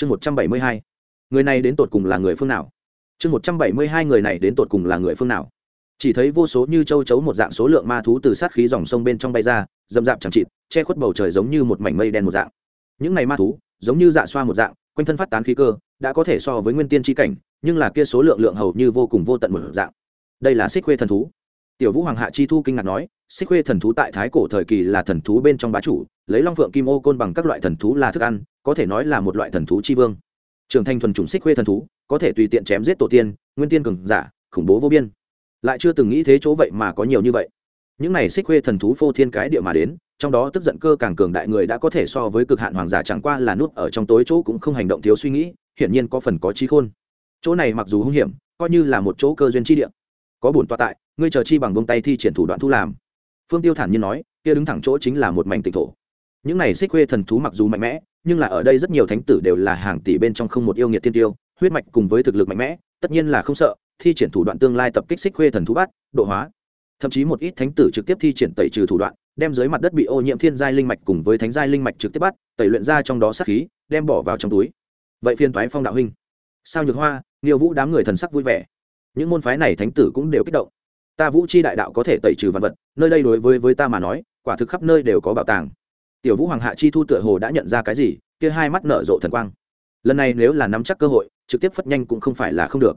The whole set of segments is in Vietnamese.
chương một trăm bảy mươi hai. Người này đến tột cùng là người phương nào? Chương một trăm bảy mươi hai, người này đến tột cùng là người phương nào? Chỉ thấy vô số như châu chấu một dạng số lượng ma thú từ sát khí dòng sông bên trong bay ra, dầm p chẳng chịt, che khuất bầu trời giống như một mảnh mây đen một dạng. Những này ma thú, giống như dạ xoa một dạng, quanh thân phát tán khí cơ, đã có thể so với nguyên tiên tri cảnh, nhưng là kia số lượng lượng hầu như vô cùng vô tận một dạng. Đây là xích khuê thần thú. Tiểu vũ hoàng hạ chi thu kinh ngạc nói xích khuê thần thú tại thái cổ thời kỳ là thần thú bên trong bá chủ, lấy long phượng kim ô côn bằng các loại thần thú là thức ăn, có thể nói là một loại thần thú tri vương. Trưởng thành thuần chủng xích khuê thần thú, có thể tùy tiện chém giết tổ tiên, nguyên tiên cường giả, khủng bố vô biên. Lại chưa từng nghĩ thế chỗ vậy mà có nhiều như vậy. Những này xích khuê thần thú phô thiên cái địa mà đến, trong đó tức giận cơ càng cường đại người đã có thể so với cực hạn hoàng giả chẳng qua là nút ở trong tối chỗ cũng không hành động thiếu suy nghĩ, hiển nhiên có phần có trí khôn. Chỗ này mặc dù hung hiểm, coi như là một chỗ cơ duyên chi địa. Có bổn tọa tại, ngươi chờ chi bằng bông tay thi triển thủ đoạn thu làm phương tiêu thản nhiên nói, kia đứng thẳng chỗ chính là một mảnh tịnh thổ. Những này xích khuê thần thú mặc dù mạnh mẽ, nhưng là ở đây rất nhiều thánh tử đều là hàng tỷ bên trong không một yêu nghiệt thiên tiêu, huyết mạch cùng với thực lực mạnh mẽ, tất nhiên là không sợ, thi triển thủ đoạn tương lai tập kích xích khuê thần thú bắt, độ hóa. Thậm chí một ít thánh tử trực tiếp thi triển tẩy trừ thủ đoạn, đem dưới mặt đất bị ô nhiễm thiên giai linh mạch cùng với thánh giai linh mạch trực tiếp bắt, tẩy luyện ra trong đó sát khí, đem bỏ vào trong túi. Vậy phiên toái phong đạo huynh. Sao nhược hoa, nghiêu vũ đám người thần sắc vui vẻ. Những môn phái này thánh tử cũng đều kích động ta vũ chi đại đạo có thể tẩy trừ vật vật, nơi đây đối với với ta mà nói, quả thực khắp nơi đều có bảo tàng. Tiểu vũ hoàng hạ chi thu tựa hồ đã nhận ra cái gì, kia hai mắt nở rộ thần quang. Lần này nếu là nắm chắc cơ hội, trực tiếp phất nhanh cũng không phải là không được.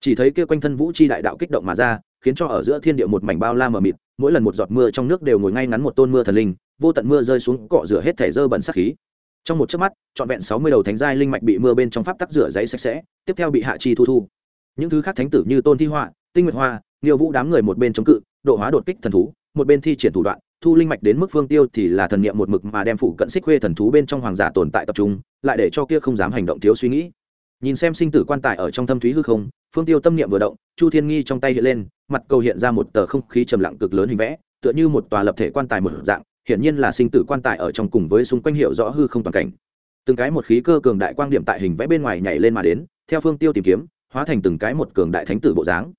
Chỉ thấy kia quanh thân vũ chi đại đạo kích động mà ra, khiến cho ở giữa thiên địa một mảnh bao la mờ mịt, mỗi lần một giọt mưa trong nước đều ngồi ngay ngắn một tôn mưa thần linh, vô tận mưa rơi xuống, cọ rửa hết thể dơ bẩn sắc khí. Trong một chớp mắt, trọn vẹn sáu mươi đầu thánh giai linh mạch bị mưa bên trong pháp tắc rửa giấy sạch sẽ, tiếp theo bị hạ chi thu thu. Những thứ khác thánh tử như tôn thi họa tinh nguyệt hoa nhiều vũ đám người một bên chống cự, độ hóa đột kích thần thú, một bên thi triển thủ đoạn, thu linh mạch đến mức phương tiêu thì là thần niệm một mực mà đem phủ cận xích khuê thần thú bên trong hoàng giả tồn tại tập trung, lại để cho kia không dám hành động thiếu suy nghĩ. Nhìn xem sinh tử quan tài ở trong thâm thúy hư không, phương tiêu tâm niệm vừa động, chu thiên nghi trong tay hiện lên, mặt cầu hiện ra một tờ không khí trầm lặng cực lớn hình vẽ, tựa như một tòa lập thể quan tài một dạng, hiển nhiên là sinh tử quan tài ở trong cùng với xung quanh hiệu rõ hư không toàn cảnh. Từng cái một khí cơ cường đại quang điểm tại hình vẽ bên ngoài nhảy lên mà đến, theo phương tiêu tìm kiếm, hóa thành từng cái một cường đại thánh tử bộ dáng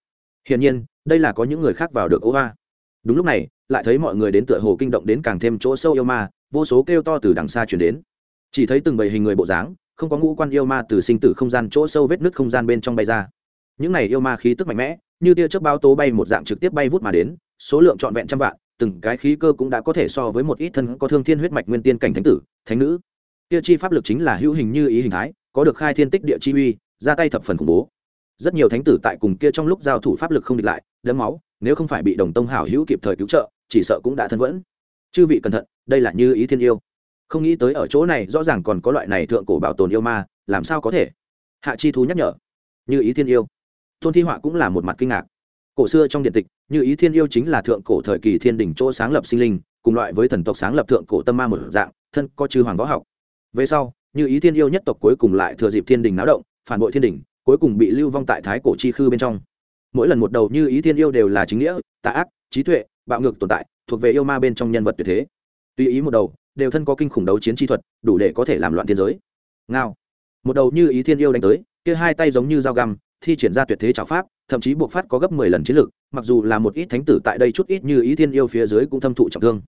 hiển nhiên, đây là có những người khác vào được ô hoa đúng lúc này, lại thấy mọi người đến tựa hồ kinh động đến càng thêm chỗ sâu yêu ma, vô số kêu to từ đằng xa chuyển đến. Chỉ thấy từng bầy hình người bộ dáng, không có ngũ quan yêu ma từ sinh tử không gian chỗ sâu vết nứt không gian bên trong bay ra. Những này yêu ma khí tức mạnh mẽ, như tia chớp bao tố bay một dạng trực tiếp bay vút mà đến, số lượng trọn vẹn trăm vạn, từng cái khí cơ cũng đã có thể so với một ít thân có thương thiên huyết mạch nguyên tiên cảnh thánh tử, thánh nữ. Tia chi pháp lực chính là hữu hình như ý hình thái, có được khai thiên tích địa chi uy, ra tay thập phần khủng bố rất nhiều thánh tử tại cùng kia trong lúc giao thủ pháp lực không địch lại đấm máu, nếu không phải bị đồng tông hảo hữu kịp thời cứu trợ, chỉ sợ cũng đã thân vẫn. Chư vị cẩn thận, đây là như ý thiên yêu. Không nghĩ tới ở chỗ này rõ ràng còn có loại này thượng cổ bảo tồn yêu ma, làm sao có thể? Hạ chi thú nhắc nhở. Như ý thiên yêu. Tôn thi họa cũng là một mặt kinh ngạc. Cổ xưa trong điện tịch, như ý thiên yêu chính là thượng cổ thời kỳ thiên đình chỗ sáng lập sinh linh, cùng loại với thần tộc sáng lập thượng cổ tâm ma một dạng, thân có chư hoàng võ học. Về sau, như ý thiên yêu nhất tộc cuối cùng lại thừa dịp thiên đình náo động, phản bội thiên đình cuối cùng bị lưu vong tại thái cổ chi khư bên trong. Mỗi lần một đầu như ý thiên yêu đều là chính nghĩa, tà ác, trí tuệ, bạo ngược tồn tại, thuộc về yêu ma bên trong nhân vật tuyệt thế. Tùy ý một đầu, đều thân có kinh khủng đấu chiến chi thuật, đủ để có thể làm loạn thiên giới. Ngao. Một đầu như ý thiên yêu đánh tới, kia hai tay giống như dao găm, thi triển ra tuyệt thế trào pháp, thậm chí buộc phát có gấp mười lần chiến lực, mặc dù là một ít thánh tử tại đây chút ít như ý thiên yêu phía dưới cũng thâm thụ trọng thương.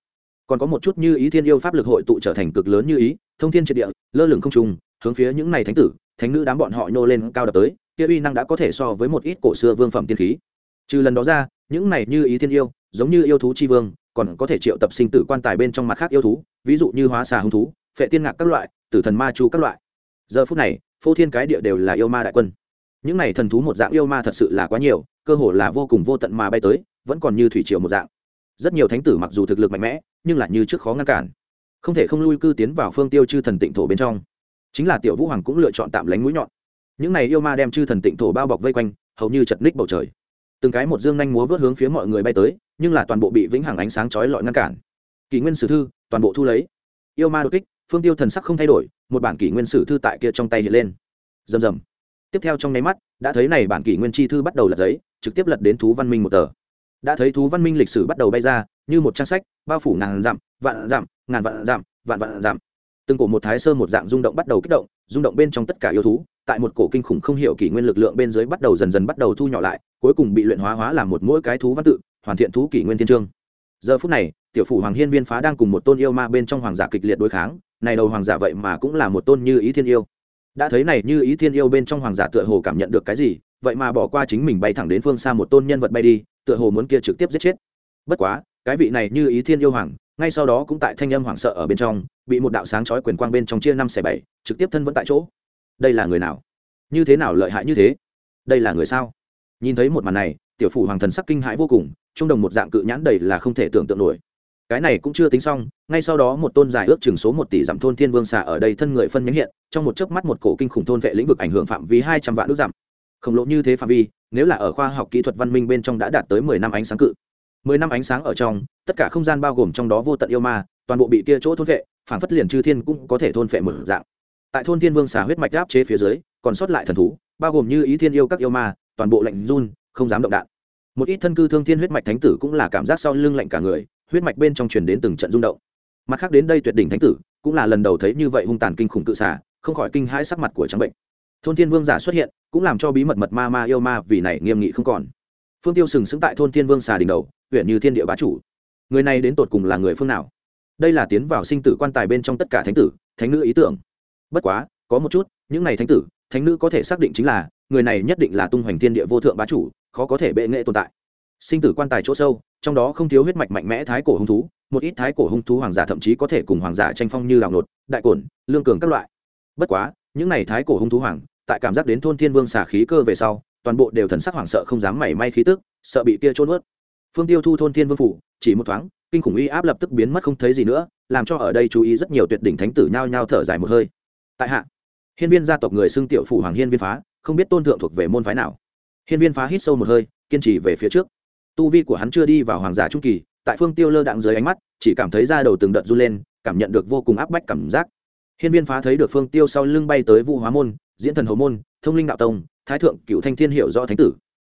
Còn có một chút như ý thiên yêu pháp lực hội tụ trở thành cực lớn như ý, thông thiên triệt địa, lơ lửng không trùng hướng phía những này thánh tử thánh nữ đám bọn họ nhô lên cao đập tới, kia uy năng đã có thể so với một ít cổ xưa vương phẩm tiên khí. Trừ lần đó ra, những này như ý thiên yêu, giống như yêu thú chi vương, còn có thể triệu tập sinh tử quan tài bên trong mặt khác yêu thú, ví dụ như hóa xà hung thú, phệ tiên ngạc các loại, tử thần ma chu các loại. Giờ phút này, phô thiên cái địa đều là yêu ma đại quân. Những này thần thú một dạng yêu ma thật sự là quá nhiều, cơ hồ là vô cùng vô tận mà bay tới, vẫn còn như thủy triều một dạng. Rất nhiều thánh tử mặc dù thực lực mạnh mẽ, nhưng là như trước khó ngăn cản. Không thể không lui cư tiến vào phương tiêu chư thần tịnh thổ bên trong chính là tiểu vũ hoàng cũng lựa chọn tạm lánh mũi nhọn. Những này yêu ma đem chư thần tịnh thổ bao bọc vây quanh, hầu như chật ních bầu trời. Từng cái một dương nhanh múa vớt hướng phía mọi người bay tới, nhưng là toàn bộ bị vĩnh hằng ánh sáng chói lọi ngăn cản. Kỷ nguyên sử thư, toàn bộ thu lấy. Yêu ma đột kích, phương tiêu thần sắc không thay đổi, một bản kỷ nguyên sử thư tại kia trong tay hiện lên. Rầm rầm. Tiếp theo trong nháy mắt, đã thấy này bản kỷ nguyên chi thư bắt đầu lật giấy, trực tiếp lật đến thú văn minh một tờ. Đã thấy thú văn minh lịch sử bắt đầu bay ra, như một trang sách, bao phủ ngàn dặm, vạn dặm, ngàn vạn dặm, vạn vạn dặm từng cổ một thái sơ một dạng rung động bắt đầu kích động, rung động bên trong tất cả yêu thú, tại một cổ kinh khủng không hiểu kỷ nguyên lực lượng bên dưới bắt đầu dần dần bắt đầu thu nhỏ lại, cuối cùng bị luyện hóa hóa làm một mỗi cái thú văn tự, hoàn thiện thú kỷ nguyên thiên trương. Giờ phút này, tiểu phủ hoàng hiên viên phá đang cùng một tôn yêu ma bên trong hoàng giả kịch liệt đối kháng, này đầu hoàng giả vậy mà cũng là một tôn như ý thiên yêu. Đã thấy này như ý thiên yêu bên trong hoàng giả tựa hồ cảm nhận được cái gì, vậy mà bỏ qua chính mình bay thẳng đến phương xa một tôn nhân vật bay đi, tựa hồ muốn kia trực tiếp giết chết. Bất quá, cái vị này như ý thiên yêu hoàng ngay sau đó cũng tại thanh âm hoảng sợ ở bên trong, bị một đạo sáng chói quyền quang bên trong chia năm xẻ bảy, trực tiếp thân vẫn tại chỗ. Đây là người nào? Như thế nào lợi hại như thế? Đây là người sao? Nhìn thấy một màn này, tiểu phủ hoàng thần sắc kinh hãi vô cùng, trung đồng một dạng cự nhãn đầy là không thể tưởng tượng nổi. Cái này cũng chưa tính xong, ngay sau đó một tôn dài ước chừng số một tỷ dặm thôn thiên vương xà ở đây thân người phân nhánh hiện, trong một chớp mắt một cổ kinh khủng thôn vệ lĩnh vực ảnh hưởng phạm vi hai trăm vạn ước dặm. Khổng lồ như thế phạm vi, nếu là ở khoa học kỹ thuật văn minh bên trong đã đạt tới mười năm ánh sáng cự. Mười năm ánh sáng ở trong tất cả không gian bao gồm trong đó vô tận yêu ma, toàn bộ bị kia chỗ thôn vệ phản phất liền chư thiên cũng có thể thôn vệ một dạng. Tại thôn thiên vương xà huyết mạch áp chế phía dưới, còn sót lại thần thú, bao gồm như ý thiên yêu các yêu ma, toàn bộ lạnh run, không dám động đạn. Một ít thân cư thương thiên huyết mạch thánh tử cũng là cảm giác sau lưng lạnh cả người, huyết mạch bên trong truyền đến từng trận rung động. Mặt khác đến đây tuyệt đỉnh thánh tử, cũng là lần đầu thấy như vậy hung tàn kinh khủng tự xả không khỏi kinh hãi sắc mặt của trắng bệnh. Thôn thiên vương giả xuất hiện, cũng làm cho bí mật mật ma ma yêu ma vì này nghiêm nghị không còn. Phương tiêu sừng sững tại thôn thiên vương xà đỉnh đầu, huyện như thiên địa bá chủ người này đến tột cùng là người phương nào? Đây là tiến vào sinh tử quan tài bên trong tất cả thánh tử, thánh nữ ý tưởng. Bất quá, có một chút, những này thánh tử, thánh nữ có thể xác định chính là, người này nhất định là tung hoành thiên địa vô thượng bá chủ, khó có thể bệ nghệ tồn tại. Sinh tử quan tài chỗ sâu, trong đó không thiếu huyết mạch mạnh mẽ thái cổ hung thú, một ít thái cổ hung thú hoàng giả thậm chí có thể cùng hoàng giả tranh phong như đào nột, đại cổn, lương cường các loại. Bất quá, những này thái cổ hung thú hoàng, tại cảm giác đến thôn thiên vương xả khí cơ về sau, toàn bộ đều thần sắc hoảng sợ không dám mảy may khí tức, sợ bị kia trôn ướt phương tiêu thu thôn thiên vương phủ, chỉ một thoáng, kinh khủng uy áp lập tức biến mất không thấy gì nữa, làm cho ở đây chú ý rất nhiều tuyệt đỉnh thánh tử nhao nhao thở dài một hơi. Tại hạ, hiên viên gia tộc người xưng tiểu phủ hoàng hiên viên phá, không biết tôn thượng thuộc về môn phái nào. Hiên viên phá hít sâu một hơi, kiên trì về phía trước. Tu vi của hắn chưa đi vào hoàng giả trung kỳ, tại phương tiêu lơ đạn dưới ánh mắt, chỉ cảm thấy da đầu từng đợt run lên, cảm nhận được vô cùng áp bách cảm giác. Hiên viên phá thấy được phương tiêu sau lưng bay tới vũ hóa môn, diễn thần hầu môn, thông linh đạo tông, thái thượng cựu thanh thiên hiệu do thánh tử.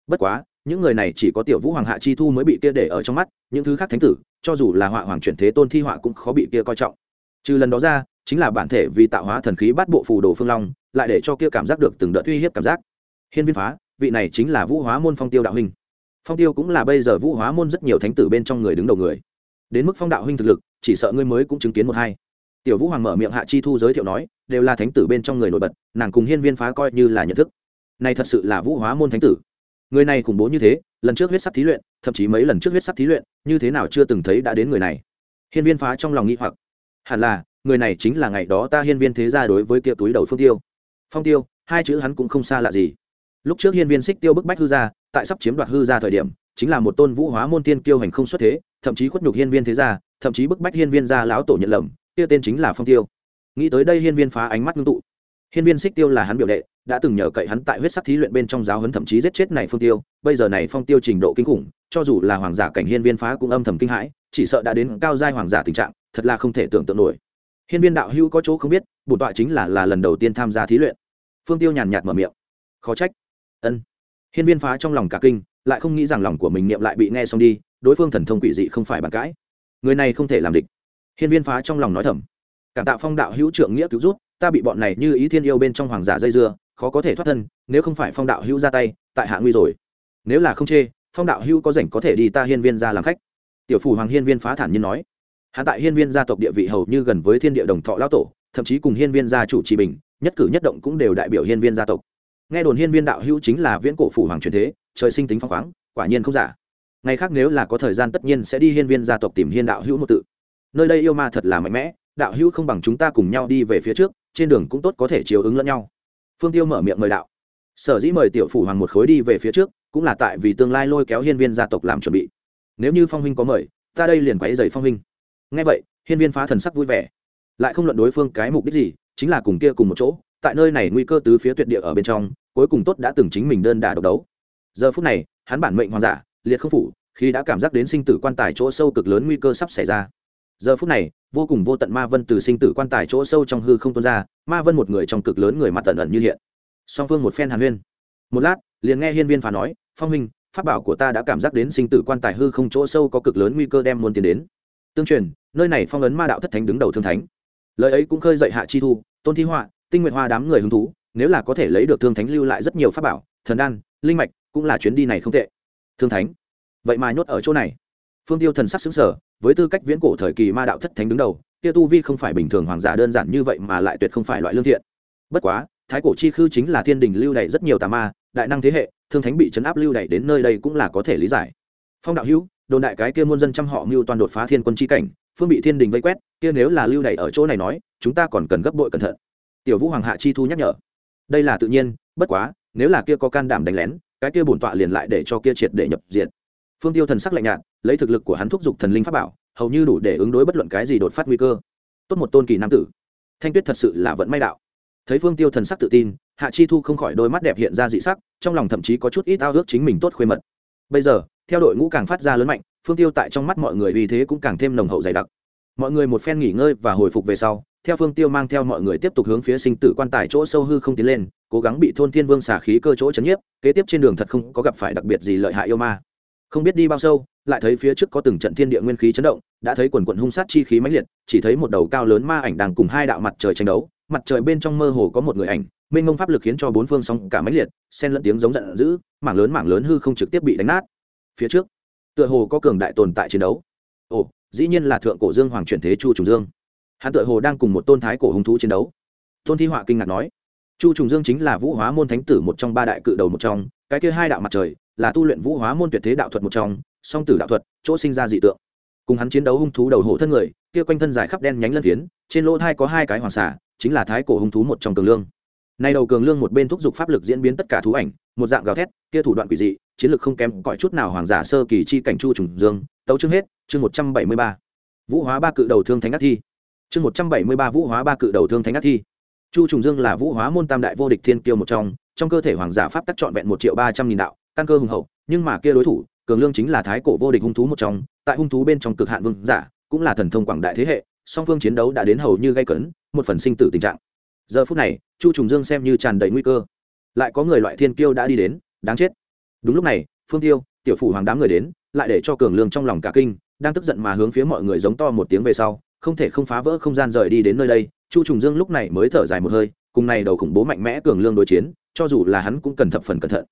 Bất quá những người này chỉ có tiểu vũ hoàng hạ chi thu mới bị kia để ở trong mắt, những thứ khác thánh tử, cho dù là họa hoàng chuyển thế tôn thi họa cũng khó bị kia coi trọng. Trừ lần đó ra, chính là bản thể vì tạo hóa thần khí bắt bộ phù đồ phương long, lại để cho kia cảm giác được từng đợt uy hiếp cảm giác. Hiên viên phá, vị này chính là vũ hóa môn phong tiêu đạo huynh. Phong tiêu cũng là bây giờ vũ hóa môn rất nhiều thánh tử bên trong người đứng đầu người. Đến mức phong đạo huynh thực lực, chỉ sợ ngươi mới cũng chứng kiến một hai. Tiểu vũ hoàng mở miệng hạ chi thu giới thiệu nói, đều là thánh tử bên trong người nổi bật, nàng cùng hiên viên phá coi như là nhận thức. Này thật sự là vũ hóa môn thánh tử người này khủng bố như thế, lần trước huyết sắc thí luyện, thậm chí mấy lần trước huyết sắc thí luyện, như thế nào chưa từng thấy đã đến người này. Hiên viên phá trong lòng nghĩ hoặc. Hẳn là, người này chính là ngày đó ta hiên viên thế gia đối với kia túi đầu phương tiêu. Phong tiêu, hai chữ hắn cũng không xa lạ gì. Lúc trước hiên viên xích tiêu bức bách hư gia, tại sắp chiếm đoạt hư gia thời điểm, chính là một tôn vũ hóa môn tiên kiêu hành không xuất thế, thậm chí khuất nhục hiên viên thế gia, thậm chí bức bách hiên viên gia lão tổ nhận lầm, kia tên chính là phong tiêu. Nghĩ tới đây hiên viên phá ánh mắt ngưng tụ. Hiên viên xích tiêu là hắn biểu đệ đã từng nhờ cậy hắn tại huyết sắc thí luyện bên trong giáo huấn thậm chí giết chết này phương tiêu, bây giờ này phong tiêu trình độ kinh khủng, cho dù là hoàng giả cảnh hiên viên phá cũng âm thầm kinh hãi, chỉ sợ đã đến cao giai hoàng giả tình trạng, thật là không thể tưởng tượng nổi. Hiên viên đạo hữu có chỗ không biết, bổn tọa chính là là lần đầu tiên tham gia thí luyện. Phương tiêu nhàn nhạt mở miệng. Khó trách. Ân. Hiên viên phá trong lòng cả kinh, lại không nghĩ rằng lòng của mình niệm lại bị nghe xong đi, đối phương thần thông quỷ dị không phải bàn cãi. Người này không thể làm địch. Hiên viên phá trong lòng nói thầm. Cảm tạo phong đạo hữu trưởng nghĩa cứu rút ta bị bọn này như ý thiên yêu bên trong hoàng giả dây dưa khó có thể thoát thân, nếu không phải phong đạo hữu ra tay, tại hạ nguy rồi. Nếu là không chê, phong đạo hữu có rảnh có thể đi ta hiên viên ra làm khách. Tiểu phủ hoàng hiên viên phá thản nhiên nói. Hạ tại hiên viên gia tộc địa vị hầu như gần với thiên địa đồng thọ lao tổ, thậm chí cùng hiên viên gia chủ trì bình, nhất cử nhất động cũng đều đại biểu hiên viên gia tộc. Nghe đồn hiên viên đạo hữu chính là viễn cổ phủ hoàng truyền thế, trời sinh tính phong khoáng, quả nhiên không giả. Ngày khác nếu là có thời gian tất nhiên sẽ đi hiên viên gia tộc tìm hiên đạo hữu một tự. Nơi đây yêu ma thật là mạnh mẽ, đạo hữu không bằng chúng ta cùng nhau đi về phía trước, trên đường cũng tốt có thể chiếu ứng lẫn nhau phương tiêu mở miệng mời đạo. Sở dĩ mời tiểu phủ hoàng một khối đi về phía trước, cũng là tại vì tương lai lôi kéo hiên viên gia tộc làm chuẩn bị. Nếu như phong huynh có mời, ta đây liền quấy dày phong huynh. Ngay vậy, hiên viên phá thần sắc vui vẻ. Lại không luận đối phương cái mục đích gì, chính là cùng kia cùng một chỗ, tại nơi này nguy cơ tứ phía tuyệt địa ở bên trong, cuối cùng tốt đã từng chính mình đơn đà độc đấu. Giờ phút này, hắn bản mệnh hoàng giả, liệt không phủ, khi đã cảm giác đến sinh tử quan tài chỗ sâu cực lớn nguy cơ sắp xảy ra giờ phút này, vô cùng vô tận ma vân từ sinh tử quan tài chỗ sâu trong hư không tuôn ra, ma vân một người trong cực lớn người mặt tận ẩn như hiện. Song phương một phen hàn huyên. Một lát, liền nghe hiên viên phá nói, phong huynh, pháp bảo của ta đã cảm giác đến sinh tử quan tài hư không chỗ sâu có cực lớn nguy cơ đem muốn tiến đến. Tương truyền, nơi này phong ấn ma đạo thất thánh đứng đầu thương thánh. Lời ấy cũng khơi dậy hạ chi thu, tôn thi họa tinh nguyện hoa đám người hứng thú, nếu là có thể lấy được thương thánh lưu lại rất nhiều pháp bảo, thần đan, linh mạch, cũng là chuyến đi này không tệ. Thương thánh, vậy mà nhốt ở chỗ này. Phương tiêu thần sắc xứng sở với tư cách viễn cổ thời kỳ ma đạo thất thánh đứng đầu, kia tu vi không phải bình thường hoàng giả đơn giản như vậy mà lại tuyệt không phải loại lương thiện. Bất quá, thái cổ chi khư chính là thiên đình lưu đày rất nhiều tà ma, đại năng thế hệ, thương thánh bị chấn áp lưu đày đến nơi đây cũng là có thể lý giải. Phong đạo hữu, đồn đại cái kia muôn dân trăm họ mưu toàn đột phá thiên quân chi cảnh, phương bị thiên đình vây quét, kia nếu là lưu đày ở chỗ này nói, chúng ta còn cần gấp bội cẩn thận. Tiểu vũ hoàng hạ chi thu nhắc nhở. Đây là tự nhiên, bất quá, nếu là kia có can đảm đánh lén, cái kia bổn tọa liền lại để cho kia triệt để nhập diện phương tiêu thần sắc lạnh nhạt, lấy thực lực của hắn thúc giục thần linh pháp bảo, hầu như đủ để ứng đối bất luận cái gì đột phát nguy cơ. Tốt một tôn kỳ nam tử. Thanh tuyết thật sự là vận may đạo. Thấy phương tiêu thần sắc tự tin, hạ chi thu không khỏi đôi mắt đẹp hiện ra dị sắc, trong lòng thậm chí có chút ít ao ước chính mình tốt khuê mật. Bây giờ, theo đội ngũ càng phát ra lớn mạnh, phương tiêu tại trong mắt mọi người uy thế cũng càng thêm nồng hậu dày đặc. Mọi người một phen nghỉ ngơi và hồi phục về sau, theo phương tiêu mang theo mọi người tiếp tục hướng phía sinh tử quan tài chỗ sâu hư không tiến lên, cố gắng bị thôn thiên vương xả khí cơ chỗ chấn nhiếp, kế tiếp trên đường thật không có gặp phải đặc biệt gì lợi hại yêu ma không biết đi bao sâu, lại thấy phía trước có từng trận thiên địa nguyên khí chấn động, đã thấy quần quận hung sát chi khí mãnh liệt, chỉ thấy một đầu cao lớn ma ảnh đang cùng hai đạo mặt trời tranh đấu, mặt trời bên trong mơ hồ có một người ảnh, mênh mông pháp lực khiến cho bốn phương sóng cả mãnh liệt, xen lẫn tiếng giống giận dữ, mảng lớn mảng lớn hư không trực tiếp bị đánh nát. Phía trước, tựa hồ có cường đại tồn tại chiến đấu. Ồ, dĩ nhiên là thượng cổ dương hoàng chuyển thế chu trùng dương. Hắn tựa hồ đang cùng một tôn thái cổ hung thú chiến đấu. Tôn thi họa kinh ngạc nói, chu trùng dương chính là vũ hóa môn thánh tử một trong ba đại cự đầu một trong, cái kia hai đạo mặt trời là tu luyện vũ hóa môn tuyệt thế đạo thuật một trong, song tử đạo thuật, chỗ sinh ra dị tượng. Cùng hắn chiến đấu hung thú đầu hổ thân người, kia quanh thân dài khắp đen nhánh lân phiến, trên lỗ thai có hai cái hoàng xả chính là thái cổ hung thú một trong cường lương. Nay đầu cường lương một bên thúc giục pháp lực diễn biến tất cả thú ảnh, một dạng gào thét, kia thủ đoạn quỷ dị, chiến lược không kém cõi chút nào hoàng giả sơ kỳ chi cảnh chu trùng dương, tấu chương hết, chương một trăm bảy mươi ba. Vũ hóa ba cự đầu thương thánh ác thi. Chương một trăm bảy mươi ba vũ hóa ba cự đầu thương thánh ác thi. Chu trùng dương là vũ hóa môn tam đại vô địch thiên kiêu một trong trong cơ thể hoàng giả pháp tắc trọn vẹn một triệu ba trăm nghìn đạo căn cơ hùng hậu, nhưng mà kia đối thủ, cường lương chính là thái cổ vô địch hung thú một trong, tại hung thú bên trong cực hạn vương giả, cũng là thần thông quảng đại thế hệ, song phương chiến đấu đã đến hầu như gây cấn, một phần sinh tử tình trạng. Giờ phút này, chu trùng dương xem như tràn đầy nguy cơ. Lại có người loại thiên kiêu đã đi đến, đáng chết. Đúng lúc này, phương tiêu, tiểu phủ hoàng đám người đến, lại để cho cường lương trong lòng cả kinh, đang tức giận mà hướng phía mọi người giống to một tiếng về sau, không thể không phá vỡ không gian rời đi đến nơi đây. Chu trùng dương lúc này mới thở dài một hơi, cùng này đầu khủng bố mạnh mẽ cường lương đối chiến, cho dù là hắn cũng cần thập phần cẩn thận.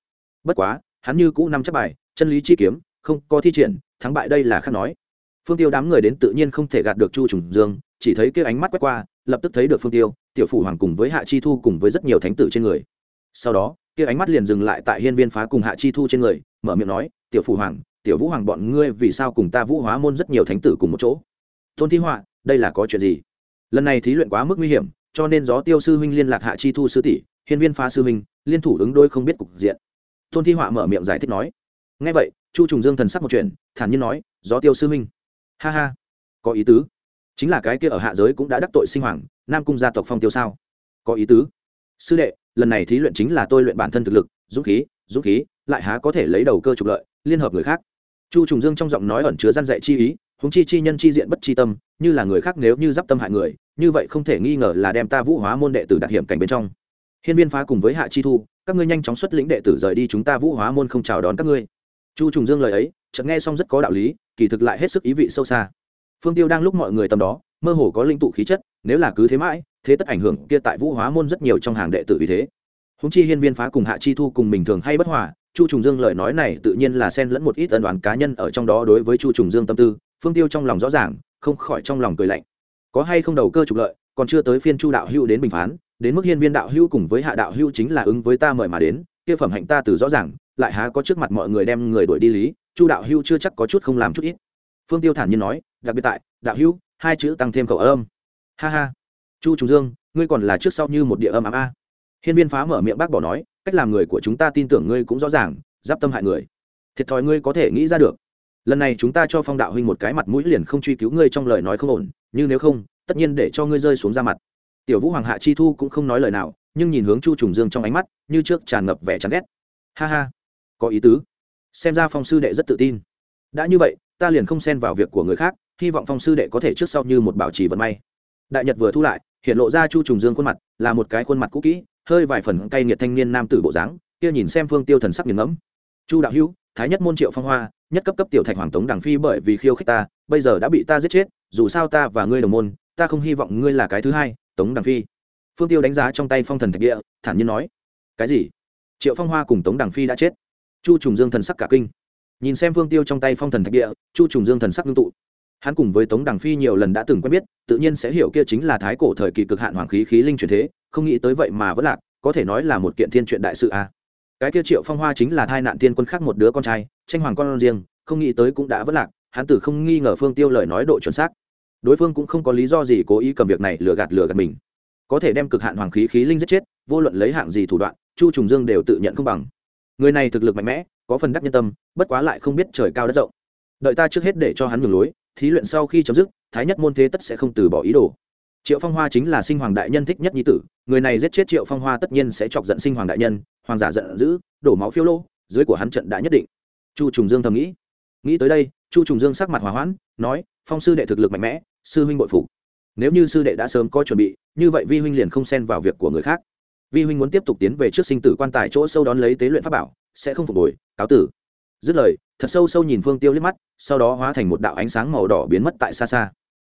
Bất quá hắn như cũ năm chắc bài, chân lý chi kiếm, không có thi triển, thắng bại đây là khác nói. Phương tiêu đám người đến tự nhiên không thể gạt được chu trùng dương, chỉ thấy kia ánh mắt quét qua, lập tức thấy được phương tiêu, tiểu phủ hoàng cùng với hạ chi thu cùng với rất nhiều thánh tử trên người. Sau đó, kia ánh mắt liền dừng lại tại hiên viên phá cùng hạ chi thu trên người, mở miệng nói, tiểu phủ hoàng, tiểu vũ hoàng bọn ngươi vì sao cùng ta vũ hóa môn rất nhiều thánh tử cùng một chỗ? Tôn thi họa, đây là có chuyện gì? Lần này thí luyện quá mức nguy hiểm, cho nên gió tiêu sư huynh liên lạc hạ chi thu sư tỷ, hiên viên phá sư huynh, liên thủ ứng đôi không biết cục diện tôn thi họa mở miệng giải thích nói. Ngay vậy, chu trùng dương thần sắc một chuyện thản nhiên nói, gió tiêu sư huynh ha ha, có ý tứ. Chính là cái kia ở hạ giới cũng đã đắc tội sinh hoàng, nam cung gia tộc phong tiêu sao? Có ý tứ. Sư đệ, lần này thí luyện chính là tôi luyện bản thân thực lực, dũng khí dũng khí, lại há có thể lấy đầu cơ trục lợi, liên hợp người khác. Chu trùng dương trong giọng nói ẩn chứa răn dạy chi ý húng chi chi nhân chi diện bất chi tâm, như là người khác nếu như d i p tâm hại người, như vậy không thể nghi ngờ là đem ta vũ hóa môn đệ tử đặc hiểm cảnh bên trong hiên viên phá cùng với hạ chi thu, các ngươi nhanh chóng xuất lĩnh đệ tử rời đi, chúng ta vũ hóa môn không chào đón các ngươi. Chu trùng dương lời ấy, chợt nghe xong rất có đạo lý, kỳ thực lại hết sức ý vị sâu xa. Phương tiêu đang lúc mọi người tầm đó, mơ hồ có linh tụ khí chất, nếu là cứ thế mãi, thế tất ảnh hưởng kia tại vũ hóa môn rất nhiều trong hàng đệ tử vì thế. Húng chi hiên viên phá cùng hạ chi thu cùng bình thường hay bất hòa, chu trùng dương lời nói này tự nhiên là xen lẫn một ít ân đoán cá nhân ở trong đó đối với chu trùng dương tâm tư, phương tiêu trong lòng rõ ràng, không khỏi trong lòng cười lạnh. Có hay không đầu cơ trục lợi, còn chưa tới phiên chu đạo hữu đến bình phán đến mức hiên viên đạo hữu cùng với hạ đạo hữu chính là ứng với ta mời mà đến, kia phẩm hạnh ta từ rõ ràng, lại há có trước mặt mọi người đem người đuổi đi lý, chu đạo hữu chưa chắc có chút không làm chút ít. Phương tiêu thản nhiên nói, đặc biệt tại, đạo hữu, hai chữ tăng thêm khẩu âm. Ha ha. Chu trùng dương, ngươi còn là trước sau như một địa âm ám a. Hiên viên phá mở miệng bác bỏ nói, cách làm người của chúng ta tin tưởng ngươi cũng rõ ràng, giáp tâm hại người. Thiệt thòi ngươi có thể nghĩ ra được. Lần này chúng ta cho phong đạo huynh một cái mặt mũi liền không truy cứu ngươi trong lời nói không ổn nhưng nếu không, tất nhiên để cho ngươi rơi xuống ra mặt tiểu vũ hoàng hạ chi thu cũng không nói lời nào, nhưng nhìn hướng chu trùng dương trong ánh mắt, như trước tràn ngập vẻ chán ghét. Ha ha, có ý tứ. Xem ra phong sư đệ rất tự tin. Đã như vậy, ta liền không xen vào việc của người khác, hy vọng phong sư đệ có thể trước sau như một bảo trì vận may. Đại nhật vừa thu lại, hiện lộ ra chu trùng dương khuôn mặt, là một cái khuôn mặt cũ kỹ, hơi vài phần cay nghiệt thanh niên nam tử bộ dáng, kia nhìn xem phương tiêu thần sắc nghiền ngẫm. Chu đạo hữu, thái nhất môn triệu phong hoa, nhất cấp cấp tiểu thạch hoàng tống đằng phi bởi vì khiêu khích ta, bây giờ đã bị ta giết chết, dù sao ta và ngươi đồng môn, ta không hy vọng ngươi là cái thứ hai tống đằng phi. Phương tiêu đánh giá trong tay phong thần thạch địa, thản nhiên nói, cái gì? Triệu phong hoa cùng tống đằng phi đã chết. Chu trùng dương thần sắc cả kinh. Nhìn xem phương tiêu trong tay phong thần thạch địa, chu trùng dương thần sắc ngưng tụ. Hắn cùng với tống đằng phi nhiều lần đã từng quen biết, tự nhiên sẽ hiểu kia chính là thái cổ thời kỳ cực hạn hoàng khí khí linh truyền thế, không nghĩ tới vậy mà vẫn lạc, có thể nói là một kiện thiên chuyện đại sự à. cái kia triệu phong hoa chính là thai nạn tiên quân khác một đứa con trai, tranh hoàng con riêng, không nghĩ tới cũng đã vẫn lạc, hắn tử không nghi ngờ phương tiêu lời nói độ chuẩn xác đối phương cũng không có lý do gì cố ý cầm việc này lừa gạt lừa gạt mình. Có thể đem cực hạn hoàng khí khí linh giết chết, vô luận lấy hạng gì thủ đoạn, chu trùng dương đều tự nhận không bằng. Người này thực lực mạnh mẽ, có phần đắc nhân tâm, bất quá lại không biết trời cao đất rộng. Đợi ta trước hết để cho hắn ngừng lối, thí luyện sau khi chấm dứt, thái nhất môn thế tất sẽ không từ bỏ ý đồ. Triệu phong hoa chính là sinh hoàng đại nhân thích nhất nhi tử, người này giết chết triệu phong hoa tất nhiên sẽ chọc giận sinh hoàng đại nhân, hoàng giả giận dữ, đổ máu phiêu lô, dưới của hắn trận đã nhất định. Chu trùng dương thầm nghĩ. Nghĩ tới đây, chu trùng dương sắc mặt hòa hoãn, nói, phong sư đệ thực lực mạnh mẽ sư huynh bội phục. Nếu như sư đệ đã sớm có chuẩn bị, như vậy vi huynh liền không xen vào việc của người khác. Vi huynh muốn tiếp tục tiến về trước sinh tử quan tài chỗ sâu đón lấy tế luyện pháp bảo, sẽ không phục hồi, cáo tử. Dứt lời, thật sâu sâu nhìn phương tiêu liếc mắt, sau đó hóa thành một đạo ánh sáng màu đỏ biến mất tại xa xa.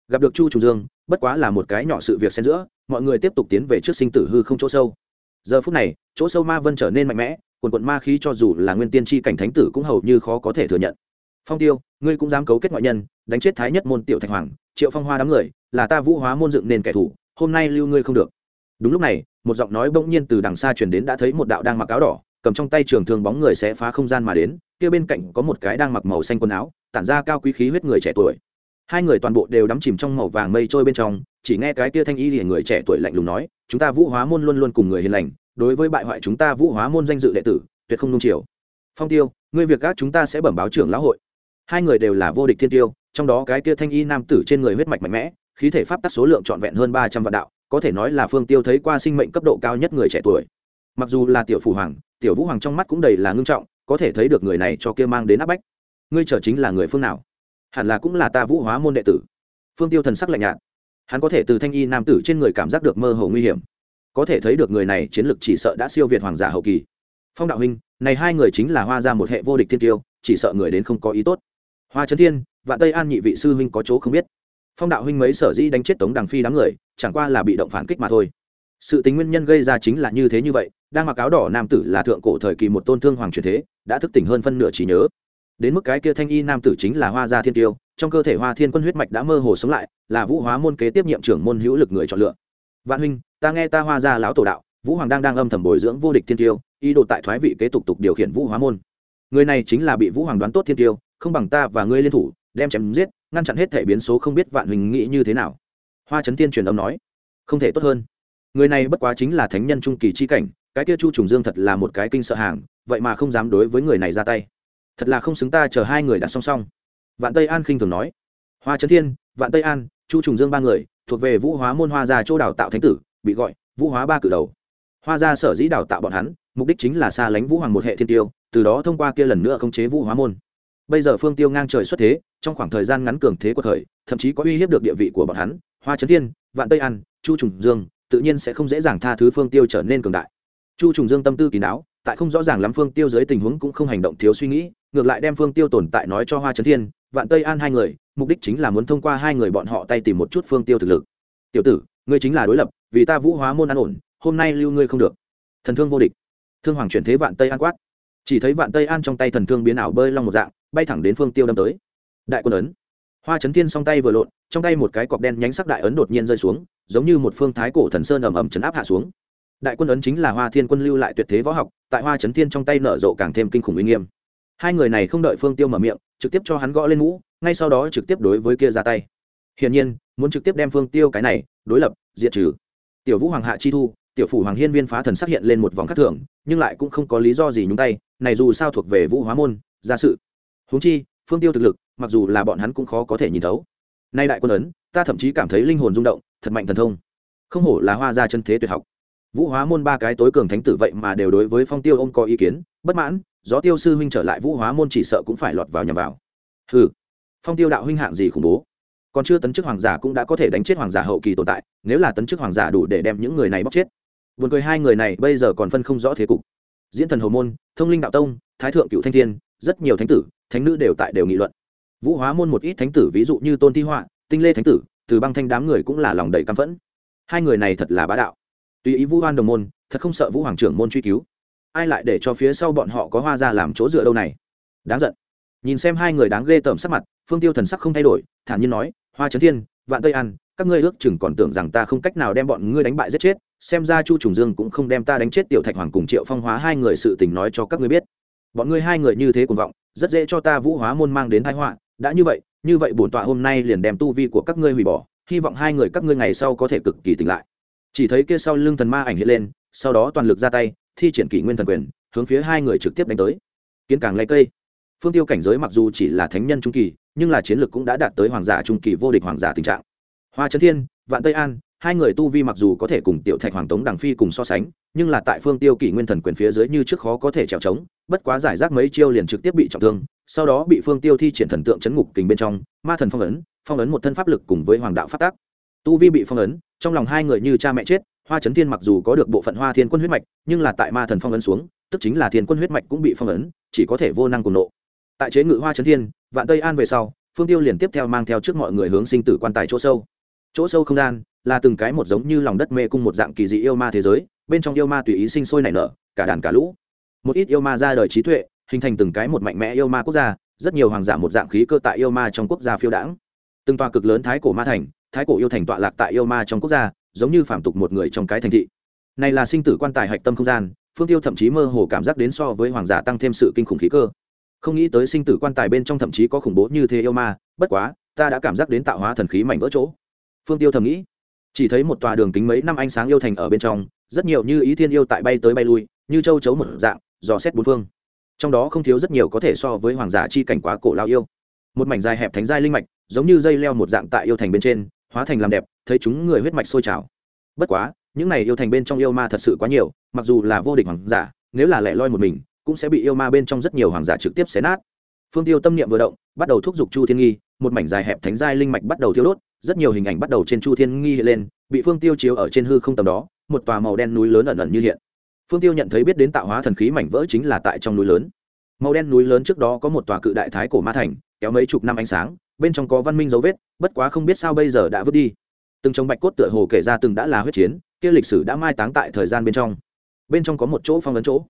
Gặp được chu trùng dương, bất quá là một cái nhỏ sự việc xen giữa, mọi người tiếp tục tiến về trước sinh tử hư không chỗ sâu. Giờ phút này, chỗ sâu ma vân trở nên mạnh mẽ, quần quận ma khí cho dù là nguyên tiên tri cảnh thánh tử cũng hầu như khó có thể thừa nhận phong tiêu, ngươi cũng dám cấu kết ngoại nhân, đánh chết thái nhất môn tiểu thạch hoàng, triệu phong hoa đám người, là ta vũ hóa môn dựng nền kẻ thù, hôm nay lưu ngươi không được. Đúng lúc này, một giọng nói bỗng nhiên từ đằng xa truyền đến đã thấy một đạo đang mặc áo đỏ, cầm trong tay trường thương bóng người sẽ phá không gian mà đến, kia bên cạnh có một cái đang mặc màu xanh quần áo, tản ra cao quý khí huyết người trẻ tuổi. Hai người toàn bộ đều đắm chìm trong màu vàng mây trôi bên trong, chỉ nghe cái kia thanh y liền người trẻ tuổi lạnh lùng nói, chúng ta vũ hóa môn luôn luôn cùng người hiền lành, đối với bại hoại chúng ta vũ hóa môn danh dự đệ tử, tuyệt không nung chiều. Phong tiêu, ngươi việc các chúng ta sẽ bẩm báo trưởng lão hội hai người đều là vô địch thiên tiêu, trong đó cái kia thanh y nam tử trên người huyết mạch mạnh mẽ, khí thể pháp tắc số lượng trọn vẹn hơn ba trăm vạn đạo, có thể nói là phương tiêu thấy qua sinh mệnh cấp độ cao nhất người trẻ tuổi. Mặc dù là tiểu phủ hoàng, tiểu vũ hoàng trong mắt cũng đầy là ngưng trọng, có thể thấy được người này cho kia mang đến áp bách. Ngươi trở chính là người phương nào? Hẳn là cũng là ta vũ hóa môn đệ tử. Phương tiêu thần sắc lạnh nhạt. Hắn có thể từ thanh y nam tử trên người cảm giác được mơ hồ nguy hiểm. Có thể thấy được người này chiến lược chỉ sợ đã siêu việt hoàng giả hậu kỳ. Phong đạo huynh, này hai người chính là hoa ra một hệ vô địch thiên tiêu, chỉ sợ người đến không có ý tốt hoa trấn thiên, vạn tây an nhị vị sư huynh có chỗ không biết. Phong đạo huynh mấy sở dĩ đánh chết tống đằng phi đám người, chẳng qua là bị động phản kích mà thôi. Sự tính nguyên nhân gây ra chính là như thế như vậy, đang mặc áo đỏ nam tử là thượng cổ thời kỳ một tôn thương hoàng truyền thế, đã thức tỉnh hơn phân nửa trí nhớ. Đến mức cái kia thanh y nam tử chính là hoa gia thiên tiêu, trong cơ thể hoa thiên quân huyết mạch đã mơ hồ sống lại, là vũ hóa môn kế tiếp nhiệm trưởng môn hữu lực người chọn lựa. Vạn huynh, ta nghe ta hoa gia lão tổ đạo, vũ hoàng đang đang âm thầm bồi dưỡng vô địch thiên tiêu, ý đồ tại thoái vị kế tục tục điều khiển vũ hóa môn. Người này chính là bị vũ hoàng đoán tốt thiên tiêu không bằng ta và ngươi liên thủ, đem chém giết, ngăn chặn hết thể biến số không biết vạn huỳnh nghĩ như thế nào. Hoa trấn tiên truyền âm nói. Không thể tốt hơn. Người này bất quá chính là thánh nhân trung kỳ chi cảnh, cái kia chu trùng dương thật là một cái kinh sợ hàng, vậy mà không dám đối với người này ra tay. Thật là không xứng ta chờ hai người đặt song song. Vạn tây an khinh thường nói. Hoa trấn thiên, vạn tây an, chu trùng dương ba người, thuộc về vũ hóa môn hoa gia chỗ đào tạo thánh tử, bị gọi vũ hóa ba cử đầu. Hoa gia sở dĩ đào tạo bọn hắn, mục đích chính là xa lánh vũ hoàng một hệ thiên tiêu, từ đó thông qua kia lần nữa khống chế vũ hóa môn bây giờ phương tiêu ngang trời xuất thế, trong khoảng thời gian ngắn cường thế của thời, thậm chí có uy hiếp được địa vị của bọn hắn, hoa trấn thiên, vạn tây an, chu trùng dương, tự nhiên sẽ không dễ dàng tha thứ phương tiêu trở nên cường đại. Chu trùng dương tâm tư kín đáo tại không rõ ràng lắm phương tiêu dưới tình huống cũng không hành động thiếu suy nghĩ, ngược lại đem phương tiêu tồn tại nói cho hoa trấn thiên, vạn tây an hai người, mục đích chính là muốn thông qua hai người bọn họ tay tìm một chút phương tiêu thực lực. Tiểu tử, ngươi chính là đối lập, vì ta vũ hóa môn an ổn, hôm nay lưu ngươi không được. Thần thương vô địch. Thương hoàng chuyển thế vạn tây an quát. Chỉ thấy vạn tây an trong tay thần thương biến ảo bơi long một dạng bay thẳng đến phương tiêu đâm tới. Đại quân ấn. Hoa trấn thiên song tay vừa lộn, trong tay một cái cọc đen nhánh sắc đại ấn đột nhiên rơi xuống, giống như một phương thái cổ thần sơn ầm ầm chấn áp hạ xuống. Đại quân ấn chính là hoa thiên quân lưu lại tuyệt thế võ học, tại hoa trấn thiên trong tay nở rộ càng thêm kinh khủng uy nghiêm. Hai người này không đợi phương tiêu mở miệng, trực tiếp cho hắn gõ lên mũ, ngay sau đó trực tiếp đối với kia ra tay. Hiển nhiên, muốn trực tiếp đem phương tiêu cái này đối lập, diệt trừ. Tiểu vũ hoàng hạ chi thu, tiểu phủ hoàng hiên viên phá thần xác hiện lên một vòng khắc thưởng nhưng lại cũng không có lý do gì nhúng tay, này dù sao thuộc về vũ hóa môn, gia sự huống chi phương tiêu thực lực mặc dù là bọn hắn cũng khó có thể nhìn thấu. Nay đại quân ấn ta thậm chí cảm thấy linh hồn rung động thật mạnh thần thông. Không hổ là hoa gia chân thế tuyệt học. Vũ hóa môn ba cái tối cường thánh tử vậy mà đều đối với phong tiêu ông có ý kiến bất mãn gió tiêu sư huynh trở lại vũ hóa môn chỉ sợ cũng phải lọt vào nhầm vào. Hừ, phong tiêu đạo huynh hạng gì khủng bố. Còn chưa tấn chức hoàng giả cũng đã có thể đánh chết hoàng giả hậu kỳ tồn tại nếu là tấn chức hoàng giả đủ để đem những người này bóc chết. Buồn cười hai người này bây giờ còn phân không rõ thế cục. Diễn thần hồ môn thông linh đạo tông thái thượng cựu thanh thiên rất nhiều thánh tử thánh nữ đều tại đều nghị luận. Vũ hóa môn một ít thánh tử, ví dụ như tôn thi họa, tinh lê thánh tử, từ băng thanh đám người cũng là lòng đầy căm phẫn. Hai người này thật là bá đạo. Tùy ý vũ hoan đồng môn, thật không sợ vũ hoàng trưởng môn truy cứu. Ai lại để cho phía sau bọn họ có hoa ra làm chỗ dựa đâu này? Đáng giận. Nhìn xem hai người đáng ghê tởm sắc mặt, phương tiêu thần sắc không thay đổi, thản nhiên nói, hoa trấn thiên, vạn tây an các ngươi ước chừng còn tưởng rằng ta không cách nào đem bọn ngươi đánh bại giết chết, xem ra chu trùng dương cũng không đem ta đánh chết tiểu thạch hoàng cùng triệu phong hóa hai người sự tình nói cho các ngươi biết. Bọn ngươi hai người như thế cuồng vọng rất dễ cho ta vũ hóa môn mang đến thái họa, đã như vậy như vậy bổn tọa hôm nay liền đem tu vi của các ngươi hủy bỏ, hy vọng hai người các ngươi ngày sau có thể cực kỳ tỉnh lại. Chỉ thấy kia sau lưng thần ma ảnh hiện lên, sau đó toàn lực ra tay, thi triển kỷ nguyên thần quyền, hướng phía hai người trực tiếp đánh tới. Kiến càng lấy cây. Phương tiêu cảnh giới mặc dù chỉ là thánh nhân trung kỳ, nhưng là chiến lược cũng đã đạt tới hoàng giả trung kỳ vô địch hoàng giả tình trạng. Hoa trấn thiên, vạn tây an hai người tu vi mặc dù có thể cùng tiểu thạch hoàng tống đằng phi cùng so sánh, nhưng là tại phương tiêu kỷ nguyên thần quyền phía dưới như trước khó có thể trèo trống, bất quá giải rác mấy chiêu liền trực tiếp bị trọng thương, sau đó bị phương tiêu thi triển thần tượng chấn ngục kình bên trong, ma thần phong ấn phong ấn một thân pháp lực cùng với hoàng đạo phát tác. Tu vi bị phong ấn, trong lòng hai người như cha mẹ chết, hoa trấn thiên mặc dù có được bộ phận hoa thiên quân huyết mạch, nhưng là tại ma thần phong ấn xuống, tức chính là thiên quân huyết mạch cũng bị phong ấn, chỉ có thể vô năng cùng nộ. Tại chế ngự hoa trấn thiên, vạn tây an về sau, phương tiêu liền tiếp theo mang theo trước mọi người hướng sinh tử quan tài chỗ sâu chỗ sâu không gian là từng cái một giống như lòng đất mê cung một dạng kỳ dị yêu ma thế giới, bên trong yêu ma tùy ý sinh sôi nảy nở, cả đàn cả lũ. Một ít yêu ma ra đời trí tuệ, hình thành từng cái một mạnh mẽ yêu ma quốc gia, rất nhiều hoàng giả một dạng khí cơ tại yêu ma trong quốc gia phiêu đãng. Từng tòa cực lớn thái cổ ma thành, thái cổ yêu thành tọa lạc tại yêu ma trong quốc gia, giống như phản tục một người trong cái thành thị. Này là sinh tử quan tài hạch tâm không gian, phương tiêu thậm chí mơ hồ cảm giác đến so với hoàng giả tăng thêm sự kinh khủng khí cơ. Không nghĩ tới sinh tử quan tài bên trong thậm chí có khủng bố như thế yêu ma, bất quá, ta đã cảm giác đến tạo hóa thần khí mảnh vỡ chỗ phương tiêu thầm nghĩ. Chỉ thấy một tòa đường kính mấy năm ánh sáng yêu thành ở bên trong, rất nhiều như ý thiên yêu tại bay tới bay lui, như châu chấu một dạng, dò xét bốn phương. Trong đó không thiếu rất nhiều có thể so với hoàng giả chi cảnh quá cổ lao yêu. Một mảnh dài hẹp thánh giai linh mạch, giống như dây leo một dạng tại yêu thành bên trên, hóa thành làm đẹp, thấy chúng người huyết mạch sôi trào. Bất quá, những này yêu thành bên trong yêu ma thật sự quá nhiều, mặc dù là vô địch hoàng giả, nếu là lẻ loi một mình, cũng sẽ bị yêu ma bên trong rất nhiều hoàng giả trực tiếp xé nát. Phương tiêu tâm niệm vừa động, bắt đầu thúc giục chu thiên nghi, một mảnh dài hẹp thánh giai linh mạch bắt đầu thiêu đốt rất nhiều hình ảnh bắt đầu trên chu thiên nghi hiện lên, bị phương tiêu chiếu ở trên hư không tầm đó, một tòa màu đen núi lớn ẩn ẩn như hiện. Phương tiêu nhận thấy biết đến tạo hóa thần khí mảnh vỡ chính là tại trong núi lớn. Màu đen núi lớn trước đó có một tòa cự đại thái cổ ma thành, kéo mấy chục năm ánh sáng, bên trong có văn minh dấu vết, bất quá không biết sao bây giờ đã vứt đi. Từng trong bạch cốt tựa hồ kể ra từng đã là huyết chiến, kia lịch sử đã mai táng tại thời gian bên trong. Bên trong có một chỗ phong ấn chỗ.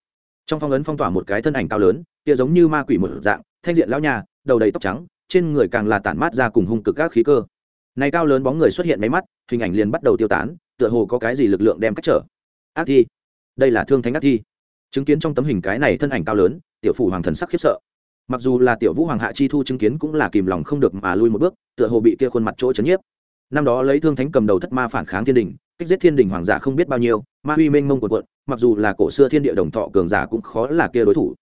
Trong phong ấn phong tỏa một cái thân ảnh cao lớn, kia giống như ma quỷ một dạng, thanh diện lão nhà, đầu đầy tóc trắng, trên người càng là tản mát ra cùng hung cực các khí cơ này cao lớn bóng người xuất hiện mấy mắt, hình ảnh liền bắt đầu tiêu tán, tựa hồ có cái gì lực lượng đem cách trở. Ác thi. Đây là thương thánh ác thi. Chứng kiến trong tấm hình cái này thân ảnh cao lớn, tiểu phủ hoàng thần sắc khiếp sợ. Mặc dù là tiểu vũ hoàng hạ chi thu chứng kiến cũng là kìm lòng không được mà lui một bước, tựa hồ bị kia khuôn mặt chỗ chấn nhiếp. Năm đó lấy thương thánh cầm đầu thất ma phản kháng thiên đình, kích giết thiên đình hoàng giả không biết bao nhiêu, ma huy mênh mông quần quận mặc dù là cổ xưa thiên địa đồng thọ cường giả cũng khó là kia đối thủ.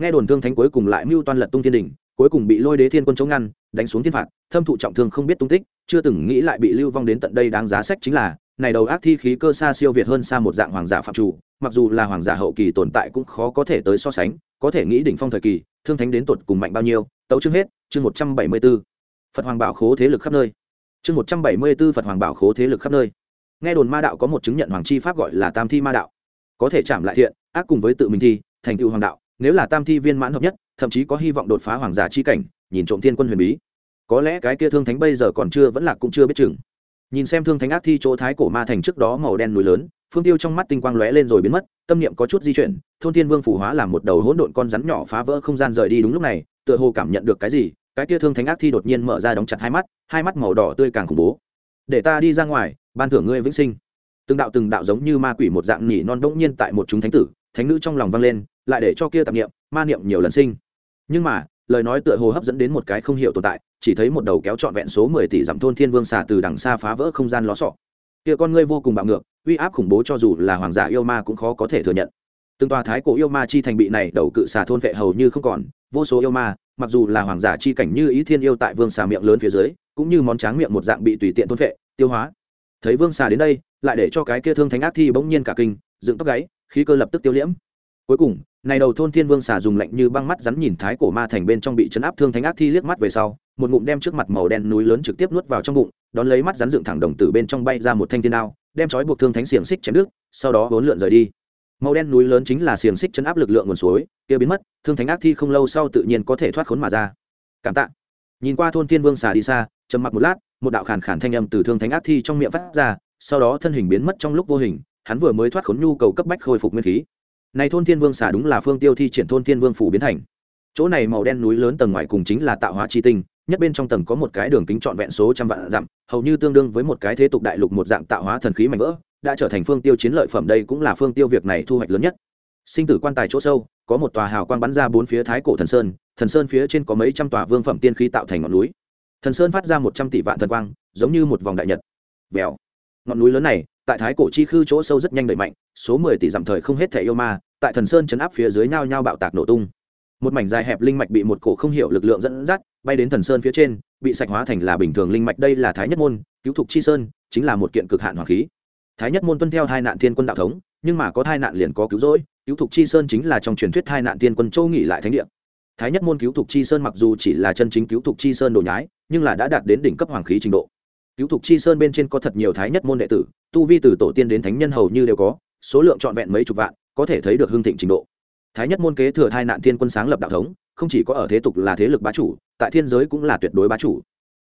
Nghe đồn thương thánh cuối cùng lại mưu toan lật tung thiên đình cuối cùng bị lôi đế thiên quân chống ngăn, đánh xuống thiên phạt, thâm thụ trọng thương không biết tung tích, chưa từng nghĩ lại bị lưu vong đến tận đây đáng giá sách chính là, này đầu ác thi khí cơ xa siêu việt hơn xa một dạng hoàng giả phạm chủ, mặc dù là hoàng giả hậu kỳ tồn tại cũng khó có thể tới so sánh, có thể nghĩ đỉnh phong thời kỳ, thương thánh đến tột cùng mạnh bao nhiêu, tấu chương hết, chương một trăm bảy mươi b ố phật hoàng bảo khố thế lực khắp nơi. Chương một trăm bảy mươi b ố phật hoàng bảo khố thế lực khắp nơi. Nghe đồn ma đạo có một chứng nhận hoàng chi pháp gọi là tam thi ma đạo. Có thể chạm lại thiện, ác cùng với tự mình thi, thành tựu hoàng đạo nếu là tam thi viên mãn hợp nhất, thậm chí có hy vọng đột phá hoàng giả chi cảnh, nhìn trộm thiên quân huyền bí. Có lẽ cái kia thương thánh bây giờ còn chưa, vẫn là cũng chưa biết chừng. Nhìn xem thương thánh ác thi chỗ thái cổ ma thành trước đó màu đen núi lớn, phương tiêu trong mắt tinh quang lóe lên rồi biến mất, tâm niệm có chút di chuyển, thôn thiên vương phủ hóa làm một đầu hỗn độn con rắn nhỏ phá vỡ không gian rời đi đúng lúc này, tựa hồ cảm nhận được cái gì, cái kia thương thánh ác thi đột nhiên mở ra đóng chặt hai mắt hai mắt màu đỏ tươi càng khủng bố. Để ta đi ra ngoài, ban thưởng ngươi vĩnh sinh. Từng đạo từng đạo giống như ma quỷ một dạng nhỉ non đỗng nhiên tại một chúng thánh tử, thánh nữ trong lòng vang lên lại để cho kia tạp niệm, ma niệm nhiều lần sinh. Nhưng mà, lời nói tựa hồ hấp dẫn đến một cái không hiểu tồn tại, chỉ thấy một đầu kéo trọn vẹn số mười tỷ dặm thôn thiên vương xà từ đằng xa phá vỡ không gian ló sọ. Kia con ngươi vô cùng bạo ngược, uy áp khủng bố cho dù là hoàng giả yêu ma cũng khó có thể thừa nhận. Từng tòa thái cổ yêu ma chi thành bị này đầu cự xà thôn vệ hầu như không còn, vô số yêu ma, mặc dù là hoàng giả chi cảnh như ý thiên yêu tại vương xà miệng lớn phía dưới, cũng như món tráng miệng một dạng bị tùy tiện thôn vệ, tiêu hóa. Thấy vương xà đến đây, lại để cho cái kia thương thánh ác thi bỗng nhiên cả kinh, dựng tóc gáy, khí cơ lập tức tiêu liễm cuối cùng, này đầu thôn thiên vương xà dùng lạnh như băng mắt rắn nhìn thái cổ ma thành bên trong bị chấn áp thương thánh ác thi liếc mắt về sau, một ngụm đem trước mặt màu đen núi lớn trực tiếp nuốt vào trong bụng, đón lấy mắt rắn dựng thẳng đồng tử bên trong bay ra một thanh thiên đao, đem trói buộc thương thánh xiềng xích chém đứt, sau đó vốn lượn rời đi. Màu đen núi lớn chính là xiềng xích chấn áp lực lượng nguồn suối, kia biến mất, thương thánh ác thi không lâu sau tự nhiên có thể thoát khốn mà ra. Cảm tạ. Nhìn qua thôn thiên vương xà đi xa, trầm mặc một lát, một đạo khản khản thanh âm từ thương thánh ác thi trong miệng phát ra, sau đó thân hình biến mất trong lúc vô hình, hắn vừa mới thoát khốn nhu cầu cấp bách khôi phục nguyên khí này thôn thiên vương xà đúng là phương tiêu thi triển thôn thiên vương phủ biến thành. Chỗ này màu đen núi lớn tầng ngoài cùng chính là tạo hóa chi tinh, nhất bên trong tầng có một cái đường kính trọn vẹn số trăm vạn dặm, hầu như tương đương với một cái thế tục đại lục một dạng tạo hóa thần khí mạnh vỡ, đã trở thành phương tiêu chiến lợi phẩm đây cũng là phương tiêu việc này thu hoạch lớn nhất. Sinh tử quan tài chỗ sâu, có một tòa hào quang bắn ra bốn phía thái cổ thần sơn thần sơn phía trên có mấy trăm tòa vương phẩm tiên khí tạo thành ngọn núi. Thần sơn phát ra một trăm tỷ vạn thần quang, giống như một vòng đại nhật. Vèo. Ngọn núi lớn này tại thái cổ chi khư chỗ sâu rất nhanh đẩy mạnh, số mười tỷ dặm thời không hết thể yêu ma, tại thần sơn chấn áp phía dưới nhao nhao bạo tạc nổ tung. Một mảnh dài hẹp linh mạch bị một cổ không hiểu lực lượng dẫn dắt, bay đến thần sơn phía trên, bị sạch hóa thành là bình thường linh mạch. Đây là thái nhất môn, cứu thục chi sơn, chính là một kiện cực hạn hoàng khí. Thái nhất môn tuân theo hai nạn thiên quân đạo thống, nhưng mà có hai nạn liền có cứu rỗi, cứu thục chi sơn chính là trong truyền thuyết hai nạn thiên quân châu nghỉ lại thánh địa. Thái nhất môn cứu thục chi sơn mặc dù chỉ là chân chính cứu thục chi sơn đồ nhái, nhưng là đã đạt đến đỉnh cấp hoàng khí trình độ cứu thục chi sơn bên trên có thật nhiều thái nhất môn đệ tử, tu vi từ tổ tiên đến thánh nhân hầu như đều có, số lượng trọn vẹn mấy chục vạn, có thể thấy được hương thịnh trình độ. Thái nhất môn kế thừa thai nạn thiên quân sáng lập đạo thống, không chỉ có ở thế tục là thế lực bá chủ, tại thiên giới cũng là tuyệt đối bá chủ.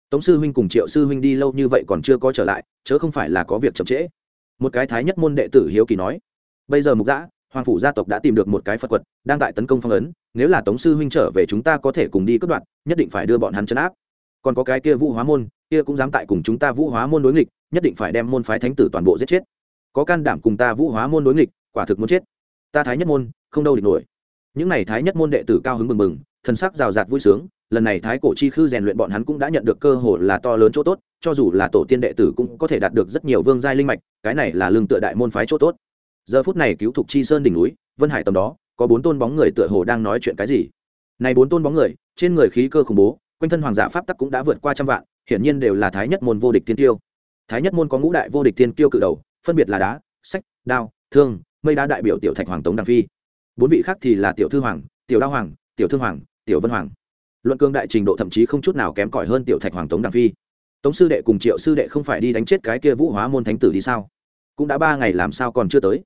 Tống sư huynh cùng triệu sư huynh đi lâu như vậy còn chưa có trở lại, chớ không phải là có việc chậm trễ. Một cái thái nhất môn đệ tử hiếu kỳ nói, bây giờ mục giã hoàng phủ gia tộc đã tìm được một cái phật quật, đang tại tấn công phong ấn, nếu là tống sư huynh trở về chúng ta có thể cùng đi cướp đoạt, nhất định phải đưa bọn hắn chấn áp. Còn có cái kia vũ hóa môn kia cũng dám tại cùng chúng ta vũ hóa môn đối nghịch, nhất định phải đem môn phái thánh tử toàn bộ giết chết. Có can đảm cùng ta vũ hóa môn đối nghịch, quả thực muốn chết. Ta thái nhất môn, không đâu địch nổi. Những n à y thái nhất môn đệ tử cao hứng mừng mừng thân sắc rào rạt vui sướng, lần này thái cổ chi khư rèn luyện bọn hắn cũng đã nhận được cơ hội là to lớn chỗ tốt, cho dù là tổ tiên đệ tử cũng có thể đạt được rất nhiều vương giai linh mạch, cái này là lương tựa đại môn phái chỗ tốt. Giờ phút này cứu thục chi sơn đỉnh núi, vân hải tầm đó, có bốn tôn bóng người tựa hồ đang nói chuyện cái gì. Này bốn tôn bóng người, trên người khí cơ khủng bố, quanh thân hoàng giả pháp tắc cũng đã vượt qua trăm vạn hiển nhiên đều là thái nhất môn vô địch tiên tiêu thái nhất môn có ngũ đại vô địch tiên tiêu cự đầu, phân biệt là đá, sách, đao, thương, mây đá đại biểu tiểu thạch hoàng tống đằng phi. Bốn vị khác thì là tiểu thư hoàng, tiểu đao hoàng, tiểu thương hoàng, tiểu vân hoàng. Luận cương đại trình độ thậm chí không chút nào kém cỏi hơn tiểu thạch hoàng tống đằng phi. Tống sư đệ cùng triệu sư đệ không phải đi đánh chết cái kia vũ hóa môn thánh tử đi sao? Cũng đã ba ngày làm sao còn chưa tới.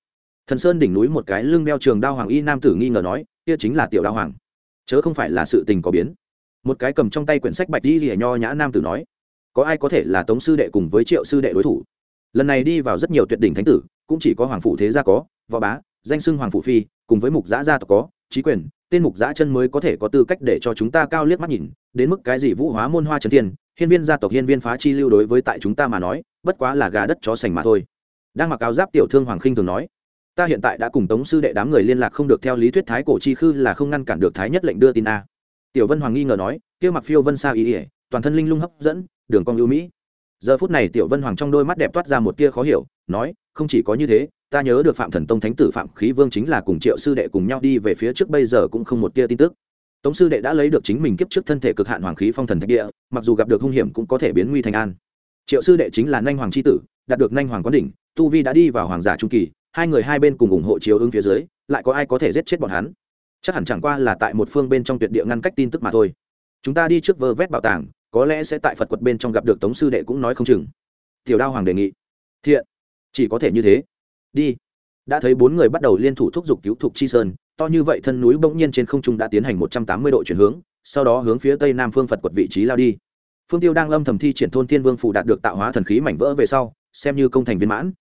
Thần sơn đỉnh núi một cái lưng đeo trường đao hoàng y nam tử nghi ngờ nói, kia chính là tiểu đao hoàng. Chớ không phải là sự tình có biến một cái cầm trong tay quyển sách bạch đi rỉa nho nhã nam tử nói, có ai có thể là tống sư đệ cùng với triệu sư đệ đối thủ? Lần này đi vào rất nhiều tuyệt đỉnh thánh tử, cũng chỉ có hoàng phụ thế gia có, võ bá, danh xưng hoàng phụ phi, cùng với mục giã gia tộc có trí quyền, tên mục giã chân mới có thể có tư cách để cho chúng ta cao liếc mắt nhìn, đến mức cái gì vũ hóa môn hoa trần thiên, hiên viên gia tộc hiên viên phá chi lưu đối với tại chúng ta mà nói, bất quá là gà đất chó sành mà thôi. Đang mặc áo giáp tiểu thương hoàng khinh thường nói, ta hiện tại đã cùng tống sư đệ đám người liên lạc không được theo lý thuyết thái cổ chi khư là không ngăn cản được thái nhất lệnh đưa tin a tiểu vân hoàng nghi ngờ nói, kia mặc phiêu vân sao ý ỉa toàn thân linh lung hấp dẫn, đường cong ưu mỹ. Giờ phút này tiểu vân hoàng trong đôi mắt đẹp toát ra một tia khó hiểu, nói, không chỉ có như thế, ta nhớ được phạm thần tông thánh tử phạm khí vương chính là cùng triệu sư đệ cùng nhau đi về phía trước, bây giờ cũng không một tia tin tức. Tống sư đệ đã lấy được chính mình kiếp trước thân thể cực hạn hoàng khí phong thần thạch địa, mặc dù gặp được hung hiểm cũng có thể biến nguy thành an. Triệu sư đệ chính là nanh hoàng c h i tử, đạt được nanh hoàng quán đỉnh, tu vi đã đi vào hoàng giả trung kỳ, hai người hai bên cùng ủng hộ chiếu ứng phía dưới, lại có ai có thể giết chết bọn hắn? Chắc hẳn chẳng qua là tại một phương bên trong tuyệt địa ngăn cách tin tức mà thôi. Chúng ta đi trước vơ vét bảo tàng, có lẽ sẽ tại phật quật bên trong gặp được tống sư đệ cũng nói không chừng. Tiểu đao hoàng đề nghị. Thiện. Chỉ có thể như thế. Đi. Đã thấy bốn người bắt đầu liên thủ thúc giục cứu thục chi sơn, to như vậy thân núi bỗng nhiên trên không trung đã tiến hành một trăm tám mươi độ chuyển hướng, sau đó hướng phía tây nam phương phật quật vị trí lao đi. Phương tiêu đang lâm thầm thi triển thôn thiên vương phủ đạt được tạo hóa thần khí mảnh vỡ về sau, xem như công thành viên mãn.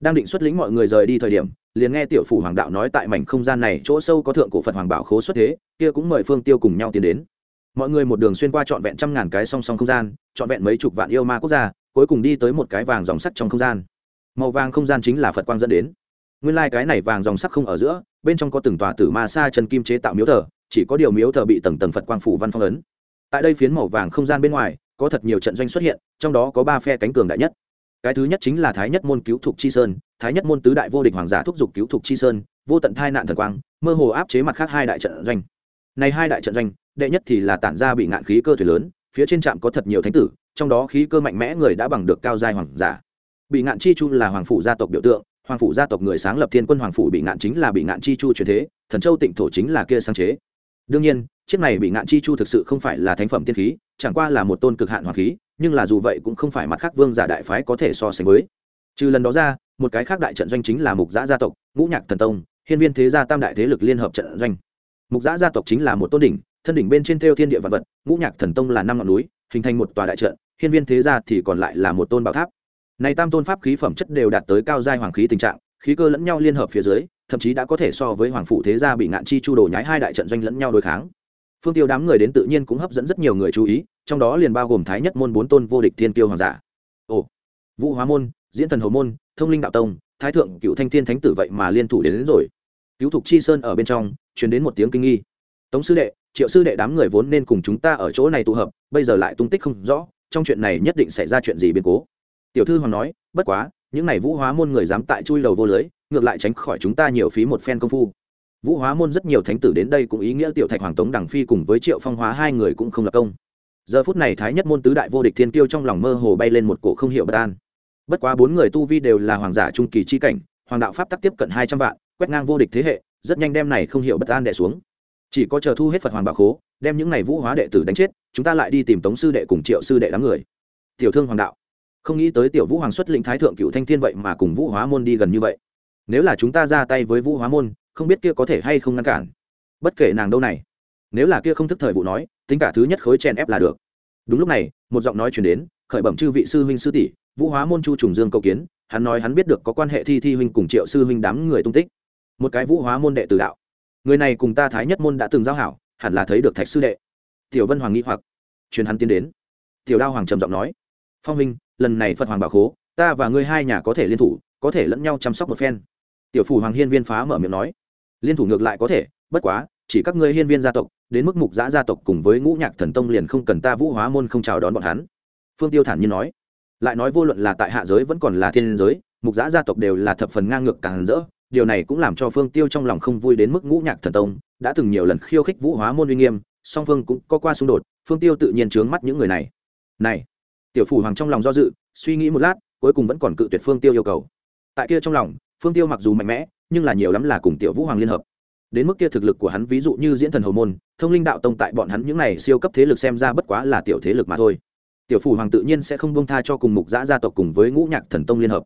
Đang định xuất lĩnh mọi người rời đi thời điểm liền nghe tiểu phủ hoàng đạo nói tại mảnh không gian này chỗ sâu có thượng cổ phật hoàng bảo khố xuất thế, kia cũng mời phương tiêu cùng nhau tiến đến. Mọi người một đường xuyên qua trọn vẹn trăm ngàn cái song song không gian, trọn vẹn mấy chục vạn yêu ma quốc gia, cuối cùng đi tới một cái vàng dòng sắt trong không gian. Màu vàng không gian chính là phật quang dẫn đến. Nguyên lai、like、cái này vàng dòng sắc không ở giữa, bên trong có từng tòa tử ma sa chân kim chế tạo miếu thờ, chỉ có điều miếu thờ bị tầng tầng phật quang phủ văn phong ấn. Tại đây phiến màu vàng không gian bên ngoài, có thật nhiều trận doanh xuất hiện, trong đó có ba phe cánh cường đại nhất. Cái thứ nhất chính là thái nhất môn cứu thục chi sơn thái nhất môn tứ đại vô địch hoàng giả thúc giục cứu thục chi sơn, vô tận thai nạn thần quang, mơ hồ áp chế mặt khác hai đại trận doanh. Này hai đại trận doanh, đệ nhất thì là tản ra bị ngạn khí cơ thủy lớn, phía trên trạm có thật nhiều thánh tử, trong đó khí cơ mạnh mẽ người đã bằng được cao giai hoàng giả. Bị ngạn chi chu là hoàng phủ gia tộc biểu tượng, hoàng phủ gia tộc người sáng lập thiên quân hoàng phủ bị ngạn chính là bị ngạn chi chu truyền thế, thần châu tịnh thổ chính là kia sáng chế. Đương nhiên, chiếc này bị ngạn chi chu thực sự không phải là thánh phẩm tiên khí, chẳng qua là một tôn cực hạn hoàng khí, nhưng là dù vậy cũng không phải mặt khác vương giả đại phái có thể so sánh với trừ lần đó ra, một cái khác đại trận doanh chính là mục giã gia tộc, ngũ nhạc thần tông, hiên viên thế gia tam đại thế lực liên hợp trận doanh. Mục giã gia tộc chính là một tôn đỉnh, thân đỉnh bên trên theo thiên địa vật vật, ngũ nhạc thần tông là năm ngọn núi, hình thành một tòa đại trận, hiên viên thế gia thì còn lại là một tôn bảo tháp. Này tam tôn pháp khí phẩm chất đều đạt tới cao giai hoàng khí tình trạng, khí cơ lẫn nhau liên hợp phía dưới, thậm chí đã có thể so với hoàng phụ thế gia bị ngạn chi chu đồ nhái hai đại trận doanh lẫn nhau đối kháng. Phương tiêu đám người đến tự nhiên cũng hấp dẫn rất nhiều người chú ý, trong đó liền bao gồm thái nhất môn bốn tôn vô địch thiên tiêu hoàng giả. Ồ, vũ hóa môn diễn thần hầu môn thông linh đạo tông thái thượng cựu thanh thiên thánh tử vậy mà liên thủ đến, đến rồi. Cứu thục chi sơn ở bên trong chuyển đến một tiếng kinh nghi. Tống sư đệ triệu sư đệ đám người vốn nên cùng chúng ta ở chỗ này tụ hợp bây giờ lại tung tích không rõ trong chuyện này nhất định xảy ra chuyện gì biến cố. Tiểu thư hoàng nói bất quá những này vũ hóa môn người dám tại chui đầu vô lưới ngược lại tránh khỏi chúng ta nhiều phí một phen công phu. Vũ hóa môn rất nhiều thánh tử đến đây cũng ý nghĩa tiểu thạch hoàng tống đằng phi cùng với triệu phong hóa hai người cũng không lập công. Giờ phút này thái nhất môn tứ đại vô địch thiên kiêu trong lòng mơ hồ bay lên một cổ không hiểu bất an bất quá bốn người tu vi đều là hoàng giả trung kỳ chi cảnh, hoàng đạo pháp tắc tiếp cận hai trăm vạn, quét ngang vô địch thế hệ, rất nhanh đem này không hiểu bất an đẻ xuống. Chỉ có chờ thu hết phật hoàng bạc khố, đem những này vũ hóa đệ tử đánh chết, chúng ta lại đi tìm tống sư đệ cùng triệu sư đệ đám người. Tiểu thương hoàng đạo, không nghĩ tới tiểu vũ hoàng xuất lĩnh thái thượng cựu thanh thiên vậy mà cùng vũ hóa môn đi gần như vậy. Nếu là chúng ta ra tay với vũ hóa môn, không biết kia có thể hay không ngăn cản. Bất kể nàng đâu này, nếu là kia không thức thời vụ nói, tính cả thứ nhất khối chen ép là được. Đúng lúc này, một giọng nói chuyển đến, khởi bẩm chư vị sư huynh sư tỷ vũ hóa môn chu trùng dương cầu kiến, hắn nói hắn biết được có quan hệ thi thi huynh cùng triệu sư huynh đám người tung tích. Một cái vũ hóa môn đệ tử đạo. Người này cùng ta thái nhất môn đã từng giao hảo, hẳn là thấy được thạch sư đệ. Tiểu vân hoàng nghĩ hoặc. Truyền hắn tiến đến. Tiểu đao hoàng trầm giọng nói. Phong huynh, lần này phật hoàng bảo khố, ta và ngươi hai nhà có thể liên thủ, có thể lẫn nhau chăm sóc một phen. Tiểu phủ hoàng hiên viên phá mở miệng nói. Liên thủ ngược lại có thể, bất quá, chỉ các ngươi hiên viên gia tộc, đến mức mục giã gia tộc cùng với ngũ nhạc thần tông liền không cần ta vũ hóa môn không chào đón bọn hắn. Phương tiêu thản nhiên nói lại nói vô luận là tại hạ giới vẫn còn là thiên giới, mục giã gia tộc đều là thập phần ngang ngược càng rỡ, điều này cũng làm cho phương tiêu trong lòng không vui đến mức ngũ nhạc thần tông, đã từng nhiều lần khiêu khích vũ hóa môn uy nghiêm, song phương cũng có qua xung đột, phương tiêu tự nhiên trướng mắt những người này. Này, tiểu phủ hoàng trong lòng do dự, suy nghĩ một lát, cuối cùng vẫn còn cự tuyệt phương tiêu yêu cầu. Tại kia trong lòng, phương tiêu mặc dù mạnh mẽ, nhưng là nhiều lắm là cùng tiểu vũ hoàng liên hợp. Đến mức kia thực lực của hắn, ví dụ như diễn thần hầu môn, thông linh đạo tông tại bọn hắn những này siêu cấp thế lực xem ra bất quá là tiểu thế lực mà thôi tiểu phủ hoàng tự nhiên sẽ không bông tha cho cùng mục giã gia tộc cùng với ngũ nhạc thần tông liên hợp.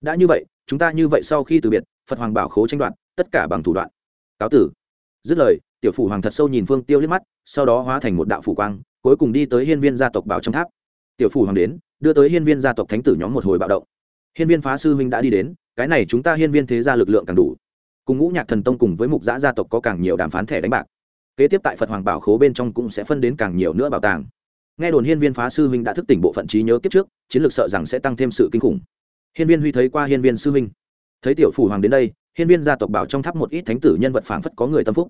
Đã như vậy, chúng ta như vậy sau khi từ biệt, phật hoàng bảo khố tranh đoạt, tất cả bằng thủ đoạn. Cáo tử. Dứt lời, tiểu phủ hoàng thật sâu nhìn phương tiêu liếc mắt, sau đó hóa thành một đạo phủ quang, cuối cùng đi tới hiên viên gia tộc bảo trong tháp. Tiểu phủ hoàng đến, đưa tới hiên viên gia tộc thánh tử nhóm một hồi bạo động. Hiên viên phá sư huynh đã đi đến, cái này chúng ta hiên viên thế gia lực lượng càng đủ. Cùng ngũ nhạc thần tông cùng với mục giã gia tộc có càng nhiều đàm phán thẻ đánh bạc. Kế tiếp tại phật hoàng bảo khố bên trong cũng sẽ phân đến càng nhiều nữa bảo tàng nghe đồn hiên viên phá sư huynh đã thức tỉnh bộ phận trí nhớ kiếp trước chiến lược sợ rằng sẽ tăng thêm sự kinh khủng hiên viên huy thấy qua hiên viên sư huynh thấy tiểu phủ hoàng đến đây hiên viên gia tộc bảo trong tháp một ít thánh tử nhân vật phảng phất có người tâm phúc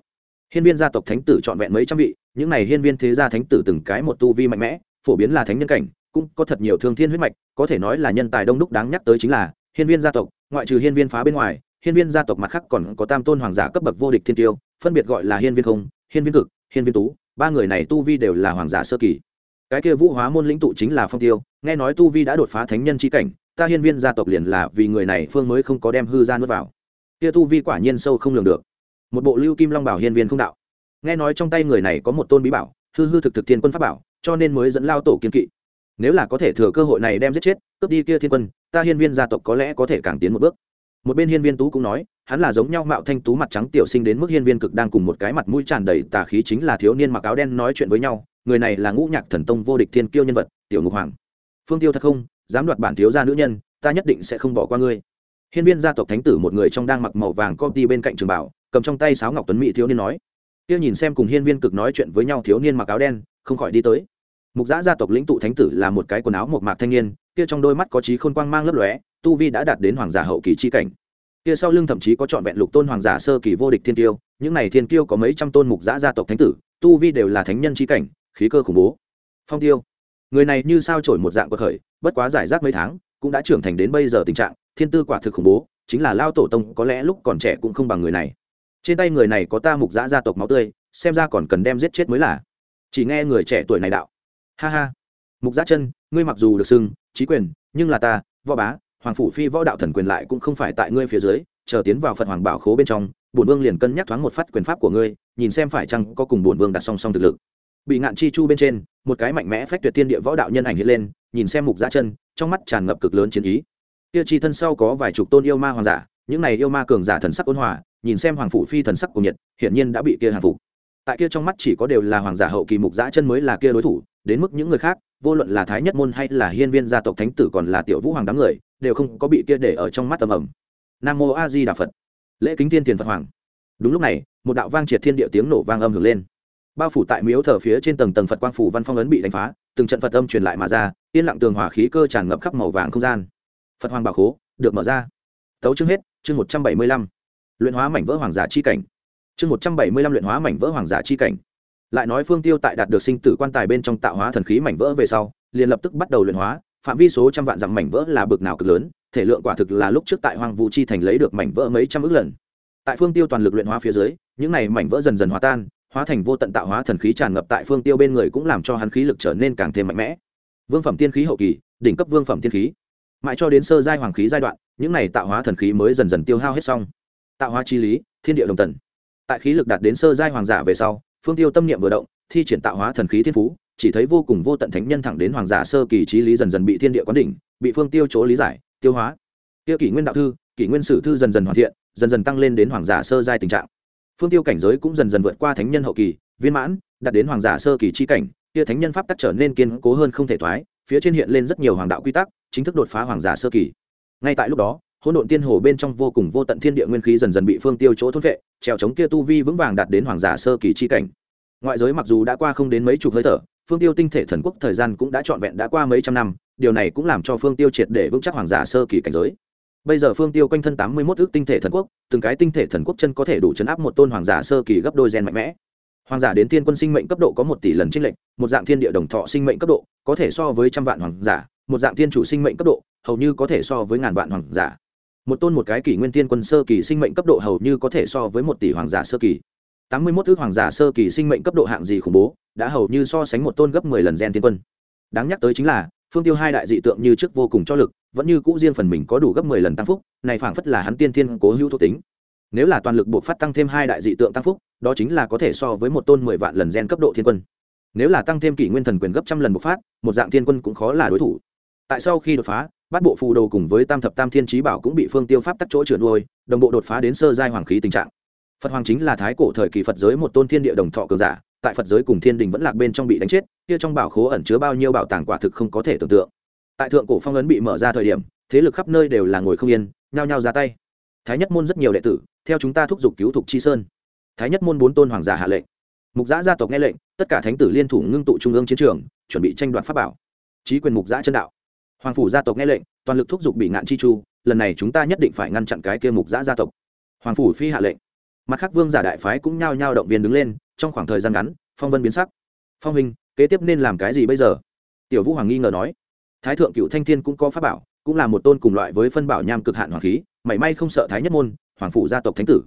hiên viên gia tộc thánh tử trọn vẹn mấy trăm vị những này hiên viên thế gia thánh tử từng cái một tu vi mạnh mẽ phổ biến là thánh nhân cảnh cũng có thật nhiều thương thiên huyết mạch có thể nói là nhân tài đông đúc đáng nhắc tới chính là hiên viên gia tộc ngoại trừ hiên viên phá bên ngoài hiên viên gia tộc mặt khác còn có tam tôn hoàng giả cấp bậc vô địch thiên tiêu phân biệt gọi là hiên viên không hiên viên cực hiên viên tú ba người này tu vi đều là hoàng giả sơ kỳ cái kia vũ hóa môn lĩnh tụ chính là phong tiêu, nghe nói tu vi đã đột phá thánh nhân chi cảnh, ta hiên viên gia tộc liền là vì người này phương mới không có đem hư ra nuốt vào. Kia tu vi quả nhiên sâu không lường được. Một bộ lưu kim long bảo hiên viên không đạo. Nghe nói trong tay người này có một tôn bí bảo, hư hư thực thực thiên quân pháp bảo, cho nên mới dẫn lao tổ kiên kỵ. Nếu là có thể thừa cơ hội này đem giết chết, cướp đi kia thiên quân, ta hiên viên gia tộc có lẽ có thể càng tiến một bước. Một bên hiên viên tú cũng nói, hắn là giống nhau mạo thanh tú mặt trắng tiểu sinh đến mức hiên viên cực đang cùng một cái mặt mũi tràn đầy tà khí chính là thiếu niên mặc áo đen nói chuyện với nhau người này là ngũ nhạc thần tông vô địch thiên kiêu nhân vật, tiểu ngục hoàng. Phương tiêu thật không, dám đoạt bản thiếu gia nữ nhân, ta nhất định sẽ không bỏ qua ngươi. Hiên viên gia tộc thánh tử một người trong đang mặc màu vàng copy bên cạnh trường bảo, cầm trong tay sáo ngọc tuấn mỹ thiếu niên nói. Tiêu nhìn xem cùng hiên viên cực nói chuyện với nhau thiếu niên mặc áo đen, không khỏi đi tới. Mục giã gia tộc lĩnh tụ thánh tử là một cái quần áo một mạc thanh niên, kia trong đôi mắt có trí khôn quang mang lấp lóe, tu vi đã đạt đến hoàng giả hậu kỳ chi cảnh. Kia sau lưng thậm chí có trọn vẹn lục tôn hoàng giả sơ kỳ vô địch thiên tiêu những này thiên tiêu có mấy trăm tôn mục giã gia tộc thánh tử, tu vi đều là thánh nhân chi cảnh khí cơ khủng bố. Phong tiêu, người này như sao trổi một dạng bậc khởi, bất quá giải rác mấy tháng, cũng đã trưởng thành đến bây giờ tình trạng, thiên tư quả thực khủng bố, chính là lao tổ tông có lẽ lúc còn trẻ cũng không bằng người này. Trên tay người này có ta mục giã gia tộc máu tươi, xem ra còn cần đem giết chết mới là. Chỉ nghe người trẻ tuổi này đạo. Ha ha. Mục giã chân, ngươi mặc dù được xưng trí quyền, nhưng là ta, võ bá, hoàng phủ phi võ đạo thần quyền lại cũng không phải tại ngươi phía dưới, chờ tiến vào phật hoàng bảo khố bên trong, bổn vương liền cân nhắc thoáng một phát quyền pháp của ngươi, nhìn xem phải chăng có cùng bổn vương đặt song song thực lực bị ngạn chi chu bên trên, một cái mạnh mẽ phách tuyệt tiên địa võ đạo nhân ảnh hiện lên, nhìn xem mục gia chân, trong mắt tràn ngập cực lớn chiến ý. Kia chi thân sau có vài chục tôn yêu ma hoàng giả, những này yêu ma cường giả thần sắc ôn hòa, nhìn xem hoàng phủ phi thần sắc của nhiệt, hiển nhiên đã bị kia hàng phục. Tại kia trong mắt chỉ có đều là hoàng giả hậu kỳ mục giã chân mới là kia đối thủ, đến mức những người khác, vô luận là thái nhất môn hay là hiên viên gia tộc thánh tử còn là tiểu vũ hoàng đám người, đều không có bị kia để ở trong mắt tầm ẩm nam mô a di đà phật. Lễ kính tiên tiền phật hoàng. Đúng lúc này, một đạo vang triệt thiên địa tiếng nổ vang âm hưởng lên bao phủ tại miếu thờ phía trên tầng tầng phật quang phủ văn phong ấn bị đánh phá, từng trận phật âm truyền lại mà ra, yên lặng tường hỏa khí cơ tràn ngập khắp màu vàng không gian. Phật hoàng bảo khố, được mở ra. Tấu chương hết, chương một trăm bảy mươi lăm. Luyện hóa mảnh vỡ hoàng giả chi cảnh. Chương một trăm bảy mươi lăm luyện hóa mảnh vỡ hoàng giả chi cảnh. Lại nói phương tiêu tại đạt được sinh tử quan tài bên trong tạo hóa thần khí mảnh vỡ về sau, liền lập tức bắt đầu luyện hóa, phạm vi số trăm vạn dặm mảnh vỡ là bực nào cực lớn, thể lượng quả thực là lúc trước tại hoàng vũ chi thành lấy được mảnh vỡ mấy trăm ước lần. Tại phương tiêu toàn lực luyện hóa phía dưới, những này mảnh vỡ dần dần hòa tan hóa thành vô tận tạo hóa thần khí tràn ngập tại phương tiêu bên người cũng làm cho hắn khí lực trở nên càng thêm mạnh mẽ. Vương phẩm tiên khí hậu kỳ, đỉnh cấp vương phẩm tiên khí. Mãi cho đến sơ giai hoàng khí giai đoạn, những này tạo hóa thần khí mới dần dần tiêu hao hết xong. Tạo hóa chi lý, thiên địa đồng tần. Tại khí lực đạt đến sơ giai hoàng giả về sau, phương tiêu tâm niệm vừa động, thi triển tạo hóa thần khí thiên phú, chỉ thấy vô cùng vô tận thánh nhân thẳng đến hoàng giả sơ kỳ trí lý dần dần bị thiên địa quán đỉnh, bị phương tiêu chỗ lý giải, tiêu hóa. Tiêu kỷ nguyên đạo thư, kỷ nguyên sử thư dần dần hoàn thiện, dần dần tăng lên đến hoàng giả sơ giai tình trạng phương tiêu cảnh giới cũng dần dần vượt qua thánh nhân hậu kỳ, viên mãn, đạt đến hoàng giả sơ kỳ chi cảnh, kia thánh nhân pháp tắc trở nên kiên cố hơn không thể thoái, phía trên hiện lên rất nhiều hoàng đạo quy tắc, chính thức đột phá hoàng giả sơ kỳ. Ngay tại lúc đó, hỗn độn tiên hồ bên trong vô cùng vô tận thiên địa nguyên khí dần dần bị phương tiêu chỗ thốt vệ, trèo chống kia tu vi vững vàng đạt đến hoàng giả sơ kỳ chi cảnh. Ngoại giới mặc dù đã qua không đến mấy chục hơi thở, phương tiêu tinh thể thần quốc thời gian cũng đã trọn vẹn đã qua mấy trăm năm, điều này cũng làm cho phương tiêu triệt để vững chắc hoàng giả sơ kỳ cảnh giới bây giờ phương tiêu quanh thân tám mươi mốt ước tinh thể thần quốc từng cái tinh thể thần quốc chân có thể đủ chấn áp một tôn hoàng giả sơ kỳ gấp đôi gen mạnh mẽ. Hoàng giả đến tiên quân sinh mệnh cấp độ có một tỷ lần tranh lệnh, một dạng thiên địa đồng thọ sinh mệnh cấp độ có thể so với trăm vạn hoàng giả một dạng thiên chủ sinh mệnh cấp độ hầu như có thể so với ngàn vạn hoàng giả. Một tôn một cái kỷ nguyên tiên quân sơ kỳ sinh mệnh cấp độ hầu như có thể so với một tỷ hoàng giả sơ kỳ. Tám mươi mốt ước hoàng giả sơ kỳ sinh mệnh cấp độ hạng gì khủng bố đã hầu như so sánh một tôn gấp mười lần gen tiên quân. Đáng nhắc tới chính là phương tiêu hai đại dị tượng như trước vô cùng cho lực vẫn như cũ riêng phần mình có đủ gấp mười lần tăng phúc, này phảng phất là hắn tiên thiên cố hữu thuộc tính. Nếu là toàn lực buộc phát tăng thêm hai đại dị tượng tăng phúc, đó chính là có thể so với một tôn mười vạn lần gen cấp độ thiên quân. Nếu là tăng thêm kỷ nguyên thần quyền gấp trăm lần bộc phát, một dạng thiên quân cũng khó là đối thủ. Tại sau khi đột phá, bát bộ phù đồ cùng với tam thập tam thiên trí bảo cũng bị phương tiêu pháp tắc chỗ chửa nuôi đồng bộ đột phá đến sơ giai hoàng khí tình trạng. Phật hoàng chính là thái cổ thời kỳ phật giới một tôn thiên địa đồng thọ cường giả, tại phật giới cùng thiên đình vẫn lạc bên trong bị đánh chết, kia trong bảo khố ẩn chứa bao nhiêu bảo tàng quả thực không có thể tưởng tượng tại thượng cổ phong ấn bị mở ra thời điểm, thế lực khắp nơi đều là ngồi không yên, nhao nhao ra tay. Thái nhất môn rất nhiều đệ tử, theo chúng ta thúc giục cứu thục chi sơn. Thái nhất môn bốn tôn hoàng giả hạ lệnh. Mục giã gia tộc nghe lệnh, tất cả thánh tử liên thủ ngưng tụ trung ương chiến trường, chuẩn bị tranh đoạt pháp bảo. Trí quyền mục giã chân đạo. Hoàng phủ gia tộc nghe lệnh, toàn lực thúc giục bị ngạn chi chu, lần này chúng ta nhất định phải ngăn chặn cái kia mục giã gia tộc. Hoàng phủ phi hạ lệnh. Mặt khác vương giả đại phái cũng nhao nhao động viên đứng lên, trong khoảng thời gian ngắn, phong vân biến sắc. Phong hình kế tiếp nên làm cái gì bây giờ? Tiểu vũ hoàng nghi ngờ nói thái thượng cựu thanh thiên cũng có pháp bảo, cũng là một tôn cùng loại với phân bảo nham cực hạn hoàng khí, mảy may không sợ thái nhất môn, hoàng phủ gia tộc thánh tử.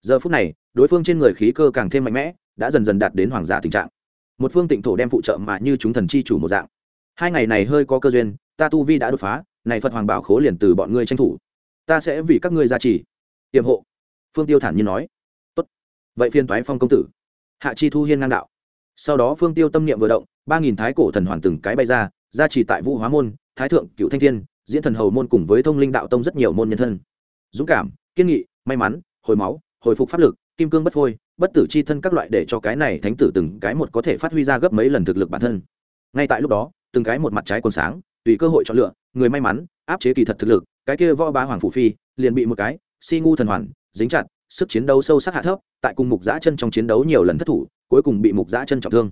Giờ phút này, đối phương trên người khí cơ càng thêm mạnh mẽ, đã dần dần đạt đến hoàng giả tình trạng. Một phương tịnh thổ đem phụ trợ mà như chúng thần chi chủ một dạng. Hai ngày này hơi có cơ duyên, ta tu vi đã đột phá, này phật hoàng bảo khố liền từ bọn ngươi tranh thủ. Ta sẽ vì các ngươi gia trì. Tiềm hộ. Phương tiêu thản nhiên nói. Tốt. Vậy phiên toái phong công tử. Hạ chi thu hiên ngang đạo. Sau đó phương tiêu tâm niệm vừa động, ba nghìn thái cổ thần hoàn từng cái bay ra gia trì tại vũ hóa môn, thái thượng cựu thanh thiên, diễn thần hầu môn cùng với thông linh đạo tông rất nhiều môn nhân thân. Dũng cảm, kiên nghị, may mắn, hồi máu, hồi phục pháp lực, kim cương bất phôi, bất tử c h i thân các loại để cho cái này thánh tử từng cái một có thể phát huy ra gấp mấy lần thực lực bản thân. Ngay tại lúc đó, từng cái một mặt trái còn sáng, tùy cơ hội chọn lựa, người may mắn, áp chế kỳ thật thực lực, cái kia võ bá hoàng phủ phi, liền bị một cái, si ngu thần hoàn, dính chặt, sức chiến đấu sâu sắc hạ thấp, tại cùng mục giã chân trong chiến đấu nhiều lần thất thủ, cuối cùng bị mục giã chân trọng thương.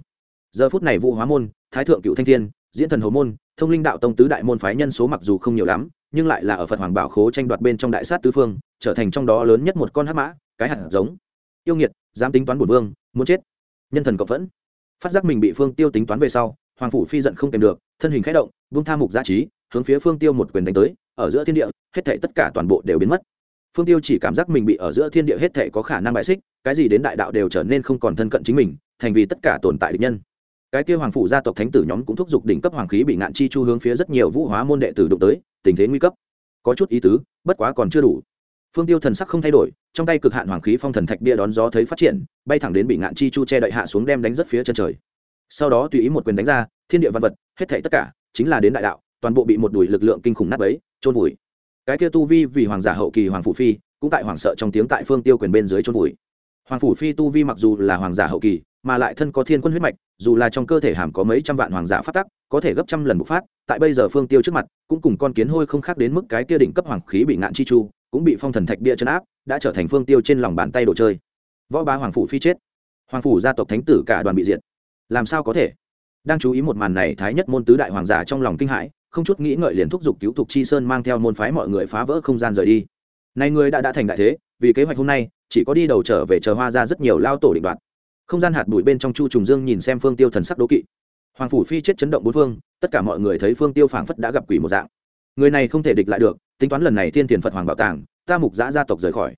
Giờ phút này vũ hóa môn, thái thượng cựu thanh thiên diễn thần hầu môn, thông linh đạo tông tứ đại môn phái nhân số mặc dù không nhiều lắm, nhưng lại là ở phật hoàng bảo khố tranh đoạt bên trong đại sát tứ phương, trở thành trong đó lớn nhất một con hát mã, cái hạt giống. Yêu nghiệt, dám tính toán bổn vương, muốn chết. Nhân thần cộng vẫn phát giác mình bị phương tiêu tính toán về sau, hoàng phủ phi giận không kèm được, thân hình khẽ động vung tha mục giá trí, hướng phía phương tiêu một quyền đánh tới, ở giữa thiên địa, hết thảy tất cả toàn bộ đều biến mất. Phương tiêu chỉ cảm giác mình bị ở giữa thiên địa hết thảy có khả năng bại xích, cái gì đến đại đạo đều trở nên không còn thân cận chính mình, thành vì tất cả tồn tại địch nhân cái kia hoàng phủ gia tộc thánh tử nhóm cũng thúc giục đỉnh cấp hoàng khí bị ngạn chi chu hướng phía rất nhiều vũ hóa môn đệ tử đụng tới, tình thế nguy cấp. Có chút ý tứ, bất quá còn chưa đủ. Phương tiêu thần sắc không thay đổi, trong tay cực hạn hoàng khí phong thần thạch bia đón gió thấy phát triển, bay thẳng đến bị ngạn chi chu che đậy hạ xuống đem đánh rất phía chân trời. Sau đó tùy ý một quyền đánh ra, thiên địa văn vật, hết thảy tất cả, chính là đến đại đạo, toàn bộ bị một đùi lực lượng kinh khủng nát bấy trôn vùi. Cái kia tu vi vì hoàng giả hậu kỳ hoàng phủ phi, cũng tại hoàng sợ trong tiếng tại phương tiêu quyền bên dưới trôn vùi. Hoàng phủ phi tu vi mặc dù là hoàng giả hậu kỳ mà lại thân có thiên quân huyết mạch, dù là trong cơ thể hàm có mấy trăm vạn hoàng giả phát tắc, có thể gấp trăm lần bộc phát, tại bây giờ phương tiêu trước mặt, cũng cùng con kiến hôi không khác đến mức cái kia đỉnh cấp hoàng khí bị ngạn chi chu, cũng bị phong thần thạch bia chấn áp, đã trở thành phương tiêu trên lòng bàn tay đồ chơi. Võ ba hoàng phủ phi chết. Hoàng phủ gia tộc thánh tử cả đoàn bị diệt. Làm sao có thể? Đang chú ý một màn này, thái nhất môn tứ đại hoàng giả trong lòng kinh hãi, không chút nghĩ ngợi liền thúc giục cứu thục chi sơn mang theo môn phái mọi người phá vỡ không gian rời đi. Này người đã đã thành đại thế, vì kế hoạch hôm nay, chỉ có đi đầu trở về chờ hoa ra rất nhiều lao tổ định đoạt không gian hạt bụi bên trong chu trùng dương nhìn xem phương tiêu thần sắc đố kỵ. Hoàng phủ phi chết chấn động bốn phương, tất cả mọi người thấy phương tiêu phảng phất đã gặp quỷ một dạng. Người này không thể địch lại được, tính toán lần này thiên thiền phật hoàng bảo tàng, ta mục giã gia tộc rời khỏi.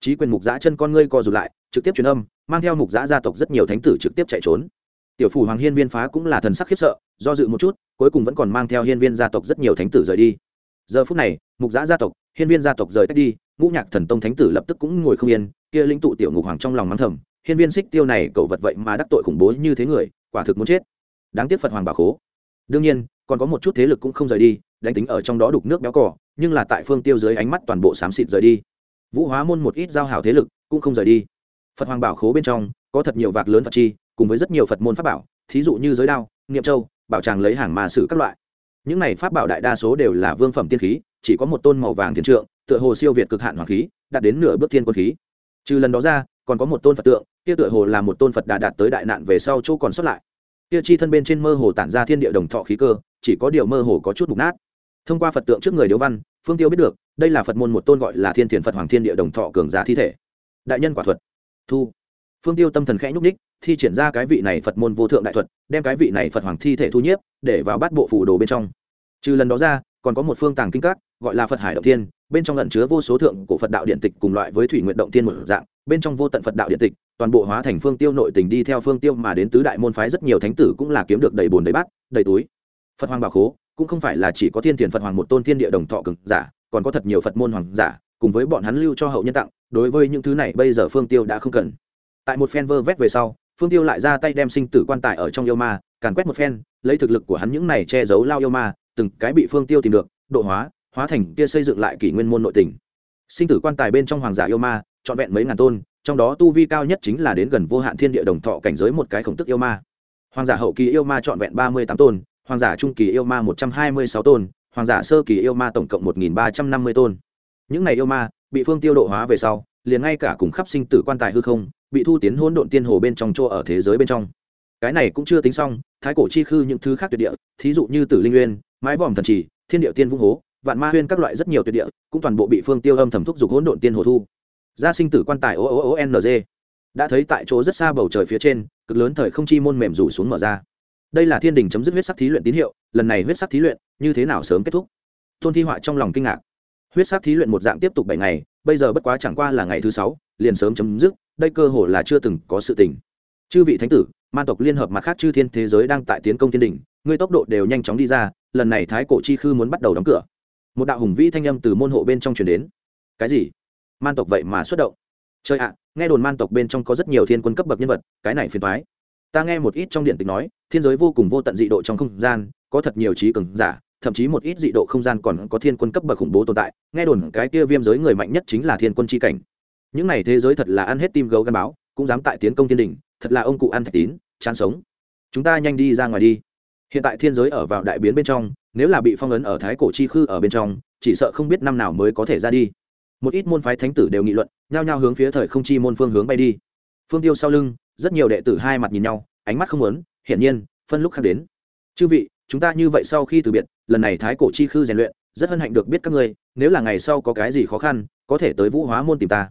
Trí quyền mục giã chân con ngươi co rụt lại, trực tiếp truyền âm, mang theo mục giã gia tộc rất nhiều thánh tử trực tiếp chạy trốn. Tiểu phủ hoàng hiên viên phá cũng là thần sắc khiếp sợ, do dự một chút, cuối cùng vẫn còn mang theo hiên viên gia tộc rất nhiều thánh tử rời đi. Giờ phút này, mục giã gia tộc, hiên viên gia tộc rời cách đi, ngũ nhạc thần tông thánh tử lập tức cũng ngồi không yên, kia linh tụ tiểu ngục hoàng trong lòng mắng thầm hiên viên xích tiêu này cậu vật vậy mà đắc tội khủng bố như thế người, quả thực muốn chết. Đáng tiếc phật hoàng bà khố. Đương nhiên, còn có một chút thế lực cũng không rời đi, đánh tính ở trong đó đục nước béo cỏ nhưng là tại phương tiêu dưới ánh mắt toàn bộ xám xịt rời đi. Vũ hóa môn một ít giao hảo thế lực cũng không rời đi. Phật hoàng bảo khố bên trong, có thật nhiều vạc lớn phật chi, cùng với rất nhiều phật môn pháp bảo, thí dụ như giới đao, niệm châu, bảo tràng lấy hàng mà sử các loại. Những này pháp bảo đại đa số đều là vương phẩm tiên khí, chỉ có một tôn màu vàng thiên trượng, tựa hồ siêu việt cực hạn hoàng khí, đạt đến nửa bước thiên quân khí. Trừ lần đó ra, còn có một tôn phật tượng kia tựa hồ là một tôn phật đà đạt tới đại nạn về sau chỗ còn xuất lại. Kia chi thân bên trên mơ hồ tản ra thiên địa đồng thọ khí cơ chỉ có điều mơ hồ có chút mục nát. Thông qua phật tượng trước người điếu văn phương tiêu biết được đây là phật môn một tôn gọi là thiên thiền phật hoàng thiên địa đồng thọ cường giá thi thể. Đại nhân quả thuật. Thu. Phương tiêu tâm thần khẽ nhúc ních thi triển ra cái vị này phật môn vô thượng đại thuật đem cái vị này phật hoàng thi thể thu nhiếp để vào bát bộ phủ đồ bên trong. Trừ lần đó ra còn có một phương tàng kinh các gọi là phật hải động Thiên, bên trong lẩn chứa vô số thượng của phật đạo điện tịch cùng loại với thủy nguyện động Thiên một dạng bên trong vô tận phật đạo điện tịch toàn bộ hóa thành phương tiêu nội tình đi theo phương tiêu mà đến tứ đại môn phái rất nhiều thánh tử cũng là kiếm được đầy bồn đầy bát, đầy túi. Phật hoàng bảo khố, cũng không phải là chỉ có thiên thiền phật hoàng một tôn thiên địa đồng thọ cực giả, còn có thật nhiều phật môn hoàng giả, cùng với bọn hắn lưu cho hậu nhân tặng, đối với những thứ này bây giờ phương tiêu đã không cần. Tại một phen vơ vét về sau, phương tiêu lại ra tay đem sinh tử quan tài ở trong yêu ma, càn quét một phen, lấy thực lực của hắn những này che giấu lao yêu ma, từng cái bị phương tiêu tìm được, độ hóa hóa thành kia xây dựng lại kỷ nguyên môn nội tình. Sinh tử quan tài bên trong hoàng giả yêu ma, trọn vẹn mấy ngàn tôn trong đó tu vi cao nhất chính là đến gần vô hạn thiên địa đồng thọ cảnh giới một cái khổng tức yêu ma. Hoàng giả hậu kỳ yêu ma trọn vẹn ba mươi tám tôn, hoàng giả trung kỳ yêu ma một trăm hai mươi sáu tôn, hoàng giả sơ kỳ yêu ma tổng cộng một nghìn ba trăm năm mươi tôn. Những này yêu ma, bị phương tiêu độ hóa về sau, liền ngay cả cùng khắp sinh tử quan tài hư không, bị thu tiến hỗn độn tiên hồ bên trong chỗ ở thế giới bên trong. Cái này cũng chưa tính xong, thái cổ chi khư những thứ khác tuyệt địa, thí dụ như tử linh uyên mái vòm thần trì, thiên địa tiên vung hố, vạn ma huyên các loại rất nhiều tuyệt địa, cũng toàn bộ bị phương tiêu âm thầm thúc giục hỗn độn tiên hồ thu gia sinh tử quan tài o o o n g. Đã thấy tại chỗ rất xa bầu trời phía trên, cực lớn thời không chi môn mềm rủ xuống mở ra. Đây là thiên đình chấm dứt huyết sắc thí luyện tín hiệu, lần này huyết sắc thí luyện, như thế nào sớm kết thúc? Tôn thi họa trong lòng kinh ngạc. Huyết sắc thí luyện một dạng tiếp tục bảy ngày, bây giờ bất quá chẳng qua là ngày thứ sáu, liền sớm chấm dứt, đây cơ hội là chưa từng có sự tình. Chư vị thánh tử man tộc liên hợp mặt khác chư thiên thế giới đang tại tiến công thiên đình, ngươi tốc độ đều nhanh chóng đi ra, lần này thái cổ chi khư muốn bắt đầu đóng cửa. Một đạo hùng vĩ thanh âm từ môn hộ bên trong truyền đến. Cái gì? Man tộc vậy mà xuất động. Trời ạ, nghe đồn man tộc bên trong có rất nhiều thiên quân cấp bậc nhân vật, cái này phiền thoái ta nghe một ít trong điện tịch nói, thiên giới vô cùng vô tận dị độ trong không gian, có thật nhiều trí cường giả, thậm chí một ít dị độ không gian còn có thiên quân cấp bậc khủng bố tồn tại. Nghe đồn cái kia viêm giới người mạnh nhất chính là thiên quân c cảnh. Những này thế giới thật là ăn hết tim gấu gắn báo, cũng dám tại tiến công thiên đình, thật là ông cụ ăn thạch tín, chán sống. Chúng ta nhanh đi ra ngoài đi. Hiện tại thiên giới ở vào đại biến bên trong, nếu là bị phong ấn ở thái cổ chi khư ở bên trong, chỉ sợ không biết năm nào mới có thể ra đi một ít môn phái thánh tử đều nghị luận, nhao nhao hướng phía thời không chi môn phương hướng bay đi. Phương tiêu sau lưng, rất nhiều đệ tử hai mặt nhìn nhau, ánh mắt không muốn, hiển nhiên, phân lúc khác đến. Chư vị, chúng ta như vậy sau khi từ biệt, lần này thái cổ chi khư rèn luyện, rất hân hạnh được biết các ngươi, nếu là ngày sau có cái gì khó khăn, có thể tới vũ hóa môn tìm ta.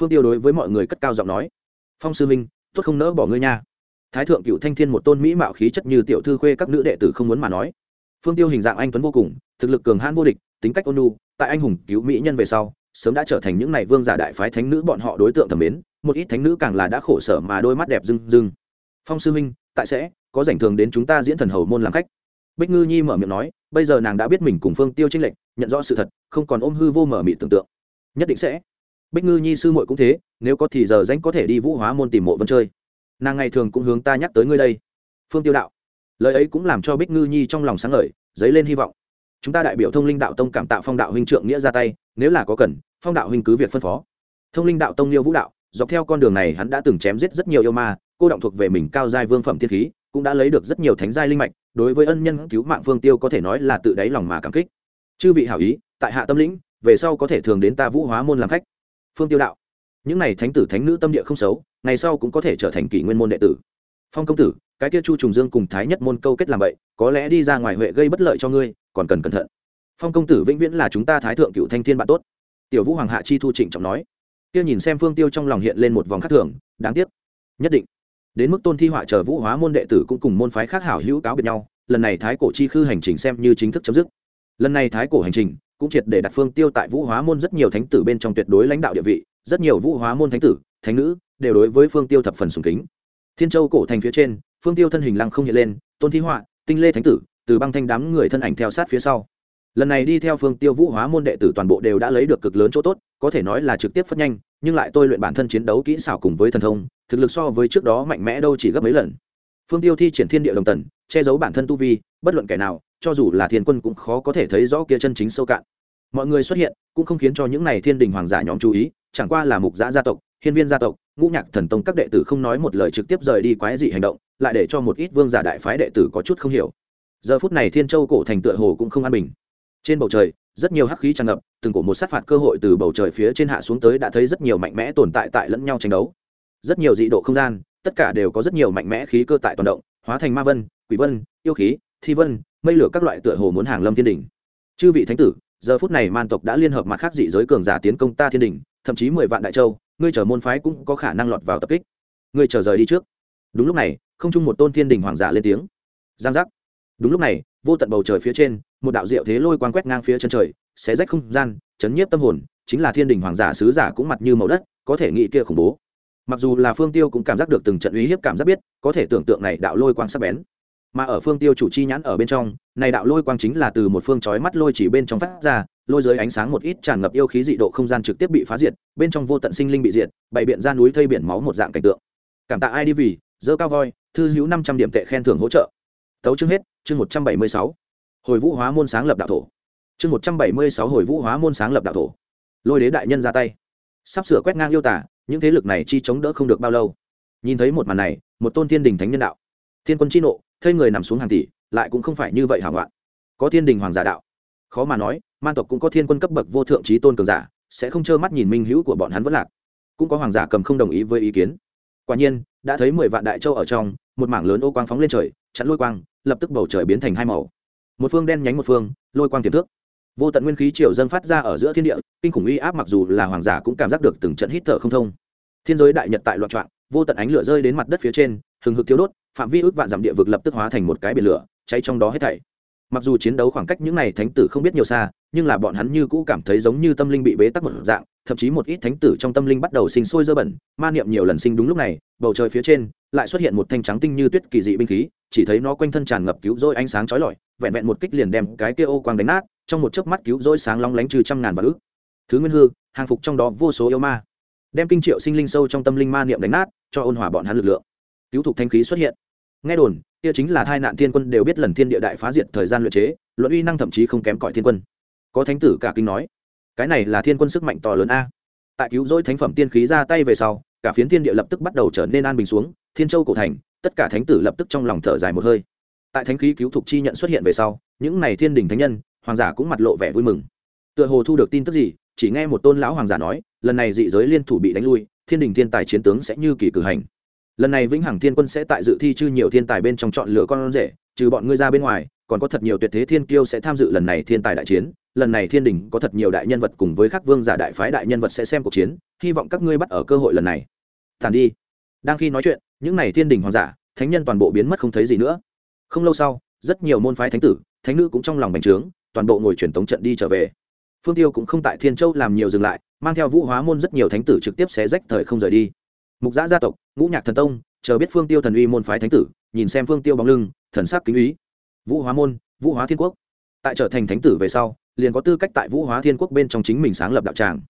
Phương tiêu đối với mọi người cất cao giọng nói. Phong sư minh tốt không nỡ bỏ ngươi nha. Thái thượng cựu thanh thiên một tôn mỹ mạo khí chất như tiểu thư khuê các nữ đệ tử không muốn mà nói. Phương tiêu hình dạng anh tuấn vô cùng, thực lực cường hãn vô địch, tính cách ôn nhu, tại anh hùng cứu mỹ nhân về sau sớm đã trở thành những này vương giả đại phái thánh nữ bọn họ đối tượng thẩm mến, một ít thánh nữ càng là đã khổ sở mà đôi mắt đẹp rưng rưng. Phong sư minh tại sẽ, có rảnh thường đến chúng ta diễn thần hầu môn làm khách. Bích ngư nhi mở miệng nói, bây giờ nàng đã biết mình cùng phương tiêu tranh lệnh nhận rõ sự thật, không còn ôm hư vô mở mị tưởng tượng. Nhất định sẽ. Bích ngư nhi sư muội cũng thế, nếu có thì giờ danh có thể đi vũ hóa môn tìm mộ vân chơi. Nàng ngày thường cũng hướng ta nhắc tới ngươi đây. Phương tiêu đạo. Lời ấy cũng làm cho bích ngư nhi trong lòng sáng ngời, dấy lên hy vọng. Chúng ta đại biểu thông linh đạo tông cảm tạo phong đạo huynh trượng nghĩa ra tay, nếu là có cần phong đạo huynh cứ việc phân phó. Thông linh đạo tông liêu vũ đạo, dọc theo con đường này hắn đã từng chém giết rất nhiều yêu ma, cô động thuộc về mình cao giai vương phẩm thiên khí, cũng đã lấy được rất nhiều thánh giai linh mạch, đối với ân nhân cứu mạng phương tiêu có thể nói là tự đáy lòng mà cảm kích. Chư vị hảo ý, tại hạ tâm lĩnh, về sau có thể thường đến ta vũ hóa môn làm khách. Phương tiêu đạo, những này thánh tử thánh nữ tâm địa không xấu, ngày sau cũng có thể trở thành kỷ nguyên môn đệ tử. Phong công tử, cái kia chu trùng dương cùng thái nhất môn câu kết làm vậy, có lẽ đi ra ngoài huệ gây bất lợi cho ngươi, còn cần cẩn thận. Phong công tử vĩnh viễn là chúng ta thái thượng cựu thanh thiên bạn tốt tiểu vũ hoàng hạ chi thu trịnh trọng nói. Kia nhìn xem phương tiêu trong lòng hiện lên một vòng khắc thường, đáng tiếc. Nhất định. Đến mức tôn thi họa chờ vũ hóa môn đệ tử cũng cùng môn phái khác hảo hữu cáo biệt nhau, lần này thái cổ chi khư hành trình xem như chính thức chấm dứt. Lần này thái cổ hành trình cũng triệt để đặt phương tiêu tại vũ hóa môn rất nhiều thánh tử bên trong tuyệt đối lãnh đạo địa vị, rất nhiều vũ hóa môn thánh tử, thánh nữ đều đối với phương tiêu thập phần sùng kính. Thiên châu cổ thành phía trên, phương tiêu thân hình lăng không hiện lên, tôn thi họa, tinh lê thánh tử, từ băng thanh đám người thân ảnh theo sát phía sau lần này đi theo phương tiêu vũ hóa môn đệ tử toàn bộ đều đã lấy được cực lớn chỗ tốt, có thể nói là trực tiếp phát nhanh, nhưng lại tôi luyện bản thân chiến đấu kỹ xảo cùng với thần thông, thực lực so với trước đó mạnh mẽ đâu chỉ gấp mấy lần. Phương tiêu thi triển thiên địa đồng tần, che giấu bản thân tu vi, bất luận kẻ nào, cho dù là thiên quân cũng khó có thể thấy rõ kia chân chính sâu cạn. Mọi người xuất hiện, cũng không khiến cho những này thiên đình hoàng giả nhóm chú ý, chẳng qua là mục giã gia tộc, hiên viên gia tộc, ngũ nhạc thần tông các đệ tử không nói một lời trực tiếp rời đi quái dị hành động, lại để cho một ít vương giả đại phái đệ tử có chút không hiểu. Giờ phút này thiên châu cổ thành tựa hồ cũng không an bình trên bầu trời, rất nhiều hắc khí tràn ngập, từng cổ một sát phạt cơ hội từ bầu trời phía trên hạ xuống tới đã thấy rất nhiều mạnh mẽ tồn tại tại lẫn nhau tranh đấu. Rất nhiều dị độ không gian, tất cả đều có rất nhiều mạnh mẽ khí cơ tại toàn động, hóa thành ma vân, quỷ vân, yêu khí, thi vân, mây lửa các loại tựa hồ muốn hàng lâm thiên đình chư vị thánh tử, giờ phút này man tộc đã liên hợp mặt khác dị giới cường giả tiến công ta thiên đình thậm chí mười vạn đại châu, ngươi chờ môn phái cũng có khả năng lọt vào tập kích. Ngươi chờ rời đi trước. Đúng lúc này, không chung một tôn thiên đình hoàng giả lên tiếng. Giang giác. Đúng lúc này vô tận bầu trời phía trên, một đạo diệu thế lôi quang quét ngang phía chân trời, xé rách không gian, chấn nhiếp tâm hồn, chính là thiên đình hoàng giả sứ giả cũng mặt như màu đất, có thể nghĩ kia khủng bố. Mặc dù là phương tiêu cũng cảm giác được từng trận uy hiếp cảm giác biết, có thể tưởng tượng này đạo lôi quang sắc bén. Mà ở phương tiêu chủ chi nhãn ở bên trong, này đạo lôi quang chính là từ một phương chói mắt lôi chỉ bên trong phát ra, lôi dưới ánh sáng một ít tràn ngập yêu khí dị độ không gian trực tiếp bị phá diệt, bên trong vô tận sinh linh bị diệt, bày biện ra núi thây biển máu một dạng cảnh tượng. Cảm tạ ai đi vì, dơ cao voi, thư hữu năm trăm điểm tệ khen thưởng hỗ trợ tấu chương hết, chương một trăm bảy mươi sáu. Hồi vũ hóa môn sáng lập đạo thổ. Chương một trăm bảy mươi sáu hồi vũ hóa môn sáng lập đạo thổ. Lôi đế đại nhân ra tay. Sắp sửa quét ngang yêu tả, những thế lực này chi chống đỡ không được bao lâu. Nhìn thấy một màn này, một tôn thiên đình thánh nhân đạo. Thiên quân chi nộ thây người nằm xuống hàng tỷ, lại cũng không phải như vậy hảo loạn có thiên đình hoàng giả đạo. Khó mà nói, man tộc cũng có thiên quân cấp bậc vô thượng trí tôn cường giả, sẽ không trơ mắt nhìn minh hữu của bọn hắn vẫn lạc. Cũng có hoàng giả cầm không đồng ý với ý kiến. Quả nhiên, đã thấy mười vạn đại châu ở trong, một mảng lớn ô quang phóng lên trời, chặn lôi quang lập tức bầu trời biến thành hai màu. Một phương đen nhánh một phương, lôi quang tiềm thước vô tận nguyên khí triều dâng phát ra ở giữa thiên địa, kinh khủng uy áp mặc dù là hoàng giả cũng cảm giác được từng trận hít thở không thông. Thiên giới đại nhật tại loạn trạng vô tận ánh lửa rơi đến mặt đất phía trên, hừng hực thiếu đốt, phạm vi ước vạn dặm địa vực lập tức hóa thành một cái biển lửa, cháy trong đó hết thảy. Mặc dù chiến đấu khoảng cách những này thánh tử không biết nhiều xa, nhưng là bọn hắn như cũ cảm thấy giống như tâm linh bị bế tắc một dạng, thậm chí một ít thánh tử trong tâm linh bắt đầu sinh sôi dơ bẩn, ma niệm nhiều lần sinh đúng lúc này, bầu trời phía trên lại xuất hiện một thanh trắng tinh như tuyết kỳ dị binh khí, chỉ thấy nó quanh thân tràn ngập cứu rỗi ánh sáng chói lọi, vẹn vẹn một kích liền đem cái kia ô quang đánh nát, trong một chớp mắt cứu rỗi sáng long lánh trừ trăm ngàn và ước thứ nguyên hư, hàng phục trong đó vô số yêu ma. Đem kinh triệu sinh linh sâu trong tâm linh ma niệm đánh nát, cho ôn hòa bọn hắn lực lượng. Cứu thục thanh khí xuất hiện. Nghe đồn, kia chính là hai nạn thiên quân đều biết lần thiên địa đại phá diệt thời gian luyện chế, luận uy năng thậm chí không kém cỏi thiên quân. Có thánh tử cả kinh nói, cái này là thiên quân sức mạnh to lớn a. Tại cứu rỗi thánh phẩm tiên khí ra tay về sau, cả phiến thiên địa lập tức bắt đầu trở nên an bình xuống thiên châu cổ thành, tất cả thánh tử lập tức trong lòng thở dài một hơi. Tại thánh khí cứu thục chi nhận xuất hiện về sau, những này thiên đình thánh nhân, hoàng giả cũng mặt lộ vẻ vui mừng. Tựa hồ thu được tin tức gì, chỉ nghe một tôn lão hoàng giả nói, lần này dị giới liên thủ bị đánh lui, thiên đình thiên tài chiến tướng sẽ như kỳ cử hành. Lần này vĩnh hằng thiên quân sẽ tại dự thi chư nhiều thiên tài bên trong chọn lựa con rể, trừ bọn ngươi ra bên ngoài, còn có thật nhiều tuyệt thế thiên kiêu sẽ tham dự lần này thiên tài đại chiến. Lần này thiên đình có thật nhiều đại nhân vật cùng với các vương giả đại phái đại nhân vật sẽ xem cuộc chiến, hy vọng các ngươi bắt ở cơ hội lần này. Tàn đi. Đang khi nói chuyện những n à y thiên đình hoàng giả, thánh nhân toàn bộ biến mất không thấy gì nữa. Không lâu sau, rất nhiều môn phái thánh tử, thánh nữ cũng trong lòng bành trướng, toàn bộ ngồi truyền tống trận đi trở về. Phương tiêu cũng không tại thiên châu làm nhiều dừng lại, mang theo vũ hóa môn rất nhiều thánh tử trực tiếp xé rách thời không rời đi. Mục giã gia tộc, ngũ nhạc thần tông, chờ biết phương tiêu thần uy môn phái thánh tử, nhìn xem phương tiêu bóng lưng, thần sắc kính úy vũ hóa môn, vũ hóa thiên quốc. Tại trở thành thánh tử về sau, liền có tư cách tại vũ hóa thiên quốc bên trong chính mình sáng lập đạo tràng.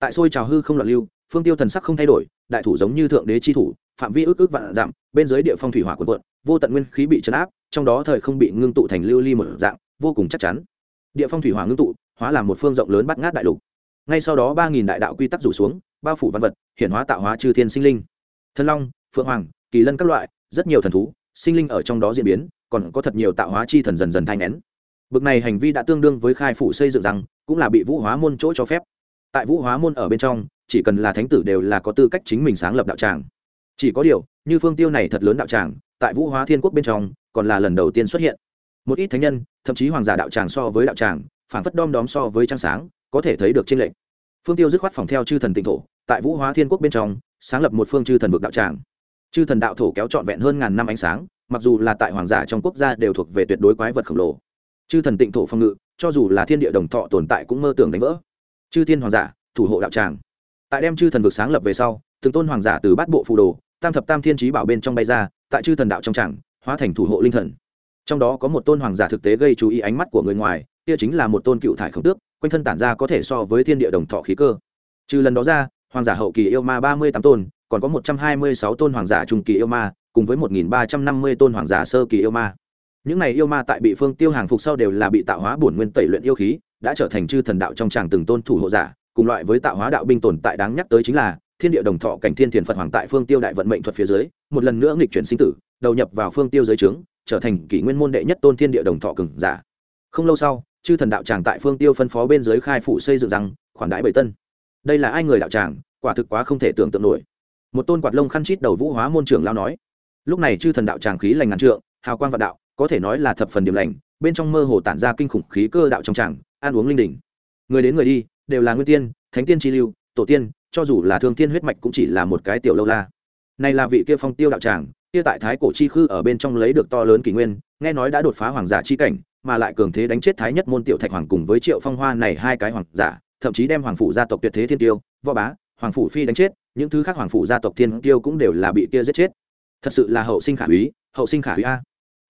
Tại xôi trào hư không loạn lưu, phương tiêu thần sắc không thay đổi, đại thủ giống như thượng đế chi thủ phạm vi ước ước vạn giảm, bên dưới địa phong thủy hỏa quần quận vô tận nguyên khí bị chấn áp, trong đó thời không bị ngưng tụ thành lưu ly một dạng, vô cùng chắc chắn. Địa phong thủy hỏa ngưng tụ, hóa làm một phương rộng lớn bắt ngát đại lục. Ngay sau đó ba nghìn đại đạo quy tắc rủ xuống, bao phủ văn vật, hiển hóa tạo hóa trừ thiên sinh linh. Thân long, phượng hoàng, kỳ lân các loại, rất nhiều thần thú, sinh linh ở trong đó diễn biến, còn có thật nhiều tạo hóa chi thần dần dần thay nén. Bực này hành vi đã tương đương với khai phủ xây dựng rằng, cũng là bị vũ hóa môn chỗ cho phép. Tại vũ hóa môn ở bên trong, chỉ cần là thánh tử đều là có tư cách chính mình sáng lập đạo tràng chỉ có điều, như phương tiêu này thật lớn đạo tràng, tại vũ hóa thiên quốc bên trong, còn là lần đầu tiên xuất hiện. Một ít thánh nhân, thậm chí hoàng giả đạo tràng so với đạo tràng phản phất đom đóm so với trăng sáng, có thể thấy được trên lệnh phương tiêu dứt khoát phòng theo chư thần tịnh thổ, tại vũ hóa thiên quốc bên trong, sáng lập một phương chư thần vực đạo tràng. Chư thần đạo thổ kéo trọn vẹn hơn ngàn năm ánh sáng, mặc dù là tại hoàng giả trong quốc gia đều thuộc về tuyệt đối quái vật khổng lồ. Chư thần tịnh thổ phòng ngự, cho dù là thiên địa đồng thọ tồn tại cũng mơ tưởng đánh vỡ. Chư thiên hoàng giả, thủ hộ đạo tràng. Tại đem chư thần vực sáng lập về sau, từng tôn hoàng giả từ bát bộ phù đồ tam thập tam thiên trí bảo bên trong bay ra, tại chư thần đạo trong trảng hóa thành thủ hộ linh thần. Trong đó có một tôn hoàng giả thực tế gây chú ý ánh mắt của người ngoài, kia chính là một tôn cựu thải khổng tước, quanh thân tản ra có thể so với thiên địa đồng thọ khí cơ. Trừ lần đó ra, hoàng giả hậu kỳ yêu ma ba mươi tám tôn, còn có một trăm hai mươi sáu tôn hoàng giả trung kỳ yêu ma, cùng với một nghìn ba trăm năm mươi tôn hoàng giả sơ kỳ yêu ma. Những này yêu ma tại bị phương tiêu hàng phục sau đều là bị tạo hóa bổn nguyên tẩy luyện yêu khí, đã trở thành chư thần đạo trong tràng từng tôn thủ hộ giả, cùng loại với tạo hóa đạo binh tồn tại đáng nhắc tới chính là thiên địa đồng thọ cảnh thiên thiền phật hoàng tại phương tiêu đại vận mệnh thuật phía dưới, một lần nữa nghịch chuyển sinh tử, đầu nhập vào phương tiêu giới trướng, trở thành kỷ nguyên môn đệ nhất tôn thiên địa đồng thọ cừng giả. Không lâu sau, chư thần đạo tràng tại phương tiêu phân phó bên dưới khai phủ xây dựng rằng, khoản đãi bảy tân. Đây là ai người đạo tràng, quả thực quá không thể tưởng tượng nổi. Một tôn quạt lông khăn chít đầu vũ hóa môn trưởng lao nói, lúc này chư thần đạo tràng khí lành ngàn trượng, hào quang vạn đạo, có thể nói là thập phần điểm lành, bên trong mơ hồ tản ra kinh khủng khí cơ đạo trong tràng, ăn uống linh đỉnh. Người đến người đi, đều là nguyên tiên, thánh tiên chi lưu, tổ tiên cho dù là thương thiên huyết mạch cũng chỉ là một cái tiểu lâu la. Này là vị kia phong tiêu đạo tràng, kia tại thái cổ chi khư ở bên trong lấy được to lớn kỷ nguyên, nghe nói đã đột phá hoàng giả chi cảnh, mà lại cường thế đánh chết thái nhất môn tiểu thạch hoàng cùng với triệu phong hoa này hai cái hoàng giả, thậm chí đem hoàng phủ gia tộc tuyệt thế thiên tiêu, võ bá, hoàng phủ phi đánh chết, những thứ khác hoàng phủ gia tộc thiên tiêu cũng đều là bị kia giết chết. Thật sự là hậu sinh khả úy, hậu sinh khả úy a.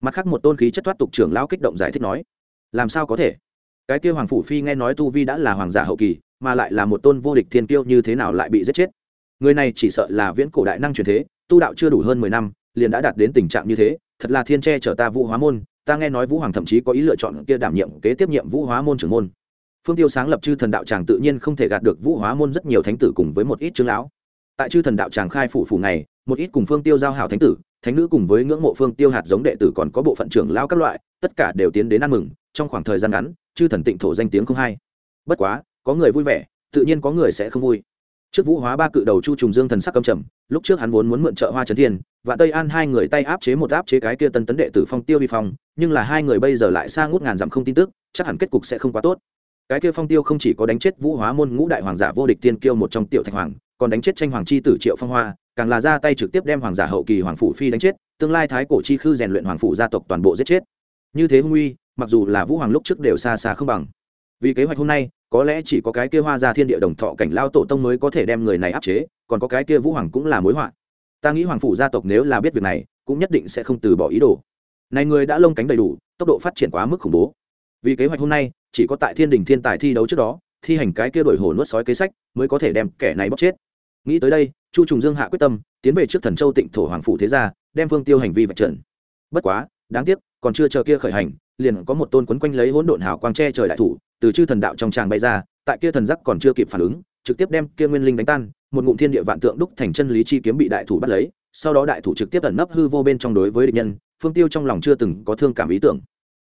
Mặt khác một tôn khí chất thoát tục trưởng lão kích động giải thích nói, làm sao có thể? Cái kia hoàng phủ phi nghe nói tu vi đã là hoàng giả hậu kỳ mà lại là một tôn vô địch thiên tiêu như thế nào lại bị giết chết? Người này chỉ sợ là viễn cổ đại năng truyền thế, tu đạo chưa đủ hơn mười năm, liền đã đạt đến tình trạng như thế, thật là thiên tre chở ta vũ hóa môn, ta nghe nói vũ hoàng thậm chí có ý lựa chọn kia đảm nhiệm kế tiếp nhiệm vũ hóa môn trưởng môn. Phương tiêu sáng lập chư thần đạo tràng tự nhiên không thể gạt được vũ hóa môn rất nhiều thánh tử cùng với một ít chương lão. Tại chư thần đạo tràng khai phủ phủ này, một ít cùng phương tiêu giao hảo thánh tử, thánh nữ cùng với ngưỡng mộ phương tiêu hạt giống đệ tử còn có bộ phận trưởng lão các loại, tất cả đều tiến đến ăn mừng, trong khoảng thời gian ngắn, chư thần tịnh thổ danh tiếng không hay. Bất quá có người vui vẻ, tự nhiên có người sẽ không vui. Trước vũ hóa ba cự đầu chu trùng dương thần sắc cầm trầm, lúc trước hắn vốn muốn mượn trợ hoa trấn thiên, và tây an hai người tay áp chế một áp chế cái kia tân tấn đệ tử phong tiêu vi phong, nhưng là hai người bây giờ lại xa ngút ngàn dặm không tin tức, chắc hẳn kết cục sẽ không quá tốt. Cái kia phong tiêu không chỉ có đánh chết vũ hóa môn ngũ đại hoàng giả vô địch tiên kiêu một trong tiểu thạch hoàng, còn đánh chết tranh hoàng chi tử triệu phong hoa, càng là ra tay trực tiếp đem hoàng giả hậu kỳ hoàng phủ phi đánh chết, tương lai thái cổ chi khư rèn luyện hoàng phủ gia tộc toàn bộ giết chết. Như thế hung uy, mặc dù là vũ hoàng lúc trước đều xa xa không bằng. Vì kế hoạch hôm nay có lẽ chỉ có cái kia hoa ra thiên địa đồng thọ cảnh lao tổ tông mới có thể đem người này áp chế, còn có cái kia vũ hoàng cũng là mối họa. Ta nghĩ hoàng phủ gia tộc nếu là biết việc này, cũng nhất định sẽ không từ bỏ ý đồ. Này người đã lông cánh đầy đủ, tốc độ phát triển quá mức khủng bố. Vì kế hoạch hôm nay, chỉ có tại thiên đình thiên tài thi đấu trước đó, thi hành cái kia đổi hồ nuốt sói kế sách, mới có thể đem kẻ này bóc chết. Nghĩ tới đây, chu trùng dương hạ quyết tâm, tiến về trước thần châu tịnh thổ hoàng phủ thế gia, đem phương tiêu hành vi vạch trần. Bất quá, đáng tiếc, còn chưa chờ kia khởi hành, liền có một tôn quấn quanh lấy hỗn độn hào quang che trời đại thủ từ chư thần đạo trong tràng bay ra, tại kia thần giác còn chưa kịp phản ứng, trực tiếp đem kia nguyên linh đánh tan, một ngụm thiên địa vạn tượng đúc thành chân lý chi kiếm bị đại thủ bắt lấy, sau đó đại thủ trực tiếp ẩn nấp hư vô bên trong đối với địch nhân, phương tiêu trong lòng chưa từng có thương cảm ý tưởng.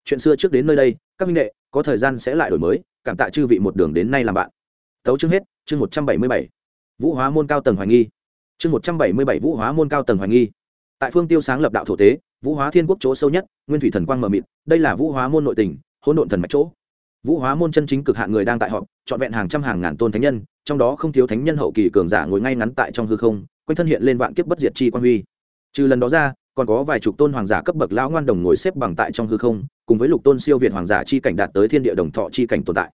Chuyện xưa trước đến nơi đây, các minh đệ, có thời gian sẽ lại đổi mới, cảm tạ chư vị một đường đến nay làm bạn. Tấu chương hết, chương một trăm bảy mươi bảy. Vũ hóa môn cao tầng hoài nghi. Chương một trăm bảy mươi bảy vũ hóa môn cao tầng hoài nghi. Tại phương tiêu sáng lập đạo thổ tế, vũ hóa thiên quốc chỗ sâu nhất, nguyên thủy thần quang mờ mịt, đây là vũ hóa môn nội tình, hỗn độn thần mạch chỗ vũ hóa môn chân chính cực hạn người đang tại họp, trọn vẹn hàng trăm hàng ngàn tôn thánh nhân, trong đó không thiếu thánh nhân hậu kỳ cường giả ngồi ngay ngắn tại trong hư không, quanh thân hiện lên vạn kiếp bất diệt chi quan huy. Trừ lần đó ra, còn có vài chục tôn hoàng giả cấp bậc lão ngoan đồng ngồi xếp bằng tại trong hư không, cùng với lục tôn siêu việt hoàng giả chi cảnh đạt tới thiên địa đồng thọ chi cảnh tồn tại.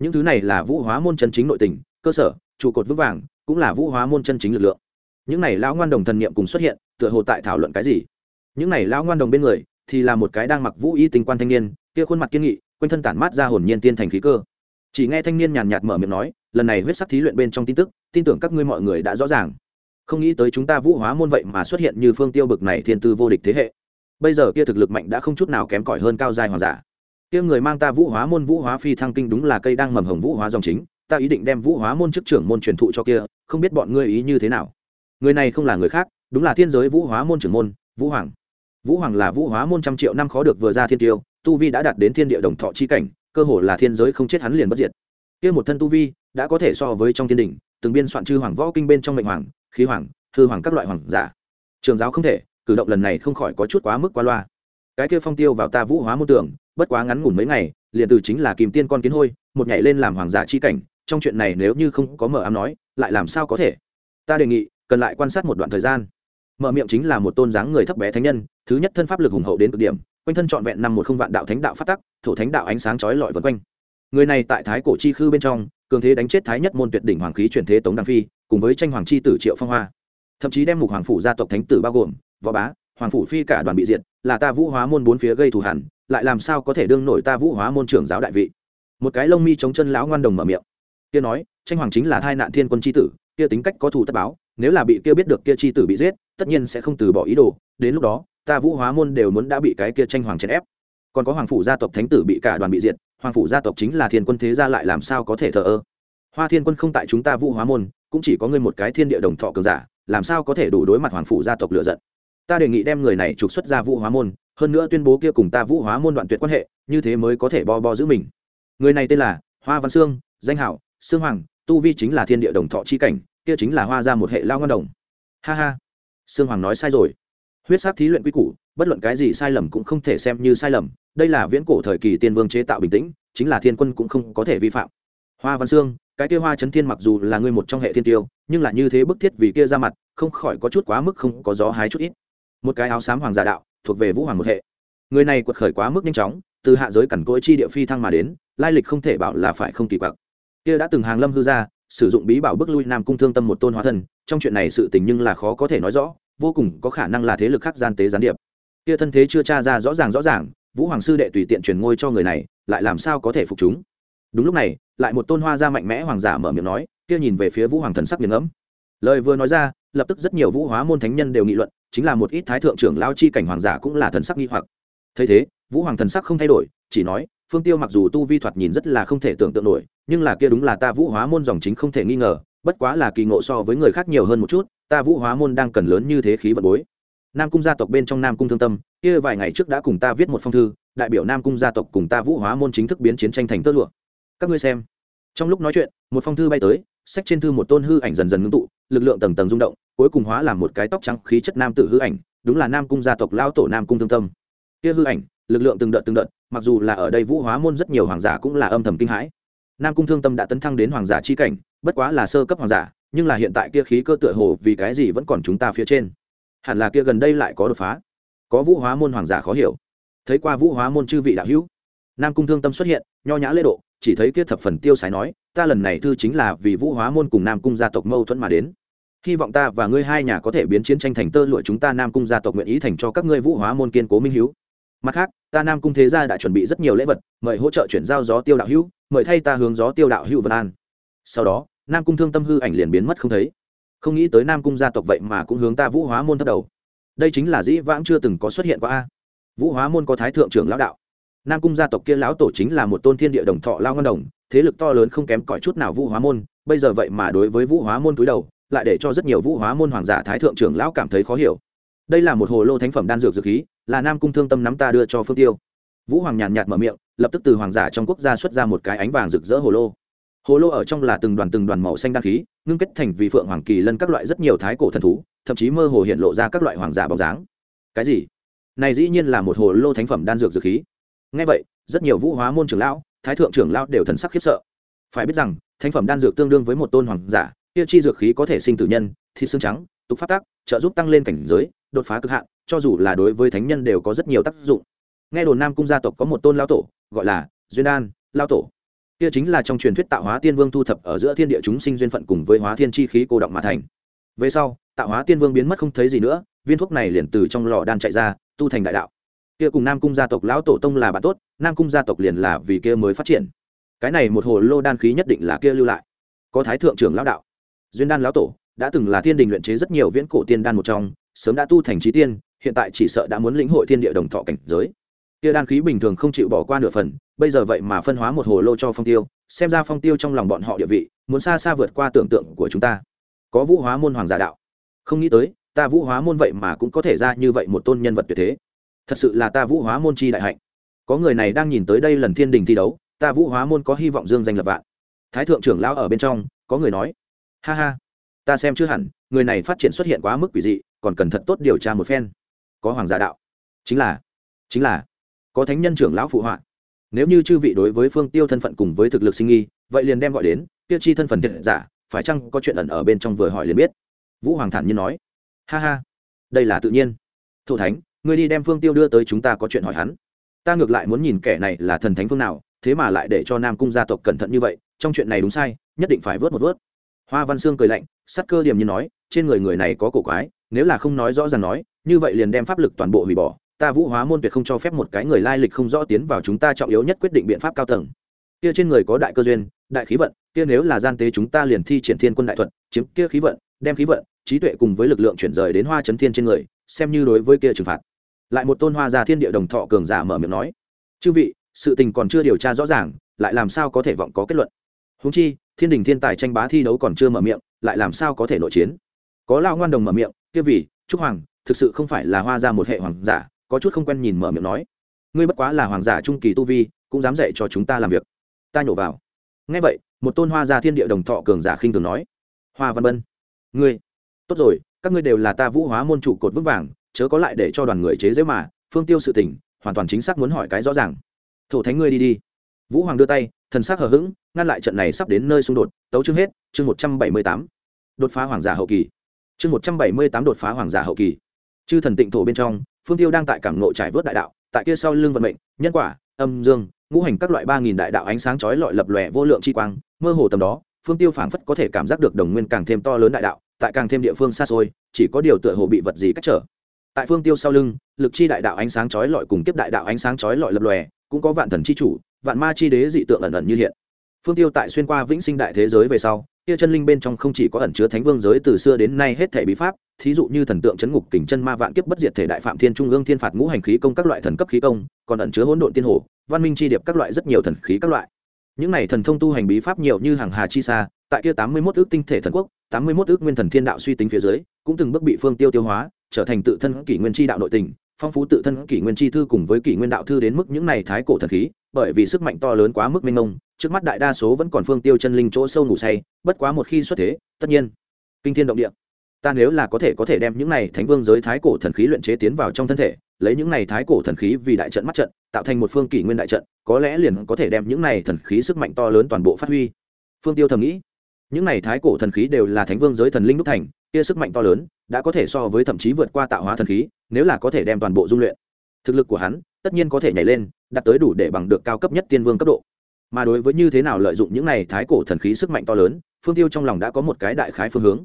Những thứ này là vũ hóa môn chân chính nội tình, cơ sở, trụ cột vững vàng, cũng là vũ hóa môn chân chính lực lượng. Những này lão ngoan đồng thần niệm cùng xuất hiện, tựa hồ tại thảo luận cái gì? Những này lão ngoan đồng bên người, thì là một cái đang mặc vũ y tình quan thanh niên, kia khuôn mặt kiên nghị quanh thân tản mát ra hồn nhiên tiên thành khí cơ. Chỉ nghe thanh niên nhàn nhạt mở miệng nói, lần này huyết sắc thí luyện bên trong tin tức, tin tưởng các ngươi mọi người đã rõ ràng. Không nghĩ tới chúng ta vũ hóa môn vậy mà xuất hiện như phương tiêu bực này thiên tư vô địch thế hệ. Bây giờ kia thực lực mạnh đã không chút nào kém cỏi hơn cao giai hoàng giả. Kia người mang ta vũ hóa môn vũ hóa phi thăng kinh đúng là cây đang mầm hồng vũ hóa dòng chính, ta ý định đem vũ hóa môn chức trưởng môn truyền thụ cho kia, không biết bọn ngươi ý như thế nào. Người này không là người khác, đúng là thiên giới vũ hóa môn trưởng môn, vũ hoàng. Vũ hoàng là vũ hóa môn trăm triệu năm khó được vừa ra thiên tiêu tu vi đã đạt đến thiên địa đồng thọ chi cảnh, cơ hồ là thiên giới không chết hắn liền bất diệt. Kia một thân tu vi đã có thể so với trong thiên đình từng biên soạn chư hoàng võ kinh bên trong mệnh hoàng, khí hoàng, hư hoàng các loại hoàng giả. Trường giáo không thể, cử động lần này không khỏi có chút quá mức quá loa. Cái kia phong tiêu vào ta vũ hóa môn tưởng bất quá ngắn ngủn mấy ngày, liền từ chính là kìm tiên con kiến hôi, một nhảy lên làm hoàng giả chi cảnh, trong chuyện này nếu như không có mở ám nói, lại làm sao có thể? Ta đề nghị, cần lại quan sát một đoạn thời gian. Mở miệng chính là một tôn dáng người thấp bé thánh nhân, thứ nhất thân pháp lực hùng hậu đến cực điểm quanh thân trọn vẹn năm một không vạn đạo thánh đạo phát tắc, thổ thánh đạo ánh sáng chói lọi vân quanh. Người này tại thái cổ chi khư bên trong, cường thế đánh chết thái nhất môn tuyệt đỉnh hoàng khí chuyển thế tống đăng phi, cùng với tranh hoàng chi tử triệu phong hoa. Thậm chí đem mục hoàng phủ gia tộc thánh tử bao gồm, võ bá, hoàng phủ phi cả đoàn bị diệt, là ta vũ hóa môn bốn phía gây thù hẳn, lại làm sao có thể đương nổi ta vũ hóa môn trưởng giáo đại vị? Một cái lông mi chống chân lão ngoan đồng mở miệng. Kia nói, tranh hoàng chính là thai nạn thiên quân c h i tử, kia tính cách có thù tất báo, nếu là bị kia biết được kia c h i tử bị giết, tất nhiên sẽ không từ bỏ ý đồ, đến lúc đó ta vũ hóa môn đều muốn đã bị cái kia tranh hoàng chèn ép. Còn có hoàng phủ gia tộc thánh tử bị cả đoàn bị diệt, hoàng phủ gia tộc chính là thiên quân thế gia lại làm sao có thể thờ ơ? Hoa thiên quân không tại chúng ta vũ hóa môn, cũng chỉ có ngươi một cái thiên địa đồng thọ cường giả, làm sao có thể đủ đối mặt hoàng phủ gia tộc lựa giận? Ta đề nghị đem người này trục xuất ra vũ hóa môn, hơn nữa tuyên bố kia cùng ta vũ hóa môn đoạn tuyệt quan hệ, như thế mới có thể bo bo giữ mình. Người này tên là hoa văn sương, danh hảo, sương hoàng, tu vi chính là thiên địa đồng thọ chi cảnh, kia chính là hoa ra một hệ lao ngân đồng. Ha ha. Sương hoàng nói sai rồi huyết sát thí luyện quy củ, bất luận cái gì sai lầm cũng không thể xem như sai lầm, đây là viễn cổ thời kỳ tiên vương chế tạo bình tĩnh, chính là thiên quân cũng không có thể vi phạm. Hoa văn sương, cái kia hoa chấn thiên mặc dù là ngươi một trong hệ thiên tiêu, nhưng là như thế bức thiết vì kia ra mặt, không khỏi có chút quá mức không có gió hái chút ít. Một cái áo xám hoàng giả đạo, thuộc về vũ hoàng một hệ. Người này quật khởi quá mức nhanh chóng, từ hạ giới cẩn cỗi chi địa phi thăng mà đến, lai lịch không thể bảo là phải không kỳ quặc. Kia đã từng hàng lâm hư ra, sử dụng bí bảo bước lui nam cung thương tâm một tôn hóa thân trong chuyện này sự tình nhưng là khó có thể nói rõ vô cùng có khả năng là thế lực khác gian tế gián điệp. Kia thân thế chưa tra ra rõ ràng rõ ràng, vũ hoàng sư đệ tùy tiện truyền ngôi cho người này, lại làm sao có thể phục chúng? Đúng lúc này, lại một tôn hoa gia mạnh mẽ hoàng giả mở miệng nói, kia nhìn về phía vũ hoàng thần sắc nghiền ngẫm. Lời vừa nói ra, lập tức rất nhiều vũ hóa môn thánh nhân đều nghị luận, chính là một ít thái thượng trưởng lao chi cảnh hoàng giả cũng là thần sắc nghi hoặc. Thấy thế, vũ hoàng thần sắc không thay đổi, chỉ nói, phương tiêu mặc dù tu vi thoạt nhìn rất là không thể tưởng tượng nổi, nhưng là kia đúng là ta vũ hóa môn dòng chính không thể nghi ngờ bất quá là kỳ ngộ so với người khác nhiều hơn một chút, ta vũ hóa môn đang cần lớn như thế khí vận bối. Nam cung gia tộc bên trong nam cung thương tâm, kia vài ngày trước đã cùng ta viết một phong thư, đại biểu nam cung gia tộc cùng ta vũ hóa môn chính thức biến chiến tranh thành tơ lụa. Các ngươi xem. Trong lúc nói chuyện, một phong thư bay tới, sách trên thư một tôn hư ảnh dần dần ngưng tụ, lực lượng tầng tầng rung động, cuối cùng hóa làm một cái tóc trắng khí chất nam tử hư ảnh, đúng là nam cung gia tộc lao tổ nam cung thương tâm. Kia hư ảnh, lực lượng từng đợt từng đợt, mặc dù là ở đây vũ hóa môn rất nhiều hoàng giả cũng là âm thầm kinh hãi. Nam cung thương tâm đã tấn thăng đến hoàng giả chi cảnh bất quá là sơ cấp hoàng giả, nhưng là hiện tại kia khí cơ tựa hồ vì cái gì vẫn còn chúng ta phía trên? Hẳn là kia gần đây lại có đột phá. Có vũ hóa môn hoàng giả khó hiểu. Thấy qua vũ hóa môn chư vị đạo hữu, nam cung thương tâm xuất hiện, nho nhã lễ độ, chỉ thấy kia thập phần tiêu sái nói, ta lần này thư chính là vì vũ hóa môn cùng nam cung gia tộc mâu thuẫn mà đến. Hy vọng ta và ngươi hai nhà có thể biến chiến tranh thành tơ lụa chúng ta nam cung gia tộc nguyện ý thành cho các ngươi vũ hóa môn kiên cố minh hiếu. Mặt khác, ta nam cung thế gia đã chuẩn bị rất nhiều lễ vật, mời hỗ trợ chuyển giao gió tiêu đạo hữu, mời thay ta hướng gió tiêu đạo hữu vân an. Sau đó nam cung thương tâm hư ảnh liền biến mất không thấy. Không nghĩ tới nam cung gia tộc vậy mà cũng hướng ta vũ hóa môn thất đầu. Đây chính là dĩ vãng chưa từng có xuất hiện qua a. Vũ hóa môn có thái thượng trưởng lão đạo. Nam cung gia tộc kia lão tổ chính là một tôn thiên địa đồng thọ lao ngân đồng, thế lực to lớn không kém cỏi chút nào vũ hóa môn, bây giờ vậy mà đối với vũ hóa môn túi đầu, lại để cho rất nhiều vũ hóa môn hoàng giả thái thượng trưởng lão cảm thấy khó hiểu. Đây là một hồ lô thánh phẩm đan dược dược khí, là nam cung thương tâm nắm ta đưa cho phương tiêu. Vũ hoàng nhàn nhạt mở miệng, lập tức từ hoàng giả trong quốc gia xuất ra một cái ánh vàng rực rỡ hồ lô hồ lô ở trong là từng đoàn từng đoàn màu xanh đan khí, ngưng kết thành vì phượng hoàng kỳ lân các loại rất nhiều thái cổ thần thú, thậm chí mơ hồ hiện lộ ra các loại hoàng giả bóng dáng. Cái gì? Này dĩ nhiên là một hồ lô thánh phẩm đan dược dược khí. Ngay vậy, rất nhiều vũ hóa môn trưởng lão, thái thượng trưởng lão đều thần sắc khiếp sợ. Phải biết rằng, thánh phẩm đan dược tương đương với một tôn hoàng giả tiêu chi dược khí có thể sinh tử nhân, thịt xương trắng, tục phát tác trợ giúp tăng lên cảnh giới, đột phá cực hạn, cho dù là đối với thánh nhân đều có rất nhiều tác dụng. Nghe đồn nam cung gia tộc có một tôn lao tổ, gọi là duyên đan lao tổ kia chính là trong truyền thuyết tạo hóa tiên vương thu thập ở giữa thiên địa chúng sinh duyên phận cùng với hóa thiên chi khí cô động mà thành. Về sau, tạo hóa tiên vương biến mất không thấy gì nữa, viên thuốc này liền từ trong lò đan chạy ra, tu thành đại đạo. Kia cùng nam cung gia tộc lão tổ tông là bạn tốt, nam cung gia tộc liền là vì kia mới phát triển. Cái này một hồ lô đan khí nhất định là kia lưu lại. Có thái thượng trưởng lão đạo. Duyên đan lão tổ đã từng là thiên đình luyện chế rất nhiều viễn cổ tiên đan một trong, sớm đã tu thành trí tiên, hiện tại chỉ sợ đã muốn lĩnh hội thiên địa đồng thọ cảnh giới kia đan khí bình thường không chịu bỏ qua nửa phần, bây giờ vậy mà phân hóa một hồ lô cho phong tiêu, xem ra phong tiêu trong lòng bọn họ địa vị, muốn xa xa vượt qua tưởng tượng của chúng ta. Có vũ hóa môn hoàng giả đạo. Không nghĩ tới, ta vũ hóa môn vậy mà cũng có thể ra như vậy một tôn nhân vật tuyệt thế. Thật sự là ta vũ hóa môn chi đại hạnh. Có người này đang nhìn tới đây lần thiên đình thi đấu, ta vũ hóa môn có hy vọng dương danh lập vạn. Thái thượng trưởng lão ở bên trong, có người nói, ha ha, ta xem chưa hẳn, người này phát triển xuất hiện quá mức quỷ dị, còn cần thật tốt điều tra một phen. Có hoàng giả đạo. Chính là chính là có thánh nhân trưởng lão phụ họa. Nếu như chư vị đối với phương tiêu thân phận cùng với thực lực sinh nghi, vậy liền đem gọi đến, tiêu chi thân phận thiệt giả, phải chăng có chuyện ẩn ở bên trong vừa hỏi liền biết. Vũ hoàng thản nhiên nói. Ha ha, đây là tự nhiên. Thổ thánh, ngươi đi đem phương tiêu đưa tới chúng ta có chuyện hỏi hắn. Ta ngược lại muốn nhìn kẻ này là thần thánh phương nào, thế mà lại để cho nam cung gia tộc cẩn thận như vậy, trong chuyện này đúng sai, nhất định phải vớt một vớt. Hoa văn sương cười lạnh, sắc cơ điểm như nói, trên người người này có cổ quái, nếu là không nói rõ ràng nói, như vậy liền đem pháp lực toàn bộ hủy bỏ ta vũ hóa môn tuyệt không cho phép một cái người lai lịch không rõ tiến vào chúng ta trọng yếu nhất quyết định biện pháp cao tầng. Kia trên người có đại cơ duyên, đại khí vận, kia nếu là gian tế chúng ta liền thi triển thiên quân đại thuật, chiếm kia khí vận, đem khí vận, trí tuệ cùng với lực lượng chuyển rời đến hoa chấn thiên trên người, xem như đối với kia trừng phạt. Lại một tôn hoa gia thiên địa đồng thọ cường giả mở miệng nói, chư vị, sự tình còn chưa điều tra rõ ràng, lại làm sao có thể vọng có kết luận? Húng chi, thiên đình thiên tài tranh bá thi đấu còn chưa mở miệng, lại làm sao có thể nội chiến? Có lao ngoan đồng mở miệng, kia vì trúc hoàng, thực sự không phải là hoa ra một hệ hoàng giả có chút không quen nhìn mở miệng nói, ngươi bất quá là hoàng giả trung kỳ tu vi, cũng dám dạy cho chúng ta làm việc. Ta nhổ vào. Ngay vậy, một tôn hoa gia thiên địa đồng thọ cường giả khinh thường nói, hoa văn bân, ngươi, tốt rồi, các ngươi đều là ta vũ hóa môn trụ cột vững vàng, chớ có lại để cho đoàn người chế dễ mà, phương tiêu sự tình, hoàn toàn chính xác muốn hỏi cái rõ ràng. Thổ thánh ngươi đi đi. Vũ hoàng đưa tay, thần sắc hờ hững, ngăn lại trận này sắp đến nơi xung đột, tấu chương hết, chương một trăm bảy mươi tám. Đột phá hoàng giả hậu kỳ. Chương một trăm bảy mươi tám đột phá hoàng giả hậu kỳ. Chư thần tịnh thổ bên trong phương tiêu đang tại cảng nộ trải vớt đại đạo, tại kia sau lưng vận mệnh, nhân quả, âm dương, ngũ hành các loại ba nghìn đại đạo ánh sáng chói lọi lập lòe vô lượng chi quang, mơ hồ tầm đó, phương tiêu phảng phất có thể cảm giác được đồng nguyên càng thêm to lớn đại đạo, tại càng thêm địa phương xa xôi, chỉ có điều tựa hồ bị vật gì cách trở. Tại phương tiêu sau lưng, lực chi đại đạo ánh sáng chói lọi cùng kiếp đại đạo ánh sáng chói lọi lập lòe, cũng có vạn thần chi chủ, vạn ma chi đế dị tượng ẩn ẩn như hiện. Phương tiêu tại xuyên qua vĩnh sinh đại thế giới về sau, kia chân linh bên trong không chỉ có ẩn chứa thánh vương giới từ xưa đến nay hết thể bí pháp thí dụ như thần tượng chấn ngục, kình chân ma vạn kiếp bất diệt thể đại phạm thiên trung ương thiên phạt ngũ hành khí công các loại thần cấp khí công, còn ẩn chứa hỗn độn tiên hồ, văn minh chi điệp các loại rất nhiều thần khí các loại. Những này thần thông tu hành bí pháp nhiều như hàng hà chi xa, tại kia tám mươi một ước tinh thể thần quốc, tám mươi một ước nguyên thần thiên đạo suy tính phía dưới, cũng từng bước bị phương tiêu tiêu hóa, trở thành tự thân kỷ nguyên chi đạo nội tình, phong phú tự thân kỷ nguyên chi thư cùng với kỷ nguyên đạo thư đến mức những này thái cổ thần khí, bởi vì sức mạnh to lớn quá mức mênh mông, trước mắt đại đa số vẫn còn phương tiêu chân linh chỗ sâu ngủ say, bất quá một khi xuất thế, tất nhiên, kinh thiên động địa ta nếu là có thể có thể đem những này thánh vương giới thái cổ thần khí luyện chế tiến vào trong thân thể, lấy những này thái cổ thần khí vì đại trận mắt trận, tạo thành một phương kỷ nguyên đại trận, có lẽ liền có thể đem những này thần khí sức mạnh to lớn toàn bộ phát huy. Phương tiêu thầm nghĩ, những này thái cổ thần khí đều là thánh vương giới thần linh đúc thành, kia sức mạnh to lớn, đã có thể so với thậm chí vượt qua tạo hóa thần khí, nếu là có thể đem toàn bộ dung luyện. Thực lực của hắn, tất nhiên có thể nhảy lên, đạt tới đủ để bằng được cao cấp nhất tiên vương cấp độ. Mà đối với như thế nào lợi dụng những này thái cổ thần khí sức mạnh to lớn, phương tiêu trong lòng đã có một cái đại khái phương hướng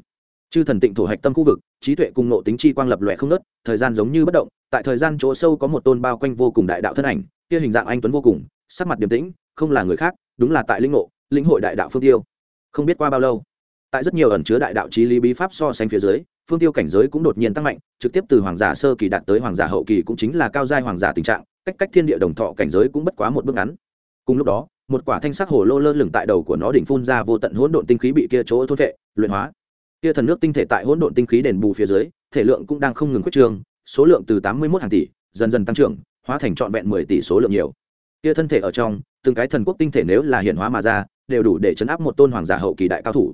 chư thần tịnh thổ hạch tâm khu vực, trí tuệ cùng nộ tính chi quang lập lòe không nớt thời gian giống như bất động, tại thời gian chỗ sâu có một tôn bao quanh vô cùng đại đạo thân ảnh, kia hình dạng anh tuấn vô cùng, sắc mặt điềm tĩnh, không là người khác, đúng là tại linh ngộ, lĩnh hội đại đạo phương tiêu. Không biết qua bao lâu, tại rất nhiều ẩn chứa đại đạo trí lý bí pháp so sánh phía dưới, phương tiêu cảnh giới cũng đột nhiên tăng mạnh, trực tiếp từ hoàng giả sơ kỳ đạt tới hoàng giả hậu kỳ cũng chính là cao giai hoàng giả tình trạng, cách cách thiên địa đồng thọ cảnh giới cũng bất quá một bước ngắn. Cùng lúc đó, một quả thanh sắc hồ lô lơ lửng tại đầu của nó đỉnh phun ra vô tận hỗn độn tinh khí bị kia chỗ thôn vệ luyện hóa kia thần nước tinh thể tại hỗn độn tinh khí đền bù phía dưới thể lượng cũng đang không ngừng quyết trường, số lượng từ tám mươi một hàng tỷ dần dần tăng trưởng hóa thành trọn vẹn mười tỷ số lượng nhiều. Kia thân thể ở trong từng cái thần quốc tinh thể nếu là hiện hóa mà ra đều đủ để chấn áp một tôn hoàng giả hậu kỳ đại cao thủ.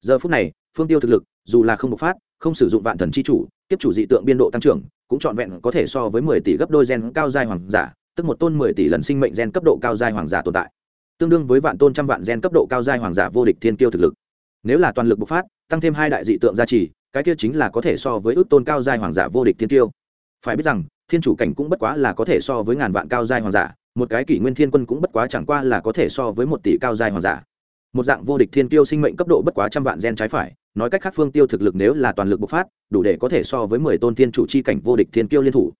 Giờ phút này phương tiêu thực lực dù là không bộc phát không sử dụng vạn thần chi chủ tiếp chủ dị tượng biên độ tăng trưởng cũng trọn vẹn có thể so với mười tỷ gấp đôi gen cao giai hoàng giả tức một tôn mười tỷ lần sinh mệnh gen cấp độ cao giai hoàng giả tồn tại. Tương đương với vạn tôn trăm vạn gen cấp độ cao giai hoàng giả vô địch thiên tiêu thực lực nếu là toàn lực bộc phát, tăng thêm hai đại dị tượng gia trì, cái kia chính là có thể so với ước tôn cao giai hoàng giả vô địch thiên tiêu. phải biết rằng, thiên chủ cảnh cũng bất quá là có thể so với ngàn vạn cao giai hoàng giả, một cái kỷ nguyên thiên quân cũng bất quá chẳng qua là có thể so với một tỷ cao giai hoàng giả một dạng vô địch thiên tiêu sinh mệnh cấp độ bất quá trăm vạn gen trái phải, nói cách khác phương tiêu thực lực nếu là toàn lực bộc phát, đủ để có thể so với mười tôn thiên chủ chi cảnh vô địch thiên tiêu liên thủ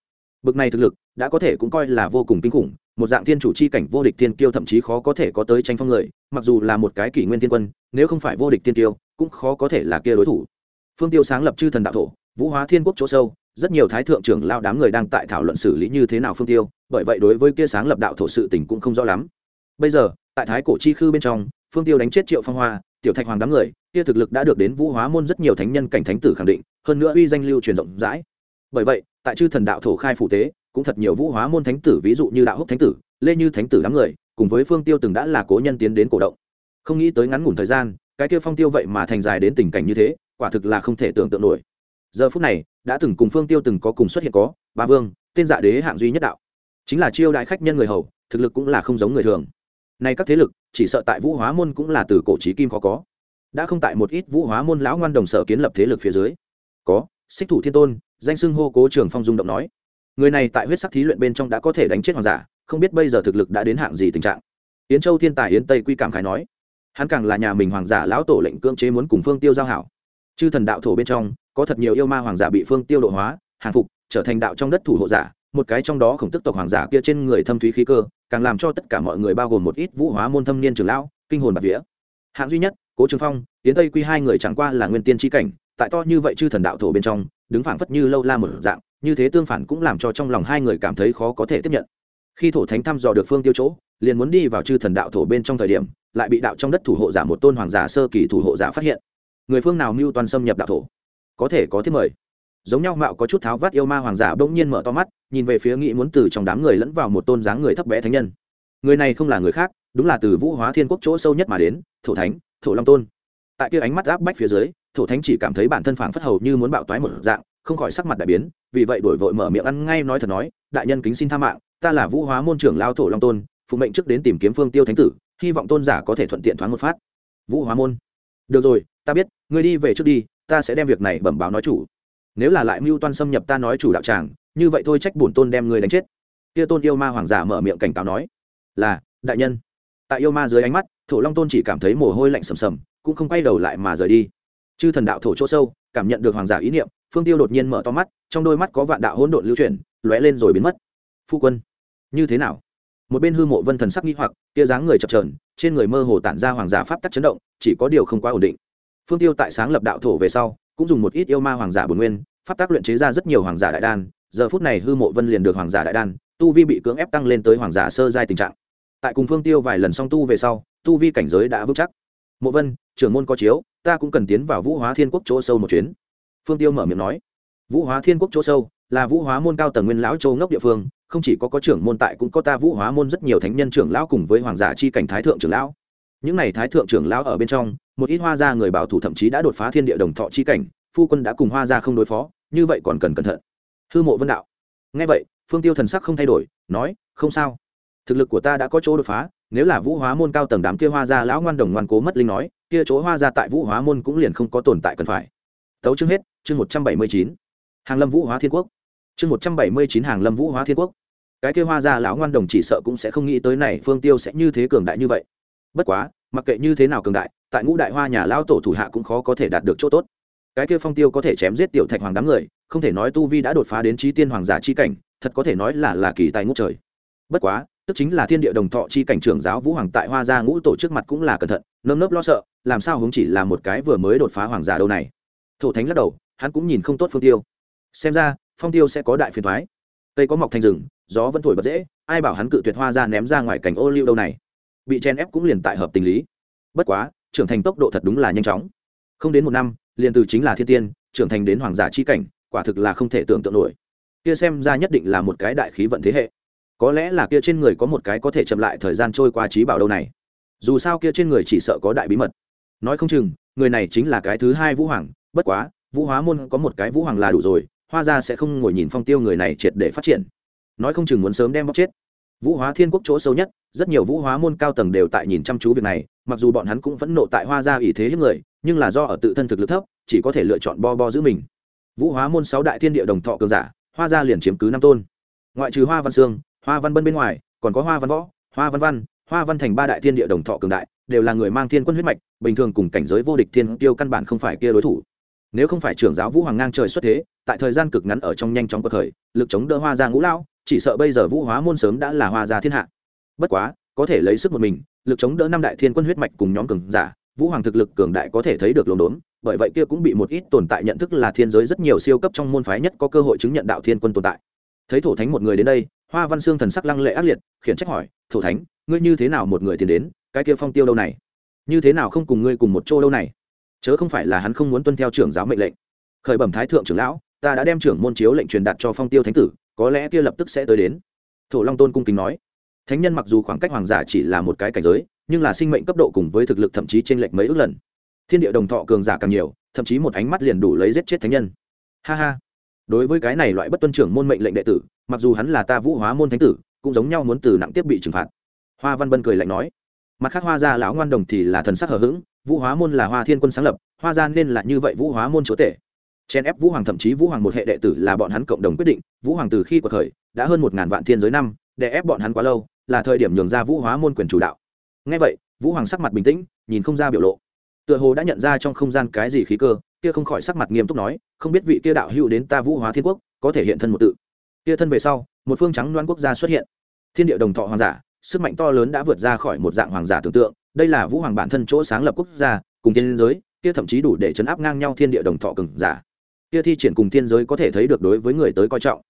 bực này thực lực, đã có thể cũng coi là vô cùng kinh khủng, một dạng thiên chủ chi cảnh vô địch thiên kiêu thậm chí khó có thể có tới tranh phong người, mặc dù là một cái kỷ nguyên thiên quân, nếu không phải vô địch thiên kiêu, cũng khó có thể là kia đối thủ. Phương tiêu sáng lập chư thần đạo thổ, vũ hóa thiên quốc chỗ sâu, rất nhiều thái thượng trưởng lao đám người đang tại thảo luận xử lý như thế nào phương tiêu, bởi vậy đối với kia sáng lập đạo thổ sự tình cũng không rõ lắm. Bây giờ, tại thái cổ chi khư bên trong, phương tiêu đánh chết triệu phong hoa, tiểu thạch hoàng đám người, kia thực lực đã được đến vũ hóa môn rất nhiều thánh nhân cảnh thánh tử khẳng định, hơn nữa uy danh lưu truyền rộng rãi. Bởi vậy tại chư thần đạo thổ khai phụ tế, cũng thật nhiều vũ hóa môn thánh tử, ví dụ như đạo húc thánh tử, lê như thánh tử đám người, cùng với phương tiêu từng đã là cố nhân tiến đến cổ động. Không nghĩ tới ngắn ngủn thời gian, cái kia phong tiêu vậy mà thành dài đến tình cảnh như thế, quả thực là không thể tưởng tượng nổi. Giờ phút này, đã từng cùng phương tiêu từng có cùng xuất hiện có, ba vương, tên dạ đế hạng duy nhất đạo. Chính là chiêu đại khách nhân người hầu, thực lực cũng là không giống người thường. Nay các thế lực, chỉ sợ tại vũ hóa môn cũng là từ cổ trí kim khó có. Đã không tại một ít vũ hóa môn lão ngoan đồng sở kiến lập thế lực phía dưới. Có, xích thủ thiên tôn danh xưng hô cố trường phong dung động nói. Người này tại huyết sắc thí luyện bên trong đã có thể đánh chết hoàng giả, không biết bây giờ thực lực đã đến hạng gì tình trạng. Yến châu thiên tài yến tây quy cảm khái nói. Hắn càng là nhà mình hoàng giả lão tổ lệnh cưỡng chế muốn cùng phương tiêu giao hảo. Chư thần đạo thổ bên trong, có thật nhiều yêu ma hoàng giả bị phương tiêu độ hóa, hàng phục, trở thành đạo trong đất thủ hộ giả, một cái trong đó khổng tức tộc hoàng giả kia trên người thâm thúy khí cơ, càng làm cho tất cả mọi người bao gồm một ít vũ hóa môn thâm niên trường lão, kinh hồn bạc vía. Hạng duy nhất, cố trường phong tiến tây quy hai người chẳng qua là nguyên tiên tri cảnh, tại to như vậy chư thần đạo thổ bên trong đứng phảng phất như lâu la một dạng, như thế tương phản cũng làm cho trong lòng hai người cảm thấy khó có thể tiếp nhận. Khi thổ thánh thăm dò được phương tiêu chỗ, liền muốn đi vào chư thần đạo thổ bên trong thời điểm, lại bị đạo trong đất thủ hộ giả một tôn hoàng giả sơ kỳ thủ hộ giả phát hiện. Người phương nào mưu toàn xâm nhập đạo thổ? Có thể có thiết mời. Giống nhau mạo có chút tháo vát yêu ma hoàng giả bỗng nhiên mở to mắt, nhìn về phía nghĩ muốn từ trong đám người lẫn vào một tôn dáng người thấp bé thánh nhân. Người này không là người khác, đúng là từ vũ hóa thiên quốc chỗ sâu nhất mà đến, thổ thánh, thổ long tôn. Tại kia ánh mắt áp bách phía dưới thổ thánh chỉ cảm thấy bản thân phảng phất hầu như muốn bạo toái một dạng, không khỏi sắc mặt đại biến, vì vậy đổi vội mở miệng ăn ngay nói thật nói, đại nhân kính xin tha mạng, ta là vũ hóa môn trưởng lao thổ long tôn, phụ mệnh trước đến tìm kiếm phương tiêu thánh tử, hy vọng tôn giả có thể thuận tiện thoáng một phát. Vũ hóa môn. Được rồi, ta biết, ngươi đi về trước đi, ta sẽ đem việc này bẩm báo nói chủ. Nếu là lại mưu toan xâm nhập ta nói chủ đạo tràng, như vậy thôi trách bổn tôn đem ngươi đánh chết. Kia tôn yêu ma hoàng giả mở miệng cảnh cáo nói, là, đại nhân. Tại yêu ma dưới ánh mắt, thổ long tôn chỉ cảm thấy mồ hôi lạnh sầm sầm, cũng không quay đầu lại mà rời đi chư thần đạo thổ chỗ sâu, cảm nhận được hoàng giả ý niệm, phương tiêu đột nhiên mở to mắt, trong đôi mắt có vạn đạo hỗn độn lưu chuyển, lóe lên rồi biến mất. Phu quân, như thế nào? Một bên hư mộ vân thần sắc nghi hoặc, kia dáng người chập trờn trên người mơ hồ tản ra hoàng giả pháp tắc chấn động, chỉ có điều không quá ổn định. Phương tiêu tại sáng lập đạo thổ về sau, cũng dùng một ít yêu ma hoàng giả bồn nguyên, pháp tác luyện chế ra rất nhiều hoàng giả đại đan, giờ phút này hư mộ vân liền được hoàng giả đại đan, tu vi bị cưỡng ép tăng lên tới hoàng giả sơ giai tình trạng. Tại cùng phương tiêu vài lần song tu về sau, tu vi cảnh giới đã vững chắc mộ vân, trưởng môn có chiếu, ta cũng cần tiến vào vũ hóa thiên quốc chỗ sâu một chuyến. Phương tiêu mở miệng nói. Vũ hóa thiên quốc chỗ sâu, là vũ hóa môn cao tầng nguyên lão châu ngốc địa phương, không chỉ có có trưởng môn tại cũng có ta vũ hóa môn rất nhiều thánh nhân trưởng lão cùng với hoàng giả chi cảnh thái thượng trưởng lão. Những này thái thượng trưởng lão ở bên trong, một ít hoa gia người bảo thủ thậm chí đã đột phá thiên địa đồng thọ chi cảnh, phu quân đã cùng hoa gia không đối phó, như vậy còn cần cẩn thận. Hư mộ vân đạo. Ngay vậy, phương tiêu thần sắc không thay đổi, nói, không sao. Thực lực của ta đã có chỗ đột phá nếu là vũ hóa môn cao tầng đám kia hoa gia lão ngoan đồng ngoan cố mất linh nói, kia chỗ hoa gia tại vũ hóa môn cũng liền không có tồn tại cần phải. Tấu chương hết, chương một trăm bảy mươi chín. Hàng lâm vũ hóa thiên quốc. Chương một trăm bảy mươi chín hàng lâm vũ hóa thiên quốc. Cái kia hoa gia lão ngoan đồng chỉ sợ cũng sẽ không nghĩ tới này, phương tiêu sẽ như thế cường đại như vậy. Bất quá, mặc kệ như thế nào cường đại, tại ngũ đại hoa nhà lão tổ thủ hạ cũng khó có thể đạt được chỗ tốt. Cái kia phong tiêu có thể chém giết tiểu thạch hoàng đám người, không thể nói tu vi đã đột phá đến trí tiên hoàng giả chi cảnh, thật có thể nói là là kỳ tài ngũ trời. Bất quá tức chính là thiên địa đồng thọ chi cảnh trưởng giáo vũ hoàng tại hoa gia ngũ tổ trước mặt cũng là cẩn thận, nơm nớp lo sợ, làm sao hướng chỉ là một cái vừa mới đột phá hoàng giả đâu này. Thổ thánh lắc đầu, hắn cũng nhìn không tốt phương tiêu. Xem ra, phong tiêu sẽ có đại phiền thoái cây có mọc thành rừng, gió vẫn thổi bật dễ, ai bảo hắn cự tuyệt hoa ra ném ra ngoài cảnh ô liu đâu này. Bị chen ép cũng liền tại hợp tình lý. Bất quá, trưởng thành tốc độ thật đúng là nhanh chóng. Không đến một năm, liền từ chính là thiên tiên, trưởng thành đến hoàng giả chi cảnh, quả thực là không thể tưởng tượng nổi. Kia xem ra nhất định là một cái đại khí vận thế hệ có lẽ là kia trên người có một cái có thể chậm lại thời gian trôi qua trí bảo đâu này. Dù sao kia trên người chỉ sợ có đại bí mật. Nói không chừng, người này chính là cái thứ hai vũ hoàng, bất quá, vũ hóa môn có một cái vũ hoàng là đủ rồi hoa ra sẽ không ngồi nhìn phong tiêu người này triệt để phát triển. Nói không chừng muốn sớm đem bóc chết. Vũ hóa thiên quốc chỗ sâu nhất, rất nhiều vũ hóa môn cao tầng đều tại nhìn chăm chú việc này, mặc dù bọn hắn cũng vẫn nộ tại hoa gia ủy thế hiếp người, nhưng là do ở tự thân thực lực thấp, chỉ có thể lựa chọn bo bo giữ mình. Vũ hóa môn sáu đại thiên địa đồng thọ cường giả, hoa gia liền chiếm cứ năm tôn. Ngoại trừ hoa văn sương hoa văn bân bên ngoài, còn có hoa văn võ, hoa văn văn, hoa văn thành ba đại thiên địa đồng thọ cường đại, đều là người mang thiên quân huyết mạch, bình thường cùng cảnh giới vô địch thiên tiêu căn bản không phải kia đối thủ. Nếu không phải trưởng giáo vũ hoàng ngang trời xuất thế, tại thời gian cực ngắn ở trong nhanh chóng cuộc khởi, lực chống đỡ hoa gia ngũ lao chỉ sợ bây giờ vũ hóa môn sớm đã là hoa gia thiên hạ. Bất quá, có thể lấy sức một mình, lực chống đỡ năm đại thiên quân huyết mạch cùng nhóm cường giả, vũ hoàng thực lực cường đại có thể thấy được lồn đốn, bởi vậy kia cũng bị một ít tồn tại nhận thức là thiên giới rất nhiều siêu cấp trong môn phái nhất có cơ hội chứng nhận đạo thiên quân tồn tại thấy thổ thánh một người đến đây, hoa văn xương thần sắc lăng lệ ác liệt, khiển trách hỏi, thổ thánh, ngươi như thế nào một người tiền đến, cái kia phong tiêu đâu này? Như thế nào không cùng ngươi cùng một chỗ đâu này? Chớ không phải là hắn không muốn tuân theo trưởng giáo mệnh lệnh. Khởi bẩm thái thượng trưởng lão, ta đã đem trưởng môn chiếu lệnh truyền đạt cho phong tiêu thánh tử, có lẽ kia lập tức sẽ tới đến. Thổ long tôn cung kính nói. Thánh nhân mặc dù khoảng cách hoàng giả chỉ là một cái cảnh giới, nhưng là sinh mệnh cấp độ cùng với thực lực thậm chí t r ê n lệch mấy ước lần. Thiên địa đồng thọ cường giả càng nhiều, thậm chí một ánh mắt liền đủ lấy giết chết thánh nhân. Ha ha đối với cái này loại bất tuân trưởng môn mệnh lệnh đệ tử, mặc dù hắn là ta vũ hóa môn thánh tử, cũng giống nhau muốn từ nặng tiếp bị trừng phạt. Hoa văn bân cười lạnh nói, mặt khác hoa gia lão ngoan đồng thì là thần sắc hờ hững, vũ hóa môn là hoa thiên quân sáng lập, hoa gia nên là như vậy vũ hóa môn chúa tể. Chen ép vũ hoàng thậm chí vũ hoàng một hệ đệ tử là bọn hắn cộng đồng quyết định, vũ hoàng từ khi cuộc khởi, đã hơn một ngàn vạn thiên giới năm, để ép bọn hắn quá lâu, là thời điểm nhường ra vũ hóa môn quyền chủ đạo. Ngay vậy, vũ hoàng sắc mặt bình tĩnh, nhìn không ra biểu lộ. Tựa hồ đã nhận ra trong không gian cái gì khí cơ kia không khỏi sắc mặt nghiêm túc nói, không biết vị kia đạo hữu đến ta vũ hóa thiên quốc, có thể hiện thân một tự. Kia thân về sau, một phương trắng loan quốc gia xuất hiện. Thiên địa đồng thọ hoàng giả, sức mạnh to lớn đã vượt ra khỏi một dạng hoàng giả tưởng tượng, đây là vũ hoàng bản thân chỗ sáng lập quốc gia, cùng thiên giới, kia thậm chí đủ để chấn áp ngang nhau thiên địa đồng thọ cường giả. Kia thi triển cùng thiên giới có thể thấy được đối với người tới coi trọng.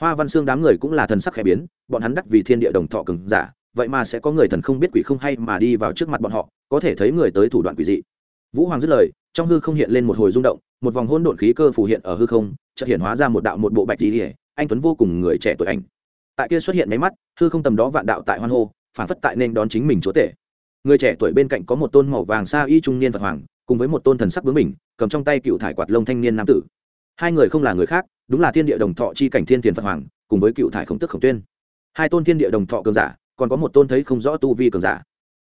Hoa văn xương đám người cũng là thần sắc khẽ biến, bọn hắn đắc vì thiên địa đồng thọ cường giả, vậy mà sẽ có người thần không biết quỷ không hay mà đi vào trước mặt bọn họ, có thể thấy người tới thủ đoạn quỷ dị. Vũ hoàng dứt lời trong hư không hiện lên một hồi rung động, một vòng hôn độn khí cơ phủ hiện ở hư không, chợt hiện hóa ra một đạo một bộ bạch tỷ anh tuấn vô cùng người trẻ tuổi ảnh. Tại kia xuất hiện mấy mắt, hư không tầm đó vạn đạo tại hoan hô, phản phất tại nên đón chính mình chúa tể. Người trẻ tuổi bên cạnh có một tôn màu vàng sa y trung niên phật hoàng, cùng với một tôn thần sắc bướng mình cầm trong tay cựu thải quạt lông thanh niên nam tử. Hai người không là người khác, đúng là thiên địa đồng thọ chi cảnh thiên thiền phật hoàng, cùng với cựu thải khổng tức khổng tuyên. Hai tôn thiên địa đồng thọ cường giả, còn có một tôn thấy không rõ tu vi cường giả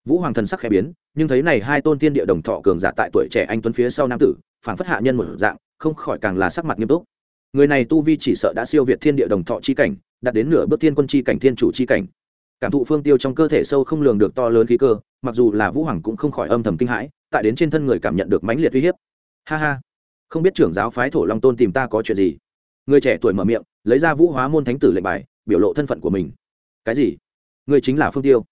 vũ hoàng thần sắc khẽ biến, nhưng thấy này hai tôn thiên địa đồng thọ cường giả tại tuổi trẻ anh tuấn phía sau nam tử, phản phất hạ nhân một dạng, không khỏi càng là sắc mặt nghiêm túc. Người này tu vi chỉ sợ đã siêu việt thiên địa đồng thọ chi cảnh, đạt đến nửa bước thiên quân chi cảnh, thiên chủ chi cảnh. Cảm thụ phương tiêu trong cơ thể sâu không lường được to lớn khí cơ, mặc dù là vũ hoàng cũng không khỏi âm thầm kinh hãi, tại đến trên thân người cảm nhận được mãnh liệt uy hiếp. Ha ha. Không biết trưởng giáo phái thổ long tôn tìm ta có chuyện gì? Người trẻ tuổi mở miệng, lấy ra vũ hóa môn thánh tử lệnh bài, biểu lộ thân phận của mình. Cái gì? Người chính là phương tiêu.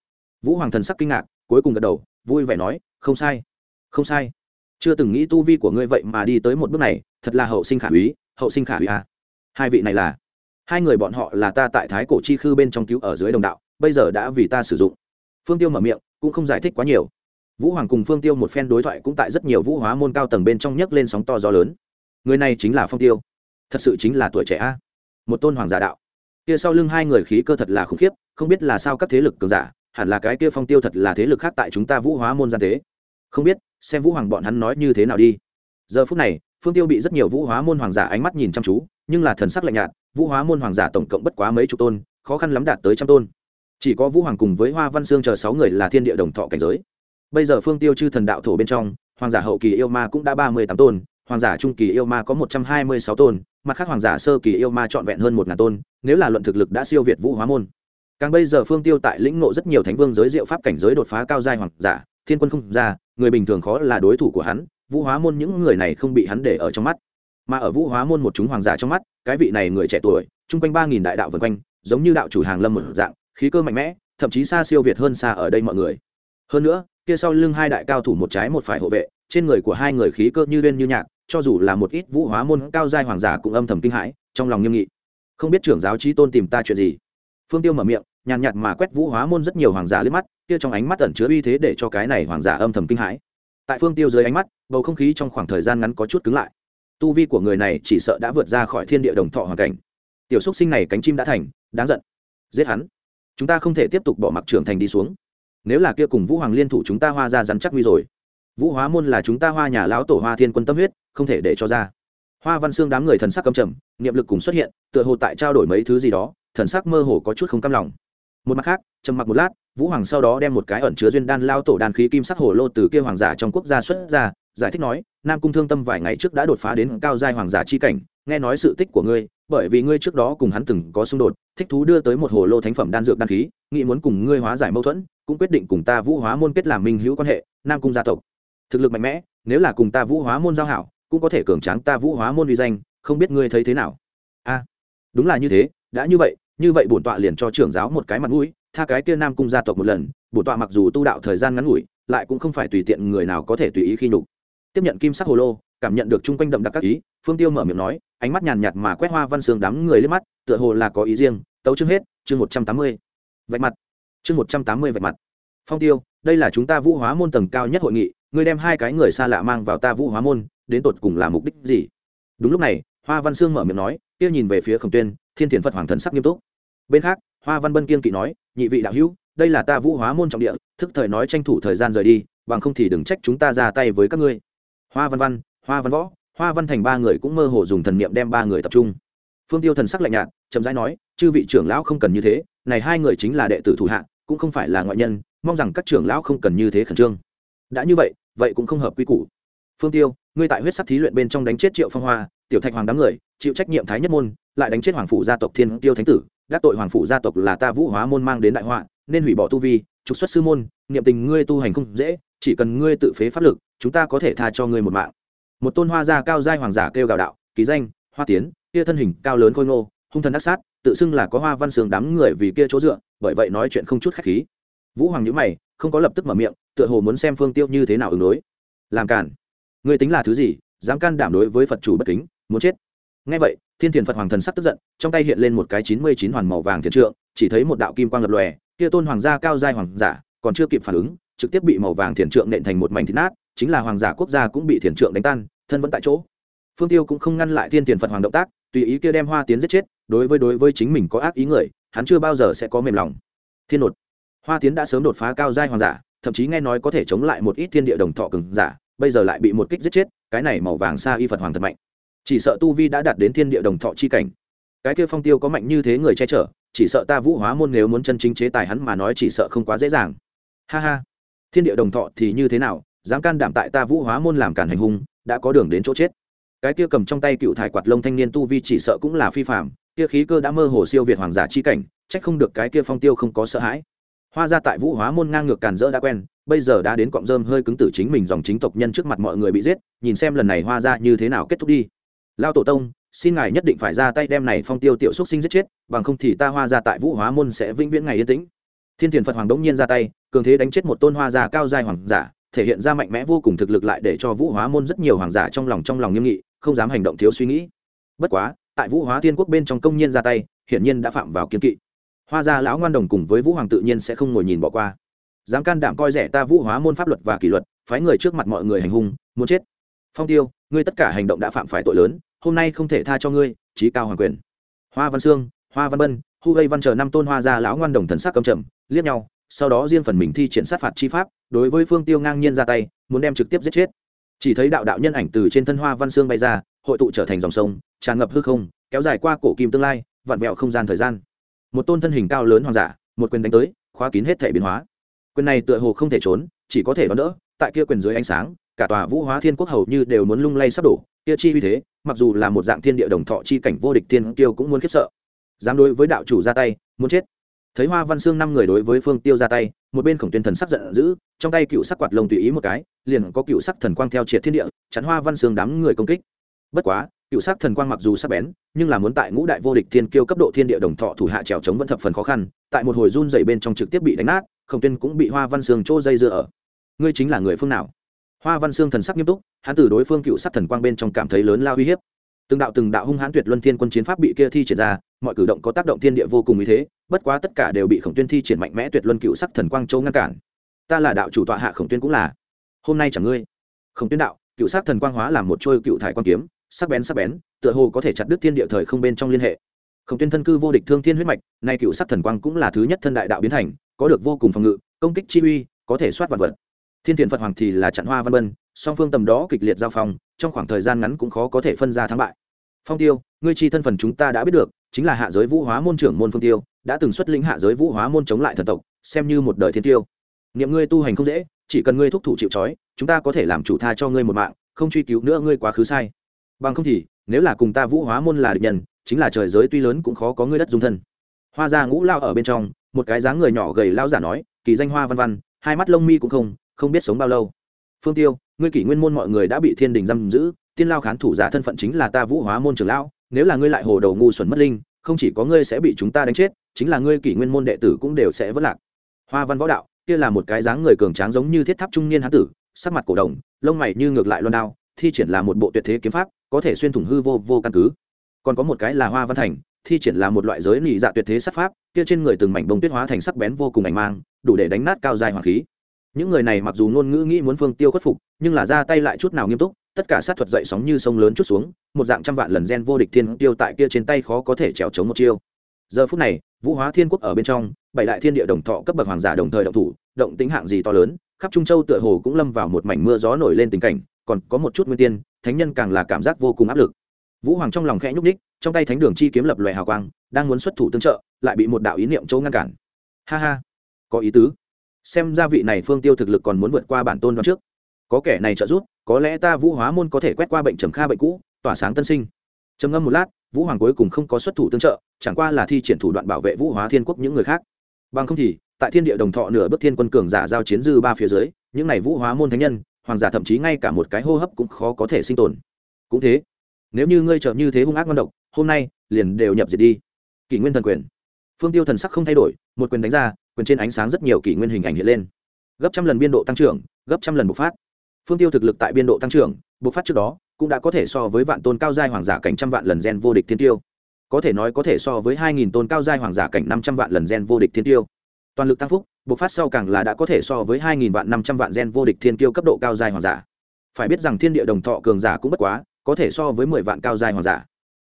Vũ hoàng thần sắc kinh ngạc cuối cùng gật đầu, vui vẻ nói, không sai không sai. Chưa từng nghĩ tu vi của ngươi vậy mà đi tới một bước này, thật là hậu sinh khả úy, hậu sinh khả úy à. hai vị này là, hai người bọn họ là ta tại thái cổ chi khư bên trong cứu ở dưới đồng đạo, bây giờ đã vì ta sử dụng. Phương tiêu mở miệng, cũng không giải thích quá nhiều. Vũ hoàng cùng phương tiêu một phen đối thoại cũng tại rất nhiều vũ hóa môn cao tầng bên trong nhấc lên sóng to gió lớn. Người này chính là phong tiêu. Thật sự chính là tuổi trẻ a. Một tôn hoàng giả đạo. Kia sau lưng hai người khí cơ thật là khủng khiếp, không biết là sao các thế lực cường giả hẳn là cái kia phong tiêu thật là thế lực khác tại chúng ta vũ hóa môn gian tế. Không biết, xem vũ hoàng bọn hắn nói như thế nào đi. Giờ phút này, phương tiêu bị rất nhiều vũ hóa môn hoàng giả ánh mắt nhìn chăm chú, nhưng là thần sắc lạnh nhạt, vũ hóa môn hoàng giả tổng cộng bất quá mấy chục tôn, khó khăn lắm đạt tới trăm tôn. Chỉ có vũ hoàng cùng với hoa văn sương chờ sáu người là thiên địa đồng thọ cảnh giới. Bây giờ phương tiêu chư thần đạo thổ bên trong, hoàng giả hậu kỳ yêu ma cũng đã ba mươi tám tôn, hoàng giả trung kỳ yêu ma có một trăm hai mươi sáu tôn, mặt khác hoàng giả sơ kỳ yêu ma trọn vẹn hơn một ngàn tôn, nếu là luận thực lực đã siêu việt vũ hóa môn càng bây giờ phương tiêu tại lĩnh ngộ rất nhiều thánh vương giới diệu pháp cảnh giới đột phá cao giai hoàng giả, thiên quân không ra, người bình thường khó là đối thủ của hắn, vũ hóa môn những người này không bị hắn để ở trong mắt. Mà ở vũ hóa môn một chúng hoàng giả trong mắt, cái vị này người trẻ tuổi, chung quanh ba nghìn đại đạo vân quanh, giống như đạo chủ hàng lâm một dạng, khí cơ mạnh mẽ, thậm chí xa siêu việt hơn xa ở đây mọi người. Hơn nữa, kia sau lưng hai đại cao thủ một trái một phải hộ vệ, trên người của hai người khí cơ như lên như nhạc cho dù là một ít vũ hóa môn cao giai hoàng giả cũng âm thầm kinh hãi, trong lòng nghiêm nghị. Không biết trưởng giáo trí tôn tìm ta chuyện gì? Phương tiêu mở miệng nhàn nhạt mà quét vũ hóa môn rất nhiều hoàng giả liếc mắt, kia trong ánh mắt ẩn chứa uy thế để cho cái này hoàng giả âm thầm kinh hãi. Tại phương tiêu dưới ánh mắt, bầu không khí trong khoảng thời gian ngắn có chút cứng lại. Tu vi của người này chỉ sợ đã vượt ra khỏi thiên địa đồng thọ hoàn cảnh. Tiểu xúc sinh này cánh chim đã thành, đáng giận. Giết hắn. Chúng ta không thể tiếp tục bỏ mặc trưởng thành đi xuống. Nếu là kia cùng vũ hoàng liên thủ chúng ta hoa ra rắn chắc nguy rồi. Vũ hóa môn là chúng ta hoa nhà lão tổ hoa thiên quân tâm huyết, không thể để cho ra. Hoa văn xương đám người thần sắc cầm trầm, niệm lực cùng xuất hiện, tựa hồ tại trao đổi mấy thứ gì đó, thần sắc mơ hồ có chút không cam lòng một mặt khác, trầm mặc một lát, vũ hoàng sau đó đem một cái ẩn chứa duyên đan lao tổ đan khí kim sắc hồ lô từ kia hoàng giả trong quốc gia xuất ra, giải thích nói, nam cung thương tâm vài ngày trước đã đột phá đến cao giai hoàng giả chi cảnh, nghe nói sự tích của ngươi, bởi vì ngươi trước đó cùng hắn từng có xung đột, thích thú đưa tới một hồ lô thánh phẩm đan dược đan khí, nghĩ muốn cùng ngươi hóa giải mâu thuẫn, cũng quyết định cùng ta vũ hóa môn kết làm minh hữu quan hệ, nam cung gia tộc. Thực lực mạnh mẽ, nếu là cùng ta vũ hóa môn giao hảo, cũng có thể cường tráng ta vũ hóa môn uy danh, không biết ngươi thấy thế nào. A đúng là như thế, đã như vậy như vậy bổn tọa liền cho trưởng giáo một cái mặt mũi, tha cái kia nam cung gia tộc một lần, bổn tọa mặc dù tu đạo thời gian ngắn ngủi, lại cũng không phải tùy tiện người nào có thể tùy ý khi nhục. Tiếp nhận kim sắc hồ lô, cảm nhận được chung quanh đậm đặc các ý, phương tiêu mở miệng nói, ánh mắt nhàn nhạt mà quét hoa văn sương đám người lên mắt, tựa hồ là có ý riêng, tấu chương hết, chương một trăm tám mươi. Vạch mặt. Chương một trăm tám mươi vạch mặt. Phong tiêu, đây là chúng ta vũ hóa môn tầng cao nhất hội nghị, ngươi đem hai cái người xa lạ mang vào ta vũ hóa môn, đến tột cùng là mục đích gì? Đúng lúc này, hoa văn sương mở miệng nói, kia nhìn về phía khổng tuyên, thiên thiền phật hoàng thần sắc nghiêm túc bên khác, hoa văn bân kiên kỵ nói, nhị vị đạo hữu, đây là ta vũ hóa môn trọng địa, thức thời nói tranh thủ thời gian rời đi, bằng không thì đừng trách chúng ta ra tay với các ngươi. Hoa văn văn, hoa văn võ, hoa văn thành ba người cũng mơ hồ dùng thần niệm đem ba người tập trung. Phương tiêu thần sắc lạnh nhạt, chậm rãi nói, chư vị trưởng lão không cần như thế, này hai người chính là đệ tử thủ hạ, cũng không phải là ngoại nhân, mong rằng các trưởng lão không cần như thế khẩn trương. Đã như vậy vậy cũng không hợp quy củ. Phương tiêu, ngươi tại huyết sắc thí luyện bên trong đánh chết triệu phong hoa, tiểu thạch hoàng đám người, chịu trách nhiệm thái nhất môn, lại đánh chết hoàng phủ gia tộc thiên tiêu thánh tử gác tội hoàng phủ gia tộc là ta vũ hóa môn mang đến đại họa, nên hủy bỏ tu vi, trục xuất sư môn, niệm tình ngươi tu hành không dễ, chỉ cần ngươi tự phế pháp lực, chúng ta có thể tha cho ngươi một mạng. Một tôn hoa gia cao giai hoàng giả kêu gào đạo, ký danh, hoa tiến, kia thân hình cao lớn khôi ngô, hung thần ác sát, tự xưng là có hoa văn sướng đám người vì kia chỗ dựa, bởi vậy nói chuyện không chút khách khí. Vũ hoàng nhữ mày, không có lập tức mở miệng, tựa hồ muốn xem phương tiêu như thế nào ứng đối. Làm cản ngươi tính là thứ gì, dám can đảm đối với phật chủ bất kính, muốn chết. Ngay vậy thiên thiền phật hoàng thần sắc tức giận, trong tay hiện lên một cái chín mươi chín hoàn màu vàng thiền trượng, chỉ thấy một đạo kim quang lập lòe, kia tôn hoàng gia cao giai hoàng giả, còn chưa kịp phản ứng, trực tiếp bị màu vàng thiền trượng nện thành một mảnh thịt nát, chính là hoàng giả quốc gia cũng bị thiền trượng đánh tan, thân vẫn tại chỗ. Phương tiêu cũng không ngăn lại thiên thiền phật hoàng động tác, tùy ý kia đem hoa tiến giết chết, đối với đối với chính mình có ác ý người, hắn chưa bao giờ sẽ có mềm lòng. Thiên nột. Hoa tiến đã sớm đột phá cao giai hoàng giả, thậm chí nghe nói có thể chống lại một ít thiên địa đồng thọ cường giả, bây giờ lại bị một kích giết chết, cái này màu vàng xa y phật hoàng thật mạnh chỉ sợ tu vi đã đạt đến thiên địa đồng thọ chi cảnh. Cái kia phong tiêu có mạnh như thế người che chở, chỉ sợ ta vũ hóa môn nếu muốn chân chính chế tài hắn mà nói chỉ sợ không quá dễ dàng. Ha ha. Thiên địa đồng thọ thì như thế nào, dám can đảm tại ta vũ hóa môn làm cản hành hung, đã có đường đến chỗ chết. Cái kia cầm trong tay cựu thải quạt lông thanh niên tu vi chỉ sợ cũng là phi phạm kia khí cơ đã mơ hồ siêu việt hoàng giả chi cảnh trách không được cái kia phong tiêu không có sợ hãi. Hoa ra tại vũ hóa môn ngang ngược càn rỡ đã quen, bây giờ đã đến cọng rơm hơi cứng tử chính mình dòng chính tộc nhân trước mặt mọi người bị giết, nhìn xem lần này hoa ra như thế nào kết thúc đi lao tổ tông, xin ngài nhất định phải ra tay đem này phong tiêu tiểu xúc sinh giết chết, bằng không thì ta hoa ra tại vũ hóa môn sẽ vĩnh viễn ngày yên tĩnh. Thiên thiền phật hoàng đống nhiên ra tay, cường thế đánh chết một tôn hoa già cao giai hoàng giả, thể hiện ra mạnh mẽ vô cùng thực lực lại để cho vũ hóa môn rất nhiều hoàng giả trong lòng trong lòng nghiêm nghị, không dám hành động thiếu suy nghĩ. Bất quá, tại vũ hóa thiên quốc bên trong công nhiên ra tay, hiển nhiên đã phạm vào kiên kỵ. Hoa gia lão ngoan đồng cùng với vũ hoàng tự nhiên sẽ không ngồi nhìn bỏ qua. Dám can đảm coi rẻ ta vũ hóa môn pháp luật và kỷ luật, phái người trước mặt mọi người hành hung, muốn chết. Phong tiêu, ngươi tất cả hành động đã phạm phải tội lớn hôm nay không thể tha cho ngươi trí cao hoàng quyền. Hoa văn sương, hoa văn bân, hu gây văn chờ năm tôn hoa gia lão ngoan đồng thần sắc cầm trầm, liếc nhau, sau đó riêng phần mình thi triển sát phạt chi pháp, đối với phương tiêu ngang nhiên ra tay, muốn đem trực tiếp giết chết. Chỉ thấy đạo đạo nhân ảnh từ trên thân hoa văn xương bay ra, hội tụ trở thành dòng sông, tràn ngập hư không, kéo dài qua cổ kim tương lai, vặn vẹo không gian thời gian. Một tôn thân hình cao lớn hoàng giả, một quyền đánh tới, khóa kín hết thể biến hóa. Quyền này tựa hồ không thể trốn, chỉ có thể đón đỡ, tại kia quyền dưới ánh sáng, cả tòa vũ hóa thiên quốc hầu như đều muốn lung lay sắp đổ kia chi uy thế, mặc dù là một dạng thiên địa đồng thọ chi cảnh vô địch tiên tiêu cũng muốn khiếp sợ. Dám đối với đạo chủ ra tay, muốn chết. Thấy hoa văn xương năm người đối với phương tiêu ra tay, một bên khổng tuyên thần sắc giận dữ, trong tay cựu sắc quạt lồng tùy ý một cái, liền có cựu sắc thần quang theo triệt thiên địa, chắn hoa văn xương đám người công kích. Bất quá, cựu sắc thần quang mặc dù sắc bén, nhưng là muốn tại ngũ đại vô địch thiên kiêu cấp độ thiên địa đồng thọ thủ hạ trèo chống vẫn thập phần khó khăn, tại một hồi run dày bên trong trực tiếp bị đánh nát, khổng tuyên cũng bị hoa văn xương chỗ dây dưa ở. Ngươi chính là người phương nào? Hoa văn xương thần sắc nghiêm túc, hắn từ đối phương cựu sắc thần quang bên trong cảm thấy lớn lao uy hiếp. Từng đạo từng đạo hung hãn tuyệt luân thiên quân chiến pháp bị kia thi triển ra, mọi cử động có tác động thiên địa vô cùng ý thế, bất quá tất cả đều bị khổng tuyên thi triển mạnh mẽ tuyệt luân cựu sắc thần quang châu ngăn cản. Ta là đạo chủ tọa hạ khổng tuyên cũng là. Hôm nay chẳng ngươi. Khổng tuyên đạo, cựu sắc thần quang hóa làm một trôi cựu thải quang kiếm, sắc bén sắc bén, tựa hồ có thể chặt đứt thiên địa thời không bên trong liên hệ. Khổng tuyên thân cư vô địch thương thiên huyết mạch, nay cựu sắc thần quang cũng là thứ nhất thân đại đạo biến thành, có được vô cùng phòng ngự, công kích chi uy, có thể soát vật vật thiên thiện phật hoàng thì là chặn hoa văn bân, song phương tầm đó kịch liệt giao phong, trong khoảng thời gian ngắn cũng khó có thể phân ra thắng bại. Phong tiêu, ngươi chi thân phần chúng ta đã biết được, chính là hạ giới vũ hóa môn trưởng môn phương tiêu, đã từng xuất lĩnh hạ giới vũ hóa môn chống lại thần tộc, xem như một đời thiên tiêu. Niệm ngươi tu hành không dễ, chỉ cần ngươi thúc thủ chịu trói, chúng ta có thể làm chủ tha cho ngươi một mạng, không truy cứu nữa ngươi quá khứ sai. Bằng không thì, nếu là cùng ta vũ hóa môn là địch nhân, chính là trời giới tuy lớn cũng khó có ngươi đất dung thân. Hoa gia ngũ lao ở bên trong, một cái dáng người nhỏ gầy lao giả nói, kỳ danh hoa văn văn, hai mắt lông mi cũng không không biết sống bao lâu. Phương tiêu, ngươi kỷ nguyên môn mọi người đã bị thiên đình giam giữ, tiên lao khán thủ giả thân phận chính là ta vũ hóa môn trưởng lão, nếu là ngươi lại hồ đầu ngu xuẩn mất linh, không chỉ có ngươi sẽ bị chúng ta đánh chết, chính là ngươi kỷ nguyên môn đệ tử cũng đều sẽ vất lạc. Hoa văn võ đạo, kia là một cái dáng người cường tráng giống như thiết tháp trung niên hán tử, sắc mặt cổ đồng lông mày như ngược lại loan đao, thi triển là một bộ tuyệt thế kiếm pháp, có thể xuyên thủng hư vô vô căn cứ. Còn có một cái là hoa văn thành, thi triển là một loại giới lì dạ tuyệt thế sắc pháp, kia trên người từng mảnh bông tuyết hóa thành sắc bén vô cùng ảnh mang, đủ để đánh nát cao dài hoàng khí những người này mặc dù ngôn ngữ nghĩ muốn phương tiêu khuất phục, nhưng là ra tay lại chút nào nghiêm túc, tất cả sát thuật dậy sóng như sông lớn chút xuống, một dạng trăm vạn lần gen vô địch thiên tiêu tại kia trên tay khó có thể trèo chống một chiêu. Giờ phút này, vũ hóa thiên quốc ở bên trong, bảy đại thiên địa đồng thọ cấp bậc hoàng giả đồng thời động thủ, động tính hạng gì to lớn, khắp trung châu tựa hồ cũng lâm vào một mảnh mưa gió nổi lên tình cảnh, còn có một chút nguyên tiên, thánh nhân càng là cảm giác vô cùng áp lực. Vũ hoàng trong lòng khẽ nhúc ních trong tay thánh đường chi kiếm lập loè hào quang, đang muốn xuất thủ tương trợ, lại bị một đạo ý niệm châu ngăn cản. Ha ha, có ý tứ xem ra vị này phương tiêu thực lực còn muốn vượt qua bản tôn đoạn trước. Có kẻ này trợ giúp, có lẽ ta vũ hóa môn có thể quét qua bệnh trầm kha bệnh cũ, tỏa sáng tân sinh. Trầm ngâm một lát, vũ hoàng cuối cùng không có xuất thủ tương trợ, chẳng qua là thi triển thủ đoạn bảo vệ vũ hóa thiên quốc những người khác. Bằng không thì, tại thiên địa đồng thọ nửa bước thiên quân cường giả giao chiến dư ba phía dưới, những này vũ hóa môn thánh nhân, hoàng giả thậm chí ngay cả một cái hô hấp cũng khó có thể sinh tồn. Cũng thế, nếu như ngươi trợ như thế hung ác ngon độc, hôm nay liền đều nhập diệt đi. Kỷ nguyên thần quyền. Phương tiêu thần sắc không thay đổi, một quyền đánh ra quyền trên ánh sáng rất nhiều kỷ nguyên hình ảnh hiện lên. Gấp trăm lần biên độ tăng trưởng, gấp trăm lần bộc phát. Phương tiêu thực lực tại biên độ tăng trưởng, bộc phát trước đó, cũng đã có thể so với vạn tôn cao giai hoàng giả cảnh trăm vạn lần gen vô địch thiên tiêu. Có thể nói có thể so với hai nghìn tôn cao giai hoàng giả cảnh năm trăm vạn lần gen vô địch thiên tiêu. Toàn lực tăng phúc, bộc phát sau càng là đã có thể so với hai nghìn vạn năm trăm vạn gen vô địch thiên tiêu cấp độ cao giai hoàng giả. Phải biết rằng thiên địa đồng thọ cường giả cũng bất quá, có thể so với mười vạn cao giai hoàng giả.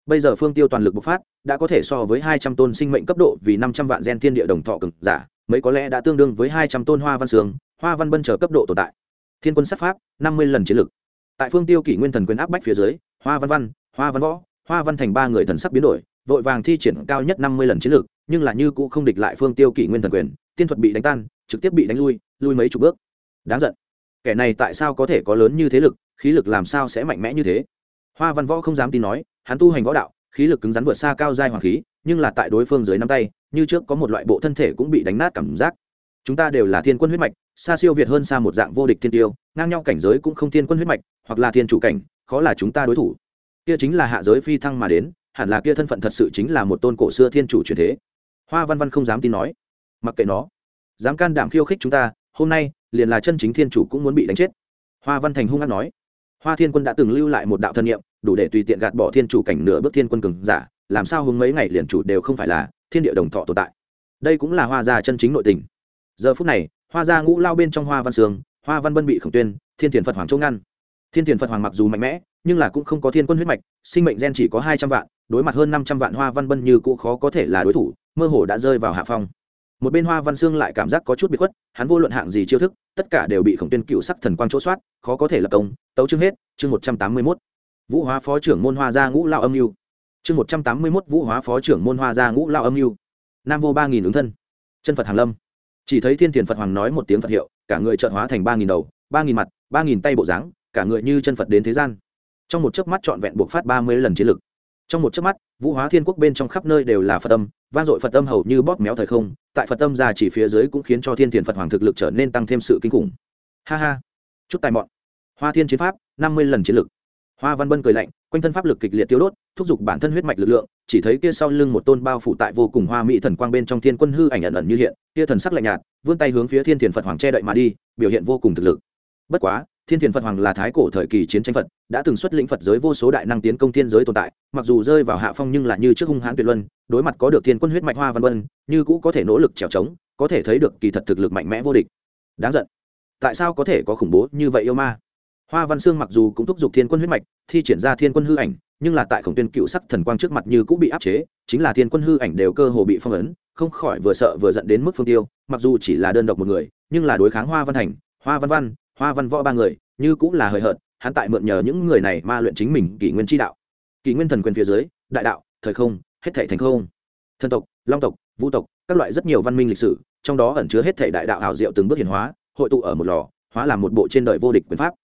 Bây giờ phương tiêu toàn lực bộc phát, đã có thể so với hai trăm tôn sinh mệnh cấp độ vì năm trăm vạn gen thiên địa đồng thọ cường giả mấy có lẽ đã tương đương với hai trăm tôn hoa văn sương, hoa văn bân chờ cấp độ tồn tại. Thiên quân sát pháp, năm mươi lần chiến lực. Tại phương tiêu kỷ nguyên thần quyền áp bách phía dưới, hoa văn văn, hoa văn võ, hoa văn thành ba người thần sắc biến đổi, vội vàng thi triển cao nhất năm mươi lần chiến lực, nhưng là như cũng không địch lại phương tiêu kỷ nguyên thần quyền, tiên thuật bị đánh tan, trực tiếp bị đánh lui lui mấy chục bước. Đáng giận. Kẻ này tại sao có thể có lớn như thế lực, khí lực làm sao sẽ mạnh mẽ như thế? Hoa văn võ không dám tin nói, hắn tu hành võ đạo, khí lực cứng rắn vượt xa cao giai hoàng khí, nhưng là tại đối phương dưới năm tay như trước có một loại bộ thân thể cũng bị đánh nát cảm giác. Chúng ta đều là thiên quân huyết mạch, xa siêu việt hơn xa một dạng vô địch thiên tiêu, ngang nhau cảnh giới cũng không thiên quân huyết mạch, hoặc là thiên chủ cảnh, khó là chúng ta đối thủ. Kia chính là hạ giới phi thăng mà đến, hẳn là kia thân phận thật sự chính là một tôn cổ xưa thiên chủ truyền thế. Hoa văn văn không dám tin nói. Mặc kệ nó. Dám can đảm khiêu khích chúng ta, hôm nay, liền là chân chính thiên chủ cũng muốn bị đánh chết. Hoa văn thành hung hăng nói. Hoa thiên quân đã từng lưu lại một đạo thân nhiệm, đủ để tùy tiện gạt bỏ thiên chủ cảnh nửa bước thiên quân cường giả, làm sao hướng mấy ngày liền chủ đều không phải là thiên địa đồng thọ tồn tại. Đây cũng là hoa gia chân chính nội tình. Giờ phút này, hoa gia ngũ lao bên trong hoa văn sương, hoa văn bân bị khổng tuyên, thiên thiền phật hoàng châu ngăn. Thiên thiền phật hoàng mặc dù mạnh mẽ, nhưng là cũng không có thiên quân huyết mạch, sinh mệnh gen chỉ có hai trăm vạn, đối mặt hơn năm trăm vạn hoa văn bân như cũ khó có thể là đối thủ, mơ hồ đã rơi vào hạ phong. Một bên hoa văn sương lại cảm giác có chút bị khuất, hắn vô luận hạng gì chiêu thức, tất cả đều bị khổng tuyên cựu sắc thần quang chỗ soát, khó có thể lập công. Tấu chương hết, chương một trăm tám mươi mốt. Vũ hóa phó trưởng môn hoa gia ngũ lao âm mưu chương một trăm tám mươi mốt vũ hóa phó trưởng môn hoa gia ngũ lao âm mưu. Nam vô ba nghìn ứng thân. Chân phật hàn lâm. Chỉ thấy thiên thiền phật hoàng nói một tiếng phật hiệu, cả người trợn hóa thành ba nghìn đầu, ba nghìn mặt, ba nghìn tay bộ dáng, cả người như chân phật đến thế gian. Trong một chớp mắt trọn vẹn buộc phát ba mươi lần chiến lực. Trong một chớp mắt, vũ hóa thiên quốc bên trong khắp nơi đều là phật âm, vang dội phật âm hầu như bóp méo thời không, tại phật âm ra chỉ phía dưới cũng khiến cho thiên thiền phật hoàng thực lực trở nên tăng thêm sự kinh khủng. Ha ha. Chút tài mọn. Hoa thiên chiến pháp, năm mươi lần chiến lực. Hoa văn bân cười lạnh quanh thân pháp lực kịch liệt tiêu đốt, thúc giục bản thân huyết mạch lực lượng, chỉ thấy kia sau lưng một tôn bao phủ tại vô cùng hoa mỹ thần quang bên trong thiên quân hư ảnh ẩn ẩn như hiện, kia thần sắc lạnh nhạt, vươn tay hướng phía thiên thiền phật hoàng che đậy mà đi, biểu hiện vô cùng thực lực. Bất quá, thiên thiền phật hoàng là thái cổ thời kỳ chiến tranh phật, đã từng xuất lĩnh phật giới vô số đại năng tiến công thiên giới tồn tại, mặc dù rơi vào hạ phong nhưng là như trước hung hãn tuyệt luân, đối mặt có được thiên quân huyết mạch hoa văn vân, như cũ có thể nỗ lực trèo trống, có thể thấy được kỳ thật thực lực mạnh mẽ vô địch. Đáng giận. Tại sao có thể có khủng bố như vậy yêu ma? Hoa văn sương mặc dù cũng thúc giục thiên quân huyết mạch thi triển ra thiên quân hư ảnh nhưng là tại khổng tuyên cựu sắc thần quang trước mặt như cũng bị áp chế chính là thiên quân hư ảnh đều cơ hồ bị phong ấn không khỏi vừa sợ vừa giận đến mức phương tiêu mặc dù chỉ là đơn độc một người nhưng là đối kháng hoa văn Hành, hoa văn văn hoa văn võ ba người như cũng là hời hợt hắn tại mượn nhờ những người này ma luyện chính mình kỷ nguyên tri đạo. Kỷ nguyên thần quyền phía dưới đại đạo thời không hết thể thành không. Thần tộc long tộc vũ tộc các loại rất nhiều văn minh lịch sử trong đó ẩn chứa hết thể đại đạo hào diệu từng bước hiển hóa hội tụ ở một lò hóa làm một bộ trên đời vô địch quyền pháp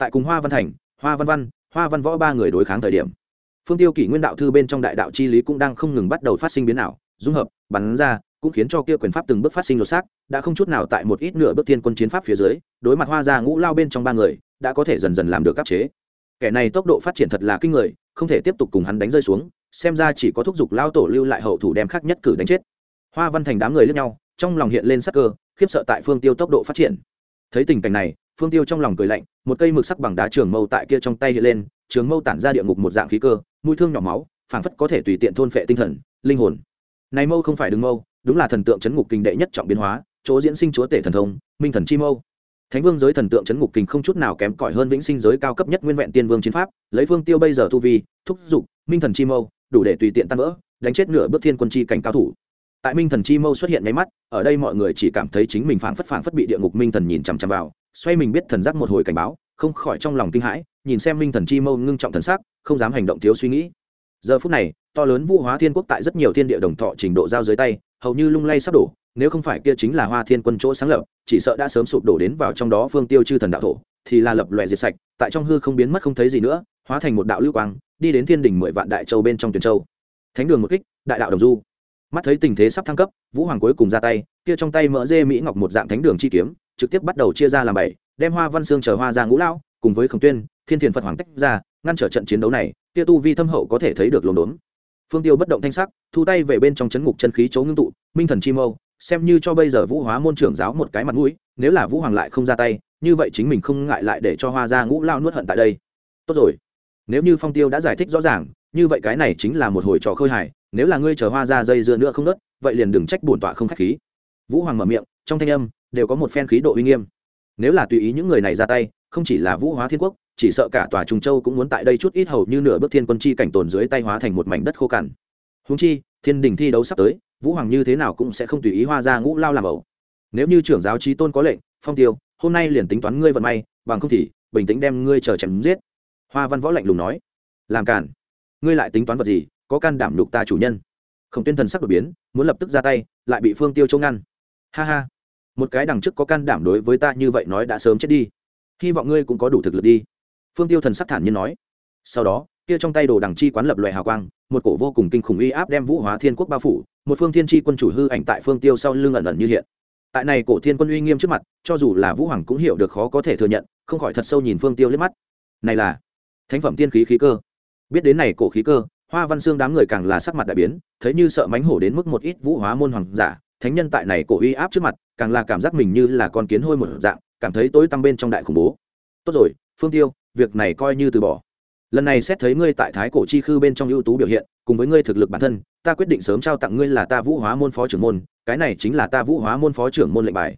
tại cùng hoa văn thành, hoa văn văn, hoa văn võ ba người đối kháng thời điểm. Phương tiêu kỷ nguyên đạo thư bên trong đại đạo chi lý cũng đang không ngừng bắt đầu phát sinh biến ảo, dung hợp, bắn ra, cũng khiến cho kia quyền pháp từng bước phát sinh lột xác, đã không chút nào tại một ít nửa bước thiên quân chiến pháp phía dưới, đối mặt hoa ra ngũ lao bên trong ba người, đã có thể dần dần làm được áp chế. Kẻ này tốc độ phát triển thật là kinh người, không thể tiếp tục cùng hắn đánh rơi xuống, xem ra chỉ có thúc giục lao tổ lưu lại hậu thủ đem khác nhất cử đánh chết. Hoa văn thành đám người lướt nhau, trong lòng hiện lên sắc cơ, khiếp sợ tại phương tiêu tốc độ phát triển thấy tình cảnh này, phương tiêu trong lòng cười lạnh, một cây mực sắc bằng đá trường mâu tại kia trong tay hiện lên, trường mâu tản ra địa ngục một dạng khí cơ, mũi thương nhỏ máu, phảng phất có thể tùy tiện thôn phệ tinh thần, linh hồn. Này mâu không phải đứng mâu, đúng là thần tượng chấn ngục kinh đệ nhất trọng biến hóa, chỗ diễn sinh chúa tể thần thông, minh thần chi mâu. Thánh vương giới thần tượng chấn ngục kinh không chút nào kém cỏi hơn vĩnh sinh giới cao cấp nhất nguyên vẹn tiên vương chiến pháp, lấy phương tiêu bây giờ tu vi, thúc giục, minh thần chi mâu, đủ để tùy tiện tan vỡ, đánh chết nửa bước thiên quân chi cảnh cao thủ tại minh thần chi mâu xuất hiện nháy mắt, ở đây mọi người chỉ cảm thấy chính mình phảng phất phảng phất bị địa ngục minh thần nhìn chằm chằm vào, xoay mình biết thần giác một hồi cảnh báo, không khỏi trong lòng kinh hãi, nhìn xem minh thần chi mâu ngưng trọng thần sắc, không dám hành động thiếu suy nghĩ. Giờ phút này, to lớn vũ hóa thiên quốc tại rất nhiều thiên địa đồng thọ trình độ giao dưới tay, hầu như lung lay sắp đổ, nếu không phải kia chính là hoa thiên quân chỗ sáng lập, chỉ sợ đã sớm sụp đổ đến vào trong đó phương tiêu chư thần đạo thổ, thì là lập loại diệt sạch, tại trong hư không biến mất không thấy gì nữa, hóa thành một đạo lưu quang, đi đến thiên đình mười vạn đại châu bên trong tuyển châu. Thánh đường một kích, đại đạo đồng du mắt thấy tình thế sắp thăng cấp, vũ hoàng cuối cùng ra tay, kia trong tay mỡ dê mỹ ngọc một dạng thánh đường chi kiếm, trực tiếp bắt đầu chia ra làm bảy, đem hoa văn xương chờ hoa ra ngũ lão, cùng với khổng tuyên, thiên thiền phật hoàng tách ra, ngăn trở trận chiến đấu này, kia tu vi thâm hậu có thể thấy được lồn đốn. Phương tiêu bất động thanh sắc, thu tay về bên trong chấn ngục chân khí chấu ngưng tụ, minh thần chi mâu, xem như cho bây giờ vũ hóa môn trưởng giáo một cái mặt mũi, nếu là vũ hoàng lại không ra tay, như vậy chính mình không ngại lại để cho hoa ra ngũ lao nuốt hận tại đây. Tốt rồi. Nếu như phong tiêu đã giải thích rõ ràng, như vậy cái này chính là một hồi trò khơi hài nếu là ngươi chờ hoa ra dây dưa nữa không nớt, vậy liền đừng trách bổn tọa không k h á c h khí. Vũ hoàng mở miệng, trong thanh âm đều có một phen khí độ uy nghiêm. Nếu là tùy ý những người này ra tay, không chỉ là vũ hóa thiên quốc, chỉ sợ cả tòa trung châu cũng muốn tại đây chút ít hầu như nửa bước thiên quân chi cảnh tồn dưới tay hóa thành một mảnh đất khô cằn. Húng chi, thiên đình thi đấu sắp tới, vũ hoàng như thế nào cũng sẽ không tùy ý hoa ra ngũ lao làm ẩu. Nếu như trưởng giáo trí tôn có lệnh, phong tiêu, hôm nay liền tính toán ngươi vận may, bằng không thì bình tĩnh đem ngươi chờ chém giết. Hoa văn võ lạnh lùng nói, làm cản ngươi lại tính toán vật gì? Có can đảm nhục ta chủ nhân. Khổng tuyên thần sắc đột biến, muốn lập tức ra tay, lại bị phương tiêu châu ngăn. Ha ha, một cái đằng trước có can đảm đối với ta như vậy nói đã sớm chết đi. Hy vọng ngươi cũng có đủ thực lực đi. Phương tiêu thần sắc thản nhiên nói. Sau đó, kia trong tay đồ đằng chi quán lập loại hào quang, một cổ vô cùng kinh khủng uy áp đem vũ hóa thiên quốc bao phủ, một phương thiên tri quân chủ hư ảnh tại phương tiêu sau lưng ẩn ẩn như hiện. Tại này cổ thiên quân uy nghiêm trước mặt, cho dù là vũ hoàng cũng hiểu được khó có thể thừa nhận, không khỏi thật sâu nhìn phương tiêu liếc mắt. Này là thánh phẩm tiên khí khí cơ. Biết đến này cổ khí cơ hoa văn xương đám người càng là sắc mặt đại biến, thấy như sợ mánh hổ đến mức một ít vũ hóa môn hoàng giả, thánh nhân tại này cổ uy áp trước mặt, càng là cảm giác mình như là con kiến hôi một dạng, cảm thấy tối tăm bên trong đại khủng bố. Tốt rồi, phương tiêu, việc này coi như từ bỏ. Lần này xét thấy ngươi tại thái cổ chi khư bên trong ưu tú biểu hiện, cùng với ngươi thực lực bản thân, ta quyết định sớm trao tặng ngươi là ta vũ hóa môn phó trưởng môn, cái này chính là ta vũ hóa môn phó trưởng môn lệnh bài.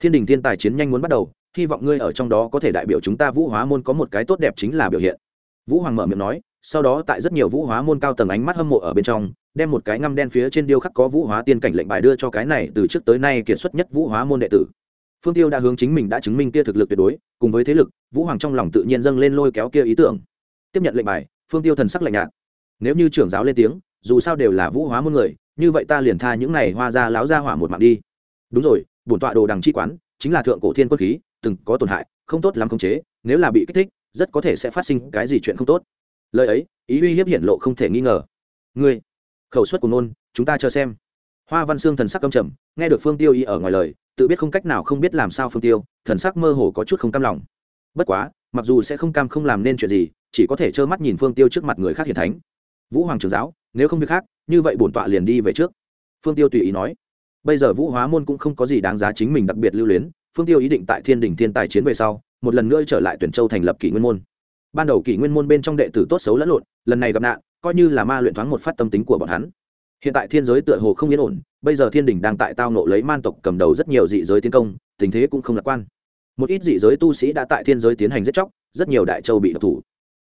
Thiên đình thiên tài chiến nhanh muốn bắt đầu, hy vọng ngươi ở trong đó có thể đại biểu chúng ta vũ hóa môn có một cái tốt đẹp chính là biểu hiện. Vũ hoàng mở miệng nói sau đó tại rất nhiều vũ hóa môn cao tầng ánh mắt hâm mộ ở bên trong, đem một cái ngăm đen phía trên điêu khắc có vũ hóa tiên cảnh lệnh bài đưa cho cái này từ trước tới nay kiệt xuất nhất vũ hóa môn đệ tử. Phương tiêu đã hướng chính mình đã chứng minh kia thực lực tuyệt đối, cùng với thế lực, vũ hoàng trong lòng tự nhiên dâng lên lôi kéo kia ý tưởng. Tiếp nhận lệnh bài, phương tiêu thần sắc lạnh nhạt. Nếu như trưởng giáo lên tiếng, dù sao đều là vũ hóa môn người, như vậy ta liền tha những này hoa ra láo ra hỏa một mạng đi. Đúng rồi, bổn tọa đồ đằng chi quán, chính là thượng cổ thiên quân khí, từng có tổn hại, không tốt lắm khống chế, nếu là bị kích thích, rất có thể sẽ phát sinh cái gì chuyện không tốt lời ấy, ý uy hiếp hiện lộ không thể nghi ngờ. Ngươi, khẩu suất của nôn chúng ta chờ xem. Hoa văn xương thần sắc câm trầm, nghe được phương tiêu y ở ngoài lời, tự biết không cách nào không biết làm sao phương tiêu, thần sắc mơ hồ có chút không cam lòng. Bất quá, mặc dù sẽ không cam không làm nên chuyện gì, chỉ có thể trơ mắt nhìn phương tiêu trước mặt người khác hiền thánh. Vũ hoàng trường giáo, nếu không việc khác, như vậy bổn tọa liền đi về trước. Phương tiêu tùy ý nói. Bây giờ vũ hóa môn cũng không có gì đáng giá chính mình đặc biệt lưu luyến, phương tiêu ý định tại thiên đình thiên tài chiến về sau, một lần nữa trở lại tuyển châu thành lập kỷ nguyên môn ban đầu kỷ nguyên môn bên trong đệ tử tốt xấu lẫn lộn, lần này gặp nạn, coi như là ma luyện thoáng một phát tâm tính của bọn hắn. Hiện tại thiên giới tựa hồ không yên ổn, bây giờ thiên đình đang tại tao nộ lấy man tộc cầm đầu rất nhiều dị giới tiến công, tình thế cũng không lạc quan. Một ít dị giới tu sĩ đã tại thiên giới tiến hành giết chóc, rất nhiều đại châu bị độc thủ.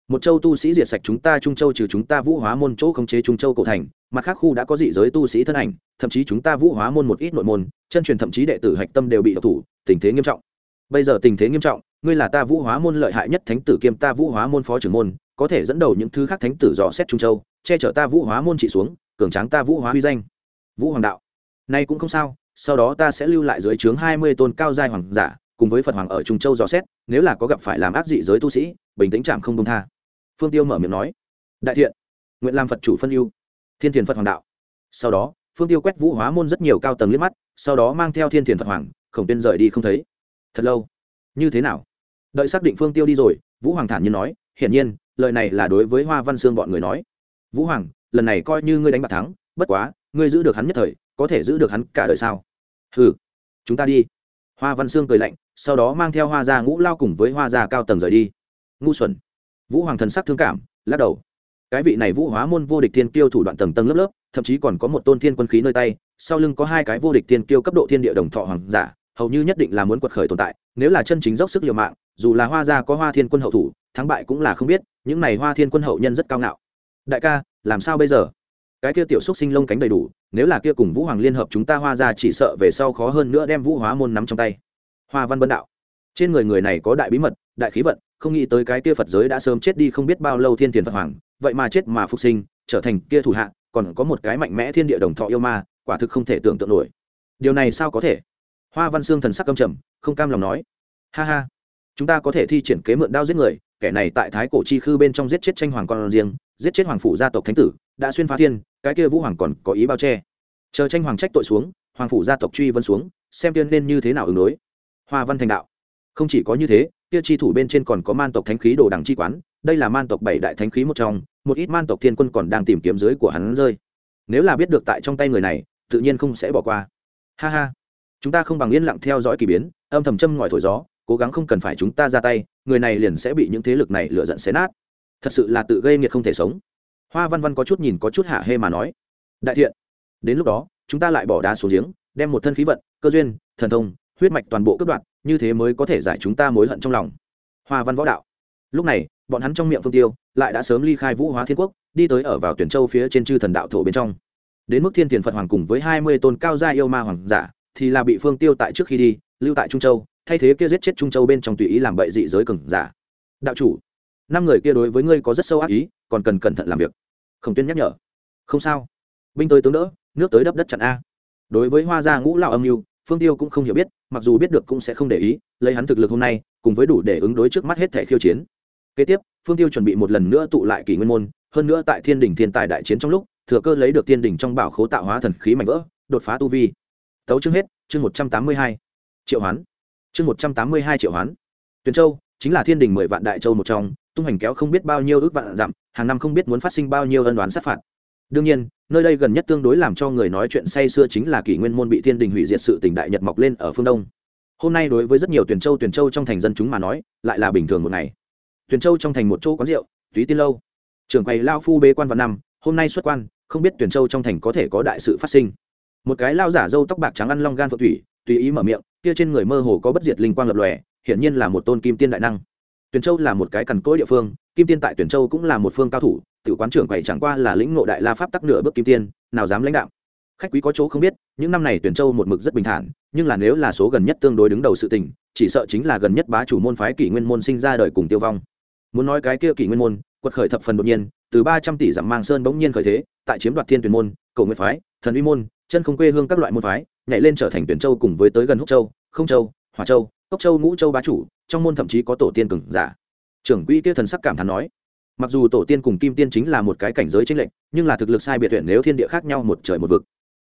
Một châu tu sĩ diệt sạch chúng ta trung châu trừ chúng ta vũ hóa môn chỗ khống chế trung châu cổ thành, mặt khác khu đã có dị giới tu sĩ thân ảnh, thậm chí chúng ta vũ hóa môn một ít nội môn, chân truyền thậm chí đệ tử hạch tâm đều bị độc thủ, tình thế nghiêm trọng bây giờ tình thế nghiêm trọng, ngươi là ta vũ hóa môn lợi hại nhất thánh tử kiêm ta vũ hóa môn phó trưởng môn, có thể dẫn đầu những thứ khác thánh tử dò xét trung châu, che chở ta vũ hóa môn trị xuống, cường tráng ta vũ hóa huy danh. Vũ hoàng đạo. Nay cũng không sao, sau đó ta sẽ lưu lại dưới trướng hai mươi tôn cao giai hoàng giả, cùng với phật hoàng ở trung châu dò xét, nếu là có gặp phải làm ác dị giới tu sĩ, bình tĩnh chạm không công tha. Phương tiêu mở miệng nói. Đại thiện. Nguyện làm phật chủ phân ưu. Thiên thiền phật hoàng đạo. Sau đó, phương tiêu quét vũ hóa môn rất nhiều cao tầng liếc mắt, sau đó mang theo thiên thiền phật hoàng, khổng tiên rời đi không thấy thật lâu. Như thế nào? Đợi xác định phương tiêu đi rồi, vũ hoàng thản nhiên nói, hiển nhiên, lời này là đối với hoa văn sương bọn người nói. Vũ hoàng, lần này coi như ngươi đánh bạc thắng, bất quá, ngươi giữ được hắn nhất thời, có thể giữ được hắn cả đời sao? Ừ chúng ta đi. Hoa văn sương cười lạnh, sau đó mang theo hoa gia ngũ lao cùng với hoa gia cao tầng rời đi. Ngu xuẩn. Vũ hoàng thần sắc thương cảm, lắc đầu. Cái vị này vũ hóa môn vô địch thiên kiêu thủ đoạn tầng tầng lớp lớp, thậm chí còn có một tôn thiên quân khí nơi tay, sau lưng có hai cái vô địch thiên kiêu cấp độ thiên địa đồng thọ hoàng giả hầu như nhất định là muốn quật khởi tồn tại, nếu là chân chính dốc sức liều mạng, dù là hoa gia có hoa thiên quân hậu thủ, thắng bại cũng là không biết, những này hoa thiên quân hậu nhân rất cao ngạo. Đại ca, làm sao bây giờ? Cái kia tiểu xúc sinh lông cánh đầy đủ, nếu là kia cùng vũ hoàng liên hợp chúng ta hoa ra chỉ sợ về sau khó hơn nữa đem vũ hóa môn nắm trong tay. Hoa văn bân đạo. Trên người người này có đại bí mật, đại khí vận, không nghĩ tới cái kia phật giới đã sớm chết đi không biết bao lâu thiên thiền phật hoàng, vậy mà chết mà phục sinh, trở thành kia thủ hạ, còn có một cái mạnh mẽ thiên địa đồng thọ yêu ma, quả thực không thể tưởng tượng nổi. Điều này sao có thể? Hoa văn Sương thần sắc căm trầm, không cam lòng nói, ha ha, chúng ta có thể thi triển kế mượn đao giết người, kẻ này tại thái cổ chi khư bên trong giết chết tranh hoàng con riêng, giết chết hoàng phủ gia tộc thánh tử, đã xuyên phá thiên, cái kia vũ hoàng còn có ý bao che. Chờ tranh hoàng trách tội xuống, hoàng phủ gia tộc truy vân xuống, xem tiên nên như thế nào ứng đối. Hoa văn thành đạo, không chỉ có như thế, kia chi thủ bên trên còn có man tộc thánh khí đồ đằng chi quán, đây là man tộc bảy đại thánh khí một trong, một ít man tộc thiên quân còn đang tìm kiếm dưới của hắn rơi. Nếu là biết được tại trong tay người này, tự nhiên không sẽ bỏ qua. Ha ha chúng ta không bằng yên lặng theo dõi k ỳ biến, âm thầm châm ngòi thổi gió, cố gắng không cần phải chúng ta ra tay, người này liền sẽ bị những thế lực này lựa giận xé nát. Thật sự là tự gây nghiệt không thể sống. Hoa văn văn có chút nhìn, có chút hạ hê mà nói. Đại thiện, đến lúc đó, chúng ta lại bỏ đá xuống giếng, đem một thân khí vận, cơ duyên, thần thông, huyết mạch toàn bộ cướp đoạt, như thế mới có thể giải chúng ta mối hận trong lòng. Hoa văn võ đạo. Lúc này, bọn hắn trong miệng phương tiêu lại đã sớm ly khai vũ hóa thiên quốc, đi tới ở vào tuyển châu phía trên chư thần đạo thổ bên trong. Đến mức thiên tiền phật hoàng cùng với hai mươi tôn cao gia yêu ma hoàng giả thì là bị phương tiêu tại trước khi đi, lưu tại trung châu, thay thế kia giết chết trung châu bên trong tùy ý làm bậy dị giới cường giả. Đạo chủ, năm người kia đối với ngươi có rất sâu ác ý, còn cần cẩn thận làm việc. Khổng tuyên nhắc nhở. Không sao. Binh tới tướng đỡ, nước tới đắp đất chặn a. Đối với hoa gia ngũ lão âm mưu, phương tiêu cũng không hiểu biết, mặc dù biết được cũng sẽ không để ý, lấy hắn thực lực hôm nay, cùng với đủ để ứng đối trước mắt hết thẻ khiêu chiến. Kế tiếp, phương tiêu chuẩn bị một lần nữa tụ lại kỷ nguyên môn, hơn nữa tại thiên đình thiên tài đại chiến trong lúc, thừa cơ lấy được thiên đình trong bảo khố tạo hóa thần khí mạnh vỡ, đột phá tu vi tấu chương hết, chương một trăm tám mươi hai. Triệu hoán. Chương một trăm tám mươi hai triệu hoán. Tuyền châu, chính là thiên đình mười vạn đại châu một trong, tung hành kéo không biết bao nhiêu ước vạn dặm, hàng năm không biết muốn phát sinh bao nhiêu ân đoán sát phạt. Đương nhiên, nơi đây gần nhất tương đối làm cho người nói chuyện say xưa chính là kỷ nguyên môn bị thiên đình hủy diệt sự tình đại nhật mọc lên ở phương đông. Hôm nay đối với rất nhiều tuyển châu tuyển châu trong thành dân chúng mà nói, lại là bình thường một ngày. Tuyển châu trong thành một chỗ quán rượu, túy tiên lâu. Trưởng quầy lao phu bê quan vào năm, hôm nay xuất quan, không biết tuyển châu trong thành có thể có đại sự phát sinh một cái lao giả dâu tóc bạc trắng ăn long gan phượng thủy, tùy ý mở miệng, kia trên người mơ hồ có bất diệt linh quang lập lòe, hiển nhiên là một tôn kim tiên đại năng. Tuyển châu là một cái cằn cỗi địa phương, kim tiên tại tuyển châu cũng là một phương cao thủ tự quán trưởng quầy chẳng qua là lĩnh ngộ đại la pháp tắc nửa bước kim tiên, nào dám lãnh đạo. Khách quý có chỗ không biết, những năm này tuyển châu một mực rất bình thản, nhưng là nếu là số gần nhất tương đối đứng đầu sự tình, chỉ sợ chính là gần nhất bá chủ môn phái kỷ nguyên môn sinh ra đời cùng tiêu vong. Muốn nói cái kia kỷ nguyên môn, quật khởi thập phần đột nhiên, từ ba trăm tỷ dặm mang sơn bỗng nhiên khởi thế, tại chiếm đoạt thiên tuyển môn, cầu nguyện phái, thần uy môn chân không quê hương các loại môn phái, nhảy lên trở thành tuyển châu cùng với tới gần húc châu, không châu hòa châu, cốc châu, ngũ châu bá chủ, trong môn thậm chí có tổ tiên cường giả. Trưởng quỹ kia thần sắc cảm thán nói, mặc dù tổ tiên cùng kim tiên chính là một cái cảnh giới tranh lệch, nhưng là thực lực sai biệt tuyển nếu thiên địa khác nhau một trời một vực.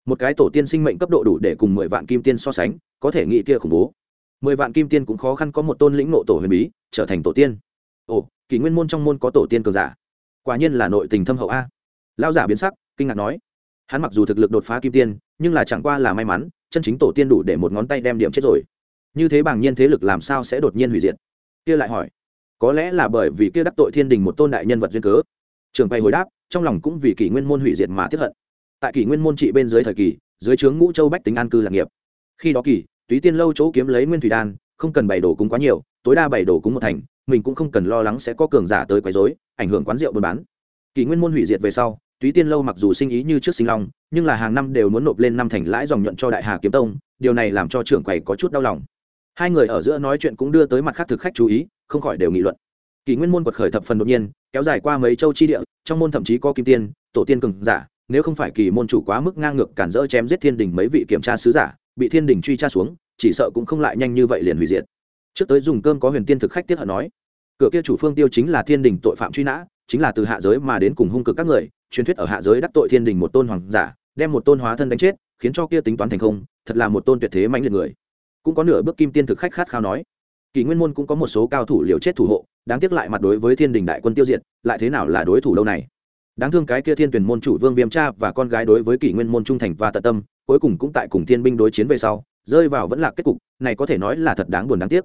Một cái tổ tiên sinh mệnh cấp độ đủ để cùng mười vạn kim tiên so sánh, có thể nghĩ kia khủng bố. Mười vạn kim tiên cũng khó khăn có một tôn lĩnh nộ tổ huyền bí, trở thành tổ tiên. Ồ, kỷ nguyên môn trong môn có tổ tiên cường giả. Quả nhiên là nội tình thâm hậu a. Lao giả biến sắc, kinh ngạc nói hắn mặc dù thực lực đột phá kim tiên, nhưng là chẳng qua là may mắn, chân chính tổ tiên đủ để một ngón tay đem điểm chết rồi. Như thế bảng nhiên thế lực làm sao sẽ đột nhiên hủy diệt? Kia lại hỏi. Có lẽ là bởi vì kia đắc tội thiên đình một tôn đại nhân vật duyên cớ. Trường quay hồi đáp, trong lòng cũng vì kỷ nguyên môn hủy diệt mà tiếp hận. Tại kỷ nguyên môn trị bên dưới thời kỳ, dưới trướng ngũ châu bách tính an cư lạc nghiệp. Khi đó kỳ, túy tiên lâu chỗ kiếm lấy nguyên thủy đan, không cần bày đồ cúng quá nhiều, tối đa bày đồ cúng một thành, mình cũng không cần lo lắng sẽ có cường giả tới quấy rối, ảnh hưởng quán rượu buôn bán. Kỷ nguyên môn hủy diệt về sau túy tiên lâu mặc dù sinh ý như trước sinh long, nhưng là hàng năm đều muốn nộp lên năm thành lãi dòng nhuận cho đại hà kiếm tông, điều này làm cho trưởng quầy có chút đau lòng. Hai người ở giữa nói chuyện cũng đưa tới mặt khác thực khách chú ý, không khỏi đều nghị luận. Kỷ nguyên môn quật khởi thập phần đột nhiên, kéo dài qua mấy châu chi địa, trong môn thậm chí có kim tiên, tổ tiên cường giả, nếu không phải kỳ môn chủ quá mức ngang ngược cản rỡ chém giết thiên đình mấy vị kiểm tra sứ giả, bị thiên đình truy tra xuống, chỉ sợ cũng không lại nhanh như vậy liền hủy diệt. Trước tới dùng cơm có huyền tiên thực khách tiết hận nói, cửa kia chủ phương tiêu chính là thiên đình tội phạm truy nã, chính là từ hạ giới mà đến cùng hung cực các người truyền thuyết ở hạ giới đắc tội thiên đình một tôn hoàng giả, đem một tôn hóa thân đánh chết, khiến cho kia tính toán thành không, thật là một tôn tuyệt thế mạnh liệt người. Cũng có nửa bước kim tiên thực khách khát khao nói, kỳ nguyên môn cũng có một số cao thủ liều chết thủ hộ, đáng tiếc lại mặt đối với thiên đình đại quân tiêu diệt, lại thế nào là đối thủ lâu này? Đáng thương cái kia thiên tuyển môn chủ vương viêm cha và con gái đối với kỷ nguyên môn trung thành và tận tâm, cuối cùng cũng tại cùng thiên binh đối chiến về sau, rơi vào vẫn là kết cục, này có thể nói là thật đáng buồn đáng tiếc.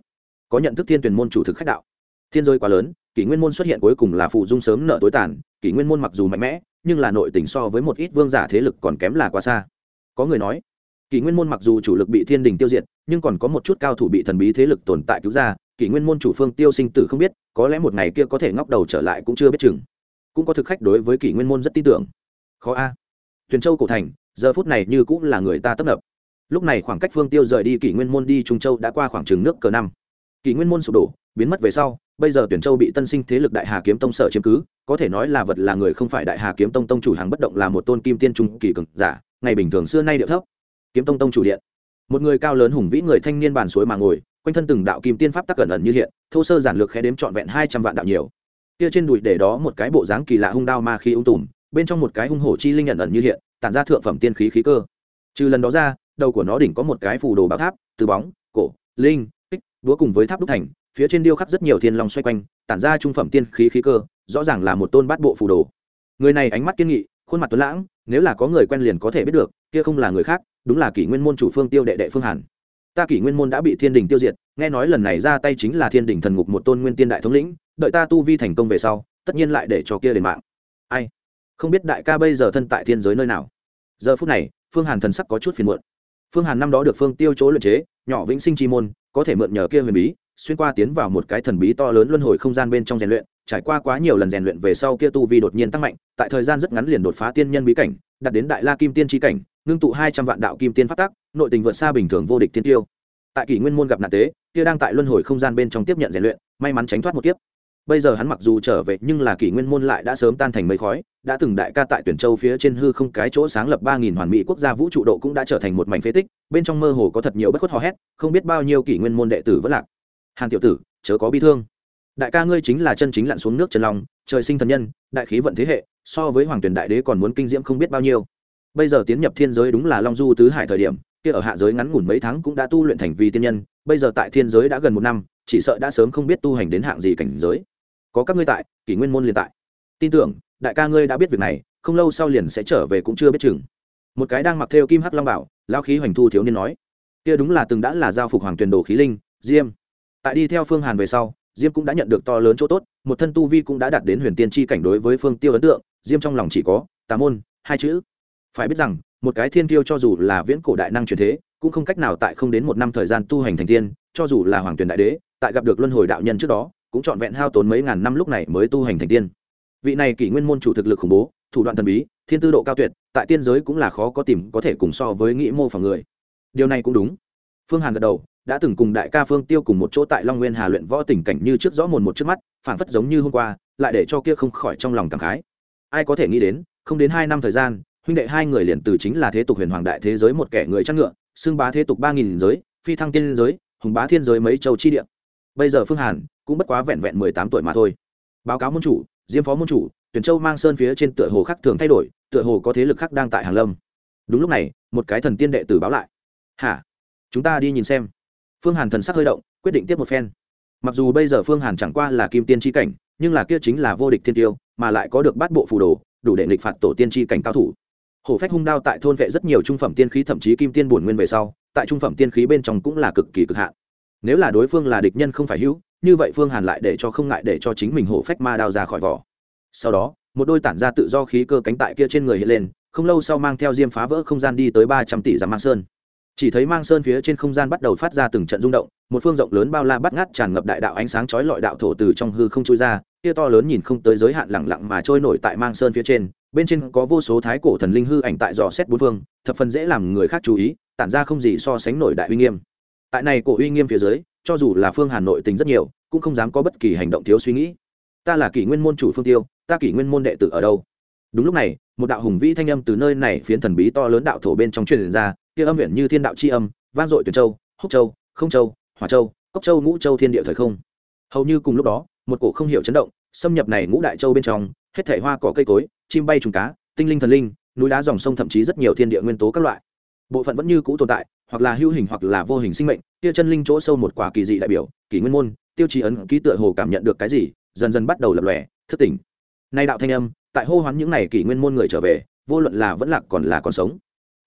Có nhận thức thiên tuyển môn chủ thực khách đạo. Thiên rơi quá lớn kỷ nguyên môn xuất hiện cuối cùng là phụ dung sớm nợ tối tàn, kỷ nguyên môn mặc dù mạnh mẽ, nhưng là nội tình so với một ít vương giả thế lực còn kém là quá xa. Có người nói, kỷ nguyên môn mặc dù chủ lực bị thiên đình tiêu diệt, nhưng còn có một chút cao thủ bị thần bí thế lực tồn tại cứu ra, kỷ nguyên môn chủ phương tiêu sinh tử không biết, có lẽ một ngày kia có thể ngóc đầu trở lại cũng chưa biết chừng. Cũng có thực khách đối với kỷ nguyên môn rất tin tưởng. Khó a. Tuyền châu cổ thành, giờ phút này như cũng là người ta tấp nập. Lúc này khoảng cách phương tiêu rời đi kỷ nguyên môn đi trung châu đã qua khoảng chừng nước cờ năm kỷ nguyên môn sụp đổ, biến mất về sau, bây giờ tuyển châu bị tân sinh thế lực đại hà kiếm tông sở chiếm cứ, có thể nói là vật là người không phải đại hà kiếm tông tông chủ hàng bất động là một tôn kim tiên trung kỳ cực giả, ngày bình thường xưa nay điệu thấp. Kiếm tông tông chủ điện. Một người cao lớn hùng vĩ người thanh niên bàn suối mà ngồi, quanh thân từng đạo kim tiên pháp tắc cẩn ẩn như hiện, thô sơ giản lược khẽ đếm trọn vẹn hai trăm vạn đạo nhiều. Kia trên đùi để đó một cái bộ dáng kỳ lạ hung đao ma khí ung tùm, bên trong một cái hung hổ chi linh ẩn ẩn như hiện, tản ra thượng phẩm tiên khí khí cơ. Trừ lần đó ra, đầu của nó đỉnh có một cái phù đồ bảo tháp, từ bóng, cổ, linh búa cùng với tháp đúc thành, phía trên điêu khắc rất nhiều thiên long xoay quanh, tản ra trung phẩm tiên khí khí cơ, rõ ràng là một tôn bát bộ phù đồ. Người này ánh mắt kiên nghị, khuôn mặt tuấn lãng, nếu là có người quen liền có thể biết được, kia không là người khác, đúng là kỷ nguyên môn chủ phương tiêu đệ đệ phương hàn. Ta kỷ nguyên môn đã bị thiên đình tiêu diệt, nghe nói lần này ra tay chính là thiên đình thần ngục một tôn nguyên tiên đại thống lĩnh, đợi ta tu vi thành công về sau, tất nhiên lại để cho kia đền mạng. Ai? Không biết đại ca bây giờ thân tại thiên giới nơi nào? Giờ phút này, phương hàn thần sắc có chút phiền muộn. Phương hàn năm đó được phương tiêu chỗ luyện chế nhỏ vĩnh sinh chi môn, có thể mượn nhờ kia huyền bí, xuyên qua tiến vào một cái thần bí to lớn luân hồi không gian bên trong rèn luyện, trải qua quá nhiều lần rèn luyện về sau kia tu vi đột nhiên tăng mạnh, tại thời gian rất ngắn liền đột phá tiên nhân bí cảnh, đạt đến đại la kim tiên tri cảnh, ngưng tụ hai trăm vạn đạo kim tiên phát tác nội tình vượt xa bình thường vô địch tiên tiêu. Tại kỷ nguyên môn gặp nạn tế, kia đang tại luân hồi không gian bên trong tiếp nhận rèn luyện, may mắn tránh thoát một kiếp bây giờ hắn mặc dù trở về nhưng là kỷ nguyên môn lại đã sớm tan thành mây khói, đã từng đại ca tại tuyển châu phía trên hư không cái chỗ sáng lập ba nghìn hoàn mỹ quốc gia vũ trụ độ cũng đã trở thành một mảnh phế tích, bên trong mơ hồ có thật nhiều bất khuất hò hét, không biết bao nhiêu kỷ nguyên môn đệ tử vẫn lạc. Hàn tiểu tử, chớ có bi thương. Đại ca ngươi chính là chân chính lặn xuống nước trần long, trời sinh thần nhân, đại khí vận thế hệ, so với hoàng tuyển đại đế còn muốn kinh diễm không biết bao nhiêu. Bây giờ tiến nhập thiên giới đúng là long du tứ hải thời điểm, kia ở hạ giới ngắn ngủn mấy tháng cũng đã tu luyện thành vi tiên nhân, bây giờ tại thiên giới đã gần một năm, chỉ sợ đã sớm không biết tu hành đến hạng gì cảnh giới có các ngươi tại, kỷ nguyên môn liền tại. Tin tưởng, đại ca ngươi đã biết việc này, không lâu sau liền sẽ trở về cũng chưa biết chừng. Một cái đang mặc theo kim hắc long bảo lao khí hoành thu thiếu niên nói, kia đúng là từng đã là giao phục hoàng tuyền đồ khí linh, diêm. Tại đi theo phương hàn về sau, diêm cũng đã nhận được to lớn chỗ tốt, một thân tu vi cũng đã đạt đến huyền tiên tri cảnh đối với phương tiêu ấn tượng, diêm trong lòng chỉ có, tà môn, hai chữ. Phải biết rằng, một cái thiên tiêu cho dù là viễn cổ đại năng truyền thế, cũng không cách nào tại không đến một năm thời gian tu hành thành tiên, cho dù là hoàng tuyền đại đế, tại gặp được luân hồi đạo nhân trước đó cũng trọn vẹn hao tốn mấy ngàn năm lúc này mới tu hành thành tiên. Vị này kỷ nguyên môn chủ thực lực khủng bố, thủ đoạn thần bí, thiên tư độ cao tuyệt, tại tiên giới cũng là khó có tìm có thể cùng so với nghĩ mô phỏng người. Điều này cũng đúng. Phương hàn gật đầu, đã từng cùng đại ca phương tiêu cùng một chỗ tại long nguyên hà luyện võ tình cảnh như trước rõ mồn một trước mắt, phảng phất giống như hôm qua, lại để cho kia không khỏi trong lòng cảm khái. Ai có thể nghĩ đến, không đến hai năm thời gian, huynh đệ hai người liền từ chính là thế tục huyền hoàng đại thế giới một kẻ người chăn ngựa, xưng bá thế tục ba nghìn giới, phi thăng tiên giới, hùng bá thiên giới mấy châu chi địa bây giờ phương hàn cũng bất quá vẹn vẹn mười tám tuổi mà thôi. Báo cáo môn chủ, diêm phó môn chủ tuyển châu mang sơn phía trên tựa hồ khác thường thay đổi, tựa hồ có thế lực khác đang tại hàng lâm. Đúng lúc này, một cái thần tiên đệ tử báo lại. Hả? Chúng ta đi nhìn xem. Phương hàn thần sắc hơi động, quyết định tiếp một phen. Mặc dù bây giờ phương hàn chẳng qua là kim tiên tri cảnh, nhưng là kia chính là vô địch thiên tiêu, mà lại có được bát bộ phù đồ, đủ để nghịch phạt tổ tiên tri cảnh cao thủ. Hổ phách hung đao tại thôn vệ rất nhiều trung phẩm tiên khí, thậm chí kim tiên bổn nguyên về sau, tại trung phẩm tiên khí bên trong cũng là cực kỳ cực hạn nếu là đối phương là địch nhân không phải hữu, như vậy phương hàn lại để cho không ngại để cho chính mình hổ phách ma đao ra khỏi vỏ. Sau đó, một đôi tản ra tự do khí cơ cánh tại kia trên người hiện lên, không lâu sau mang theo diêm phá vỡ không gian đi tới ba trăm tỷ dặm mang sơn. Chỉ thấy mang sơn phía trên không gian bắt đầu phát ra từng trận rung động, một phương rộng lớn bao la bắt ngát tràn ngập đại đạo ánh sáng chói lọi đạo thổ từ trong hư không trôi ra, kia to lớn nhìn không tới giới hạn lẳng lặng mà trôi nổi tại mang sơn phía trên, bên trên có vô số thái cổ thần linh hư ảnh tại dò xét bốn phương, thập phần dễ làm người khác chú ý, tản ra không gì so sánh nổi đại uy nghiêm tại này cổ uy nghiêm phía dưới, cho dù là phương hà nội tình rất nhiều, cũng không dám có bất kỳ hành động thiếu suy nghĩ. Ta là kỷ nguyên môn chủ phương tiêu, ta kỷ nguyên môn đệ tử ở đâu? Đúng lúc này, một đạo hùng vĩ thanh âm từ nơi này phiến thần bí to lớn đạo thổ bên trong truyền ra, kia âm huyện như thiên đạo c h i âm, vang dội tuyền châu, húc châu, không châu hòa châu, cốc châu, ngũ châu, thiên địa thời không. Hầu như cùng lúc đó, một cổ không hiểu chấn động, xâm nhập này ngũ đại châu bên trong, hết thể hoa cỏ cây cối, chim bay trùng cá, tinh linh thần linh, núi đá dòng sông thậm chí rất nhiều thiên địa nguyên tố các loại. Bộ phận vẫn như cũ tồn tại hoặc là hữu hình hoặc là vô hình sinh mệnh kia chân linh chỗ sâu một quả kỳ dị đại biểu kỷ nguyên môn, tiêu chí ấn ký tựa hồ cảm nhận được cái gì, dần dần bắt đầu lập lòe, thức tỉnh. Nay đạo thanh âm, tại hô hoán những này kỷ nguyên môn người trở về, vô luận là vẫn lạc còn là còn sống.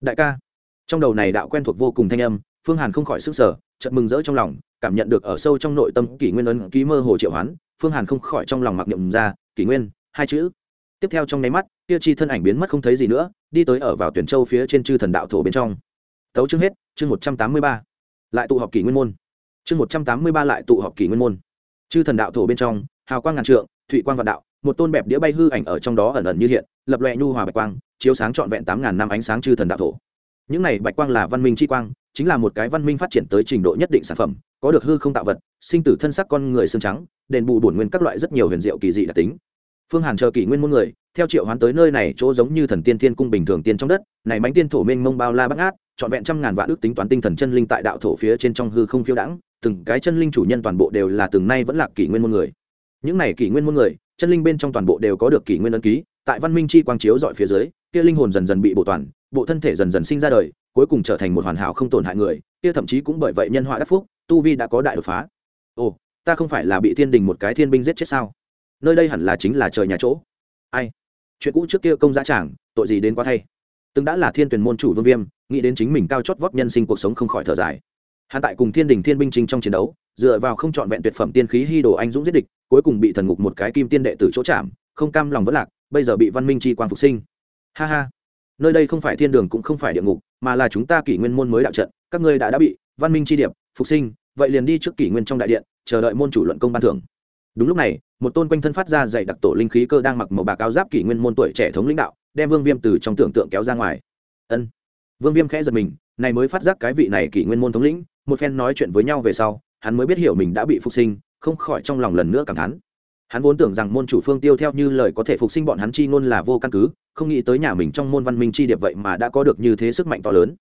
Đại ca, trong đầu này đạo quen thuộc vô cùng thanh âm, phương hàn không khỏi sức sở chợt mừng rỡ trong lòng, cảm nhận được ở sâu trong nội tâm kỷ nguyên ấn ký mơ hồ triệu hoán, phương hàn không khỏi trong lòng mặc niệm ra kỷ nguyên, hai chữ. Tiếp theo trong nháy mắt, kia chi thân ảnh biến mất không thấy gì nữa, đi tới ở vào tuyển châu phía trên chư thần đạo thổ bên trong tấu chương hết, chương một trăm tám mươi ba. Lại tụ họp kỷ nguyên môn. Chương một trăm tám mươi ba lại tụ họp kỷ nguyên môn. Chư thần đạo thổ bên trong, hào quang ngàn trượng, thụy quang vạn đạo, một tôn bẹp đĩa bay hư ảnh ở trong đó ẩn ẩn như hiện, lập loẹ nhu hòa bạch quang, chiếu sáng trọn vẹn tám ngàn năm ánh sáng chư thần đạo thổ. Những này bạch quang là văn minh chi quang, chính là một cái văn minh phát triển tới trình độ nhất định sản phẩm, có được hư không tạo vật, sinh tử thân sắc con người xương trắng, đền bù bổn nguyên các loại rất nhiều huyền diệu kỳ dị đặc tính. Phương hàn chờ kỷ nguyên môn người, theo triệu hoán tới nơi này, chỗ giống như thần tiên thiên cung bình thường tiên trong đất, này bánh tiên thổ mênh mông bao la bắt ngát trọn vẹn trăm ngàn vạn ước tính toán tinh thần chân linh tại đạo thổ phía trên trong hư không phiêu đãng, từng cái chân linh chủ nhân toàn bộ đều là từng nay vẫn là kỷ nguyên môn người. Những này kỷ nguyên môn người, chân linh bên trong toàn bộ đều có được kỷ nguyên ấn ký, tại văn minh chi quang chiếu dọi phía dưới, kia linh hồn dần dần bị bổ toàn, bộ thân thể dần dần sinh ra đời, cuối cùng trở thành một hoàn hảo không tổn hại người, kia thậm chí cũng bởi vậy nhân họa đắc phúc, tu vi đã có đại đột phá. Ồ, ta không phải là bị thiên đình một cái thiên binh giết chết sao? Nơi đây hẳn là chính là trời nhà chỗ. Ai? Chuyện cũ trước kia công giá tràng, tội gì đến quá thay? Từng đã là thiên tuyển môn chủ vương viêm nghĩ đến chính mình cao chót vót nhân sinh cuộc sống không khỏi thở dài. Hắn tại cùng thiên đình thiên binh trinh trong chiến đấu, dựa vào không trọn vẹn tuyệt phẩm tiên khí hy đồ anh dũng giết địch, cuối cùng bị thần ngục một cái kim tiên đệ từ chỗ chạm, không cam lòng vẫn lạc, bây giờ bị văn minh chi quang phục sinh. Ha ha. Nơi đây không phải thiên đường cũng không phải địa ngục, mà là chúng ta kỷ nguyên môn mới đạo trận, các ngươi đã đã bị văn minh chi điệp phục sinh, vậy liền đi trước kỷ nguyên trong đại điện, chờ đợi môn chủ luận công ban thưởng. Đúng lúc này, một tôn quanh thân phát ra dày đặc tổ linh khí cơ đang mặc màu bạc áo giáp kỷ nguyên môn tuổi trẻ thống lãnh đạo, đem vương viêm từ trong tưởng tượng kéo ra ngoài. Ân vương viêm khẽ giật mình, này mới phát giác cái vị này kỷ nguyên môn thống lĩnh, một phen nói chuyện với nhau về sau, hắn mới biết hiểu mình đã bị phục sinh, không khỏi trong lòng lần nữa cảm thán. Hắn vốn tưởng rằng môn chủ phương tiêu theo như lời có thể phục sinh bọn hắn chi ngôn là vô căn cứ, không nghĩ tới nhà mình trong môn văn minh chi điệp vậy mà đã có được như thế sức mạnh to lớn.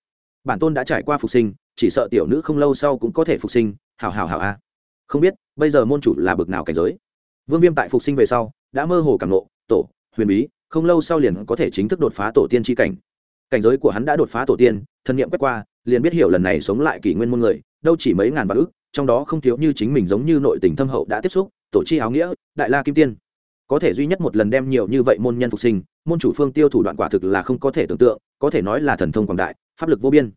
Bản tôn đã trải qua phục sinh, chỉ sợ tiểu nữ không lâu sau cũng có thể phục sinh hào hào hào a. Không biết, bây giờ môn chủ là bực nào cảnh giới? Vương viêm tại phục sinh về sau, đã mơ hồ cảm nộ, tổ, huyền bí, không lâu sau liền có thể chính thức đột phá tổ tiên tri cảnh cảnh giới của hắn đã đột phá tổ tiên, thân nhiệm quét qua, liền biết hiểu lần này sống lại kỷ nguyên môn người, đâu chỉ mấy ngàn vạn ước trong đó không thiếu như chính mình giống như nội tình thâm hậu đã tiếp xúc, tổ chi áo nghĩa, đại la kim tiên. Có thể duy nhất một lần đem nhiều như vậy môn nhân phục sinh, môn chủ phương tiêu thủ đoạn quả thực là không có thể tưởng tượng, có thể nói là thần thông quảng đại, pháp lực vô biên.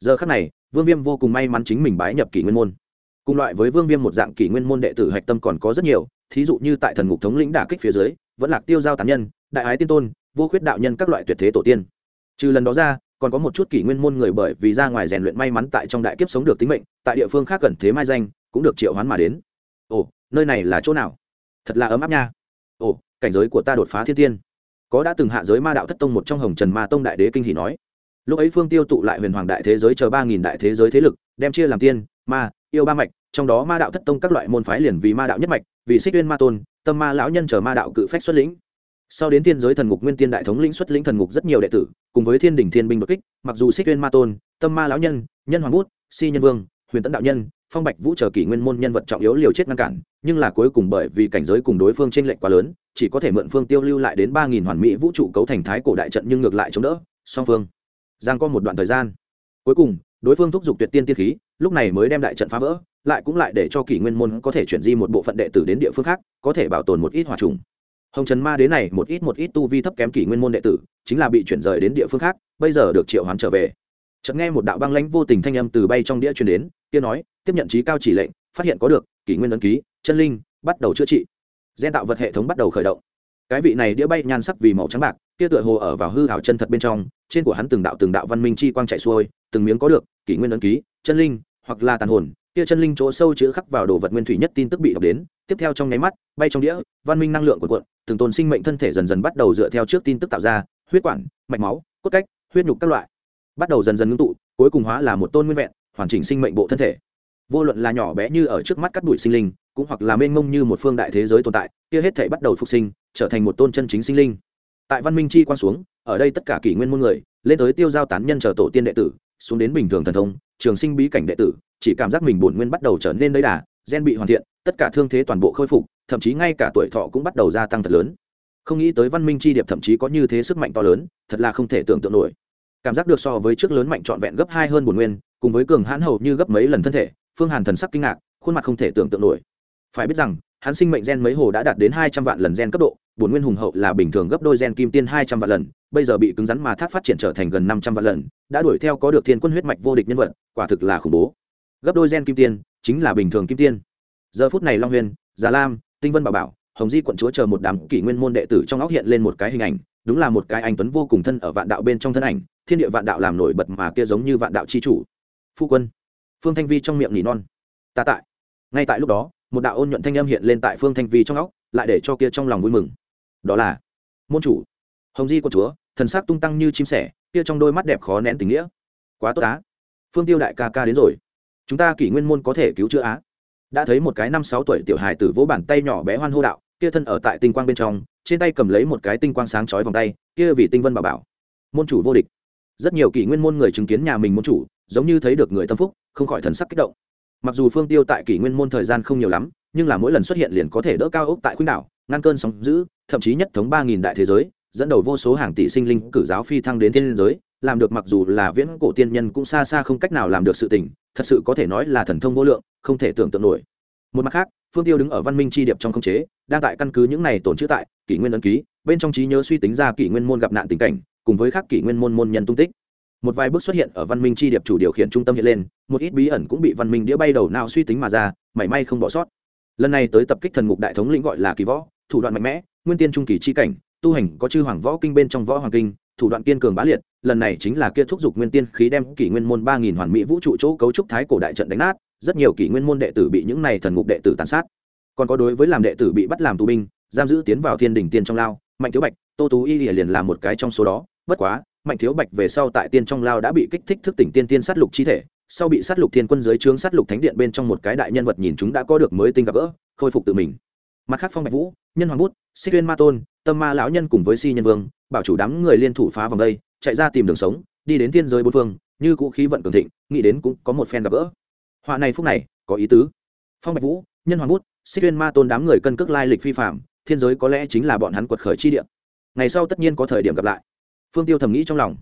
Giờ khắc này, vương viêm vô cùng may mắn chính mình bái nhập kỷ nguyên môn. Cùng loại với vương viêm một dạng kỷ nguyên môn đệ tử hạch tâm còn có rất nhiều, thí dụ như tại thần ngục thống lĩnh đả kích phía dưới, vẫn lạc tiêu giao tán nhân, đại ái tiên tôn, vô khuyết đạo nhân các loại tuyệt thế tổ tiên trừ lần đó ra, còn có một chút kỷ nguyên môn người bởi vì ra ngoài rèn luyện may mắn tại trong đại kiếp sống được tính mệnh, tại địa phương khác cần thế mai danh, cũng được triệu hoán mà đến. Ồ, nơi này là chỗ nào? Thật là ấm áp nha. Ồ, cảnh giới của ta đột phá thiên tiên. Có đã từng hạ giới ma đạo thất tông một trong hồng trần ma tông đại đế kinh hỷ nói. Lúc ấy phương tiêu tụ lại huyền hoàng đại thế giới chờ ba nghìn đại thế giới thế lực, đem chia làm tiên, ma, yêu ba mạch, trong đó ma đạo thất tông các loại môn phái liền vì ma đạo nhất mạch, vì xích uyên ma tôn, tâm ma lão nhân chờ ma đạo cự phách xuất lĩnh sau đến tiên giới thần ngục nguyên tiên đại thống lĩnh xuất lĩnh thần ngục rất nhiều đệ tử, cùng với thiên đình thiên binh đột kích, mặc dù xích uyên ma tôn, tâm ma lão nhân nhân hoàng bút, si nhân vương, huyền tấn đạo nhân, phong bạch vũ chờ kỷ nguyên môn nhân vật trọng yếu liều chết ngăn cản, nhưng là cuối cùng bởi vì cảnh giới cùng đối phương trên lệch quá lớn, chỉ có thể mượn phương tiêu lưu lại đến ba nghìn hoàn mỹ vũ trụ cấu thành thái cổ đại trận nhưng ngược lại chống đỡ, song phương. Giang có một đoạn thời gian. Cuối cùng, đối phương thúc giục tuyệt tiên tiên khí, lúc này mới đem đại trận phá vỡ, lại cũng lại để cho kỷ nguyên môn có thể chuyển di một bộ phận đệ tử đến địa phương khác, có thể bảo tồn một ít hòa trùng hồng trần ma đế này một ít một ít tu vi thấp kém kỷ nguyên môn đệ tử, chính là bị chuyển rời đến địa phương khác, bây giờ được triệu hoán trở về. Chợt nghe một đạo băng lãnh vô tình thanh âm từ bay trong đĩa truyền đến, kia nói, tiếp nhận trí cao chỉ lệnh, phát hiện có được, kỷ nguyên ấn ký, chân linh, bắt đầu chữa trị. Gen tạo vật hệ thống bắt đầu khởi động. Cái vị này đĩa bay nhan sắc vì màu trắng bạc, kia tựa hồ ở vào hư hảo chân thật bên trong, trên của hắn từng đạo từng đạo văn minh chi quang chạy xuôi, từng miếng có được, kỷ nguyên ấn ký, chân linh, hoặc là tàn hồn kia chân linh chỗ sâu chứa khắc vào đồ vật nguyên thủy nhất tin tức bị đọc đến, tiếp theo trong nháy mắt, bay trong đĩa, văn minh năng lượng của cuộn, từng tồn sinh mệnh thân thể dần dần bắt đầu dựa theo trước tin tức tạo ra, huyết quản, mạch máu, cốt cách, huyết nhục các loại. Bắt đầu dần dần ngưng tụ, cuối cùng hóa là một tôn nguyên vẹn, hoàn chỉnh sinh mệnh bộ thân thể. Vô luận là nhỏ bé như ở trước mắt cắt đuổi sinh linh, cũng hoặc là mênh mông như một phương đại thế giới tồn tại, kia hết thể bắt đầu phục sinh, trở thành một tôn chân chính sinh linh. Tại văn minh chi quan xuống, ở đây tất cả kỷ nguyên môn người, lên tới tiêu giao tán nhân chờ tổ tiên đệ tử, xuống đến bình thường thần thông, trường sinh bí cảnh đệ tử chỉ cảm giác mình bổn nguyên bắt đầu trở nên đầy đà, gen bị hoàn thiện, tất cả thương thế toàn bộ khôi phục, thậm chí ngay cả tuổi thọ cũng bắt đầu gia tăng thật lớn. Không nghĩ tới văn minh chi điệp thậm chí có như thế sức mạnh to lớn, thật là không thể tưởng tượng nổi. Cảm giác được so với trước lớn mạnh trọn vẹn gấp hai hơn bổn nguyên, cùng với cường hãn hầu như gấp mấy lần thân thể, phương hàn thần sắc kinh ngạc, khuôn mặt không thể tưởng tượng nổi. Phải biết rằng, hắn sinh mệnh gen mấy hồ đã đạt đến hai trăm vạn lần gen cấp độ, bổn nguyên hùng hậu là bình thường gấp đôi gen kim tiên hai trăm vạn lần, bây giờ bị cứng rắn mà thác phát triển trở thành gần năm trăm vạn lần, đã đuổi theo có được thiên quân huyết mạch vô địch nhân vật, quả thực là khủng bố gấp đôi gen kim tiên, chính là bình thường kim tiên. Giờ phút này long huyền, già lam, tinh vân bảo bảo, hồng di quận chúa chờ một đám kỷ nguyên môn đệ tử trong óc hiện lên một cái hình ảnh, đúng là một cái anh tuấn vô cùng thân ở vạn đạo bên trong thân ảnh, thiên địa vạn đạo làm nổi bật mà kia giống như vạn đạo c h i chủ. Phu quân. Phương thanh vi trong miệng nỉ non. Ta tại. Ngay tại lúc đó, một đạo ôn nhuận thanh âm hiện lên tại phương thanh vi trong óc, lại để cho kia trong lòng vui mừng. Đó là môn chủ. Hồng di quận chúa, thần sắc tung tăng như chim sẻ, kia trong đôi mắt đẹp khó nén tình nghĩa. Quá tốt á. Phương tiêu đại ca ca đến rồi chúng ta kỷ nguyên môn có thể cứu chữa á? Đã thấy một cái năm sáu tuổi tiểu hài tử vỗ bàn tay nhỏ bé hoan hô đạo, kia thân ở tại tinh quang bên trong, trên tay cầm lấy một cái tinh quang sáng chói vòng tay, kia vì tinh vân bảo bảo. Môn chủ vô địch. Rất nhiều kỷ nguyên môn người chứng kiến nhà mình môn chủ, giống như thấy được người tâm phúc, không khỏi thần sắc kích động. Mặc dù phương tiêu tại kỷ nguyên môn thời gian không nhiều lắm, nhưng là mỗi lần xuất hiện liền có thể đỡ cao ốc tại khuynh đảo, ngăn cơn sóng giữ thậm chí nhất thống ba nghìn đại thế giới, dẫn đầu vô số hàng tỷ sinh linh cử giáo phi thăng đến thiên giới làm được mặc dù là viễn cổ tiên nhân cũng xa xa không cách nào làm được sự tình, thật sự có thể nói là thần thông vô lượng, không thể tưởng tượng nổi. Một mặt khác, phương tiêu đứng ở văn minh tri điệp trong không chế, đang tại căn cứ những này tổn chữ tại, kỷ nguyên ấn ký, bên trong trí nhớ suy tính ra kỷ nguyên môn gặp nạn tình cảnh, cùng với các kỷ nguyên môn môn nhân tung tích. Một vài bước xuất hiện ở văn minh tri điệp chủ điều khiển trung tâm hiện lên, một ít bí ẩn cũng bị văn minh đĩa bay đầu nào suy tính mà ra, mảy may không bỏ sót. Lần này tới tập kích thần ngục đại thống lĩnh gọi là kỳ võ, thủ đoạn mạnh mẽ, nguyên tiên trung kỳ chi cảnh, tu hành có chư hoàng võ kinh bên trong võ hoàng kinh thủ đoạn kiên cường bá liệt, lần này chính là kia thúc giục nguyên tiên khí đem kỷ nguyên môn ba nghìn hoàn mỹ vũ trụ chỗ cấu trúc thái cổ đại trận đánh nát, rất nhiều kỷ nguyên môn đệ tử bị những này thần ngục đệ tử tàn sát. Còn có đối với làm đệ tử bị bắt làm tù binh, giam giữ tiến vào thiên đình tiên trong lao, mạnh thiếu bạch, tô tú y liền làm một cái trong số đó, bất quá, mạnh thiếu bạch về sau tại tiên trong lao đã bị kích thích thức tỉnh tiên tiên sát lục chi thể, sau bị sát lục thiên quân dưới trướng sát lục thánh điện bên trong một cái đại nhân vật nhìn chúng đã có được mới tinh gặp gỡ, khôi phục tự mình. Mặt khác phong bạch vũ, nhân hoàng bút, xích tuyên ma tôn, tâm ma lão nhân cùng với si nhân vương bảo chủ đám người liên thủ phá vòng đây, chạy ra tìm đường sống, đi đến thiên giới bốn phương, như cũ khí vận cường thịnh, nghĩ đến cũng có một phen gặp gỡ. Họa này phúc này, có ý tứ. Phong bạch vũ, nhân hoàng bút, xích tuyên ma tôn đám người cân cước lai lịch phi phạm, thiên giới có lẽ chính là bọn hắn quật khởi chi địa. Ngày sau tất nhiên có thời điểm gặp lại. Phương tiêu thầm nghĩ trong lòng.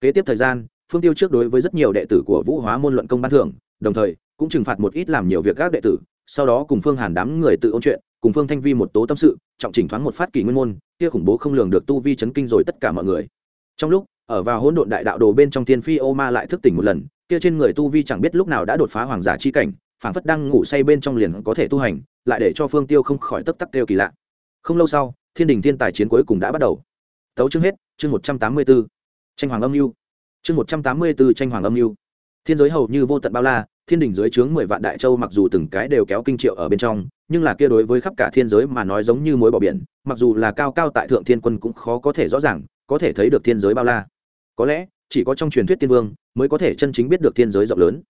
Kế tiếp thời gian, phương tiêu trước đối với rất nhiều đệ tử của vũ hóa môn luận công ban thưởng, đồng thời cũng trừng phạt một ít làm nhiều việc các đệ tử, sau đó cùng phương hàn đám người tự ôn chuyện, cùng phương thanh vi một tố tâm sự trọng chỉnh thoáng một phát kỳ nguyên môn, kia khủng bố không lường được tu vi chấn kinh rồi tất cả mọi người. Trong lúc, ở vào hỗn độn đại đạo đồ bên trong thiên phi ô ma lại thức tỉnh một lần, kia trên người tu vi chẳng biết lúc nào đã đột phá hoàng giả chi cảnh, phảng phất đang ngủ say bên trong liền có thể tu hành, lại để cho phương tiêu không khỏi tấp tắc kêu kỳ lạ. Không lâu sau, thiên đình thiên tài chiến cuối cùng đã bắt đầu. Tấu chương hết, chương một trăm tám mươi b ố tranh hoàng âm mưu. Chương một trăm tám mươi b ố tranh hoàng âm mưu. Thiên giới hầu như vô tận bao la thiên đình dưới trướng mười vạn đại châu mặc dù từng cái đều kéo kinh triệu ở bên trong, nhưng là kia đối với khắp cả thiên giới mà nói giống như mối bỏ biển, mặc dù là cao cao tại thượng thiên quân cũng khó có thể rõ ràng, có thể thấy được thiên giới bao la. Có lẽ, chỉ có trong truyền thuyết tiên vương mới có thể chân chính biết được thiên giới rộng lớn.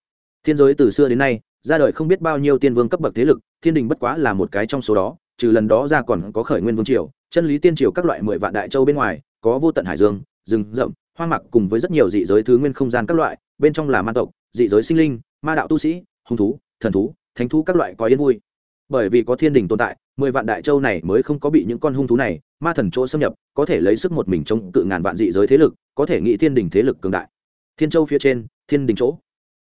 Thiên giới từ xưa đến nay, ra đời không biết bao nhiêu tiên vương cấp bậc thế lực, thiên đình bất quá là một cái trong số đó, trừ lần đó ra còn có khởi nguyên vương triều, chân lý tiên triều các loại mười vạn đại châu bên ngoài, có vô tận hải dương, rừng rậm hoa mạc cùng với rất nhiều dị giới thứ nguyên không gian các loại, bên trong là man tộc, dị giới sinh linh ma đạo tu sĩ, hung thú, thần thú, thánh thú các loại có yên vui. Bởi vì có thiên đình tồn tại, mười vạn đại châu này mới không có bị những con hung thú này, ma thần chỗ xâm nhập, có thể lấy sức một mình chống cự ngàn vạn dị giới thế lực, có thể nghĩ thiên đình thế lực cường đại. Thiên châu phía trên, thiên đình chỗ.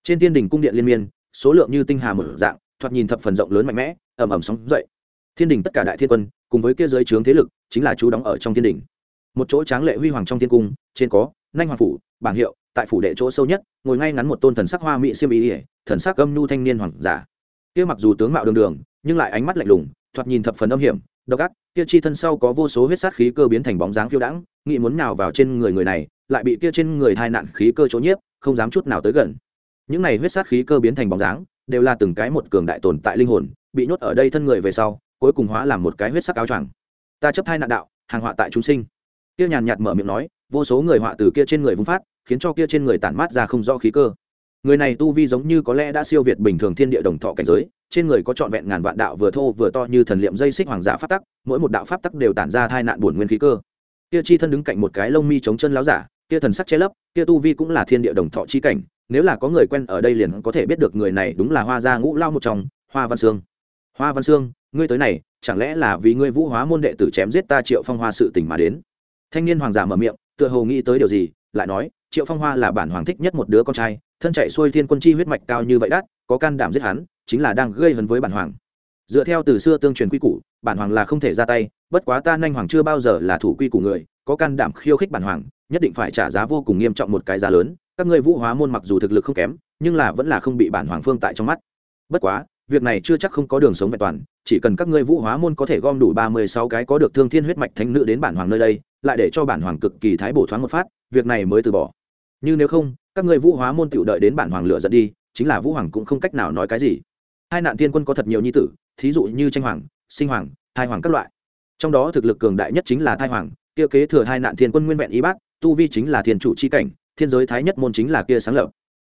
Trên thiên đình cung điện liên miên, số lượng như tinh hà một dạng, thoạt nhìn thập phần rộng lớn mạnh mẽ ẩm ẩm sóng dậy. Thiên đình tất cả đại thiên quân, cùng với kia giới trướng thế lực, chính là chú đóng ở trong thiên đình. Một chỗ tráng lệ huy hoàng trong thiên cung, trên có nanh hoàng phủ, bảng hiệu tại phủ đệ chỗ sâu nhất, ngồi ngay ngắn một tôn thần sắc hoa mỹ siêm ý ỉa, thần sắc âm nhu thanh niên hoàng giả. Kia mặc dù tướng mạo đường đường, nhưng lại ánh mắt lạnh lùng, thoạt nhìn thập phần âm hiểm, độc ác, kia chi thân sau có vô số huyết sát khí cơ biến thành bóng dáng phiêu đãng, nghĩ muốn nào vào trên người người này, lại bị kia trên người thai nạn khí cơ chỗ nhiếp, không dám chút nào tới gần. Những này huyết sát khí cơ biến thành bóng dáng, đều là từng cái một cường đại tồn tại linh hồn, bị nhốt ở đây thân người về sau, cuối cùng hóa làm một cái huyết sắc áo choàng. Ta chấp thai nạn đạo, hàng họa tại chúng sinh. Kia nhàn nhạt mở miệng nói, vô số người họa từ kia trên người vung phát khiến cho kia trên người tản mát ra không rõ khí cơ. Người này tu vi giống như có lẽ đã siêu việt bình thường thiên địa đồng thọ cảnh giới, trên người có trọn vẹn ngàn vạn đạo vừa thô vừa to như thần liệm dây xích hoàng giả pháp tắc, mỗi một đạo pháp tắc đều tản ra thai nạn buồn nguyên khí cơ. Kia chi thân đứng cạnh một cái lông mi chống chân láo giả, kia thần sắc che lấp, kia tu vi cũng là thiên địa đồng thọ chi cảnh, nếu là có người quen ở đây liền có thể biết được người này đúng là hoa gia ngũ lao một trong, hoa văn sương. Hoa văn sương, ngươi tới này, chẳng lẽ là vì ngươi vũ hóa môn đệ tử chém giết ta triệu phong hoa sự tình mà đến? Thanh niên hoàng giả mở miệng, tựa hồ nghĩ tới điều gì, lại nói triệu phong hoa là bản hoàng thích nhất một đứa con trai, thân chạy xuôi thiên quân chi huyết mạch cao như vậy đắt, có can đảm giết hắn, chính là đang gây hấn với bản hoàng. Dựa theo từ xưa tương truyền quy củ, bản hoàng là không thể ra tay, bất quá ta nhanh hoàng chưa bao giờ là thủ quy của người, có can đảm khiêu khích bản hoàng, nhất định phải trả giá vô cùng nghiêm trọng một cái giá lớn. Các ngươi vũ hóa môn mặc dù thực lực không kém, nhưng là vẫn là không bị bản hoàng phương tại trong mắt. Bất quá, việc này chưa chắc không có đường sống vẹn toàn, chỉ cần các ngươi vũ hóa môn có thể gom đủ ba mươi sáu cái có được thương thiên huyết mạch thánh nữ đến bản hoàng nơi đây, lại để cho bản hoàng cực kỳ thái bổ thoáng một phát, việc này mới từ bỏ như nếu không, các ngươi vũ hóa môn tiểu đợi đến bản hoàng lựa dẫn đi, chính là vũ hoàng cũng không cách nào nói cái gì. Hai nạn thiên quân có thật nhiều nhi tử, thí dụ như tranh hoàng, sinh hoàng hai hoàng các loại. Trong đó thực lực cường đại nhất chính là thai hoàng, kia kế thừa hai nạn thiên quân nguyên vẹn y bác tu vi chính là thiên chủ c h i cảnh, thiên giới thái nhất môn chính là kia sáng lập.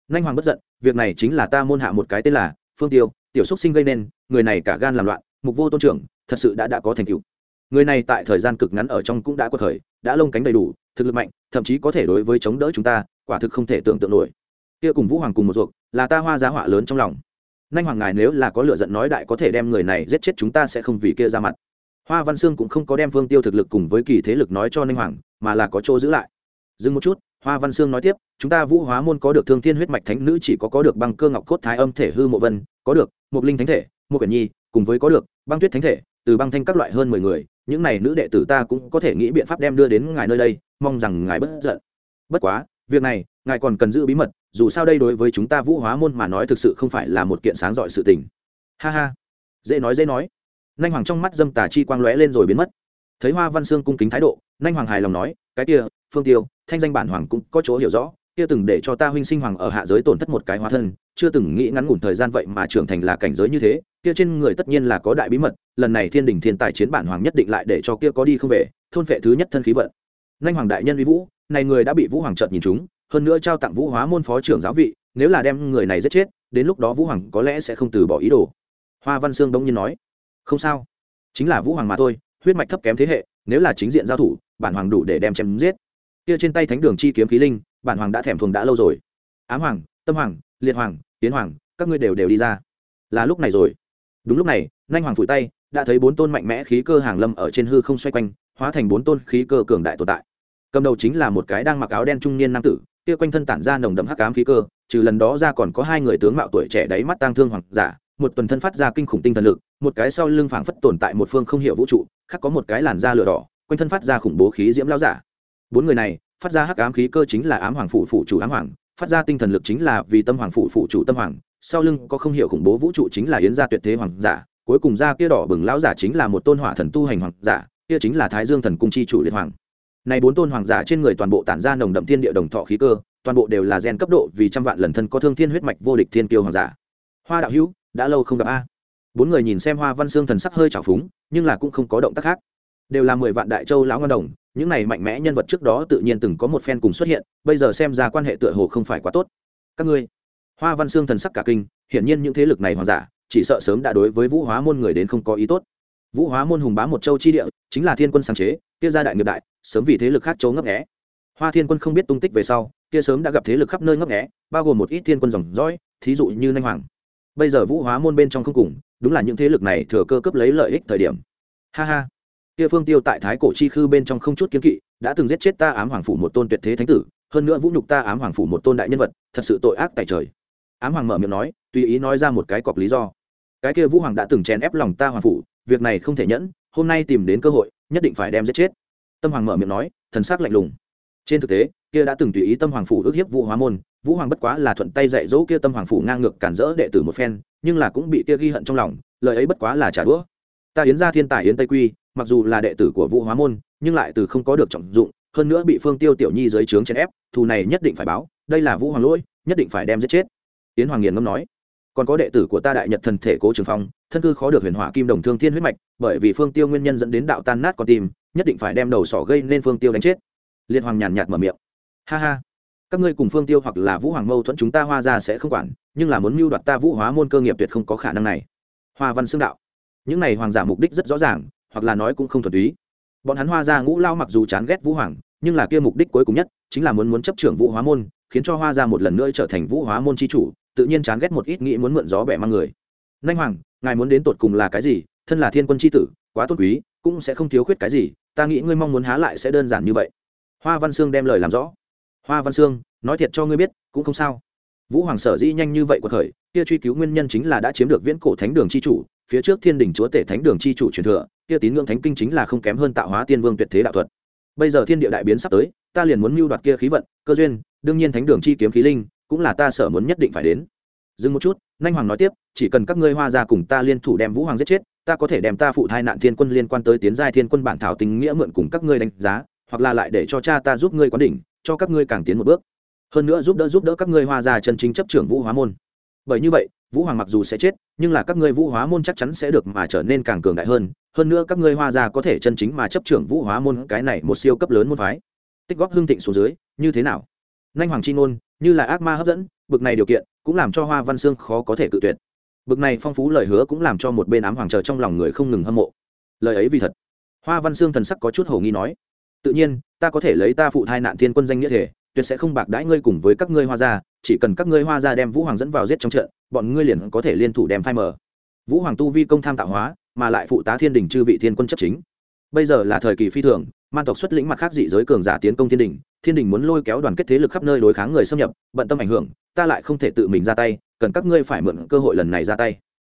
Nanh hoàng bất giận, việc này chính là ta môn hạ một cái tên là phương tiêu, tiểu xúc sinh gây nên, người này cả gan làm loạn, mục vô tôn trưởng, thật sự đã đã có thành tựu. Người này tại thời gian cực ngắn ở trong cũng đã có thời đã lông cánh đầy đủ, thực lực mạnh, thậm chí có thể đối với chống đỡ chúng ta quả thực không thể tưởng tượng nổi. Kia cùng vũ hoàng cùng một ruột, là ta hoa giá họa lớn trong lòng. Nanh hoàng ngài nếu là có lựa giận nói đại có thể đem người này giết chết chúng ta sẽ không vì kia ra mặt. Hoa văn sương cũng không có đem phương tiêu thực lực cùng với kỳ thế lực nói cho nhanh hoàng, mà là có chỗ giữ lại. Dừng một chút, hoa văn sương nói tiếp, chúng ta vũ hóa môn có được thương thiên huyết mạch thánh nữ chỉ có có được băng cơ ngọc cốt thái âm thể hư mộ vân, có được một linh thánh thể một quyển nhi, cùng với có được băng tuyết thánh thể, từ băng thanh các loại hơn mười người, những này nữ đệ tử ta cũng có thể nghĩ biện pháp đem đưa đến ngài nơi đây, mong rằng ngài bất giận. Bất quá việc này, ngài còn cần giữ bí mật, dù sao đây đối với chúng ta vũ hóa môn mà nói thực sự không phải là một kiện sáng dọi sự tình. Ha ha. Dễ nói dễ nói. Nanh hoàng trong mắt dâm tà chi quang lóe lên rồi biến mất. Thấy hoa văn sương cung kính thái độ, nanh hoàng hài lòng nói, cái kia, phương tiêu, thanh danh bản hoàng cũng có chỗ hiểu rõ, kia từng để cho ta huynh sinh hoàng ở hạ giới tổn thất một cái hóa thân, chưa từng nghĩ ngắn ngủn thời gian vậy mà trưởng thành là cảnh giới như thế, kia trên người tất nhiên là có đại bí mật, lần này thiên đình thiên tài chiến bản hoàng nhất định lại để cho kia có đi không về, thôn vệ thứ nhất thân khí vận. Nanh hoàng đại nhân uy vũ này người đã bị vũ hoàng trợt nhìn chúng, hơn nữa trao tặng vũ hóa môn phó trưởng giáo vị, nếu là đem người này giết chết, đến lúc đó vũ hoàng có lẽ sẽ không từ bỏ ý đồ. Hoa văn sương đông nhiên nói. Không sao, chính là vũ hoàng mà thôi, huyết mạch thấp kém thế hệ, nếu là chính diện giao thủ, bản hoàng đủ để đem chém giết. Kia trên tay thánh đường chi kiếm khí linh, bản hoàng đã thèm thuồng đã lâu rồi. Ám hoàng, tâm hoàng, liệt hoàng, tiến hoàng, các ngươi đều đều đi ra. Là lúc này rồi. Đúng lúc này nhanh hoàng phủi tay, đã thấy bốn tôn mạnh mẽ khí cơ hàng lâm ở trên hư không xoay quanh, hóa thành bốn tôn khí cơ cường đại tồn tại cầm đầu chính là một cái đang mặc áo đen trung niên nam tử, kia quanh thân tản ra nồng đậm hắc ám khí cơ, trừ lần đó ra còn có hai người tướng mạo tuổi trẻ đáy mắt tang thương hoàng giả, một tuần thân phát ra kinh khủng tinh thần lực, một cái sau lưng phảng phất tồn tại một phương không hiểu vũ trụ, khác có một cái làn da lửa đỏ, quanh thân phát ra khủng bố khí diễm lao giả. Bốn người này, phát ra hắc ám khí cơ chính là ám hoàng phủ phụ chủ ám hoàng, phát ra tinh thần lực chính là vì tâm hoàng phủ phụ chủ tâm hoàng, sau lưng có không hiểu khủng bố vũ trụ chính là yến gia tuyệt thế hoàng giả, cuối cùng ra kia đỏ bừng lão giả chính là một tôn hỏa thần tu hành hoàng giả, kia chính là thái dương thần cung chi chủ liệt hoàng này bốn tôn hoàng giả trên người toàn bộ tản ra nồng đậm thiên địa đồng thọ khí cơ, toàn bộ đều là gen cấp độ vì trăm vạn lần thân có thương thiên huyết mạch vô địch thiên kiêu hoàng giả. Hoa đạo hữu, đã lâu không gặp a. Bốn người nhìn xem hoa văn xương thần sắc hơi trào phúng, nhưng là cũng không có động tác khác. Đều là mười vạn đại châu lão ngân đồng, những này mạnh mẽ nhân vật trước đó tự nhiên từng có một phen cùng xuất hiện, bây giờ xem ra quan hệ tựa hồ không phải quá tốt. Các ngươi, hoa văn xương thần sắc cả kinh, hiển nhiên những thế lực này hoàng giả, chỉ sợ sớm đã đối với vũ hóa môn người đến không có ý tốt. Vũ hóa môn hùng bá một châu chi địa, chính là thiên quân sáng chế, kia gia đại nghiệp đại sớm vì thế lực khác chấu ngấp nghé, hoa thiên quân không biết tung tích về sau kia sớm đã gặp thế lực khắp nơi ngấp nghé, bao gồm một ít thiên quân dòng dõi thí dụ như nanh hoàng. Bây giờ vũ hóa môn bên trong không cùng đúng là những thế lực này thừa cơ cấp lấy lợi ích thời điểm. Ha ha. Kia phương tiêu tại thái cổ chi khư bên trong không chút kiếm kỵ đã từng giết chết ta ám hoàng phủ một tôn tuyệt thế thánh tử hơn nữa vũ nhục ta ám hoàng phủ một tôn đại nhân vật thật sự tội ác tại trời. Ám hoàng mở miệng nói tùy ý nói ra một cái cọc lý do. Cái kia vũ hoàng đã từng chèn ép lòng ta hoàng phủ việc này không thể nhẫn hôm nay tìm đến cơ hội nhất định phải đem giết chết tâm hoàng mở miệng nói, thần sắc lạnh lùng. Trên thực tế, kia đã từng tùy ý tâm hoàng phủ ước hiếp vũ hóa môn, vũ hoàng bất quá là thuận tay dạy dỗ kia tâm hoàng phủ ngang ngược cản rỡ đệ tử một phen, nhưng là cũng bị kia ghi hận trong lòng, lời ấy bất quá là trả đũa. Ta yến ra thiên tài yến tây quy, mặc dù là đệ tử của vũ hóa môn, nhưng lại từ không có được trọng dụng, hơn nữa bị phương tiêu tiểu nhi dưới trướng chèn ép, thù này nhất định phải báo, đây là vũ hoàng lỗi, nhất định phải đem giết chết. Yến hoàng nghiền ngâm nói, còn có đệ tử của ta đại nhật thần thể cố trường phong, thân cư khó được huyền hỏa kim đồng thương thiên huyết mạch, bởi vì phương tiêu nguyên nhân dẫn đến đạo tan nát con tim nhất định phải đem đầu sỏ gây nên phương tiêu đánh chết. Liên hoàng nhàn nhạt mở miệng. Ha ha, các ngươi cùng phương tiêu hoặc là vũ hoàng mâu thuẫn chúng ta hoa ra sẽ không quản, nhưng là muốn mưu đoạt ta vũ hóa môn cơ nghiệp tuyệt không có khả năng này. Hoa văn xương đạo. Những này hoàng giả mục đích rất rõ ràng, hoặc là nói cũng không thuần túy. Bọn hắn hoa ra ngũ lao mặc dù chán ghét vũ hoàng, nhưng là kia mục đích cuối cùng nhất chính là muốn muốn chấp trưởng vũ hóa môn, khiến cho hoa ra một lần nữa trở thành vũ hóa môn c h i chủ, tự nhiên chán ghét một ít nghĩ muốn mượn gió bẻ mang người. Nanh hoàng, ngài muốn đến tột cùng là cái gì? Thân là thiên quân c tử, quá tốt quý, cũng sẽ không thiếu khuyết cái gì ta nghĩ ngươi mong muốn há lại sẽ đơn giản như vậy. Hoa văn sương đem lời làm rõ. Hoa văn sương, nói thiệt cho ngươi biết, cũng không sao. Vũ hoàng sở dĩ nhanh như vậy của khởi, kia truy cứu nguyên nhân chính là đã chiếm được viễn cổ thánh đường c h i chủ, phía trước thiên đình chúa tể thánh đường c h i chủ truyền thừa, kia tín ngưỡng thánh kinh chính là không kém hơn tạo hóa tiên vương tuyệt thế đạo thuật. Bây giờ thiên địa đại biến sắp tới, ta liền muốn mưu đoạt kia khí vận, cơ duyên, đương nhiên thánh đường chi kiếm khí linh, cũng là ta sở muốn nhất định phải đến. Dừng một chút, nanh hoàng nói tiếp, chỉ cần các ngươi hoa ra cùng ta liên thủ đem vũ hoàng giết chết ta có thể đem ta phụ thai nạn thiên quân liên quan tới tiến giai thiên quân bản thảo tình nghĩa mượn cùng các ngươi đánh giá, hoặc là lại để cho cha ta giúp ngươi quán đỉnh, cho các ngươi càng tiến một bước. Hơn nữa giúp đỡ giúp đỡ các ngươi hoa ra chân chính chấp trưởng vũ hóa môn. Bởi như vậy, vũ hoàng mặc dù sẽ chết, nhưng là các ngươi vũ hóa môn chắc chắn sẽ được mà trở nên càng cường đại hơn hơn nữa các ngươi hoa ra có thể chân chính mà chấp trưởng vũ hóa môn cái này một siêu cấp lớn môn phái. Tích góp hương thịnh xuống dưới, như thế nào? Nhanh hoàng chi ngôn, như là ác ma hấp dẫn, bực này điều kiện, cũng làm cho hoa văn xương khó có thể cự tuyệt bực này phong phú lời hứa cũng làm cho một bên ám hoàng chờ trong lòng người không ngừng hâm mộ. Lời ấy vì thật. Hoa văn xương thần sắc có chút hồ nghi nói, tự nhiên, ta có thể lấy ta phụ thai nạn thiên quân danh nghĩa thể, tuyệt sẽ không bạc đãi ngươi cùng với các ngươi hoa gia, chỉ cần các ngươi hoa gia đem vũ hoàng dẫn vào giết trong trận, bọn ngươi liền có thể liên thủ đem phai mở vũ hoàng tu vi công tham tạo hóa, mà lại phụ tá thiên đình chư vị thiên quân chấp chính. Bây giờ là thời kỳ phi thường, man tộc xuất lĩnh mặt khác dị giới cường giả tiến công thiên đình thiên đình muốn lôi kéo đoàn kết thế lực khắp nơi đối kháng người xâm nhập, bận tâm ảnh hưởng, ta lại không thể tự mình ra tay cần các ngươi phải mượn cơ hội lần này ra tay.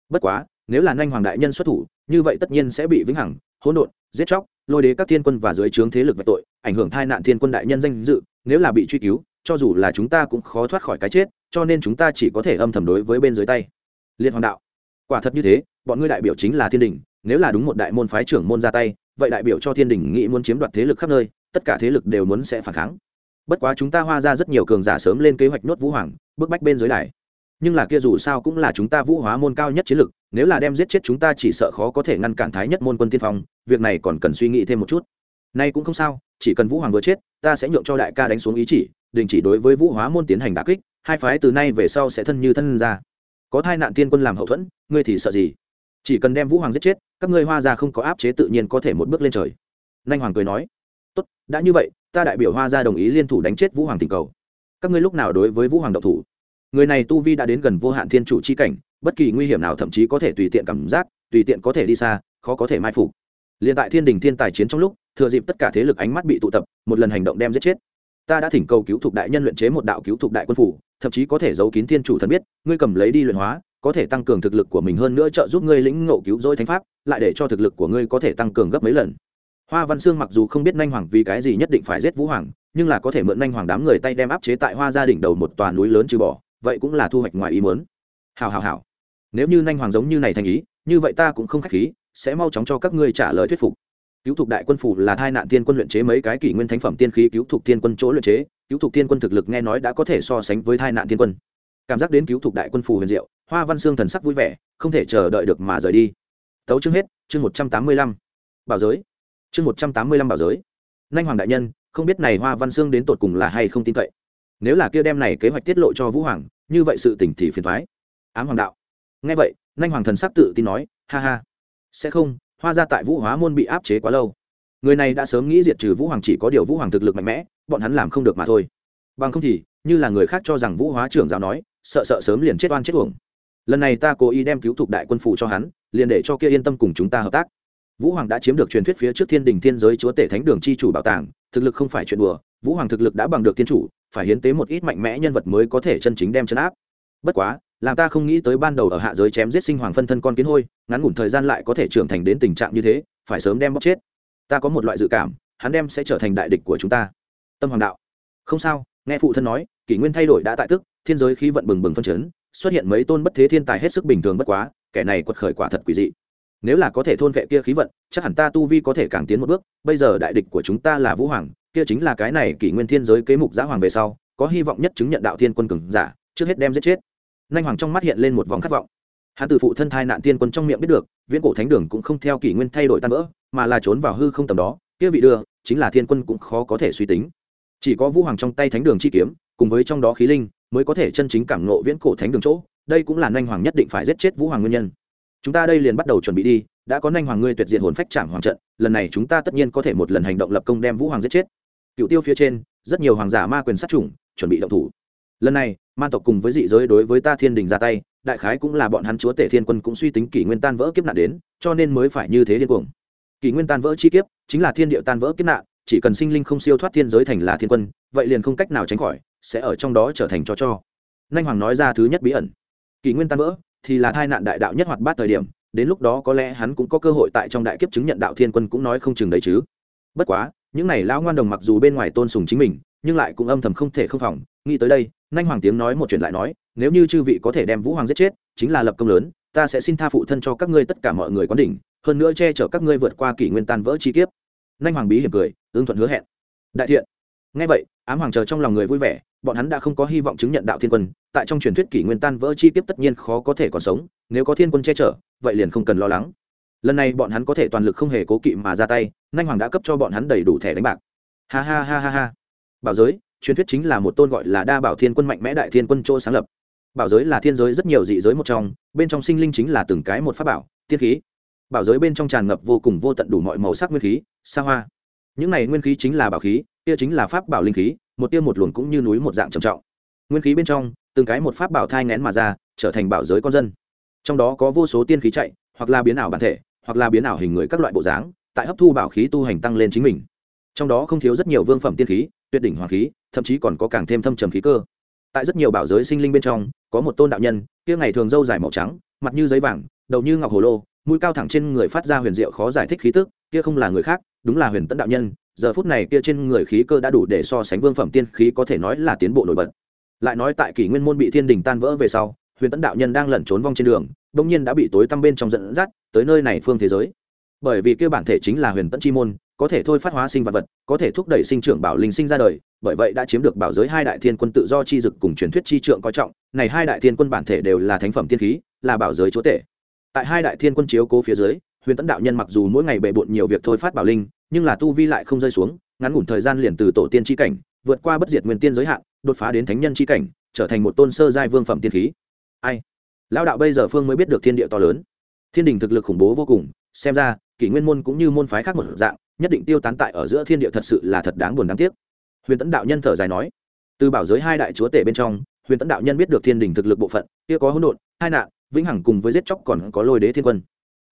Bất quá, nếu là nhanh hoàng đại nhân xuất thủ, như vậy tất nhiên sẽ bị vĩnh hằng, hỗn độn, giết chóc, lôi đế các thiên quân và dưới trướng thế lực về tội, ảnh hưởng thai nạn thiên quân đại nhân danh dự, nếu là bị truy cứu, cho dù là chúng ta cũng khó thoát khỏi cái chết, cho nên chúng ta chỉ có thể âm thầm đối với bên dưới tay. Liên hoàng đạo, quả thật như thế, bọn ngươi đại biểu chính là thiên đình, nếu là đúng một đại môn phái trưởng môn ra tay, vậy đại biểu cho thiên đình nghĩ muốn chiếm đoạt thế lực khắp nơi, tất cả thế lực đều muốn sẽ phản kháng. Bất quá chúng ta hoa ra rất nhiều cường giả sớm lên kế hoạch nốt vũ hoàng bức bách bên dưới đài nhưng là kia dù sao cũng là chúng ta vũ hóa môn cao nhất chiến lực nếu là đem giết chết chúng ta chỉ sợ khó có thể ngăn cản thái nhất môn quân tiên phong, việc này còn cần suy nghĩ thêm một chút. Nay cũng không sao, chỉ cần vũ hoàng vừa chết, ta sẽ nhượng cho đại ca đánh xuống ý chỉ, đình chỉ đối với vũ hóa môn tiến hành đà kích, hai phái từ nay về sau sẽ thân như thân ra. Có thai nạn tiên quân làm hậu thuẫn, ngươi thì sợ gì? Chỉ cần đem vũ hoàng giết chết, các ngươi hoa gia không có áp chế tự nhiên có thể một bước lên trời. Nanh hoàng cười nói, tốt, đã như vậy, ta đại biểu hoa gia đồng ý liên thủ đánh chết vũ hoàng tình cầu. Các ngươi lúc nào đối với vũ hoàng độc thủ? Người này tu vi đã đến gần vô hạn thiên chủ c h i cảnh, bất kỳ nguy hiểm nào thậm chí có thể tùy tiện cảm giác, tùy tiện có thể đi xa, khó có thể mai phục. Liền tại thiên đình thiên tài chiến trong lúc, thừa dịp tất cả thế lực ánh mắt bị tụ tập, một lần hành động đem giết chết. Ta đã thỉnh cầu cứu thục đại nhân luyện chế một đạo cứu thục đại quân phủ, thậm chí có thể giấu kín thiên chủ thần biết, ngươi cầm lấy đi luyện hóa, có thể tăng cường thực lực của mình hơn nữa trợ giúp ngươi lĩnh ngộ cứu rỗi thánh pháp, lại để cho thực lực của ngươi có thể tăng cường gấp mấy lần. Hoa văn sương mặc dù không biết nanh hoàng vì cái gì nhất định phải giết vũ hoàng, nhưng là có thể mượn nanh hoàng đám người tay đem áp chế tại hoa gia đình đầu một tòa núi lớn trừ bỏ vậy cũng là thu hoạch ngoài ý muốn. Hào hào hào nếu như nhanh hoàng giống như này thành ý, như vậy ta cũng không khách khí, sẽ mau chóng cho các ngươi trả lời thuyết phục. Cứu thục đại quân phủ là thai nạn tiên quân luyện chế mấy cái kỷ nguyên thánh phẩm tiên khí cứu thục tiên quân chỗ luyện chế, cứu thục tiên quân thực lực nghe nói đã có thể so sánh với thai nạn tiên quân. Cảm giác đến cứu thục đại quân phủ huyền diệu, hoa văn xương thần sắc vui vẻ, không thể chờ đợi được mà rời đi. Tấu chương hết, chương một trăm tám mươi lăm. Bảo giới. Chương một trăm tám mươi lăm bảo giới. Nhanh hoàng đại nhân, không biết này hoa văn xương đến tột cùng là hay không tin cậy nếu là kia đem này kế hoạch tiết lộ cho vũ hoàng, như vậy sự tỉnh thì phiền thoái ám hoàng đạo. Nghe vậy, nanh hoàng thần sắc tự tin nói, ha ha, sẽ không hoa ra tại vũ hóa môn bị áp chế quá lâu. Người này đã sớm nghĩ diệt trừ vũ hoàng chỉ có điều vũ hoàng thực lực mạnh mẽ, bọn hắn làm không được mà thôi. Bằng không thì, như là người khác cho rằng vũ hóa trưởng giáo nói, sợ sợ sớm liền chết oan chết uổng. Lần này ta cố ý đem cứu thục đại quân phủ cho hắn, liền để cho kia yên tâm cùng chúng ta hợp tác. Vũ hoàng đã chiếm được truyền thuyết phía trước thiên đình thiên giới chúa tể thánh đường c h i chủ bảo tàng, thực lực không phải chuyện đùa vũ hoàng thực lực đã bằng được thiên chủ, phải hiến tế một ít mạnh mẽ nhân vật mới có thể chân chính đem chấn áp. Bất quá, làm ta không nghĩ tới ban đầu ở hạ giới chém giết sinh hoàng phân thân con kiến hôi, ngắn ngủn thời gian lại có thể trưởng thành đến tình trạng như thế, phải sớm đem bóc chết. Ta có một loại dự cảm, hắn đem sẽ trở thành đại địch của chúng ta. Tâm hoàng đạo. Không sao, nghe phụ thân nói, kỷ nguyên thay đổi đã tại tức, thiên giới khí vận bừng bừng phân chấn, xuất hiện mấy tôn bất thế thiên tài hết sức bình thường bất quá, kẻ này quật khởi quả thật quỷ dị. Nếu là có thể thôn vệ kia khí vận, chắc hẳn ta tu vi có thể càng tiến một bước, bây giờ đại địch của chúng ta là vũ hoàng kia chính là cái này kỷ nguyên thiên giới kế mục giã hoàng về sau, có hy vọng nhất chứng nhận đạo thiên quân cường giả, trước hết đem giết chết. Nanh hoàng trong mắt hiện lên một vòng khát vọng. Hắn từ phụ thân thai nạn tiên quân trong miệng biết được, viễn cổ thánh đường cũng không theo kỷ nguyên thay đổi tan vỡ, mà là trốn vào hư không tầm đó, kia vị đưa, chính là thiên quân cũng khó có thể suy tính. Chỉ có vũ hoàng trong tay thánh đường chi kiếm, cùng với trong đó khí linh, mới có thể chân chính cảm nộ viễn cổ thánh đường chỗ, đây cũng là nanh hoàng nhất định phải giết chết vũ hoàng nguyên nhân. Chúng ta đây liền bắt đầu chuẩn bị đi, đã có nanh hoàng ngươi tuyệt diện hồn phách trảm hoàng trận, lần này chúng ta tất nhiên có thể một lần hành động lập công đem vũ hoàng giết chết cựu tiêu phía trên, rất nhiều hoàng giả ma quyền sát chủng chuẩn bị động thủ. Lần này, ma tộc cùng với dị giới đối với ta thiên đình ra tay, đại khái cũng là bọn hắn chúa tể thiên quân cũng suy tính kỷ nguyên tan vỡ kiếp nạn đến, cho nên mới phải như thế điên cuồng. Kỷ nguyên tan vỡ chi kiếp, chính là thiên địa tan vỡ kiếp nạn, chỉ cần sinh linh không siêu thoát thiên giới thành là thiên quân, vậy liền không cách nào tránh khỏi, sẽ ở trong đó trở thành cho cho. Nanh hoàng nói ra thứ nhất bí ẩn. Kỷ nguyên tan vỡ thì là tai nạn đại đạo nhất hoạt bát thời điểm, đến lúc đó có lẽ hắn cũng có cơ hội tại trong đại kiếp chứng nhận đạo thiên quân cũng nói không chừng đấy chứ. Bất quá những này lão ngoan đồng mặc dù bên ngoài tôn sùng chính mình, nhưng lại cũng âm thầm không thể không phòng. Nghĩ tới đây, nanh hoàng tiếng nói một chuyện lại nói, nếu như chư vị có thể đem vũ hoàng giết chết, chính là lập công lớn, ta sẽ xin tha phụ thân cho các ngươi tất cả mọi người quán đỉnh, hơn nữa che chở các ngươi vượt qua kỷ nguyên tan vỡ chi kiếp. Nanh hoàng bí hiểm cười, ương thuận hứa hẹn. Đại thiện. Ngay vậy, ám hoàng chờ trong lòng người vui vẻ, bọn hắn đã không có hy vọng chứng nhận đạo thiên quân, tại trong truyền thuyết kỷ nguyên tan vỡ chi kiếp tất nhiên khó có thể còn sống, nếu có thiên quân che chở, vậy liền không cần lo lắng lần này bọn hắn có thể toàn lực không hề cố kỵ mà ra tay, nanh hoàng đã cấp cho bọn hắn đầy đủ thẻ đánh bạc. Ha ha ha ha ha. Bảo giới, truyền thuyết chính là một tôn gọi là đa bảo thiên quân mạnh mẽ đại thiên quân chỗ sáng lập. Bảo giới là thiên giới rất nhiều dị giới một trong, bên trong sinh linh chính là từng cái một pháp bảo, tiên khí. Bảo giới bên trong tràn ngập vô cùng vô tận đủ mọi màu sắc nguyên khí xa hoa. Những này nguyên khí chính là bảo khí, kia chính là pháp bảo linh khí, một tiêu một luồng cũng như núi một dạng trầm trọng. Nguyên khí bên trong, từng cái một pháp bảo thai ngén mà ra, trở thành bảo giới con dân. Trong đó có vô số tiên khí chạy, hoặc là biến ảo bản thể hoặc là biến ảo hình người các loại bộ dáng, tại hấp thu bảo khí tu hành tăng lên chính mình. Trong đó không thiếu rất nhiều vương phẩm tiên khí, tuyệt đỉnh hoàng khí, thậm chí còn có càng thêm thâm trầm khí cơ. Tại rất nhiều bảo giới sinh linh bên trong, có một tôn đạo nhân, kia ngày thường râu dài màu trắng, mặt như giấy vàng, đầu như ngọc hồ lô, mũi cao thẳng trên người phát ra huyền diệu khó giải thích khí tức, kia không là người khác, đúng là huyền tấn đạo nhân, giờ phút này kia trên người khí cơ đã đủ để so sánh vương phẩm tiên khí có thể nói là tiến bộ nổi bật. Lại nói tại kỷ nguyên môn bị thiên đình tan vỡ về sau, huyền tấn đạo nhân đang lẩn trốn vong trên đường đông nhiên đã bị tối tăm bên trong dẫn dắt tới nơi này phương thế giới. Bởi vì kia bản thể chính là huyền tẫn chi môn, có thể thôi phát hóa sinh vật vật, có thể thúc đẩy sinh trưởng bảo linh sinh ra đời, bởi vậy đã chiếm được bảo giới hai đại thiên quân tự do chi dực cùng truyền thuyết chi trượng coi trọng. Này hai đại thiên quân bản thể đều là thánh phẩm tiên khí, là bảo giới chúa tể. Tại hai đại thiên quân chiếu cố phía dưới, huyền tẫn đạo nhân mặc dù mỗi ngày bề bộn nhiều việc thôi phát bảo linh, nhưng là tu vi lại không rơi xuống, ngắn ngủn thời gian liền từ tổ tiên chi cảnh, vượt qua bất diệt nguyên tiên giới hạn, đột phá đến thánh nhân chi cảnh, trở thành một tôn sơ giai vương phẩm tiên khí. Ai? Lão đạo bây giờ phương mới biết được thiên địa to lớn. Thiên đình thực lực khủng bố vô cùng, xem ra, kỷ nguyên môn cũng như môn phái khác một dạng, nhất định tiêu tán tại ở giữa thiên địa thật sự là thật đáng buồn đáng tiếc. Huyền tấn đạo nhân thở dài nói, từ bảo giới hai đại chúa tể bên trong, huyền tấn đạo nhân biết được thiên đình thực lực bộ phận, kia có hỗn độn, hai nạn, vĩnh hằng cùng với giết chóc còn có lôi đế thiên quân.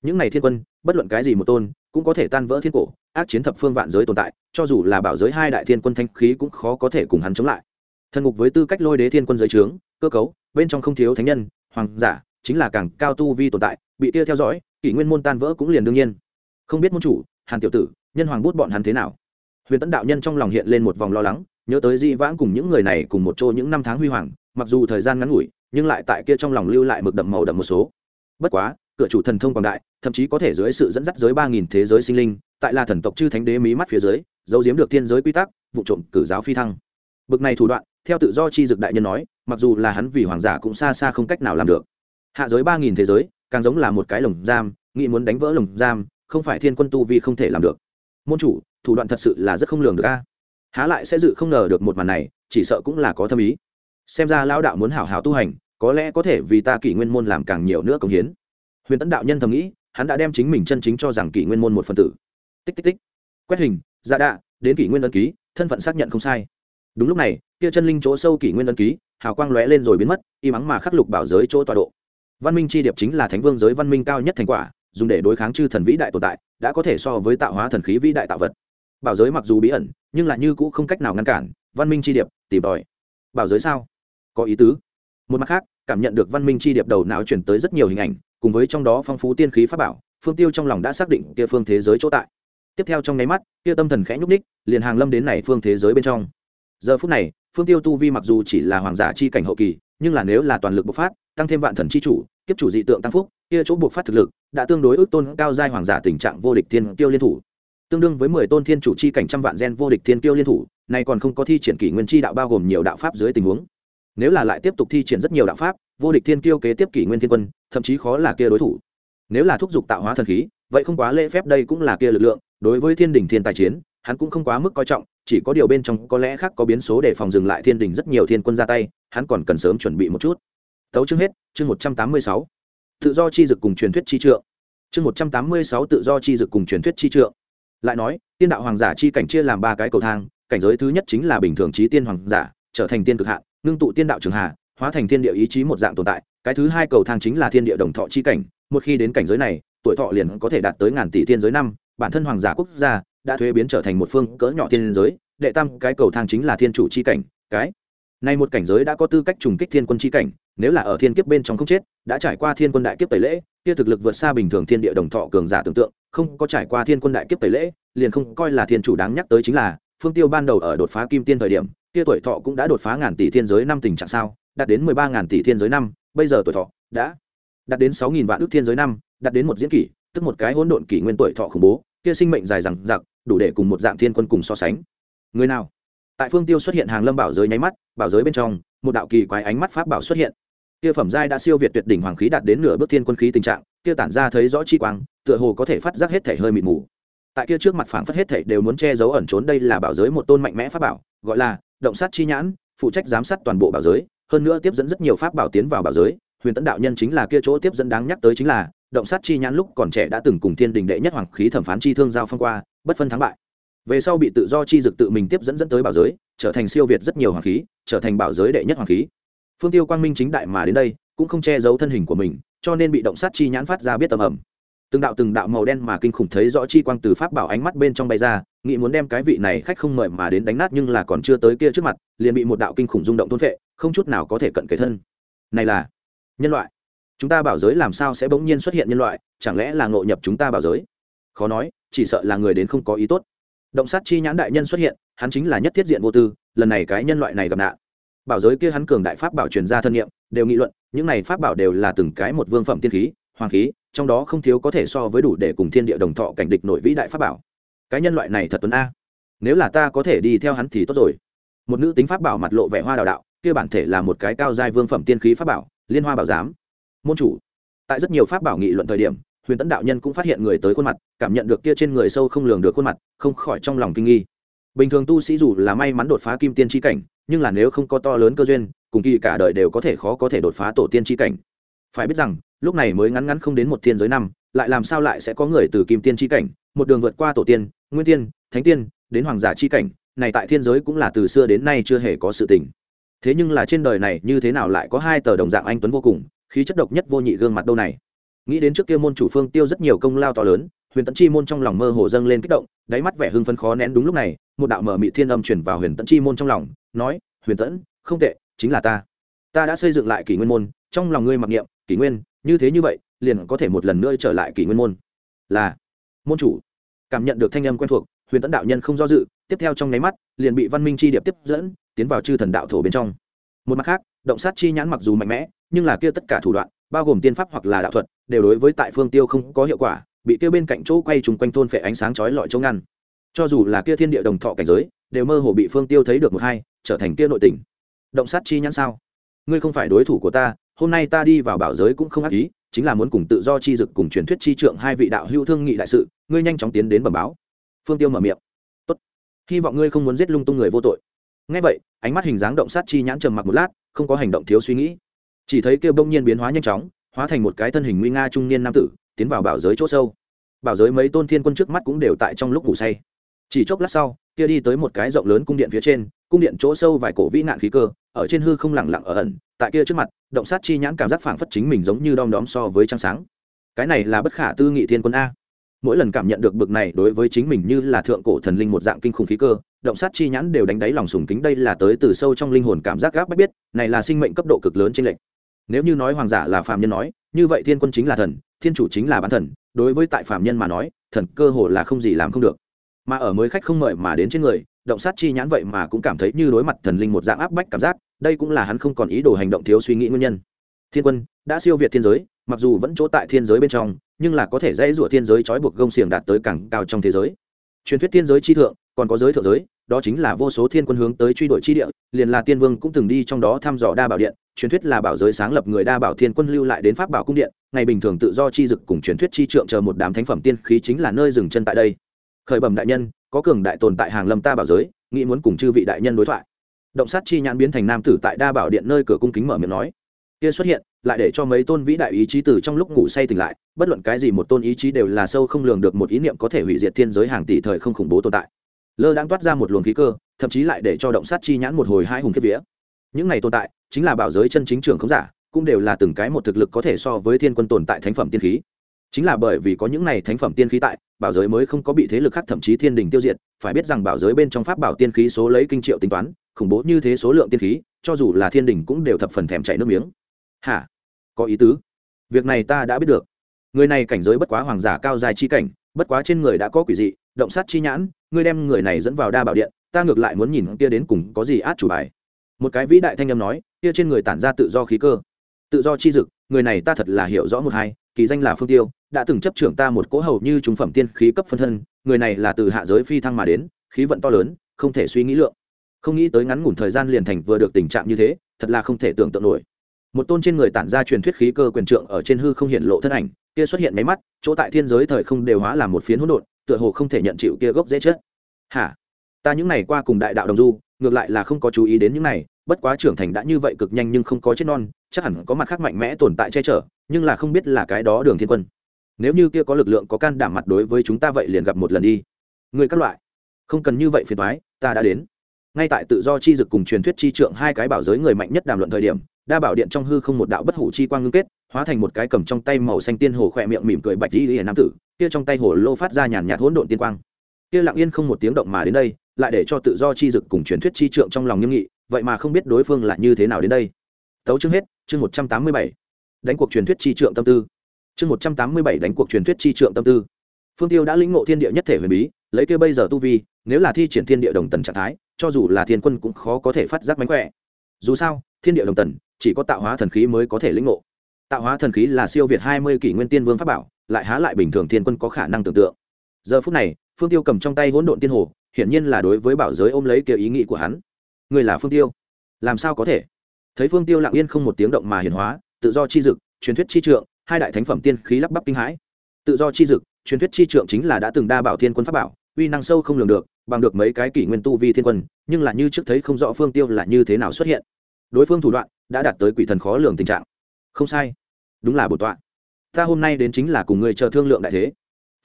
Những này thiên quân, bất luận cái gì một tôn, cũng có thể tan vỡ thiên cổ, ác chiến thập phương vạn giới tồn tại, cho dù là bảo giới hai đại thiên quân thanh khí cũng khó có thể cùng hắn chống lại. Thần ngục với tư cách lôi đế thiên quân giới trướng, cơ cấu, bên trong không thiếu thánh nhân hoàng giả chính là càng cao tu vi tồn tại, bị kia theo dõi, kỷ nguyên môn tan vỡ cũng liền đương nhiên. Không biết môn chủ, hàn tiểu tử, nhân hoàng bút bọn hắn thế nào? Huyền tấn đạo nhân trong lòng hiện lên một vòng lo lắng, nhớ tới di vãng cùng những người này cùng một chỗ những năm tháng huy hoàng, mặc dù thời gian ngắn ngủi, nhưng lại tại kia trong lòng lưu lại mực đậm màu đậm một số. Bất quá, cửa chủ thần thông quảng đại, thậm chí có thể dưới sự dẫn dắt giới ba nghìn thế giới sinh linh, tại là thần tộc chư thánh đế mí mắt phía dưới, giấu giếm được thiên giới quy tắc, vụ trộm cử giáo phi thăng. Bực này thủ đoạn, theo tự do chi dực đại nhân nói mặc dù là hắn vì hoàng giả cũng xa xa không cách nào làm được. Hạ giới ba nghìn thế giới, càng giống là một cái lồng giam, nghĩ muốn đánh vỡ lồng giam, không phải thiên quân tu vi không thể làm được. Môn chủ, thủ đoạn thật sự là rất không lường được a. Há lại sẽ dự không ngờ được một màn này, chỉ sợ cũng là có thâm ý. Xem ra lão đạo muốn hảo hảo tu hành, có lẽ có thể vì ta kỷ nguyên môn làm càng nhiều nữa công hiến. Huyền tấn đạo nhân thầm nghĩ, hắn đã đem chính mình chân chính cho rằng kỷ nguyên môn một phần tử. Tích tích tích. Quét hình dạ đạ, đến kỷ nguyên ân ký, thân phận xác nhận không sai. Đúng lúc này, kia chân linh chỗ sâu kỷ nguyên ân ký hào quang lóe lên rồi biến mất, y mắng mà khắc lục bảo giới chỗ tọa độ. Văn minh chi điệp chính là thánh vương giới văn minh cao nhất thành quả, dùng để đối kháng chư thần vĩ đại tồn tại, đã có thể so với tạo hóa thần khí vĩ đại tạo vật. Bảo giới mặc dù bí ẩn, nhưng lại như cũ không cách nào ngăn cản, văn minh chi điệp, tìm tòi. Bảo giới sao? Có ý tứ. Một mặt khác, cảm nhận được văn minh chi điệp đầu não chuyển tới rất nhiều hình ảnh, cùng với trong đó phong phú tiên khí pháp bảo, phương tiêu trong lòng đã xác định kia phương thế giới chỗ tại. Tiếp theo trong nháy mắt, kia tâm thần khẽ nhúc ních liền hàng lâm đến này phương thế giới bên trong giờ phút này, phương tiêu tu vi mặc dù chỉ là hoàng giả chi cảnh hậu kỳ, nhưng là nếu là toàn lực bộc phát, tăng thêm vạn thần chi chủ, kiếp chủ dị tượng tăng phúc, kia chỗ bộc phát thực lực, đã tương đối ước tôn cao giai hoàng giả tình trạng vô địch thiên tiêu liên thủ. Tương đương với mười tôn thiên chủ chi cảnh trăm vạn gen vô địch thiên tiêu liên thủ này còn không có thi triển kỷ nguyên chi đạo bao gồm nhiều đạo pháp dưới tình huống. Nếu là lại tiếp tục thi triển rất nhiều đạo pháp, vô địch thiên tiêu kế tiếp kỷ nguyên thiên quân, thậm chí khó là kia đối thủ. Nếu là thúc giục tạo hóa thần khí, vậy không quá lễ phép đây cũng là kia lực lượng, đối với thiên đình thiên tài chiến, hắn cũng không quá mức coi trọng chỉ có điều bên trong có lẽ khác có biến số để phòng dừng lại thiên đình rất nhiều thiên quân ra tay, hắn còn cần sớm chuẩn bị một chút. Tấu chương hết, chương một trăm tám mươi sáu. Tự do chi dực cùng truyền thuyết chi trượng. Chương một trăm tám mươi sáu tự do chi dực cùng truyền thuyết chi trượng. Lại nói, tiên đạo hoàng giả chi cảnh chia làm ba cái cầu thang, cảnh giới thứ nhất chính là bình thường trí tiên hoàng giả, trở thành tiên cực hạn, ngưng tụ tiên đạo trường hạ, hóa thành thiên địa ý chí một dạng tồn tại. Cái thứ hai cầu thang chính là thiên địa đồng thọ chi cảnh, một khi đến cảnh giới này, tuổi thọ liền có thể đạt tới ngàn tỷ thiên giới năm, bản thân hoàng giả quốc gia đã thuế biến trở thành một phương cỡ nhỏ thiên giới, đệ tam cái cầu thang chính là thiên chủ chi cảnh, cái này một cảnh giới đã có tư cách trùng kích thiên quân chi cảnh, nếu là ở thiên kiếp bên trong không chết, đã trải qua thiên quân đại kiếp tẩy lễ, kia thực lực vượt xa bình thường thiên địa đồng thọ cường giả tưởng tượng, không có trải qua thiên quân đại kiếp tẩy lễ, liền không coi là thiên chủ đáng nhắc tới chính là, phương tiêu ban đầu ở đột phá kim tiên thời điểm, kia tuổi thọ cũng đã đột phá ngàn tỷ thiên giới năm tình trạng sao, đạt đến mười ba ngàn tỷ thiên giới năm, bây giờ tuổi thọ đã đạt đến sáu nghìn vạn ước thiên giới năm, đạt đến một diễn kỷ, tức một cái hỗn độn kỷ nguyên tuổi thọ khủng bố kia sinh mệnh dài rằng giặc đủ để cùng một dạng thiên quân cùng so sánh. Người nào? Tại phương tiêu xuất hiện hàng lâm bảo giới nháy mắt, bảo giới bên trong, một đạo kỳ quái ánh mắt pháp bảo xuất hiện. Kia phẩm giai đã siêu việt tuyệt đỉnh hoàng khí đạt đến nửa bước thiên quân khí tình trạng, kia tản ra thấy rõ chi quang, tựa hồ có thể phát giác hết thể hơi mịt mù. Tại kia trước mặt phảng phất hết thể đều muốn che giấu ẩn trốn, đây là bảo giới một tôn mạnh mẽ pháp bảo, gọi là động sát chi nhãn, phụ trách giám sát toàn bộ bảo giới, hơn nữa tiếp dẫn rất nhiều pháp bảo tiến vào bảo giới, huyền tấn đạo nhân chính là kia chỗ tiếp dẫn đáng nhắc tới chính là động sát chi nhãn lúc còn trẻ đã từng cùng thiên đình đệ nhất hoàng khí thẩm phán chi thương giao phong qua, bất phân thắng bại. Về sau bị tự do chi dực tự mình tiếp dẫn dẫn tới bảo giới, trở thành siêu việt rất nhiều hoàng khí, trở thành bảo giới đệ nhất hoàng khí. Phương tiêu quang minh chính đại mà đến đây, cũng không che giấu thân hình của mình, cho nên bị động sát chi nhãn phát ra biết tầm ẩm từng đạo từng đạo màu đen mà kinh khủng thấy rõ chi quang từ pháp bảo ánh mắt bên trong bay ra, nghĩ muốn đem cái vị này khách không mời mà đến đánh nát nhưng là còn chưa tới kia trước mặt, liền bị một đạo kinh khủng rung động thôn vệ không chút nào có thể cận kề thân. Này là nhân loại chúng ta bảo giới làm sao sẽ bỗng nhiên xuất hiện nhân loại, chẳng lẽ là ngộ nhập chúng ta bảo giới? Khó nói, chỉ sợ là người đến không có ý tốt. Động sát chi nhãn đại nhân xuất hiện, hắn chính là nhất thiết diện vô tư, lần này cái nhân loại này gặp nạn. Bảo giới kia hắn cường đại pháp bảo truyền ra thân nhiệm đều nghị luận, những này pháp bảo đều là từng cái một vương phẩm tiên khí, hoàng khí, trong đó không thiếu có thể so với đủ để cùng thiên địa đồng thọ cảnh địch nội vĩ đại pháp bảo. Cái nhân loại này thật tuấn a. Nếu là ta có thể đi theo hắn thì tốt rồi. Một nữ tính pháp bảo mặt lộ vẻ hoa đào đạo, kia bản thể là một cái cao giai vương phẩm tiên khí pháp bảo, liên hoa bảo giám môn chủ. Tại rất nhiều pháp bảo nghị luận thời điểm, huyền tấn đạo nhân cũng phát hiện người tới khuôn mặt, cảm nhận được kia trên người sâu không lường được khuôn mặt, không khỏi trong lòng kinh nghi. Bình thường tu sĩ dù là may mắn đột phá kim tiên tri cảnh, nhưng là nếu không có to lớn cơ duyên, cùng kỳ cả đời đều có thể khó có thể đột phá tổ tiên tri cảnh. Phải biết rằng, lúc này mới ngắn ngắn không đến một thiên giới năm, lại làm sao lại sẽ có người từ kim tiên tri cảnh, một đường vượt qua tổ tiên, nguyên tiên, thánh tiên, đến hoàng giả tri cảnh, này tại thiên giới cũng là từ xưa đến nay chưa hề có sự tình. Thế nhưng là trên đời này như thế nào lại có hai tờ đồng dạng anh tuấn vô cùng khí chất độc nhất vô nhị gương mặt đâu này. Nghĩ đến trước kia môn chủ phương tiêu rất nhiều công lao to lớn, huyền tẫn chi môn trong lòng mơ hồ dâng lên kích động, đáy mắt vẻ hưng phấn khó nén đúng lúc này, một đạo mở mị thiên âm chuyển vào huyền tẫn chi môn trong lòng, nói, huyền tẫn không tệ, chính là ta. Ta đã xây dựng lại kỷ nguyên môn, trong lòng ngươi mặc niệm, kỷ nguyên, như thế như vậy, liền có thể một lần nữa trở lại kỷ nguyên môn. Là, môn chủ. Cảm nhận được thanh âm quen thuộc, huyền tẫn đạo nhân không do dự, tiếp theo trong nháy mắt, liền bị văn minh chi điệp tiếp dẫn, tiến vào chư thần đạo thổ bên trong. Một mặt khác, động sát chi nhãn mặc dù mạnh mẽ nhưng là kia tất cả thủ đoạn, bao gồm tiên pháp hoặc là đạo thuật, đều đối với tại phương tiêu không có hiệu quả, bị kia bên cạnh chỗ quay trùng quanh thôn phệ ánh sáng chói lọi chống ngăn. Cho dù là kia thiên địa đồng thọ cảnh giới, đều mơ hồ bị phương tiêu thấy được một hai, trở thành kia nội tình. Động sát chi nhãn sao? Ngươi không phải đối thủ của ta, hôm nay ta đi vào bảo giới cũng không ác ý, chính là muốn cùng tự do chi dực cùng truyền thuyết chi trượng hai vị đạo hữu thương nghị đại sự, ngươi nhanh chóng tiến đến bẩm báo. Phương tiêu mở miệng. Tốt. Hy vọng ngươi không muốn giết lung tung người vô tội. Ngay vậy, ánh mắt hình dáng động sát chi nhãn trầm mặc một lát, không có hành động thiếu suy nghĩ chỉ thấy kêu bỗng nhiên biến hóa nhanh chóng, hóa thành một cái thân hình nguy nga trung niên nam tử, tiến vào bảo giới chỗ sâu. Bảo giới mấy tôn thiên quân trước mắt cũng đều tại trong lúc ngủ say. Chỉ chốc lát sau, kia đi tới một cái rộng lớn cung điện phía trên, cung điện chỗ sâu vài cổ vĩ nạn khí cơ, ở trên hư không lẳng lặng ở ẩn, tại kia trước mặt, động sát chi nhãn cảm giác phảng phất chính mình giống như đom đóm so với trăng sáng. Cái này là bất khả tư nghị thiên quân a. Mỗi lần cảm nhận được bực này đối với chính mình như là thượng cổ thần linh một dạng kinh khủng khí cơ, động sát chi nhãn đều đánh đáy lòng sùng kính, đây là tới từ sâu trong linh hồn cảm giác gáp bách biết, này là sinh mệnh cấp độ cực lớn trên lệnh nếu như nói hoàng giả là phàm nhân nói, như vậy thiên quân chính là thần, thiên chủ chính là bán thần, đối với tại phàm nhân mà nói, thần cơ hồ là không gì làm không được. Mà ở mới khách không mời mà đến trên người, động sát chi nhãn vậy mà cũng cảm thấy như đối mặt thần linh một dạng áp bách cảm giác, đây cũng là hắn không còn ý đồ hành động thiếu suy nghĩ nguyên nhân. Thiên quân, đã siêu việt thiên giới, mặc dù vẫn chỗ tại thiên giới bên trong, nhưng là có thể dễ rủa thiên giới trói buộc gông xiềng đạt tới càng cao trong thế giới truyền thuyết thiên giới chi thượng, còn có giới thượng giới, đó chính là vô số thiên quân hướng tới truy đuổi chi địa, liền là tiên vương cũng từng đi trong đó thăm dò đa bảo điện, truyền thuyết là bảo giới sáng lập người đa bảo thiên quân lưu lại đến pháp bảo cung điện, ngày bình thường tự do chi dực cùng truyền thuyết chi trượng chờ một đám thánh phẩm tiên khí chính là nơi dừng chân tại đây. Khởi bẩm đại nhân, có cường đại tồn tại hàng lâm ta bảo giới, nghĩ muốn cùng chư vị đại nhân đối thoại. Động sát chi nhãn biến thành nam tử tại đa bảo điện nơi cửa cung kính mở miệng nói kia xuất hiện, lại để cho mấy tôn vĩ đại ý chí từ trong lúc ngủ say tỉnh lại, bất luận cái gì một tôn ý chí đều là sâu không lường được một ý niệm có thể hủy diệt thiên giới hàng tỷ thời không khủng bố tồn tại. Lơ đang toát ra một luồng khí cơ, thậm chí lại để cho động sát chi nhãn một hồi hai hùng kiếp vía. Những này tồn tại, chính là bảo giới chân chính trường không giả, cũng đều là từng cái một thực lực có thể so với thiên quân tồn tại thánh phẩm tiên khí. Chính là bởi vì có những này thánh phẩm tiên khí tại, bảo giới mới không có bị thế lực khác thậm chí thiên đình tiêu diệt, phải biết rằng bảo giới bên trong pháp bảo tiên khí số lấy kinh triệu tính toán, khủng bố như thế số lượng tiên khí, cho dù là thiên đình cũng đều thập phần thèm chảy nước miếng hả? Có ý tứ. Việc này ta đã biết được. Người này cảnh giới bất quá hoàng giả cao dài chi cảnh, bất quá trên người đã có quỷ dị, động sát chi nhãn, ngươi đem người này dẫn vào đa bảo điện, ta ngược lại muốn nhìn kia đến cùng có gì át chủ bài. Một cái vĩ đại thanh âm nói, kia trên người tản ra tự do khí cơ. Tự do chi dực, người này ta thật là hiểu rõ một hai, kỳ danh là phương tiêu, đã từng chấp trưởng ta một cỗ hầu như trung phẩm tiên khí cấp phân thân, người này là từ hạ giới phi thăng mà đến, khí vận to lớn, không thể suy nghĩ lượng. Không nghĩ tới ngắn ngủn thời gian liền thành vừa được tình trạng như thế, thật là không thể tưởng tượng nổi một tôn trên người tản ra truyền thuyết khí cơ quyền trượng ở trên hư không hiện lộ thân ảnh, kia xuất hiện máy mắt, chỗ tại thiên giới thời không đều hóa làm một phiến hỗn độn, tựa hồ không thể nhận chịu kia gốc dễ chết. Hả? Ta những ngày qua cùng đại đạo đồng du, ngược lại là không có chú ý đến những này, bất quá trưởng thành đã như vậy cực nhanh nhưng không có chết non, chắc hẳn có mặt khác mạnh mẽ tồn tại che chở, nhưng là không biết là cái đó đường thiên quân. Nếu như kia có lực lượng có can đảm mặt đối với chúng ta vậy liền gặp một lần đi. Người các loại, không cần như vậy phiền thoái ta đã đến. Ngay tại tự do chi dực cùng truyền thuyết chi trượng hai cái bảo giới người mạnh nhất đàm luận thời điểm đa bảo điện trong hư không một đạo bất hủ chi quang ngưng kết, hóa thành một cái cầm trong tay màu xanh tiên hồ khỏe miệng mỉm cười bạch dĩ hiền nam tử, kia trong tay hồ lô phát ra nhàn nhạt hỗn độn tiên quang. Kia lặng yên không một tiếng động mà đến đây, lại để cho tự do chi dực cùng truyền thuyết chi trượng trong lòng nghiêm nghị, vậy mà không biết đối phương là như thế nào đến đây. Tấu chương hết, chương một trăm tám mươi bảy. Đánh cuộc truyền thuyết chi trượng tâm tư. Chương một trăm tám mươi bảy đánh cuộc truyền thuyết chi trượng tâm tư. Phương tiêu đã lĩnh ngộ thiên địa nhất thể huyền bí, lấy kia bây giờ tu vi, nếu là thi triển thiên địa đồng tần trạng thái, cho dù là thiên quân cũng khó có thể phát giác mánh khỏe. Dù sao, thiên địa đồng tần chỉ có tạo hóa thần khí mới có thể lĩnh ngộ. Tạo hóa thần khí là siêu việt hai mươi kỷ nguyên tiên vương pháp bảo, lại há lại bình thường thiên quân có khả năng tưởng tượng. Giờ phút này, phương tiêu cầm trong tay hỗn độn tiên hồ, hiển nhiên là đối với bảo giới ôm lấy kia ý nghĩ của hắn. Người là phương tiêu? Làm sao có thể? Thấy phương tiêu lặng yên không một tiếng động mà hiển hóa, tự do chi dực, truyền thuyết chi trượng, hai đại thánh phẩm tiên khí lắp bắp kinh hãi. Tự do chi dực, truyền thuyết chi trượng chính là đã từng đa bảo thiên quân pháp bảo, uy năng sâu không lường được, bằng được mấy cái kỷ nguyên tu vi thiên quân, nhưng là như trước thấy không rõ phương tiêu là như thế nào xuất hiện. Đối phương thủ đoạn đã đạt tới quỷ thần khó lường tình trạng. Không sai. Đúng là bổn tọa. Ta hôm nay đến chính là cùng người chờ thương lượng đại thế.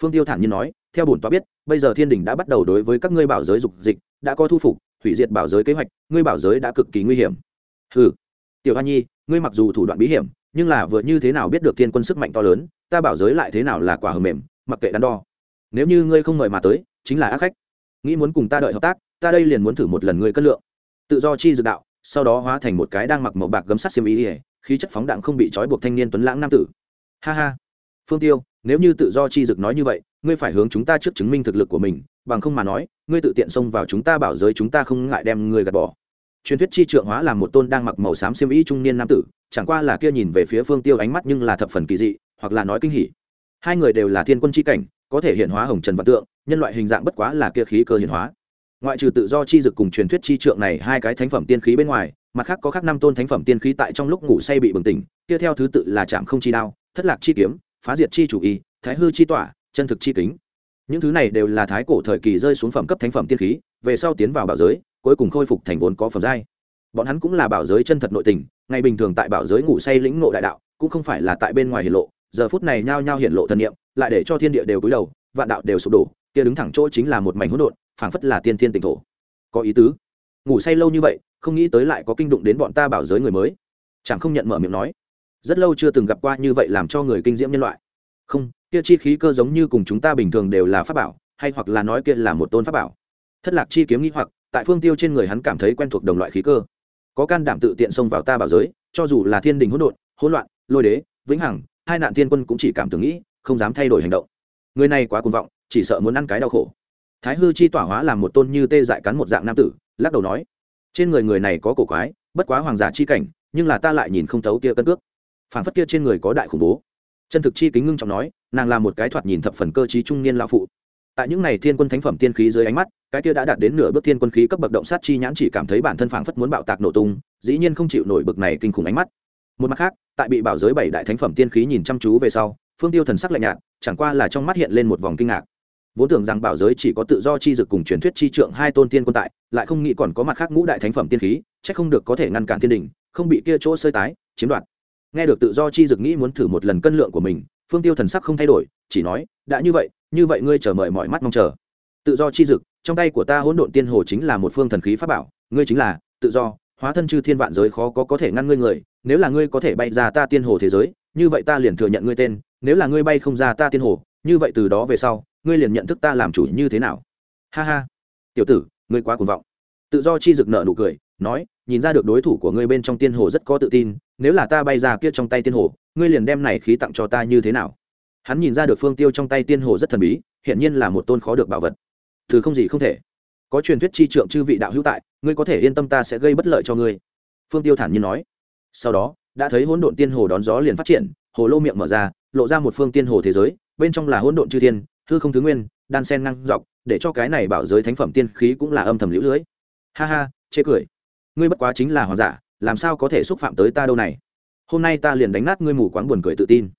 Phương tiêu thản nhiên nói, theo bổn tọa biết, bây giờ thiên đình đã bắt đầu đối với các ngươi bảo giới dục dịch, đã có thu phục, hủy diệt bảo giới kế hoạch, ngươi bảo giới đã cực kỳ nguy hiểm. Ừ tiểu hoa nhi, ngươi mặc dù thủ đoạn bí hiểm, nhưng là vừa như thế nào biết được thiên quân sức mạnh to lớn, ta bảo giới lại thế nào là quả hờ mềm, mặc kệ đắn đo. Nếu như ngươi không mời mà tới, chính là ác khách. Nghĩ muốn cùng ta đợi hợp tác, ta đây liền muốn thử một lần ngươi cân lượng. Tự do chi dược đạo sau đó hóa thành một cái đang mặc màu bạc gấm sắt xiêm y ỉa khí chất phóng đạn không bị trói buộc thanh niên tuấn lãng nam tử. Ha ha. Phương tiêu, nếu như tự do chi dực nói như vậy, ngươi phải hướng chúng ta trước chứng minh thực lực của mình, bằng không mà nói, ngươi tự tiện xông vào chúng ta bảo giới chúng ta không ngại đem ngươi gạt bỏ. Truyền thuyết chi trượng hóa là một tôn đang mặc màu xám xiêm y trung niên nam tử, chẳng qua là kia nhìn về phía phương tiêu ánh mắt nhưng là thập phần kỳ dị, hoặc là nói kinh hỉ. Hai người đều là thiên quân chi cảnh, có thể hiện hóa hồng trần vạn tượng, nhân loại hình dạng bất quá là kia khí cơ hiện hóa ngoại trừ tự do chi dực cùng truyền thuyết chi trượng này, hai cái thánh phẩm tiên khí bên ngoài, mặt khác có khác năm tôn thánh phẩm tiên khí tại trong lúc ngủ say bị bừng tỉnh, kia theo thứ tự là trạm không chi đao, thất lạc chi kiếm, phá diệt chi chủ y, thái hư chi tỏa, chân thực chi kính. Những thứ này đều là thái cổ thời kỳ rơi xuống phẩm cấp thánh phẩm tiên khí, về sau tiến vào bảo giới, cuối cùng khôi phục thành vốn có phẩm giai. Bọn hắn cũng là bảo giới chân thật nội tình, ngày bình thường tại bảo giới ngủ say lĩnh ngộ đại đạo, cũng không phải là tại bên ngoài hiển lộ, giờ phút này nhao nhao hiển lộ thần niệm, lại để cho thiên địa đều cúi đầu, vạn đạo đều sụp đổ, kia đứng thẳng chỗ chính là một mảnh hỗn độn phảng phất là tiên thiên tỉnh thổ. Có ý tứ. Ngủ say lâu như vậy, không nghĩ tới lại có kinh đụng đến bọn ta bảo giới người mới. Chẳng không nhận mở miệng nói. Rất lâu chưa từng gặp qua như vậy làm cho người kinh diễm nhân loại. Không, kia chi khí cơ giống như cùng chúng ta bình thường đều là pháp bảo, hay hoặc là nói kia là một tôn pháp bảo. Thất lạc chi kiếm nghĩ hoặc, tại phương tiêu trên người hắn cảm thấy quen thuộc đồng loại khí cơ. Có can đảm tự tiện xông vào ta bảo giới, cho dù là thiên đình hỗn độn, hỗn loạn, lôi đế, vĩnh hằng, hai nạn thiên quân cũng chỉ cảm tưởng nghĩ, không dám thay đổi hành động. Người này quá cuồng vọng, chỉ sợ muốn ăn cái đau khổ thái hư chi tỏa hóa làm một tôn như tê dại cắn một dạng nam tử, lắc đầu nói, trên người người này có cổ quái, bất quá hoàng giả chi cảnh, nhưng là ta lại nhìn không thấu kia cân cước. Phản phất kia trên người có đại khủng bố. Chân thực chi kính ngưng trọng nói, nàng là một cái thoạt nhìn thập phần cơ t trung niên lão phụ. Tại những này thiên quân thánh phẩm tiên khí dưới ánh mắt, cái kia đã đạt đến nửa bước thiên quân khí cấp bậc động sát chi nhãn chỉ cảm thấy bản thân phảng phất muốn bạo tạc nổ tung, dĩ nhiên không chịu nổi bực này kinh khủng ánh mắt. Một mặt khác, tại bị bảo giới bảy đại thánh phẩm tiên khí nhìn chăm chú về sau, phương tiêu thần sắc lạnh nhạt, chẳng qua là trong mắt hiện lên một vòng kinh ngạc vốn tưởng rằng bảo giới chỉ có tự do chi dực cùng truyền thuyết chi trượng hai tôn tiên quân tại, lại không nghĩ còn có mặt khác ngũ đại thánh phẩm tiên khí, chắc không được có thể ngăn cản thiên đình, không bị kia chỗ sơi tái, chiếm đoạt. Nghe được tự do chi dực nghĩ muốn thử một lần cân lượng của mình, phương tiêu thần sắc không thay đổi, chỉ nói, đã như vậy như vậy ngươi chờ mời mọi mắt mong chờ. Tự do chi dực, trong tay của ta hỗn độn tiên hồ chính là một phương thần khí pháp bảo, ngươi chính là, tự do, hóa thân chư thiên vạn giới khó có có thể ngăn ngươi người, nếu là ngươi có thể bay ra ta tiên hồ thế giới, như vậy ta liền thừa nhận ngươi tên, nếu là ngươi bay không ra ta tiên hồ, như vậy từ đó về sau ngươi liền nhận thức ta làm chủ như thế nào? Ha ha. Tiểu tử, ngươi quá cuồng vọng. Tự do chi dực nợ nụ cười, nói, nhìn ra được đối thủ của ngươi bên trong tiên hồ rất có tự tin, nếu là ta bay ra kia trong tay tiên hồ, ngươi liền đem này khí tặng cho ta như thế nào? Hắn nhìn ra được phương tiêu trong tay tiên hồ rất thần bí hiện nhiên là một tôn khó được bảo vật. Thứ không gì không thể. Có truyền thuyết chi trượng chư vị đạo hữu tại, ngươi có thể yên tâm ta sẽ gây bất lợi cho ngươi. Phương tiêu thản nhiên nói. Sau đó, đã thấy hỗn độn tiên hồ đón gió liền phát triển, hồ lô miệng mở ra, lộ ra một phương tiên hồ thế giới, bên trong là hỗn độn chư thiên hư không thứ nguyên, đan sen năng dọc, để cho cái này bảo giới thánh phẩm tiên khí cũng là âm thầm lũ lưới. Ha ha, chê cười. Ngươi bất quá chính là hoàng giả, làm sao có thể xúc phạm tới ta đâu này? Hôm nay ta liền đánh nát ngươi mù quáng buồn cười tự tin.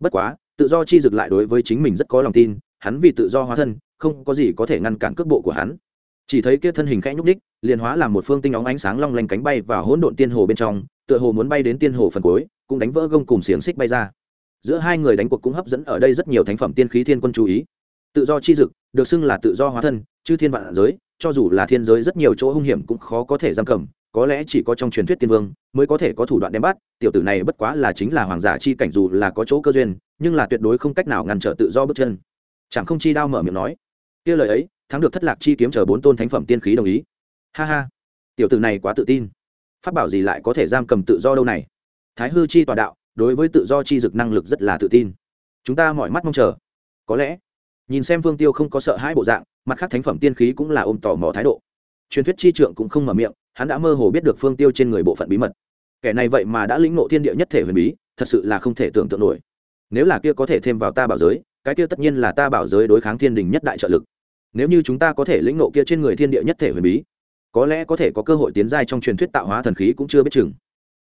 Bất quá, tự do chi dực lại đối với chính mình rất có lòng tin, hắn vì tự do hóa thân, không có gì có thể ngăn cản cước bộ của hắn. Chỉ thấy kia thân hình khẽ nhúc ních liền hóa làm một phương tinh óng ánh sáng long lanh cánh bay và hỗn độn tiên hồ bên trong, tựa hồ muốn bay đến tiên hồ phần cuối, cũng đánh vỡ gông cùng xiềng xích bay ra. Giữa hai người đánh cuộc cũng hấp dẫn ở đây rất nhiều thánh phẩm tiên khí thiên quân chú ý tự do chi dực, được xưng là tự do hóa thân chứ thiên vạn giới, cho dù là thiên giới rất nhiều chỗ hung hiểm cũng khó có thể giam cầm, có lẽ chỉ có trong truyền thuyết tiên vương mới có thể có thủ đoạn đem bắt, tiểu tử này bất quá là chính là hoàng giả chi cảnh dù là có chỗ cơ duyên, nhưng là tuyệt đối không cách nào ngăn trở tự do bước chân. Chẳng không chi đao mở miệng nói, kia lời ấy, thắng được thất lạc chi kiếm chờ bốn tôn thánh phẩm tiên khí đồng ý. Ha ha, tiểu tử này quá tự tin. Phát bảo gì lại có thể giam cầm tự do đâu này? Thái hư chi tòa đạo, đối với tự do chi dực năng lực rất là tự tin. Chúng ta mọi mắt mong chờ. Có lẽ nhìn xem vương tiêu không có sợ hai bộ dạng, mặt khác thánh phẩm tiên khí cũng là ôm tò mò thái độ. Truyền thuyết chi trượng cũng không mở miệng, hắn đã mơ hồ biết được phương tiêu trên người bộ phận bí mật. Kẻ này vậy mà đã lĩnh ngộ thiên địa nhất thể huyền bí, thật sự là không thể tưởng tượng nổi. Nếu là kia có thể thêm vào ta bảo giới, cái kia tất nhiên là ta bảo giới đối kháng thiên đình nhất đại trợ lực. Nếu như chúng ta có thể lĩnh ngộ kia trên người thiên địa nhất thể huyền bí, có lẽ có thể có cơ hội tiến giai trong truyền thuyết tạo hóa thần khí cũng chưa biết chừng.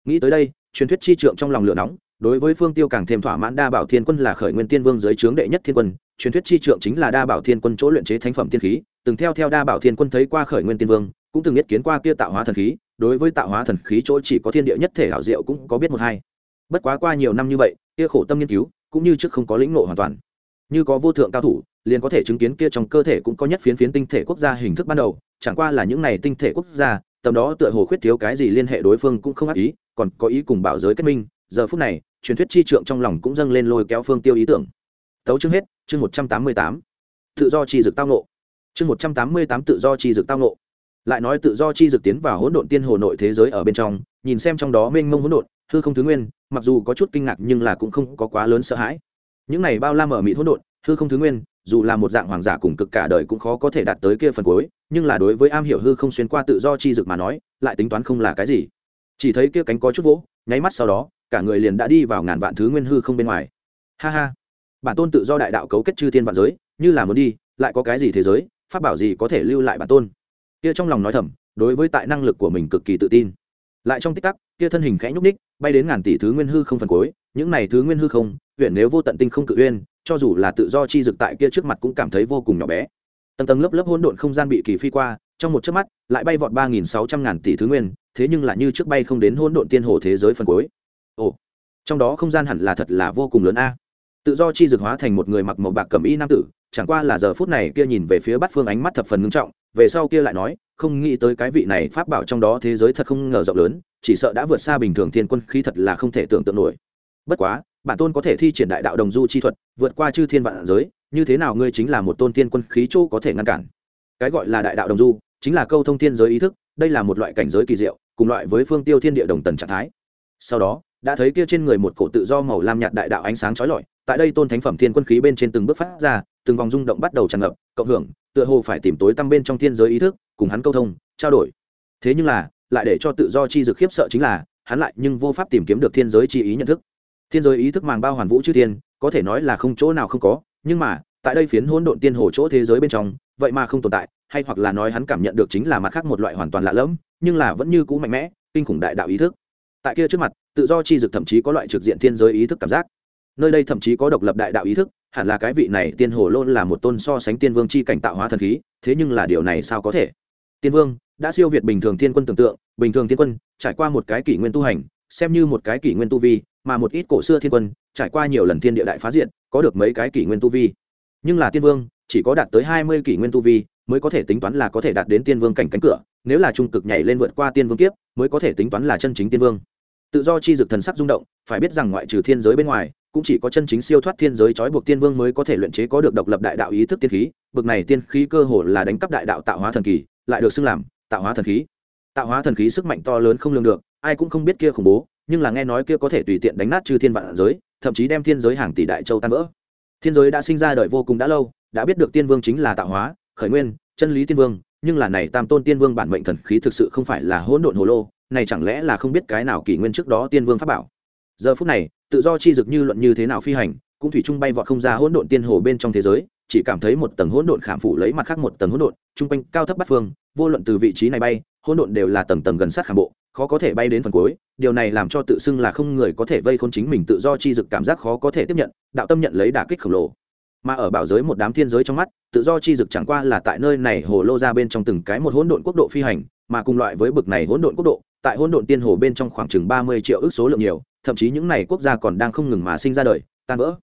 Nghĩ tới đây, truyền thuyết chi trượng trong lòng lửa nóng đối với phương tiêu càng thêm thỏa mãn đa bảo thiên quân là khởi nguyên tiên vương dưới trướng đệ nhất thiên quân, truyền thuyết chi trượng chính là đa bảo thiên quân chỗ luyện chế thánh phẩm tiên khí, từng theo theo đa bảo thiên quân thấy qua khởi nguyên tiên vương, cũng từng biết kiến qua kia tạo hóa thần khí, đối với tạo hóa thần khí chỗ chỉ có thiên địa nhất thể hảo diệu cũng có biết một hai. Bất quá qua nhiều năm như vậy, kia khổ tâm nghiên cứu cũng như trước không có lĩnh ngộ hoàn toàn. Như có vô thượng cao thủ, liền có thể chứng kiến kia trong cơ thể cũng có nhất phiến phiến tinh thể quốc gia hình thức ban đầu, chẳng qua là những này tinh thể quốc gia, tầm đó tựa hồ khuyết thiếu cái gì liên hệ đối phương cũng không ác ý, còn có ý cùng bảo giới kết minh giờ phút này, truyền thuyết chi trượng trong lòng cũng dâng lên lôi kéo phương tiêu ý tưởng. Tấu chương hết, chương một trăm tám mươi tám. Tự do chi dực tao nộ chương một trăm tám mươi tám tự do chi dực tao nộ lại nói tự do chi dực tiến vào hỗn độn tiên hồ nội thế giới ở bên trong, nhìn xem trong đó mênh mông hỗn độn, hư không thứ nguyên, mặc dù có chút kinh ngạc nhưng là cũng không có quá lớn sợ hãi. Những này bao la mở mịt hỗn độn, hư không thứ nguyên, dù là một dạng hoàng giả cùng cực cả đời cũng khó có thể đạt tới kia phần cuối, nhưng là đối với am hiểu hư không xuyên qua tự do chi dực mà nói, lại tính toán không là cái gì. Chỉ thấy kia cánh có chút vỗ, nháy mắt sau đó cả người liền đã đi vào ngàn vạn thứ nguyên hư không bên ngoài. Ha ha. Bản tôn tự do đại đạo cấu kết chư thiên vạn giới, như là muốn đi, lại có cái gì thế giới, pháp bảo gì có thể lưu lại bản tôn? Kia trong lòng nói thầm, đối với tại năng lực của mình cực kỳ tự tin. Lại trong tích tắc, kia thân hình khẽ nhúc ních bay đến ngàn tỷ thứ nguyên hư không phần cuối, những này thứ nguyên hư không huyện nếu vô tận tinh không cự uyên, cho dù là tự do chi dực tại kia trước mặt cũng cảm thấy vô cùng nhỏ bé. Tầng tầng lớp lớp hỗn độn không gian bị kỳ phi qua, trong một chớp mắt, lại bay vọt ba nghìn sáu trăm ngàn tỷ thứ nguyên, thế nhưng lại như trước bay không đến hỗn độn tiên hồ thế giới phần cuối ồ, trong đó không gian hẳn là thật là vô cùng lớn a. Tự do chi dược hóa thành một người mặc màu bạc cẩm y nam tử, chẳng qua là giờ phút này kia nhìn về phía bát phương ánh mắt thập phần ngưng trọng, về sau kia lại nói, không nghĩ tới cái vị này pháp bảo trong đó thế giới thật không ngờ rộng lớn, chỉ sợ đã vượt xa bình thường thiên quân khí thật là không thể tưởng tượng nổi. Bất quá, bản tôn có thể thi triển đại đạo đồng du chi thuật, vượt qua chư thiên vạn giới, như thế nào ngươi chính là một tôn tiên quân khí chỗ có thể ngăn cản? Cái gọi là đại đạo đồng du, chính là câu thông thiên giới ý thức, đây là một loại cảnh giới kỳ diệu, cùng loại với phương tiêu thiên địa đồng tần trạng thái. Sau đó đã thấy kia trên người một cổ tự do màu lam nhạt đại đạo ánh sáng chói lọi, tại đây tôn thánh phẩm thiên quân khí bên trên từng bước phát ra, từng vòng rung động bắt đầu tràn ngập, cộng hưởng, tựa hồ phải tìm tối tăm bên trong thiên giới ý thức, cùng hắn câu thông, trao đổi. Thế nhưng là, lại để cho tự do chi dực khiếp sợ chính là, hắn lại nhưng vô pháp tìm kiếm được thiên giới chi ý nhận thức. Thiên giới ý thức màng bao hoàn vũ chư thiên, có thể nói là không chỗ nào không có, nhưng mà, tại đây phiến hỗn độn tiên hồ chỗ thế giới bên trong, vậy mà không tồn tại, hay hoặc là nói hắn cảm nhận được chính là mặt khác một loại hoàn toàn lạ lẫm, nhưng là vẫn như cũ mạnh mẽ, kinh khủng đại đạo ý thức tại kia trước mặt, tự do chi dực thậm chí có loại trực diện thiên giới ý thức cảm giác. Nơi đây thậm chí có độc lập đại đạo ý thức, hẳn là cái vị này tiên hồ lôn là một tôn so sánh tiên vương chi cảnh tạo hóa thần khí, thế nhưng là điều này sao có thể? Tiên vương, đã siêu việt bình thường thiên quân tưởng tượng, bình thường thiên quân, trải qua một cái kỷ nguyên tu hành, xem như một cái kỷ nguyên tu vi, mà một ít cổ xưa thiên quân, trải qua nhiều lần thiên địa đại phá diện, có được mấy cái kỷ nguyên tu vi. Nhưng là tiên vương, chỉ có đạt tới hai mươi kỷ nguyên tu vi, mới có thể tính toán là có thể đạt đến tiên vương cảnh cánh cửa, nếu là trung cực nhảy lên vượt qua tiên vương kiếp, mới có thể tính toán là chân chính tiên vương tự do chi dực thần sắc rung động, phải biết rằng ngoại trừ thiên giới bên ngoài, cũng chỉ có chân chính siêu thoát thiên giới trói buộc tiên vương mới có thể luyện chế có được độc lập đại đạo ý thức tiên khí, bực này tiên khí cơ hồ là đánh cắp đại đạo tạo hóa thần kỳ, lại được xưng làm tạo hóa thần khí. Tạo hóa thần khí sức mạnh to lớn không lường được, ai cũng không biết kia khủng bố, nhưng là nghe nói kia có thể tùy tiện đánh nát chư thiên vạn giới, thậm chí đem thiên giới hàng tỷ đại châu tan vỡ. Thiên giới đã sinh ra đời vô cùng đã lâu, đã biết được tiên vương chính là tạo hóa, khởi nguyên, chân lý tiên vương, nhưng là này tam tôn tiên vương bản mệnh thần khí thực sự không phải là hỗn độn hồ lô này chẳng lẽ là không biết cái nào kỷ nguyên trước đó tiên vương pháp bảo? Giờ phút này, tự do chi dực như luận như thế nào phi hành, cũng thủy trung bay vọt không ra hỗn độn tiên hồ bên trong thế giới, chỉ cảm thấy một tầng hỗn độn khảm phủ lấy mặt khác một tầng hỗn độn trung quanh cao thấp bắt phương, vô luận từ vị trí này bay, hỗn độn đều là tầng tầng gần sát khảm bộ, khó có thể bay đến phần cuối. Điều này làm cho tự xưng là không người có thể vây khốn chính mình tự do chi dực cảm giác khó có thể tiếp nhận, đạo tâm nhận lấy đả kích khổng lồ. Mà ở bảo giới một đám thiên giới trong mắt, tự do chi dực chẳng qua là tại nơi này hồ lô ra bên trong từng cái một hỗn độn quốc độ phi hành, mà cùng loại với bực này hỗn độn quốc độ tại hỗn độn tiên hồ bên trong khoảng chừng ba mươi triệu ước số lượng nhiều, thậm chí những này quốc gia còn đang không ngừng mà sinh ra đời, tan vỡ.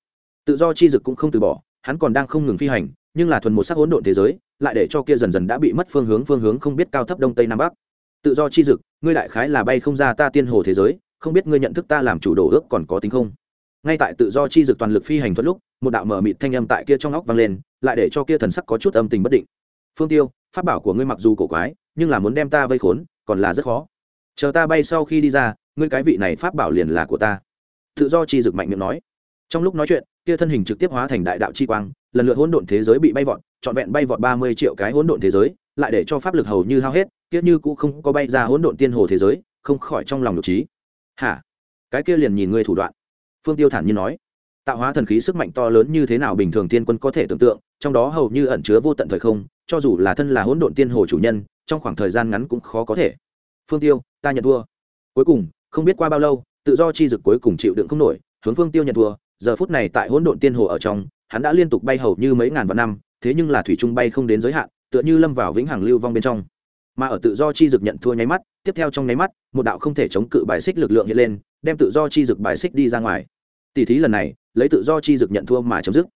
Tự do chi dực cũng không từ bỏ, hắn còn đang không ngừng phi hành, nhưng là thuần một sắc hỗn độn thế giới, lại để cho kia dần dần đã bị mất phương hướng phương hướng không biết cao thấp đông tây nam bắc. Tự do chi dực, ngươi đại khái là bay không ra ta tiên hồ thế giới, không biết ngươi nhận thức ta làm chủ đồ ước còn có tính không? Ngay tại tự do chi dực toàn lực phi hành thuật lúc, một đạo mở mịt thanh âm tại kia trong óc vang lên, lại để cho kia thần sắc có chút âm tình bất định. Phương tiêu, pháp bảo của ngươi mặc dù cổ quái, nhưng là muốn đem ta vây khốn, còn là rất khó chờ ta bay sau khi đi ra, ngươi cái vị này pháp bảo liền là của ta. Tự do chi dực mạnh miệng nói. Trong lúc nói chuyện, kia thân hình trực tiếp hóa thành đại đạo chi quang, lần lượt hỗn độn thế giới bị bay vọt, trọn vẹn bay vọt ba mươi triệu cái hỗn độn thế giới, lại để cho pháp lực hầu như hao hết, kia như cũng không có bay ra hỗn độn tiên hồ thế giới, không khỏi trong lòng nhục trí hả? Cái kia liền nhìn ngươi thủ đoạn. Phương tiêu thản nhiên nói. Tạo hóa thần khí sức mạnh to lớn như thế nào bình thường tiên quân có thể tưởng tượng, trong đó hầu như ẩn chứa vô tận thời không, cho dù là thân là hỗn độn tiên hồ chủ nhân, trong khoảng thời gian ngắn cũng khó có thể. Phương tiêu ta nhận thua. Cuối cùng, không biết qua bao lâu, tự do chi dực cuối cùng chịu đựng không nổi, hướng phương tiêu nhận thua. Giờ phút này tại hỗn độn tiên hồ ở trong, hắn đã liên tục bay hầu như mấy ngàn vạn năm, thế nhưng là thủy trung bay không đến giới hạn, tựa như lâm vào vĩnh hằng lưu vong bên trong. Mà ở tự do chi dực nhận thua nháy mắt, tiếp theo trong nháy mắt, một đạo không thể chống cự bài xích lực lượng hiện lên, đem tự do chi dực bài xích đi ra ngoài. Tỷ thí lần này, lấy tự do chi dực nhận thua mà chấm dứt.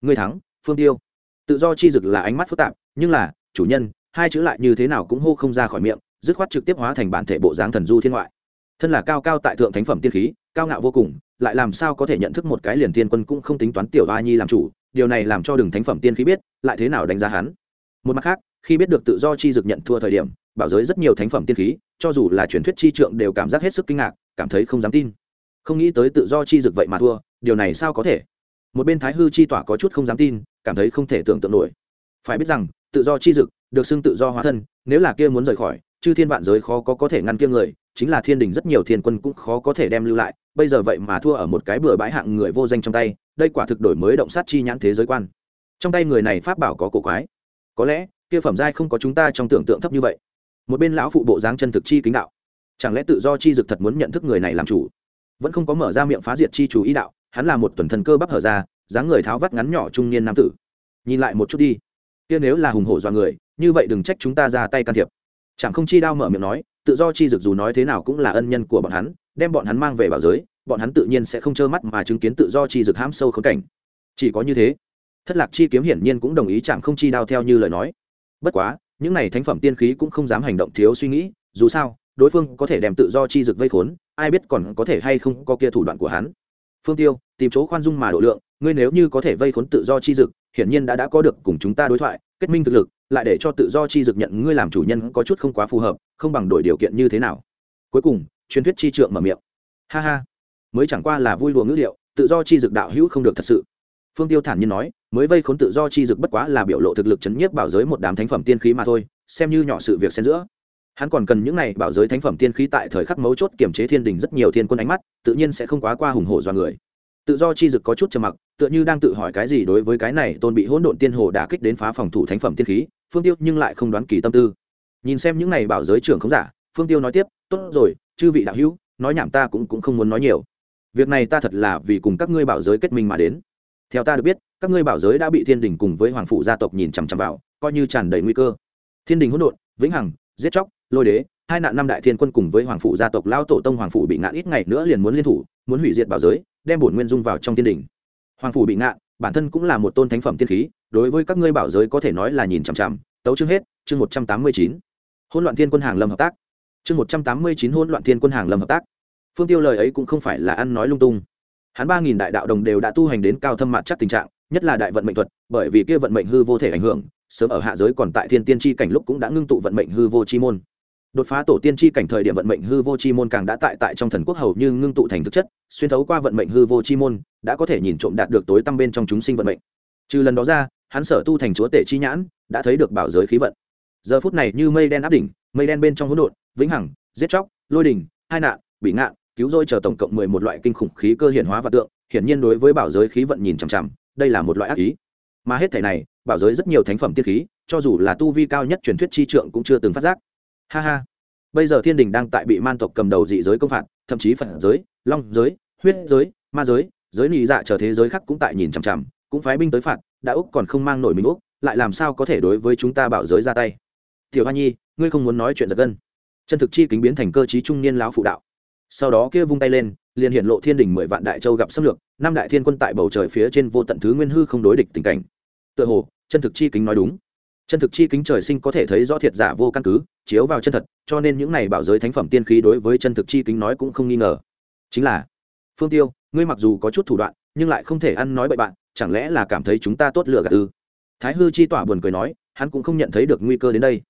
Người thắng, phương tiêu. Tự do chi dực là ánh mắt phức tạp, nhưng là, chủ nhân, hai chữ lại như thế nào cũng hô không ra khỏi miệng dứt khoát trực tiếp hóa thành bản thể bộ dáng thần du thiên ngoại. Thân là cao cao tại thượng thánh phẩm tiên khí, cao ngạo vô cùng, lại làm sao có thể nhận thức một cái liền thiên quân cũng không tính toán tiểu a nhi làm chủ, điều này làm cho đường thánh phẩm tiên khí biết, lại thế nào đánh giá hắn. Một mặt khác, khi biết được tự do chi dực nhận thua thời điểm, bảo giới rất nhiều thánh phẩm tiên khí, cho dù là truyền thuyết chi trượng đều cảm giác hết sức kinh ngạc, cảm thấy không dám tin. Không nghĩ tới tự do chi dực vậy mà thua, điều này sao có thể? Một bên thái hư chi tỏa có chút không dám tin, cảm thấy không thể tưởng tượng nổi. Phải biết rằng, tự do chi dực được xưng tự do hóa thân, nếu là kia muốn rời khỏi chư thiên vạn giới khó có có thể ngăn kia người, chính là thiên đình rất nhiều thiên quân cũng khó có thể đem lưu lại, bây giờ vậy mà thua ở một cái bừa bãi hạng người vô danh trong tay, đây quả thực đổi mới động sát chi nhãn thế giới quan. Trong tay người này pháp bảo có cổ quái. Có lẽ, kia phẩm giai không có chúng ta trong tưởng tượng thấp như vậy. Một bên lão phụ bộ dáng chân thực chi kính đạo. Chẳng lẽ tự do chi dực thật muốn nhận thức người này làm chủ? Vẫn không có mở ra miệng phá diệt chi chủ ý đạo, hắn là một tuần thần cơ bắp hở ra, dáng người tháo vắt ngắn nhỏ trung niên nam tử. Nhìn lại một chút đi. Kia nếu là hùng hổ do người, như vậy đừng trách chúng ta ra tay can thiệp chẳng không chi đao mở miệng nói, tự do chi dực dù nói thế nào cũng là ân nhân của bọn hắn, đem bọn hắn mang về bảo giới, bọn hắn tự nhiên sẽ không trơ mắt mà chứng kiến tự do chi dực hãm sâu khốn cảnh. Chỉ có như thế, thất lạc chi kiếm hiển nhiên cũng đồng ý chẳng không chi đao theo như lời nói. Bất quá, những này thánh phẩm tiên khí cũng không dám hành động thiếu suy nghĩ, dù sao, đối phương có thể đem tự do chi dực vây khốn, ai biết còn có thể hay không có kia thủ đoạn của hắn. Phương tiêu, tìm chỗ khoan dung mà độ lượng, ngươi nếu như có thể vây khốn tự do chi dực hiển nhiên đã đã có được cùng chúng ta đối thoại, kết minh thực lực lại để cho tự do chi dực nhận ngươi làm chủ nhân có chút không quá phù hợp, không bằng đổi điều kiện như thế nào. Cuối cùng, truyền thuyết chi trượng mở miệng. Ha ha. Mới chẳng qua là vui đùa ngữ liệu tự do chi dực đạo hữu không được thật sự. Phương tiêu thản nhiên nói, mới vây khốn tự do chi dực bất quá là biểu lộ thực lực chấn nhiếp bảo giới một đám thánh phẩm tiên khí mà thôi, xem như nhỏ sự việc xen giữa. Hắn còn cần những này bảo giới thánh phẩm tiên khí tại thời khắc mấu chốt kiểm chế thiên đình rất nhiều thiên quân ánh mắt, tự nhiên sẽ không quá qua hùng hổ do người tự do chi dực có chút trầm mặc, tựa như đang tự hỏi cái gì đối với cái này tôn bị hỗn độn tiên hồ đả kích đến phá phòng thủ thánh phẩm tiên khí, phương tiêu nhưng lại không đoán kỳ tâm tư. Nhìn xem những này bảo giới trưởng không giả, phương tiêu nói tiếp, tốt rồi, chư vị đạo hữu, nói nhảm ta cũng cũng không muốn nói nhiều. Việc này ta thật là vì cùng các ngươi bảo giới kết minh mà đến. Theo ta được biết, các ngươi bảo giới đã bị thiên đình cùng với hoàng phủ gia tộc nhìn chằm chằm vào, coi như tràn đầy nguy cơ. Thiên đình hỗn độn, vĩnh hằng, giết chóc, lôi đế, hai nạn năm đại thiên quân cùng với hoàng phủ gia tộc lao tổ tông hoàng phủ bị ngạn ít ngày nữa liền muốn liên thủ, muốn hủy diệt bảo giới đem bổn nguyên dung vào trong tiên đỉnh. Hoàng phủ bị ngạn bản thân cũng là một tôn thánh phẩm tiên khí, đối với các ngươi bảo giới có thể nói là nhìn chằm chằm. Tấu chương hết, chương một trăm tám mươi chín. Hỗn loạn thiên quân hàng lâm hợp tác. Chương một trăm tám mươi chín hỗn loạn thiên quân hàng lâm hợp tác. Phương tiêu lời ấy cũng không phải là ăn nói lung tung. Hắn ba nghìn đại đạo đồng đều đã tu hành đến cao thâm mạn chắc tình trạng, nhất là đại vận mệnh thuật, bởi vì kia vận mệnh hư vô thể ảnh hưởng, sớm ở hạ giới còn tại thiên tiên tri cảnh lúc cũng đã ngưng tụ vận mệnh hư vô chi môn đột phá tổ tiên tri cảnh thời điểm vận mệnh hư vô chi môn càng đã tại tại trong thần quốc hầu như ngưng tụ thành thực chất, xuyên thấu qua vận mệnh hư vô chi môn, đã có thể nhìn trộm đạt được tối tăm bên trong chúng sinh vận mệnh. Trừ lần đó ra, hắn sở tu thành chúa tể chi nhãn, đã thấy được bảo giới khí vận. Giờ phút này như mây đen áp đỉnh, mây đen bên trong hỗn độn, vĩnh hằng, giết chóc, lôi đình, hai nạn, bị ngạn, cứu rỗi chờ tổng cộng mười một loại kinh khủng khí cơ hiển hóa và tượng, hiển nhiên đối với bảo giới khí vận nhìn chằm chằm, đây là một loại ác ý. Mà hết thể này, bảo giới rất nhiều thánh phẩm tiết khí, cho dù là tu vi cao nhất truyền thuyết chi trượng cũng chưa từng phát giác ha ha. Bây giờ thiên đình đang tại bị man tộc cầm đầu dị giới công phạt, thậm chí phật giới, long giới, huyết giới, ma giới giới nị dạ chờ thế giới khác cũng tại nhìn chằm chằm, cũng phái binh tới phạt, đã úc còn không mang nổi mình úc, lại làm sao có thể đối với chúng ta bảo giới ra tay? Tiểu hoa nhi, ngươi không muốn nói chuyện giật gân. Chân thực chi kính biến thành cơ chí trung niên lão phụ đạo. Sau đó kia vung tay lên, liền hiện lộ thiên đình mười vạn đại châu gặp xâm lược, năm đại thiên quân tại bầu trời phía trên vô tận thứ nguyên hư không đối địch tình cảnh. Tựa hồ, chân thực chi kính nói đúng chân thực chi kính trời sinh có thể thấy rõ thiệt giả vô căn cứ, chiếu vào chân thật, cho nên những này bảo giới thánh phẩm tiên khí đối với chân thực chi kính nói cũng không nghi ngờ. Chính là, phương tiêu, ngươi mặc dù có chút thủ đoạn, nhưng lại không thể ăn nói bậy bạn, chẳng lẽ là cảm thấy chúng ta tốt lựa gạt ư? Thái hư chi tỏa buồn cười nói, hắn cũng không nhận thấy được nguy cơ đến đây.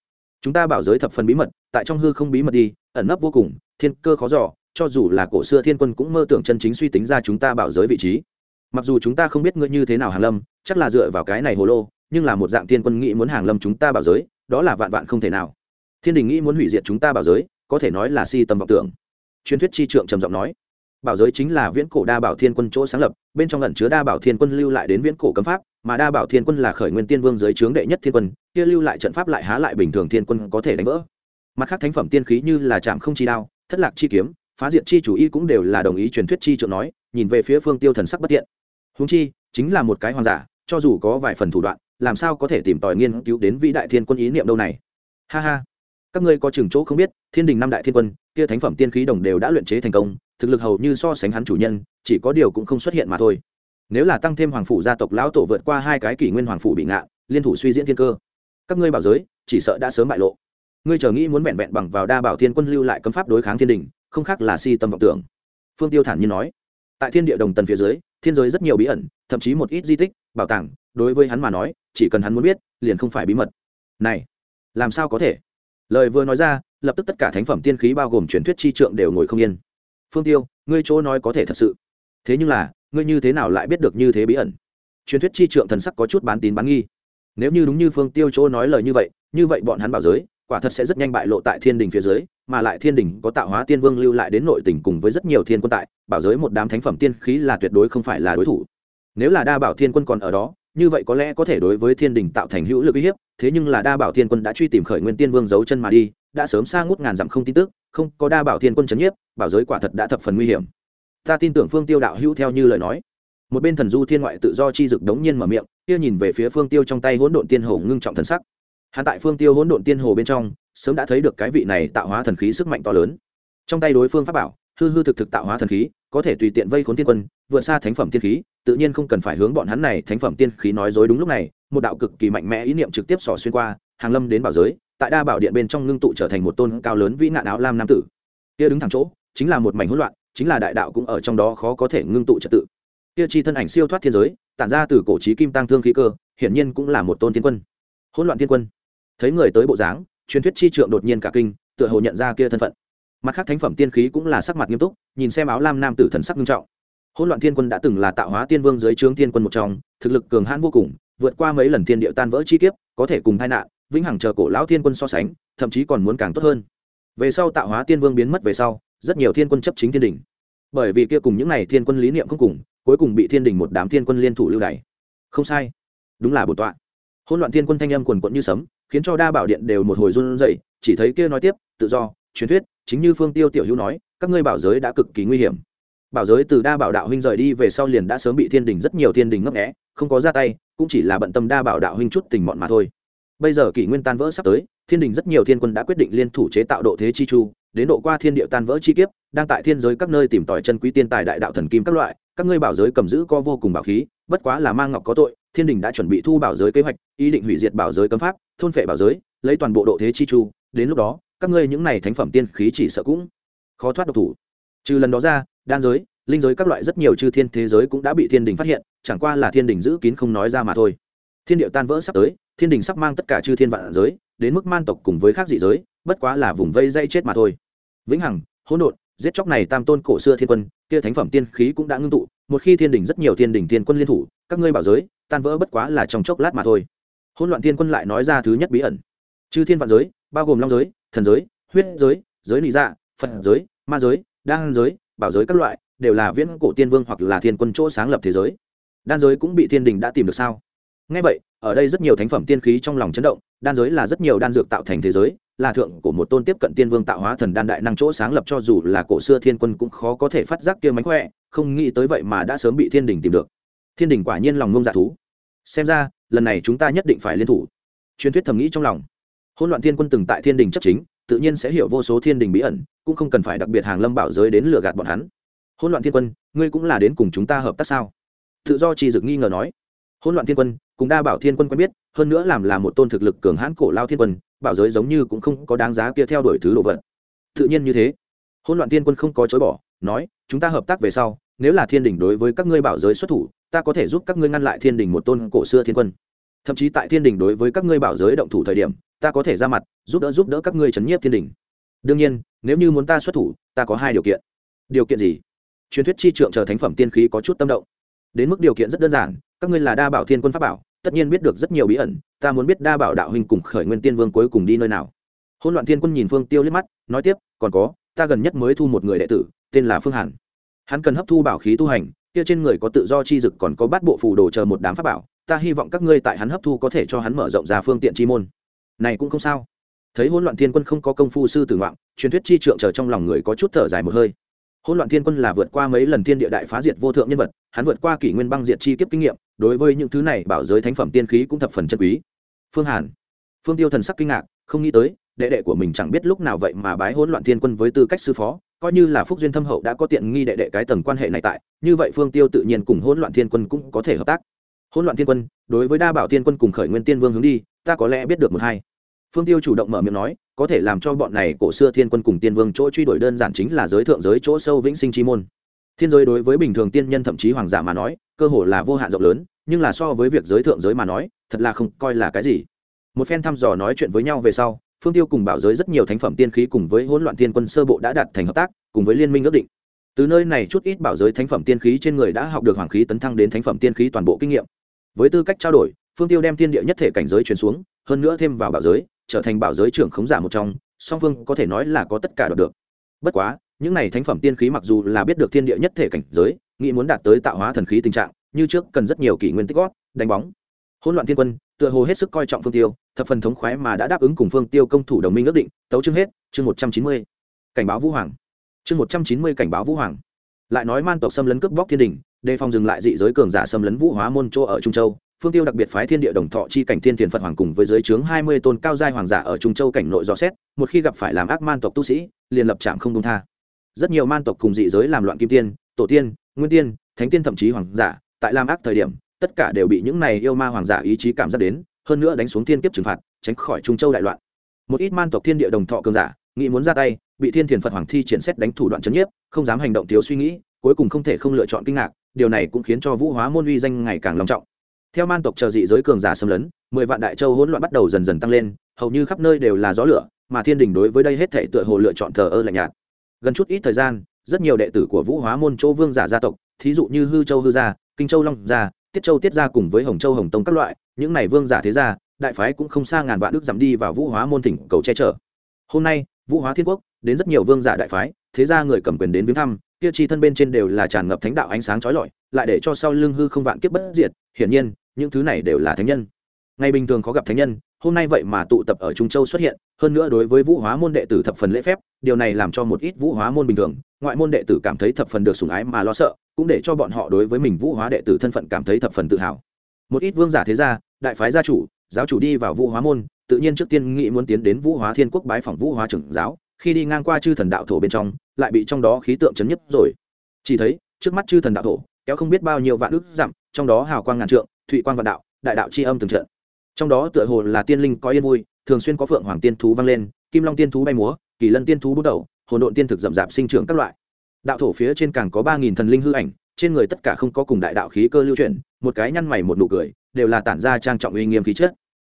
Chúng ta bảo giới thập phần bí mật, tại trong hư không bí mật đi, ẩn nấp vô cùng, thiên cơ khó giỏ cho dù là cổ xưa thiên quân cũng mơ tưởng chân chính suy tính ra chúng ta bảo giới vị trí. Mặc dù chúng ta không biết ngươi như thế nào Hàn lâm, chắc là dựa vào cái này hồ lô nhưng là một dạng thiên quân nghĩ muốn hàng lâm chúng ta bảo giới, đó là vạn vạn không thể nào. Thiên đình nghĩ muốn hủy diệt chúng ta bảo giới, có thể nói là si tầm vọng tưởng. Truyền thuyết chi trượng trầm giọng nói, bảo giới chính là viễn cổ đa bảo thiên quân chỗ sáng lập, bên trong lẩn chứa đa bảo thiên quân lưu lại đến viễn cổ cấm pháp, mà đa bảo thiên quân là khởi nguyên tiên vương giới trướng đệ nhất thiên quân, kia lưu lại trận pháp lại há lại bình thường thiên quân có thể đánh vỡ. Mặt khác thánh phẩm tiên khí như là chạm không chi đao, thất lạc chi kiếm, phá diệt chi chủ y cũng đều là đồng ý truyền thuyết chi trượng nói, nhìn về phía phương tiêu thần sắc bất tiện. Húng chi, chính là một cái hoàng giả, cho dù có vài phần thủ đoạn làm sao có thể tìm tòi nghiên cứu đến vĩ đại thiên quân ý niệm đâu này? Ha ha. Các ngươi có chừng chỗ không biết thiên đình năm đại thiên quân kia thánh phẩm tiên khí đồng đều đã luyện chế thành công thực lực hầu như so sánh hắn chủ nhân chỉ có điều cũng không xuất hiện mà thôi. Nếu là tăng thêm hoàng phủ gia tộc lão tổ vượt qua hai cái kỷ nguyên hoàng phủ bị ngạ, liên thủ suy diễn thiên cơ. Các ngươi bảo giới chỉ sợ đã sớm bại lộ. Ngươi chờ nghĩ muốn vẹn vẹn bằng vào đa bảo thiên quân lưu lại cấm pháp đối kháng thiên đình không khác là si tâm vọng tưởng. Phương tiêu thản nhiên nói. Tại thiên địa đồng tần phía dưới thiên giới rất nhiều bí ẩn thậm chí một ít di tích bảo tàng đối với hắn mà nói, chỉ cần hắn muốn biết, liền không phải bí mật. Này, làm sao có thể? Lời vừa nói ra, lập tức tất cả thánh phẩm tiên khí bao gồm truyền thuyết chi trượng đều ngồi không yên. Phương tiêu, ngươi chỗ nói có thể thật sự. Thế nhưng là, ngươi như thế nào lại biết được như thế bí ẩn? Truyền thuyết chi trượng thần sắc có chút bán tín bán nghi. Nếu như đúng như phương tiêu chỗ nói lời như vậy như vậy bọn hắn bảo giới, quả thật sẽ rất nhanh bại lộ tại thiên đình phía dưới, mà lại thiên đình có tạo hóa tiên vương lưu lại đến nội tỉnh cùng với rất nhiều thiên quân tại, bảo giới một đám thánh phẩm tiên khí là tuyệt đối không phải là đối thủ. Nếu là đa bảo thiên quân còn ở đó như vậy có lẽ có thể đối với thiên đình tạo thành hữu lực uy hiếp, thế nhưng là đa bảo thiên quân đã truy tìm khởi nguyên tiên vương giấu chân mà đi, đã sớm xa ngút ngàn dặm không tin tức, không có đa bảo thiên quân c nhiếp, bảo giới quả thật đã thập phần nguy hiểm. Ta tin tưởng phương tiêu đạo hữu theo như lời nói. Một bên thần du thiên ngoại tự do chi dực đống nhiên mở miệng, kia nhìn về phía phương tiêu trong tay hỗn độn tiên hồ ngưng trọng thần sắc. Hắn tại phương tiêu hỗn độn tiên hồ bên trong, sớm đã thấy được cái vị này tạo hóa thần khí sức mạnh to lớn. Trong tay đối phương pháp bảo, hư hư thực thực tạo hóa thần khí, có thể tùy tiện vây khốn thiên quân, vượt xa thánh phẩm tiên khí tự nhiên không cần phải hướng bọn hắn này thánh phẩm tiên khí nói dối đúng lúc này, một đạo cực kỳ mạnh mẽ ý niệm trực tiếp xỏ xuyên qua, hàng lâm đến bảo giới, tại đa bảo điện bên trong ngưng tụ trở thành một tôn cao lớn vĩ nạn áo lam nam tử. Kia đứng thẳng chỗ, chính là một mảnh hỗn loạn, chính là đại đạo cũng ở trong đó khó có thể ngưng tụ trật tự. Kia chi thân ảnh siêu thoát thiên giới, tản ra từ cổ trí kim tăng thương khí cơ, hiển nhiên cũng là một tôn thiên quân. Hỗn loạn thiên quân. Thấy người tới bộ dáng, truyền thuyết chi trượng đột nhiên cả kinh, tựa hồ nhận ra kia thân phận. Mặt khác thánh phẩm tiên khí cũng là sắc mặt nghiêm túc, nhìn xem áo lam nam tử thần sắc nghiêm trọng hỗn loạn thiên quân đã từng là tạo hóa tiên vương dưới trướng thiên quân một trong, thực lực cường hãn vô cùng, vượt qua mấy lần thiên địa tan vỡ chi kiếp, có thể cùng tai nạn, vĩnh hằng chờ cổ lão thiên quân so sánh, thậm chí còn muốn càng tốt hơn. Về sau tạo hóa tiên vương biến mất về sau, rất nhiều thiên quân chấp chính thiên đình. Bởi vì kia cùng những n à y thiên quân lý niệm không cùng, cuối cùng bị thiên đình một đám thiên quân liên thủ lưu đày. Không sai. Đúng là bổn tọa. Hôn loạn thiên quân thanh âm quần quận như sấm, khiến cho đa bảo điện đều một hồi run rẩy, chỉ thấy kia nói tiếp, tự do, truyền thuyết, chính như phương tiêu tiểu hữu nói, các ngươi bảo giới đã cực kỳ nguy hiểm bảo giới từ đa bảo đạo huynh rời đi về sau liền đã sớm bị thiên đình rất nhiều thiên đình ngấp nghẽ không có ra tay, cũng chỉ là bận tâm đa bảo đạo huynh chút tình mọn mà thôi. Bây giờ kỷ nguyên tan vỡ sắp tới, thiên đình rất nhiều thiên quân đã quyết định liên thủ chế tạo độ thế chi chu, đến độ qua thiên địa tan vỡ chi kiếp, đang tại thiên giới các nơi tìm tòi chân quý tiên tài đại đạo thần kim các loại, các ngươi bảo giới cầm giữ co vô cùng bảo khí, bất quá là mang ngọc có tội, thiên đình đã chuẩn bị thu bảo giới kế hoạch, ý định hủy diệt bảo giới cấm pháp, thôn phệ bảo giới, lấy toàn bộ độ thế chi chu, đến lúc đó, các ngươi những này thánh phẩm tiên khí chỉ sợ cũng khó thoát độc thủ. Trừ lần đó ra đan giới, linh giới các loại rất nhiều chư thiên thế giới cũng đã bị thiên đình phát hiện, chẳng qua là thiên đình giữ kín không nói ra mà thôi. Thiên điệu tan vỡ sắp tới, thiên đình sắp mang tất cả chư thiên vạn giới, đến mức man tộc cùng với khác dị giới, bất quá là vùng vây dây chết mà thôi. Vĩnh hằng, hỗn độn, giết chóc này tam tôn cổ xưa thiên quân, kia thánh phẩm tiên khí cũng đã ngưng tụ, một khi thiên đình rất nhiều thiên đình thiên quân liên thủ, các ngươi bảo giới, tan vỡ bất quá là trong chốc lát mà thôi. Hỗn loạn thiên quân lại nói ra thứ nhất bí ẩn. Chư thiên vạn giới, bao gồm long giới, thần giới, huyết giới giới lý dạ phật giới, ma giới, đan giới bảo giới các loại, đều là viễn cổ tiên vương hoặc là thiên quân chỗ sáng lập thế giới. Đan giới cũng bị thiên đình đã tìm được sao? Ngay vậy, ở đây rất nhiều thánh phẩm tiên khí trong lòng chấn động, đan giới là rất nhiều đan dược tạo thành thế giới, là thượng của một tôn tiếp cận tiên vương tạo hóa thần đan đại năng chỗ sáng lập cho dù là cổ xưa thiên quân cũng khó có thể phát giác kia mánh khỏe, không nghĩ tới vậy mà đã sớm bị thiên đình tìm được. Thiên đình quả nhiên lòng ngông dạ thú. Xem ra, lần này chúng ta nhất định phải liên thủ. Truyền thuyết thầm nghĩ trong lòng. Hôn loạn thiên quân từng tại thiên đình chấp chính, tự nhiên sẽ hiểu vô số thiên đình bí ẩn cũng không cần phải đặc biệt hàng lâm bảo giới đến lừa gạt bọn hắn. Hôn loạn thiên quân, ngươi cũng là đến cùng chúng ta hợp tác sao? Tự do chi dực nghi ngờ nói. Hỗn loạn thiên quân, cùng đa bảo thiên quân quen biết, hơn nữa làm là một tôn thực lực cường hãn cổ lao thiên quân, bảo giới giống như cũng không có đáng giá kia theo đuổi thứ đồ vật. Tự nhiên như thế. Hỗn loạn thiên quân không có chối bỏ, nói, chúng ta hợp tác về sau, nếu là thiên đình đối với các ngươi bảo giới xuất thủ, ta có thể giúp các ngươi ngăn lại thiên đình một tôn cổ xưa thiên quân. Thậm chí tại thiên đình đối với các ngươi bảo giới động thủ thời điểm, ta có thể ra mặt, giúp đỡ giúp đỡ các ngươi chấn nhiếp thiên đình. Đương nhiên nếu như muốn ta xuất thủ, ta có hai điều kiện. Điều kiện gì? Truyền thuyết chi trượng chờ thánh phẩm tiên khí có chút tâm động. Đến mức điều kiện rất đơn giản, các ngươi là đa bảo thiên quân pháp bảo, tất nhiên biết được rất nhiều bí ẩn, ta muốn biết đa bảo đạo huynh cùng khởi nguyên tiên vương cuối cùng đi nơi nào. Hôn loạn thiên quân nhìn phương tiêu liếc mắt, nói tiếp, còn có, ta gần nhất mới thu một người đệ tử, tên là phương hàn. Hắn cần hấp thu bảo khí tu hành, kia trên người có tự do chi dực còn có bát bộ phù đồ chờ một đám pháp bảo, ta hy vọng các ngươi tại hắn hấp thu có thể cho hắn mở rộng ra phương tiện chi môn. Này cũng không sao. Thấy hỗn loạn thiên quân không có công phu sư tử ngoạn truyền thuyết chi trượng chờ trong lòng người có chút thở dài một hơi. Hỗn loạn thiên quân là vượt qua mấy lần thiên địa đại phá diệt vô thượng nhân vật, hắn vượt qua kỷ nguyên băng diệt chi kiếp kinh nghiệm, đối với những thứ này bảo giới thánh phẩm tiên khí cũng thập phần chân quý. Phương hàn, phương tiêu thần sắc kinh ngạc, không nghĩ tới, đệ đệ của mình chẳng biết lúc nào vậy mà bái hỗn loạn thiên quân với tư cách sư phó, coi như là phúc duyên thâm hậu đã có tiện nghi đệ đệ cái tầng quan hệ này tại, như vậy phương tiêu tự nhiên cùng hỗn loạn thiên quân cũng có thể hợp tác. Hỗn loạn thiên quân, đối với đa bảo thiên quân cùng khởi nguyên tiên vương hướng đi, ta có lẽ biết được một hai phương tiêu chủ động mở miệng nói, có thể làm cho bọn này cổ xưa thiên quân cùng tiên vương chỗ truy đuổi đơn giản chính là giới thượng giới chỗ sâu vĩnh sinh chi môn. Thiên giới đối với bình thường tiên nhân thậm chí hoàng giả mà nói, cơ hồ là vô hạn rộng lớn, nhưng là so với việc giới thượng giới mà nói, thật là không coi là cái gì. Một phen thăm dò nói chuyện với nhau về sau, phương tiêu cùng bảo giới rất nhiều thánh phẩm tiên khí cùng với hỗn loạn tiên quân sơ bộ đã đạt thành hợp tác, cùng với liên minh ước định. Từ nơi này chút ít bảo giới thánh phẩm tiên khí trên người đã học được hoàng khí tấn thăng đến thánh phẩm tiên khí toàn bộ kinh nghiệm. Với tư cách trao đổi, phương tiêu đem thiên địa nhất thể cảnh giới truyền xuống, hơn nữa thêm vào bảo giới trở thành bảo giới trưởng khống giả một trong, song phương có thể nói là có tất cả được được. Bất quá, những này thánh phẩm tiên khí mặc dù là biết được thiên địa nhất thể cảnh giới, nghĩ muốn đạt tới tạo hóa thần khí tình trạng, như trước cần rất nhiều kỷ nguyên tích gót đánh bóng. Hỗn loạn thiên quân, tựa hồ hết sức coi trọng phương tiêu, thập phần thống khoái mà đã đáp ứng cùng phương tiêu công thủ đồng minh ước định, tấu chương hết, chương một trăm chín mươi. Cảnh báo vũ hoàng. Chương một trăm chín mươi cảnh báo vũ hoàng. Lại nói man tộc xâm lấn cướp bóc thiên đình, đề phòng dừng lại dị giới cường giả xâm lấn vũ hóa môn chỗ ở trung châu phương tiêu đặc biệt phái thiên địa đồng thọ chi cảnh thiên thiền phật hoàng cùng với giới trướng hai mươi tôn cao giai hoàng giả ở trung châu cảnh nội dò xét, một khi gặp phải làm ác man tộc tu sĩ, liền lập trạm không công tha. Rất nhiều man tộc cùng dị giới làm loạn kim tiên, tổ tiên, nguyên tiên, thánh tiên thậm chí hoàng giả, tại làm ác thời điểm, tất cả đều bị những này yêu ma hoàng giả ý chí cảm giác đến, hơn nữa đánh xuống thiên kiếp trừng phạt, tránh khỏi trung châu đại loạn. Một ít man tộc thiên địa đồng thọ cường giả, nghĩ muốn ra tay, bị thiên thiền phật hoàng thi triển xét đánh thủ đoạn chấn nhiếp, không dám hành động thiếu suy nghĩ, cuối cùng không thể không lựa chọn kinh ngạc, điều này cũng khiến cho vũ hóa môn uy danh ngày càng long trọng theo man tộc chờ dị giới cường giả xâm lấn, mười vạn đại châu hỗn loạn bắt đầu dần dần tăng lên, hầu như khắp nơi đều là gió lửa, mà thiên đình đối với đây hết thể tựa hồ lựa chọn thờ ơ lạnh nhạt. Gần chút ít thời gian, rất nhiều đệ tử của vũ hóa môn châu vương giả gia tộc, thí dụ như hư châu hư gia, kinh châu long gia, tiết châu tiết gia cùng với hồng châu hồng tông các loại, những này vương giả thế gia, đại phái cũng không xa ngàn vạn đức giảm đi vào vũ hóa môn thỉnh cầu che chở. Hôm nay, vũ hóa thiên quốc, đến rất nhiều vương giả đại phái, thế gia người cầm quyền đến viếng thăm, kia chi thân bên trên đều là tràn ngập thánh đạo ánh sáng chói lọi, lại để cho sau lưng hư không vạn kiếp bất diệt, hiển nhiên những thứ này đều là thánh nhân. Ngày bình thường khó gặp thánh nhân, hôm nay vậy mà tụ tập ở trung châu xuất hiện, hơn nữa đối với vũ hóa môn đệ tử thập phần lễ phép, điều này làm cho một ít vũ hóa môn bình thường, ngoại môn đệ tử cảm thấy thập phần được sủng ái mà lo sợ, cũng để cho bọn họ đối với mình vũ hóa đệ tử thân phận cảm thấy thập phần tự hào. Một ít vương giả thế gia, đại phái gia chủ, giáo chủ đi vào vũ hóa môn, tự nhiên trước tiên nghĩ muốn tiến đến vũ hóa thiên quốc bái phỏng vũ hóa trưởng giáo, khi đi ngang qua chư thần đạo thổ bên trong, lại bị trong đó khí tượng chấn nhấp rồi. Chỉ thấy, trước mắt chư thần đạo thổ, kéo không biết bao nhiêu vạn ước dặm, trong đó hào quang ngàn trượng thụy quang vạn đạo, đại đạo tri âm từng trận. Trong đó tựa hồ là tiên linh có yên vui, thường xuyên có phượng hoàng tiên thú vang lên, kim long tiên thú bay múa, kỳ lân tiên thú bút đầu, hồn độn tiên thực rậm rạp sinh trưởng các loại. Đạo thổ phía trên càng có ba nghìn thần linh hư ảnh, trên người tất cả không có cùng đại đạo khí cơ lưu chuyển, một cái nhăn mày một nụ cười, đều là tản ra trang trọng uy nghiêm khí chất.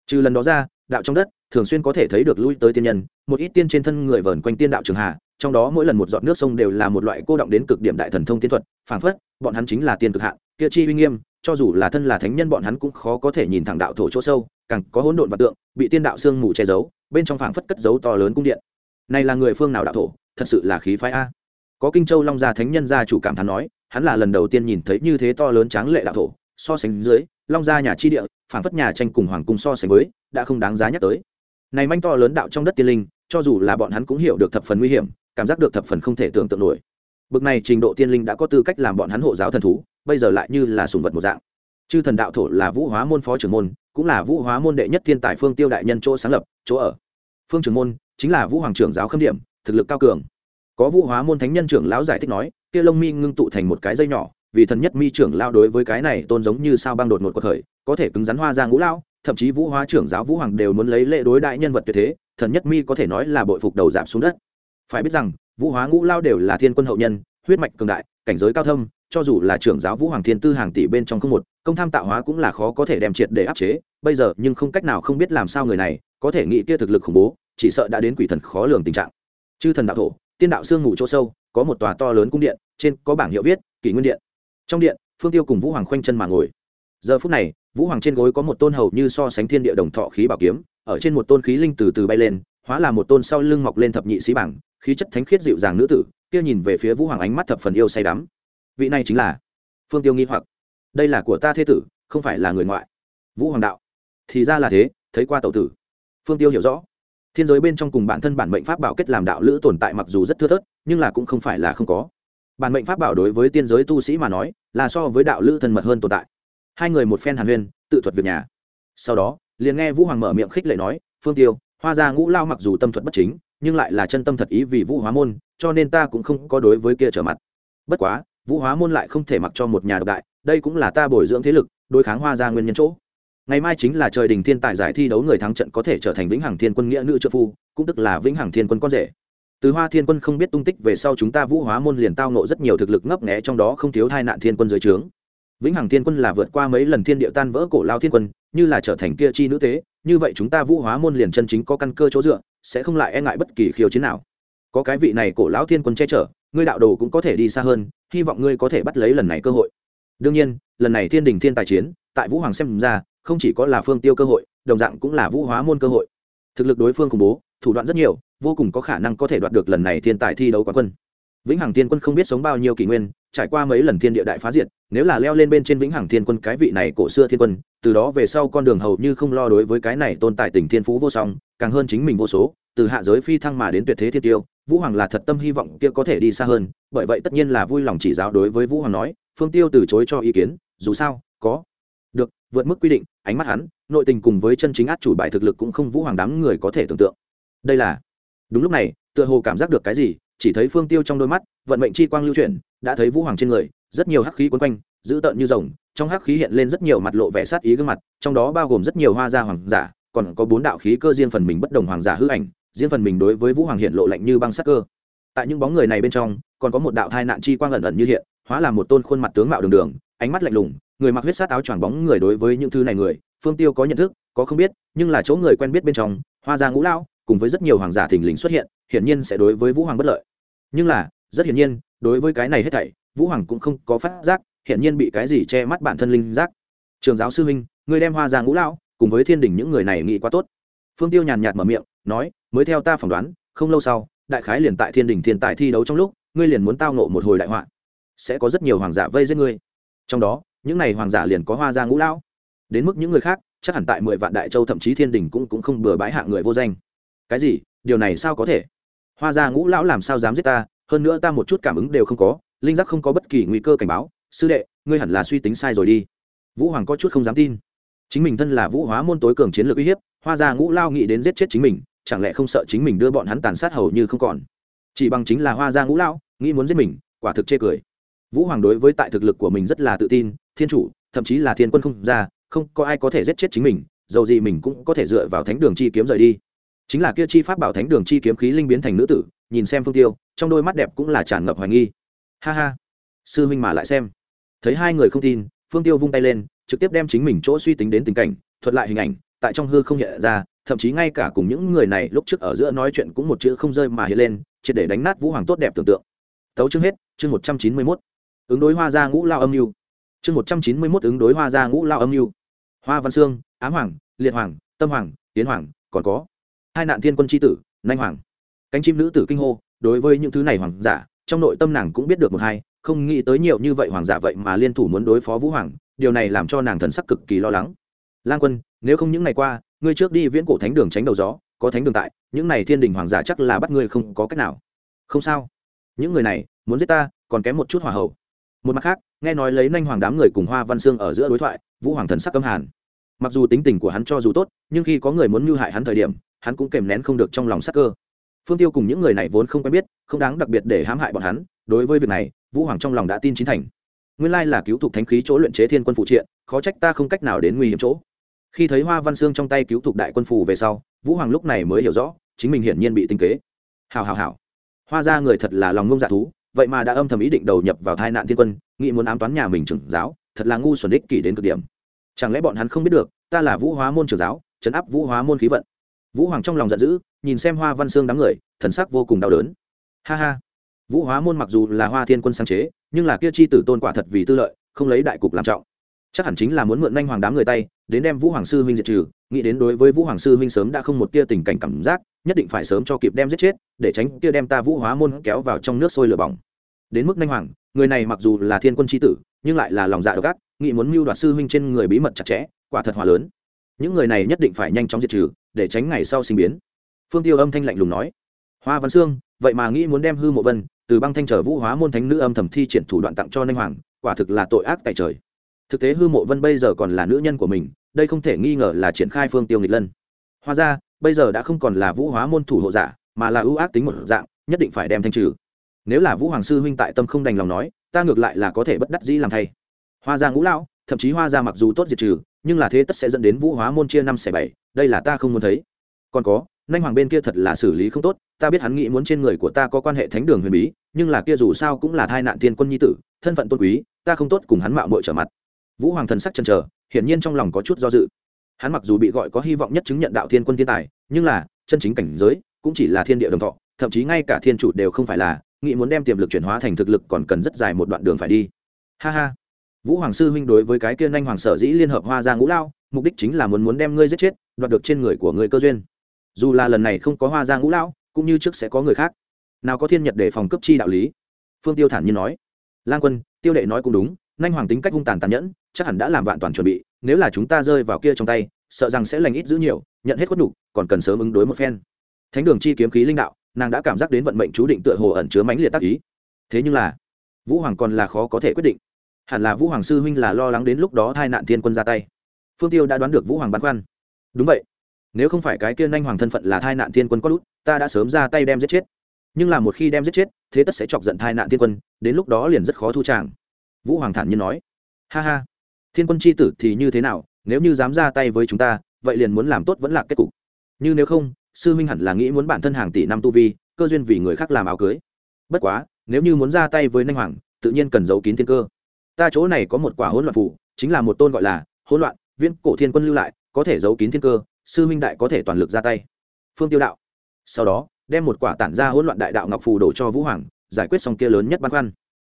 Trừ lần đó ra, đạo trong đất, thường xuyên có thể thấy được lui tới tiên nhân, một ít tiên trên thân người vờn quanh tiên đạo trường hà trong đó mỗi lần một giọt nước sông đều là một loại cô động đến cực điểm đại thần thông tiên thuật, phảng phất, bọn hắn chính là tiên cực hạn, kia chi uy nghiêm cho dù là thân là thánh nhân bọn hắn cũng khó có thể nhìn thẳng đạo thổ chỗ sâu, càng có hỗn độn và tượng, bị tiên đạo sương mù che giấu, bên trong phảng phất cất giấu to lớn cung điện. Này là người phương nào đạo thổ? Thật sự là khí phái a. Có kinh châu long gia thánh nhân gia chủ cảm thán nói, hắn là lần đầu tiên nhìn thấy như thế to lớn tráng lệ đạo thổ, so sánh dưới, long gia nhà chi địa, phảng phất nhà tranh cùng hoàng cung so sánh với, đã không đáng giá nhắc tới. Này manh to lớn đạo trong đất tiên linh, cho dù là bọn hắn cũng hiểu được thập phần nguy hiểm, cảm giác được thập phần không thể tưởng tượng nổi. Bực này trình độ tiên linh đã có tư cách làm bọn hắn hộ giáo thần thú bây giờ lại như là sùng vật một dạng. Chư thần đạo thổ là vũ hóa môn phó trưởng môn, cũng là vũ hóa môn đệ nhất thiên tài phương tiêu đại nhân chỗ sáng lập, chỗ ở. Phương trưởng môn chính là vũ hoàng trưởng giáo khâm điểm, thực lực cao cường. Có vũ hóa môn thánh nhân trưởng lão giải thích nói, kia lông mi ngưng tụ thành một cái dây nhỏ, vì thần nhất mi trưởng lao đối với cái này tôn giống như sao băng đột ngột cuộc khởi có thể cứng rắn hoa ra ngũ lao thậm chí vũ hóa trưởng giáo vũ hoàng đều muốn lấy lệ đối đại nhân vật tuyệt thế, thần nhất mi có thể nói là bội phục đầu giảm xuống đất. Phải biết rằng, vũ hóa ngũ lao đều là thiên quân hậu nhân, huyết mạch cường đại, cảnh giới cao thâm cho dù là trưởng giáo vũ hoàng thiên tư hàng tỷ bên trong không một, công tham tạo hóa cũng là khó có thể đem triệt để áp chế, bây giờ nhưng không cách nào không biết làm sao người này có thể nghĩ kia thực lực khủng bố, chỉ sợ đã đến quỷ thần khó lường tình trạng. Chư thần đạo thổ, tiên đạo sương ngủ chỗ sâu, có một tòa to lớn cung điện, trên có bảng hiệu viết, kỷ nguyên điện. Trong điện, phương tiêu cùng vũ hoàng khoanh chân mà ngồi. Giờ phút này, vũ hoàng trên gối có một tôn hầu như so sánh thiên địa đồng thọ khí bảo kiếm, ở trên một tôn khí linh từ từ bay lên, hóa là một tôn sau lưng mọc lên thập nhị sĩ bảng, khí chất thánh khiết dịu dàng nữ tử, kia nhìn về phía vũ hoàng ánh mắt thập phần yêu say đắm vị này chính là phương tiêu nghi hoặc đây là của ta thế tử không phải là người ngoại vũ hoàng đạo thì ra là thế thấy qua tẩu tử phương tiêu hiểu rõ thiên giới bên trong cùng bản thân bản mệnh pháp bảo kết làm đạo lữ tồn tại mặc dù rất thưa thớt nhưng là cũng không phải là không có bản mệnh pháp bảo đối với tiên giới tu sĩ mà nói là so với đạo lữ thân mật hơn tồn tại hai người một phen hàn huyên tự thuật việc nhà sau đó liền nghe vũ hoàng mở miệng khích lệ nói phương tiêu hoa gia ngũ lao mặc dù tâm thuật bất chính nhưng lại là chân tâm thật ý vì vũ hóa môn cho nên ta cũng không có đối với kia trở mặt bất quá vũ hóa môn lại không thể mặc cho một nhà độc đại, đây cũng là ta bồi dưỡng thế lực, đối kháng hoa gia nguyên nhân chỗ. Ngày mai chính là trời đình thiên tài giải thi đấu người thắng trận có thể trở thành vĩnh hằng thiên quân nghĩa nữ trợ phu, cũng tức là vĩnh hằng thiên quân con rể. Từ hoa thiên quân không biết tung tích về sau chúng ta vũ hóa môn liền tao nộ rất nhiều thực lực ngấp nghẽ trong đó không thiếu hai nạn thiên quân dưới trướng. Vĩnh hằng thiên quân là vượt qua mấy lần thiên địa tan vỡ cổ lao thiên quân, như là trở thành kia chi nữ tế, như vậy chúng ta vũ hóa môn liền chân chính có căn cơ chỗ dựa, sẽ không lại e ngại bất kỳ khiêu chiến nào. Có cái vị này cổ lão thiên quân che chở, ngươi đạo đồ cũng có thể đi xa hơn hy vọng ngươi có thể bắt lấy lần này cơ hội. Đương nhiên, lần này thiên đình thiên tài chiến, tại vũ hoàng xem ra, không chỉ có là phương tiêu cơ hội, đồng dạng cũng là vũ hóa môn cơ hội. Thực lực đối phương khủng bố, thủ đoạn rất nhiều, vô cùng có khả năng có thể đoạt được lần này thiên tài thi đấu quán quân. Vĩnh hằng thiên quân không biết sống bao nhiêu kỷ nguyên, trải qua mấy lần thiên địa đại phá diệt, nếu là leo lên bên trên vĩnh hằng thiên quân cái vị này cổ xưa thiên quân, từ đó về sau con đường hầu như không lo đối với cái này tồn tại tình thiên phú vô song, càng hơn chính mình vô số, từ hạ giới phi thăng mà đến tuyệt thế thiên tiêu, vũ hoàng là thật tâm hy vọng kia có thể đi xa hơn bởi vậy tất nhiên là vui lòng chỉ giáo đối với vũ hoàng nói, phương tiêu từ chối cho ý kiến, dù sao, có. Được, vượt mức quy định, ánh mắt hắn, nội tình cùng với chân chính át chủ bài thực lực cũng không vũ hoàng đám người có thể tưởng tượng. Đây là, đúng lúc này, tựa hồ cảm giác được cái gì, chỉ thấy phương tiêu trong đôi mắt, vận mệnh chi quang lưu chuyển, đã thấy vũ hoàng trên người, rất nhiều hắc khí quấn quanh, dữ tợn như rồng, trong hắc khí hiện lên rất nhiều mặt lộ vẻ sát ý gương mặt, trong đó bao gồm rất nhiều hoa gia hoàng giả, còn có bốn đạo khí cơ riêng phần mình bất đồng hoàng giả hư ảnh, riêng phần mình đối với vũ hoàng hiện lộ lạnh như băng sắc cơ. Tại những bóng người này bên trong còn có một đạo thai nạn chi quang ẩn ẩn như hiện, hóa là một tôn khuôn mặt tướng mạo đường đường, ánh mắt lạnh lùng, người mặc huyết sát áo choàng bóng người đối với những thứ này người, phương tiêu có nhận thức, có không biết, nhưng là chỗ người quen biết bên trong, hoa gia ngũ lão, cùng với rất nhiều hoàng giả thình lình xuất hiện, hiển nhiên sẽ đối với vũ hoàng bất lợi. Nhưng là, rất hiển nhiên, đối với cái này hết thảy, vũ hoàng cũng không có phát giác, hiển nhiên bị cái gì che mắt bản thân linh giác. Trường giáo sư huynh, người đem hoa gia ngũ lão, cùng với thiên đình những người này nghĩ quá tốt. Phương tiêu nhàn nhạt mở miệng, nói, mới theo ta phỏng đoán, không lâu sau, đại khái liền tại thiên đình thiên tài thi đấu trong lúc ngươi liền muốn tao nộ một hồi đại họa, sẽ có rất nhiều hoàng giả vây giết ngươi. Trong đó, những này hoàng giả liền có hoa gia ngũ lão. Đến mức những người khác, chắc hẳn tại mười vạn đại châu thậm chí thiên đình cũng cũng không bừa bãi hạ người vô danh. Cái gì? Điều này sao có thể? Hoa gia ngũ lão làm sao dám giết ta? Hơn nữa ta một chút cảm ứng đều không có, linh giác không có bất kỳ nguy cơ cảnh báo. Sư đệ, ngươi hẳn là suy tính sai rồi đi. Vũ hoàng có chút không dám tin. Chính mình thân là vũ hóa môn tối cường chiến lược uy hiếp, hoa gia ngũ lao nghĩ đến giết chết chính mình, chẳng lẽ không sợ chính mình đưa bọn hắn tàn sát hầu như không còn? Chỉ bằng chính là hoa gia ngũ lao nghĩ muốn giết mình, quả thực chê cười. Vũ hoàng đối với tại thực lực của mình rất là tự tin, thiên chủ, thậm chí là thiên quân không ra, không có ai có thể giết chết chính mình, dầu gì mình cũng có thể dựa vào thánh đường chi kiếm rời đi. Chính là kia chi pháp bảo thánh đường chi kiếm khí linh biến thành nữ tử, nhìn xem phương tiêu, trong đôi mắt đẹp cũng là tràn ngập hoài nghi. Ha ha. Sư huynh mà lại xem. Thấy hai người không tin, phương tiêu vung tay lên, trực tiếp đem chính mình chỗ suy tính đến tình cảnh, thuật lại hình ảnh, tại trong hư không hiện ra, thậm chí ngay cả cùng những người này lúc trước ở giữa nói chuyện cũng một chữ không rơi mà hiện lên, triệt để đánh nát vũ hoàng tốt đẹp tưởng tượng tấu chương hết, chương một trăm chín mươi mốt. Ứng đối hoa gia ngũ lao âm mưu. Chương một trăm chín mươi mốt ứng đối hoa gia ngũ lao âm mưu. Hoa văn sương ám hoàng, liệt hoàng, tâm hoàng, tiến hoàng, còn có. Hai nạn thiên quân tri tử, nanh hoàng. Cánh chim nữ tử kinh hô, đối với những thứ này hoàng giả, trong nội tâm nàng cũng biết được một hai, không nghĩ tới nhiều như vậy hoàng giả vậy mà liên thủ muốn đối phó vũ hoàng, điều này làm cho nàng thần sắc cực kỳ lo lắng. Lang quân, nếu không những ngày qua, ngươi trước đi viễn cổ thánh đường tránh đầu gió, có thánh đường tại, những này thiên đình hoàng giả chắc là bắt ngươi không có cách nào. Không sao những người này, muốn giết ta, còn kém một chút hòa hậu một mặt khác, nghe nói lấy nanh hoàng đám người cùng hoa văn sương ở giữa đối thoại, vũ hoàng thần sắc cấm hàn. Mặc dù tính tình của hắn cho dù tốt, nhưng khi có người muốn mưu hại hắn thời điểm, hắn cũng kèm nén không được trong lòng sắc cơ. Phương tiêu cùng những người này vốn không quen biết, không đáng đặc biệt để hãm hại bọn hắn, đối với việc này, vũ hoàng trong lòng đã tin chính thành. Nguyên lai là cứu thục thánh khí chỗ luyện chế thiên quân phụ triện, khó trách ta không cách nào đến nguy hiểm chỗ. Khi thấy hoa văn Sương trong tay cứu thục đại quân phù về sau, vũ hoàng lúc này mới hiểu rõ, chính mình hiển nhiên bị tinh kế. Hào hào hào hoa ra người thật là lòng ngông dạ thú, vậy mà đã âm thầm ý định đầu nhập vào tai nạn thiên quân, nghĩ muốn ám toán nhà mình trưởng giáo, thật là ngu xuẩn đích kỷ đến cực điểm. Chẳng lẽ bọn hắn không biết được, ta là vũ hóa môn trưởng giáo chấn áp vũ hóa môn khí vận. Vũ hoàng trong lòng giận dữ, nhìn xem hoa văn xương đám người, thần sắc vô cùng đau đớn. Ha ha. Vũ hóa môn mặc dù là hoa thiên quân sáng chế, nhưng là kia chi tử tôn quả thật vì tư lợi, không lấy đại cục làm trọng chắc hẳn chính là muốn mượn nhanh hoàng đám người tay, đến đem vũ hoàng sư huynh diệt trừ. Nghĩ đến đối với vũ hoàng sư huynh sớm đã không một tia tình cảnh cảm giác, nhất định phải sớm cho kịp đem giết chết, để tránh kia đem ta vũ hóa môn kéo vào trong nước sôi lửa bỏng. Đến mức nhanh hoàng, người này mặc dù là thiên quân tri tử, nhưng lại là lòng dạ độc ác, nghĩ muốn mưu đoạt sư huynh trên người bí mật chặt chẽ, quả thật hòa lớn. Những người này nhất định phải nhanh chóng diệt trừ, để tránh ngày sau sinh biến. Phương tiêu âm thanh lạnh lùng nói. Hoa văn sương, vậy mà nghĩ muốn đem hư mộ vân từ băng thanh trở vũ hóa môn thánh nữ âm thầm thi triển thủ đoạn tặng cho nhanh hoàng, quả thực là tội ác tại trời thực tế hư mộ vân bây giờ còn là nữ nhân của mình, đây không thể nghi ngờ là triển khai phương tiêu nghịch lân. Hoa ra, bây giờ đã không còn là vũ hóa môn thủ hộ giả, mà là ưu ác tính một dạng, nhất định phải đem thanh trừ. Nếu là vũ hoàng sư huynh tại tâm không đành lòng nói, ta ngược lại là có thể bất đắc dĩ làm thay. Hoa gia ngũ lão, thậm chí hoa gia mặc dù tốt diệt trừ, nhưng là thế tất sẽ dẫn đến vũ hóa môn chia năm xẻ bảy, đây là ta không muốn thấy. Còn có, nanh hoàng bên kia thật là xử lý không tốt, ta biết hắn nghĩ muốn trên người của ta có quan hệ thánh đường huyền bí, nhưng là kia dù sao cũng là thai nạn thiên quân nhi tử, thân phận tôn quý, ta không tốt cùng hắn mạo mội trở mặt vũ hoàng thần sắc chần chờ, hiển nhiên trong lòng có chút do dự. Hắn mặc dù bị gọi có hy vọng nhất chứng nhận đạo thiên quân thiên tài, nhưng là, chân chính cảnh giới cũng chỉ là thiên địa đồng thọ, thậm chí ngay cả thiên chủ đều không phải là, nghĩ muốn đem tiềm lực chuyển hóa thành thực lực còn cần rất dài một đoạn đường phải đi. Ha ha. Vũ hoàng sư huynh đối với cái kia nhanh hoàng sở dĩ liên hợp hoa ra ngũ lao, mục đích chính là muốn muốn đem ngươi giết chết, đoạt được trên người của người cơ duyên. Dù là lần này không có hoa ra ngũ lao, cũng như trước sẽ có người khác. Nào có thiên nhật để phòng cấp chi đạo lý? Phương tiêu thản nhiên nói. Lang quân, tiêu đệ nói cũng đúng nhanh hoàng tính cách hung tàn tàn nhẫn chắc hẳn đã làm vạn toàn chuẩn bị, nếu là chúng ta rơi vào kia trong tay, sợ rằng sẽ lành ít giữ nhiều, nhận hết khuất nhục, còn cần sớm ứng đối một phen. Thánh đường chi kiếm khí linh đạo, nàng đã cảm giác đến vận mệnh chú định tựa hồ ẩn chứa mãnh liệt tác ý. Thế nhưng là, vũ hoàng còn là khó có thể quyết định. Hẳn là vũ hoàng sư huynh là lo lắng đến lúc đó thai nạn thiên quân ra tay. Phương tiêu đã đoán được vũ hoàng băn khoăn. Đúng vậy, nếu không phải cái kia nhanh hoàng thân phận là thai nạn thiên quân có lút, ta đã sớm ra tay đem giết chết. Nhưng là một khi đem giết chết, thế tất sẽ chọc giận thai nạn thiên quân, đến lúc đó liền rất khó thu tràng. Vũ hoàng thản nhiên nói. Ha ha thiên quân c h i tử thì như thế nào, nếu như dám ra tay với chúng ta, vậy liền muốn làm tốt vẫn là kết cục. Như nếu không, sư huynh hẳn là nghĩ muốn bản thân hàng tỷ năm tu vi, cơ duyên vì người khác làm áo cưới. Bất quá, nếu như muốn ra tay với nanh hoàng, tự nhiên cần giấu kín thiên cơ. Ta chỗ này có một quả hỗn loạn phủ, chính là một tôn gọi là hỗn loạn, viễn cổ thiên quân lưu lại, có thể giấu kín thiên cơ, sư huynh đại có thể toàn lực ra tay. Phương tiêu đạo. Sau đó, đem một quả tản ra hỗn loạn đại đạo ngọc phù đổ cho vũ hoàng, giải quyết xong kia lớn nhất băn khoăn.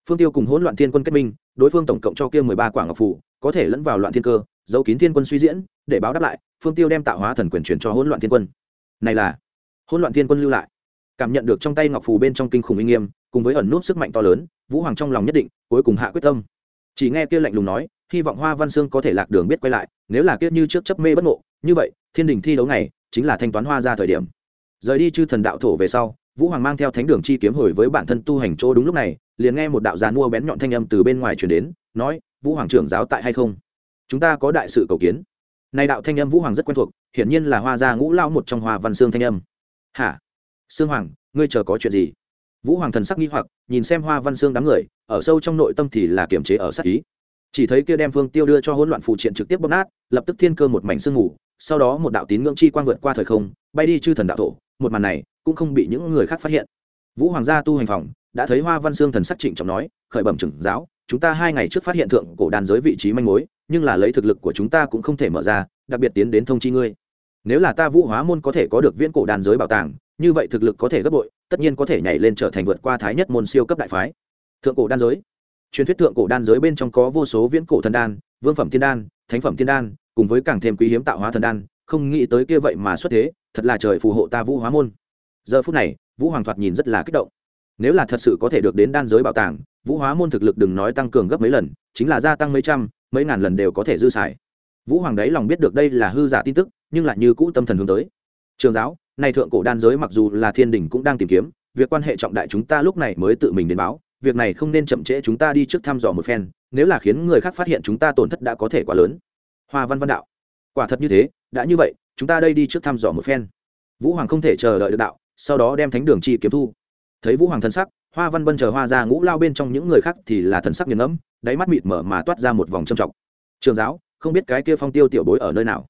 Phương tiêu cùng hỗn loạn thiên quân kết minh, đối phương tổng cộng cho kia mười ba quả ngọc phù có thể lẫn vào loạn thiên cơ, giấu kín thiên quân suy diễn, để báo đáp lại, phương tiêu đem tạo hóa thần quyền chuyển cho hỗn loạn thiên quân. Này là, hỗn loạn thiên quân lưu lại. Cảm nhận được trong tay ngọc phù bên trong kinh khủng uy nghiêm, cùng với ẩn nút sức mạnh to lớn, vũ hoàng trong lòng nhất định, cuối cùng hạ quyết tâm. Chỉ nghe kia lạnh lùng nói, hy vọng hoa văn sương có thể lạc đường biết quay lại, nếu là kiếp như trước chấp mê bất ngộ, như vậy, thiên đình thi đấu này chính là thanh toán hoa ra thời điểm. Rời đi chư thần đạo thổ về sau, vũ hoàng mang theo thánh đường chi kiếm hồi với bản thân tu hành chỗ đúng lúc này, liền nghe một đạo giàn mua bén nhọn thanh âm từ bên ngoài chuyển đến, nói vũ hoàng trưởng giáo tại hay không? Chúng ta có đại sự cầu kiến. Nay đạo thanh âm vũ hoàng rất quen thuộc, hiển nhiên là hoa gia ngũ lao một trong hoa văn Sương thanh âm. Hả? Sương hoàng, ngươi chờ có chuyện gì? Vũ hoàng thần sắc nghi hoặc, nhìn xem hoa văn Sương đám người, ở sâu trong nội tâm thì là kiềm chế ở sắc ý. Chỉ thấy kia đem phương tiêu đưa cho hỗn loạn phụ triện trực tiếp bóp nát, lập tức thiên cơ một mảnh sương ngủ sau đó một đạo tín ngưỡng chi quang vượt qua thời không, bay đi chư thần đạo thổ, một màn này cũng không bị những người khác phát hiện. Vũ hoàng gia tu hành phòng, đã thấy hoa văn Sương thần sắc trịnh trọng nói, khởi bẩm trưởng giáo chúng ta hai ngày trước phát hiện thượng cổ đàn giới vị trí manh mối, nhưng là lấy thực lực của chúng ta cũng không thể mở ra, đặc biệt tiến đến thông chi ngươi. Nếu là ta vũ hóa môn có thể có được viễn cổ đàn giới bảo tàng, như vậy thực lực có thể gấp bội, tất nhiên có thể nhảy lên trở thành vượt qua thái nhất môn siêu cấp đại phái. Thượng cổ đan giới. Truyền thuyết thượng cổ đan giới bên trong có vô số viễn cổ thần đan, vương phẩm thiên đan, thánh phẩm thiên đan, cùng với càng thêm quý hiếm tạo hóa thần đan, không nghĩ tới kia vậy mà xuất thế, thật là trời phù hộ ta vũ hóa môn. Giờ phút này, vũ hoàng thoạt nhìn rất là kích động nếu là thật sự có thể được đến đan giới bảo tàng, vũ hóa môn thực lực đừng nói tăng cường gấp mấy lần, chính là gia tăng mấy trăm, mấy ngàn lần đều có thể dư xài. Vũ hoàng đấy lòng biết được đây là hư giả tin tức, nhưng lại như cũ tâm thần hướng tới. Trường giáo, này thượng cổ đan giới mặc dù là thiên đình cũng đang tìm kiếm, việc quan hệ trọng đại chúng ta lúc này mới tự mình đến báo, việc này không nên chậm trễ chúng ta đi trước thăm dò một phen, nếu là khiến người khác phát hiện chúng ta tổn thất đã có thể quá lớn. Hoa văn văn đạo, quả thật như thế, đã như vậy, chúng ta đây đi trước thăm dò một phen. Vũ hoàng không thể chờ đợi được đạo, sau đó đem thánh đường chi kiếm thu thấy vũ hoàng thân sắc, hoa văn bân chờ hoa ra ngũ lao bên trong những người khác thì là thần sắc nghiền ngẫm, đáy mắt mịt mở mà toát ra một vòng trầm trọng. Trường giáo, không biết cái kia phong tiêu tiểu bối ở nơi nào?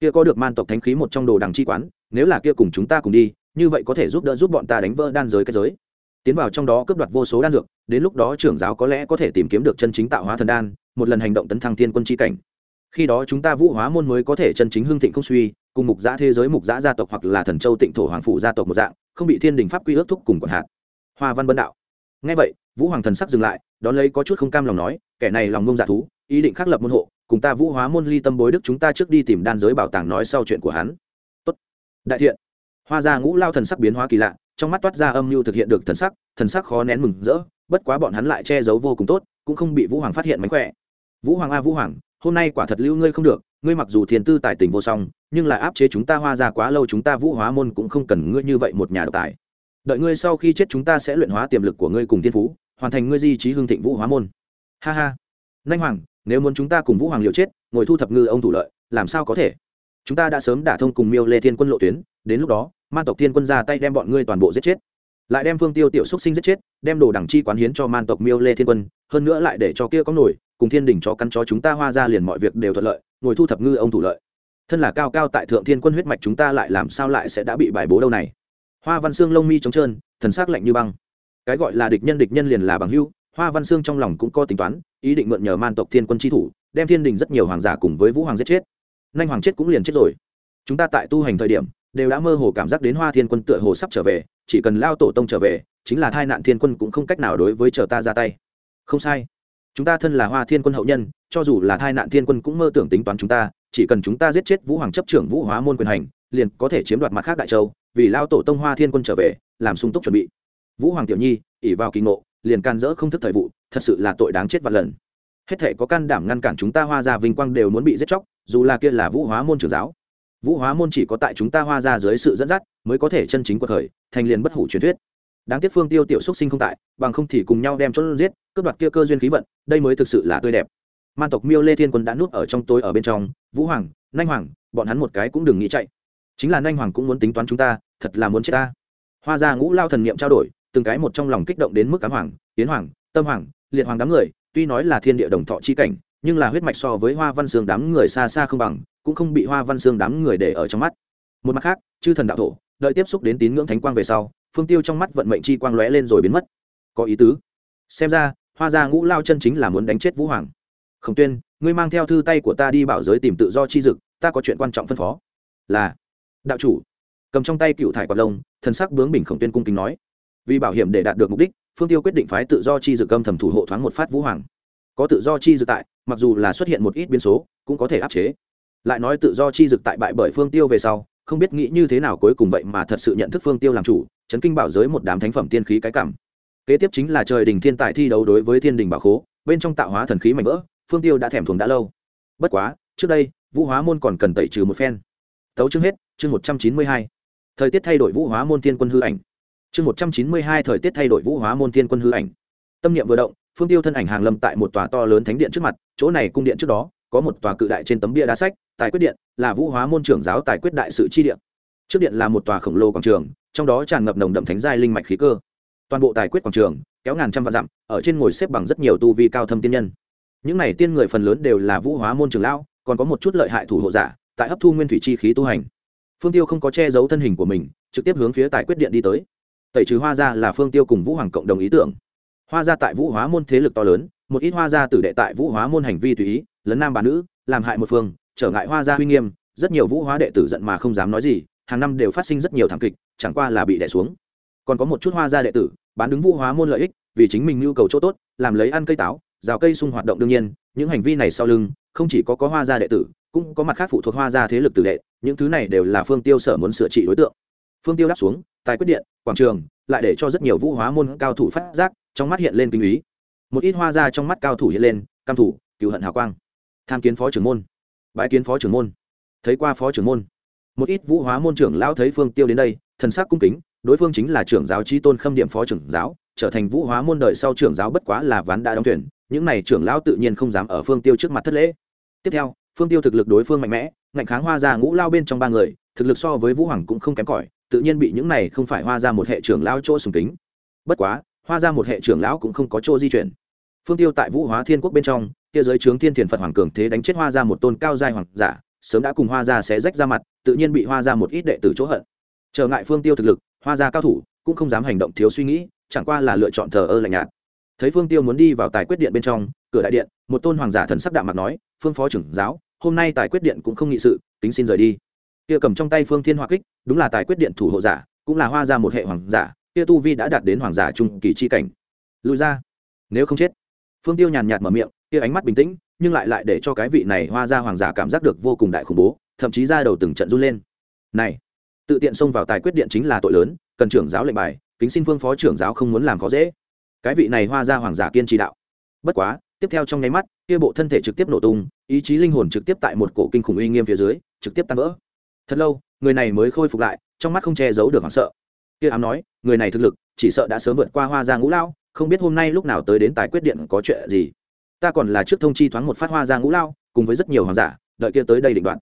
Kia có được man tộc thánh khí một trong đồ đằng chi quán, nếu là kia cùng chúng ta cùng đi, như vậy có thể giúp đỡ giúp bọn ta đánh vỡ đan giới cái giới. Tiến vào trong đó cướp đoạt vô số đan dược, đến lúc đó trưởng giáo có lẽ có thể tìm kiếm được chân chính tạo hóa thần đan, một lần hành động tấn thăng thiên quân chi cảnh. Khi đó chúng ta vũ hóa môn mới có thể chân chính hưng thịnh không suy, cùng mục giã thế giới, mục giã gia tộc hoặc là thần châu tịnh thổ hoàng phụ gia tộc một dạng không bị thiên đình pháp quy ước thúc cùng quản hạt. Hoa văn bân đạo. Ngay vậy, vũ hoàng thần sắc dừng lại, đón lấy có chút không cam lòng nói, kẻ này lòng ngông dạ thú, ý định khắc lập môn hộ, cùng ta vũ hóa môn ly tâm bối đức chúng ta trước đi tìm đan giới bảo tàng nói sau chuyện của hắn. Tốt. Đại thiện. Hoa gia ngũ lao thần sắc biến hóa kỳ lạ, trong mắt toát ra âm mưu thực hiện được thần sắc thần sắc khó nén mừng rỡ, bất quá bọn hắn lại che giấu vô cùng tốt, cũng không bị vũ hoàng phát hiện mánh khỏe. Vũ hoàng a, vũ hoàng, hôm nay quả thật lưu ngươi không được ngươi mặc dù thiên tư tài tình vô song, nhưng lại áp chế chúng ta hoa ra quá lâu, chúng ta vũ hóa môn cũng không cần ngươi như vậy một nhà độc tài. Đợi ngươi sau khi chết chúng ta sẽ luyện hóa tiềm lực của ngươi cùng thiên phú, hoàn thành ngươi di trí hương thịnh vũ hóa môn. Ha ha. Nanh hoàng, nếu muốn chúng ta cùng vũ hoàng liều chết, ngồi thu thập ngư ông thủ lợi, làm sao có thể? Chúng ta đã sớm đả thông cùng miêu lê thiên quân lộ tuyến, đến lúc đó man tộc thiên quân ra tay đem bọn ngươi toàn bộ giết chết. Lại đem phương tiêu tiểu xúc sinh giết chết, đem đồ đẳng chi quán hiến cho man tộc miêu lê thiên quân, hơn nữa lại để cho kia có nổi cùng thiên đình cho căn chó chúng ta hoa ra liền mọi việc đều thuận lợi, ngồi thu thập ngư ông thủ lợi. Thân là cao cao tại thượng thiên quân huyết mạch chúng ta lại làm sao lại sẽ đã bị bài bố đâu này? Hoa văn xương lông mi trống trơn, thần sắc lạnh như băng. Cái gọi là địch nhân địch nhân liền là bằng hưu hoa văn xương trong lòng cũng có tính toán, ý định mượn nhờ man tộc thiên quân tri thủ, đem thiên đình rất nhiều hoàng giả cùng với vũ hoàng giết chết. Nanh hoàng chết cũng liền chết rồi. Chúng ta tại tu hành thời điểm, đều đã mơ hồ cảm giác đến hoa thiên quân tựa hồ sắp trở về, chỉ cần lao tổ tông trở về, chính là thai nạn thiên quân cũng không cách nào đối với chờ ta ra tay. Không sai chúng ta thân là hoa thiên quân hậu nhân, cho dù là thai nạn thiên quân cũng mơ tưởng tính toán chúng ta, chỉ cần chúng ta giết chết vũ hoàng chấp trưởng vũ hóa môn quyền hành, liền có thể chiếm đoạt mặt khác đại châu, vì lao tổ tông hoa thiên quân trở về, làm sung túc chuẩn bị. Vũ hoàng tiểu nhi ỉ vào kỳ ngộ, liền can dỡ không thức thời vụ, thật sự là tội đáng chết vạn lần. Hết thể có can đảm ngăn cản chúng ta hoa ra vinh quang đều muốn bị giết chóc, dù là kia là vũ hóa môn trưởng giáo. Vũ hóa môn chỉ có tại chúng ta hoa ra dưới sự dẫn dắt, mới có thể chân chính cuộc khởi, thành liền bất hủ truyền thuyết đáng tiếc phương tiêu tiểu xúc sinh không tại, bằng không thì cùng nhau đem chốt giết, cướp đoạt kia cơ duyên khí vận, đây mới thực sự là tươi đẹp. Man tộc miêu lê thiên quân đã nuốt ở trong tối ở bên trong, vũ hoàng, nanh hoàng, bọn hắn một cái cũng đừng nghĩ chạy. Chính là nanh hoàng cũng muốn tính toán chúng ta, thật là muốn chết ta. Hoa ra ngũ lao thần niệm trao đổi, từng cái một trong lòng kích động đến mức cám hoàng tiến hoàng, tâm hoàng, liệt hoàng đám người, tuy nói là thiên địa đồng thọ chi cảnh, nhưng là huyết mạch so với hoa văn xương đám người xa xa không bằng, cũng không bị hoa văn xương đám người để ở trong mắt. Một mặt khác, chư thần đạo thổ, đợi tiếp xúc đến tín ngưỡng thánh quang về sau phương tiêu trong mắt vận mệnh chi quang lóe lên rồi biến mất. Có ý tứ. Xem ra, hoa gia ngũ lao chân chính là muốn đánh chết vũ hoàng. Khổng tuyên, ngươi mang theo thư tay của ta đi bảo giới tìm tự do chi dực, ta có chuyện quan trọng phân phó. Là. Đạo chủ. Cầm trong tay cựu thải quạt lông, thần sắc bướng bình khổng tuyên cung kính nói. Vì bảo hiểm để đạt được mục đích, phương tiêu quyết định phái tự do chi dực âm thầm thủ hộ thoáng một phát vũ hoàng. Có tự do chi dực tại, mặc dù là xuất hiện một ít biến số, cũng có thể áp chế. Lại nói tự do chi dực tại bại bởi phương tiêu về sau, không biết nghĩ như thế nào cuối cùng vậy mà thật sự nhận thức phương tiêu làm chủ chấn kinh bảo giới một đám thánh phẩm tiên khí cái cảm. Kế tiếp chính là trời đình thiên tài thi đấu đối với thiên đình bảo khố, bên trong tạo hóa thần khí mạnh vỡ, phương tiêu đã thèm thuồng đã lâu. Bất quá, trước đây, vũ hóa môn còn cần tẩy trừ một phen. Tấu chương hết, chương một trăm chín mươi hai. Thời tiết thay đổi vũ hóa môn thiên quân hư ảnh. Chương một trăm chín mươi hai thời tiết thay đổi vũ hóa môn thiên quân hư ảnh. Tâm niệm vừa động, phương tiêu thân ảnh hàng lâm tại một tòa to lớn thánh điện trước mặt, chỗ này cung điện trước đó, có một tòa cự đại trên tấm bia đá sách, tài quyết điện, là vũ hóa môn trưởng giáo tài quyết đại sự chi điện. Trước điện là một tòa khổng lồ quảng trường trong đó tràn ngập nồng đậm thánh giai linh mạch khí cơ. Toàn bộ tài quyết quảng trường, kéo ngàn trăm vạn dặm, ở trên ngồi xếp bằng rất nhiều tu vi cao thâm tiên nhân. Những này tiên người phần lớn đều là vũ hóa môn trường lão, còn có một chút lợi hại thủ hộ giả, tại hấp thu nguyên thủy chi khí tu hành. Phương tiêu không có che giấu thân hình của mình, trực tiếp hướng phía tài quyết điện đi tới. Tẩy trừ hoa gia là phương tiêu cùng vũ hoàng cộng đồng ý tưởng. Hoa gia tại vũ hóa môn thế lực to lớn, một ít hoa gia tử đệ tại vũ hóa môn hành vi tùy ý, lấn nam bà nữ, làm hại một phương, trở ngại hoa gia uy nghiêm, rất nhiều vũ hóa đệ tử giận mà không dám nói gì hàng năm đều phát sinh rất nhiều thảm kịch, chẳng qua là bị đẻ xuống. Còn có một chút hoa gia đệ tử, bán đứng vũ hóa môn lợi ích, vì chính mình nhu cầu chỗ tốt, làm lấy ăn cây táo, rào cây sung hoạt động đương nhiên, những hành vi này sau lưng, không chỉ có có hoa gia đệ tử, cũng có mặt khác phụ thuộc hoa gia thế lực tử đệ, những thứ này đều là phương tiêu sở muốn sửa trị đối tượng. Phương tiêu đáp xuống, tài quyết điện, quảng trường, lại để cho rất nhiều vũ hóa môn cao thủ phát giác, trong mắt hiện lên kinh ý. Một ít hoa gia trong mắt cao thủ hiện lên, cam thủ, cựu hận hào quang. Tham kiến phó trưởng môn. Bãi kiến phó trưởng môn. Thấy qua phó trưởng môn một ít vũ hóa môn trưởng lão thấy phương tiêu đến đây, thần sắc cung kính, đối phương chính là trưởng giáo trí tôn khâm điểm phó trưởng giáo, trở thành vũ hóa môn đời sau trưởng giáo bất quá là ván đã đóng thuyền, những này trưởng lão tự nhiên không dám ở phương tiêu trước mặt thất lễ. Tiếp theo, phương tiêu thực lực đối phương mạnh mẽ, ngạnh kháng hoa ra ngũ lao bên trong ba người, thực lực so với vũ hoàng cũng không kém cỏi, tự nhiên bị những này không phải hoa ra một hệ trưởng lão chỗ sùng kính. Bất quá, hoa ra một hệ trưởng lão cũng không có chỗ di chuyển. Phương tiêu tại vũ hóa thiên quốc bên trong, kia giới trướng thiên thiền phật hoàng cường thế đánh chết hoa ra một tôn cao giai hoàng giả sớm đã cùng hoa Gia sẽ rách ra mặt, tự nhiên bị hoa Gia một ít đệ tử chỗ hận. Trở ngại phương tiêu thực lực, hoa Gia cao thủ cũng không dám hành động thiếu suy nghĩ, chẳng qua là lựa chọn thờ ơ lạnh nhạt. Thấy phương tiêu muốn đi vào tài quyết điện bên trong, cửa đại điện, một tôn hoàng giả thần sắc đạm mặt nói, phương phó trưởng giáo, hôm nay tài quyết điện cũng không nghị sự tính xin rời đi. Kia cầm trong tay phương thiên hoa kích, đúng là tài quyết điện thủ hộ giả, cũng là hoa ra một hệ hoàng giả, kia tu vi đã đạt đến hoàng giả trung kỳ chi cảnh. Lùi ra. Nếu không chết. Phương tiêu nhàn nhạt mở miệng, kia ánh mắt bình tĩnh nhưng lại lại để cho cái vị này hoa ra hoàng giả cảm giác được vô cùng đại khủng bố, thậm chí ra đầu từng trận run lên. Này, tự tiện xông vào tài quyết điện chính là tội lớn, cần trưởng giáo lệnh bài, kính xin phương phó trưởng giáo không muốn làm khó dễ. Cái vị này hoa ra hoàng giả kiên trì đạo. Bất quá, tiếp theo trong nháy mắt, kia bộ thân thể trực tiếp nổ tung, ý chí linh hồn trực tiếp tại một cổ kinh khủng uy nghiêm phía dưới, trực tiếp tan vỡ. Thật lâu, người này mới khôi phục lại, trong mắt không che giấu được hoảng sợ. Kia ám nói, người này thực lực, chỉ sợ đã sớm vượt qua hoa gia ngũ lao không biết hôm nay lúc nào tới đến tài quyết điện có chuyện gì ta còn là trước thông chi thoáng một phát hoa ra ngũ lao, cùng với rất nhiều hoàng giả, đợi kia tới đây định đoạn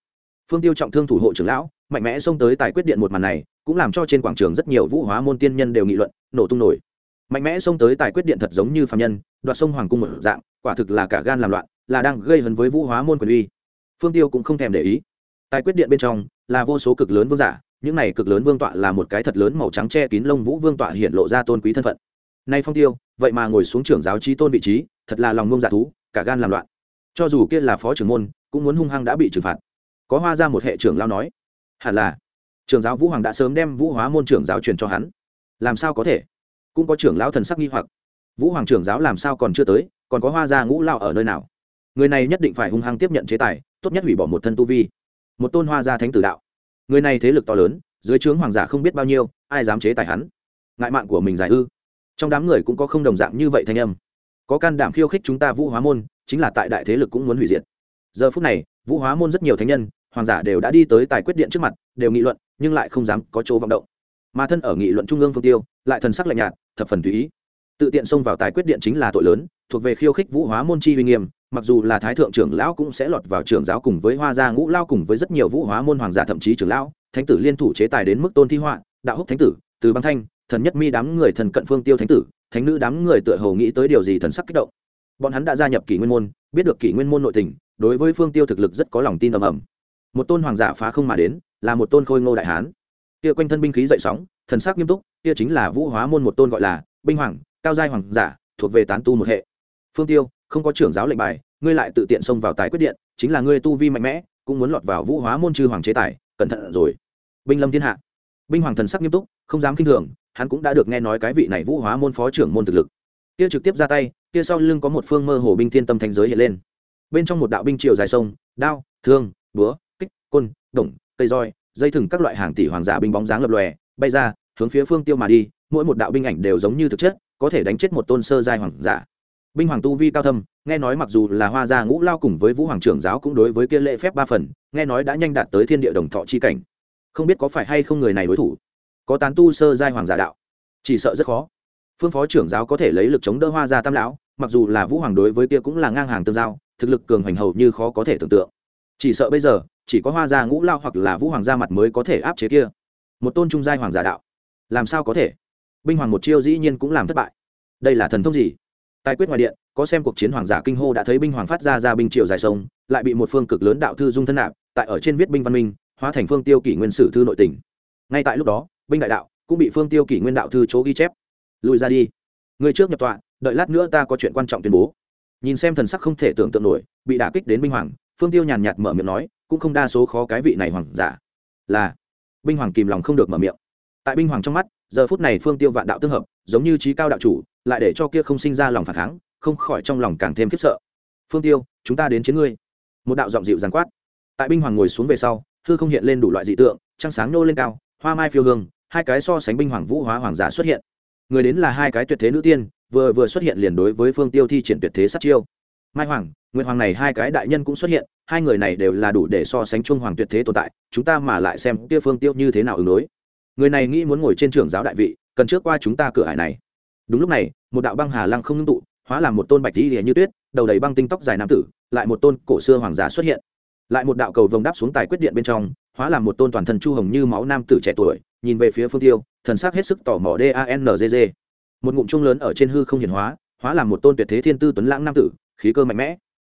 phương tiêu trọng thương thủ hộ trưởng lão, mạnh mẽ xông tới tài quyết điện một màn này, cũng làm cho trên quảng trường rất nhiều vũ hóa môn tiên nhân đều nghị luận, nổ tung nổi. Mạnh mẽ xông tới tài quyết điện thật giống như phạm nhân, đoạt sông hoàng cung một dạng, quả thực là cả gan làm loạn, là đang gây hấn với vũ hóa môn quyền uy. Phương tiêu cũng không thèm để ý. Tài quyết điện bên trong, là vô số cực lớn vương giả, những này cực lớn vương tọa là một cái thật lớn màu trắng che kín lông vũ vương tọa hiện lộ ra tôn quý thân phận nay phong tiêu, vậy mà ngồi xuống trưởng giáo trí tôn vị trí, thật là lòng ngông dạ thú, cả gan làm loạn. Cho dù kia là phó trưởng môn, cũng muốn hung hăng đã bị trừng phạt. Có hoa ra một hệ trưởng lao nói, hẳn là, trưởng giáo vũ hoàng đã sớm đem vũ hóa môn trưởng giáo truyền cho hắn. Làm sao có thể? Cũng có trưởng lão thần sắc nghi hoặc. Vũ hoàng trưởng giáo làm sao còn chưa tới, còn có hoa gia ngũ lao ở nơi nào? Người này nhất định phải hung hăng tiếp nhận chế tài, tốt nhất hủy bỏ một thân tu vi. Một tôn hoa gia thánh tử đạo. Người này thế lực to lớn, dưới trướng hoàng giả không biết bao nhiêu, ai dám chế tài hắn? Ngại mạng của mình giải ư? Trong đám người cũng có không đồng dạng như vậy thanh âm. Có can đảm khiêu khích chúng ta vũ hóa môn, chính là tại đại thế lực cũng muốn hủy diệt. Giờ phút này, vũ hóa môn rất nhiều thánh nhân, hoàng giả đều đã đi tới tài quyết điện trước mặt, đều nghị luận, nhưng lại không dám có chỗ vọng động. Mà thân ở nghị luận trung ương phương tiêu, lại thần sắc lạnh nhạt, thập phần tùy ý. Tự tiện xông vào tài quyết điện chính là tội lớn, thuộc về khiêu khích vũ hóa môn chi uy nghiêm, mặc dù là thái thượng trưởng lão cũng sẽ lọt vào trưởng giáo cùng với hoa gia ngũ lao cùng với rất nhiều vũ hóa môn hoàng giả thậm chí trưởng lão, thánh tử liên thủ chế tài đến mức tôn thi họa, đạo húc thánh tử, từ băng thanh thần nhất mi đám người thần cận phương tiêu thánh tử, thánh nữ đám người tựa hồ nghĩ tới điều gì thần sắc kích động. Bọn hắn đã gia nhập kỷ nguyên môn, biết được kỷ nguyên môn nội tình, đối với phương tiêu thực lực rất có lòng tin ầm ầm. Một tôn hoàng giả phá không mà đến, là một tôn khôi ngô đại hán. Kia quanh thân binh khí dậy sóng, thần sắc nghiêm túc, kia chính là vũ hóa môn một tôn gọi là binh hoàng, cao giai hoàng giả, thuộc về tán tu một hệ. Phương tiêu, không có trưởng giáo lệnh bài, ngươi lại tự tiện xông vào tài quyết điện, chính là ngươi tu vi mạnh mẽ, cũng muốn lọt vào vũ hóa môn chư hoàng chế tài, cẩn thận rồi. Binh lâm thiên hạ. Binh hoàng thần sắc nghiêm túc, không dám k i n h thường hắn cũng đã được nghe nói cái vị này vũ hóa môn phó trưởng môn thực lực. Kia trực tiếp ra tay, kia sau lưng có một phương mơ hồ binh thiên tâm thanh giới hiện lên. Bên trong một đạo binh triều dài sông, đao, thương, búa, kích, côn đồng cây roi, dây thừng các loại hàng tỷ hoàng giả binh bóng dáng lập lòe, bay ra, hướng phía phương tiêu mà đi, mỗi một đạo binh ảnh đều giống như thực chất, có thể đánh chết một tôn sơ giai hoàng giả. Binh hoàng tu vi cao thâm, nghe nói mặc dù là hoa gia ngũ lao cùng với vũ hoàng trưởng giáo cũng đối với kia lễ phép ba phần, nghe nói đã nhanh đạt tới thiên địa đồng thọ chi cảnh. Không biết có phải hay không người này đối thủ? Có tán tu sơ giai hoàng giả đạo. Chỉ sợ rất khó. Phương phó trưởng giáo có thể lấy lực chống đỡ hoa gia tam lão, mặc dù là vũ hoàng đối với kia cũng là ngang hàng tương giao, thực lực cường hoành hầu như khó có thể tưởng tượng. Chỉ sợ bây giờ, chỉ có hoa gia ngũ lao hoặc là vũ hoàng gia mặt mới có thể áp chế kia. Một tôn trung giai hoàng giả đạo. Làm sao có thể? Binh hoàng một chiêu dĩ nhiên cũng làm thất bại. Đây là thần thông gì? Tài quyết ngoài điện, có xem cuộc chiến hoàng giả kinh hô đã thấy binh hoàng phát ra ra binh triệu dài sông, lại bị một phương cực lớn đạo thư dung thân nạp, tại ở trên viết binh văn minh, hóa thành phương tiêu kỷ nguyên sử thư nội tỉnh ngay tại lúc đó binh đại đạo, cũng bị phương tiêu kỷ nguyên đạo thư chỗ ghi chép. Lùi ra đi. Người trước nhập tọa, đợi lát nữa ta có chuyện quan trọng tuyên bố. Nhìn xem thần sắc không thể tưởng tượng nổi, bị đả kích đến binh hoàng, phương tiêu nhàn nhạt mở miệng nói, cũng không đa số khó cái vị này hoàng giả. Là, binh hoàng kìm lòng không được mở miệng. Tại binh hoàng trong mắt, giờ phút này phương tiêu vạn đạo tương hợp, giống như trí cao đạo chủ, lại để cho kia không sinh ra lòng phản kháng, không khỏi trong lòng càng thêm khiếp sợ. Phương tiêu, chúng ta đến chiến ngươi. Một đạo giọng dịu giàn quát. Tại binh hoàng ngồi xuống về sau, hư không hiện lên đủ loại dị tượng, trăng sáng nô lên cao, hoa mai phiêu hương hai cái so sánh binh hoàng vũ hóa hoàng giả xuất hiện. Người đến là hai cái tuyệt thế nữ tiên, vừa vừa xuất hiện liền đối với phương tiêu thi triển tuyệt thế sát chiêu. Mai hoàng nguyễn hoàng này hai cái đại nhân cũng xuất hiện, hai người này đều là đủ để so sánh trung hoàng tuyệt thế tồn tại, chúng ta mà lại xem kia phương tiêu như thế nào ứng đối. Người này nghĩ muốn ngồi trên trưởng giáo đại vị, cần trước qua chúng ta cửa hải này. Đúng lúc này, một đạo băng hà lăng không ngưng tụ, hóa làm một tôn bạch tí như tuyết, đầu đầy băng tinh tóc dài nam tử, lại một tôn cổ xưa hoàng giả xuất hiện. Lại một đạo cầu vồng đáp xuống tài quyết điện bên trong, hóa làm một tôn toàn thân chu hồng như máu nam tử trẻ tuổi nhìn về phía phương tiêu, thần sắc hết sức tò mò danzg một ngụm chung lớn ở trên hư không hiển hóa hóa làm một tôn tuyệt thế thiên tư tuấn lãng nam tử, khí cơ mạnh mẽ.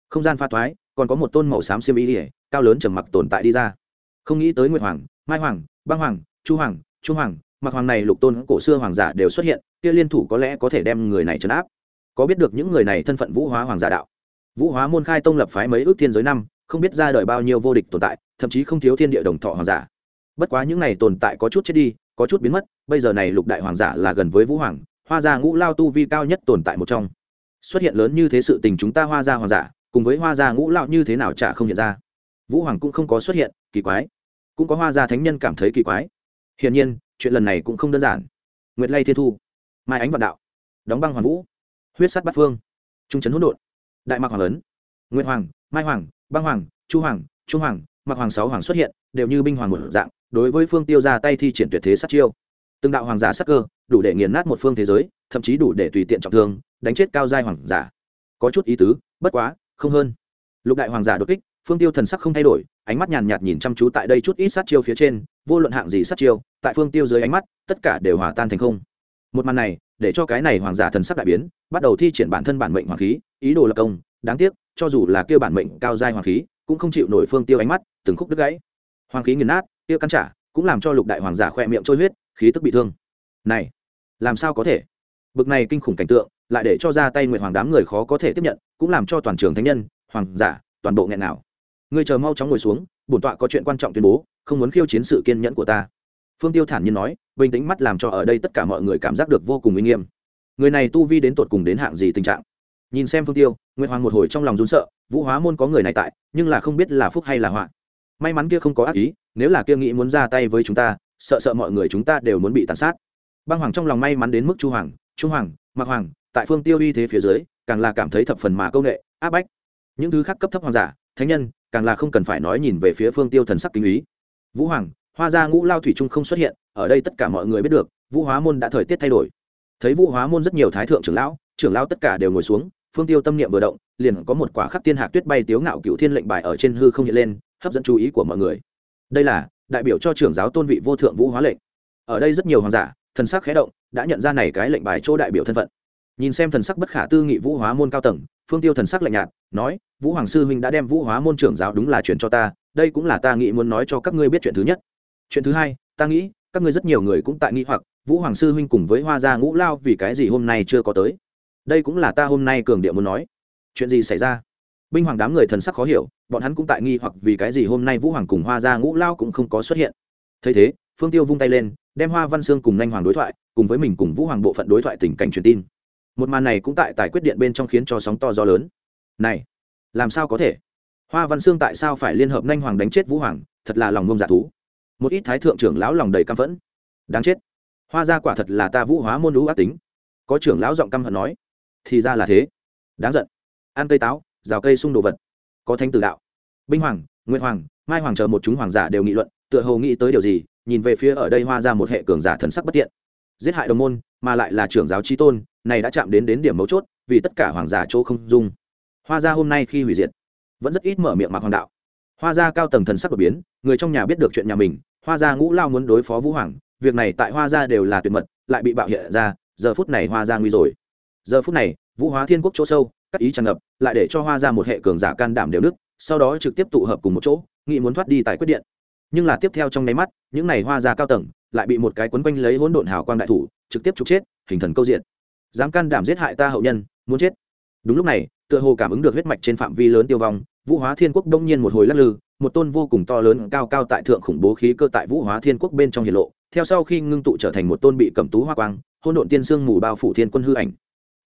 Không gian pha thoái còn có một tôn màu xám xiêm y ỉa cao lớn trầm mặc tồn tại đi ra. Không nghĩ tới nguyệt hoàng, mai hoàng, băng hoàng, chu hoàng, trung hoàng, mặc hoàng này lục tôn cổ xưa hoàng giả đều xuất hiện, kia liên thủ có lẽ có thể đem người này trấn áp. Có biết được những người này thân phận vũ hóa hoàng giả đạo? Vũ hóa môn khai tông lập phái mấy ước thiên giới năm, không biết ra đời bao nhiêu vô địch tồn tại, thậm chí không thiếu thiên địa đồng thọ hoàng giả bất quá những này tồn tại có chút chết đi, có chút biến mất, bây giờ này lục đại hoàng giả là gần với vũ hoàng, hoa gia ngũ lao tu vi cao nhất tồn tại một trong. Xuất hiện lớn như thế sự tình chúng ta hoa gia hoàng giả, cùng với hoa gia ngũ lao như thế nào chả không hiện ra. Vũ hoàng cũng không có xuất hiện, kỳ quái. Cũng có hoa gia thánh nhân cảm thấy kỳ quái. Hiển nhiên, chuyện lần này cũng không đơn giản. Nguyệt lay thiên thu, mai ánh vạn đạo, đóng băng hoàn vũ, huyết sắt bát phương, trung trấn hỗn độn, đại mạc hoàng lớn nguyệt hoàng, mai hoàng, băng hoàng, chu hoàng, trung hoàng mặc hoàng sáu hoàng xuất hiện, đều như binh hoàng một dạng đối với phương tiêu ra tay thi triển tuyệt thế sát chiêu. Từng đạo hoàng giả sắc cơ, đủ để nghiền nát một phương thế giới, thậm chí đủ để tùy tiện trọng thương, đánh chết cao giai hoàng giả. Có chút ý tứ, bất quá, không hơn. Lục đại hoàng giả đột kích, phương tiêu thần sắc không thay đổi, ánh mắt nhàn nhạt nhìn chăm chú tại đây chút ít sát chiêu phía trên, vô luận hạng gì sát chiêu, tại phương tiêu dưới ánh mắt, tất cả đều hòa tan thành không. Một màn này, để cho cái này hoàng giả thần sắc đại biến, bắt đầu thi triển bản thân bản mệnh hoàng khí, ý đồ lập công, đáng tiếc, cho dù là kêu bản mệnh cao giai hoàng khí, cũng không chịu nổi phương tiêu ánh mắt, từng khúc đứt gãy. Hoàng khí nghiền nát kia căn trả cũng làm cho lục đại hoàng giả khoe miệng trôi huyết, khí tức bị thương. Này, làm sao có thể? Bực này kinh khủng cảnh tượng lại để cho ra tay nguyện hoàng đám người khó có thể tiếp nhận, cũng làm cho toàn trường thánh nhân, hoàng giả toàn bộ nghẹn nào. Ngươi chờ mau chóng ngồi xuống, bổn tọa có chuyện quan trọng tuyên bố, không muốn khiêu chiến sự kiên nhẫn của ta. Phương tiêu thản nhiên nói, bình tĩnh mắt làm cho ở đây tất cả mọi người cảm giác được vô cùng uy nghiêm. Người này tu vi đến tột cùng đến hạng gì tình trạng? Nhìn xem phương tiêu, nguyệt hoàng một hồi trong lòng run sợ, vũ hóa môn có người này tại, nhưng là không biết là phúc hay là họa. May mắn kia không có ác ý nếu là kia nghĩ muốn ra tay với chúng ta, sợ sợ mọi người chúng ta đều muốn bị tàn sát. Băng hoàng trong lòng may mắn đến mức chu hoàng trung hoàng mặc hoàng, tại phương tiêu uy thế phía dưới, càng là cảm thấy thập phần mà công nghệ, áp bách. Những thứ khác cấp thấp hoàng giả, thánh nhân, càng là không cần phải nói nhìn về phía phương tiêu thần sắc kinh ý. Vũ hoàng, hoa gia ngũ lao thủy trung không xuất hiện, ở đây tất cả mọi người biết được, vũ hóa môn đã thời tiết thay đổi. Thấy vũ hóa môn rất nhiều thái thượng trưởng lão trưởng lão tất cả đều ngồi xuống, phương tiêu tâm niệm vừa động, liền có một quả khắc tiên hạc tuyết bay tiếu ngạo cựu thiên lệnh bài ở trên hư không hiện lên, hấp dẫn chú ý của mọi người đây là đại biểu cho trưởng giáo tôn vị vô thượng vũ hóa lệnh. Ở đây rất nhiều hoàng giả, thần sắc khẽ động, đã nhận ra này cái lệnh bài chỗ đại biểu thân phận. Nhìn xem thần sắc bất khả tư nghị vũ hóa môn cao tầng, phương tiêu thần sắc lạnh nhạt, nói, vũ hoàng sư huynh đã đem vũ hóa môn trưởng giáo đúng là chuyện cho ta, đây cũng là ta nghĩ muốn nói cho các ngươi biết chuyện thứ nhất. Chuyện thứ hai, ta nghĩ, các ngươi rất nhiều người cũng tại nghĩ hoặc, vũ hoàng sư huynh cùng với hoa gia ngũ lao vì cái gì hôm nay chưa có tới? Đây cũng là ta hôm nay cường địa muốn nói. Chuyện gì xảy ra? Binh hoàng đám người thần sắc khó hiểu, bọn hắn cũng tại nghi hoặc vì cái gì hôm nay vũ hoàng cùng hoa gia ngũ lao cũng không có xuất hiện. Thấy thế, phương tiêu vung tay lên, đem hoa văn sương cùng nhanh hoàng đối thoại, cùng với mình cùng vũ hoàng bộ phận đối thoại tình cảnh truyền tin. Một màn này cũng tại tài quyết điện bên trong khiến cho sóng to gió lớn. Này, làm sao có thể? Hoa văn sương tại sao phải liên hợp nhanh hoàng đánh chết vũ hoàng? Thật là lòng ngông giả dạ thú. Một ít thái thượng trưởng lão lòng đầy căm phẫn. Đáng chết. Hoa Gia quả thật là ta vũ hóa môn lũ ác tính. Có trưởng lão giọng căm hận nói. Thì ra là thế. Đáng giận. Ăn cây táo rào cây xung đồ vật. Có thánh tử đạo, binh hoàng nguyễn hoàng, mai hoàng chờ một chúng hoàng giả đều nghị luận, tựa hồ nghĩ tới điều gì, nhìn về phía ở đây hoa ra một hệ cường giả thần sắc bất tiện. Giết hại đồng môn, mà lại là trưởng giáo trí tôn, này đã chạm đến đến điểm mấu chốt, vì tất cả hoàng giả chỗ không dung. Hoa ra hôm nay khi hủy diệt, vẫn rất ít mở miệng mặc hoàng đạo. Hoa ra cao tầng thần sắc đột biến, người trong nhà biết được chuyện nhà mình, hoa gia ngũ lao muốn đối phó vũ hoàng, việc này tại hoa gia đều là tuyệt mật, lại bị bạo hiện ra, giờ phút này hoa gia nguy rồi. Giờ phút này, vũ hóa thiên quốc chỗ sâu các ý tràn ngập, lại để cho hoa gia một hệ cường giả can đảm đều đức, sau đó trực tiếp tụ hợp cùng một chỗ, nghĩ muốn thoát đi tại quyết điện. Nhưng là tiếp theo trong nháy mắt, những này hoa gia cao tầng, lại bị một cái quấn quanh lấy hỗn độn hào quang đại thủ, trực tiếp trục chết, hình thần câu diện. Dám can đảm giết hại ta hậu nhân, muốn chết. Đúng lúc này, tựa hồ cảm ứng được huyết mạch trên phạm vi lớn tiêu vong, vũ hóa thiên quốc đông nhiên một hồi lắc lư, một tôn vô cùng to lớn cao cao tại thượng khủng bố khí cơ tại vũ hóa thiên quốc bên trong hiển lộ, theo sau khi ngưng tụ trở thành một tôn bị cầm tú hoa quang hôn độn tiên sương mù bao phủ thiên quân hư ảnh.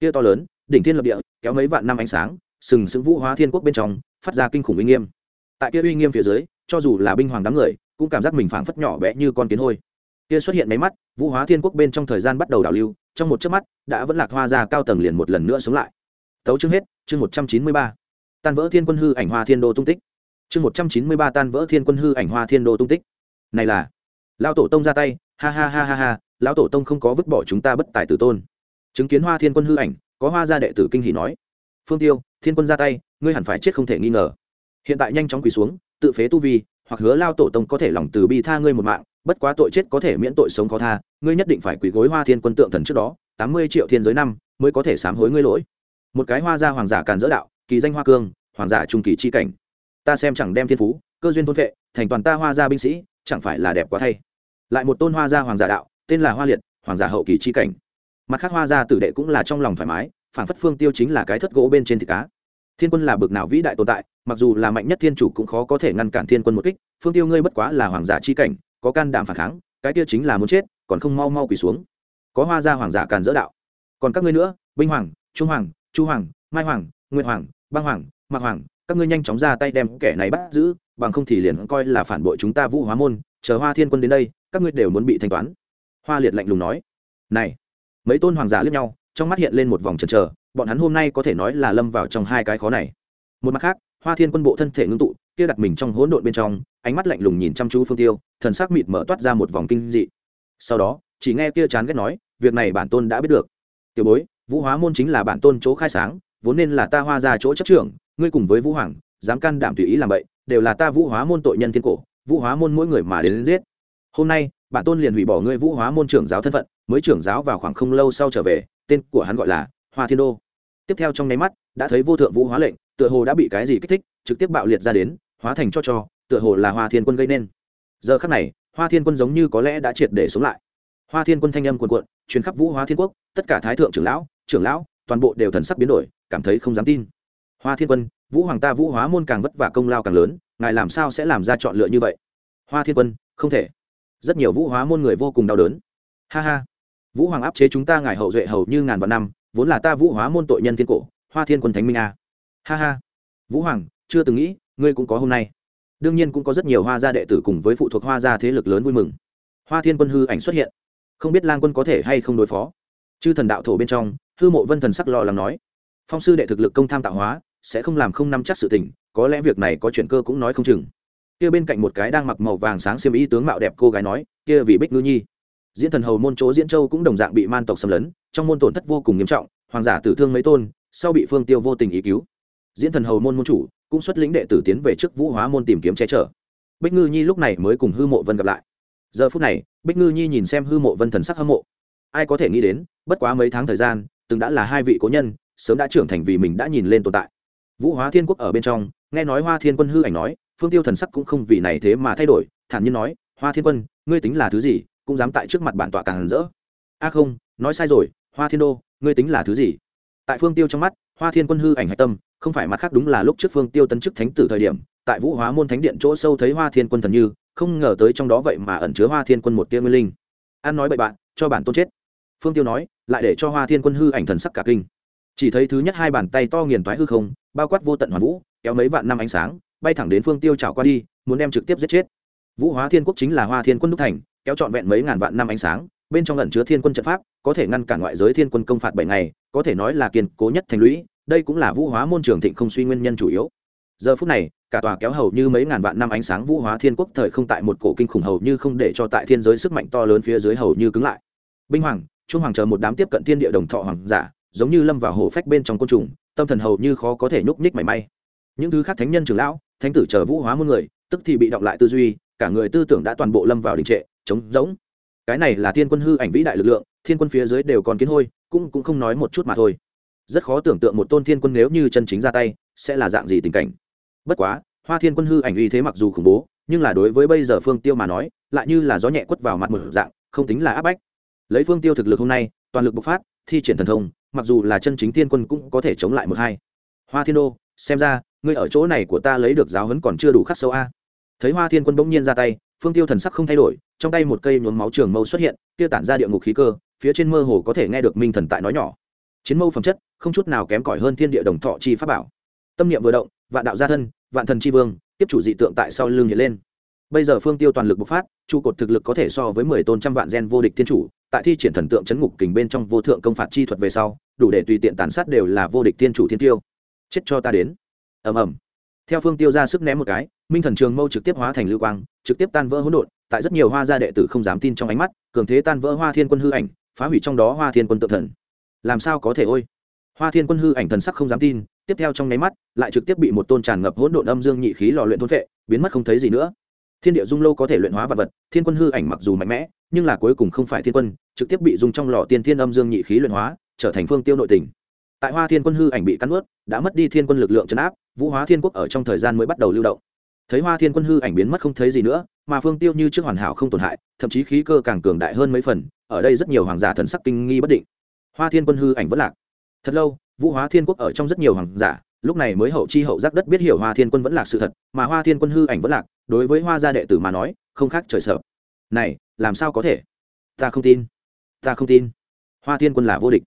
Kia to lớn đỉnh thiên lập địa, kéo mấy vạn năm ánh sáng, sừng sững vũ hóa thiên quốc bên trong, phát ra kinh khủng uy nghiêm. Tại kia uy nghiêm phía dưới, cho dù là binh hoàng đám người, cũng cảm giác mình phảng phất nhỏ bé như con kiến hôi. Kia xuất hiện máy mắt, vũ hóa thiên quốc bên trong thời gian bắt đầu đảo lưu, trong một chớp mắt, đã vẫn lạc hoa ra cao tầng liền một lần nữa sống lại. Tấu chương hết, chương một trăm chín mươi ba. Tan vỡ thiên quân hư ảnh hoa thiên đô tung tích. Chương một trăm chín mươi ba tan vỡ thiên quân hư ảnh hoa thiên đô tung tích. Này là, lão tổ tông ra tay, ha ha ha ha ha, lão tổ tông không có vứt bỏ chúng ta bất tài tử tôn. Chứng kiến hoa thiên quân hư ảnh có hoa gia đệ tử kinh hỉ nói, phương tiêu, thiên quân ra tay, ngươi hẳn phải chết không thể nghi ngờ. Hiện tại nhanh chóng quỳ xuống, tự phế tu vi, hoặc hứa lao tổ tông có thể lòng từ bi tha ngươi một mạng, bất quá tội chết có thể miễn tội sống khó tha, ngươi nhất định phải quỳ gối hoa thiên quân tượng thần trước đó, tám mươi triệu thiên giới năm mới có thể sám hối ngươi lỗi. Một cái hoa gia hoàng giả càn dỡ đạo, kỳ danh hoa cương, hoàng giả trung kỳ chi cảnh. Ta xem chẳng đem thiên phú, cơ duyên thôn vệ thành toàn ta hoa gia binh sĩ, chẳng phải là đẹp quá thay. Lại một tôn hoa gia hoàng giả đạo, tên là hoa liệt, hoàng giả hậu kỳ chi cảnh mặt khác hoa gia tử đệ cũng là trong lòng thoải mái phản phất phương tiêu chính là cái thất gỗ bên trên thịt cá. Thiên quân là bực nào vĩ đại tồn tại, mặc dù là mạnh nhất thiên chủ cũng khó có thể ngăn cản thiên quân một kích, phương tiêu ngươi bất quá là hoàng giả chi cảnh, có can đảm phản kháng, cái kia chính là muốn chết, còn không mau mau quỳ xuống. Có hoa gia hoàng giả càn dỡ đạo. Còn các ngươi nữa, binh hoàng, trung hoàng, chu hoàng, mai hoàng, nguyệt hoàng, băng hoàng, mạc hoàng, các ngươi nhanh chóng ra tay đem kẻ này bắt giữ, bằng không thì liền coi là phản bội chúng ta vũ hóa môn, chờ hoa thiên quân đến đây, các ngươi đều muốn bị thanh toán. Hoa liệt lạnh lùng nói. Này mấy tôn hoàng giả lướt nhau trong mắt hiện lên một vòng chần chờ bọn hắn hôm nay có thể nói là lâm vào trong hai cái khó này. Một mặt khác hoa thiên quân bộ thân thể ngưng tụ kia đặt mình trong hỗn độn bên trong ánh mắt lạnh lùng nhìn chăm chú phương tiêu thần sắc mịt mở toát ra một vòng kinh dị. Sau đó chỉ nghe kia chán ghét nói việc này bản tôn đã biết được. Tiểu bối vũ hóa môn chính là bản tôn chỗ khai sáng vốn nên là ta hoa ra chỗ chấp trưởng ngươi cùng với vũ hoàng dám can đảm tùy ý làm vậy đều là ta vũ hóa môn tội nhân thiên cổ vũ hóa môn mỗi người mà đến, đến giết. Hôm nay bản tôn liền hủy bỏ ngươi vũ hóa môn trưởng giáo thân phận, mới trưởng giáo vào khoảng không lâu sau trở về, tên của hắn gọi là hoa thiên đô. Tiếp theo trong nháy mắt, đã thấy vô thượng vũ hóa lệnh, tựa hồ đã bị cái gì kích thích, trực tiếp bạo liệt ra đến, hóa thành cho cho, tựa hồ là hoa thiên quân gây nên. Giờ khắc này, hoa thiên quân giống như có lẽ đã triệt để sống lại. Hoa thiên quân thanh âm cuồn cuộn chuyến khắp vũ hóa thiên quốc, tất cả thái thượng trưởng lão trưởng lão, toàn bộ đều thần sắc biến đổi, cảm thấy không dám tin. Hoa thiên quân, vũ hoàng ta vũ hóa môn càng vất vả công lao càng lớn, ngài làm sao sẽ làm ra chọn lựa như vậy? Hoa thiên quân, không thể rất nhiều vũ hóa môn người vô cùng đau đớn. Ha ha. Vũ hoàng áp chế chúng ta ngài hậu duệ hầu như ngàn vạn năm, vốn là ta vũ hóa môn tội nhân thiên cổ, hoa thiên quân thánh minh a. Ha ha. Vũ hoàng, chưa từng nghĩ, ngươi cũng có hôm nay. Đương nhiên cũng có rất nhiều hoa gia đệ tử cùng với phụ thuộc hoa gia thế lực lớn vui mừng. Hoa thiên quân hư ảnh xuất hiện. Không biết lang quân có thể hay không đối phó. Chư thần đạo thổ bên trong, hư mộ vân thần sắc lo lắng nói. Phong sư đệ thực lực công tham tạo hóa, sẽ không làm không nắm chắc sự tình, có lẽ việc này có chuyện cơ cũng nói không chừng kia bên cạnh một cái đang mặc màu vàng sáng xiêm y tướng mạo đẹp cô gái nói, kia vì bích ngư nhi. Diễn thần hầu môn chỗ diễn châu cũng đồng dạng bị man tộc xâm lấn, trong môn tổn thất vô cùng nghiêm trọng, hoàng giả tử thương mấy tôn, sau bị phương tiêu vô tình ý cứu. Diễn thần hầu môn môn chủ cũng xuất lĩnh đệ tử tiến về trước vũ hóa môn tìm kiếm che chở. Bích ngư nhi lúc này mới cùng hư mộ vân gặp lại. Giờ phút này, bích ngư nhi nhìn xem hư mộ vân thần sắc hâm mộ. Ai có thể nghĩ đến, bất quá mấy tháng thời gian, từng đã là hai vị cố nhân, sớm đã trưởng thành vì mình đã nhìn lên tồn tại. Vũ hóa thiên quốc ở bên trong, nghe nói hoa thiên quân hư ảnh nói phương tiêu thần sắc cũng không vì này thế mà thay đổi, thản nhiên nói, hoa thiên quân, ngươi tính là thứ gì, cũng dám tại trước mặt bản tọa càng rỡ. A không, nói sai rồi, hoa thiên đô, ngươi tính là thứ gì? Tại phương tiêu trong mắt, hoa thiên quân hư ảnh hạch tâm, không phải mặt khác đúng là lúc trước phương tiêu tân chức thánh tử thời điểm, tại vũ hóa môn thánh điện chỗ sâu thấy hoa thiên quân thần như, không ngờ tới trong đó vậy mà ẩn chứa hoa thiên quân một tia nguyên linh. An nói bậy bạn, cho bản tôn chết. Phương tiêu nói, lại để cho hoa thiên quân hư ảnh thần sắc cả kinh. Chỉ thấy thứ nhất hai bàn tay to nghiền toái hư không, bao quát vô tận hoàn vũ, kéo mấy vạn năm ánh sáng bay thẳng đến phương tiêu trào qua đi, muốn đem trực tiếp giết chết. Vũ hóa thiên quốc chính là hoa thiên quân đúc thành, kéo trọn vẹn mấy ngàn vạn năm ánh sáng, bên trong ẩn chứa thiên quân trận pháp, có thể ngăn cản ngoại giới thiên quân công phạt bảy ngày, có thể nói là kiên cố nhất thành lũy, đây cũng là vũ hóa môn trường thịnh không suy nguyên nhân chủ yếu. Giờ phút này, cả tòa kéo hầu như mấy ngàn vạn năm ánh sáng vũ hóa thiên quốc thời không tại một cổ kinh khủng hầu như không để cho tại thiên giới sức mạnh to lớn phía dưới hầu như cứng lại. Binh hoàng, trung hoàng chờ một đám tiếp cận thiên địa đồng thọ hoàng giả, giống như lâm vào hồ phách bên trong côn trùng, tâm thần hầu như khó có thể nhúc nhích mảy may những thứ khác thánh nhân trưởng lão, thánh tử chờ vũ hóa muôn người, tức thì bị động lại tư duy, cả người tư tưởng đã toàn bộ lâm vào đình trệ chống giống cái này là thiên quân hư ảnh vĩ đại lực lượng, thiên quân phía dưới đều còn kiến hôi, cũng cũng không nói một chút mà thôi. Rất khó tưởng tượng một tôn thiên quân nếu như chân chính ra tay, sẽ là dạng gì tình cảnh. Bất quá, hoa thiên quân hư ảnh uy thế mặc dù khủng bố, nhưng là đối với bây giờ phương tiêu mà nói, lại như là gió nhẹ quất vào mặt một dạng, không tính là áp bách. Lấy phương tiêu thực lực hôm nay, toàn lực bộc phát, thi triển thần thông, mặc dù là chân chính thiên quân cũng có thể chống lại một hai. Hoa thiên đô, xem ra ngươi ở chỗ này của ta lấy được giáo hấn còn chưa đủ khắc sâu a. Thấy hoa thiên quân bỗng nhiên ra tay, phương tiêu thần sắc không thay đổi, trong tay một cây nhuốm máu trường mâu xuất hiện tiêu tản ra địa ngục khí cơ, phía trên mơ hồ có thể nghe được minh thần tại nói nhỏ. Chiến mâu phẩm chất, không chút nào kém cỏi hơn thiên địa đồng thọ chi pháp bảo. Tâm niệm vừa động, vạn đạo gia thân, vạn thần chi vương, tiếp chủ dị tượng tại sau lưng hiện lên. Bây giờ phương tiêu toàn lực bộc phát, trụ cột thực lực có thể so với mười tôn trăm vạn gen vô địch thiên chủ, tại thi triển thần tượng chấn ngục kình bên trong vô thượng công phạt chi thuật về sau, đủ để tùy tiện tàn sát đều là vô địch thiên chủ thiên tiêu. Chết cho ta đến ầm ầm. Theo phương tiêu ra sức ném một cái, minh thần trường mâu trực tiếp hóa thành lưu quang, trực tiếp tan vỡ hỗn độn, tại rất nhiều hoa gia đệ tử không dám tin trong ánh mắt, cường thế tan vỡ hoa thiên quân hư ảnh, phá hủy trong đó hoa thiên quân tự thần. Làm sao có thể ôi? Hoa thiên quân hư ảnh thần sắc không dám tin, tiếp theo trong nháy mắt, lại trực tiếp bị một tôn tràn ngập hỗn độn âm dương nhị khí lò luyện thôn vệ biến mất không thấy gì nữa. Thiên địa dung lâu có thể luyện hóa vật vật, thiên quân hư ảnh mặc dù mạnh mẽ, nhưng là cuối cùng không phải thiên quân, trực tiếp bị dùng trong lò tiên thiên âm dương nhị khí luyện hóa, trở thành phương tiêu nội tình tại hoa thiên quân hư ảnh bị cắn ướt đã mất đi thiên quân lực lượng chấn áp, vũ hóa thiên quốc ở trong thời gian mới bắt đầu lưu động. Thấy hoa thiên quân hư ảnh biến mất không thấy gì nữa, mà phương tiêu như trước hoàn hảo không tổn hại, thậm chí khí cơ càng cường đại hơn mấy phần, ở đây rất nhiều hoàng giả thần sắc kinh nghi bất định. Hoa thiên quân hư ảnh vẫn lạc. Thật lâu, vũ hóa thiên quốc ở trong rất nhiều hoàng giả, lúc này mới hậu chi hậu giác đất biết hiểu hoa thiên quân vẫn lạc sự thật, mà hoa thiên quân hư ảnh vẫn lạc, đối với hoa gia đệ tử mà nói, không khác trời sợ. Này, làm sao có thể? Ta không tin. Ta không tin. Hoa thiên quân là vô địch.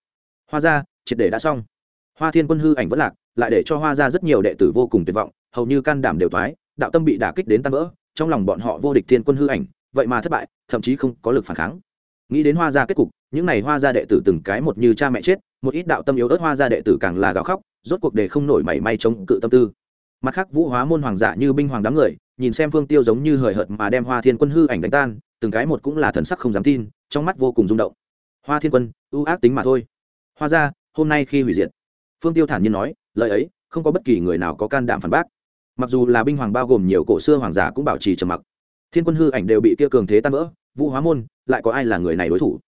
Hoa gia triệt để đã xong. Hoa thiên quân hư ảnh vẫn lạc, lại để cho hoa gia rất nhiều đệ tử vô cùng tuyệt vọng, hầu như can đảm đều thoái, đạo tâm bị đả kích đến tan vỡ, trong lòng bọn họ vô địch thiên quân hư ảnh, vậy mà thất bại, thậm chí không có lực phản kháng. Nghĩ đến hoa gia kết cục, những n à y hoa gia đệ tử từng cái một như cha mẹ chết, một ít đạo tâm yếu ớt hoa gia đệ tử càng là gào khóc, rốt cuộc để không nổi mảy may chống cự tâm tư. Mặt khác, vũ hóa môn hoàng giả như binh hoàng đám người, nhìn xem phương tiêu giống như hời hợt mà đem hoa thiên quân hư ảnh đánh tan, từng cái một cũng là thần sắc không dám tin, trong mắt vô cùng rung động. Hoa thiên quân, ưu ác tính mà thôi. Hoa ra hôm nay khi hủy diệt. Phương tiêu thản nhiên nói, lời ấy, không có bất kỳ người nào có can đảm phản bác. Mặc dù là binh hoàng bao gồm nhiều cổ xưa hoàng giả cũng bảo trì trầm mặc. Thiên quân hư ảnh đều bị kia cường thế tan vỡ, vũ hóa môn, lại có ai là người này đối thủ?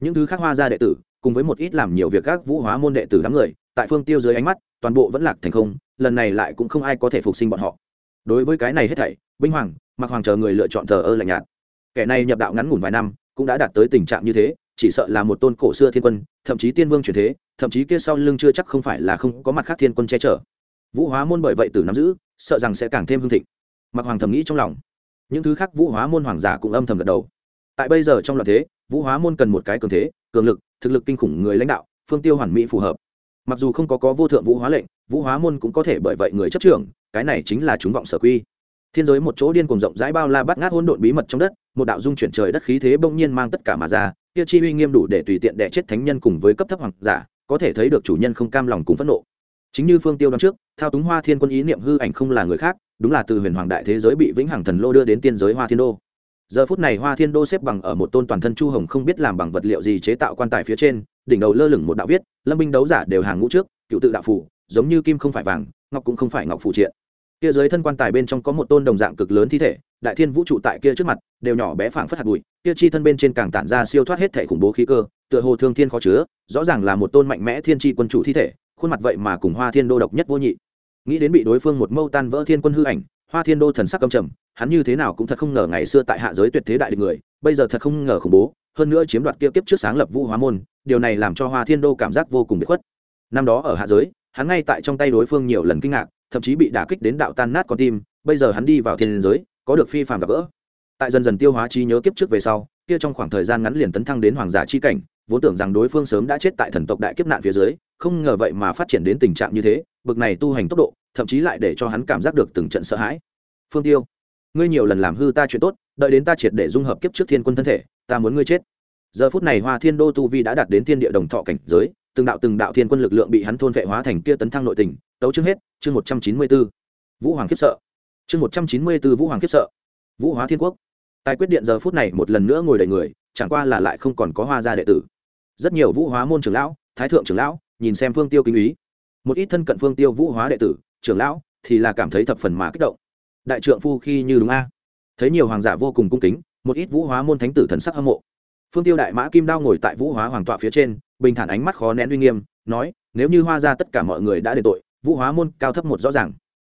Những thứ khác hoa gia đệ tử, cùng với một ít làm nhiều việc các vũ hóa môn đệ tử đám người, tại phương tiêu dưới ánh mắt, toàn bộ vẫn lạc thành không, lần này lại cũng không ai có thể phục sinh bọn họ. Đối với cái này hết thảy, binh hoàng, mặc hoàng chờ người lựa chọn thờ ơ lạnh nhạt. Kẻ này nhập đạo ngắn ngủn vài năm, cũng đã đạt tới tình trạng như thế chỉ sợ là một tôn cổ xưa thiên quân, thậm chí tiên vương truyền thế, thậm chí kia sau lưng chưa chắc không phải là không có mặt khác thiên quân che chở. Vũ hóa môn bởi vậy từ nắm giữ, sợ rằng sẽ càng thêm hương thịnh. Mặc hoàng thầm nghĩ trong lòng. Những thứ khác vũ hóa môn hoàng giả cũng âm thầm gật đầu. Tại bây giờ trong loạn thế, vũ hóa môn cần một cái cường thế, cường lực, thực lực kinh khủng người lãnh đạo, phương tiêu hoàn mỹ phù hợp. Mặc dù không có có vô thượng vũ hóa lệnh, vũ hóa môn cũng có thể bởi vậy người chấp trưởng, cái này chính là chúng vọng sở quy. Thiên giới một chỗ điên cùng rộng rãi bao la bắt ngát hỗn độn bí mật trong đất, một đạo dung chuyển trời đất khí thế bỗng nhiên mang tất cả mà ra kia chi uy nghiêm đủ để tùy tiện đẻ chết thánh nhân cùng với cấp thấp hoàng giả, có thể thấy được chủ nhân không cam lòng cùng phẫn nộ. Chính như phương tiêu đoán trước, thao túng hoa thiên quân ý niệm hư ảnh không là người khác, đúng là từ huyền hoàng đại thế giới bị vĩnh hằng thần lô đưa đến tiên giới hoa thiên đô. Giờ phút này hoa thiên đô xếp bằng ở một tôn toàn thân chu hồng không biết làm bằng vật liệu gì chế tạo quan tài phía trên, đỉnh đầu lơ lửng một đạo viết, lâm binh đấu giả đều hàng ngũ trước, cựu tự đạo phủ, giống như kim không phải vàng, ngọc cũng không phải ngọc phụ triện kia dưới thân quan tài bên trong có một tôn đồng dạng cực lớn thi thể, đại thiên vũ trụ tại kia trước mặt, đều nhỏ bé phảng phất hạt bụi, kia chi thân bên trên càng tản ra siêu thoát hết thể khủng bố khí cơ, tựa hồ thương thiên khó chứa, rõ ràng là một tôn mạnh mẽ thiên tri quân chủ thi thể, khuôn mặt vậy mà cùng hoa thiên đô độc nhất vô nhị. Nghĩ đến bị đối phương một mâu tan vỡ thiên quân hư ảnh, hoa thiên đô thần sắc cầm trầm, hắn như thế nào cũng thật không ngờ ngày xưa tại hạ giới tuyệt thế đại địch người, bây giờ thật không ngờ khủng bố, hơn nữa chiếm đoạt kia kiếp trước sáng lập vũ hóa môn, điều này làm cho hoa thiên đô cảm giác vô cùng bị khuất. Năm đó ở hạ giới, hắn ngay tại trong tay đối phương nhiều lần kinh ngạc thậm chí bị đả kích đến đạo tan nát con tim, bây giờ hắn đi vào thiên giới, có được phi phàm gặp gỡ. Tại dần dần tiêu hóa trí nhớ kiếp trước về sau, kia trong khoảng thời gian ngắn liền tấn thăng đến hoàng giả chi cảnh, vốn tưởng rằng đối phương sớm đã chết tại thần tộc đại kiếp nạn phía dưới, không ngờ vậy mà phát triển đến tình trạng như thế, bực này tu hành tốc độ, thậm chí lại để cho hắn cảm giác được từng trận sợ hãi. Phương tiêu, ngươi nhiều lần làm hư ta chuyện tốt, đợi đến ta triệt để dung hợp kiếp trước thiên quân thân thể, ta muốn ngươi chết. Giờ phút này hoa thiên đô tu vi đã đạt đến thiên địa đồng thọ cảnh giới, từng đạo từng đạo thiên quân lực lượng bị hắn thôn vệ hóa thành kia tấn thăng nội tình tấu chương hết, chương một trăm chín mươi b ố vũ hoàng khiếp sợ. Chương một trăm chín mươi b ố vũ hoàng khiếp sợ. Vũ hóa thiên quốc. Tài quyết điện giờ phút này một lần nữa ngồi đầy người, chẳng qua là lại không còn có hoa gia đệ tử. Rất nhiều vũ hóa môn trưởng lão, thái thượng trưởng lão, nhìn xem phương tiêu kinh ý. Một ít thân cận phương tiêu vũ hóa đệ tử, trưởng lão thì là cảm thấy thập phần mà kích động. Đại trượng phu khi như đúng a. Thấy nhiều hoàng giả vô cùng cung kính, một ít vũ hóa môn thánh tử thần sắc hâm mộ. Phương tiêu đại mã kim đao ngồi tại vũ hóa hoàng tọa phía trên, bình thản ánh mắt khó nén uy nghiêm, nói, nếu như hoa ra tất cả mọi người đã đền tội vũ hóa môn cao thấp một rõ ràng.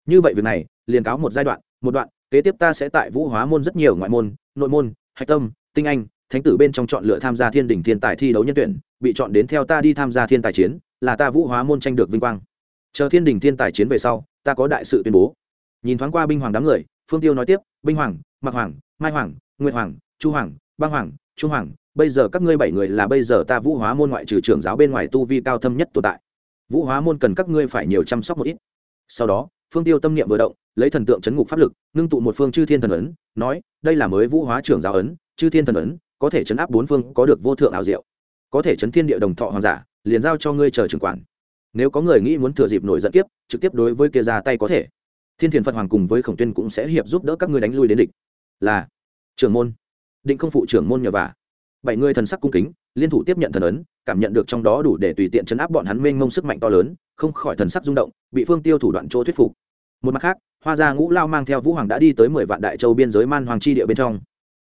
Như vậy việc này, liền cáo một giai đoạn, một đoạn, kế tiếp ta sẽ tại vũ hóa môn rất nhiều ngoại môn, nội môn, hạch tâm, tinh anh, thánh tử bên trong chọn lựa tham gia thiên đình thiên tài thi đấu nhân tuyển, bị chọn đến theo ta đi tham gia thiên tài chiến, là ta vũ hóa môn tranh được vinh quang. Chờ thiên đình thiên tài chiến về sau, ta có đại sự tuyên bố. Nhìn thoáng qua binh hoàng đám người, phương tiêu nói tiếp, binh hoàng mặc hoàng, mai hoàng, nguyệt hoàng, chu hoàng, băng hoàng, trung hoàng, bây giờ các ngươi bảy người là bây giờ ta vũ hóa môn ngoại trừ trưởng giáo bên ngoài tu vi cao thâm nhất tồn tại vũ hóa môn cần các ngươi phải nhiều chăm sóc một ít. Sau đó, phương tiêu tâm niệm vừa động, lấy thần tượng chấn ngục pháp lực, ngưng tụ một phương chư thiên thần ấn, nói, đây là mới vũ hóa trưởng giáo ấn, chư thiên thần ấn, có thể chấn áp bốn phương, có được vô thượng ảo diệu. Có thể chấn thiên địa đồng thọ hoàng giả, liền giao cho ngươi chờ trưởng quản. Nếu có người nghĩ muốn thừa dịp nổi dẫn tiếp trực tiếp đối với kia ra tay có thể. Thiên thiền phật hoàng cùng với khổng tuyên cũng sẽ hiệp giúp đỡ các ngươi đánh lui đến địch. Là, trưởng môn. Định không phụ trưởng môn nhờ vả. Bảy người thần sắc cung kính liên thủ tiếp nhận thần ấn, cảm nhận được trong đó đủ để tùy tiện chấn áp bọn hắn mênh mông sức mạnh to lớn, không khỏi thần sắc rung động, bị phương tiêu thủ đoạn chỗ thuyết phục. Một mặt khác, hoa gia ngũ lao mang theo vũ hoàng đã đi tới mười vạn đại châu biên giới man hoàng chi địa bên trong.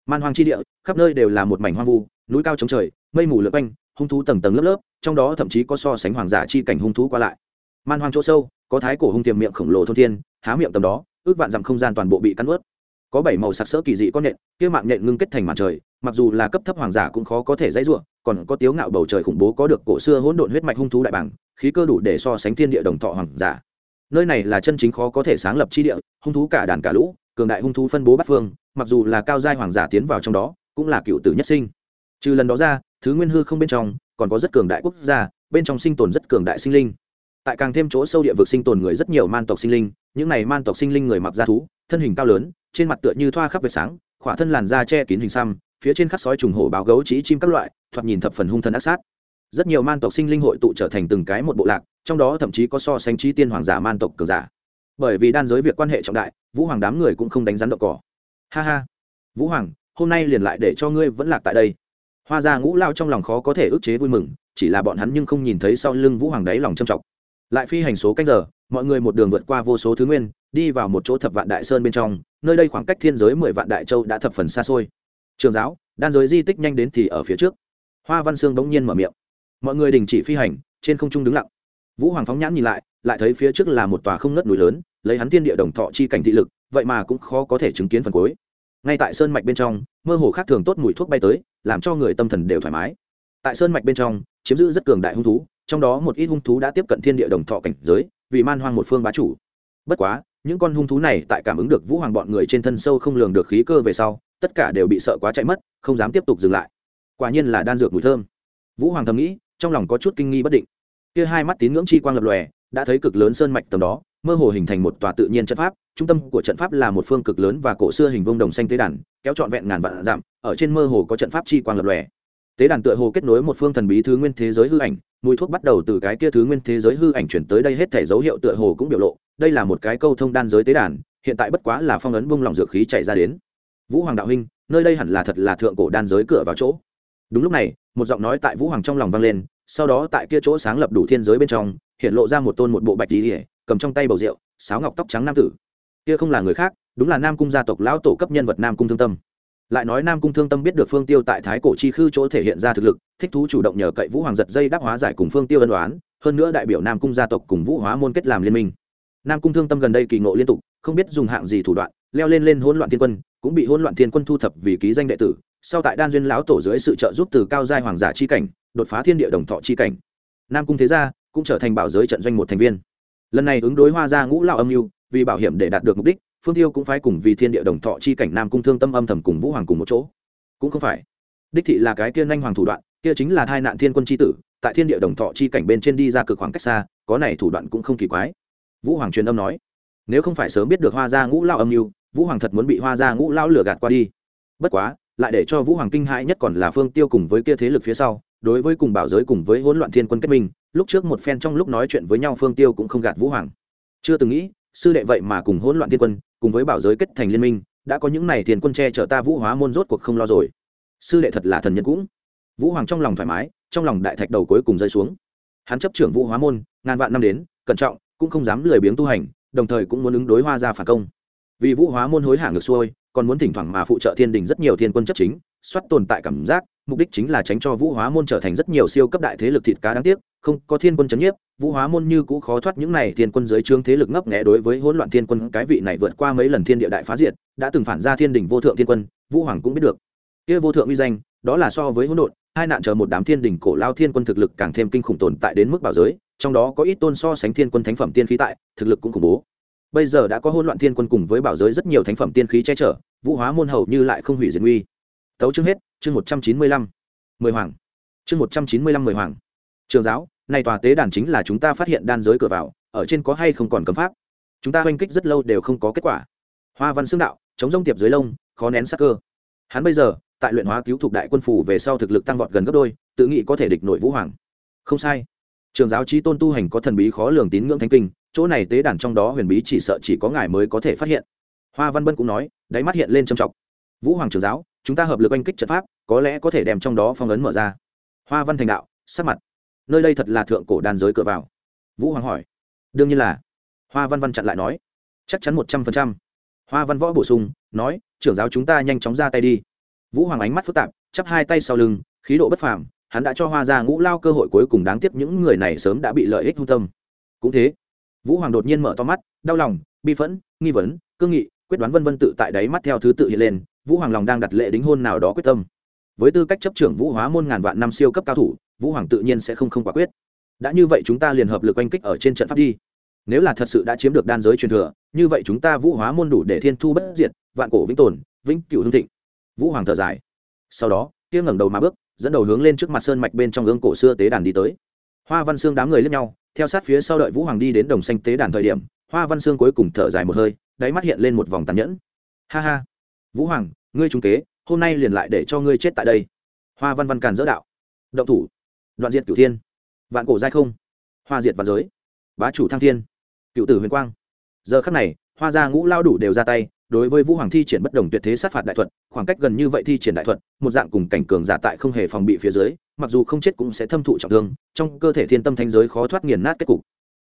Man hoàng chi địa, khắp nơi đều là một mảnh hoang vu, núi cao trống trời, mây mù lượt quanh, hung thú tầng tầng lớp lớp, trong đó thậm chí có so sánh hoàng giả chi cảnh hung thú qua lại. Man Hoàng chỗ sâu, có thái cổ hung tiềm miệng khổng lồ thôn thiên, há miệng tầm đó, ước vạn dặm không gian toàn bộ bị cắn ướt có bảy màu sặc sỡ kỳ dị con nện kia mạng nện ngưng kết thành màn trời, mặc dù là cấp thấp hoàng giả cũng khó có thể dãy ruộng còn có tiếu ngạo bầu trời khủng bố có được cổ xưa hỗn độn huyết mạch hung thú đại bảng khí cơ đủ để so sánh thiên địa đồng thọ hoàng giả. Nơi này là chân chính khó có thể sáng lập chi địa, hung thú cả đàn cả lũ, cường đại hung thú phân bố bát phương, mặc dù là cao giai hoàng giả tiến vào trong đó, cũng là cựu tử nhất sinh. Trừ lần đó ra, thứ nguyên hư không bên trong, còn có rất cường đại quốc gia, bên trong sinh tồn rất cường đại sinh linh. Tại càng thêm chỗ sâu địa vực sinh tồn người rất nhiều man tộc sinh linh, những này man tộc sinh linh người mặc da thú, thân hình cao lớn trên mặt tựa như thoa khắp vệt sáng, khỏa thân làn da che kín hình xăm, phía trên khắc sói trùng hổ báo gấu trí chim các loại, thoạt nhìn thập phần hung thần ác sát. Rất nhiều man tộc sinh linh hội tụ trở thành từng cái một bộ lạc, trong đó thậm chí có so sánh trí tiên hoàng giả man tộc cường giả. Bởi vì đan giới việc quan hệ trọng đại, vũ hoàng đám người cũng không đánh rắn đậu cỏ. Ha ha. Vũ hoàng, hôm nay liền lại để cho ngươi vẫn lạc tại đây. Hoa gia ngũ lao trong lòng khó có thể ức chế vui mừng, chỉ là bọn hắn nhưng không nhìn thấy sau lưng vũ hoàng đáy lòng châm trọng lại phi hành số canh giờ, mọi người một đường vượt qua vô số thứ nguyên đi vào một chỗ thập vạn đại sơn bên trong, nơi đây khoảng cách thiên giới mười vạn đại châu đã thập phần xa xôi. Trường giáo, đan giới di tích nhanh đến thì ở phía trước. Hoa văn sương bỗng nhiên mở miệng. Mọi người đình chỉ phi hành, trên không trung đứng lặng. Vũ hoàng phóng nhãn nhìn lại lại thấy phía trước là một tòa không ngất núi lớn, lấy hắn thiên địa đồng thọ chi cảnh thị lực, vậy mà cũng khó có thể chứng kiến phần cuối. Ngay tại sơn mạch bên trong, mơ hồ khác thường tốt mùi thuốc bay tới, làm cho người tâm thần đều thoải mái. Tại sơn mạch bên trong, chiếm giữ rất cường đại hung thú, trong đó một ít hung thú đã tiếp cận thiên địa đồng thọ cảnh giới, vì man hoang một phương bá chủ. Bất quá những con hung thú này tại cảm ứng được vũ hoàng bọn người trên thân sâu không lường được khí cơ về sau, tất cả đều bị sợ quá chạy mất, không dám tiếp tục dừng lại. Quả nhiên là đan dược mùi thơm. Vũ hoàng thầm nghĩ, trong lòng có chút kinh nghi bất định. Kia hai mắt tín ngưỡng chi quang lập lòe, đã thấy cực lớn sơn mạch tầm đó, mơ hồ hình thành một tòa tự nhiên trận pháp, trung tâm của trận pháp là một phương cực lớn và cổ xưa hình vông đồng xanh tế đàn, kéo trọn vẹn ngàn vạn dặm, ở trên mơ hồ có trận pháp chi quang lập lòe. Tế đàn tựa hồ kết nối một phương thần bí thứ nguyên thế giới hư ảnh, mùi thuốc bắt đầu từ cái kia thứ nguyên thế giới hư ảnh chuyển tới đây, hết thể dấu hiệu tựa hồ cũng biểu lộ đây là một cái câu thông đan giới tế đàn, hiện tại bất quá là phong ấn bung lòng dược khí chạy ra đến. Vũ hoàng đạo huynh, nơi đây hẳn là thật là thượng cổ đan giới cửa vào chỗ. Đúng lúc này, một giọng nói tại vũ hoàng trong lòng vang lên, sau đó tại kia chỗ sáng lập đủ thiên giới bên trong, hiện lộ ra một tôn một bộ bạch tí cầm trong tay bầu rượu, sáo ngọc tóc trắng nam tử. Kia không là người khác, đúng là nam cung gia tộc lão tổ cấp nhân vật nam cung thương tâm. Lại nói nam cung thương tâm biết được phương tiêu tại thái cổ chi khư chỗ thể hiện ra thực lực, thích thú chủ động nhờ cậy vũ hoàng giật dây đáp hóa giải cùng phương tiêu ân đoán hơn nữa đại biểu nam cung gia tộc cùng vũ hóa môn kết làm liên minh nam cung thương tâm gần đây kỳ ngộ liên tục, không biết dùng hạng gì thủ đoạn, leo lên lên hỗn loạn thiên quân, cũng bị hỗn loạn thiên quân thu thập vì ký danh đệ tử. Sau tại đan duyên lão tổ dưới sự trợ giúp từ cao giai hoàng giả chi cảnh, đột phá thiên địa đồng thọ chi cảnh. Nam cung thế gia cũng trở thành bảo giới trận doanh một thành viên. Lần này ứng đối hoa gia ngũ lão âm mưu, vì bảo hiểm để đạt được mục đích, phương tiêu cũng phải cùng vì thiên địa đồng thọ chi cảnh nam cung thương tâm âm thầm cùng vũ hoàng cùng một chỗ. Cũng không phải. Đích thị là cái kia nhanh hoàng thủ đoạn, kia chính là thai nạn thiên quân chi tử, tại thiên địa đồng thọ chi cảnh bên trên đi ra cực khoảng cách xa, có này thủ đoạn cũng không kỳ quái vũ hoàng truyền âm nói, nếu không phải sớm biết được hoa gia ngũ lao âm mưu, vũ hoàng thật muốn bị hoa gia ngũ lao lừa gạt qua đi. Bất quá, lại để cho vũ hoàng kinh hãi nhất còn là phương tiêu cùng với kia thế lực phía sau, đối với cùng bảo giới cùng với hỗn loạn thiên quân kết minh, lúc trước một phen trong lúc nói chuyện với nhau phương tiêu cũng không gạt vũ hoàng. Chưa từng nghĩ, sư đệ vậy mà cùng hỗn loạn thiên quân, cùng với bảo giới kết thành liên minh, đã có những này thiên quân che chở ta vũ hóa môn rốt cuộc không lo rồi. Sư đệ thật là thần nhân cũng. Vũ hoàng trong lòng thoải mái, trong lòng đại thạch đầu cuối cùng rơi xuống. Hắn chấp trưởng vũ hóa môn, ngàn vạn năm đến, cẩn trọng cũng không dám lười biếng tu hành, đồng thời cũng muốn ứng đối hoa ra phản công. Vì vũ hóa môn hối hả ngược xuôi, còn muốn thỉnh thoảng mà phụ trợ thiên đình rất nhiều thiên quân chấp chính, soát tồn tại cảm giác, mục đích chính là tránh cho vũ hóa môn trở thành rất nhiều siêu cấp đại thế lực thịt cá đáng tiếc, không có thiên quân c h ấ n nhiếp, vũ hóa môn như cũ khó thoát những này thiên quân dưới trương thế lực ngấp nghẽ đối với hỗn loạn thiên quân, cái vị này vượt qua mấy lần thiên địa đại phá diệt, đã từng phản ra thiên đình vô thượng thiên quân, vũ hoàng cũng biết được kia vô thượng uy danh, đó là so với hỗn độn, hai nạn chờ một đám thiên đình cổ lao thiên quân thực lực càng thêm kinh khủng tồn tại đến mức bảo giới, trong đó có ít tôn so sánh thiên quân thánh phẩm tiên khí tại, thực lực cũng khủng bố. Bây giờ đã có hỗn loạn thiên quân cùng với bảo giới rất nhiều thánh phẩm tiên khí che chở, vũ hóa môn hầu như lại không hủy diệt nguy. Tấu chương hết, chương một trăm chín mươi lăm. Mười hoàng. Chương một trăm chín mươi lăm mười hoàng. Trường giáo này tòa tế đàn chính là chúng ta phát hiện đan giới cửa vào, ở trên có hay không còn cấm pháp? Chúng ta oanh kích rất lâu đều không có kết quả. Hoa văn xương đạo, chống rông tiệp dưới lông, khó nén sắc cơ. Hắn bây giờ tại luyện hóa cứu thuộc đại quân phủ về sau thực lực tăng vọt gần gấp đôi, tự nghĩ có thể địch nội vũ hoàng. Không sai. Trường giáo trí tôn tu hành có thần bí khó lường tín ngưỡng thánh kinh, chỗ này tế đàn trong đó huyền bí chỉ sợ chỉ có ngài mới có thể phát hiện. Hoa văn bân cũng nói, đáy mắt hiện lên trầm trọng. Vũ hoàng trường giáo, chúng ta hợp lực oanh kích trận pháp, có lẽ có thể đem trong đó phong ấn mở ra. Hoa văn thành đạo, sắc mặt. Nơi đây thật là thượng cổ đàn giới cửa vào. Vũ hoàng hỏi. Đương nhiên là. Hoa văn văn chặn lại nói. Chắc chắn một trăm phần trăm. Hoa văn võ bổ sung, nói, trưởng giáo chúng ta nhanh chóng ra tay đi vũ hoàng ánh mắt phức tạp, chắp hai tay sau lưng, khí độ bất phàm, hắn đã cho hoa gia ngũ lao cơ hội cuối cùng đáng tiếc những người này sớm đã bị lợi ích hung tâm. Cũng thế, vũ hoàng đột nhiên mở to mắt, đau lòng, bi phẫn, nghi vấn, cương nghị, quyết đoán vân vân tự tại đáy mắt theo thứ tự hiện lên, vũ hoàng lòng đang đặt lệ đính hôn nào đó quyết tâm. Với tư cách chấp trưởng vũ hóa môn ngàn vạn năm siêu cấp cao thủ, vũ hoàng tự nhiên sẽ không không quả quyết. Đã như vậy chúng ta liền hợp lực oanh kích ở trên trận pháp đi. Nếu là thật sự đã chiếm được đan giới truyền thừa, như vậy chúng ta vũ hóa môn đủ để thiên thu bất diệt, vạn cổ vĩnh tồn, vĩnh cửu hương thịnh vũ hoàng thở dài. Sau đó, kia ngẩng đầu mà bước, dẫn đầu hướng lên trước mặt sơn mạch bên trong gương cổ xưa tế đàn đi tới. Hoa văn xương đám người lướt nhau, theo sát phía sau đợi vũ hoàng đi đến đồng xanh tế đàn thời điểm, hoa văn xương cuối cùng thở dài một hơi, đáy mắt hiện lên một vòng tàn nhẫn. Ha ha. Vũ hoàng, ngươi trung kế, hôm nay liền lại để cho ngươi chết tại đây. Hoa văn văn càn dỡ đạo. Động thủ. Đoạn diệt cửu thiên. Vạn cổ giai không. Hoa diệt vạn giới. Bá chủ thăng thiên. Cựu tử huyền quang. Giờ khắc này, hoa gia ngũ lao đủ đều ra tay đối với vũ hoàng thi triển bất đồng tuyệt thế sát phạt đại thuật, khoảng cách gần như vậy thi triển đại thuật, một dạng cùng cảnh cường giả tại không hề phòng bị phía dưới, mặc dù không chết cũng sẽ thâm thụ trọng thương, trong cơ thể thiên tâm thanh giới khó thoát nghiền nát kết cục.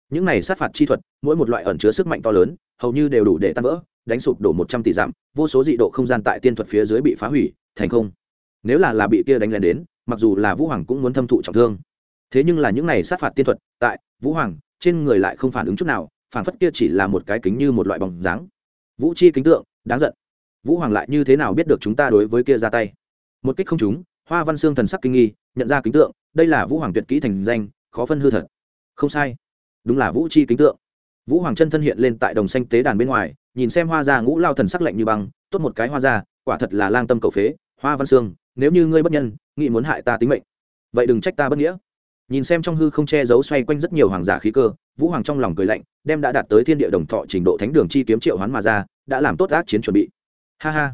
Những này sát phạt chi thuật, mỗi một loại ẩn chứa sức mạnh to lớn, hầu như đều đủ để tan vỡ, đánh sụp đổ một trăm tỷ dặm, vô số dị độ không gian tại tiên thuật phía dưới bị phá hủy, thành không. Nếu là là bị kia đánh lên đến, mặc dù là vũ hoàng cũng muốn thâm thụ trọng thương. Thế nhưng là những này sát phạt tiên thuật, tại vũ hoàng, trên người lại không phản ứng chút nào, phản phất kia chỉ là một cái kính như một loại bóng dáng vũ chi kính tượng, đáng giận. Vũ hoàng lại như thế nào biết được chúng ta đối với kia ra tay? Một kích không chúng hoa văn xương thần sắc kinh nghi, nhận ra kính tượng, đây là vũ hoàng tuyệt kỹ thành danh, khó phân hư thật. Không sai. Đúng là vũ chi kính tượng. Vũ hoàng chân thân hiện lên tại đồng xanh tế đàn bên ngoài, nhìn xem hoa gia ngũ lao thần sắc lạnh như băng, tốt một cái hoa gia, quả thật là lang tâm cầu phế. Hoa văn xương nếu như ngươi bất nhân nghĩ muốn hại ta tính mệnh. Vậy đừng trách ta bất nghĩa nhìn xem trong hư không che giấu xoay quanh rất nhiều hoàng giả khí cơ, vũ hoàng trong lòng cười lạnh, đem đã đạt tới thiên địa đồng thọ trình độ thánh đường chi kiếm triệu hoán mà ra, đã làm tốt ác chiến chuẩn bị. Ha ha.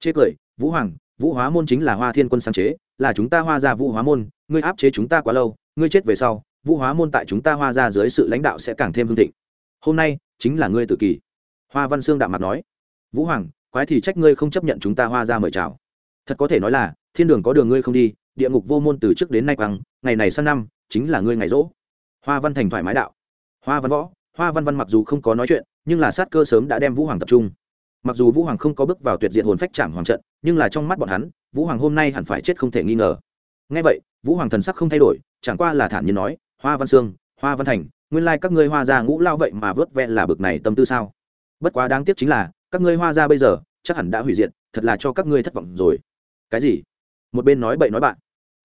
Chê cười, vũ hoàng, vũ hóa môn chính là hoa thiên quân sáng chế, là chúng ta hoa ra vũ hóa môn, ngươi áp chế chúng ta quá lâu, ngươi chết về sau, vũ hóa môn tại chúng ta hoa ra dưới sự lãnh đạo sẽ càng thêm hương thịnh. Hôm nay, chính là ngươi tự kỳ hoa văn sương đạm mặt nói, vũ hoàng, quái thì trách ngươi không chấp nhận chúng ta hoa ra mời chào. Thật có thể nói là, thiên đường có đường ngươi không đi, địa ngục vô môn từ trước đến nay quăng, ngày này sang năm chính là ngươi ngày rỗ. Hoa văn thành thoải mái đạo. Hoa văn võ, hoa văn văn mặc dù không có nói chuyện, nhưng là sát cơ sớm đã đem vũ hoàng tập trung. Mặc dù vũ hoàng không có bước vào tuyệt diện hồn phách trảm hoàng trận, nhưng là trong mắt bọn hắn, vũ hoàng hôm nay hẳn phải chết không thể nghi ngờ. Ngay vậy, vũ hoàng thần sắc không thay đổi, chẳng qua là thản nhiên nói, hoa văn sương, hoa văn thành, nguyên lai các ngươi hoa gia ngũ lao vậy mà vớt vẹn là bực này tâm tư sao? Bất quá đáng tiếc chính là, các ngươi hoa gia bây giờ, chắc hẳn đã hủy diệt, thật là cho các ngươi thất vọng rồi. Cái gì? Một bên nói bậy nói bạn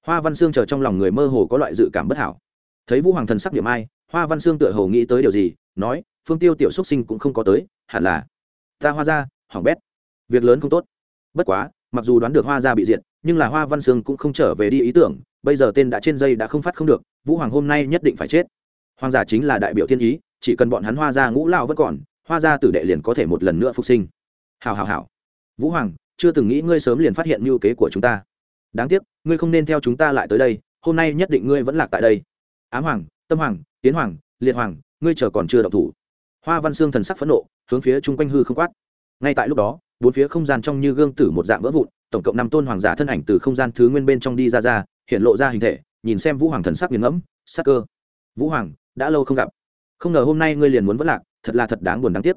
hoa văn sương chờ trong lòng người mơ hồ có loại dự cảm bất hảo. Thấy vũ hoàng thần sắc điểm ai, hoa văn sương tựa hồ nghĩ tới điều gì, nói, phương tiêu tiểu xúc sinh cũng không có tới, hẳn là ta hoa ra hỏng bét. Việc lớn không tốt. Bất quá, mặc dù đoán được hoa ra bị diệt, nhưng là hoa văn sương cũng không trở về đi ý tưởng, bây giờ tên đã trên dây đã không phát không được, vũ hoàng hôm nay nhất định phải chết. Hoàng giả chính là đại biểu thiên ý, chỉ cần bọn hắn hoa ra ngũ lao vẫn còn, hoa ra tử đệ liền có thể một lần nữa phục sinh. Hào hào hào vũ hoàng, chưa từng nghĩ ngươi sớm liền phát hiện mưu kế của chúng ta đáng tiếc, ngươi không nên theo chúng ta lại tới đây, hôm nay nhất định ngươi vẫn lạc tại đây. Ám hoàng, tâm hoàng, tiến hoàng, liệt hoàng, ngươi chờ còn chưa động thủ. Hoa văn xương thần sắc phẫn nộ, hướng phía chung quanh hư không quát. Ngay tại lúc đó, bốn phía không gian trong như gương tử một dạng vỡ vụn, tổng cộng năm tôn hoàng giả thân ảnh từ không gian thứ nguyên bên trong đi ra ra, hiện lộ ra hình thể, nhìn xem vũ hoàng thần sắc nghiền ngẫm, sắc cơ. Vũ hoàng, đã lâu không gặp. Không ngờ hôm nay ngươi liền muốn vất lạc, thật là thật đáng buồn đáng tiếc.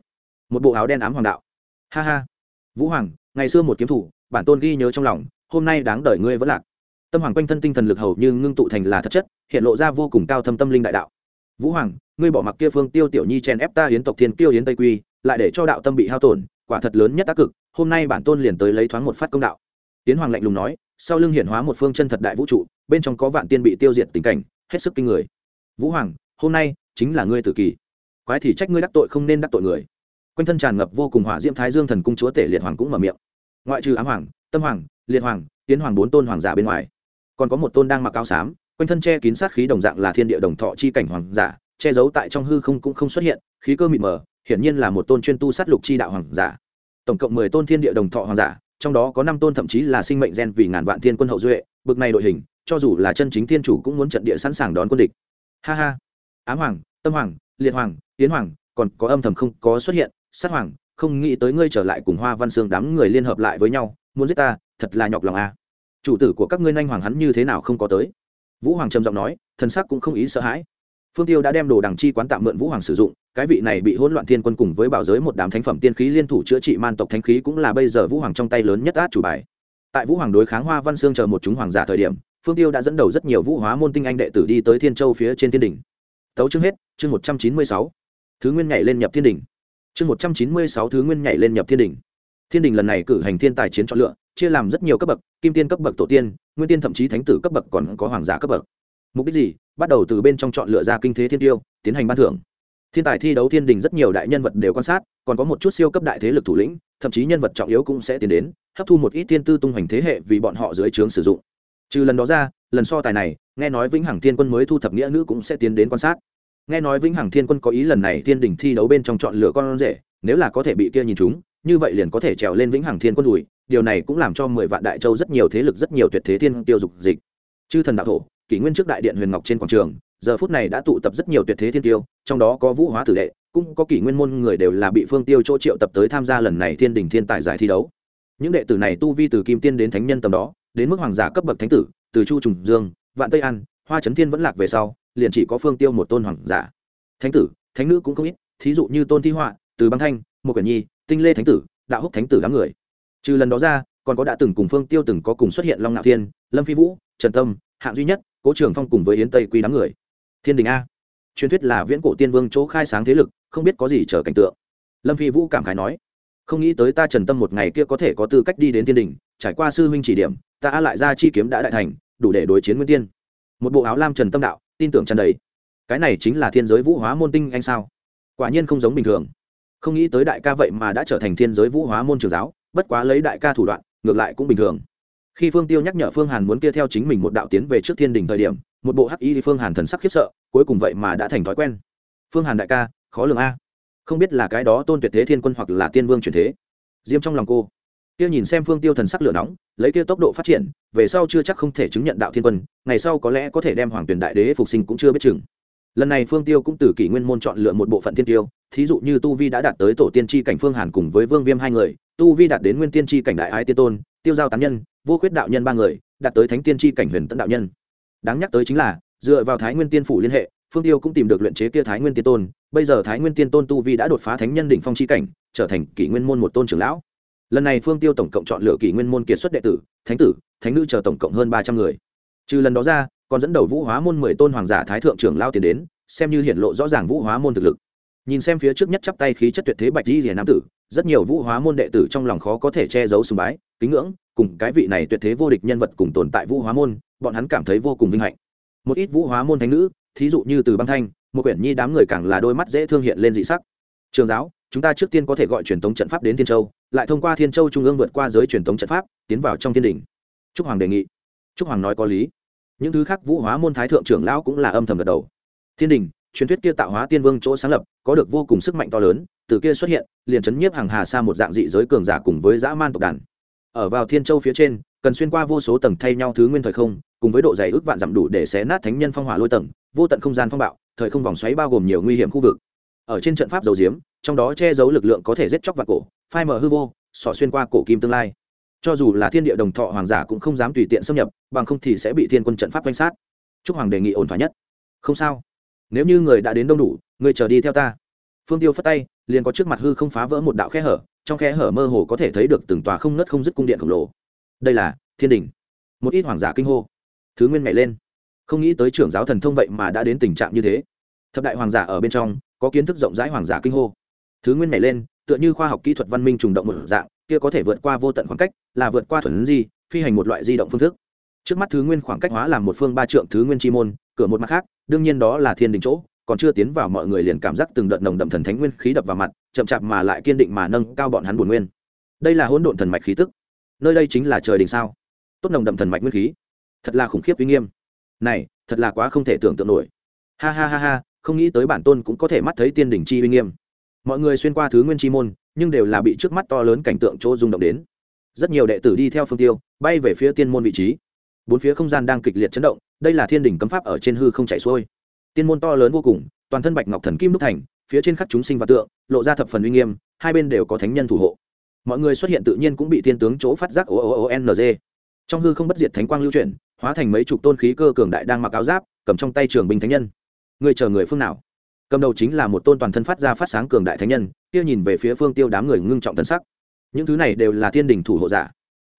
Một bộ áo đen ám hoàng đạo. Ha ha. Vũ hoàng, ngày xưa một kiếm thủ, bản tôn ghi nhớ trong lòng hôm nay đáng đợi ngươi vẫn lạc. Tâm hoàng quanh thân tinh thần lực hầu như ngưng tụ thành là thật chất, hiện lộ ra vô cùng cao thâm tâm linh đại đạo. Vũ hoàng, ngươi bỏ mặc kia phương tiêu tiểu nhi chen ép ta hiến tộc thiên kiêu hiến tây quy, lại để cho đạo tâm bị hao tổn, quả thật lớn nhất tác cực, hôm nay bản tôn liền tới lấy thoáng một phát công đạo. Tiến hoàng lạnh lùng nói, sau lưng hiển hóa một phương chân thật đại vũ trụ, bên trong có vạn tiên bị tiêu diệt tình cảnh, hết sức kinh người. Vũ hoàng, hôm nay chính là ngươi tự kỳ. Quái thì trách ngươi đắc tội không nên đắc tội người. Quanh thân tràn ngập vô cùng hỏa diễm thái dương thần cung chúa tể liệt hoàng cũng mở miệng. Ngoại trừ ám hoàng, tâm hoàng liệt hoàng, tiến hoàng bốn tôn hoàng giả bên ngoài. Còn có một tôn đang mặc áo xám, quanh thân che kín sát khí đồng dạng là thiên địa đồng thọ chi cảnh hoàng giả, che giấu tại trong hư không cũng không xuất hiện, khí cơ mịt mờ, hiển nhiên là một tôn chuyên tu sát lục chi đạo hoàng giả. Tổng cộng mười tôn thiên địa đồng thọ hoàng giả, trong đó có năm tôn thậm chí là sinh mệnh gen vì ngàn vạn thiên quân hậu duệ, bực này đội hình, cho dù là chân chính thiên chủ cũng muốn trận địa sẵn sàng đón quân địch. Ha ha. Ám hoàng, tâm hoàng, liệt hoàng, tiến hoàng, còn có âm thầm không có xuất hiện, sát hoàng, không nghĩ tới ngươi trở lại cùng hoa văn xương đám người liên hợp lại với nhau, muốn giết ta thật là nhọc lòng a chủ tử của các ngươi nhanh hoàng hắn như thế nào không có tới? Vũ hoàng trầm giọng nói, thần sắc cũng không ý sợ hãi. Phương tiêu đã đem đồ đằng chi quán tạm mượn vũ hoàng sử dụng, cái vị này bị hỗn loạn thiên quân cùng với bảo giới một đám thánh phẩm tiên khí liên thủ chữa trị man tộc thánh khí cũng là bây giờ vũ hoàng trong tay lớn nhất át chủ bài. Tại vũ hoàng đối kháng hoa văn xương chờ một chúng hoàng giả thời điểm, phương tiêu đã dẫn đầu rất nhiều vũ hóa môn tinh anh đệ tử đi tới thiên châu phía trên thiên đỉnh. Tấu chương hết, chương một trăm chín mươi sáu. Thứ nguyên nhảy lên nhập thiên đỉnh. Chương một trăm chín mươi sáu thứ nguyên nhảy lên nhập thiên đỉnh. Thiên đình lần này cử hành thiên tài chiến chọn lựa chia làm rất nhiều cấp bậc, kim tiên cấp bậc, tổ tiên, nguyên tiên thậm chí thánh tử cấp bậc còn có hoàng giả cấp bậc. Mục đích gì? Bắt đầu từ bên trong chọn lựa ra kinh thế thiên tiêu, tiến hành ban thưởng. Thiên tài thi đấu thiên đình rất nhiều đại nhân vật đều quan sát, còn có một chút siêu cấp đại thế lực thủ lĩnh, thậm chí nhân vật trọng yếu cũng sẽ tiến đến, hấp thu một ít thiên tư tung hoành thế hệ vì bọn họ dưới trướng sử dụng. Trừ lần đó ra, lần so tài này, nghe nói vĩnh hằng thiên quân mới thu thập nghĩa nữ cũng sẽ tiến đến quan sát. Nghe nói vĩnh hằng thiên quân có ý lần này thiên đình thi đấu bên trong chọn lựa con rể, nếu là có thể bị kia nhìn chúng như vậy liền có thể trèo lên vĩnh hằng thiên quân đùi điều này cũng làm cho mười vạn đại châu rất nhiều thế lực rất nhiều tuyệt thế thiên tiêu dục dịch. Chư thần đạo thổ, kỷ nguyên trước đại điện huyền ngọc trên quảng trường, giờ phút này đã tụ tập rất nhiều tuyệt thế thiên tiêu, trong đó có vũ hóa tử đệ, cũng có kỷ nguyên môn người đều là bị phương tiêu chỗ triệu tập tới tham gia lần này thiên đình thiên tài giải thi đấu. Những đệ tử này tu vi từ kim tiên đến thánh nhân tầm đó, đến mức hoàng giả cấp bậc thánh tử, từ chu trùng dương, vạn tây an, hoa trấn thiên vẫn lạc về sau, liền chỉ có phương tiêu một tôn hoàng giả. Thánh tử, thánh nữ cũng không ít, thí dụ như tôn thi họa, từ băng thanh một quyển nhi, tinh lê thánh tử, đạo húc thánh tử đám người trừ lần đó ra, còn có đã từng cùng phương tiêu từng có cùng xuất hiện long ngạo thiên, lâm phi vũ, trần tâm, hạng duy nhất, cố trường phong cùng với yến tây quy đám người. Thiên đình a. Truyền thuyết là viễn cổ tiên vương chỗ khai sáng thế lực, không biết có gì trở cảnh tượng. Lâm phi vũ cảm khái nói, không nghĩ tới ta trần tâm một ngày kia có thể có tư cách đi đến thiên đình, trải qua sư huynh chỉ điểm, ta lại ra chi kiếm đã đại thành, đủ để đối chiến nguyên tiên. Một bộ áo lam trần tâm đạo, tin tưởng tràn đầy. Cái này chính là thiên giới vũ hóa môn tinh anh sao? Quả nhiên không giống bình thường. Không nghĩ tới đại ca vậy mà đã trở thành thiên giới vũ hóa môn trường giáo bất quá lấy đại ca thủ đoạn, ngược lại cũng bình thường. Khi phương tiêu nhắc nhở phương hàn muốn kia theo chính mình một đạo tiến về trước thiên đình thời điểm, một bộ hắc y thì phương hàn thần sắc khiếp sợ, cuối cùng vậy mà đã thành thói quen. Phương hàn đại ca, khó lường a. Không biết là cái đó tôn tuyệt thế thiên quân hoặc là tiên vương truyền thế. Diêm trong lòng cô. Kia nhìn xem phương tiêu thần sắc lửa nóng, lấy kia tốc độ phát triển, về sau chưa chắc không thể chứng nhận đạo thiên quân, ngày sau có lẽ có thể đem hoàng tuyển đại đế phục sinh cũng chưa biết chừng. Lần này phương tiêu cũng từ kỷ nguyên môn chọn lựa một bộ phận thiên tiêu, thí dụ như tu vi đã đạt tới tổ tiên tri cảnh phương hàn cùng với vương viêm hai người tu vi đạt đến nguyên tiên tri cảnh đại ái tiên tôn, tiêu giao tán nhân, vô khuyết đạo nhân ba người, đạt tới thánh tiên tri cảnh huyền tận đạo nhân. Đáng nhắc tới chính là, dựa vào thái nguyên tiên phủ liên hệ, phương tiêu cũng tìm được luyện chế kia thái nguyên tiên tôn, bây giờ thái nguyên tiên tôn tu vi đã đột phá thánh nhân đỉnh phong tri cảnh, trở thành kỷ nguyên môn một tôn trưởng lão. Lần này phương tiêu tổng cộng chọn lựa kỷ nguyên môn kiệt xuất đệ tử, thánh tử, thánh nữ chờ tổng cộng hơn ba trăm người. Trừ lần đó ra, còn dẫn đầu vũ hóa môn mười tôn hoàng giả thái thượng trưởng lao tiền đến, xem như hiện lộ rõ ràng vũ hóa môn thực lực nhìn xem phía trước nhất chắp tay khí chất tuyệt thế bạch di rìa nam tử, rất nhiều vũ hóa môn đệ tử trong lòng khó có thể che giấu sùng bái, kính ngưỡng, cùng cái vị này tuyệt thế vô địch nhân vật cùng tồn tại vũ hóa môn, bọn hắn cảm thấy vô cùng vinh hạnh. Một ít vũ hóa môn thánh nữ, thí dụ như từ băng thanh, một quyển nhi đám người càng là đôi mắt dễ thương hiện lên dị sắc. Trường giáo, chúng ta trước tiên có thể gọi truyền thống trận pháp đến thiên châu, lại thông qua thiên châu trung ương vượt qua giới truyền thống trận pháp, tiến vào trong thiên đình. Trúc hoàng đề nghị. Trúc hoàng nói có lý. Những thứ khác vũ hóa môn thái thượng trưởng lão cũng là âm thầm gật đầu. Thiên đình truyền thuyết kia tạo hóa tiên vương chỗ sáng lập, có được vô cùng sức mạnh to lớn, từ kia xuất hiện, liền chấn nhiếp hàng hà xa một dạng dị giới cường giả cùng với dã man tộc đàn. Ở vào thiên châu phía trên, cần xuyên qua vô số tầng thay nhau thứ nguyên thời không, cùng với độ dày ước vạn dặm đủ để xé nát thánh nhân phong hỏa lôi tầng, vô tận không gian phong bạo, thời không vòng xoáy bao gồm nhiều nguy hiểm khu vực. Ở trên trận pháp dầu diếm, trong đó che giấu lực lượng có thể giết chóc vào cổ, phai mở hư vô, xỏ xuyên qua cổ kim tương lai. Cho dù là thiên địa đồng thọ hoàng giả cũng không dám tùy tiện xâm nhập, bằng không thì sẽ bị thiên quân trận pháp quanh sát. Chúc hoàng đề nghị ổn thỏa nhất. Không sao nếu như người đã đến đông đủ, người chờ đi theo ta. Phương tiêu phất tay, liền có trước mặt hư không phá vỡ một đạo khe hở, trong khe hở mơ hồ có thể thấy được từng tòa không nứt không dứt cung điện khổng lồ. Đây là thiên đình. Một ít hoàng giả kinh hô. Thứ nguyên nhảy lên. Không nghĩ tới trưởng giáo thần thông vậy mà đã đến tình trạng như thế. Thập đại hoàng giả ở bên trong, có kiến thức rộng rãi hoàng giả kinh hô. Thứ nguyên nhảy lên, tựa như khoa học kỹ thuật văn minh trùng động một dạng, kia có thể vượt qua vô tận khoảng cách, là vượt qua thuần di, phi hành một loại di động phương thức. Trước mắt thứ nguyên khoảng cách hóa làm một phương ba trượng thứ nguyên chi môn cửa một mặt khác, đương nhiên đó là thiên đình chỗ, còn chưa tiến vào mọi người liền cảm giác từng đợt nồng đậm thần thánh nguyên khí đập vào mặt, chậm chạp mà lại kiên định mà nâng cao bọn hắn buồn nguyên. Đây là hỗn độn thần mạch khí tức. Nơi đây chính là trời đình sao? Tốt nồng đậm thần mạch nguyên khí. Thật là khủng khiếp uy nghiêm. Này, thật là quá không thể tưởng tượng nổi. Ha ha ha ha, không nghĩ tới bản tôn cũng có thể mắt thấy tiên đỉnh chi uy nghiêm. Mọi người xuyên qua thứ nguyên chi môn, nhưng đều là bị trước mắt to lớn cảnh tượng chỗ rung động đến. Rất nhiều đệ tử đi theo phương tiêu, bay về phía tiên môn vị trí bốn phía không gian đang kịch liệt chấn động, đây là thiên đỉnh cấm pháp ở trên hư không chạy xuôi. Tiên môn to lớn vô cùng, toàn thân bạch ngọc thần kim đúc thành, phía trên khắc chúng sinh và tượng, lộ ra thập phần uy nghiêm, hai bên đều có thánh nhân thủ hộ. Mọi người xuất hiện tự nhiên cũng bị thiên tướng chỗ phát giác o o o n g. Trong hư không bất diệt thánh quang lưu chuyển, hóa thành mấy chục tôn khí cơ cường đại đang mặc áo giáp, cầm trong tay trường binh thánh nhân. Người chờ người phương nào? Cầm đầu chính là một tôn toàn thân phát ra phát sáng cường đại thánh nhân, kia nhìn về phía phương tiêu đám người ngưng trọng thân sắc. Những thứ này đều là thiên đình thủ hộ giả.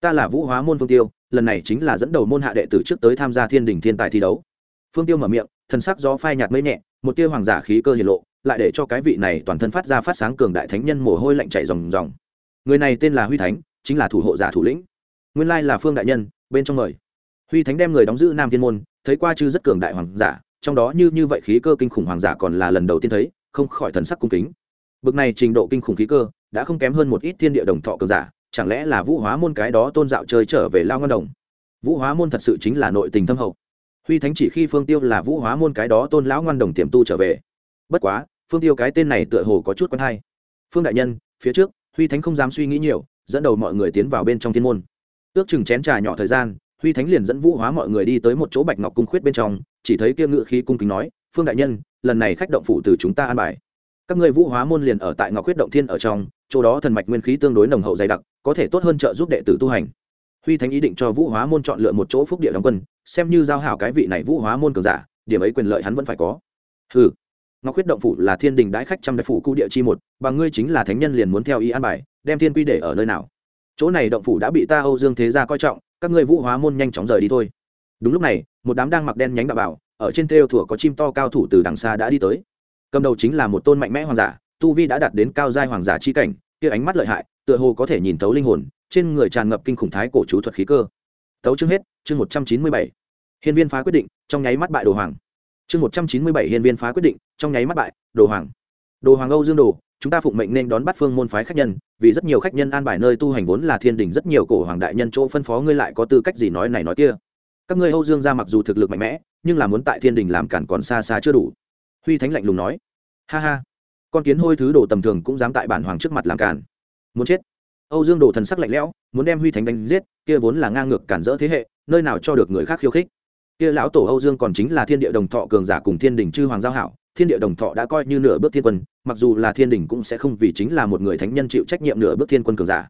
Ta là vũ hóa môn phương tiêu lần này chính là dẫn đầu môn hạ đệ tử trước tới tham gia thiên đình thiên tài thi đấu. Phương tiêu mở miệng, thần sắc gió phai nhạt mây nhẹ, một tia hoàng giả khí cơ hiển lộ, lại để cho cái vị này toàn thân phát ra phát sáng cường đại thánh nhân mồ hôi lạnh chảy ròng ròng. Người này tên là huy thánh, chính là thủ hộ giả thủ lĩnh. Nguyên lai là phương đại nhân, bên trong mời. Huy thánh đem người đóng giữ nam thiên môn, thấy qua chư rất cường đại hoàng giả, trong đó như như vậy khí cơ kinh khủng hoàng giả còn là lần đầu tiên thấy, không khỏi thần sắc cung kính. Bực này trình độ kinh khủng khí cơ, đã không kém hơn một ít thiên địa đồng thọ cường giả chẳng lẽ là vũ hóa môn cái đó tôn dạo chơi trở về lao ngân đồng? Vũ hóa môn thật sự chính là nội tình thâm hậu. Huy thánh chỉ khi phương tiêu là vũ hóa môn cái đó tôn lão ngoan đồng tiềm tu trở về. Bất quá, phương tiêu cái tên này tựa hồ có chút quen hay. Phương đại nhân, phía trước, huy thánh không dám suy nghĩ nhiều, dẫn đầu mọi người tiến vào bên trong thiên môn. Ước chừng chén trà nhỏ thời gian, huy thánh liền dẫn vũ hóa mọi người đi tới một chỗ bạch ngọc cung khuyết bên trong, chỉ thấy kia ngự khí cung kính nói, phương đại nhân, lần này khách động phủ từ chúng ta an bài. Các người vũ hóa môn liền ở tại ngọc khuyết động thiên ở trong, chỗ đó thần mạch nguyên khí tương đối nồng hậu dày đặc có thể tốt hơn trợ giúp đệ tử tu hành. Huy thánh ý định cho vũ hóa môn chọn lựa một chỗ phúc địa đóng quân, xem như giao hảo cái vị này vũ hóa môn cường giả, điểm ấy quyền lợi hắn vẫn phải có. Ừ ngọc huyết động phủ là thiên đình đãi khách trăm đại phủ cụ địa chi một, và ngươi chính là thánh nhân liền muốn theo ý an bài, đem thiên quy để ở nơi nào. Chỗ này động phủ đã bị ta âu dương thế gia coi trọng, các ngươi vũ hóa môn nhanh chóng rời đi thôi. Đúng lúc này, một đám đang mặc đen nhánh đạo bảo, ở trên thêu thủa có chim to cao thủ từ đằng xa đã đi tới. Cầm đầu chính là một tôn mạnh mẽ hoàng giả, tu vi đã đạt đến cao giai hoàng giả chi cảnh, kia ánh mắt lợi hại tựa hồ có thể nhìn thấu linh hồn, trên người tràn ngập kinh khủng thái cổ chú thuật khí cơ. Tấu chương hết, chương một trăm chín mươi bảy. Hiên viên phá quyết định, trong nháy mắt bại đồ hoàng. Chương một trăm chín mươi bảy, hiên viên phá quyết định, trong nháy mắt bại đồ hoàng. Đồ hoàng âu dương đồ, chúng ta phụng mệnh nên đón bắt phương môn phái khách nhân, vì rất nhiều khách nhân an bài nơi tu hành vốn là thiên đình rất nhiều cổ hoàng đại nhân chỗ phân phó ngươi lại có tư cách gì nói này nói kia. Các ngươi âu dương ra mặc dù thực lực mạnh mẽ, nhưng là muốn tại thiên đình làm cản còn xa xa chưa đủ. Huy thánh lạnh lùng nói. Ha ha. Con kiến hôi thứ đồ tầm thường cũng dám tại bản hoàng trước mặt làm cản muốn chết. Âu dương đồ thần sắc lạnh lẽo, muốn đem huy thánh đánh giết, kia vốn là ngang ngược cản rỡ thế hệ, nơi nào cho được người khác khiêu khích. Kia lão tổ âu dương còn chính là thiên địa đồng thọ cường giả cùng thiên đình chư hoàng giao hảo, thiên địa đồng thọ đã coi như nửa bước thiên quân, mặc dù là thiên đình cũng sẽ không vì chính là một người thánh nhân chịu trách nhiệm nửa bước thiên quân cường giả.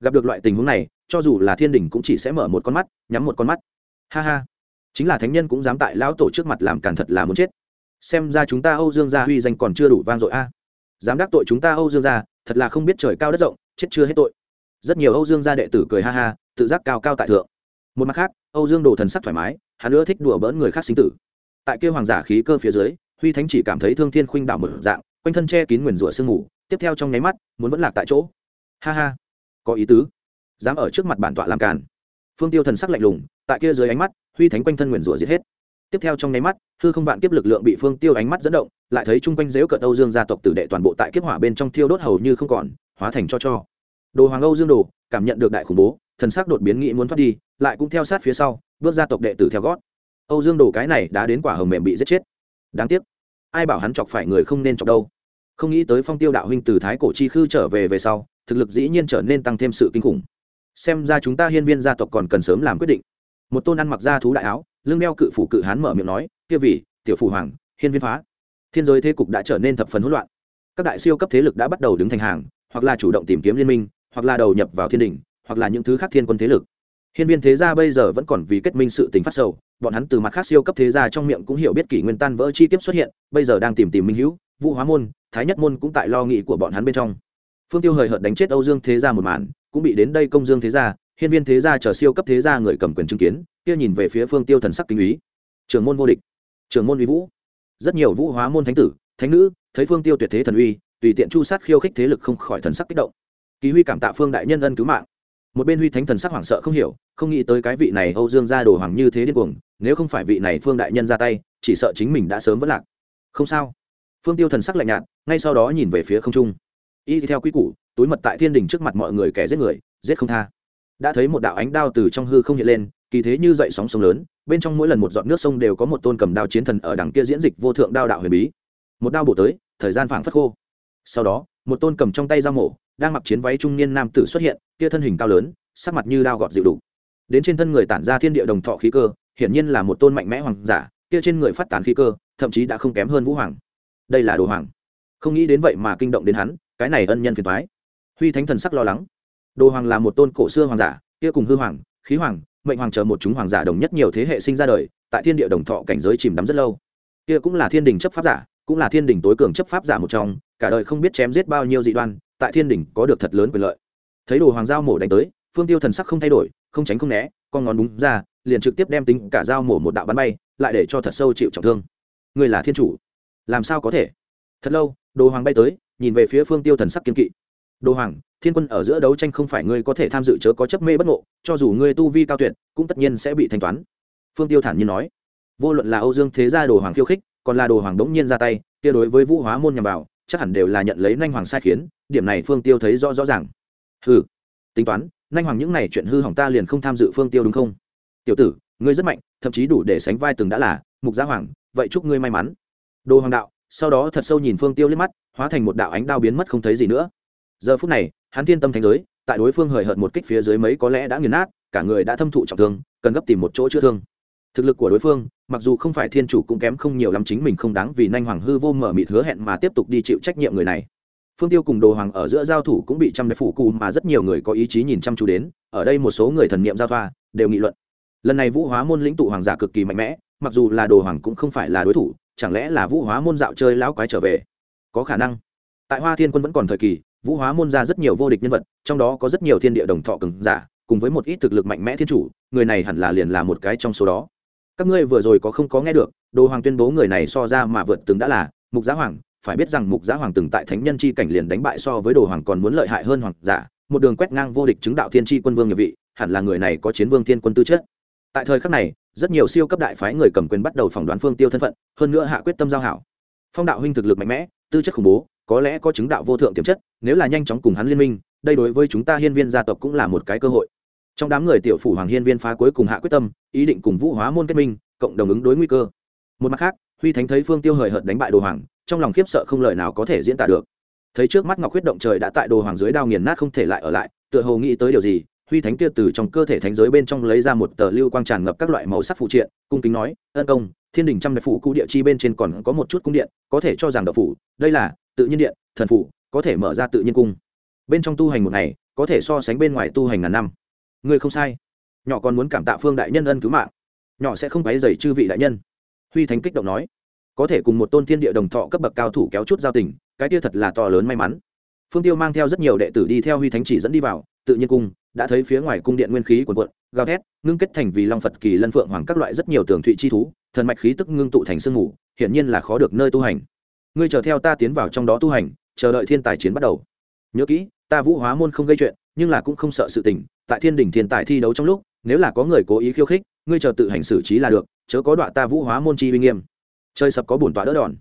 Gặp được loại tình huống này, cho dù là thiên đình cũng chỉ sẽ mở một con mắt, nhắm một con mắt. Ha ha. Chính là thánh nhân cũng dám tại lão tổ trước mặt làm càn thật là muốn chết. Xem ra chúng ta âu dương gia huy danh còn chưa đủ vang dội a. Dám đắc tội chúng ta âu dương gia, thật là không biết trời cao đất rộng chết chưa hết tội. Rất nhiều âu dương gia đệ tử cười ha ha, tự giác cao cao tại thượng. Một mặt khác, âu dương đồ thần sắc thoải mái, hắn nữa thích đùa bỡn người khác sinh tử. Tại kia hoàng giả khí cơ phía dưới, huy thánh chỉ cảm thấy thương thiên khuynh đảo một dạng, quanh thân che kín nguyền rủa sương mù, tiếp theo trong nháy mắt, muốn vẫn lạc tại chỗ. Ha ha, có ý tứ. Dám ở trước mặt bản tọa làm càn. Phương tiêu thần sắc lạnh lùng, tại kia dưới ánh mắt, huy thánh quanh thân nguyền rủa giết hết. Tiếp theo trong nháy mắt, hư không vạn kiếp lực lượng bị phương tiêu ánh mắt dẫn động, lại thấy chung quanh dếu cợt âu dương gia tộc tử đệ toàn bộ tại kiếp hỏa bên trong thiêu đốt hầu như không còn, hóa thành cho cho đồ hoàng âu dương đồ, cảm nhận được đại khủng bố, thần sắc đột biến nghĩ muốn thoát đi, lại cũng theo sát phía sau, bước ra tộc đệ tử theo gót. Âu dương đồ cái này đã đến quả hồng mềm bị giết chết. Đáng tiếc, ai bảo hắn chọc phải người không nên chọc đâu. Không nghĩ tới phong tiêu đạo huynh từ thái cổ chi khư trở về về sau, thực lực dĩ nhiên trở nên tăng thêm sự kinh khủng. Xem ra chúng ta hiên viên gia tộc còn cần sớm làm quyết định. Một tôn ăn mặc ra thú đại áo, lưng đeo cự phủ cự hán mở miệng nói, kia vì tiểu phủ hoàng, hiên viên phá. Thiên giới thế cục đã trở nên thập phần hỗn loạn. Các đại siêu cấp thế lực đã bắt đầu đứng thành hàng, hoặc là chủ động tìm kiếm liên minh hoặc là đầu nhập vào thiên đình, hoặc là những thứ khác thiên quân thế lực. Hiên viên thế gia bây giờ vẫn còn vì kết minh sự tình phát sầu, bọn hắn từ mặt khác siêu cấp thế gia trong miệng cũng hiểu biết kỷ nguyên tan vỡ chi tiết xuất hiện, bây giờ đang tìm tìm minh hữu, vũ hóa môn, thái nhất môn cũng tại lo nghị của bọn hắn bên trong. Phương tiêu hời hợt đánh chết âu dương thế gia một màn, cũng bị đến đây công dương thế gia, hiên viên thế gia chờ siêu cấp thế gia người cầm quyền chứng kiến, kia nhìn về phía phương tiêu thần sắc kinh ý. Trường môn vô địch. Trường môn uy vũ. Rất nhiều vũ hóa môn thánh tử, thánh nữ, thấy phương tiêu tuyệt thế thần uy, tùy tiện chu sát khiêu khích thế lực không khỏi thần sắc kích động ký huy cảm tạ phương đại nhân ân cứu mạng. Một bên huy thánh thần sắc hoảng sợ không hiểu, không nghĩ tới cái vị này âu dương gia đồ hoàng như thế điên cuồng, nếu không phải vị này phương đại nhân ra tay, chỉ sợ chính mình đã sớm vất lạc. Không sao. Phương tiêu thần sắc lạnh nhạt, ngay sau đó nhìn về phía không trung. Y theo quy củ, túi mật tại thiên đình trước mặt mọi người kẻ giết người, giết không tha. Đã thấy một đạo ánh đao từ trong hư không hiện lên, kỳ thế như dậy sóng sông lớn, bên trong mỗi lần một giọt nước sông đều có một tôn cầm đao chiến thần ở đằng kia diễn dịch vô thượng đao đạo huyền bí. Một đao bổ tới, thời gian phảng phất khô. Sau đó, một tôn cầm trong tay dao mổ đang mặc chiến váy trung niên nam tử xuất hiện, kia thân hình cao lớn, sắc mặt như đao gọt dịu đủ. Đến trên thân người tản ra thiên địa đồng thọ khí cơ, hiển nhiên là một tôn mạnh mẽ hoàng giả, kia trên người phát tán khí cơ, thậm chí đã không kém hơn vũ hoàng. Đây là đồ hoàng. Không nghĩ đến vậy mà kinh động đến hắn, cái này ân nhân phiền toái. Huy thánh thần sắc lo lắng. Đồ hoàng là một tôn cổ xưa hoàng giả, kia cùng hư hoàng, khí hoàng, mệnh hoàng chờ một chúng hoàng giả đồng nhất nhiều thế hệ sinh ra đời, tại thiên địa đồng thọ cảnh giới chìm đắm rất lâu. Kia cũng là thiên đình chấp pháp giả, cũng là thiên đình tối cường chấp pháp giả một trong, cả đời không biết chém giết bao nhiêu dị đoan tại thiên đình có được thật lớn quyền lợi. Thấy đồ hoàng giao mổ đánh tới, phương tiêu thần sắc không thay đổi, không tránh không né, con ngón đúng ra, liền trực tiếp đem tính cả dao mổ một đạo bắn bay, lại để cho thật sâu chịu trọng thương. Người là thiên chủ, làm sao có thể? Thật lâu, đồ hoàng bay tới, nhìn về phía phương tiêu thần sắc kiên kỵ. Đồ hoàng, thiên quân ở giữa đấu tranh không phải ngươi có thể tham dự chớ có chấp mê bất ngộ, cho dù ngươi tu vi cao tuyệt, cũng tất nhiên sẽ bị thanh toán. Phương tiêu thản nhiên nói. Vô luận là âu dương thế gia đồ hoàng khiêu khích, còn là đồ hoàng đống nhiên ra tay, kia đối với vũ hóa môn nhằm vào chắc hẳn đều là nhận lấy nhanh hoàng sai khiến, điểm này phương tiêu thấy rõ rõ ràng. Hừ, tính toán nhanh hoàng những này chuyện hư hỏng ta liền không tham dự phương tiêu đúng không? Tiểu tử, ngươi rất mạnh, thậm chí đủ để sánh vai từng đã là, mục gia hoàng, vậy chúc ngươi may mắn. Đồ hoàng đạo, sau đó thật sâu nhìn phương tiêu liếc mắt, hóa thành một đạo ánh đao biến mất không thấy gì nữa. Giờ phút này, hắn thiên tâm thành giới, tại đối phương hời hợt một kích phía dưới mấy có lẽ đã nghiền nát, cả người đã thâm thụ trọng thương, cần gấp tìm một chỗ chữa thương thực lực của đối phương, mặc dù không phải thiên chủ cũng kém không nhiều lắm chính mình không đáng vì nanh hoàng hư vô mở mịt hứa hẹn mà tiếp tục đi chịu trách nhiệm người này. Phương tiêu cùng đồ hoàng ở giữa giao thủ cũng bị trăm đại phủ cù mà rất nhiều người có ý chí nhìn chăm chú đến, ở đây một số người thần niệm giao thoa, đều nghị luận. Lần này vũ hóa môn lĩnh tụ hoàng giả cực kỳ mạnh mẽ, mặc dù là đồ hoàng cũng không phải là đối thủ, chẳng lẽ là vũ hóa môn dạo chơi lão quái trở về? Có khả năng. Tại hoa thiên quân vẫn còn thời kỳ, vũ hóa môn ra rất nhiều vô địch nhân vật, trong đó có rất nhiều thiên địa đồng thọ cường giả, cùng với một ít thực lực mạnh mẽ thiên chủ, người này hẳn là liền là một cái trong số đó các ngươi vừa rồi có không có nghe được, đồ hoàng tuyên bố người này so ra mà vượt từng đã là, mục giá hoàng, phải biết rằng mục giá hoàng từng tại thánh nhân chi cảnh liền đánh bại so với đồ hoàng còn muốn lợi hại hơn hoàng giả, một đường quét ngang vô địch chứng đạo thiên tri quân vương nghiệp vị, hẳn là người này có chiến vương thiên quân tư chất. Tại thời khắc này, rất nhiều siêu cấp đại phái người cầm quyền bắt đầu phỏng đoán phương tiêu thân phận, hơn nữa hạ quyết tâm giao hảo. Phong đạo huynh thực lực mạnh mẽ, tư chất khủng bố, có lẽ có chứng đạo vô thượng tiềm chất, nếu là nhanh chóng cùng hắn liên minh, đây đối với chúng ta hiên viên gia tộc cũng là một cái cơ hội trong đám người tiểu phủ hoàng hiên viên phá cuối cùng hạ quyết tâm, ý định cùng vũ hóa môn kết minh, cộng đồng ứng đối nguy cơ. Một mặt khác, huy thánh thấy phương tiêu hời hợt đánh bại đồ hoàng, trong lòng khiếp sợ không lời nào có thể diễn tả được. Thấy trước mắt ngọc huyết động trời đã tại đồ hoàng dưới đao nghiền nát không thể lại ở lại, tựa hồ nghĩ tới điều gì, huy thánh kia từ trong cơ thể thánh giới bên trong lấy ra một tờ lưu quang tràn ngập các loại màu sắc phụ triện, cung kính nói, ân công, thiên đình trăm đại phủ cụ địa chi bên trên còn có một chút cung điện, có thể cho rằng đậu phủ, đây là tự nhiên điện, thần phủ, có thể mở ra tự nhiên cung. Bên trong tu hành một ngày, có thể so sánh bên ngoài tu hành ngàn năm ngươi không sai. Nhỏ còn muốn cảm tạ phương đại nhân ân cứu mạng. Nhỏ sẽ không quấy dày chư vị đại nhân. Huy thánh kích động nói. Có thể cùng một tôn thiên địa đồng thọ cấp bậc cao thủ kéo chút giao tình, cái kia thật là to lớn may mắn. Phương tiêu mang theo rất nhiều đệ tử đi theo huy thánh chỉ dẫn đi vào, tự nhiên cung, đã thấy phía ngoài cung điện nguyên khí quần quận gào thét, ngưng kết thành vì long phật kỳ lân phượng hoàng các loại rất nhiều tường thụy chi thú, thần mạch khí tức ngưng tụ thành sương mù, hiển nhiên là khó được nơi tu hành. Ngươi chờ theo ta tiến vào trong đó tu hành, chờ đợi thiên tài chiến bắt đầu. Nhớ kỹ, ta vũ hóa môn không gây chuyện, nhưng là cũng không sợ sự tình tại thiên đình thiên tài thi đấu trong lúc, nếu là có người cố ý khiêu khích, ngươi chờ tự hành xử trí là được, chớ có đọa ta vũ hóa môn chi uy nghiêm. Chơi sập có bổn tọa đỡ đòn.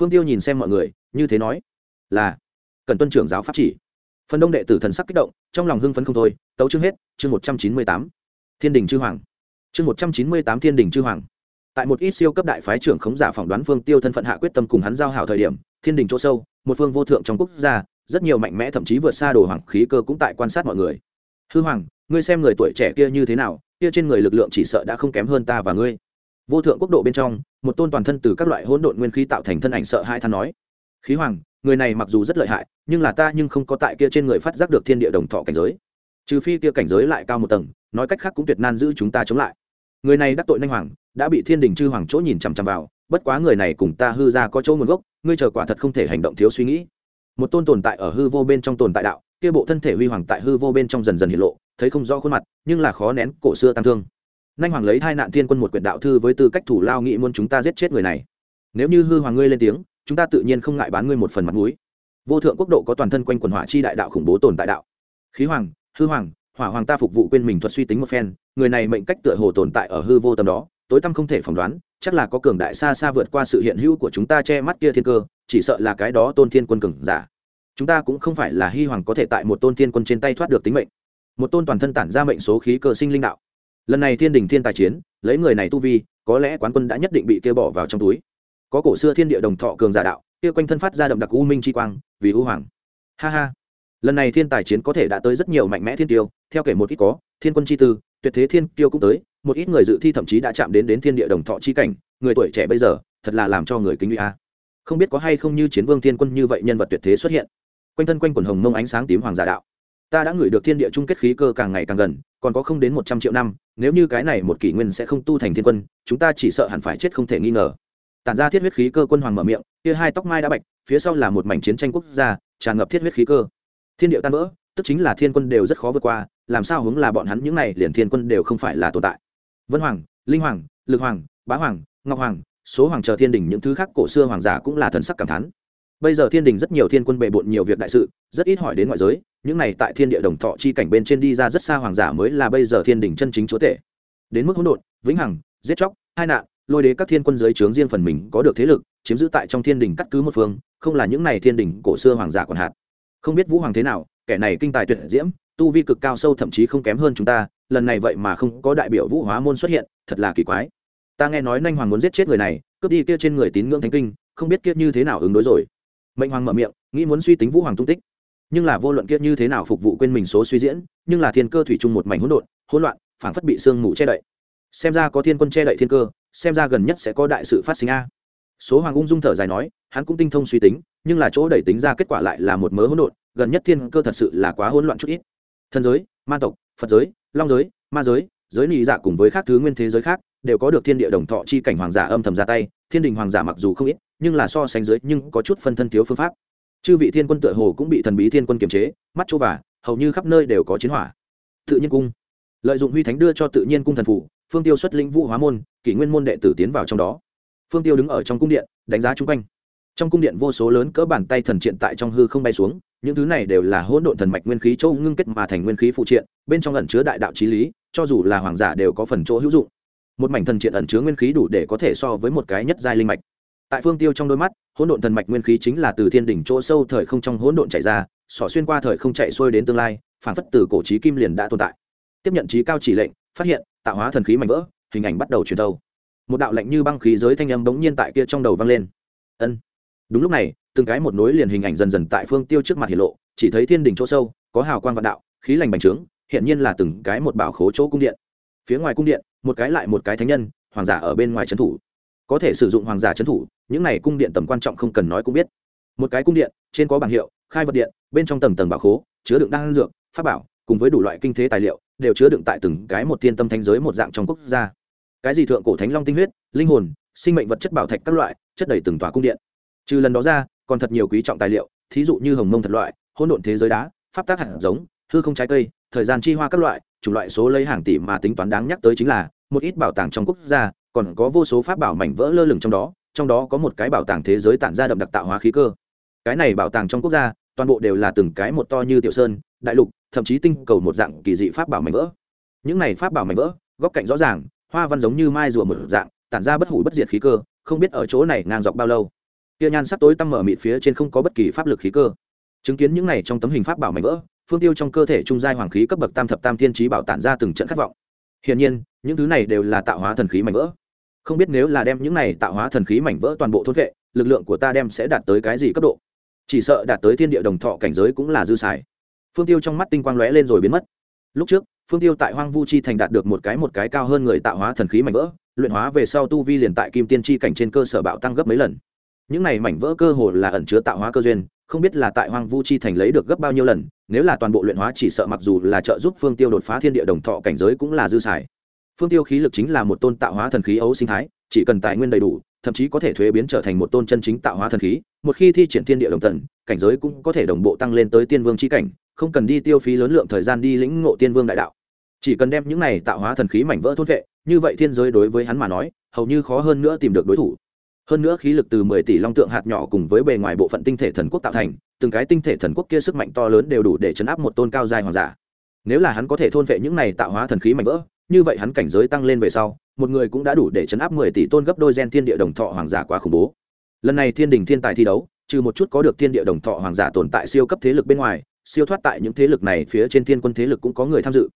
Phương tiêu nhìn xem mọi người, như thế nói, là, cần tuân trưởng giáo pháp chỉ. Phần đông đệ tử thần sắc kích động, trong lòng hưng phấn không thôi, tấu chương hết, chương một trăm chín mươi tám. Thiên đình chư hoàng. Chương một trăm chín mươi tám thiên đình chư hoàng. Tại một ít siêu cấp đại phái trưởng khống giả phỏng đoán phương tiêu thân phận hạ quyết tâm cùng hắn giao hảo thời điểm, thiên đình chỗ sâu, một phương vô thượng trong quốc gia, rất nhiều mạnh mẽ thậm chí vượt xa đồ hoàng khí cơ cũng tại quan sát mọi người hư hoàng, ngươi xem người tuổi trẻ kia như thế nào, kia trên người lực lượng chỉ sợ đã không kém hơn ta và ngươi. Vô thượng quốc độ bên trong, một tôn toàn thân từ các loại hỗn độn nguyên khí tạo thành thân ảnh sợ hai than nói. Khí hoàng, người này mặc dù rất lợi hại, nhưng là ta nhưng không có tại kia trên người phát giác được thiên địa đồng thọ cảnh giới. Trừ phi kia cảnh giới lại cao một tầng, nói cách khác cũng tuyệt nan giữ chúng ta chống lại. Người này đắc tội nanh hoàng, đã bị thiên đình chư hoàng chỗ nhìn chằm chằm vào, bất quá người này cùng ta hư ra có chỗ nguồn gốc, ngươi chờ quả thật không thể hành động thiếu suy nghĩ. Một tôn tồn tại ở hư vô bên trong tồn tại đạo kia bộ thân thể huy hoàng tại hư vô bên trong dần dần hiện lộ, thấy không rõ khuôn mặt, nhưng là khó nén cổ xưa tăng thương. Nanh hoàng lấy hai nạn thiên quân một quyển đạo thư với tư cách thủ lao nghị muốn chúng ta giết chết người này. Nếu như hư hoàng ngươi lên tiếng, chúng ta tự nhiên không ngại bán ngươi một phần mặt mũi. Vô thượng quốc độ có toàn thân quanh quần hỏa chi đại đạo khủng bố tồn tại đạo. Khí hoàng, hư hoàng, hỏa hoàng ta phục vụ quên mình thuật suy tính một phen, người này mệnh cách tựa hồ tồn tại ở hư vô tầm đó, tối tăm không thể phỏng đoán, chắc là có cường đại xa xa vượt qua sự hiện hữu của chúng ta che mắt kia thiên cơ, chỉ sợ là cái đó tôn thiên quân cường giả chúng ta cũng không phải là hy hoàng có thể tại một tôn thiên quân trên tay thoát được tính mệnh. Một tôn toàn thân tản ra mệnh số khí cơ sinh linh đạo. Lần này thiên đình thiên tài chiến, lấy người này tu vi, có lẽ quán quân đã nhất định bị kêu bỏ vào trong túi. Có cổ xưa thiên địa đồng thọ cường giả đạo, kia quanh thân phát ra đậm đặc u minh chi quang, vì u hoàng. Ha ha. Lần này thiên tài chiến có thể đã tới rất nhiều mạnh mẽ thiên tiêu, theo kể một ít có, thiên quân chi tư, tuyệt thế thiên tiêu cũng tới, một ít người dự thi thậm chí đã chạm đến đến thiên địa đồng thọ chi cảnh, người tuổi trẻ bây giờ, thật là làm cho người kính uy a. Không biết có hay không như chiến vương thiên quân như vậy nhân vật tuyệt thế xuất hiện quanh thân quanh quần hồng mông ánh sáng tím hoàng giả đạo. Ta đã ngửi được thiên địa chung kết khí cơ càng ngày càng gần, còn có không đến một trăm triệu năm, nếu như cái này một kỷ nguyên sẽ không tu thành thiên quân, chúng ta chỉ sợ hẳn phải chết không thể nghi ngờ. Tản ra thiết huyết khí cơ quân hoàng mở miệng, kia hai tóc mai đã bạch, phía sau là một mảnh chiến tranh quốc gia, tràn ngập thiết huyết khí cơ. Thiên điệu tan vỡ, tức chính là thiên quân đều rất khó vượt qua, làm sao hướng là bọn hắn những này liền thiên quân đều không phải là tồn tại. Vân hoàng, linh hoàng, lực hoàng, bá hoàng, ngọc hoàng, số hoàng chờ thiên đình những thứ khác cổ xưa hoàng giả cũng là thần sắc cảm thán bây giờ thiên đình rất nhiều thiên quân bệ bộn nhiều việc đại sự, rất ít hỏi đến ngoại giới, những này tại thiên địa đồng thọ chi cảnh bên trên đi ra rất xa hoàng giả mới là bây giờ thiên đình chân chính chúa tể. Đến mức hỗn độn, vĩnh hằng, giết chóc, hai nạn, lôi đế các thiên quân giới trướng riêng phần mình có được thế lực, chiếm giữ tại trong thiên đình cắt cứ một phương, không là những này thiên đình cổ xưa hoàng giả còn hạt. Không biết vũ hoàng thế nào, kẻ này kinh tài tuyệt diễm, tu vi cực cao sâu thậm chí không kém hơn chúng ta, lần này vậy mà không có đại biểu vũ hóa môn xuất hiện, thật là kỳ quái. Ta nghe nói nhanh hoàng muốn giết chết người này, cướp đi kia trên người tín ngưỡng thánh kinh, không biết kia như thế nào ứng đối rồi mệnh hoàng mở miệng, nghĩ muốn suy tính vũ hoàng tung tích. Nhưng là vô luận kiệt như thế nào phục vụ quên mình số suy diễn, nhưng là thiên cơ thủy chung một mảnh hỗn độn, hỗn loạn, phảng phất bị sương mù che đậy. Xem ra có thiên quân che đậy thiên cơ, xem ra gần nhất sẽ có đại sự phát sinh a. Số hoàng ung dung thở dài nói, hắn cũng tinh thông suy tính, nhưng là chỗ đẩy tính ra kết quả lại là một mớ hỗn độn, gần nhất thiên cơ thật sự là quá hỗn loạn chút ít. Thần giới, ma tộc, phật giới, long giới, ma giới giới nị dạ cùng với các thứ nguyên thế giới khác, đều có được thiên địa đồng thọ chi cảnh hoàng giả âm thầm ra tay thiên đình hoàng giả mặc dù không ít, nhưng là so sánh dưới nhưng có chút phân thân thiếu phương pháp. Chư vị thiên quân tựa hồ cũng bị thần bí thiên quân kiềm chế, mắt chỗ và hầu như khắp nơi đều có chiến hỏa. Tự nhiên cung. Lợi dụng huy thánh đưa cho tự nhiên cung thần phủ, phương tiêu xuất lĩnh vũ hóa môn, kỷ nguyên môn đệ tử tiến vào trong đó. Phương tiêu đứng ở trong cung điện, đánh giá chung quanh. Trong cung điện vô số lớn cỡ bàn tay thần triện tại trong hư không bay xuống, những thứ này đều là hỗn độn thần mạch nguyên khí châu ngưng kết mà thành nguyên khí phụ triện, bên trong ẩn chứa đại đạo trí lý, cho dù là hoàng giả đều có phần chỗ hữu dụng một mảnh thần triện ẩn chứa nguyên khí đủ để có thể so với một cái nhất giai linh mạch. Tại phương tiêu trong đôi mắt, hỗn độn thần mạch nguyên khí chính là từ thiên đỉnh chỗ sâu thời không trong hỗn độn chạy ra, xỏ xuyên qua thời không chạy xuôi đến tương lai, phản phất từ cổ trí kim liền đã tồn tại. Tiếp nhận trí cao chỉ lệnh, phát hiện, tạo hóa thần khí mạnh vỡ, hình ảnh bắt đầu truyền thâu một đạo lạnh như băng khí giới thanh âm bỗng nhiên tại kia trong đầu vang lên. Ân. Đúng lúc này, từng cái một nối liền hình ảnh dần dần tại phương tiêu trước mặt hiện lộ, chỉ thấy thiên đỉnh chỗ sâu, có hào quang vạn đạo, khí lành bành trướng, hiện nhiên là từng cái một bảo khố chỗ cung điện phía ngoài cung điện, một cái lại một cái thánh nhân, hoàng giả ở bên ngoài trấn thủ. Có thể sử dụng hoàng giả trấn thủ, những này cung điện tầm quan trọng không cần nói cũng biết. Một cái cung điện, trên có bảng hiệu, khai vật điện, bên trong tầng tầng bảo khố, chứa đựng đan dược, pháp bảo, cùng với đủ loại kinh thế tài liệu, đều chứa đựng tại từng cái một thiên tâm thanh giới một dạng trong quốc gia. Cái gì thượng cổ thánh long tinh huyết, linh hồn, sinh mệnh vật chất bảo thạch các loại, chất đầy từng tòa cung điện. Trừ lần đó ra, còn thật nhiều quý trọng tài liệu, thí dụ như hồng mông thật loại, hỗn độn thế giới đá, pháp tác hạt giống, hư không trái cây, thời gian chi hoa các loại chủng loại số lấy hàng tỷ mà tính toán đáng nhắc tới chính là, một ít bảo tàng trong quốc gia, còn có vô số pháp bảo mảnh vỡ lơ lửng trong đó trong đó có một cái bảo tàng thế giới tản ra đậm đặc tạo hóa khí cơ. Cái này bảo tàng trong quốc gia, toàn bộ đều là từng cái một to như tiểu sơn, đại lục, thậm chí tinh cầu một dạng kỳ dị pháp bảo mảnh vỡ. Những này pháp bảo mảnh vỡ, góc cạnh rõ ràng, hoa văn giống như mai rùa một dạng, tản ra bất hủ bất diệt khí cơ, không biết ở chỗ này ngang dọc bao lâu. Kia nhan sắc tối tăm mở mịt phía trên không có bất kỳ pháp lực khí cơ. Chứng kiến những này trong tấm hình pháp bảo mảnh vỡ phương tiêu trong cơ thể trung giai hoàng khí cấp bậc tam thập tam thiên trí bảo tản ra từng trận khát vọng. Hiển nhiên, những thứ này đều là tạo hóa thần khí mảnh vỡ. Không biết nếu là đem những này tạo hóa thần khí mảnh vỡ toàn bộ thôn vệ, lực lượng của ta đem sẽ đạt tới cái gì cấp độ? Chỉ sợ đạt tới thiên địa đồng thọ cảnh giới cũng là dư xài. Phương tiêu trong mắt tinh quang lóe lên rồi biến mất. Lúc trước, phương tiêu tại hoang vu chi thành đạt được một cái một cái cao hơn người tạo hóa thần khí mảnh vỡ, luyện hóa về sau tu vi liền tại kim tiên chi cảnh trên cơ sở bạo tăng gấp mấy lần. Những này mảnh vỡ cơ hồ là ẩn chứa tạo hóa cơ duyên không biết là tại hoang vu chi thành lấy được gấp bao nhiêu lần, nếu là toàn bộ luyện hóa chỉ sợ mặc dù là trợ giúp phương tiêu đột phá thiên địa đồng thọ cảnh giới cũng là dư xài. Phương tiêu khí lực chính là một tôn tạo hóa thần khí ấu sinh thái, chỉ cần tài nguyên đầy đủ, thậm chí có thể thuế biến trở thành một tôn chân chính tạo hóa thần khí, một khi thi triển thiên địa đồng tần cảnh giới cũng có thể đồng bộ tăng lên tới tiên vương chi cảnh, không cần đi tiêu phí lớn lượng thời gian đi lĩnh ngộ tiên vương đại đạo. Chỉ cần đem những này tạo hóa thần khí mảnh vỡ thôn vệ, như vậy thiên giới đối với hắn mà nói, hầu như khó hơn nữa tìm được đối thủ hơn nữa khí lực từ mười tỷ long tượng hạt nhỏ cùng với bề ngoài bộ phận tinh thể thần quốc tạo thành, từng cái tinh thể thần quốc kia sức mạnh to lớn đều đủ để chấn áp một tôn cao dài hoàng giả. Nếu là hắn có thể thôn vệ những này tạo hóa thần khí mảnh vỡ, như vậy hắn cảnh giới tăng lên về sau, một người cũng đã đủ để chấn áp mười tỷ tôn gấp đôi gen thiên địa đồng thọ hoàng giả quá khủng bố. Lần này thiên đình thiên tài thi đấu, trừ một chút có được thiên địa đồng thọ hoàng giả tồn tại siêu cấp thế lực bên ngoài, siêu thoát tại những thế lực này phía trên thiên quân thế lực cũng có người tham dự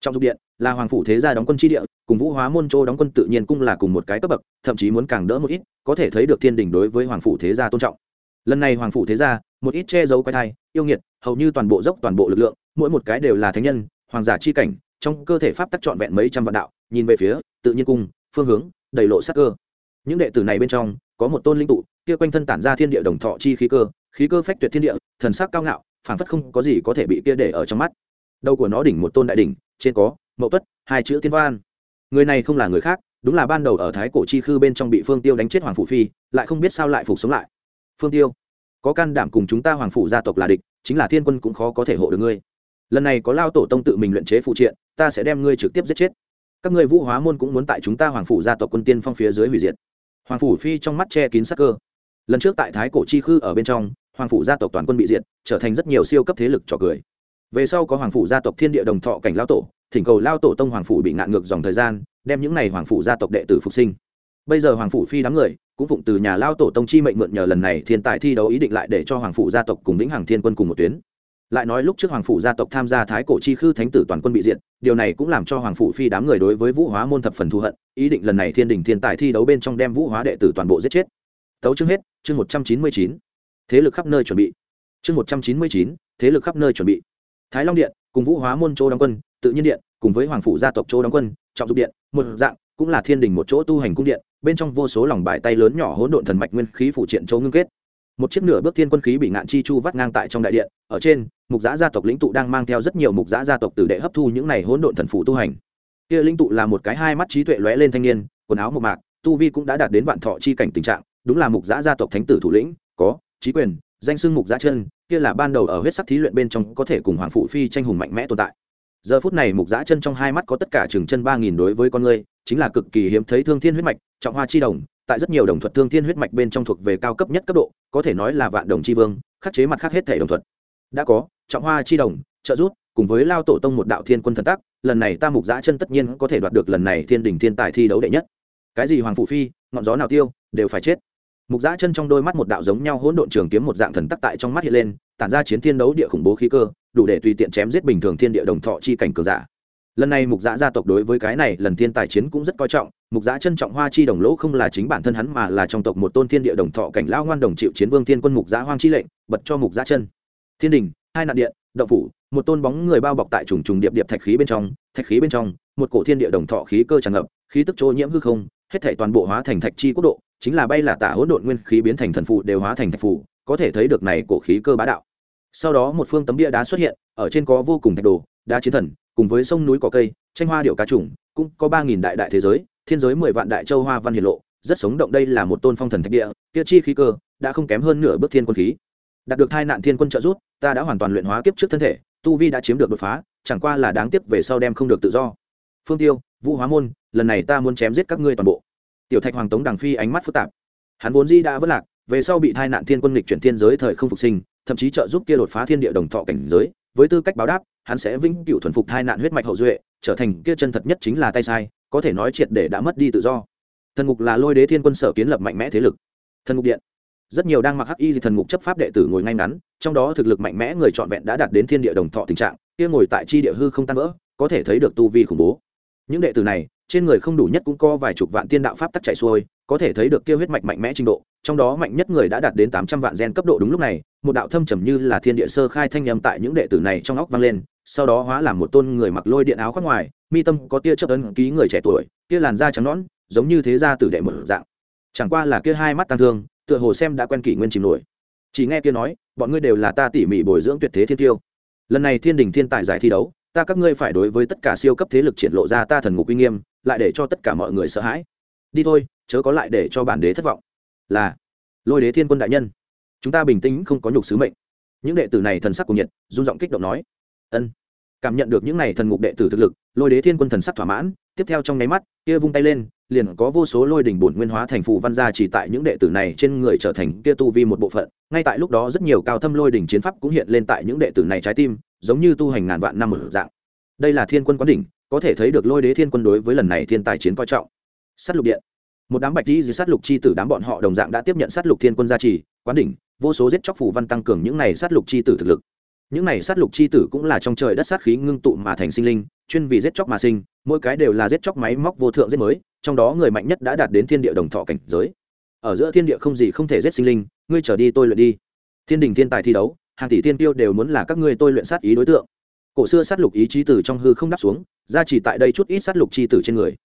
trong dục điện, là hoàng phủ thế gia đóng quân tri địa, cùng vũ hóa môn châu đóng quân tự nhiên cũng là cùng một cái cấp bậc, thậm chí muốn càng đỡ một ít, có thể thấy được thiên đình đối với hoàng phủ thế gia tôn trọng. Lần này hoàng phủ thế gia, một ít che giấu quay thai, yêu nghiệt, hầu như toàn bộ dốc, toàn bộ lực lượng, mỗi một cái đều là thánh nhân, hoàng giả chi cảnh, trong cơ thể pháp tắc trọn vẹn mấy trăm vạn đạo, nhìn về phía, tự nhiên cung, phương hướng, đầy lộ sắc cơ. Những đệ tử này bên trong, có một tôn linh tụ, kia quanh thân tản ra thiên địa đồng thọ chi khí cơ khí cơ phách tuyệt thiên địa, thần sắc cao ngạo phản phất không có gì có thể bị kia để ở trong mắt. Đầu của nó đỉnh một tôn đại đỉnh trên có, mậu tuất, hai chữ tiên văn. Người này không là người khác, đúng là ban đầu ở thái cổ chi khư bên trong bị phương tiêu đánh chết hoàng phụ phi, lại không biết sao lại phục sống lại. Phương tiêu, có can đảm cùng chúng ta hoàng phủ gia tộc là địch, chính là thiên quân cũng khó có thể hộ được ngươi. Lần này có lao tổ tông tự mình luyện chế phụ triện, ta sẽ đem ngươi trực tiếp giết chết. Các ngươi vũ hóa môn cũng muốn tại chúng ta hoàng phủ gia tộc quân tiên phong phía dưới hủy diệt. Hoàng phủ phi trong mắt che kín sắc cơ. Lần trước tại thái cổ chi khư ở bên trong, hoàng phủ gia tộc toàn quân bị diệt, trở thành rất nhiều siêu cấp thế lực trò cười về sau có hoàng phủ gia tộc thiên địa đồng thọ cảnh lao tổ thỉnh cầu lao tổ tông hoàng phủ bị ngạn ngược dòng thời gian đem những n à y hoàng phủ gia tộc đệ tử phục sinh. Bây giờ hoàng phủ phi đám người cũng phụng từ nhà lao tổ tông chi mệnh mượn nhờ lần này thiên tài thi đấu ý định lại để cho hoàng phủ gia tộc cùng vĩnh hằng thiên quân cùng một tuyến. Lại nói lúc trước hoàng phủ gia tộc tham gia thái cổ chi khư thánh tử toàn quân bị diện, điều này cũng làm cho hoàng phủ phi đám người đối với vũ hóa môn thập phần thù hận ý định lần này thiên đình thiên tài thi đấu bên trong đem vũ hóa đệ tử toàn bộ giết chết. Tấu chương hết chương một trăm chín mươi chín. Thế lực khắp nơi chuẩn bị. Chương một trăm chín mươi chín thế lực khắp nơi chuẩn bị thái long điện cùng vũ hóa môn châu đóng quân, tự nhiên điện cùng với hoàng phủ gia tộc châu đóng quân, trọng dục điện, một dạng, cũng là thiên đình một chỗ tu hành cung điện, bên trong vô số lòng bài tay lớn nhỏ hỗn độn thần mạch nguyên khí phụ triện châu ngưng kết. Một chiếc nửa bước thiên quân khí bị ngạn chi chu vắt ngang tại trong đại điện, ở trên, mục giã gia tộc lĩnh tụ đang mang theo rất nhiều mục giã gia tộc tử đệ hấp thu những này hỗn độn thần phụ tu hành. Kia lĩnh tụ là một cái hai mắt trí tuệ lóe lên thanh niên, quần áo một mạc, tu vi cũng đã đạt đến vạn thọ chi cảnh tình trạng, đúng là mục giã gia tộc thánh tử thủ lĩnh, có trí quyền danh xưng mục giã chân, kia là ban đầu ở huyết sắc thí luyện bên trong có thể cùng hoàng phụ phi tranh hùng mạnh mẽ tồn tại. Giờ phút này mục giã chân trong hai mắt có tất cả chừng chân ba nghìn đối với con người chính là cực kỳ hiếm thấy thương thiên huyết mạch, trọng hoa chi đồng, tại rất nhiều đồng thuật thương thiên huyết mạch bên trong thuộc về cao cấp nhất cấp độ, có thể nói là vạn đồng chi vương, khắc chế mặt khác hết thể đồng thuật. Đã có, trọng hoa chi đồng, trợ rút cùng với lao tổ tông một đạo thiên quân thần tác lần này ta mục giã chân tất nhiên có thể đoạt được lần này thiên đình thiên tài thi đấu đệ nhất. Cái gì hoàng phụ phi, ngọn gió nào tiêu, đều phải chết mục giã chân trong đôi mắt một đạo giống nhau hỗn độn trường kiếm một dạng thần tắc tại trong mắt hiện lên, tản ra chiến thiên đấu địa khủng bố khí cơ, đủ để tùy tiện chém giết bình thường thiên địa đồng thọ chi cảnh cường giả. Lần này mục giã gia tộc đối với cái này, lần thiên tài chiến cũng rất coi trọng, mục giã trân trọng hoa chi đồng lỗ không là chính bản thân hắn mà là trong tộc một tôn thiên địa đồng thọ cảnh lao ngoan đồng chịu chiến vương thiên quân mục giã hoang chi lệnh, bật cho mục giã chân. Thiên đình, hai nạn điện, động phủ, một tôn bóng người bao bọc tại trùng trùng điệp điệp thạch khí bên trong, thạch khí bên trong, một cổ thiên địa đồng thọ khí cơ tràn ngập, khí tức chỗ nhiễm hư không, hết thể toàn bộ hóa thành thạch chi quốc độ chính là bay là tả hỗn độn nguyên khí biến thành thần phụ đều hóa thành thạch phủ, có thể thấy được này cổ khí cơ bá đạo. Sau đó một phương tấm bia đá xuất hiện, ở trên có vô cùng thạch đồ, đá chiến thần, cùng với sông núi cỏ cây, tranh hoa điệu cá trùng, cũng có ba nghìn đại đại thế giới, thiên giới mười vạn đại châu hoa văn hiển lộ, rất sống động đây là một tôn phong thần thạch địa, kia chi khí cơ đã không kém hơn nửa bước thiên quân khí. Đạt được hai nạn thiên quân trợ giúp, ta đã hoàn toàn luyện hóa kiếp trước thân thể, tu vi đã chiếm được đột phá, chẳng qua là đáng tiếc về sau đem không được tự do. Phương tiêu, vũ hóa môn, lần này ta muốn chém giết các ngươi toàn bộ tiểu thạch hoàng tống đằng phi ánh mắt phức tạp. Hắn vốn di đã vất lạc, về sau bị thai nạn thiên quân lịch chuyển thiên giới thời không phục sinh, thậm chí trợ giúp kia đột phá thiên địa đồng thọ cảnh giới. Với tư cách báo đáp, hắn sẽ vĩnh cửu thuần phục thai nạn huyết mạch hậu duệ, trở thành kia chân thật nhất chính là tay sai, có thể nói triệt để đã mất đi tự do. Thần ngục là lôi đế thiên quân sở kiến lập mạnh mẽ thế lực. Thần ngục điện. Rất nhiều đang mặc hắc y thì thần ngục chấp pháp đệ tử ngồi ngay ngắn, trong đó thực lực mạnh mẽ người trọn vẹn đã đạt đến thiên địa đồng thọ tình trạng, kia ngồi tại chi địa hư không tan vỡ, có thể thấy được tu vi khủng bố. Những đệ tử này trên người không đủ nhất cũng có vài chục vạn tiên đạo pháp tắc chạy xuôi, có thể thấy được kia huyết mạch mạnh mẽ trình độ, trong đó mạnh nhất người đã đạt đến tám trăm vạn gen cấp độ đúng lúc này, một đạo thâm trầm như là thiên địa sơ khai thanh âm tại những đệ tử này trong óc vang lên, sau đó hóa làm một tôn người mặc lôi điện áo khoác ngoài, mi tâm có tia chớp ấn ký người trẻ tuổi, kia làn da trắng nõn, giống như thế gia tử đệ một dạng. Chẳng qua là kia hai mắt tăng thương, tựa hồ xem đã quen kỷ nguyên chìm nổi. Chỉ nghe kia nói, bọn ngươi đều là ta tỉ mỉ bồi dưỡng tuyệt thế thiên tiêu. Lần này thiên đình thiên tài giải thi đấu, ta các ngươi phải đối với tất cả siêu cấp thế lực triển lộ ra ta thần ngục uy nghiêm lại để cho tất cả mọi người sợ hãi. Đi thôi, chớ có lại để cho bản đế thất vọng. Là, lôi đế thiên quân đại nhân, chúng ta bình tĩnh, không có nhục sứ mệnh. Những đệ tử này thần sắc của nhiệt, run giọng kích động nói. Ân, cảm nhận được những này thần ngục đệ tử thực lực, lôi đế thiên quân thần sắc thỏa mãn, tiếp theo trong nháy mắt, kia vung tay lên, liền có vô số lôi đỉnh bổn nguyên hóa thành phù văn gia chỉ tại những đệ tử này trên người trở thành kia tu vi một bộ phận. Ngay tại lúc đó rất nhiều cao thâm lôi đỉnh chiến pháp cũng hiện lên tại những đệ tử này trái tim, giống như tu hành ngàn vạn năm ở dạng. Đây là thiên quân quán đỉnh có thể thấy được lôi đế thiên quân đối với lần này thiên tài chiến coi trọng. Sát lục điện. Một đám bạch di dưới sát lục chi tử đám bọn họ đồng dạng đã tiếp nhận sát lục thiên quân gia trì, quán đỉnh, vô số giết chóc phủ văn tăng cường những này sát lục chi tử thực lực. Những này sát lục chi tử cũng là trong trời đất sát khí ngưng tụ mà thành sinh linh, chuyên vì giết chóc mà sinh, mỗi cái đều là giết chóc máy móc vô thượng giết mới, trong đó người mạnh nhất đã đạt đến thiên địa đồng thọ cảnh giới. Ở giữa thiên địa không gì không thể giết sinh linh, ngươi trở đi tôi luyện đi. Thiên đình thiên tài thi đấu, hàng tỷ thiên tiêu đều muốn là các ngươi tôi luyện sát ý đối tượng cổ xưa sát lục ý chí tử trong hư không đáp xuống ra chỉ tại đây chút ít sát lục chi tử trên người.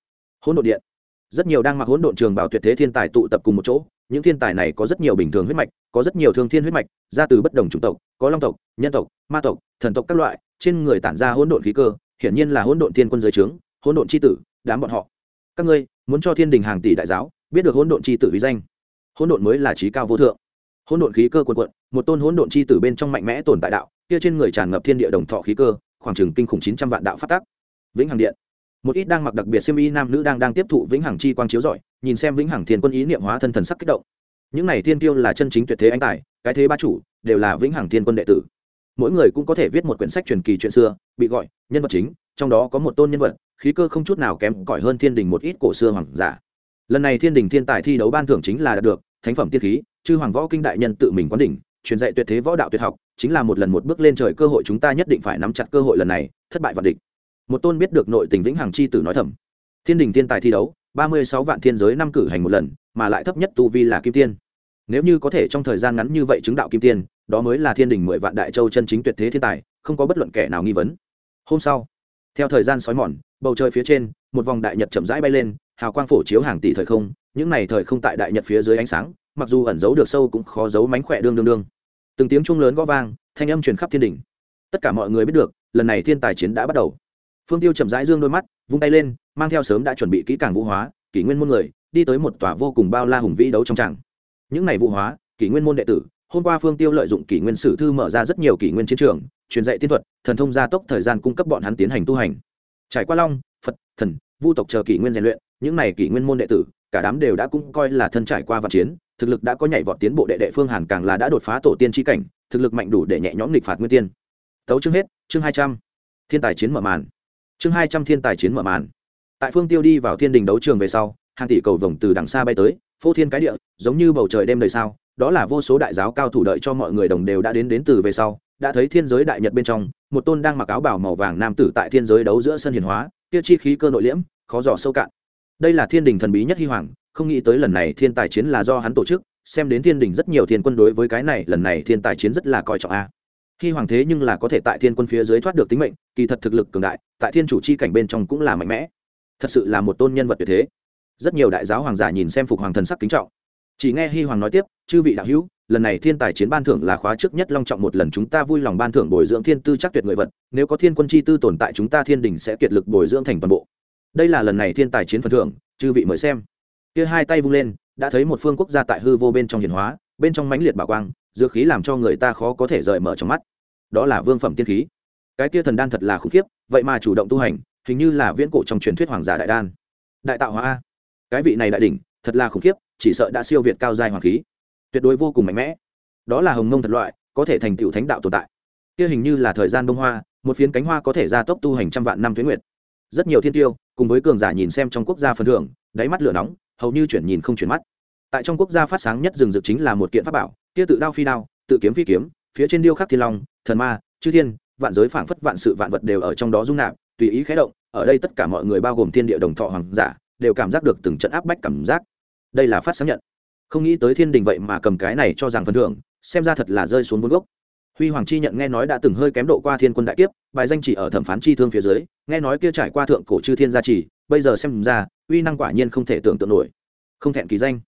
Hỗn độn điện. Rất nhiều đang mặc hỗn độn trường bảo tuyệt thế thiên tài tụ tập cùng một chỗ, những thiên tài này có rất nhiều bình thường huyết mạch, có rất nhiều thương thiên huyết mạch, ra từ bất đồng chủng tộc, có long tộc, nhân tộc, ma tộc, thần tộc các loại, trên người tản ra hỗn độn khí cơ, hiển nhiên là hỗn độn thiên quân giới trướng, hỗn độn c h i tử, đám bọn họ. Các ngươi, muốn cho thiên đình hàng tỷ đại giáo, biết được hỗn độn c h i tử vi danh. Hỗn độn mới là trí cao vô thượng. Hỗn độn khí cơ quần quận một tôn hỗn độn c h i tử bên trong mạnh mẽ tồn tại đạo kia trên người tràn ngập thiên địa đồng thọ khí cơ, khoảng chừng kinh khủng chín trăm vạn đạo phát tắc. Vĩnh hằng điện. Một ít đang mặc đặc biệt xiêm y nam nữ đang đang tiếp thụ vĩnh hằng chi quang chiếu rọi, nhìn xem vĩnh hằng thiên quân ý niệm hóa thân thần sắc kích động. Những này thiên tiêu là chân chính tuyệt thế anh tài, cái thế ba chủ, đều là vĩnh hằng thiên quân đệ tử. Mỗi người cũng có thể viết một quyển sách truyền kỳ chuyện xưa, bị gọi, nhân vật chính, trong đó có một tôn nhân vật, khí cơ không chút nào kém cỏi hơn thiên đình một ít cổ xưa hoàng giả. Lần này thiên đình thiên tài thi đấu ban thưởng chính là đạt được, thánh phẩm tiên khí, chư hoàng võ kinh đại nhân tự mình quán đỉnh truyền dạy tuyệt thế võ đạo tuyệt học, chính là một lần một bước lên trời cơ hội chúng ta nhất định phải nắm chặt cơ hội lần này, thất bại vạn địch. Một tôn biết được nội tình vĩnh hằng chi tử nói thầm. Thiên đình thiên tài thi đấu, ba mươi sáu vạn thiên giới năm cử hành một lần, mà lại thấp nhất tu vi là kim tiên. Nếu như có thể trong thời gian ngắn như vậy chứng đạo kim tiên, đó mới là thiên đình mười vạn đại châu chân chính tuyệt thế thiên tài, không có bất luận kẻ nào nghi vấn. Hôm sau, theo thời gian sói mòn, bầu trời phía trên, một vòng đại nhật chậm rãi bay lên, hào quang phổ chiếu hàng tỷ thời không, những này thời không tại đại nhật phía dưới ánh sáng, mặc dù ẩn giấu được sâu cũng khó giấu mánh khỏe đương đương đương từng tiếng chuông lớn gõ vang, thanh âm truyền khắp thiên đình tất cả mọi người biết được, lần này thiên tài chiến đã bắt đầu. Phương tiêu chậm rãi dương đôi mắt, vung tay lên, mang theo sớm đã chuẩn bị kỹ càng vũ hóa, kỷ nguyên môn người, đi tới một tòa vô cùng bao la hùng vĩ đấu trong tràng. Những này vũ hóa, kỷ nguyên môn đệ tử, hôm qua phương tiêu lợi dụng kỷ nguyên sử thư mở ra rất nhiều kỷ nguyên chiến trường, truyền dạy tiên thuật, thần thông gia tốc thời gian cung cấp bọn hắn tiến hành tu hành. Trải qua long, phật, thần, vu tộc chờ kỷ nguyên rèn luyện, những này kỷ nguyên môn đệ tử cả đám đều đã cũng coi là thân trải qua vạn chiến, thực lực đã có nhảy vọt tiến bộ đệ đệ phương hàn càng là đã đột phá tổ tiên tri cảnh, thực lực mạnh đủ để nhẹ nhõm nghịch phạt nguyên tiên. Tấu chương hết, chương hai trăm. Thiên tài chiến mở màn. Chương hai trăm thiên tài chiến mở màn. Tại phương tiêu đi vào thiên đình đấu trường về sau, hàng tỷ cầu vồng từ đằng xa bay tới, phô thiên cái địa, giống như bầu trời đêm đầy sao, đó là vô số đại giáo cao thủ đợi cho mọi người đồng đều đã đến đến từ về sau, đã thấy thiên giới đại nhật bên trong, một tôn đang mặc áo bảo màu vàng nam tử tại thiên giới đấu giữa sân hiền hóa, kia chi khí cơ nội liễm, khó dò sâu cạn đây là thiên đình thần bí nhất hy hoàng, không nghĩ tới lần này thiên tài chiến là do hắn tổ chức, xem đến thiên đình rất nhiều thiên quân đối với cái này, lần này thiên tài chiến rất là coi trọng a. Hy hoàng thế nhưng là có thể tại thiên quân phía dưới thoát được tính mệnh, kỳ thật thực lực cường đại, tại thiên chủ chi cảnh bên trong cũng là mạnh mẽ. Thật sự là một tôn nhân vật tuyệt thế. Rất nhiều đại giáo hoàng giả nhìn xem phục hoàng thần sắc kính trọng. Chỉ nghe hy hoàng nói tiếp, chư vị đạo hữu, lần này thiên tài chiến ban thưởng là khóa trước nhất long trọng một lần chúng ta vui lòng ban thưởng bồi dưỡng thiên tư chắc tuyệt người vật, nếu có thiên quân chi tư tồn tại chúng ta thiên đình sẽ kiệt lực bồi dưỡng thành toàn bộ đây là lần này thiên tài chiến phần thưởng, chư vị mời xem. Kia hai tay vung lên, đã thấy một phương quốc gia tại hư vô bên trong hiền hóa, bên trong mãnh liệt bảo quang, dược khí làm cho người ta khó có thể rời mở trong mắt. Đó là vương phẩm tiên khí. Cái kia thần đan thật là khủng khiếp, vậy mà chủ động tu hành, hình như là viễn cổ trong truyền thuyết hoàng giả đại đan. Đại tạo hóa a. Cái vị này đại đỉnh, thật là khủng khiếp, chỉ sợ đã siêu việt cao giai hoàng khí. Tuyệt đối vô cùng mạnh mẽ. Đó là hồng mông thật loại, có thể thành tựu thánh đạo tồn tại. Kia hình như là thời gian bông hoa, một phiến cánh hoa có thể gia tốc tu hành trăm vạn năm tuyến nguyệt. Rất nhiều thiên tiêu cùng với cường giả nhìn xem trong quốc gia phần thưởng, đáy mắt lửa nóng, hầu như chuyển nhìn không chuyển mắt. Tại trong quốc gia phát sáng nhất rừng rực chính là một kiện pháp bảo, kia tự đao phi đao, tự kiếm phi kiếm, phía trên điêu khắc thiên long, thần ma, chư thiên, vạn giới phảng phất vạn sự vạn vật đều ở trong đó dung nạp, tùy ý khé động, ở đây tất cả mọi người bao gồm thiên địa đồng thọ hoàng giả, đều cảm giác được từng trận áp bách cảm giác. Đây là phát sáng nhận. Không nghĩ tới thiên đình vậy mà cầm cái này cho rằng phần thưởng, xem ra thật là rơi xuống vốn gốc huy hoàng chi nhận nghe nói đã từng hơi kém độ qua thiên quân đại kiếp, bài danh chỉ ở thẩm phán chi thương phía dưới, nghe nói kia trải qua thượng cổ chư thiên gia trì, bây giờ xem ra, uy năng quả nhiên không thể tưởng tượng nổi. Không thẹn kỳ danh.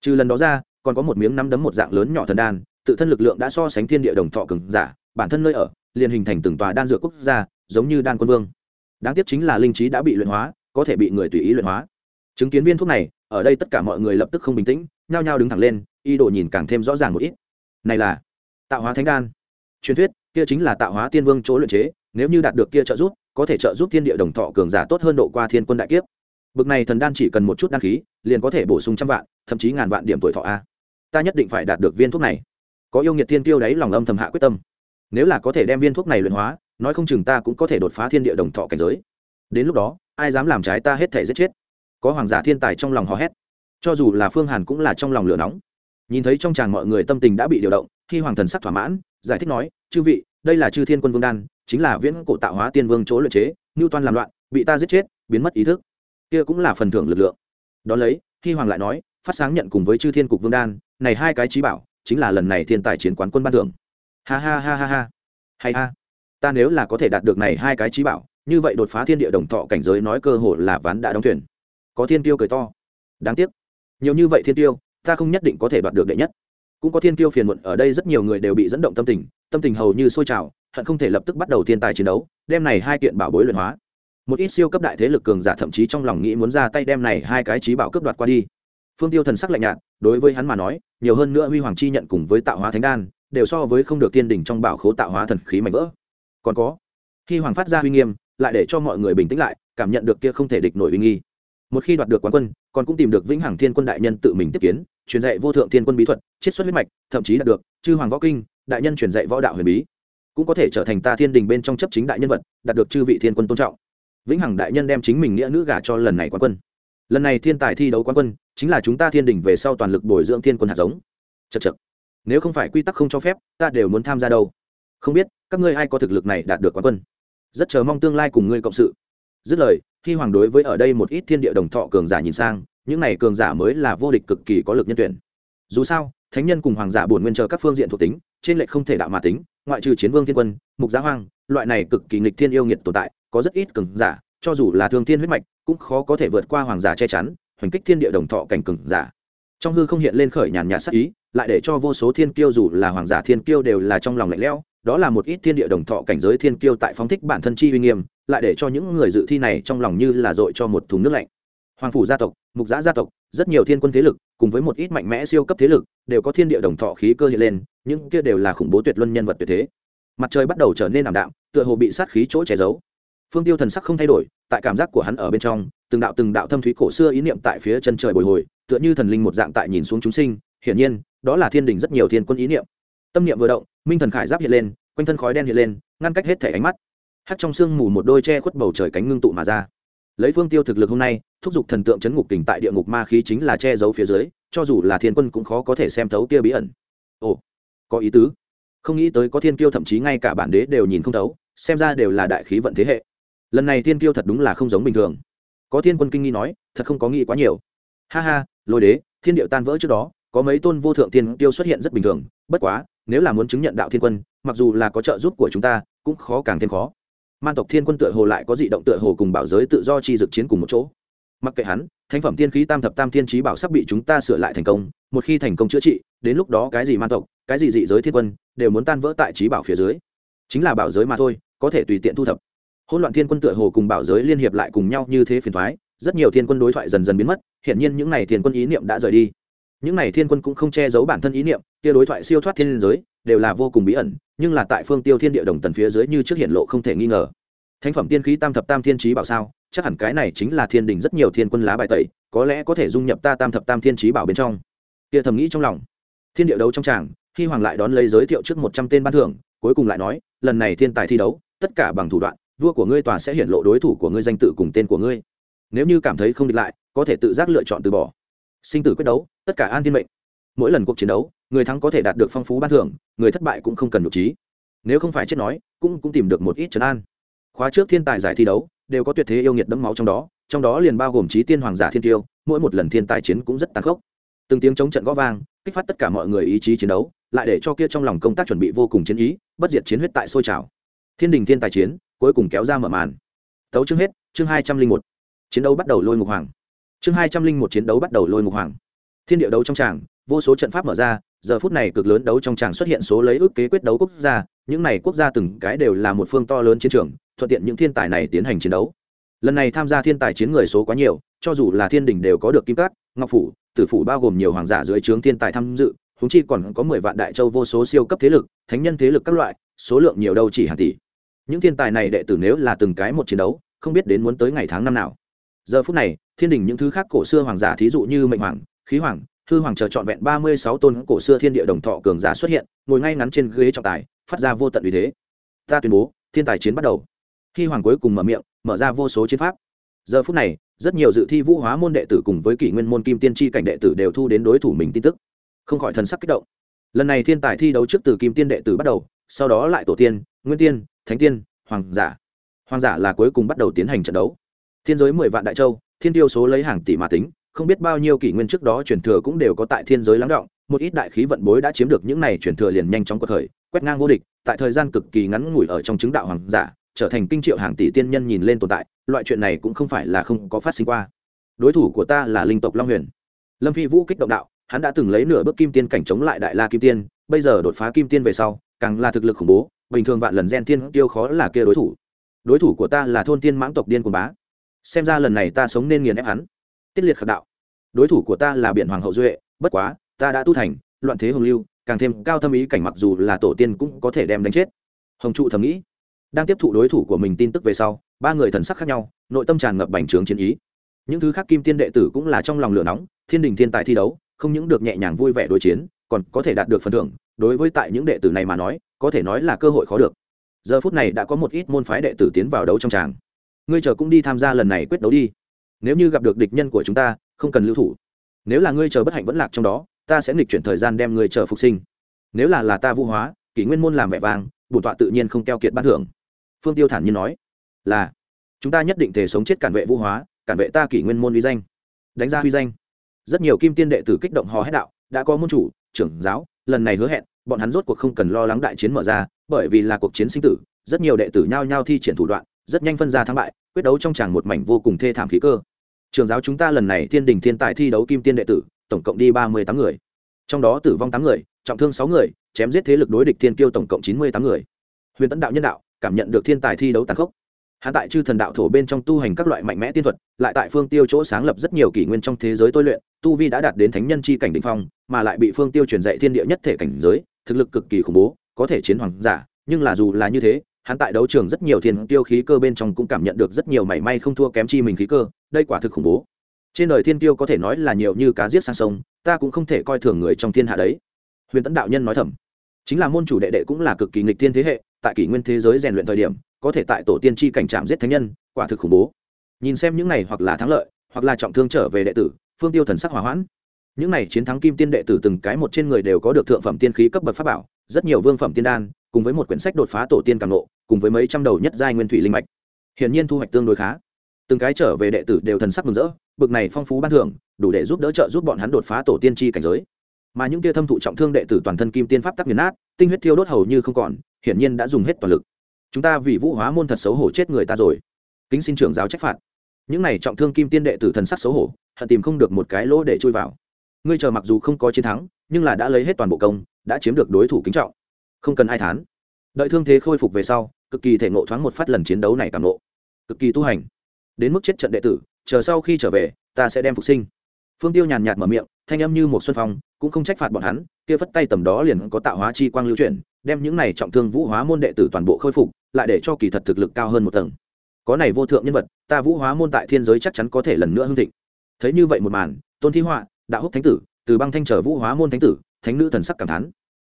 Trừ lần đó ra, còn có một miếng nắm đấm một dạng lớn nhỏ thần đan, tự thân lực lượng đã so sánh thiên địa đồng thọ cường giả, bản thân nơi ở, liền hình thành từng tòa đan dược quốc gia, giống như đan quân vương. Đáng tiếc chính là linh trí đã bị luyện hóa, có thể bị người tùy ý luyện hóa. Chứng kiến viên thuốc này, ở đây tất cả mọi người lập tức không bình tĩnh, nhao nhao đứng thẳng lên y đồ nhìn càng thêm rõ ràng một ít. Này là tạo hóa thánh đan truyền thuyết, kia chính là tạo hóa tiên vương chỗ luyện chế, nếu như đạt được kia trợ giúp, có thể trợ giúp thiên địa đồng thọ cường giả tốt hơn độ qua thiên quân đại kiếp. Bực này thần đan chỉ cần một chút đăng khí, liền có thể bổ sung trăm vạn, thậm chí ngàn vạn điểm tuổi thọ a. Ta nhất định phải đạt được viên thuốc này. Có yêu nghiệt thiên tiêu đấy, lòng âm thầm hạ quyết tâm. Nếu là có thể đem viên thuốc này luyện hóa, nói không chừng ta cũng có thể đột phá thiên địa đồng thọ cảnh giới. Đến lúc đó, ai dám làm trái ta hết thể giết chết. Có hoàng giả thiên tài trong lòng hò hét. Cho dù là phương hàn cũng là trong lòng lửa nóng. Nhìn thấy trong chàng mọi người tâm tình đã bị điều động khi hoàng thần sắc thỏa mãn, giải thích nói, chư vị, đây là chư thiên quân vương đan, chính là viễn cổ tạo hóa tiên vương chỗ luyện chế ngưu toan làm loạn, bị ta giết chết, biến mất ý thức. Kia cũng là phần thưởng lực lượng. Đón lấy, khi hoàng lại nói, phát sáng nhận cùng với chư thiên cục vương đan, này hai cái trí bảo, chính là lần này thiên tài chiến quán quân ban thưởng. Ha ha ha ha ha. Hay ha. Ta nếu là có thể đạt được này hai cái trí bảo, như vậy đột phá thiên địa đồng thọ cảnh giới nói cơ hội là ván đã đóng thuyền. Có thiên tiêu cười to. Đáng tiếc. Nhiều như vậy thiên tiêu, ta không nhất định có thể đoạt được đệ nhất cũng có thiên tiêu phiền muộn, ở đây rất nhiều người đều bị dẫn động tâm tình tâm tình hầu như sôi trào, hận không thể lập tức bắt đầu thiên tài chiến đấu, đem này hai kiện bảo bối luyện hóa. Một ít siêu cấp đại thế lực cường giả thậm chí trong lòng nghĩ muốn ra tay đem này hai cái trí bảo cướp đoạt qua đi. Phương tiêu thần sắc lạnh nhạt, đối với hắn mà nói, nhiều hơn nữa huy hoàng chi nhận cùng với tạo hóa thánh đan, đều so với không được tiên đỉnh trong bảo khố tạo hóa thần khí mạnh vỡ. Còn có, khi hoàng phát ra uy nghiêm, lại để cho mọi người bình tĩnh lại, cảm nhận được kia không thể địch nổi uy nghi. Một khi đoạt được quán quân, còn cũng tìm được vĩnh hằng thiên quân đại nhân tự mình tiếp kiến truyền dạy vô thượng thiên quân bí thuật, chiết xuất huyết mạch, thậm chí đạt được chư hoàng võ kinh, đại nhân truyền dạy võ đạo huyền bí, cũng có thể trở thành ta thiên đình bên trong chấp chính đại nhân vật, đạt được chư vị thiên quân tôn trọng. Vĩnh hằng đại nhân đem chính mình nghĩa nữ gả cho lần này quán quân. Lần này thiên tài thi đấu quán quân, chính là chúng ta thiên đình về sau toàn lực bồi dưỡng thiên quân hạt giống. Chật chật nếu không phải quy tắc không cho phép, ta đều muốn tham gia đâu. Không biết, các ngươi ai có thực lực này đạt được quán quân? Rất chờ mong tương lai cùng ngươi cộng sự. Dứt lời khi hoàng đối với ở đây một ít thiên địa đồng thọ cường giả nhìn sang những này cường giả mới là vô địch cực kỳ có lực nhân tuyển. Dù sao, thánh nhân cùng hoàng giả bổn nguyên chờ các phương diện thuộc tính, trên lệch không thể đạo mà tính, ngoại trừ chiến vương thiên quân, mục giá hoang, loại này cực kỳ nghịch thiên yêu nghiệt tồn tại, có rất ít cường giả, cho dù là thương thiên huyết mạch, cũng khó có thể vượt qua hoàng giả che chắn, hoành kích thiên địa đồng thọ cảnh cường giả. Trong hư không hiện lên khởi nhàn nhạt sắc ý, lại để cho vô số thiên kiêu dù là hoàng giả thiên kiêu đều là trong lòng lạnh lẽo, đó là một ít thiên địa đồng thọ cảnh giới thiên kiêu tại phóng thích bản thân chi uy nghiêm, lại để cho những người dự thi này trong lòng như là dội cho một thùng nước lạnh hoàng phủ gia tộc, mục giã gia tộc, rất nhiều thiên quân thế lực, cùng với một ít mạnh mẽ siêu cấp thế lực, đều có thiên địa đồng thọ khí cơ hiện lên, những kia đều là khủng bố tuyệt luân nhân vật tuyệt thế. Mặt trời bắt đầu trở nên ảm đạm, tựa hồ bị sát khí chỗ che giấu. Phương tiêu thần sắc không thay đổi, tại cảm giác của hắn ở bên trong, từng đạo từng đạo thâm thúy cổ xưa ý niệm tại phía chân trời bồi hồi, tựa như thần linh một dạng tại nhìn xuống chúng sinh. Hiển nhiên, đó là thiên đình rất nhiều thiên quân ý niệm. Tâm niệm vừa động, minh thần khải giáp hiện lên, quanh thân khói đen hiện lên, ngăn cách hết thể ánh mắt. Hắt trong sương mù một đôi che khuất bầu trời cánh ngưng tụ mà ra lấy phương tiêu thực lực hôm nay, thúc giục thần tượng chấn ngục tỉnh tại địa ngục ma khí chính là che giấu phía dưới, cho dù là thiên quân cũng khó có thể xem thấu kia bí ẩn. Ồ, có ý tứ. Không nghĩ tới có thiên kiêu thậm chí ngay cả bản đế đều nhìn không thấu, xem ra đều là đại khí vận thế hệ. Lần này thiên kiêu thật đúng là không giống bình thường. Có thiên quân kinh nghi nói, thật không có nghĩ quá nhiều. Ha ha, lôi đế, thiên điệu tan vỡ trước đó, có mấy tôn vô thượng thiên kiêu xuất hiện rất bình thường, bất quá, nếu là muốn chứng nhận đạo thiên quân, mặc dù là có trợ giúp của chúng ta, cũng khó càng thêm khó man tộc thiên quân tựa hồ lại có dị động tựa hồ cùng bảo giới tự do chi dực chiến cùng một chỗ. Mặc kệ hắn, thánh phẩm tiên khí tam thập tam thiên trí bảo sắp bị chúng ta sửa lại thành công, một khi thành công chữa trị, đến lúc đó cái gì man tộc, cái gì dị giới thiên quân, đều muốn tan vỡ tại trí bảo phía dưới. Chính là bảo giới mà thôi, có thể tùy tiện thu thập. Hỗn loạn thiên quân tựa hồ cùng bảo giới liên hiệp lại cùng nhau như thế phiền thoái rất nhiều thiên quân đối thoại dần dần biến mất hiện nhiên những n à y thiên quân ý niệm đã rời đi. Những n à y thiên quân cũng không che giấu bản thân ý niệm, kia đối thoại siêu thoát thiên giới, đều là vô cùng bí ẩn nhưng là tại phương tiêu thiên địa đồng tần phía dưới như trước hiện lộ không thể nghi ngờ. Thánh phẩm tiên khí tam thập tam thiên trí bảo sao? Chắc hẳn cái này chính là thiên đình rất nhiều thiên quân lá bài tẩy, có lẽ có thể dung nhập ta tam thập tam thiên trí bảo bên trong. Kia thầm nghĩ trong lòng. Thiên địa đấu trong tràng, khi hoàng lại đón lấy giới thiệu trước một trăm tên ban thưởng, cuối cùng lại nói, lần này thiên tài thi đấu, tất cả bằng thủ đoạn, vua của ngươi tòa sẽ hiện lộ đối thủ của ngươi danh tự cùng tên của ngươi. Nếu như cảm thấy không địch lại, có thể tự giác lựa chọn từ bỏ. Sinh tử quyết đấu, tất cả an thiên mệnh mỗi lần cuộc chiến đấu, người thắng có thể đạt được phong phú ban thưởng, người thất bại cũng không cần nhục trí. Nếu không phải chết nói, cũng cũng tìm được một ít trấn an. Khóa trước thiên tài giải thi đấu, đều có tuyệt thế yêu nghiệt đẫm máu trong đó trong đó liền bao gồm trí tiên hoàng giả thiên tiêu, mỗi một lần thiên tài chiến cũng rất tàn khốc. Từng tiếng chống trận gõ vang, kích phát tất cả mọi người ý chí chiến đấu, lại để cho kia trong lòng công tác chuẩn bị vô cùng chiến ý, bất diệt chiến huyết tại sôi trào. Thiên đình thiên tài chiến, cuối cùng kéo ra mở màn. Tấu chương hết, chương hai trăm linh một. Chiến đấu bắt đầu lôi ngục hoàng. Chương hai trăm linh một chiến đấu bắt đầu lôi ngục hoàng. Thiên địa đấu trong tràng vô số trận pháp mở ra, giờ phút này cực lớn đấu trong tràng xuất hiện số lấy ước kế quyết đấu quốc gia, những này quốc gia từng cái đều là một phương to lớn chiến trường, thuận tiện những thiên tài này tiến hành chiến đấu. Lần này tham gia thiên tài chiến người số quá nhiều, cho dù là thiên đình đều có được kim cát, ngọc phủ, tử phủ bao gồm nhiều hoàng giả dưới trướng thiên tài tham dự húng chi còn có mười vạn đại châu vô số siêu cấp thế lực, thánh nhân thế lực các loại, số lượng nhiều đâu chỉ hàng tỷ. Những thiên tài này đệ tử nếu là từng cái một chiến đấu, không biết đến muốn tới ngày tháng năm nào. Giờ phút này, thiên đình những thứ khác cổ xưa hoàng giả thí dụ như mệnh hoàng, khí hoàng hư hoàng chờ trọn vẹn ba mươi sáu tôn cổ xưa thiên địa đồng thọ cường giả xuất hiện, ngồi ngay ngắn trên ghế trọng tài, phát ra vô tận uy thế. Ta tuyên bố, thiên tài chiến bắt đầu. Khi hoàng cuối cùng mở miệng, mở ra vô số chiến pháp. Giờ phút này, rất nhiều dự thi vũ hóa môn đệ tử cùng với kỷ nguyên môn kim tiên tri cảnh đệ tử đều thu đến đối thủ mình tin tức. Không khỏi thần sắc kích động. Lần này thiên tài thi đấu trước từ kim tiên đệ tử bắt đầu, sau đó lại tổ tiên, nguyên tiên, thánh tiên, hoàng giả. Hoàng giả là cuối cùng bắt đầu tiến hành trận đấu. Thiên giới mười vạn đại châu, thiên tiêu số lấy hàng tỷ mà tính không biết bao nhiêu kỷ nguyên trước đó truyền thừa cũng đều có tại thiên giới lắng động, một ít đại khí vận bối đã chiếm được những này truyền thừa liền nhanh chóng cuộc khởi, quét ngang vô địch, tại thời gian cực kỳ ngắn ngủi ở trong chứng đạo hoàng giả, trở thành kinh triệu hàng tỷ tiên nhân nhìn lên tồn tại, loại chuyện này cũng không phải là không có phát sinh qua. Đối thủ của ta là linh tộc long huyền. Lâm phi vũ kích động đạo, hắn đã từng lấy nửa bước kim tiên cảnh chống lại đại la kim tiên, bây giờ đột phá kim tiên về sau, càng là thực lực khủng bố, bình thường vạn lần gen tiên tiêu khó là kia đối thủ. Đối thủ của ta là thôn tiên mãng tộc điên cuồng bá. Xem ra lần này ta sống nên nghiền ép hắn tiết liệt khật đạo. Đối thủ của ta là biển hoàng hậu duệ, bất quá, ta đã tu thành, loạn thế hồng lưu, càng thêm cao thâm ý cảnh mặc dù là tổ tiên cũng có thể đem đánh chết. Hồng trụ thầm nghĩ. Đang tiếp thụ đối thủ của mình tin tức về sau, ba người thần sắc khác nhau, nội tâm tràn ngập bành trướng chiến ý. Những thứ khác kim tiên đệ tử cũng là trong lòng lửa nóng, thiên đình thiên tài thi đấu, không những được nhẹ nhàng vui vẻ đối chiến, còn có thể đạt được phần thưởng. Đối với tại những đệ tử này mà nói, có thể nói là cơ hội khó được. Giờ phút này đã có một ít môn phái đệ tử tiến vào đấu trong tràng. Ngươi chờ cũng đi tham gia lần này quyết đấu đi nếu như gặp được địch nhân của chúng ta, không cần lưu thủ. Nếu là ngươi chờ bất hạnh vẫn lạc trong đó, ta sẽ nghịch chuyển thời gian đem ngươi chờ phục sinh. Nếu là là ta vũ hóa, kỷ nguyên môn làm vẻ vang, bổn tọa tự nhiên không keo kiệt bắt thưởng. Phương tiêu thản nhiên nói. Là, chúng ta nhất định thể sống chết cản vệ vũ hóa, cản vệ ta kỷ nguyên môn uy danh. Đánh ra uy danh. Rất nhiều kim tiên đệ tử kích động hò hét đạo, đã có môn chủ, trưởng giáo, lần này hứa hẹn, bọn hắn rốt cuộc không cần lo lắng đại chiến mở ra, bởi vì là cuộc chiến sinh tử, rất nhiều đệ tử nhao nhao thi triển thủ đoạn, rất nhanh phân ra thắng bại, quyết đấu trong tràng một mảnh vô cùng thê thảm khí cơ trường giáo chúng ta lần này thiên đình thiên tài thi đấu kim tiên đệ tử, tổng cộng đi ba mươi tám người. Trong đó tử vong tám người, trọng thương sáu người, chém giết thế lực đối địch thiên kiêu tổng cộng chín mươi tám người. Huyền tấn đạo nhân đạo, cảm nhận được thiên tài thi đấu tàn khốc. Hạ tại chư thần đạo thổ bên trong tu hành các loại mạnh mẽ tiên thuật, lại tại phương tiêu chỗ sáng lập rất nhiều kỷ nguyên trong thế giới tôi luyện, tu vi đã đạt đến thánh nhân c h i cảnh đ ỉ n h phong, mà lại bị phương tiêu truyền dạy thiên địa nhất thể cảnh giới, thực lực cực kỳ khủng bố, có thể chiến hoàng giả, nhưng là dù là như thế, hắn tại đấu trường rất nhiều thiên tiêu khí cơ bên trong cũng cảm nhận được rất nhiều mảy may không thua kém chi mình khí cơ đây quả thực khủng bố. Trên đời thiên tiêu có thể nói là nhiều như cá giết sang sông, ta cũng không thể coi thường người trong thiên hạ đấy. Huyền tấn đạo nhân nói thầm. Chính là môn chủ đệ đệ cũng là cực kỳ nghịch thiên thế hệ, tại kỷ nguyên thế giới rèn luyện thời điểm, có thể tại tổ tiên tri cảnh trạm giết thánh nhân, quả thực khủng bố. Nhìn xem những này hoặc là thắng lợi, hoặc là trọng thương trở về đệ tử, phương tiêu thần sắc hỏa hoãn. Những này chiến thắng kim tiên đệ tử từng cái một trên người đều có được thượng phẩm tiên khí cấp bậc pháp bảo, rất nhiều vương phẩm tiên đan, cùng với một quyển sách đột phá tổ tiên càng nộ, cùng với mấy trăm đầu nhất giai nguyên thủy linh mạch. Hiển nhiên thu hoạch tương đối khá từng cái trở về đệ tử đều thần sắc mừng rỡ, bực này phong phú ban thưởng, đủ để giúp đỡ trợ giúp bọn hắn đột phá tổ tiên tri cảnh giới. Mà những kia thâm thụ trọng thương đệ tử toàn thân kim tiên pháp tắc nghiền nát, tinh huyết thiêu đốt hầu như không còn, hiển nhiên đã dùng hết toàn lực. Chúng ta vì vũ hóa môn thật xấu hổ chết người ta rồi. Kính xin trưởng giáo trách phạt. Những này trọng thương kim tiên đệ tử thần sắc xấu hổ, hận tìm không được một cái lỗ để chui vào. Ngươi chờ mặc dù không có chiến thắng, nhưng là đã lấy hết toàn bộ công, đã chiếm được đối thủ kính trọng. Không cần ai thán. Đợi thương thế khôi phục về sau, cực kỳ thể ngộ thoáng một phát lần chiến đấu này càng ngộ. Cực kỳ tu hành đến mức chết trận đệ tử, chờ sau khi trở về, ta sẽ đem phục sinh. Phương tiêu nhàn nhạt mở miệng, thanh âm như một xuân phong, cũng không trách phạt bọn hắn, kia phất tay tầm đó liền có tạo hóa chi quang lưu chuyển, đem những này trọng thương vũ hóa môn đệ tử toàn bộ khôi phục, lại để cho kỳ thật thực lực cao hơn một tầng. Có này vô thượng nhân vật, ta vũ hóa môn tại thiên giới chắc chắn có thể lần nữa hưng thịnh. Thấy như vậy một màn, tôn thi họa, đạo húc thánh tử, từ băng thanh trở vũ hóa môn thánh tử, thánh nữ thần sắc cảm thán.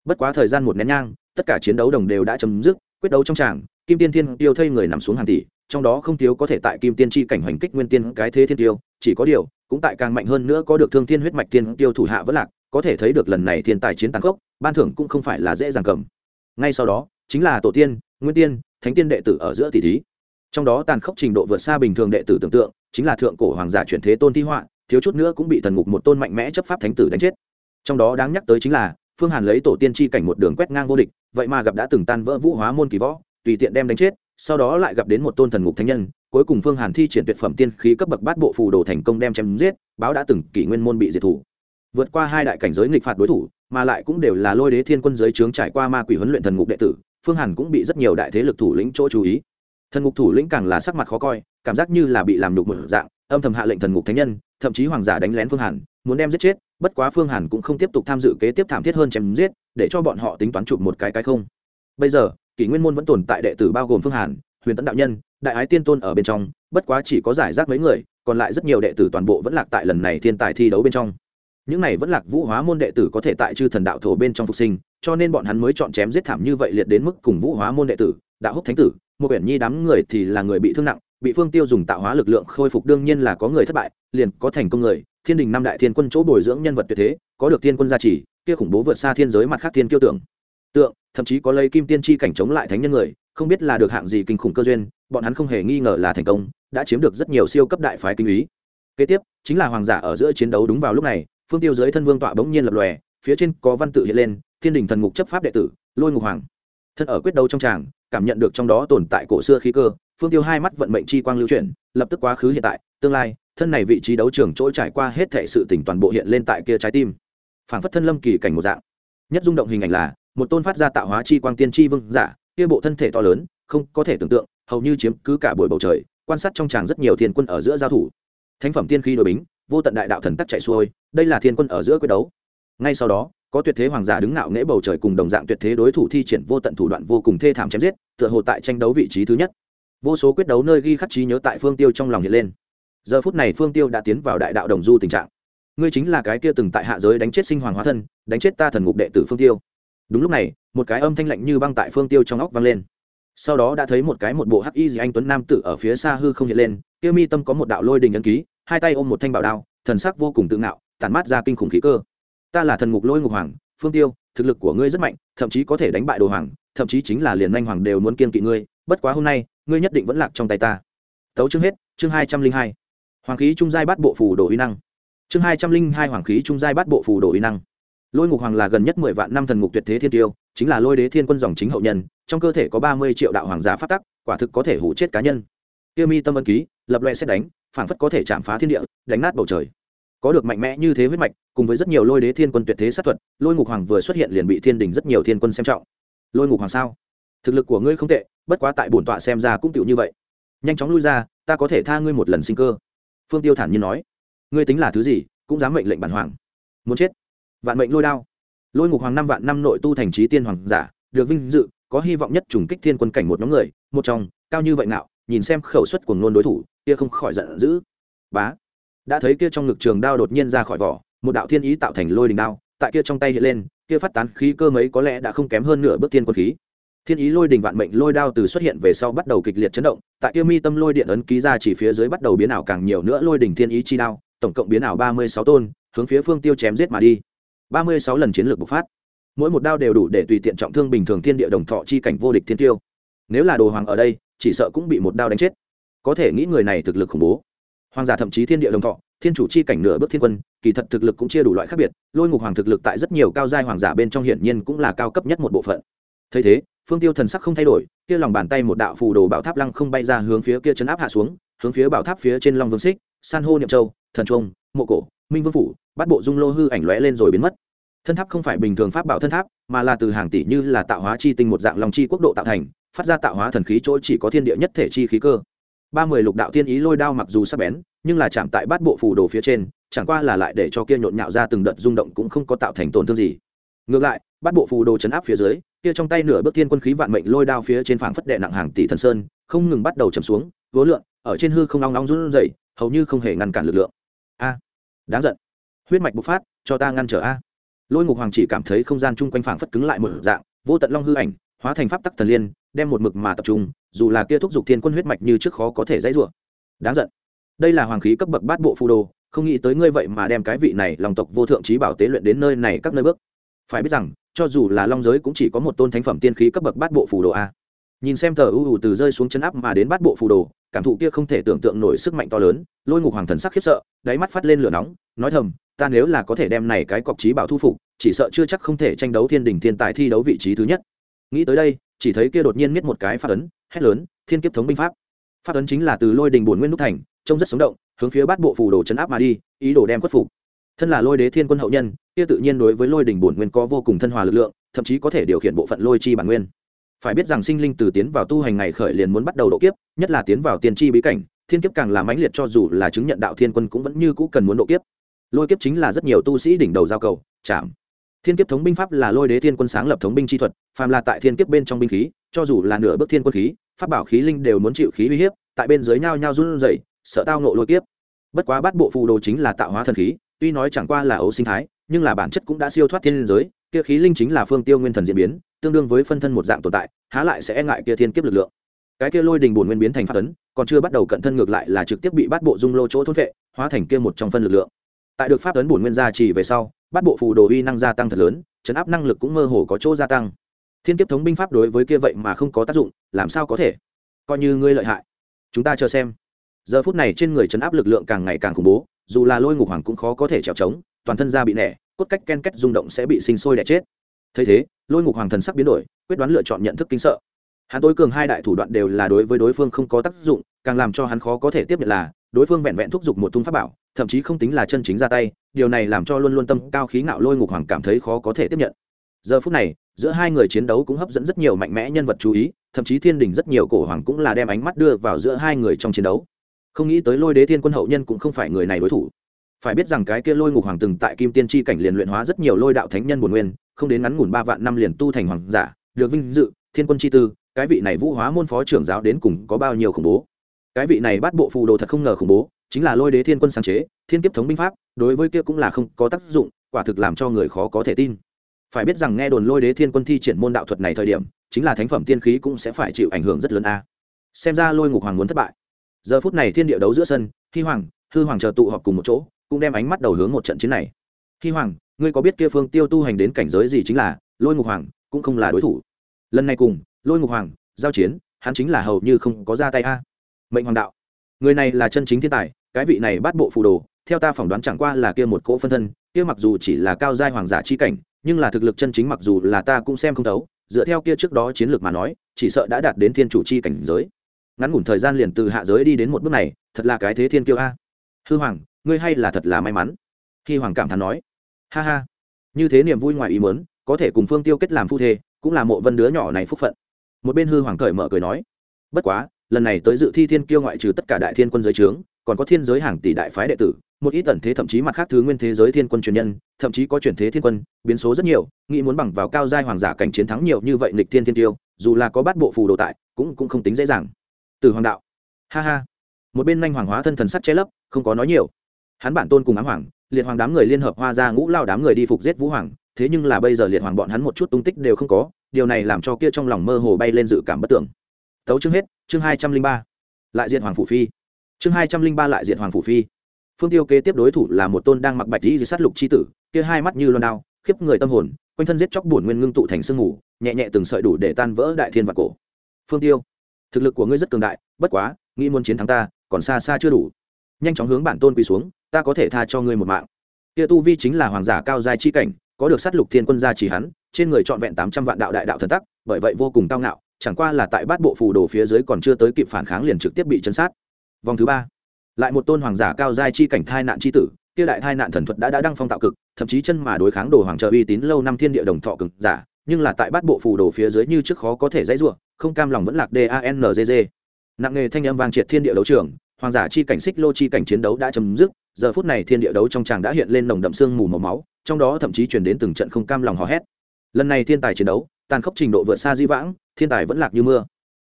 Bất quá thời gian một nén nhang, tất cả chiến đấu đồng đều đã chấm dứt, quyết đấu trong tràng, kim tiên thiên tiêu thây người nằm xuống hàng tỷ trong đó không thiếu có thể tại kim tiên chi cảnh hoành kích nguyên tiên cái thế thiên tiêu, chỉ có điều, cũng tại càng mạnh hơn nữa có được thương thiên huyết mạch tiên tiêu thủ hạ vẫn lạc, có thể thấy được lần này thiên tài chiến tàn khốc, ban thưởng cũng không phải là dễ dàng cầm. Ngay sau đó, chính là tổ tiên, nguyên tiên, thánh tiên đệ tử ở giữa tỷ thí. Trong đó tàn khốc trình độ vượt xa bình thường đệ tử tưởng tượng, chính là thượng cổ hoàng giả chuyển thế tôn thi họa, thiếu chút nữa cũng bị thần ngục một tôn mạnh mẽ chấp pháp thánh tử đánh chết. Trong đó đáng nhắc tới chính là, phương hàn lấy tổ tiên chi cảnh một đường quét ngang vô địch, vậy mà gặp đã từng tan vỡ vũ hóa môn kỳ võ, tùy tiện đem đánh chết sau đó lại gặp đến một tôn thần ngục thánh nhân, cuối cùng phương hàn thi triển tuyệt phẩm tiên khí cấp bậc bát bộ phù đồ thành công đem chém giết, báo đã từng kỷ nguyên môn bị diệt thủ. Vượt qua hai đại cảnh giới nghịch phạt đối thủ, mà lại cũng đều là lôi đế thiên quân giới trướng trải qua ma quỷ huấn luyện thần ngục đệ tử, phương hàn cũng bị rất nhiều đại thế lực thủ lĩnh chỗ chú ý. Thần ngục thủ lĩnh càng là sắc mặt khó coi, cảm giác như là bị làm đục một dạng, âm thầm hạ lệnh thần ngục thánh nhân, thậm chí hoàng giả đánh lén phương hàn, muốn đem giết chết, bất quá phương hàn cũng không tiếp tục tham dự kế tiếp thảm thiết hơn chém giết, để cho bọn họ tính toán chụp một cái cái không. Bây giờ kỷ nguyên môn vẫn tồn tại đệ tử bao gồm phương hàn, huyền tấn đạo nhân, đại ái tiên tôn ở bên trong, bất quá chỉ có giải rác mấy người, còn lại rất nhiều đệ tử toàn bộ vẫn lạc tại lần này thiên tài thi đấu bên trong. Những này vẫn lạc vũ hóa môn đệ tử có thể tại chư thần đạo thổ bên trong phục sinh, cho nên bọn hắn mới chọn chém giết thảm như vậy liệt đến mức cùng vũ hóa môn đệ tử, đạo húc thánh tử một quyển nhi đám người thì là người bị thương nặng, bị phương tiêu dùng tạo hóa lực lượng khôi phục đương nhiên là có người thất bại, liền có thành công người, thiên đình năm đại thiên quân chỗ bồi dưỡng nhân vật tuyệt thế, có được thiên quân gia trì, kia khủng bố vượt xa thiên giới mặt khác thiên kiêu tưởng tượng, thậm chí có lấy kim tiên chi cảnh chống lại thánh nhân người, không biết là được hạng gì kinh khủng cơ duyên, bọn hắn không hề nghi ngờ là thành công, đã chiếm được rất nhiều siêu cấp đại phái kinh ý. Kế tiếp, chính là hoàng giả ở giữa chiến đấu đúng vào lúc này, phương tiêu dưới thân vương tọa bỗng nhiên lập lòe, phía trên có văn tự hiện lên, thiên đình thần ngục chấp pháp đệ tử, lôi ngục hoàng. Thân ở quyết đấu trong tràng, cảm nhận được trong đó tồn tại cổ xưa khí cơ, phương tiêu hai mắt vận mệnh chi quang lưu chuyển, lập tức quá khứ hiện tại, tương lai, thân này vị trí đấu trường trỗi trải qua hết thảy sự tỉnh toàn bộ hiện lên tại kia trái tim. Phảng phất thân lâm kỳ cảnh một dạng. Nhất rung động hình ảnh là một tôn phát ra tạo hóa chi quang tiên chi vương giả, kia bộ thân thể to lớn, không có thể tưởng tượng, hầu như chiếm cứ cả buổi bầu trời, quan sát trong tràng rất nhiều thiên quân ở giữa giao thủ. Thánh phẩm tiên khí đội bính, vô tận đại đạo thần tắc chạy xuôi, đây là thiên quân ở giữa quyết đấu. Ngay sau đó, có tuyệt thế hoàng giả đứng ngạo nghễ bầu trời cùng đồng dạng tuyệt thế đối thủ thi triển vô tận thủ đoạn vô cùng thê thảm chém giết, tựa hồ tại tranh đấu vị trí thứ nhất. Vô số quyết đấu nơi ghi khắc trí nhớ tại phương tiêu trong lòng hiện lên. Giờ phút này phương tiêu đã tiến vào đại đạo đồng du tình trạng. Ngươi chính là cái kia từng tại hạ giới đánh chết sinh hoàng hóa thân, đánh chết ta thần ngục đệ tử phương tiêu đúng lúc này, một cái âm thanh lạnh như băng tại phương tiêu trong óc vang lên. Sau đó đã thấy một cái một bộ hắc y gì anh tuấn nam tử ở phía xa hư không hiện lên, kia mi tâm có một đạo lôi đình ấn ký, hai tay ôm một thanh bảo đao, thần sắc vô cùng tự ngạo, tản mát ra kinh khủng khí cơ. Ta là thần ngục lôi ngục hoàng, phương tiêu, thực lực của ngươi rất mạnh, thậm chí có thể đánh bại đồ hoàng, thậm chí chính là liền anh hoàng đều muốn kiên kỵ ngươi, bất quá hôm nay, ngươi nhất định vẫn lạc trong tay ta. Tấu chương hết, chương hai trăm linh hai. Hoàng khí trung giai bắt bộ phù đồ uy năng. Chương hai trăm linh hai, hoàng khí trung giai bắt bộ phù đồ uy năng lôi ngục hoàng là gần nhất mười vạn năm thần ngục tuyệt thế thiên tiêu, chính là lôi đế thiên quân dòng chính hậu nhân, trong cơ thể có ba mươi triệu đạo hoàng giá phát tắc, quả thực có thể hủ chết cá nhân. Tiêu mi tâm ân ký, lập loe xét đánh, phảng phất có thể chạm phá thiên địa, đánh nát bầu trời. Có được mạnh mẽ như thế huyết mạch, cùng với rất nhiều lôi đế thiên quân tuyệt thế sát thuật, lôi ngục hoàng vừa xuất hiện liền bị thiên đình rất nhiều thiên quân xem trọng. Lôi ngục hoàng sao? Thực lực của ngươi không tệ, bất quá tại bổn tọa xem ra cũng tựu như vậy. Nhanh chóng lui ra, ta có thể tha ngươi một lần sinh cơ. Phương tiêu thản nhiên nói. Ngươi tính là thứ gì, cũng dám mệnh lệnh bản hoàng. Muốn chết vạn mệnh lôi đao. Lôi ngục hoàng năm vạn năm nội tu thành trí tiên hoàng giả, được vinh dự, có hy vọng nhất trùng kích thiên quân cảnh một nhóm người, một trong, cao như vậy nào nhìn xem khẩu suất của ngôn đối thủ, kia không khỏi giận dữ. Bá. Đã thấy kia trong ngực trường đao đột nhiên ra khỏi vỏ, một đạo thiên ý tạo thành lôi đình đao, tại kia trong tay hiện lên, kia phát tán khí cơ mấy có lẽ đã không kém hơn nửa bước tiên quân khí. Thiên ý lôi đình vạn mệnh lôi đao từ xuất hiện về sau bắt đầu kịch liệt chấn động, tại kia mi tâm lôi điện ấn ký ra chỉ phía dưới bắt đầu biến ảo càng nhiều nữa lôi đình thiên ý chi đao, tổng cộng biến ảo ba mươi sáu tôn, hướng phía phương tiêu chém giết mà đi ba mươi sáu lần chiến lược bộc phát. Mỗi một đao đều đủ để tùy tiện trọng thương bình thường thiên địa đồng thọ chi cảnh vô địch thiên tiêu. Nếu là đồ hoàng ở đây, chỉ sợ cũng bị một đao đánh chết. Có thể nghĩ người này thực lực khủng bố. Hoàng giả thậm chí thiên địa đồng thọ, thiên chủ chi cảnh nửa bước thiên quân, kỳ thật thực lực cũng chia đủ loại khác biệt, lôi ngục hoàng thực lực tại rất nhiều cao giai hoàng giả bên trong hiển nhiên cũng là cao cấp nhất một bộ phận. Thấy thế, phương tiêu thần sắc không thay đổi, kia lòng bàn tay một đạo phù đồ bảo tháp lăng không bay ra hướng phía kia chấn áp hạ xuống, hướng phía bảo tháp phía trên long vương xích, san hô niệm châu, thần trung, mộ cổ minh vương phủ, bắt bộ dung lô hư ảnh lóe lên rồi biến mất. Thân tháp không phải bình thường pháp bảo thân tháp, mà là từ hàng tỷ như là tạo hóa chi tinh một dạng lòng chi quốc độ tạo thành, phát ra tạo hóa thần khí chỗ chỉ có thiên địa nhất thể chi khí cơ. Ba mươi lục đạo thiên ý lôi đao mặc dù sắc bén, nhưng là chạm tại bát bộ phù đồ phía trên, chẳng qua là lại để cho kia nhộn nhạo ra từng đợt rung động cũng không có tạo thành tổn thương gì. Ngược lại, bát bộ phù đồ chấn áp phía dưới, kia trong tay nửa bước thiên quân khí vạn mệnh lôi đao phía trên phảng phất đệ nặng hàng tỷ thần sơn, không ngừng bắt đầu chầm xuống vố lượn ở trên hư không long long run rẩy, hầu như không hề ngăn cản lực lượng. A! Đáng giận. Huyết mạch bộc phát, cho ta ngăn trở a. Lôi ngục hoàng chỉ cảm thấy không gian chung quanh phảng phất cứng lại một dạng, vô tận long hư ảnh, hóa thành pháp tắc thần liên, đem một mực mà tập trung, dù là kia thúc giục thiên quân huyết mạch như trước khó có thể dãy rủa. Đáng giận. Đây là hoàng khí cấp bậc bát bộ phù đồ, không nghĩ tới ngươi vậy mà đem cái vị này lòng tộc vô thượng trí bảo tế luyện đến nơi này các nơi bước. Phải biết rằng, cho dù là long giới cũng chỉ có một tôn thánh phẩm tiên khí cấp bậc bát bộ phù đồ a. Nhìn xem tờ ưu từ rơi xuống chân áp mà đến bát bộ phù đồ cảm thụ kia không thể tưởng tượng nổi sức mạnh to lớn, lôi ngục hoàng thần sắc khiếp sợ, đáy mắt phát lên lửa nóng, nói thầm, ta nếu là có thể đem này cái cọc trí bảo thu phục, chỉ sợ chưa chắc không thể tranh đấu thiên đình thiên tài thi đấu vị trí thứ nhất. Nghĩ tới đây, chỉ thấy kia đột nhiên miết một cái phát ấn, hét lớn, thiên kiếp thống binh pháp. Phát ấn chính là từ lôi đình bổn nguyên đúc thành, trông rất sống động, hướng phía bát bộ phù đồ chấn áp mà đi, ý đồ đem khuất phục. Thân là lôi đế thiên quân hậu nhân, kia tự nhiên đối với lôi đình bổn nguyên có vô cùng thân hòa lực lượng, thậm chí có thể điều khiển bộ phận lôi chi bản nguyên phải biết rằng sinh linh từ tiến vào tu hành ngày khởi liền muốn bắt đầu độ kiếp, nhất là tiến vào tiên tri bí cảnh, thiên kiếp càng là mãnh liệt cho dù là chứng nhận đạo thiên quân cũng vẫn như cũ cần muốn độ kiếp. Lôi kiếp chính là rất nhiều tu sĩ đỉnh đầu giao cầu, chạm. Thiên kiếp thống binh pháp là lôi đế thiên quân sáng lập thống binh chi thuật, phàm là tại thiên kiếp bên trong binh khí, cho dù là nửa bước thiên quân khí, pháp bảo khí linh đều muốn chịu khí uy hiếp, tại bên dưới nhao nhao run rẩy, sợ tao nộ lôi kiếp. Bất quá bát bộ phù đồ chính là tạo hóa thần khí, tuy nói chẳng qua là ấu sinh thái, nhưng là bản chất cũng đã siêu thoát thiên giới kia khí linh chính là phương tiêu nguyên thần diễn biến, tương đương với phân thân một dạng tồn tại, há lại sẽ e ngại kia thiên kiếp lực lượng. Cái kia lôi đình bổn nguyên biến thành phát ấn, còn chưa bắt đầu cận thân ngược lại là trực tiếp bị bắt bộ dung lô chỗ thôn vệ, hóa thành kia một trong phân lực lượng. Tại được pháp ấn bổn nguyên gia trì về sau bắt bộ phù đồ uy năng gia tăng thật lớn, chấn áp năng lực cũng mơ hồ có chỗ gia tăng. Thiên kiếp thống binh pháp đối với kia vậy mà không có tác dụng, làm sao có thể? Coi như ngươi lợi hại. Chúng ta chờ xem. Giờ phút này trên người chấn áp lực lượng càng ngày càng khủng bố, dù là lôi ngục hoàng cũng khó có thể trèo trống toàn thân da bị nẻ cốt cách ken kết rung động sẽ bị sinh sôi đẻ chết. Thấy thế, lôi ngục hoàng thần sắc biến đổi, quyết đoán lựa chọn nhận thức kinh sợ. Hắn tối cường hai đại thủ đoạn đều là đối với đối phương không có tác dụng, càng làm cho hắn khó có thể tiếp nhận là, đối phương vẹn vẹn thúc giục một thung pháp bảo, thậm chí không tính là chân chính ra tay, điều này làm cho luôn luôn tâm cao khí ngạo lôi ngục hoàng cảm thấy khó có thể tiếp nhận. Giờ phút này, giữa hai người chiến đấu cũng hấp dẫn rất nhiều mạnh mẽ nhân vật chú ý, thậm chí thiên đình rất nhiều cổ hoàng cũng là đem ánh mắt đưa vào giữa hai người trong chiến đấu. Không nghĩ tới lôi đế thiên quân hậu nhân cũng không phải người này đối thủ phải biết rằng cái kia lôi ngục hoàng từng tại kim tiên tri cảnh liền luyện hóa rất nhiều lôi đạo thánh nhân bổn nguyên, không đến ngắn ngủn ba vạn năm liền tu thành hoàng giả, được vinh dự, thiên quân chi tư, cái vị này vũ hóa môn phó trưởng giáo đến cùng có bao nhiêu khủng bố. Cái vị này bắt bộ phù đồ thật không ngờ khủng bố, chính là lôi đế thiên quân sáng chế, thiên kiếp thống binh pháp, đối với kia cũng là không có tác dụng, quả thực làm cho người khó có thể tin. Phải biết rằng nghe đồn lôi đế thiên quân thi triển môn đạo thuật này thời điểm, chính là thánh phẩm tiên khí cũng sẽ phải chịu ảnh hưởng rất lớn a. Xem ra lôi ngục hoàng muốn thất bại. Giờ phút này thiên địa đấu giữa sân, hy hoàng, hư hoàng chờ tụ họp cùng một chỗ cũng đem ánh mắt đầu hướng một trận chiến này. Hy hoàng, ngươi có biết kia phương tiêu tu hành đến cảnh giới gì chính là lôi ngục hoàng, cũng không là đối thủ. Lần này cùng lôi ngục hoàng giao chiến, hắn chính là hầu như không có ra tay a. Mệnh hoàng đạo, người này là chân chính thiên tài, cái vị này bắt bộ phù đồ, theo ta phỏng đoán chẳng qua là kia một cỗ phân thân, kia mặc dù chỉ là cao giai hoàng giả chi cảnh, nhưng là thực lực chân chính mặc dù là ta cũng xem không thấu, dựa theo kia trước đó chiến lược mà nói, chỉ sợ đã đạt đến thiên chủ chi cảnh giới. Ngắn ngủn thời gian liền từ hạ giới đi đến một bước này, thật là cái thế thiên kiêu a. Hư hoàng ngươi hay là thật là may mắn. Khi hoàng cảm thán nói, ha ha, như thế niềm vui ngoài ý muốn, có thể cùng phương tiêu kết làm phu thê, cũng là mộ vân đứa nhỏ này phúc phận. Một bên hư hoàng cởi mở cười nói, bất quá, lần này tới dự thi thiên kiêu ngoại trừ tất cả đại thiên quân giới trướng, còn có thiên giới hàng tỷ đại phái đệ tử, một ít tần thế thậm chí mặt khác thứ nguyên thế giới thiên quân truyền nhân, thậm chí có chuyển thế thiên quân, biến số rất nhiều, nghĩ muốn bằng vào cao giai hoàng giả cảnh chiến thắng nhiều như vậy nghịch thiên thiên tiêu, dù là có bát bộ phù đồ tại, cũng cũng không tính dễ dàng. Từ hoàng đạo, ha ha. Một bên nhanh hoàng hóa thân thần sắc che lấp, không có nói nhiều hắn bản tôn cùng ám hoàng, liệt hoàng đám người liên hợp hoa ra ngũ lao đám người đi phục giết vũ hoàng, thế nhưng là bây giờ liệt hoàng bọn hắn một chút tung tích đều không có, điều này làm cho kia trong lòng mơ hồ bay lên dự cảm bất tưởng. Tấu chương hết, chương hai trăm linh ba. Lại diện hoàng phủ phi. Chương hai trăm linh ba lại diện hoàng phủ phi. Phương tiêu kế tiếp đối thủ là một tôn đang mặc bạch dĩ sát lục c h i tử, kia hai mắt như loan đao, khiếp người tâm hồn, quanh thân giết chóc bổn nguyên ngưng tụ thành sương mù, nhẹ nhẹ từng sợi đủ để tan vỡ đại thiên và cổ. Phương tiêu, thực lực của ngươi rất cường đại, bất quá, nghĩ muốn chiến thắng ta, còn xa xa chưa đủ. Nhanh chóng hướng bản tôn quỳ xuống ta có thể tha cho ngươi một mạng. Kia tu vi chính là hoàng giả cao giai chi cảnh, có được sát lục thiên quân gia chỉ hắn, trên người trọn vẹn tám trăm vạn đạo đại đạo thần tắc, bởi vậy vô cùng cao ngạo, chẳng qua là tại bát bộ phù đồ phía dưới còn chưa tới kịp phản kháng liền trực tiếp bị chấn sát. Vòng thứ ba, lại một tôn hoàng giả cao giai chi cảnh thai nạn chi tử, kia đại thai nạn thần thuật đã đã đăng phong tạo cực, thậm chí chân mà đối kháng đồ hoàng trợ uy tín lâu năm thiên địa đồng thọ cực giả, nhưng là tại bát bộ phù đồ phía dưới như trước khó có thể dãy rủa, không cam lòng vẫn lạc danzg nặng nghề thanh âm vang triệt thiên địa đấu trường, hoàng giả chi cảnh xích lô chi cảnh chiến đấu đã chấm dứt giờ phút này thiên địa đấu trong tràng đã hiện lên nồng đậm sương mù màu máu, trong đó thậm chí chuyển đến từng trận không cam lòng hò hét. Lần này thiên tài chiến đấu, tàn khốc trình độ vượt xa di vãng, thiên tài vẫn lạc như mưa.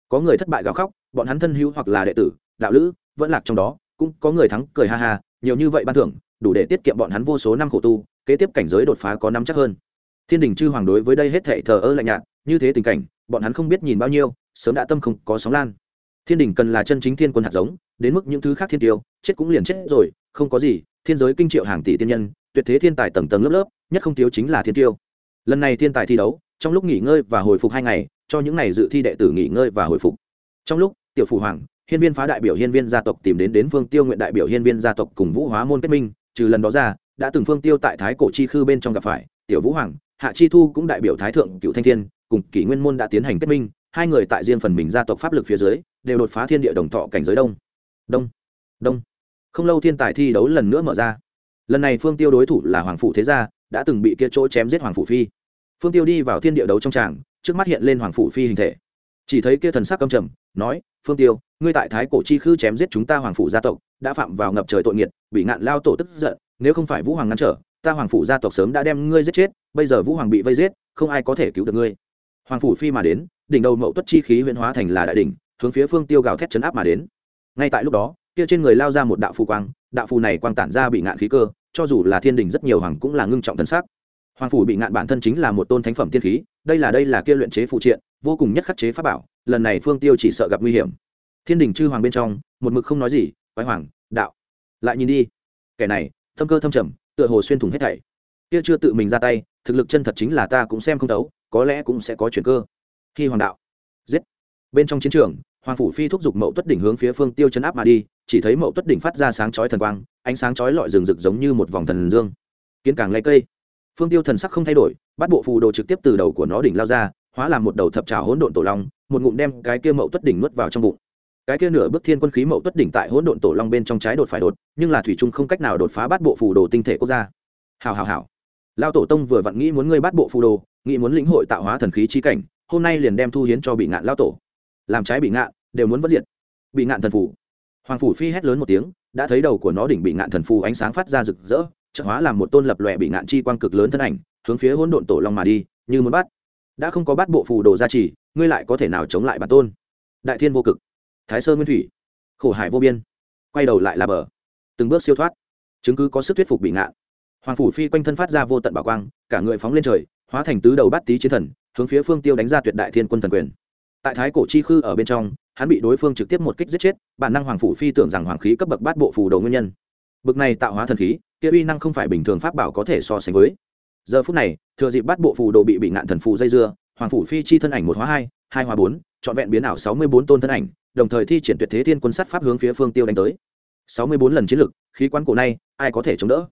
Có người thất bại gào khóc, bọn hắn thân hữu hoặc là đệ tử, đạo lữ, vẫn lạc trong đó, cũng có người thắng cười ha ha, nhiều như vậy ban thưởng, đủ để tiết kiệm bọn hắn vô số năm khổ tu, kế tiếp cảnh giới đột phá có năm chắc hơn. Thiên đình chư hoàng đối với đây hết thệ thờ ơ lạnh nhạt, như thế tình cảnh, bọn hắn không biết nhìn bao nhiêu, sớm đã tâm không có sóng lan. Thiên đình cần là chân chính thiên quân hạt giống, đến mức những thứ khác thiên tiêu, chết cũng liền chết rồi không có gì, thiên giới kinh triệu hàng tỷ tiên nhân, tuyệt thế thiên tài tầng tầng lớp lớp, nhất không thiếu chính là thiên tiêu. Lần này thiên tài thi đấu, trong lúc nghỉ ngơi và hồi phục hai ngày, cho những ngày dự thi đệ tử nghỉ ngơi và hồi phục. Trong lúc, tiểu phủ hoàng, hiên viên phá đại biểu hiên viên gia tộc tìm đến đến phương tiêu nguyện đại biểu hiên viên gia tộc cùng vũ hóa môn kết minh, trừ lần đó ra, đã từng phương tiêu tại thái cổ chi khư bên trong gặp phải, tiểu vũ hoàng, hạ chi thu cũng đại biểu thái thượng cựu thanh thiên, cùng kỷ nguyên môn đã tiến hành kết minh, hai người tại riêng phần mình gia tộc pháp lực phía dưới, đều đột phá thiên địa đồng thọ cảnh giới đông. Đông. Đông không lâu thiên tài thi đấu lần nữa mở ra. Lần này phương tiêu đối thủ là hoàng phủ thế gia, đã từng bị kia chỗ chém giết hoàng phủ phi. Phương tiêu đi vào thiên địa đấu trong tràng, trước mắt hiện lên hoàng phủ phi hình thể. Chỉ thấy kia thần sắc căm trầm, nói, phương tiêu, ngươi tại thái cổ chi khư chém giết chúng ta hoàng phủ gia tộc, đã phạm vào ngập trời tội nghiệt, bị ngạn lao tổ tức giận, nếu không phải vũ hoàng ngăn trở, ta hoàng phủ gia tộc sớm đã đem ngươi giết chết, bây giờ vũ hoàng bị vây giết, không ai có thể cứu được ngươi. Hoàng phủ phi mà đến, đỉnh đầu mậu tuất chi khí huyễn hóa thành là đại đỉnh, hướng phía phương tiêu gào thét chấn áp mà đến. Ngay tại lúc đó kia trên người lao ra một đạo phù quang, đạo phù này quang tản ra bị ngạn khí cơ, cho dù là thiên đình rất nhiều hoàng cũng là ngưng trọng thần sắc. Hoàng phủ bị ngạn bản thân chính là một tôn thánh phẩm tiên khí, đây là đây là kia luyện chế phụ triện, vô cùng nhất khắc chế pháp bảo, lần này phương tiêu chỉ sợ gặp nguy hiểm. Thiên đình chư hoàng bên trong, một mực không nói gì, quái hoàng, đạo. Lại nhìn đi. Kẻ này, thâm cơ thâm trầm, tựa hồ xuyên thủng hết thảy. Kia chưa tự mình ra tay, thực lực chân thật chính là ta cũng xem không thấu, có lẽ cũng sẽ có chuyển cơ. Khi hoàng đạo. Giết. Bên trong chiến trường hoàng phủ phi thúc giục mậu tuất đỉnh hướng phía phương tiêu chấn áp mà đi, chỉ thấy mậu tuất đỉnh phát ra sáng chói thần quang, ánh sáng chói lọi rừng rực giống như một vòng thần dương. Kiến càng lấy cây. Phương tiêu thần sắc không thay đổi, bắt bộ phù đồ trực tiếp từ đầu của nó đỉnh lao ra, hóa làm một đầu thập trào hỗn độn tổ long, một ngụm đem cái kia mậu tuất đỉnh nuốt vào trong bụng. Cái kia nửa bước thiên quân khí mậu tuất đỉnh tại hỗn độn tổ long bên trong trái đột phải đột, nhưng là thủy trung không cách nào đột phá bắt bộ phù đồ tinh thể quốc gia. Hào hào hào. Lao tổ tông vừa vặn nghĩ muốn ngươi bắt bộ phù đồ, nghĩ muốn lĩnh hội tạo hóa thần khí chi cảnh, hôm nay liền đem thu hiến cho bị ngạn lao tổ làm trái bị ngạn, đều muốn vất diệt. Bị ngạn thần phủ. Hoàng phủ phi hét lớn một tiếng, đã thấy đầu của nó đỉnh bị ngạn thần phù ánh sáng phát ra rực rỡ trợ hóa làm một tôn lập lòe bị ngạn chi quang cực lớn thân ảnh, hướng phía hỗn độn tổ long mà đi, như muốn bắt. Đã không có bắt bộ phù đồ gia trì, ngươi lại có thể nào chống lại bản tôn? Đại thiên vô cực. Thái sơn nguyên thủy. Khổ hải vô biên. Quay đầu lại là bờ. Từng bước siêu thoát. Chứng cứ có sức thuyết phục bị ngạn. Hoàng phủ phi quanh thân phát ra vô tận bảo quang, cả người phóng lên trời, hóa thành tứ đầu bát tý chiến thần, hướng phía phương tiêu đánh ra tuyệt đại thiên quân thần quyền tại thái cổ chi khư ở bên trong, hắn bị đối phương trực tiếp một kích giết chết, bản năng hoàng phủ phi tưởng rằng hoàng khí cấp bậc bát bộ phù đầu nguyên nhân. Bực này tạo hóa thần khí, kia uy năng không phải bình thường pháp bảo có thể so sánh với. Giờ phút này, thừa dịp bát bộ phù đồ bị bị ngạn thần phù dây dưa, hoàng phủ phi chi thân ảnh một hóa hai hai hóa bốn, trọn vẹn biến ảo sáu mươi bốn tôn thân ảnh, đồng thời thi triển tuyệt thế thiên quân sát pháp hướng phía phương tiêu đánh tới. Sáu mươi bốn lần chiến lực, khí quán cổ này, ai có thể chống đỡ?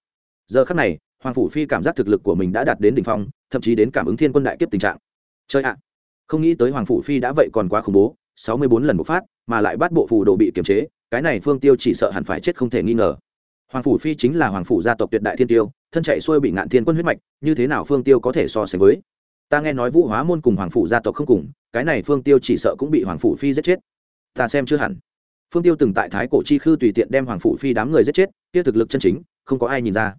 Giờ khắc này, hoàng phủ phi cảm giác thực lực của mình đã đạt đến đỉnh phong, thậm chí đến cảm ứng thiên quân đại kiếp tình trạng. Chơi ạ không nghĩ tới hoàng phủ phi đã vậy còn quá khủng bố, sáu mươi bốn lần bộc phát, mà lại bắt bộ phù đồ bị kiềm chế, cái này phương tiêu chỉ sợ hẳn phải chết không thể nghi ngờ. Hoàng phủ phi chính là hoàng phủ gia tộc tuyệt đại thiên tiêu, thân chạy xuôi bị ngạn thiên quân huyết mạch, như thế nào phương tiêu có thể so sánh với? Ta nghe nói vũ hóa môn cùng hoàng phủ gia tộc không cùng, cái này phương tiêu chỉ sợ cũng bị hoàng phủ phi giết chết. Ta xem chưa hẳn. Phương tiêu từng tại thái cổ chi khư tùy tiện đem hoàng phủ phi đám người giết chết, kia thực lực chân chính, không có ai nhìn ra.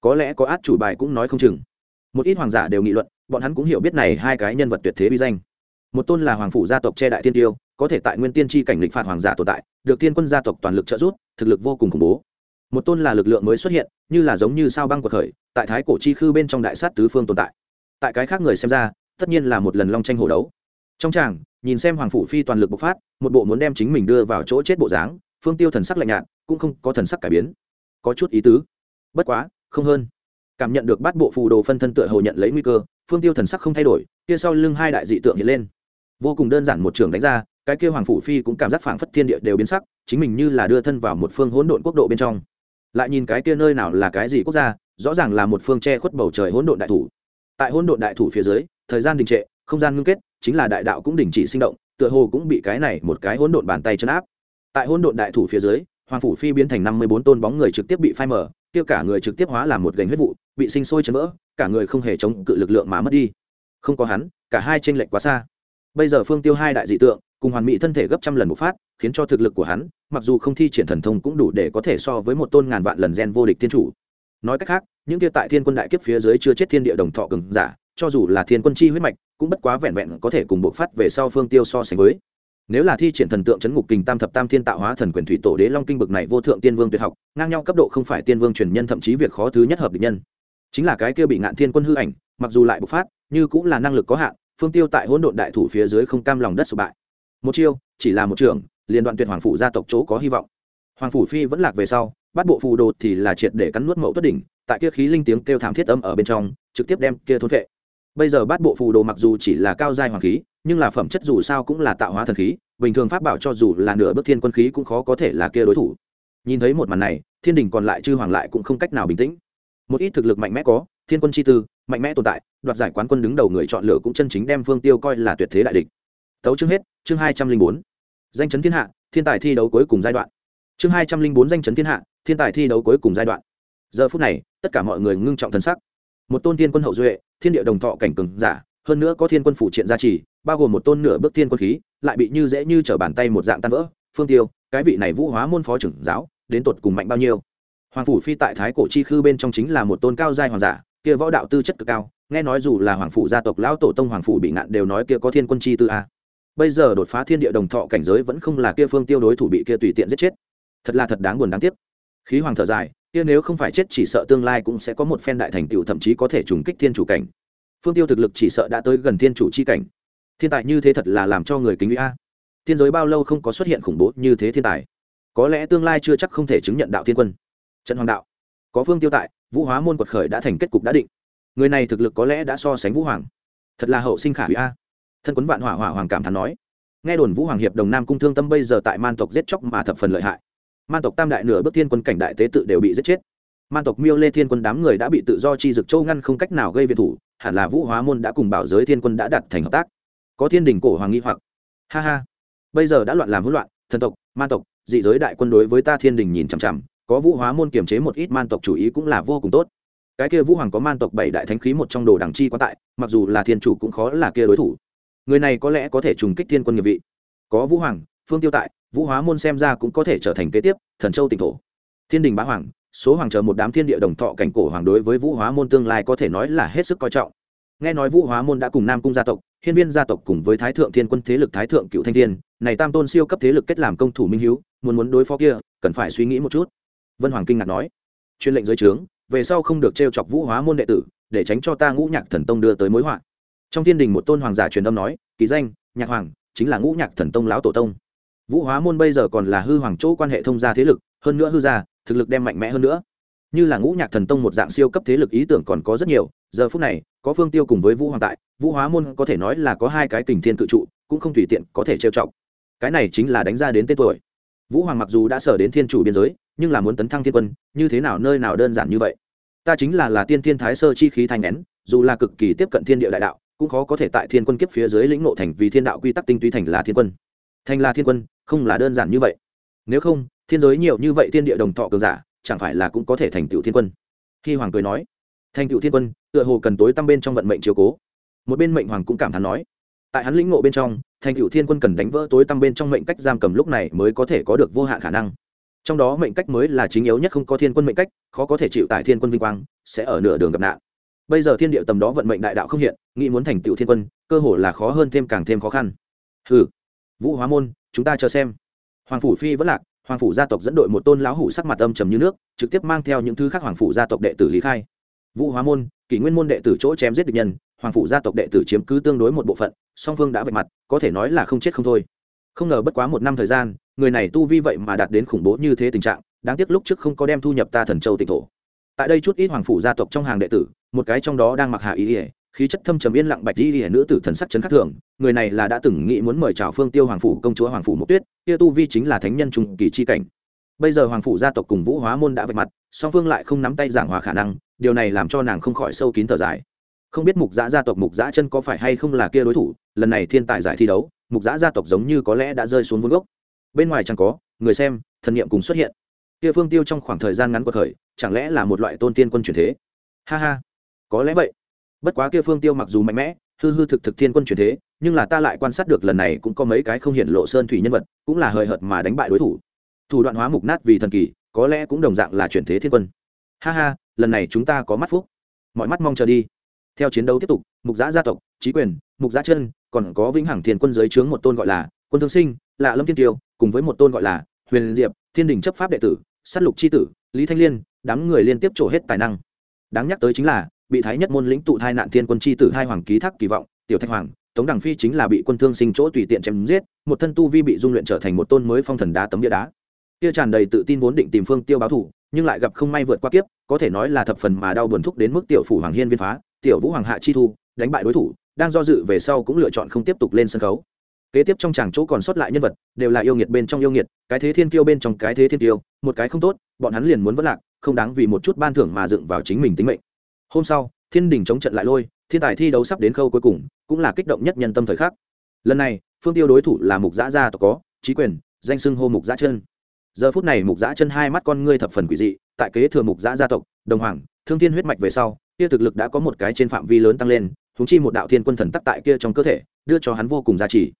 Có lẽ có át chủ bài cũng nói không chừng. Một ít hoàng giả đều nghị luận, bọn hắn cũng hiểu biết này hai cái nhân vật tuyệt thế bi danh một tôn là hoàng phủ gia tộc che đại tiên tiêu, có thể tại nguyên tiên tri cảnh lịch phạt hoàng giả tồn tại, được tiên quân gia tộc toàn lực trợ giúp, thực lực vô cùng khủng bố. Một tôn là lực lượng mới xuất hiện, như là giống như sao băng của khởi, tại thái cổ chi khư bên trong đại sát tứ phương tồn tại. Tại cái khác người xem ra, tất nhiên là một lần long tranh hổ đấu. Trong tràng, nhìn xem hoàng phủ phi toàn lực bộc phát, một bộ muốn đem chính mình đưa vào chỗ chết bộ dáng, phương tiêu thần sắc lạnh nhạt, cũng không có thần sắc cải biến. Có chút ý tứ. Bất quá, không hơn. Cảm nhận được bát bộ phù đồ phân thân tựa hồ nhận lấy nguy cơ, phương tiêu thần sắc không thay đổi, kia sau lưng hai đại dị tượng hiện lên vô cùng đơn giản một trường đánh ra, cái kia hoàng phủ phi cũng cảm giác phảng phất thiên địa đều biến sắc, chính mình như là đưa thân vào một phương hỗn độn quốc độ bên trong. Lại nhìn cái kia nơi nào là cái gì quốc gia, rõ ràng là một phương che khuất bầu trời hỗn độn đại thủ. Tại hỗn độn đại thủ phía dưới, thời gian đình trệ, không gian ngưng kết, chính là đại đạo cũng đình chỉ sinh động, tựa hồ cũng bị cái này một cái hỗn độn bàn tay chấn áp. Tại hỗn độn đại thủ phía dưới, hoàng phủ phi biến thành năm mươi bốn tôn bóng người trực tiếp bị phai mở kia cả người trực tiếp hóa làm một gành huyết vụ, bị sinh sôi chấn vỡ, cả người không hề chống cự lực lượng mà mất đi. Không có hắn, cả hai tranh lệch quá xa bây giờ phương tiêu hai đại dị tượng, cùng hoàn mỹ thân thể gấp trăm lần một phát, khiến cho thực lực của hắn, mặc dù không thi triển thần thông cũng đủ để có thể so với một tôn ngàn vạn lần gen vô địch thiên chủ. Nói cách khác, những kia tại thiên quân đại kiếp phía dưới chưa chết thiên địa đồng thọ cường giả, cho dù là thiên quân chi huyết mạch, cũng bất quá vẹn vẹn có thể cùng bộc phát về sau phương tiêu so sánh với. Nếu là thi triển thần tượng chấn ngục kình tam thập tam thiên tạo hóa thần quyền thủy tổ đế long kinh bực này vô thượng tiên vương tuyệt học, ngang nhau cấp độ không phải tiên vương truyền nhân thậm chí việc khó thứ nhất hợp địch nhân. Chính là cái kia bị ngạn thiên quân hư ảnh, mặc dù lại bộc phát, như cũng là năng lực có hạn phương tiêu tại hỗn độn đại thủ phía dưới không cam lòng đất sụp bại. Một chiêu, chỉ là một trường, liền đoạn tuyệt hoàng phủ gia tộc chỗ có hy vọng. Hoàng phủ phi vẫn lạc về sau, bắt bộ phù đồ thì là triệt để cắn nuốt mẫu tuất đỉnh, tại kia khí linh tiếng kêu thảm thiết âm ở bên trong, trực tiếp đem kia thôn vệ. Bây giờ bắt bộ phù đồ mặc dù chỉ là cao giai hoàng khí, nhưng là phẩm chất dù sao cũng là tạo hóa thần khí, bình thường pháp bảo cho dù là nửa bước thiên quân khí cũng khó có thể là kia đối thủ. Nhìn thấy một màn này, thiên đình còn lại chư hoàng lại cũng không cách nào bình tĩnh. Một ít thực lực mạnh mẽ có, thiên quân chi tư mạnh mẽ tồn tại, đoạt giải quán quân đứng đầu người chọn lựa cũng chân chính đem phương tiêu coi là tuyệt thế đại địch. Tấu chương hết, chương hai trăm linh bốn. Danh chấn thiên hạ, thiên tài thi đấu cuối cùng giai đoạn. Chương hai trăm linh bốn danh chấn thiên hạ, thiên tài thi đấu cuối cùng giai đoạn. Giờ phút này, tất cả mọi người ngưng trọng thân sắc. Một tôn thiên quân hậu duệ, thiên địa đồng thọ cảnh cường giả, hơn nữa có thiên quân phủ triện gia trì, bao gồm một tôn nửa bước thiên quân khí, lại bị như dễ như trở bàn tay một dạng tan vỡ. Phương tiêu, cái vị này vũ hóa môn phó trưởng giáo, đến tột cùng mạnh bao nhiêu? Hoàng phủ phi tại thái cổ chi khư bên trong chính là một tôn cao giai hoàng giả kia võ đạo tư chất cực cao, nghe nói dù là hoàng phủ gia tộc, lão tổ tông hoàng phủ bị nạn đều nói kia có thiên quân chi tư a bây giờ đột phá thiên địa đồng thọ cảnh giới vẫn không là kia phương tiêu đối thủ bị kia tùy tiện giết chết. Thật là thật đáng buồn đáng tiếc. Khí hoàng thở dài, kia nếu không phải chết chỉ sợ tương lai cũng sẽ có một phen đại thành tựu thậm chí có thể trùng kích thiên chủ cảnh. Phương tiêu thực lực chỉ sợ đã tới gần thiên chủ chi cảnh. Thiên tài như thế thật là làm cho người kính uy a. Thiên giới bao lâu không có xuất hiện khủng bố như thế thiên tài. Có lẽ tương lai chưa chắc không thể chứng nhận đạo thiên quân. Trận hoàng đạo. Có phương tiêu tại vũ hóa môn quật khởi đã thành kết cục đã định. Người này thực lực có lẽ đã so sánh vũ hoàng. Thật là hậu sinh khả hủy a. Thân quấn vạn hỏa hỏa hoàng cảm thán nói. Nghe đồn vũ hoàng hiệp đồng nam cung thương tâm bây giờ tại man tộc giết chóc mà thập phần lợi hại. Man tộc tam đại nửa bước thiên quân cảnh đại tế tự đều bị giết chết. Man tộc miêu lê thiên quân đám người đã bị tự do chi dực châu ngăn không cách nào gây viện thủ, hẳn là vũ hóa môn đã cùng bảo giới thiên quân đã đặt thành hợp tác. Có thiên đình cổ hoàng nghi hoặc. Ha ha. Bây giờ đã loạn làm hỗn loạn, thần tộc, man tộc, dị giới đại quân đối với ta thiên đình nhìn chằm chằm có vũ hóa môn kiềm chế một ít man tộc chủ ý cũng là vô cùng tốt. Cái kia vũ hoàng có man tộc bảy đại thánh khí một trong đồ đẳng chi quá tại, mặc dù là thiên chủ cũng khó là kia đối thủ. Người này có lẽ có thể trùng kích thiên quân nghiệp vị. Có vũ hoàng, phương tiêu tại, vũ hóa môn xem ra cũng có thể trở thành kế tiếp, thần châu tỉnh thổ. Thiên đình bá hoàng, số hoàng chờ một đám thiên địa đồng thọ cảnh cổ hoàng đối với vũ hóa môn tương lai có thể nói là hết sức coi trọng. Nghe nói vũ hóa môn đã cùng nam cung gia tộc, hiên viên gia tộc cùng với thái thượng thiên quân thế lực thái thượng cựu thanh thiên, này tam tôn siêu cấp thế lực kết làm công thủ minh hiếu, muốn muốn đối phó kia, cần phải suy nghĩ một chút vân hoàng kinh ngạc nói chuyên lệnh dưới trướng, về sau không được t chọc vũ hóa môn đệ tử, để tránh cho ta ngũ nhạc thần tông đưa tới mối họa. Trong thiên đình một tôn hoàng giả truyền âm nói ký danh, nhạc hoàng, chính là ngũ nhạc thần tông lão tổ tông. Vũ hóa môn bây giờ còn là hư hoàng chỗ quan hệ thông gia thế lực, hơn nữa hư gia, thực lực đem mạnh mẽ hơn nữa. Như là ngũ nhạc thần tông một dạng siêu cấp thế lực ý tưởng còn có rất nhiều, giờ phút này, có phương tiêu cùng với vũ hoàng tại, vũ hóa môn có thể nói là có hai cái kình thiên cự trụ, cũng không tùy tiện có thể trêu trọng cái này chính là đánh ra đến tên tuổi. Vũ hoàng mặc dù đã sở đến thiên chủ biên giới nhưng là muốn tấn thăng thiên quân, như thế nào nơi nào đơn giản như vậy? Ta chính là là tiên thiên thái sơ chi khí thành nén, dù là cực kỳ tiếp cận thiên địa đại đạo, cũng khó có thể tại thiên quân kiếp phía dưới lĩnh ngộ thành vì thiên đạo quy tắc tinh túy thành là thiên quân. Thành là thiên quân, không là đơn giản như vậy. Nếu không, thiên giới nhiều như vậy thiên địa đồng thọ cường giả, chẳng phải là cũng có thể thành tựu thiên quân? Khi hoàng cười nói, thành tựu thiên quân, tựa hồ cần tối tăm bên trong vận mệnh chiếu cố. Một bên mệnh hoàng cũng cảm thán nói, tại hắn lĩnh ngộ bên trong, thành tựu thiên quân cần đánh vỡ tối tăm bên trong mệnh cách giam cầm lúc này mới có thể có được vô hạn khả năng trong đó mệnh cách mới là chính yếu nhất, không có thiên quân mệnh cách, khó có thể chịu tại thiên quân vinh quang, sẽ ở nửa đường gặp nạn. Bây giờ thiên địa tầm đó vận mệnh đại đạo không hiện, nghĩ muốn thành tựu thiên quân, cơ hồ là khó hơn thêm càng thêm khó khăn. Hừ. Vũ hóa môn, chúng ta chờ xem. Hoàng phủ phi vẫn lạc, hoàng phủ gia tộc dẫn đội một tôn lão hủ sắc mặt âm trầm như nước, trực tiếp mang theo những thứ khác hoàng phủ gia tộc đệ tử lý khai. Vũ hóa môn, kỷ nguyên môn đệ tử chỗ chém giết địch nhân, hoàng phủ gia tộc đệ tử chiếm cứ tương đối một bộ phận, song phương đã vạch mặt, có thể nói là không chết không thôi không ngờ bất quá một năm thời gian, người này tu vi vậy mà đạt đến khủng bố như thế tình trạng, đáng tiếc lúc trước không có đem thu nhập ta thần châu tịnh thổ. Tại đây chút ít hoàng phủ gia tộc trong hàng đệ tử, một cái trong đó đang mặc hạ ý ỉa khí chất thâm trầm yên lặng bạch y ỉa nữ tử thần sắc chấn khắc thường, người này là đã từng nghĩ muốn mời chào phương tiêu hoàng phủ công chúa hoàng phủ mộc tuyết, kia tu vi chính là thánh nhân trung kỳ chi cảnh. Bây giờ hoàng phủ gia tộc cùng vũ hóa môn đã vạch mặt, song phương lại không nắm tay giảng hòa khả năng, điều này làm cho nàng không khỏi sâu kín thở dài. Không biết mục giã gia tộc mục giã chân có phải hay không là kia đối thủ, lần này thiên tài giải thi đấu mục giã gia tộc giống như có lẽ đã rơi xuống vốn gốc. Bên ngoài chẳng có, người xem, thần niệm cùng xuất hiện. Kia phương tiêu trong khoảng thời gian ngắn của thời chẳng lẽ là một loại tôn tiên quân truyền thế? Ha ha, có lẽ vậy. Bất quá kia phương tiêu mặc dù mạnh mẽ, hư hư thực thực thiên quân truyền thế, nhưng là ta lại quan sát được lần này cũng có mấy cái không hiện lộ sơn thủy nhân vật, cũng là hời hợt mà đánh bại đối thủ. Thủ đoạn hóa mục nát vì thần kỳ, có lẽ cũng đồng dạng là chuyển thế thiên quân. Ha ha, lần này chúng ta có mắt phúc. Mọi mắt mong chờ đi. Theo chiến đấu tiếp tục, mục giã gia tộc trí quyền, mục giã chân còn có vĩnh hằng thiên quân giới chướng một tôn gọi là quân thương sinh, lạ lâm thiên tiêu cùng với một tôn gọi là huyền diệp, thiên đình chấp pháp đệ tử s á t lục c h i tử, lý thanh liên, đám người liên tiếp trổ hết tài năng. Đáng nhắc tới chính là, bị thái nhất môn lĩnh tụ hai nạn thiên quân c h i tử hai hoàng ký thác kỳ vọng, tiểu thanh hoàng, tống đằng phi chính là bị quân thương sinh chỗ tùy tiện chém giết, một thân tu vi bị dung luyện trở thành một tôn mới phong thần đá tấm địa đá. Kia tràn đầy tự tin vốn định tìm phương tiêu báo thủ, nhưng lại gặp không may vượt qua kiếp, có thể nói là thập phần mà đau buồn thúc đến mức tiểu phủ hoàng hiên viên phá, tiểu vũ hoàng hạ chi thu, đánh bại đối thủ đang do dự về sau cũng lựa chọn không tiếp tục lên sân khấu. Kế tiếp trong tràng chỗ còn sót lại nhân vật, đều là yêu nghiệt bên trong yêu nghiệt, cái thế thiên kiêu bên trong cái thế thiên kiêu, một cái không tốt, bọn hắn liền muốn vất lạc, không đáng vì một chút ban thưởng mà dựng vào chính mình tính mệnh. Hôm sau, thiên đình chống trận lại lôi, thiên tài thi đấu sắp đến khâu cuối cùng, cũng là kích động nhất nhân tâm thời khắc. Lần này, phương tiêu đối thủ là mục giã gia tộc có trí quyền, danh xưng hô mục giã chân. Giờ phút này mục giã chân hai mắt con ngươi thập phần quỷ dị, tại kế thừa mục giã gia tộc, đồng hoàng, thương thiên huyết mạch về sau kia thực lực đã có một cái trên phạm vi lớn tăng lên húng chi một đạo thiên quân thần tắc tại kia trong cơ thể, đưa cho hắn vô cùng giá trị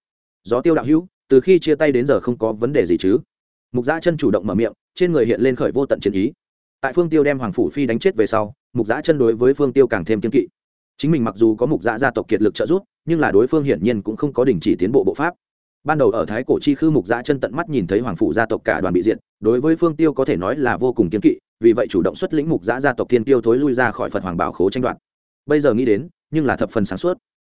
gió tiêu đạo hữu, từ khi chia tay đến giờ không có vấn đề gì chứ? Mục giã chân chủ động mở miệng, trên người hiện lên khởi vô tận chiến ý. Tại phương tiêu đem hoàng phủ phi đánh chết về sau, mục giã chân đối với phương tiêu càng thêm kiên kỵ. Chính mình mặc dù có mục giã gia tộc kiệt lực trợ giúp, nhưng là đối phương hiển nhiên cũng không có đình chỉ tiến bộ bộ pháp. Ban đầu ở thái cổ chi khư, mục giã chân tận mắt nhìn thấy hoàng phủ gia tộc cả đoàn bị diện đối với phương tiêu có thể nói là vô cùng kiên kỵ, vì vậy chủ động xuất lĩnh mục giã gia tộc thiên tiêu thối lui ra khỏi phật hoàng bảo khố tranh đoạt. Bây giờ nghĩ đến nhưng là thập phần sáng suốt.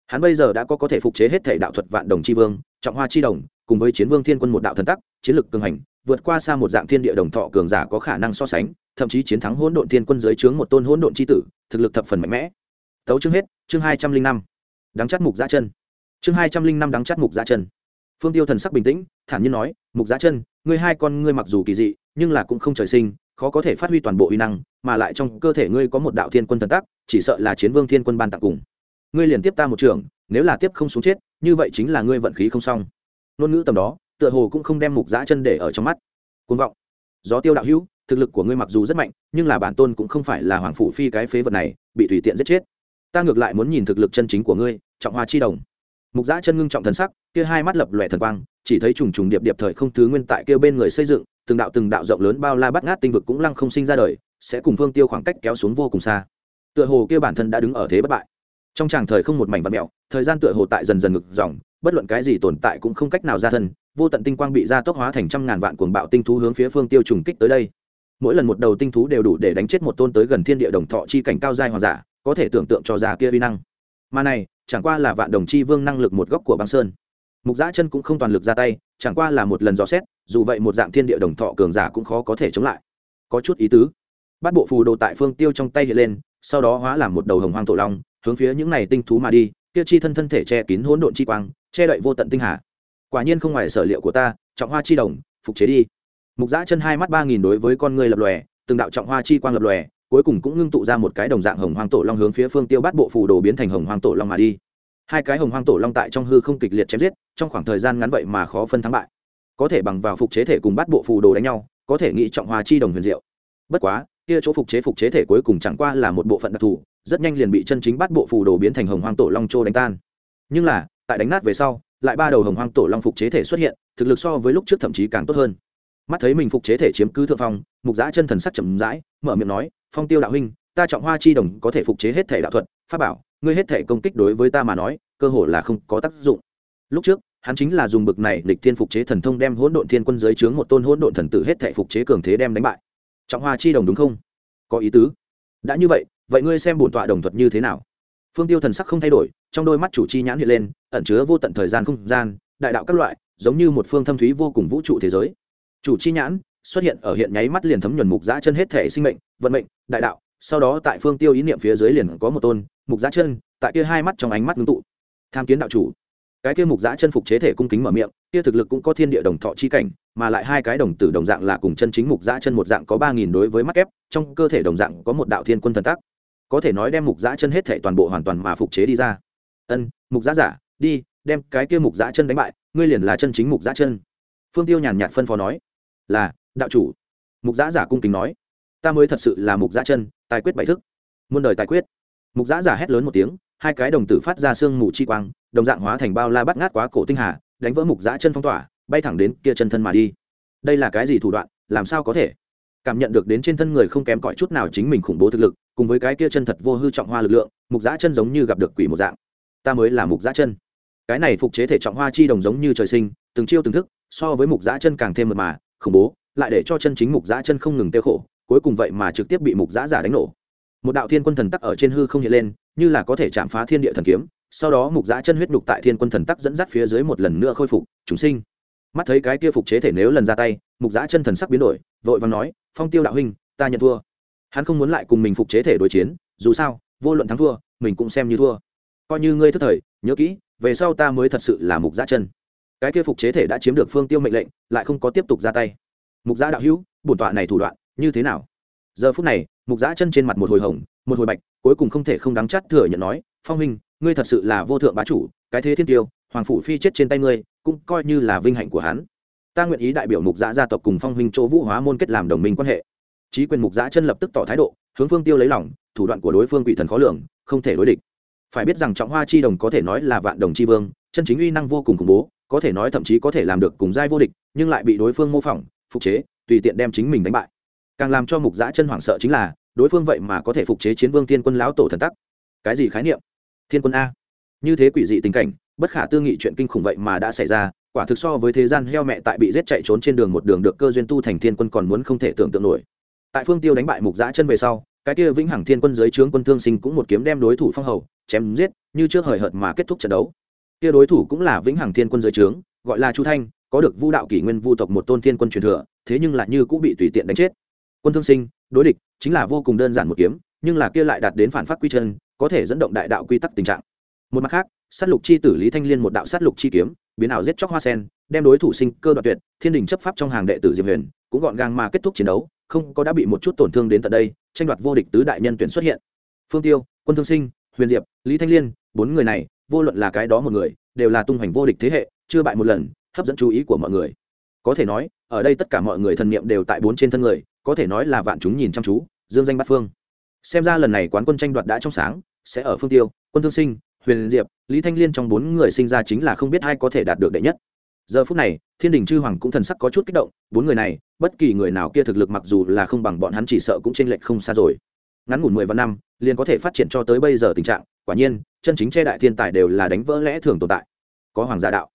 Hắn bây giờ đã có có thể phục chế hết thể đạo thuật vạn đồng c h i vương, trọng hoa c h i đồng, cùng với chiến vương thiên quân một đạo thần tắc, chiến lược cường hành, vượt qua xa một dạng thiên địa đồng thọ cường giả có khả năng so sánh, thậm chí chiến thắng hỗn độn thiên quân dưới trướng một tôn hỗn độn c h i tử, thực lực thập phần mạnh mẽ. Tấu chương hết, chương hai trăm linh năm. Đắng chắt mục giã chân. Chương hai trăm linh năm đắng chắt mục giã chân. Phương tiêu thần sắc bình tĩnh, thản nhiên nói, mục giã chân, ngươi hai con ngươi mặc dù kỳ dị, nhưng là cũng không trời sinh khó có thể phát huy toàn bộ uy năng, mà lại trong cơ thể ngươi có một đạo thiên quân thần tắc, chỉ sợ là chiến vương thiên quân ban tặng cùng. Ngươi liền tiếp ta một trường, nếu là tiếp không xuống chết, như vậy chính là ngươi vận khí không xong. Ngôn ngữ tầm đó, tựa hồ cũng không đem mục giã chân để ở trong mắt. Côn vọng. Gió tiêu đạo hữu, thực lực của ngươi mặc dù rất mạnh, nhưng là bản tôn cũng không phải là hoàng phủ phi cái phế vật này, bị tùy tiện giết chết. Ta ngược lại muốn nhìn thực lực chân chính của ngươi, trọng hoa chi đồng mục giã chân ngưng trọng thần sắc, kia hai mắt lập lòe thần quang, chỉ thấy trùng trùng điệp điệp thời không thứ nguyên tại kia bên người xây dựng, từng đạo từng đạo rộng lớn bao la bắt ngát tinh vực cũng lăng không sinh ra đời, sẽ cùng phương tiêu khoảng cách kéo xuống vô cùng xa. Tựa hồ kia bản thân đã đứng ở thế bất bại. Trong tràng thời không một mảnh vật mẹo thời gian tựa hồ tại dần dần ngực dòng, bất luận cái gì tồn tại cũng không cách nào ra thân, vô tận tinh quang bị gia tốc hóa thành trăm ngàn vạn cuồng bạo tinh thú hướng phía phương tiêu trùng kích tới đây. Mỗi lần một đầu tinh thú đều đủ để đánh chết một tôn tới gần thiên địa đồng thọ chi cảnh cao giai hoàng giả, có thể tưởng tượng cho già kia vi năng mà này, chẳng qua là vạn đồng chi vương năng lực một góc của băng sơn. Mục giã chân cũng không toàn lực ra tay, chẳng qua là một lần dò xét, dù vậy một dạng thiên địa đồng thọ cường giả cũng khó có thể chống lại. Có chút ý tứ. Bắt bộ phù đồ tại phương tiêu trong tay hiện lên, sau đó hóa làm một đầu hồng hoang tổ long, hướng phía những này tinh thú mà đi, kia chi thân thân thể che kín hỗn độn chi quang, che đậy vô tận tinh hà. Quả nhiên không ngoài sở liệu của ta, trọng hoa chi đồng, phục chế đi. Mục giã chân hai mắt ba nghìn đối với con người lập lòe, từng đạo trọng hoa chi quang lập lòe cuối cùng cũng ngưng tụ ra một cái đồng dạng hồng hoang tổ long hướng phía phương tiêu bát bộ phù đồ biến thành hồng hoang tổ long mà đi. Hai cái hồng hoang tổ long tại trong hư không kịch liệt chém giết, trong khoảng thời gian ngắn vậy mà khó phân thắng bại. Có thể bằng vào phục chế thể cùng bát bộ phù đồ đánh nhau, có thể nghĩ trọng hòa chi đồng huyền diệu. Bất quá, kia chỗ phục chế phục chế thể cuối cùng chẳng qua là một bộ phận đặc thù, rất nhanh liền bị chân chính bát bộ phù đồ biến thành hồng hoang tổ long châu đánh tan. Nhưng là, tại đánh nát về sau, lại ba đầu hồng hoang tổ long phục chế thể xuất hiện, thực lực so với lúc trước thậm chí càng tốt hơn. Mắt thấy mình phục chế thể chiếm cứ thượng phong, mục giã chân thần sắc chậm rãi, mở miệng nói phong tiêu đạo huynh, ta trọng hoa chi đồng có thể phục chế hết thể đạo thuật, pháp bảo, ngươi hết thể công kích đối với ta mà nói, cơ hồ là không có tác dụng. Lúc trước, hắn chính là dùng bực này lịch thiên phục chế thần thông đem hỗn độn thiên quân giới chướng một tôn hỗn độn thần tử hết thể phục chế cường thế đem đánh bại. Trọng hoa chi đồng đúng không? Có ý tứ. Đã như vậy vậy ngươi xem bổn tọa đồng thuật như thế nào? Phương tiêu thần sắc không thay đổi, trong đôi mắt chủ chi nhãn hiện lên, ẩn chứa vô tận thời gian không gian, đại đạo các loại, giống như một phương thâm thúy vô cùng vũ trụ thế giới. Chủ chi nhãn xuất hiện ở hiện nháy mắt liền thấm nhuần mục giã chân hết thể sinh mệnh vận mệnh, đại đạo, sau đó tại phương tiêu ý niệm phía dưới liền có một tôn, mục giá chân, tại kia hai mắt trong ánh mắt ngưng tụ. Tham kiến đạo chủ. Cái kia mục giá chân phục chế thể cung kính mở miệng, kia thực lực cũng có thiên địa đồng thọ chi cảnh, mà lại hai cái đồng tử đồng dạng là cùng chân chính mục giá chân một dạng có ba nghìn đối với mắt ép trong cơ thể đồng dạng có một đạo thiên quân thần tác có thể nói đem mục giá chân hết thể toàn bộ hoàn toàn mà phục chế đi ra. Ân, mục giá giả, đi, đem cái kia mục giá chân đánh bại, ngươi liền là chân chính mục giá chân. Phương tiêu nhàn nhạt phân phó nói, là, đạo chủ. Mục giá giả cung kính nói ta mới thật sự là mục giã chân, tài quyết bảy thức. Muôn đời tài quyết. Mục giã giả hét lớn một tiếng, hai cái đồng tử phát ra sương mù chi quang, đồng dạng hóa thành bao la bắt ngát quá cổ tinh hà, đánh vỡ mục giã chân phong tỏa, bay thẳng đến kia chân thân mà đi. Đây là cái gì thủ đoạn, làm sao có thể? Cảm nhận được đến trên thân người không kém cỏi chút nào chính mình khủng bố thực lực, cùng với cái kia chân thật vô hư trọng hoa lực lượng, mục giã chân giống như gặp được quỷ một dạng. Ta mới là mục giã chân. Cái này phục chế thể trọng hoa chi đồng giống như trời sinh, từng chiêu từng thức, so với mục giã chân càng thêm mật mà, khủng bố, lại để cho chân chính mục giã chân không ngừng tiêu khổ cuối cùng vậy mà trực tiếp bị mục giã giả đánh nổ. Một đạo thiên quân thần tắc ở trên hư không hiện lên, như là có thể chạm phá thiên địa thần kiếm, sau đó mục giã chân huyết nhục tại thiên quân thần tắc dẫn dắt phía dưới một lần nữa khôi phục chúng sinh. Mắt thấy cái kia phục chế thể nếu lần ra tay, mục giã chân thần sắc biến đổi, vội vàng nói, phong tiêu đạo huynh, ta nhận thua. Hắn không muốn lại cùng mình phục chế thể đối chiến, dù sao, vô luận thắng thua, mình cũng xem như thua. Coi như ngươi thất thời, nhớ kỹ, về sau ta mới thật sự là mục giã chân. Cái kia phục chế thể đã chiếm được phương tiêu mệnh lệnh, lại không có tiếp tục ra tay. Mục giã đạo hữu, bổn tọa này thủ đoạn như thế nào? Giờ phút này, mục giã chân trên mặt một hồi hồng, một hồi bạch, cuối cùng không thể không đáng chắt thừa nhận nói, phong huynh, ngươi thật sự là vô thượng bá chủ, cái thế thiên tiêu, hoàng phủ phi chết trên tay ngươi, cũng coi như là vinh hạnh của hắn. Ta nguyện ý đại biểu mục giã gia tộc cùng phong huynh chỗ vũ hóa môn kết làm đồng minh quan hệ. Trí quyền mục giã chân lập tức tỏ thái độ, hướng phương tiêu lấy lòng, thủ đoạn của đối phương quỷ thần khó lường, không thể đối địch. Phải biết rằng trọng hoa chi đồng có thể nói là vạn đồng chi vương, chân chính uy năng vô cùng khủng bố, có thể nói thậm chí có thể làm được cùng giai vô địch, nhưng lại bị đối phương mô phỏng, phục chế, tùy tiện đem chính mình đánh bại càng làm cho mục giã chân hoảng sợ chính là, đối phương vậy mà có thể phục chế chiến vương thiên quân lão tổ thần tắc. Cái gì khái niệm? Thiên quân a. Như thế quỷ dị tình cảnh, bất khả tư nghị chuyện kinh khủng vậy mà đã xảy ra, quả thực so với thế gian heo mẹ tại bị giết chạy trốn trên đường một đường được cơ duyên tu thành thiên quân còn muốn không thể tưởng tượng nổi. Tại phương tiêu đánh bại mục giã chân về sau, cái kia vĩnh hằng thiên quân dưới trướng quân thương sinh cũng một kiếm đem đối thủ phong hầu, chém giết, như trước hời hợt mà kết thúc trận đấu. Kia đối thủ cũng là vĩnh hằng thiên quân dưới trướng, gọi là chu thanh, có được vu đạo kỷ nguyên vu tộc một tôn thiên quân truyền thừa, thế nhưng lại như cũng bị tùy tiện đánh chết quân thương sinh, đối địch chính là vô cùng đơn giản một kiếm, nhưng là kia lại đạt đến phản phát quy chân, có thể dẫn động đại đạo quy tắc tình trạng. Một mặt khác, sát lục chi tử lý thanh liên một đạo sát lục chi kiếm, biến ảo giết chóc hoa sen, đem đối thủ sinh cơ đoạt tuyệt, thiên đình chấp pháp trong hàng đệ tử diệp huyền, cũng gọn gàng mà kết thúc chiến đấu, không có đã bị một chút tổn thương đến tận đây, tranh đoạt vô địch tứ đại nhân tuyển xuất hiện. Phương tiêu, quân thương sinh, huyền diệp, lý thanh liên, bốn người này, vô luận là cái đó một người, đều là tung hoành vô địch thế hệ, chưa bại một lần, hấp dẫn chú ý của mọi người. Có thể nói, ở đây tất cả mọi người thần niệm đều tại bốn trên thân người có thể nói là vạn chúng nhìn chăm chú, dương danh bát phương. Xem ra lần này quán quân tranh đoạt đã trong sáng, sẽ ở phương tiêu, quân thương sinh, huyền diệp, lý thanh liên trong bốn người sinh ra chính là không biết ai có thể đạt được đệ nhất. Giờ phút này, thiên đình chư hoàng cũng thần sắc có chút kích động, bốn người này, bất kỳ người nào kia thực lực mặc dù là không bằng bọn hắn chỉ sợ cũng t r ê n lệch không xa rồi. Ngắn ngủn mười vạn năm, liền có thể phát triển cho tới bây giờ tình trạng, quả nhiên, chân chính che đại thiên tài đều là đánh vỡ lẽ thường tồn tại. Có hoàng gia đạo.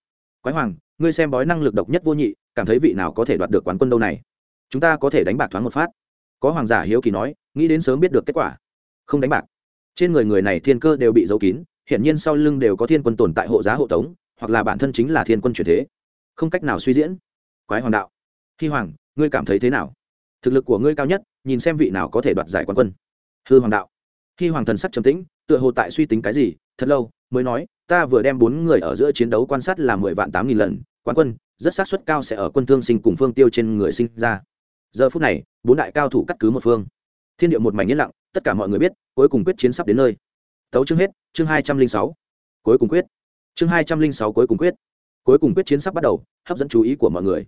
Quái hoàng, ngươi xem bói năng lực độc nhất vô nhị, cảm thấy vị nào có thể đoạt được quán quân đâu này? Chúng ta có thể đánh bạc thoáng một phát. Có hoàng giả hiếu kỳ nói, nghĩ đến sớm biết được kết quả. Không đánh bạc. Trên người người này thiên cơ đều bị giấu kín, hiển nhiên sau lưng đều có thiên quân tồn tại hộ giá hộ tống, hoặc là bản thân chính là thiên quân truyền thế. Không cách nào suy diễn. Quái hoàng đạo. Khi hoàng, ngươi cảm thấy thế nào? Thực lực của ngươi cao nhất, nhìn xem vị nào có thể đoạt giải quán quân. Hư hoàng đạo. Khi hoàng thần sắc trầm tĩnh, tựa hồ tại suy tính cái gì, thật lâu, mới nói, ta vừa đem bốn người ở giữa chiến đấu quan sát là mười vạn tám nghìn lần, quán quân, rất xác suất cao sẽ ở quân thương sinh cùng phương tiêu trên người sinh ra giờ phút này, bốn đại cao thủ cắt cứ một phương. Thiên địa một mảnh yên lặng, tất cả mọi người biết, cuối cùng quyết chiến sắp đến nơi. Tấu chương hết, chương hai trăm linh sáu. Cuối cùng quyết. Chương hai trăm linh sáu cuối cùng quyết. Cuối cùng quyết chiến sắp bắt đầu, hấp dẫn chú ý của mọi người.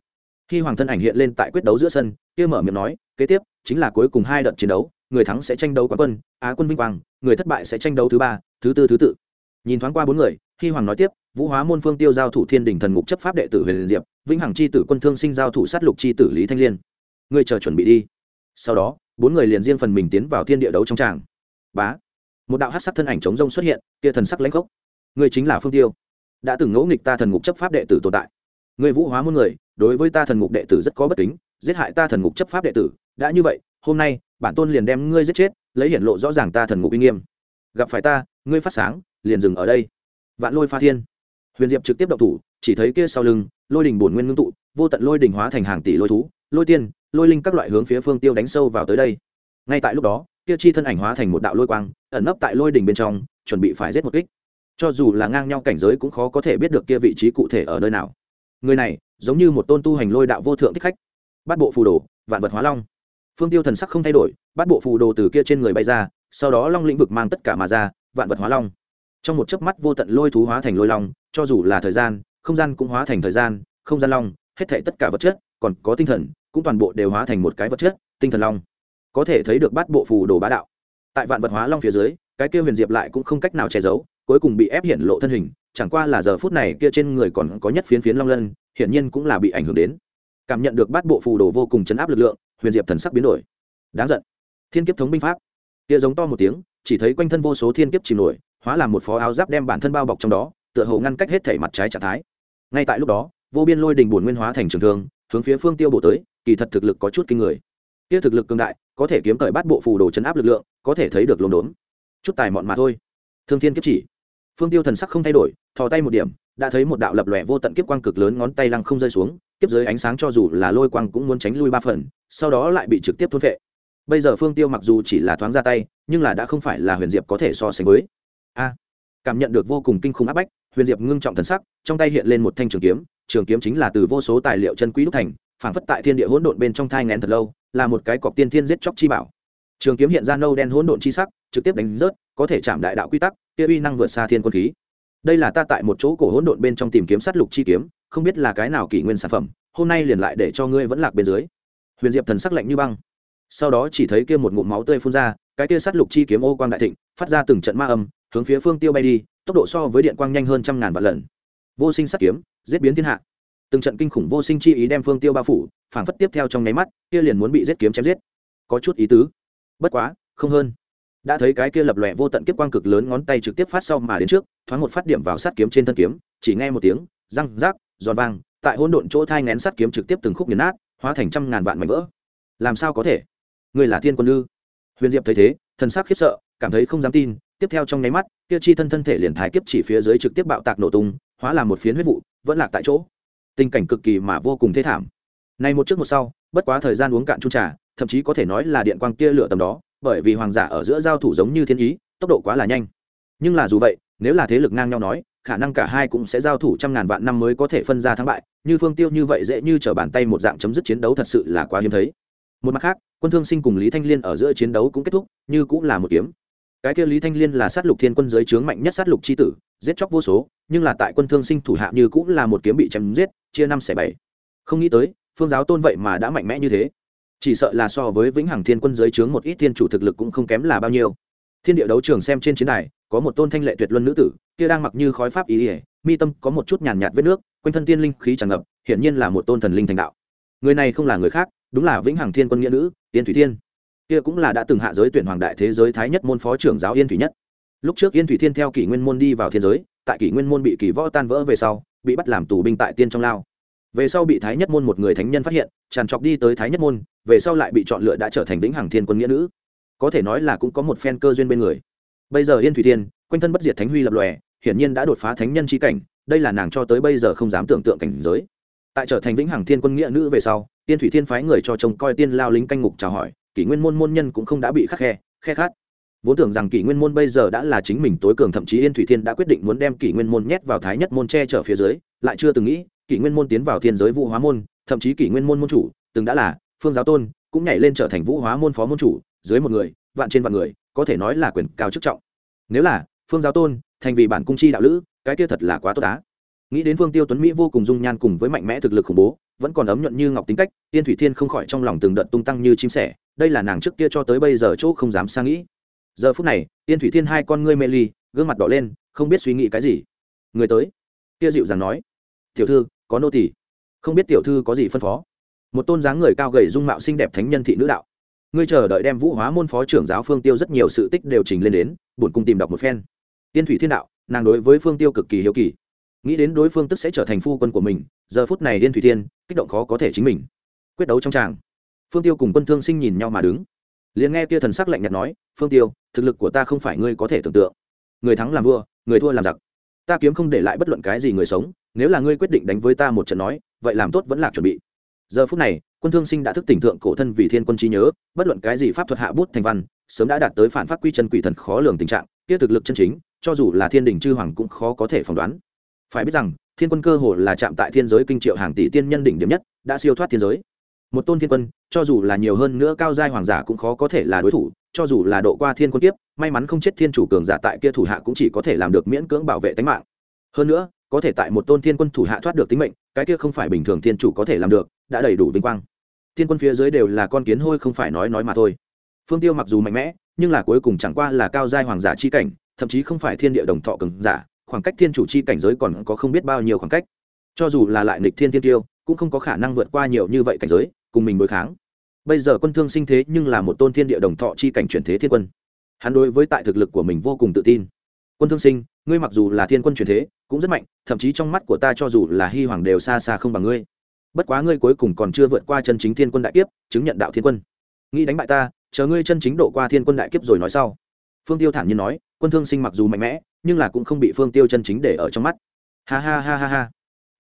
Khi hoàng thân ảnh hiện lên tại quyết đấu giữa sân, kia mở miệng nói, kế tiếp, chính là cuối cùng hai đợt chiến đấu, người thắng sẽ tranh đấu quán quân, á quân vinh quang, người thất bại sẽ tranh đấu thứ ba, thứ tư thứ tự. Nhìn thoáng qua bốn người, khi hoàng nói tiếp, vũ hóa môn phương tiêu giao thủ thiên đình thần ngục chấp pháp đệ tử huyền diệp, vĩnh hằng c h i tử quân thương sinh giao thủ sát lục c h i tử lý thanh liên. Ngươi chờ chuẩn bị đi. Sau đó, bốn người liền riêng phần mình tiến vào thiên địa đấu trong tràng. Bá! Một đạo hát sắc thân ảnh chống rông xuất hiện, kia thần sắc lãnh gốc Ngươi chính là phương tiêu. Đã từng ngỗ nghịch ta thần ngục chấp pháp đệ tử tồn tại. Người vũ hóa muôn người, đối với ta thần ngục đệ tử rất có bất kính, giết hại ta thần ngục chấp pháp đệ tử. Đã như vậy, hôm nay, bản tôn liền đem ngươi giết chết, lấy hiển lộ rõ ràng ta thần ngục uy nghiêm. Gặp phải ta, ngươi phát sáng, liền dừng ở đây. Vạn lôi pha thiên. Huyền diệp trực tiếp động thủ, chỉ thấy kia sau lưng, lôi đình bổn nguyên ngưng tụ, vô tận lôi đình hóa thành hàng tỷ lôi thú, lôi tiên lôi linh các loại hướng phía phương tiêu đánh sâu vào tới đây. Ngay tại lúc đó tiêu chi thân ảnh hóa thành một đạo lôi quang, ẩn nấp tại lôi đình bên trong, chuẩn bị phải giết một kích. Cho dù là ngang nhau cảnh giới cũng khó có thể biết được kia vị trí cụ thể ở nơi nào. Người này, giống như một tôn tu hành lôi đạo vô thượng thích khách. Bắt bộ phù đồ, vạn vật hóa long. Phương tiêu thần sắc không thay đổi bắt bộ phù đồ từ kia trên người bay ra, sau đó long lĩnh vực mang tất cả mà ra, vạn vật hóa long. Trong một chớp mắt vô tận lôi thú hóa thành lôi long, cho dù là thời gian, không gian cũng hóa thành thời gian, không gian long, hết thể tất cả vật chất, còn có tinh thần cũng toàn bộ đều hóa thành một cái vật chất, tinh thần long. Có thể thấy được bắt bộ phù đồ bá đạo. Tại vạn vật hóa long phía dưới, cái kia huyền diệp lại cũng không cách nào che giấu, cuối cùng bị ép hiện lộ thân hình, chẳng qua là giờ phút này kia trên người còn có nhất phiến phiến long lân, hiển nhiên cũng là bị ảnh hưởng đến. Cảm nhận được bát bộ phù đồ vô cùng chấn áp lực lượng, huyền diệp thần sắc biến đổi. Đáng giận. Thiên kiếp thống binh pháp. Kia giống to một tiếng, chỉ thấy quanh thân vô số thiên kiếp chìm nổi, hóa làm một phó áo giáp đem bản thân bao bọc trong đó, tựa hồ ngăn cách hết thể mặt trái trạng thái. Ngay tại lúc đó, vô biên lôi đình bổn nguyên hóa thành trường thương, hướng phía phương tiêu bộ tới kỳ thật thực lực có chút kinh người. Kia thực lực cường đại, có thể kiếm cởi bát bộ phù đồ chấn áp lực lượng, có thể thấy được lồn đốn chút tài mọn mà thôi. Thương thiên kiếp chỉ. Phương tiêu thần sắc không thay đổi, thò tay một điểm, đã thấy một đạo lập lòe vô tận kiếp quang cực lớn ngón tay lăng không rơi xuống, kiếp dưới ánh sáng cho dù là lôi quang cũng muốn tránh lui ba phần, sau đó lại bị trực tiếp thôn vệ bây giờ phương tiêu mặc dù chỉ là thoáng ra tay, nhưng là đã không phải là huyền diệp có thể so sánh với. A, cảm nhận được vô cùng kinh khủng áp bách, huyền diệp ngưng trọng thần sắc, trong tay hiện lên một thanh trường kiếm trường kiếm chính là từ vô số tài liệu chân quý đúc thành phảng phất tại thiên địa hỗn độn bên trong thai ngén thật lâu, là một cái cọc tiên thiên giết chóc chi bảo. Trường kiếm hiện ra nâu đen hỗn độn chi sắc, trực tiếp đánh rớt, có thể chạm đại đạo quy tắc, kia uy năng vượt xa thiên quân khí. Đây là ta tại một chỗ cổ hỗn độn bên trong tìm kiếm sát lục chi kiếm, không biết là cái nào kỷ nguyên sản phẩm, hôm nay liền lại để cho ngươi vẫn lạc bên dưới. Huyền diệp thần sắc lạnh như băng. Sau đó chỉ thấy kia một ngụm máu tươi phun ra, cái kia sát lục chi kiếm ô quang đại thịnh, phát ra từng trận ma âm, hướng phía phương tiêu bay đi, tốc độ so với điện quang nhanh hơn trăm ngàn vạn lần. Vô sinh sát kiếm, giết biến thiên hạ từng trận kinh khủng vô sinh chi ý đem phương tiêu bao phủ, phảng phất tiếp theo trong nháy mắt, kia liền muốn bị giết kiếm chém giết. Có chút ý tứ. Bất quá, không hơn. Đã thấy cái kia lập lòe vô tận kiếp quang cực lớn ngón tay trực tiếp phát sau mà đến trước, thoáng một phát điểm vào sát kiếm trên thân kiếm, chỉ nghe một tiếng, răng, rác, giòn vang, tại hỗn độn chỗ thai ngén sát kiếm trực tiếp từng khúc nghiền nát, hóa thành trăm ngàn vạn mảnh vỡ. Làm sao có thể? Người là thiên quân ư huyền diệp thấy thế, thần sắc khiếp sợ, cảm thấy không dám tin, tiếp theo trong nháy mắt, kia chi thân thân thể liền thái kiếp chỉ phía dưới trực tiếp bạo tạc nổ tung, hóa làm một phiến huyết vụ, vẫn lạc tại chỗ tình cảnh cực kỳ mà vô cùng thê thảm. Nay một trước một sau, bất quá thời gian uống cạn chung trà, thậm chí có thể nói là điện quang kia lửa tầm đó, bởi vì hoàng giả ở giữa giao thủ giống như thiên ý, tốc độ quá là nhanh. Nhưng là dù vậy, nếu là thế lực ngang nhau nói, khả năng cả hai cũng sẽ giao thủ trăm ngàn vạn năm mới có thể phân ra thắng bại, như phương tiêu như vậy dễ như t r ở bàn tay một dạng chấm dứt chiến đấu thật sự là quá hiếm thấy. Một mặt khác, quân thương sinh cùng lý thanh liên ở giữa chiến đấu cũng kết thúc, như cũng là một kiếm. Cái kia lý thanh liên là sát lục thiên quân giới chướng mạnh nhất sát lục c h i tử, giết chóc vô số, nhưng là tại quân thương sinh thủ hạ như cũng là một kiếm bị chém giết chia năm xẻ bảy. Không nghĩ tới, phương giáo tôn vậy mà đã mạnh mẽ như thế. Chỉ sợ là so với vĩnh hằng thiên quân giới trướng một ít thiên chủ thực lực cũng không kém là bao nhiêu. Thiên địa đấu trường xem trên chiến đài, có một tôn thanh lệ tuyệt luân nữ tử, kia đang mặc như khói pháp ý ỉa mi tâm có một chút nhàn nhạt vết nước, quanh thân tiên linh khí tràn ngập, hiển nhiên là một tôn thần linh thành đạo. Người này không là người khác, đúng là vĩnh hằng thiên quân nghĩa nữ, yên thủy thiên. Kia cũng là đã từng hạ giới tuyển hoàng đại thế giới thái nhất môn phó trưởng giáo yên thủy nhất. Lúc trước yên thủy thiên theo kỷ nguyên môn đi vào thiên giới, tại kỷ nguyên môn bị kỷ võ tan vỡ về sau bị bắt làm tù binh tại tiên trong lao. Về sau bị thái nhất môn một người thánh nhân phát hiện, tràn trọc đi tới thái nhất môn, về sau lại bị chọn lựa đã trở thành vĩnh hằng thiên quân nghĩa nữ. Có thể nói là cũng có một phen cơ duyên bên người. Bây giờ yên thủy thiên, quanh thân bất diệt thánh huy lập lòe, hiển nhiên đã đột phá thánh nhân trí cảnh, đây là nàng cho tới bây giờ không dám tưởng tượng cảnh giới. Tại trở thành vĩnh hằng thiên quân nghĩa nữ về sau Tiên thủy thiên phái người cho chồng coi tiên lao lính canh ngục chào hỏi, kỷ nguyên môn môn nhân cũng không đã bị khắc khe khe khát vốn tưởng rằng kỷ nguyên môn bây giờ đã là chính mình tối cường, thậm chí yên thủy thiên đã quyết định muốn đem kỷ nguyên môn nhét vào thái nhất môn che chở phía dưới, lại chưa từng nghĩ, kỷ nguyên môn tiến vào thiên giới vũ hóa môn, thậm chí kỷ nguyên môn môn chủ, từng đã là phương giáo tôn, cũng nhảy lên trở thành vũ hóa môn phó môn chủ, dưới một người, vạn trên vạn người, có thể nói là quyền cao chức trọng. Nếu là phương giáo tôn, thành vì bản cung chi đạo lữ, cái kia thật là quá tốt á. Nghĩ đến phương tiêu tuấn mỹ vô cùng dung nhan cùng với mạnh mẽ thực lực khủng bố, vẫn còn ấm nhuận như ngọc tính cách, yên thủy thiên không khỏi trong lòng từng đợt tung tăng như chim sẻ, đây là nàng trước kia cho tới bây giờ chỗ không dám sang nghĩ giờ phút này tiên thủy thiên hai con ngươi mê ly, gương mặt đỏ lên, không biết suy nghĩ cái gì. Người tới. Kia dịu dàng nói. Tiểu thư, có nô tỷ không biết tiểu thư có gì phân phó. Một tôn dáng người cao gầy dung mạo xinh đẹp thánh nhân thị nữ đạo. Ngươi chờ đợi đem vũ hóa môn phó trưởng giáo phương tiêu rất nhiều sự tích đều trình lên đến bổn cung tìm đọc một phen. Tiên thủy thiên đạo, nàng đối với phương tiêu cực kỳ hiếu kỳ. Nghĩ đến đối phương tức sẽ trở thành phu quân của mình, giờ phút này tiên thủy thiên, kích động khó có thể chính mình. Quyết đấu trong tràng. Phương tiêu cùng quân thương sinh nhìn nhau mà đứng. Liền nghe kia thần sắc lạnh nhạt nói, phương tiêu thực lực của ta không phải ngươi có thể tưởng tượng. Người thắng làm vua, người thua làm giặc. Ta kiếm không để lại bất luận cái gì người sống, nếu là ngươi quyết định đánh với ta một trận nói, vậy làm tốt vẫn là chuẩn bị. Giờ phút này, quân thương sinh đã thức tỉnh thượng cổ thân vì thiên quân trí nhớ, bất luận cái gì pháp thuật hạ bút thành văn, sớm đã đạt tới phản phát quy chân quỷ thần khó lường tình trạng, kia thực lực chân chính, cho dù là thiên đình chư hoàng cũng khó có thể phỏng đoán. Phải biết rằng, thiên quân cơ hồ là chạm tại thiên giới kinh triệu hàng tỷ tiên nhân đỉnh điểm nhất, đã siêu thoát thiên giới. Một tôn thiên quân, cho dù là nhiều hơn nữa cao giai hoàng giả cũng khó có thể là đối thủ cho dù là độ qua thiên quân kiếp, may mắn không chết thiên chủ cường giả tại kia thủ hạ cũng chỉ có thể làm được miễn cưỡng bảo vệ tính mạng. Hơn nữa, có thể tại một tôn thiên quân thủ hạ thoát được tính mệnh, cái kia không phải bình thường thiên chủ có thể làm được, đã đầy đủ vinh quang. Thiên quân phía dưới đều là con kiến hôi không phải nói nói mà thôi. Phương tiêu mặc dù mạnh mẽ, nhưng là cuối cùng chẳng qua là cao giai hoàng giả chi cảnh, thậm chí không phải thiên địa đồng thọ cường giả, khoảng cách thiên chủ chi cảnh giới còn có không biết bao nhiêu khoảng cách. Cho dù là lại nịch thiên thiên tiêu, cũng không có khả năng vượt qua nhiều như vậy cảnh giới, cùng mình đối kháng bây giờ quân thương sinh thế nhưng là một tôn thiên địa đồng thọ chi cảnh chuyển thế thiên quân. Hắn đối với tại thực lực của mình vô cùng tự tin. Quân thương sinh, ngươi mặc dù là thiên quân chuyển thế, cũng rất mạnh, thậm chí trong mắt của ta cho dù là hy hoàng đều xa xa không bằng ngươi. Bất quá ngươi cuối cùng còn chưa vượt qua chân chính thiên quân đại kiếp, chứng nhận đạo thiên quân. Nghĩ đánh bại ta, chờ ngươi chân chính độ qua thiên quân đại kiếp rồi nói sau. Phương tiêu thản nhiên nói, quân thương sinh mặc dù mạnh mẽ, nhưng là cũng không bị phương tiêu chân chính để ở trong mắt. Ha ha ha ha ha.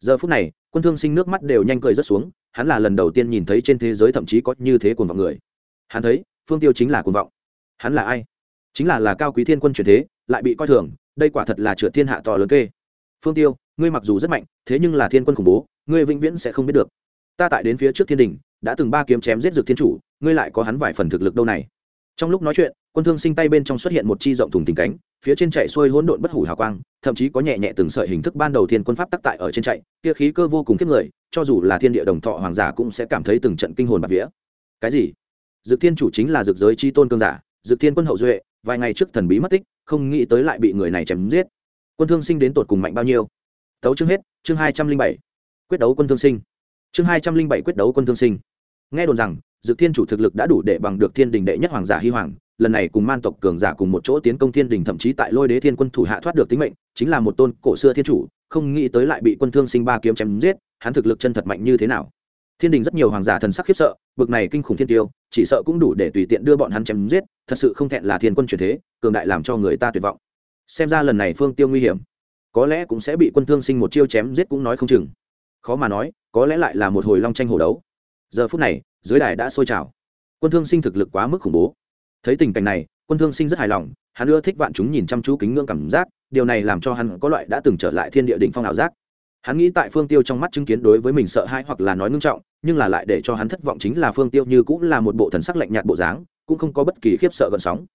Giờ phút này, quân thương sinh nước mắt đều nhanh cười rất xuống hắn là lần đầu tiên nhìn thấy trên thế giới thậm chí có như thế cuồng vọng người. Hắn thấy, phương tiêu chính là cuồng vọng. Hắn là ai? Chính là là cao quý thiên quân truyền thế, lại bị coi thường, đây quả thật là trượt thiên hạ to lớn kê. Phương tiêu, ngươi mặc dù rất mạnh, thế nhưng là thiên quân khủng bố, ngươi vĩnh viễn sẽ không biết được. Ta tại đến phía trước thiên đình, đã từng ba kiếm chém giết dược thiên chủ, ngươi lại có hắn vài phần thực lực đâu này. Trong lúc nói chuyện, quân thương sinh tay bên trong xuất hiện một chi rộng thùng tình cánh phía trên chạy xuôi hỗn độn bất hủ hào quang, thậm chí có nhẹ nhẹ từng sợi hình thức ban đầu thiên quân pháp tắc tại ở trên chạy, kia khí cơ vô cùng kiếp người, cho dù là thiên địa đồng thọ hoàng giả cũng sẽ cảm thấy từng trận kinh hồn bạt vía. Cái gì? Dực thiên chủ chính là dực giới chi tôn cương giả dực thiên quân hậu duệ, vài ngày trước thần bí mất tích, không nghĩ tới lại bị người này chém giết. Quân thương sinh đến tột cùng mạnh bao nhiêu? Tấu chương hết, chương hai trăm linh bảy. Quyết đấu quân thương sinh. Chương hai trăm linh bảy quyết đấu quân thương sinh. Nghe đồn rằng dực thiên chủ thực lực đã đủ để bằng được thiên đình đệ nhất hoàng giả hy hoàng, lần này cùng man tộc cường giả cùng một chỗ tiến công thiên đình, thậm chí tại lôi đế thiên quân thủ hạ thoát được tính mệnh, chính là một tôn cổ xưa thiên chủ, không nghĩ tới lại bị quân thương sinh ba kiếm chém giết, hắn thực lực chân thật mạnh như thế nào. Thiên đình rất nhiều hoàng giả thần sắc khiếp sợ, bực này kinh khủng thiên tiêu, chỉ sợ cũng đủ để tùy tiện đưa bọn hắn chém giết, thật sự không thẹn là thiên quân chuyển thế, cường đại làm cho người ta tuyệt vọng. Xem ra lần này phương tiêu nguy hiểm, có lẽ cũng sẽ bị quân thương sinh một chiêu chém giết cũng nói không chừng. Khó mà nói, có lẽ lại là một hồi long tranh hổ đấu. Giờ phút này dưới đài đã sôi trào. Quân thương sinh thực lực quá mức khủng bố. Thấy tình cảnh này, quân thương sinh rất hài lòng, hắn ưa thích vạn chúng nhìn chăm chú kính ngưỡng cảm giác, điều này làm cho hắn có loại đã từng trở lại thiên địa đ ỉ n h phong ảo giác. Hắn nghĩ tại phương tiêu trong mắt chứng kiến đối với mình sợ hãi hoặc là nói ngưng trọng, nhưng là lại để cho hắn thất vọng chính là phương tiêu như cũng là một bộ thần sắc lạnh nhạt bộ dáng, cũng không có bất kỳ khiếp sợ gợn sóng.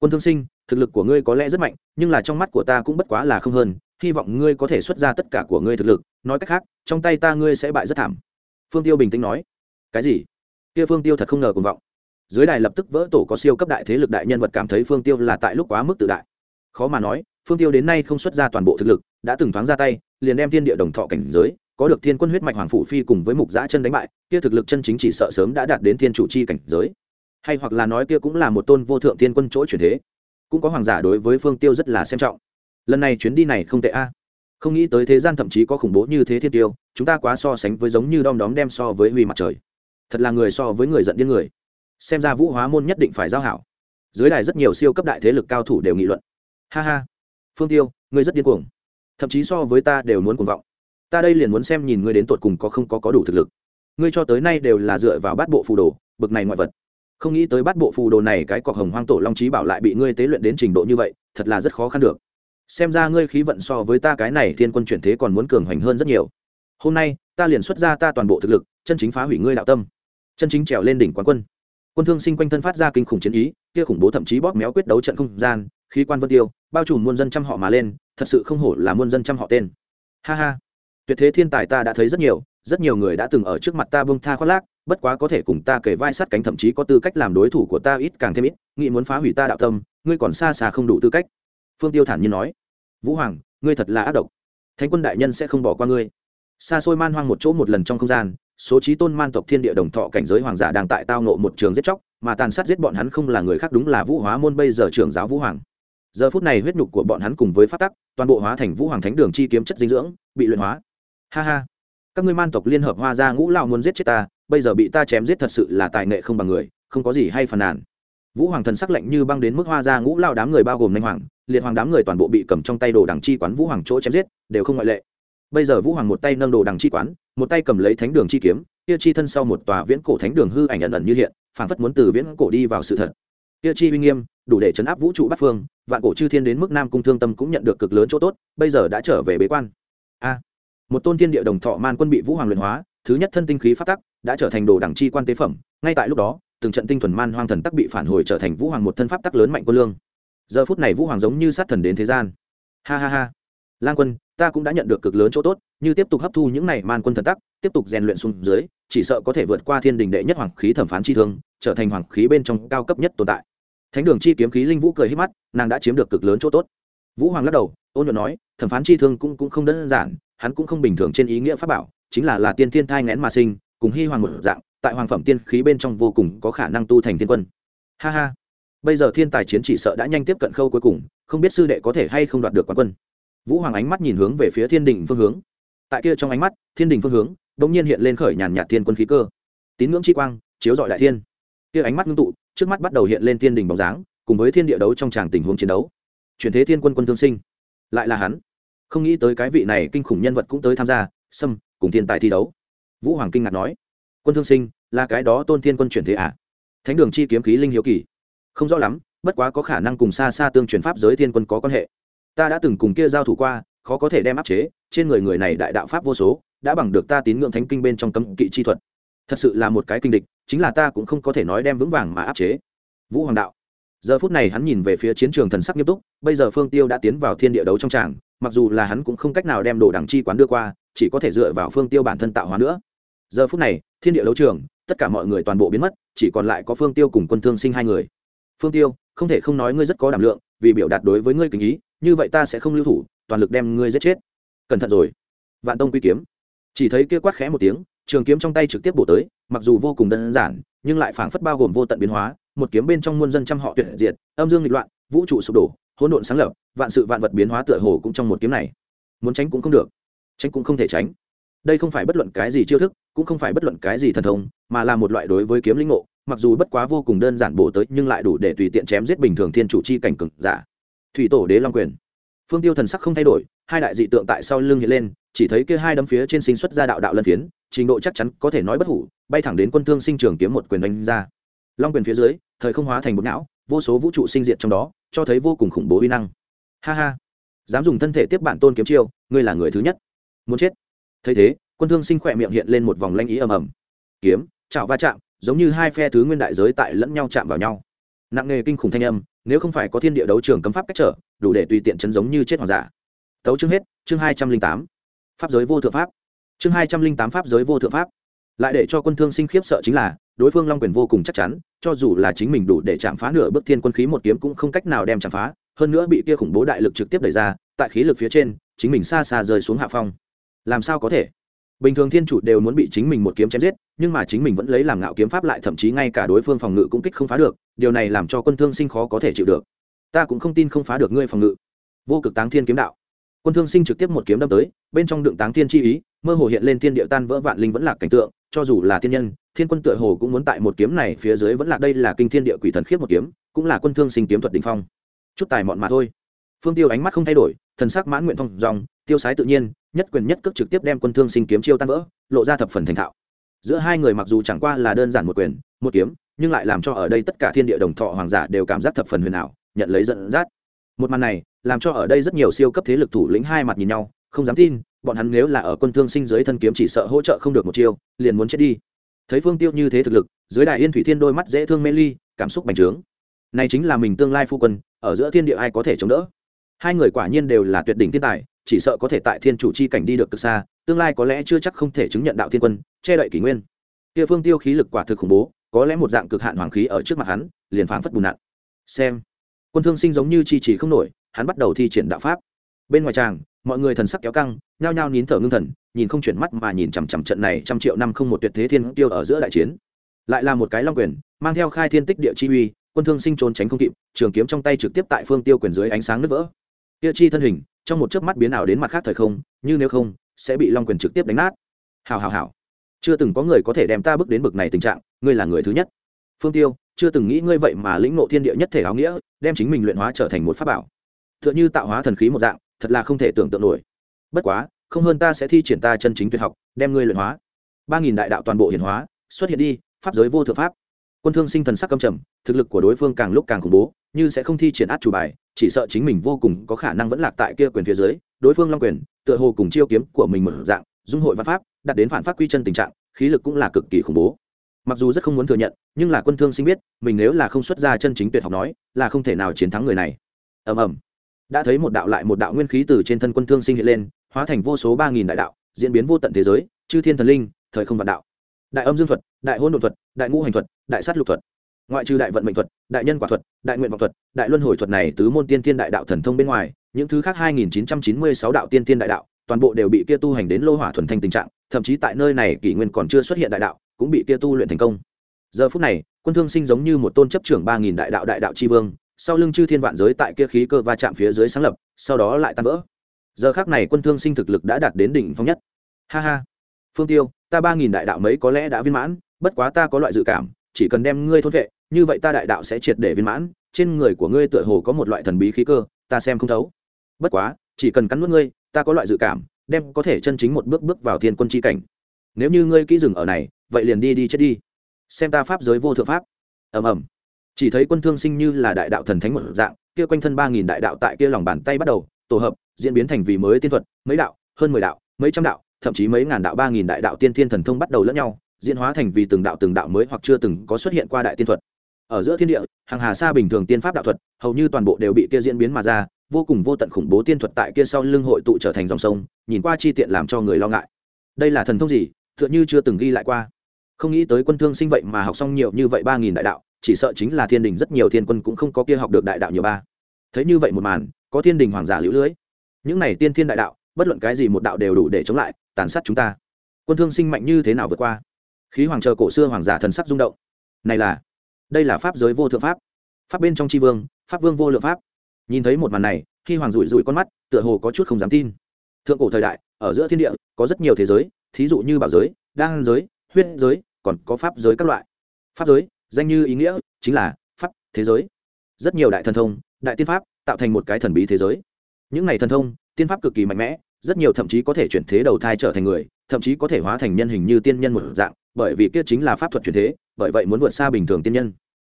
Quân thương sinh, thực lực của ngươi có lẽ rất mạnh, nhưng là trong mắt của ta cũng bất quá là không hơn, hy vọng ngươi có thể xuất ra tất cả của ngươi thực lực, nói cách khác, trong tay ta ngươi sẽ bại rất thảm. Phương tiêu bình tĩnh nói. Cái gì? Kia phương tiêu thật không ngờ cùng vọng. Dưới đài lập tức vỡ tổ có siêu cấp đại thế lực đại nhân vật cảm thấy phương tiêu là tại lúc quá mức tự đại. Khó mà nói, phương tiêu đến nay không xuất ra toàn bộ thực lực, đã từng thoáng ra tay, liền đem thiên địa đồng thọ cảnh giới, có được thiên quân huyết mạch hoàng phủ phi cùng với mục giã chân đánh bại, kia thực lực chân chính chỉ sợ sớm đã đạt đến thiên chủ chi cảnh giới. Hay hoặc là nói kia cũng là một tôn vô thượng thiên quân chỗ chuyển thế. Cũng có hoàng giả đối với phương tiêu rất là xem trọng. Lần này chuyến đi này không tệ a. Không nghĩ tới thế gian thậm chí có khủng bố như thế thiên tiêu, chúng ta quá so sánh với giống như đom đóm đem so với huy mặt trời thật là người so với người giận điên người. Xem ra vũ hóa môn nhất định phải giao hảo. Dưới đài rất nhiều siêu cấp đại thế lực cao thủ đều nghị luận. Ha ha. Phương tiêu, ngươi rất điên cuồng. Thậm chí so với ta đều muốn cuồng vọng. Ta đây liền muốn xem nhìn ngươi đến tột cùng có không có có đủ thực lực. Ngươi cho tới nay đều là dựa vào bát bộ phù đồ, bực này ngoại vật. Không nghĩ tới bát bộ phù đồ này cái cọc hồng hoang tổ long trí bảo lại bị ngươi tế luyện đến trình độ như vậy, thật là rất khó khăn được. Xem ra ngươi khí vận so với ta cái này thiên quân chuyển thế còn muốn cường hoành hơn rất nhiều. Hôm nay, ta liền xuất ra ta toàn bộ thực lực, chân chính phá hủy ngươi đạo tâm chân chính trèo lên đỉnh quán quân. Quân thương sinh quanh thân phát ra kinh khủng chiến ý, kia khủng bố thậm chí bóp méo quyết đấu trận không gian, khí quan vân tiêu, bao trùm muôn dân trăm họ mà lên, thật sự không hổ là muôn dân trăm họ tên. Ha ha. Tuyệt thế thiên tài ta đã thấy rất nhiều rất nhiều người đã từng ở trước mặt ta bông tha khoác lác, bất quá có thể cùng ta kể vai sát cánh thậm chí có tư cách làm đối thủ của ta ít càng thêm ít, nghĩ muốn phá hủy ta đạo tâm, ngươi còn xa xa không đủ tư cách. Phương tiêu thản nhiên nói. Vũ hoàng, ngươi thật là ác độc. Thánh quân đại nhân sẽ không bỏ qua ngươi. Xa xôi man hoang một chỗ một lần trong không gian số trí tôn man tộc thiên địa đồng thọ cảnh giới hoàng giả đang tại tao nộ một trường giết chóc, mà tàn sát giết bọn hắn không là người khác đúng là vũ hóa môn bây giờ trưởng giáo vũ hoàng. Giờ phút này huyết nhục của bọn hắn cùng với phát tắc, toàn bộ hóa thành vũ hoàng thánh đường chi kiếm chất dinh dưỡng, bị luyện hóa. Ha ha. Các ngươi man tộc liên hợp hoa ra ngũ lao muốn giết chết ta, bây giờ bị ta chém giết thật sự là tài nghệ không bằng người, không có gì hay phàn nàn. Vũ hoàng thần sắc lạnh như băng đến mức hoa ra ngũ lao đám người bao gồm nanh hoàng, liệt hoàng đám người toàn bộ bị cầm trong tay đồ đằng chi quán vũ hoàng chỗ chém giết, đều không ngoại lệ. Bây giờ vũ hoàng một tay nâng đồ đằng chi quán một tay cầm lấy thánh đường chi kiếm, kia chi thân sau một tòa viễn cổ thánh đường hư ảnh ẩn ẩn như hiện, phảng phất muốn từ viễn cổ đi vào sự thật. Kia chi uy nghiêm, đủ để chấn áp vũ trụ bát phương, vạn cổ chư thiên đến mức nam cung thương tâm cũng nhận được cực lớn chỗ tốt, bây giờ đã trở về bế quan. A, một tôn thiên địa đồng thọ man quân bị vũ hoàng luyện hóa, thứ nhất thân tinh khí phát tắc đã trở thành đồ đẳng chi quan tế phẩm, ngay tại lúc đó, từng trận tinh thuần man hoang thần tắc bị phản hồi trở thành vũ hoàng một thân pháp tắc lớn mạnh quân lương. Giờ phút này vũ hoàng giống như sát thần đến thế gian. Ha ha ha lang quân, ta cũng đã nhận được cực lớn chỗ tốt, như tiếp tục hấp thu những này man quân thần tắc, tiếp tục rèn luyện xuống dưới, chỉ sợ có thể vượt qua thiên đình đệ nhất hoàng khí thẩm phán chi thương, trở thành hoàng khí bên trong cao cấp nhất tồn tại. Thánh đường chi kiếm khí linh vũ cười hít mắt, nàng đã chiếm được cực lớn chỗ tốt. Vũ hoàng lắc đầu, ôn nhuận nói, thẩm phán chi thương cũng cũng không đơn giản, hắn cũng không bình thường trên ý nghĩa pháp bảo, chính là là tiên thiên thai ngén mà sinh, cùng hy hoàng một dạng, tại hoàng phẩm tiên khí bên trong vô cùng có khả năng tu thành thiên quân. Ha ha. Bây giờ thiên tài chiến chỉ sợ đã nhanh tiếp cận khâu cuối cùng, không biết sư đệ có thể hay không đoạt được quán quân vũ hoàng ánh mắt nhìn hướng về phía thiên đình phương hướng. Tại kia trong ánh mắt, thiên đình phương hướng đ ỗ n g nhiên hiện lên khởi nhàn nhạt thiên quân khí cơ. Tín ngưỡng chi quang, chiếu dọi đại thiên. Kia ánh mắt ngưng tụ, trước mắt bắt đầu hiện lên thiên đình bóng dáng, cùng với thiên địa đấu trong tràng tình huống chiến đấu. Chuyển thế thiên quân quân thương sinh. Lại là hắn. Không nghĩ tới cái vị này kinh khủng nhân vật cũng tới tham gia, xâm, cùng thiên tài thi đấu. Vũ hoàng kinh ngạc nói, quân thương sinh, là cái đó tôn thiên quân chuyển thế ạ à? thánh đường chi kiếm khí linh hiếu kỳ. Không rõ lắm, bất quá có khả năng cùng xa xa tương truyền pháp giới thiên quân có quan hệ ta đã từng cùng kia giao thủ qua, khó có thể đem áp chế, trên người người này đại đạo pháp vô số, đã bằng được ta tín ngưỡng thánh kinh bên trong cấm kỵ chi thuật. Thật sự là một cái kinh địch, chính là ta cũng không có thể nói đem vững vàng mà áp chế. Vũ hoàng đạo. Giờ phút này hắn nhìn về phía chiến trường thần sắc nghiêm túc, bây giờ phương tiêu đã tiến vào thiên địa đấu trong tràng, mặc dù là hắn cũng không cách nào đem đồ đằng chi quán đưa qua, chỉ có thể dựa vào phương tiêu bản thân tạo hóa nữa. Giờ phút này, thiên địa đấu trường, tất cả mọi người toàn bộ biến mất, chỉ còn lại có phương tiêu cùng quân thương sinh hai người. Phương tiêu, không thể không nói ngươi rất có đảm lượng, vì biểu đạt đối với ngươi kính ý như vậy ta sẽ không lưu thủ, toàn lực đem ngươi giết chết. Cẩn thận rồi. Vạn tông quy kiếm. Chỉ thấy kia quát khẽ một tiếng, trường kiếm trong tay trực tiếp bổ tới, mặc dù vô cùng đơn giản, nhưng lại phảng phất bao gồm vô tận biến hóa, một kiếm bên trong muôn dân trăm họ tuyệt diệt, âm dương nghịch loạn, vũ trụ sụp đổ, hỗn độn sáng lập, vạn sự vạn vật biến hóa tựa hồ cũng trong một kiếm này. Muốn tránh cũng không được. Tránh cũng không thể tránh. Đây không phải bất luận cái gì chiêu thức, cũng không phải bất luận cái gì thần thông, mà là một loại đối với kiếm linh ngộ, mặc dù bất quá vô cùng đơn giản bổ tới, nhưng lại đủ để tùy tiện chém giết bình thường thiên chủ chi cảnh cực giả thủy tổ đế long quyền. Phương tiêu thần sắc không thay đổi, hai đại dị tượng tại sau lưng hiện lên, chỉ thấy kia hai đấm phía trên sinh xuất ra đạo đạo lân phiến, trình độ chắc chắn có thể nói bất hủ, bay thẳng đến quân thương sinh trường kiếm một quyền đánh ra. Long quyền phía dưới, thời không hóa thành một não, vô số vũ trụ sinh diệt trong đó, cho thấy vô cùng khủng bố uy năng. Ha ha. Dám dùng thân thể tiếp bản tôn kiếm chiêu, ngươi là người thứ nhất. Muốn chết. Thấy thế, quân thương sinh khỏe miệng hiện lên một vòng lanh ý ầm ầm. Kiếm, chảo va chạm, giống như hai phe thứ nguyên đại giới tại lẫn nhau chạm vào nhau. Nặng nề kinh khủng thanh âm nếu không phải có thiên địa đấu trường cấm pháp cách trở, đủ để tùy tiện chấn giống như chết hoàng giả. Tấu chương hết, chương hai trăm linh tám. Pháp giới vô thượng pháp. Chương hai trăm linh tám pháp giới vô thượng pháp. Lại để cho quân thương sinh khiếp sợ chính là, đối phương long quyền vô cùng chắc chắn, cho dù là chính mình đủ để chạm phá nửa bước thiên quân khí một kiếm cũng không cách nào đem chạm phá, hơn nữa bị kia khủng bố đại lực trực tiếp đẩy ra, tại khí lực phía trên, chính mình xa xa rơi xuống hạ phong. Làm sao có thể? Bình thường thiên chủ đều muốn bị chính mình một kiếm chém giết, nhưng mà chính mình vẫn lấy làm ngạo kiếm pháp lại thậm chí ngay cả đối phương phòng ngự cũng kích không phá được, điều này làm cho quân thương sinh khó có thể chịu được. Ta cũng không tin không phá được ngươi phòng ngự. Vô cực táng thiên kiếm đạo. Quân thương sinh trực tiếp một kiếm đâm tới, bên trong đựng táng thiên chi ý, mơ hồ hiện lên thiên địa tan vỡ vạn linh vẫn là cảnh tượng, cho dù là thiên nhân, thiên quân tựa hồ cũng muốn tại một kiếm này phía dưới vẫn là đây là kinh thiên địa quỷ thần khiếp một kiếm, cũng là quân thương sinh kiếm thuật đình phong. Chút tài mọn mà thôi. Phương tiêu ánh mắt không thay đổi thần sắc mãn nguyện thông dòng, tiêu sái tự nhiên, nhất quyền nhất cước trực tiếp đem quân thương sinh kiếm chiêu tan vỡ, lộ ra thập phần thành thạo. Giữa hai người mặc dù chẳng qua là đơn giản một quyền, một kiếm, nhưng lại làm cho ở đây tất cả thiên địa đồng thọ hoàng giả đều cảm giác thập phần huyền ảo, nhận lấy dẫn dắt. Một màn này, làm cho ở đây rất nhiều siêu cấp thế lực thủ lĩnh hai mặt nhìn nhau, không dám tin, bọn hắn nếu là ở quân thương sinh dưới thân kiếm chỉ sợ hỗ trợ không được một chiêu, liền muốn chết đi. Thấy phương tiêu như thế thực lực, dưới đại yên thủy thiên đôi mắt dễ thương mê ly, cảm xúc bành trướng. Này chính là mình tương lai phu quân, ở giữa thiên địa ai có thể chống đỡ? Hai người quả nhiên đều là tuyệt đỉnh thiên tài, chỉ sợ có thể tại thiên chủ chi cảnh đi được cực xa, tương lai có lẽ chưa chắc không thể chứng nhận đạo thiên quân, che đậy kỷ nguyên. Kia phương tiêu khí lực quả thực khủng bố, có lẽ một dạng cực hạn hoàng khí ở trước mặt hắn, liền phảng phất bùn nặn. Xem, quân thương sinh giống như chi trì không nổi, hắn bắt đầu thi triển đạo pháp. Bên ngoài tràng, mọi người thần sắc kéo căng, nhao nhao nín thở ngưng thần, nhìn không chuyển mắt mà nhìn chằm chằm trận này trăm triệu năm không một tuyệt thế thiên tiêu ở giữa đại chiến. Lại là một cái long quyền, mang theo khai thiên tích địa chi uy, quân thương sinh trốn tránh không kịp, trường kiếm trong tay trực tiếp tại phương tiêu quyền dưới ánh sáng nứt vỡ kia chi thân hình, trong một chớp mắt biến ảo đến mặt khác thời không, như nếu không, sẽ bị long quyền trực tiếp đánh nát. Hào hào hào chưa từng có người có thể đem ta bước đến bực này tình trạng, ngươi là người thứ nhất. Phương tiêu, chưa từng nghĩ ngươi vậy mà lĩnh ngộ thiên địa nhất thể áo nghĩa, đem chính mình luyện hóa trở thành một pháp bảo. T h ư ợ n h ư tạo hóa thần khí một dạng, thật là không thể tưởng tượng nổi. Bất quá, không hơn ta sẽ thi triển ta chân chính tuyệt học, đem ngươi luyện hóa. Ba nghìn đại đạo toàn bộ hiển hóa, xuất hiện đi, pháp giới vô thượng pháp quân thương sinh thần sắc căm trầm, thực lực của đối phương càng lúc càng khủng bố, như sẽ không thi triển át chủ bài, chỉ sợ chính mình vô cùng có khả năng vẫn lạc tại kia quyền phía dưới, đối phương long quyền, tựa hồ cùng chiêu kiếm của mình mở dạng, dung hội văn pháp đặt đến phản pháp quy chân tình trạng, khí lực cũng là cực kỳ khủng bố. Mặc dù rất không muốn thừa nhận, nhưng là quân thương sinh biết, mình nếu là không xuất ra chân chính tuyệt học nói, là không thể nào chiến thắng người này. Ầm ầm. Đã thấy một đạo lại một đạo nguyên khí từ trên thân quân thương sinh hiện lên, hóa thành vô số ba nghìn đại đạo, diễn biến vô tận thế giới, chư thiên thần linh, thời không vạn đạo đại âm dương thuật, đại hôn đột thuật, đại ngũ hành thuật, đại sát lục thuật. Ngoại trừ đại vận mệnh thuật, đại nhân quả thuật, đại nguyện vọng thuật, đại luân hồi thuật này tứ môn tiên tiên đại đạo thần thông bên ngoài, những thứ khác hai nghìn chín trăm chín mươi sáu đạo tiên tiên đại đạo, toàn bộ đều bị kia tu hành đến lô hỏa thuần thanh tình trạng, thậm chí tại nơi này kỷ nguyên còn chưa xuất hiện đại đạo, cũng bị kia tu luyện thành công. Giờ phút này, quân thương sinh giống như một tôn chấp trưởng ba nghìn đại đạo đại đạo tri vương, sau lưng chư thiên vạn giới tại kia khí cơ va chạm phía dưới sáng lập, sau đó lại tan vỡ. Giờ khác này quân thương sinh thực lực đã đạt đến đỉnh phong nhất. Ha ha. Phương tiêu ta ba nghìn đại đạo mấy có lẽ đã viên mãn, bất quá ta có loại dự cảm, chỉ cần đem ngươi thốt vệ, như vậy ta đại đạo sẽ triệt để viên mãn, trên người của ngươi tựa hồ có một loại thần bí khí cơ, ta xem không thấu. Bất quá, chỉ cần cắn nuốt ngươi, ta có loại dự cảm, đem có thể chân chính một bước bước vào thiên quân chi cảnh. Nếu như ngươi kỹ dừng ở này, vậy liền đi đi chết đi. Xem ta pháp giới vô thượng pháp. Ầm ầm. Chỉ thấy quân thương sinh như là đại đạo thần thánh một dạng, kia quanh thân ba nghìn đại đạo tại kia lòng bàn tay bắt đầu tổ hợp, diễn biến thành vì mới tiên thuật, mấy đạo, hơn mười đạo, mấy trăm đạo thậm chí mấy ngàn đạo, ba nghìn đại đạo tiên thiên thần thông bắt đầu lẫn nhau, diễn hóa thành vì từng đạo từng đạo mới hoặc chưa từng có xuất hiện qua đại tiên thuật. Ở giữa thiên địa, hàng hà xa bình thường tiên pháp đạo thuật, hầu như toàn bộ đều bị kia diễn biến mà ra, vô cùng vô tận khủng bố tiên thuật tại kia sau lưng hội tụ trở thành dòng sông, nhìn qua chi tiện làm cho người lo ngại. Đây là thần thông gì? Tựa như chưa từng ghi lại qua. Không nghĩ tới quân thương sinh vậy mà học xong nhiều như vậy ba nghìn đại đạo, chỉ sợ chính là thiên đình rất nhiều thiên quân cũng không có kia học được đại đạo nhiều ba. Thấy như vậy một màn, có thiên đình hoàng giả lũ lưới. Những này tiên thiên đại đạo, bất luận cái gì một đạo đều đủ để chống lại tàn sát chúng ta. Quân thương sinh mạnh như thế nào vượt qua? Khí hoàng chờ cổ xưa hoàng giả thần sắc rung động. Này là, đây là pháp giới vô thượng pháp. Pháp bên trong tri vương, pháp vương vô lượng pháp. Nhìn thấy một màn này, khi hoàng rủi rủi con mắt, tựa hồ có chút không dám tin. Thượng cổ thời đại, ở giữa thiên địa, có rất nhiều thế giới, thí dụ như bảo giới, đan giới, huyết giới, còn có pháp giới các loại. Pháp giới, danh như ý nghĩa, chính là pháp, thế giới. Rất nhiều đại thần thông, đại tiên pháp, tạo thành một cái thần bí thế giới. Những này thần thông, tiên pháp cực kỳ mạnh mẽ rất nhiều thậm chí có thể chuyển thế đầu thai trở thành người, thậm chí có thể hóa thành nhân hình như tiên nhân một dạng, bởi vì kia chính là pháp thuật chuyển thế, bởi vậy muốn vượt xa bình thường tiên nhân.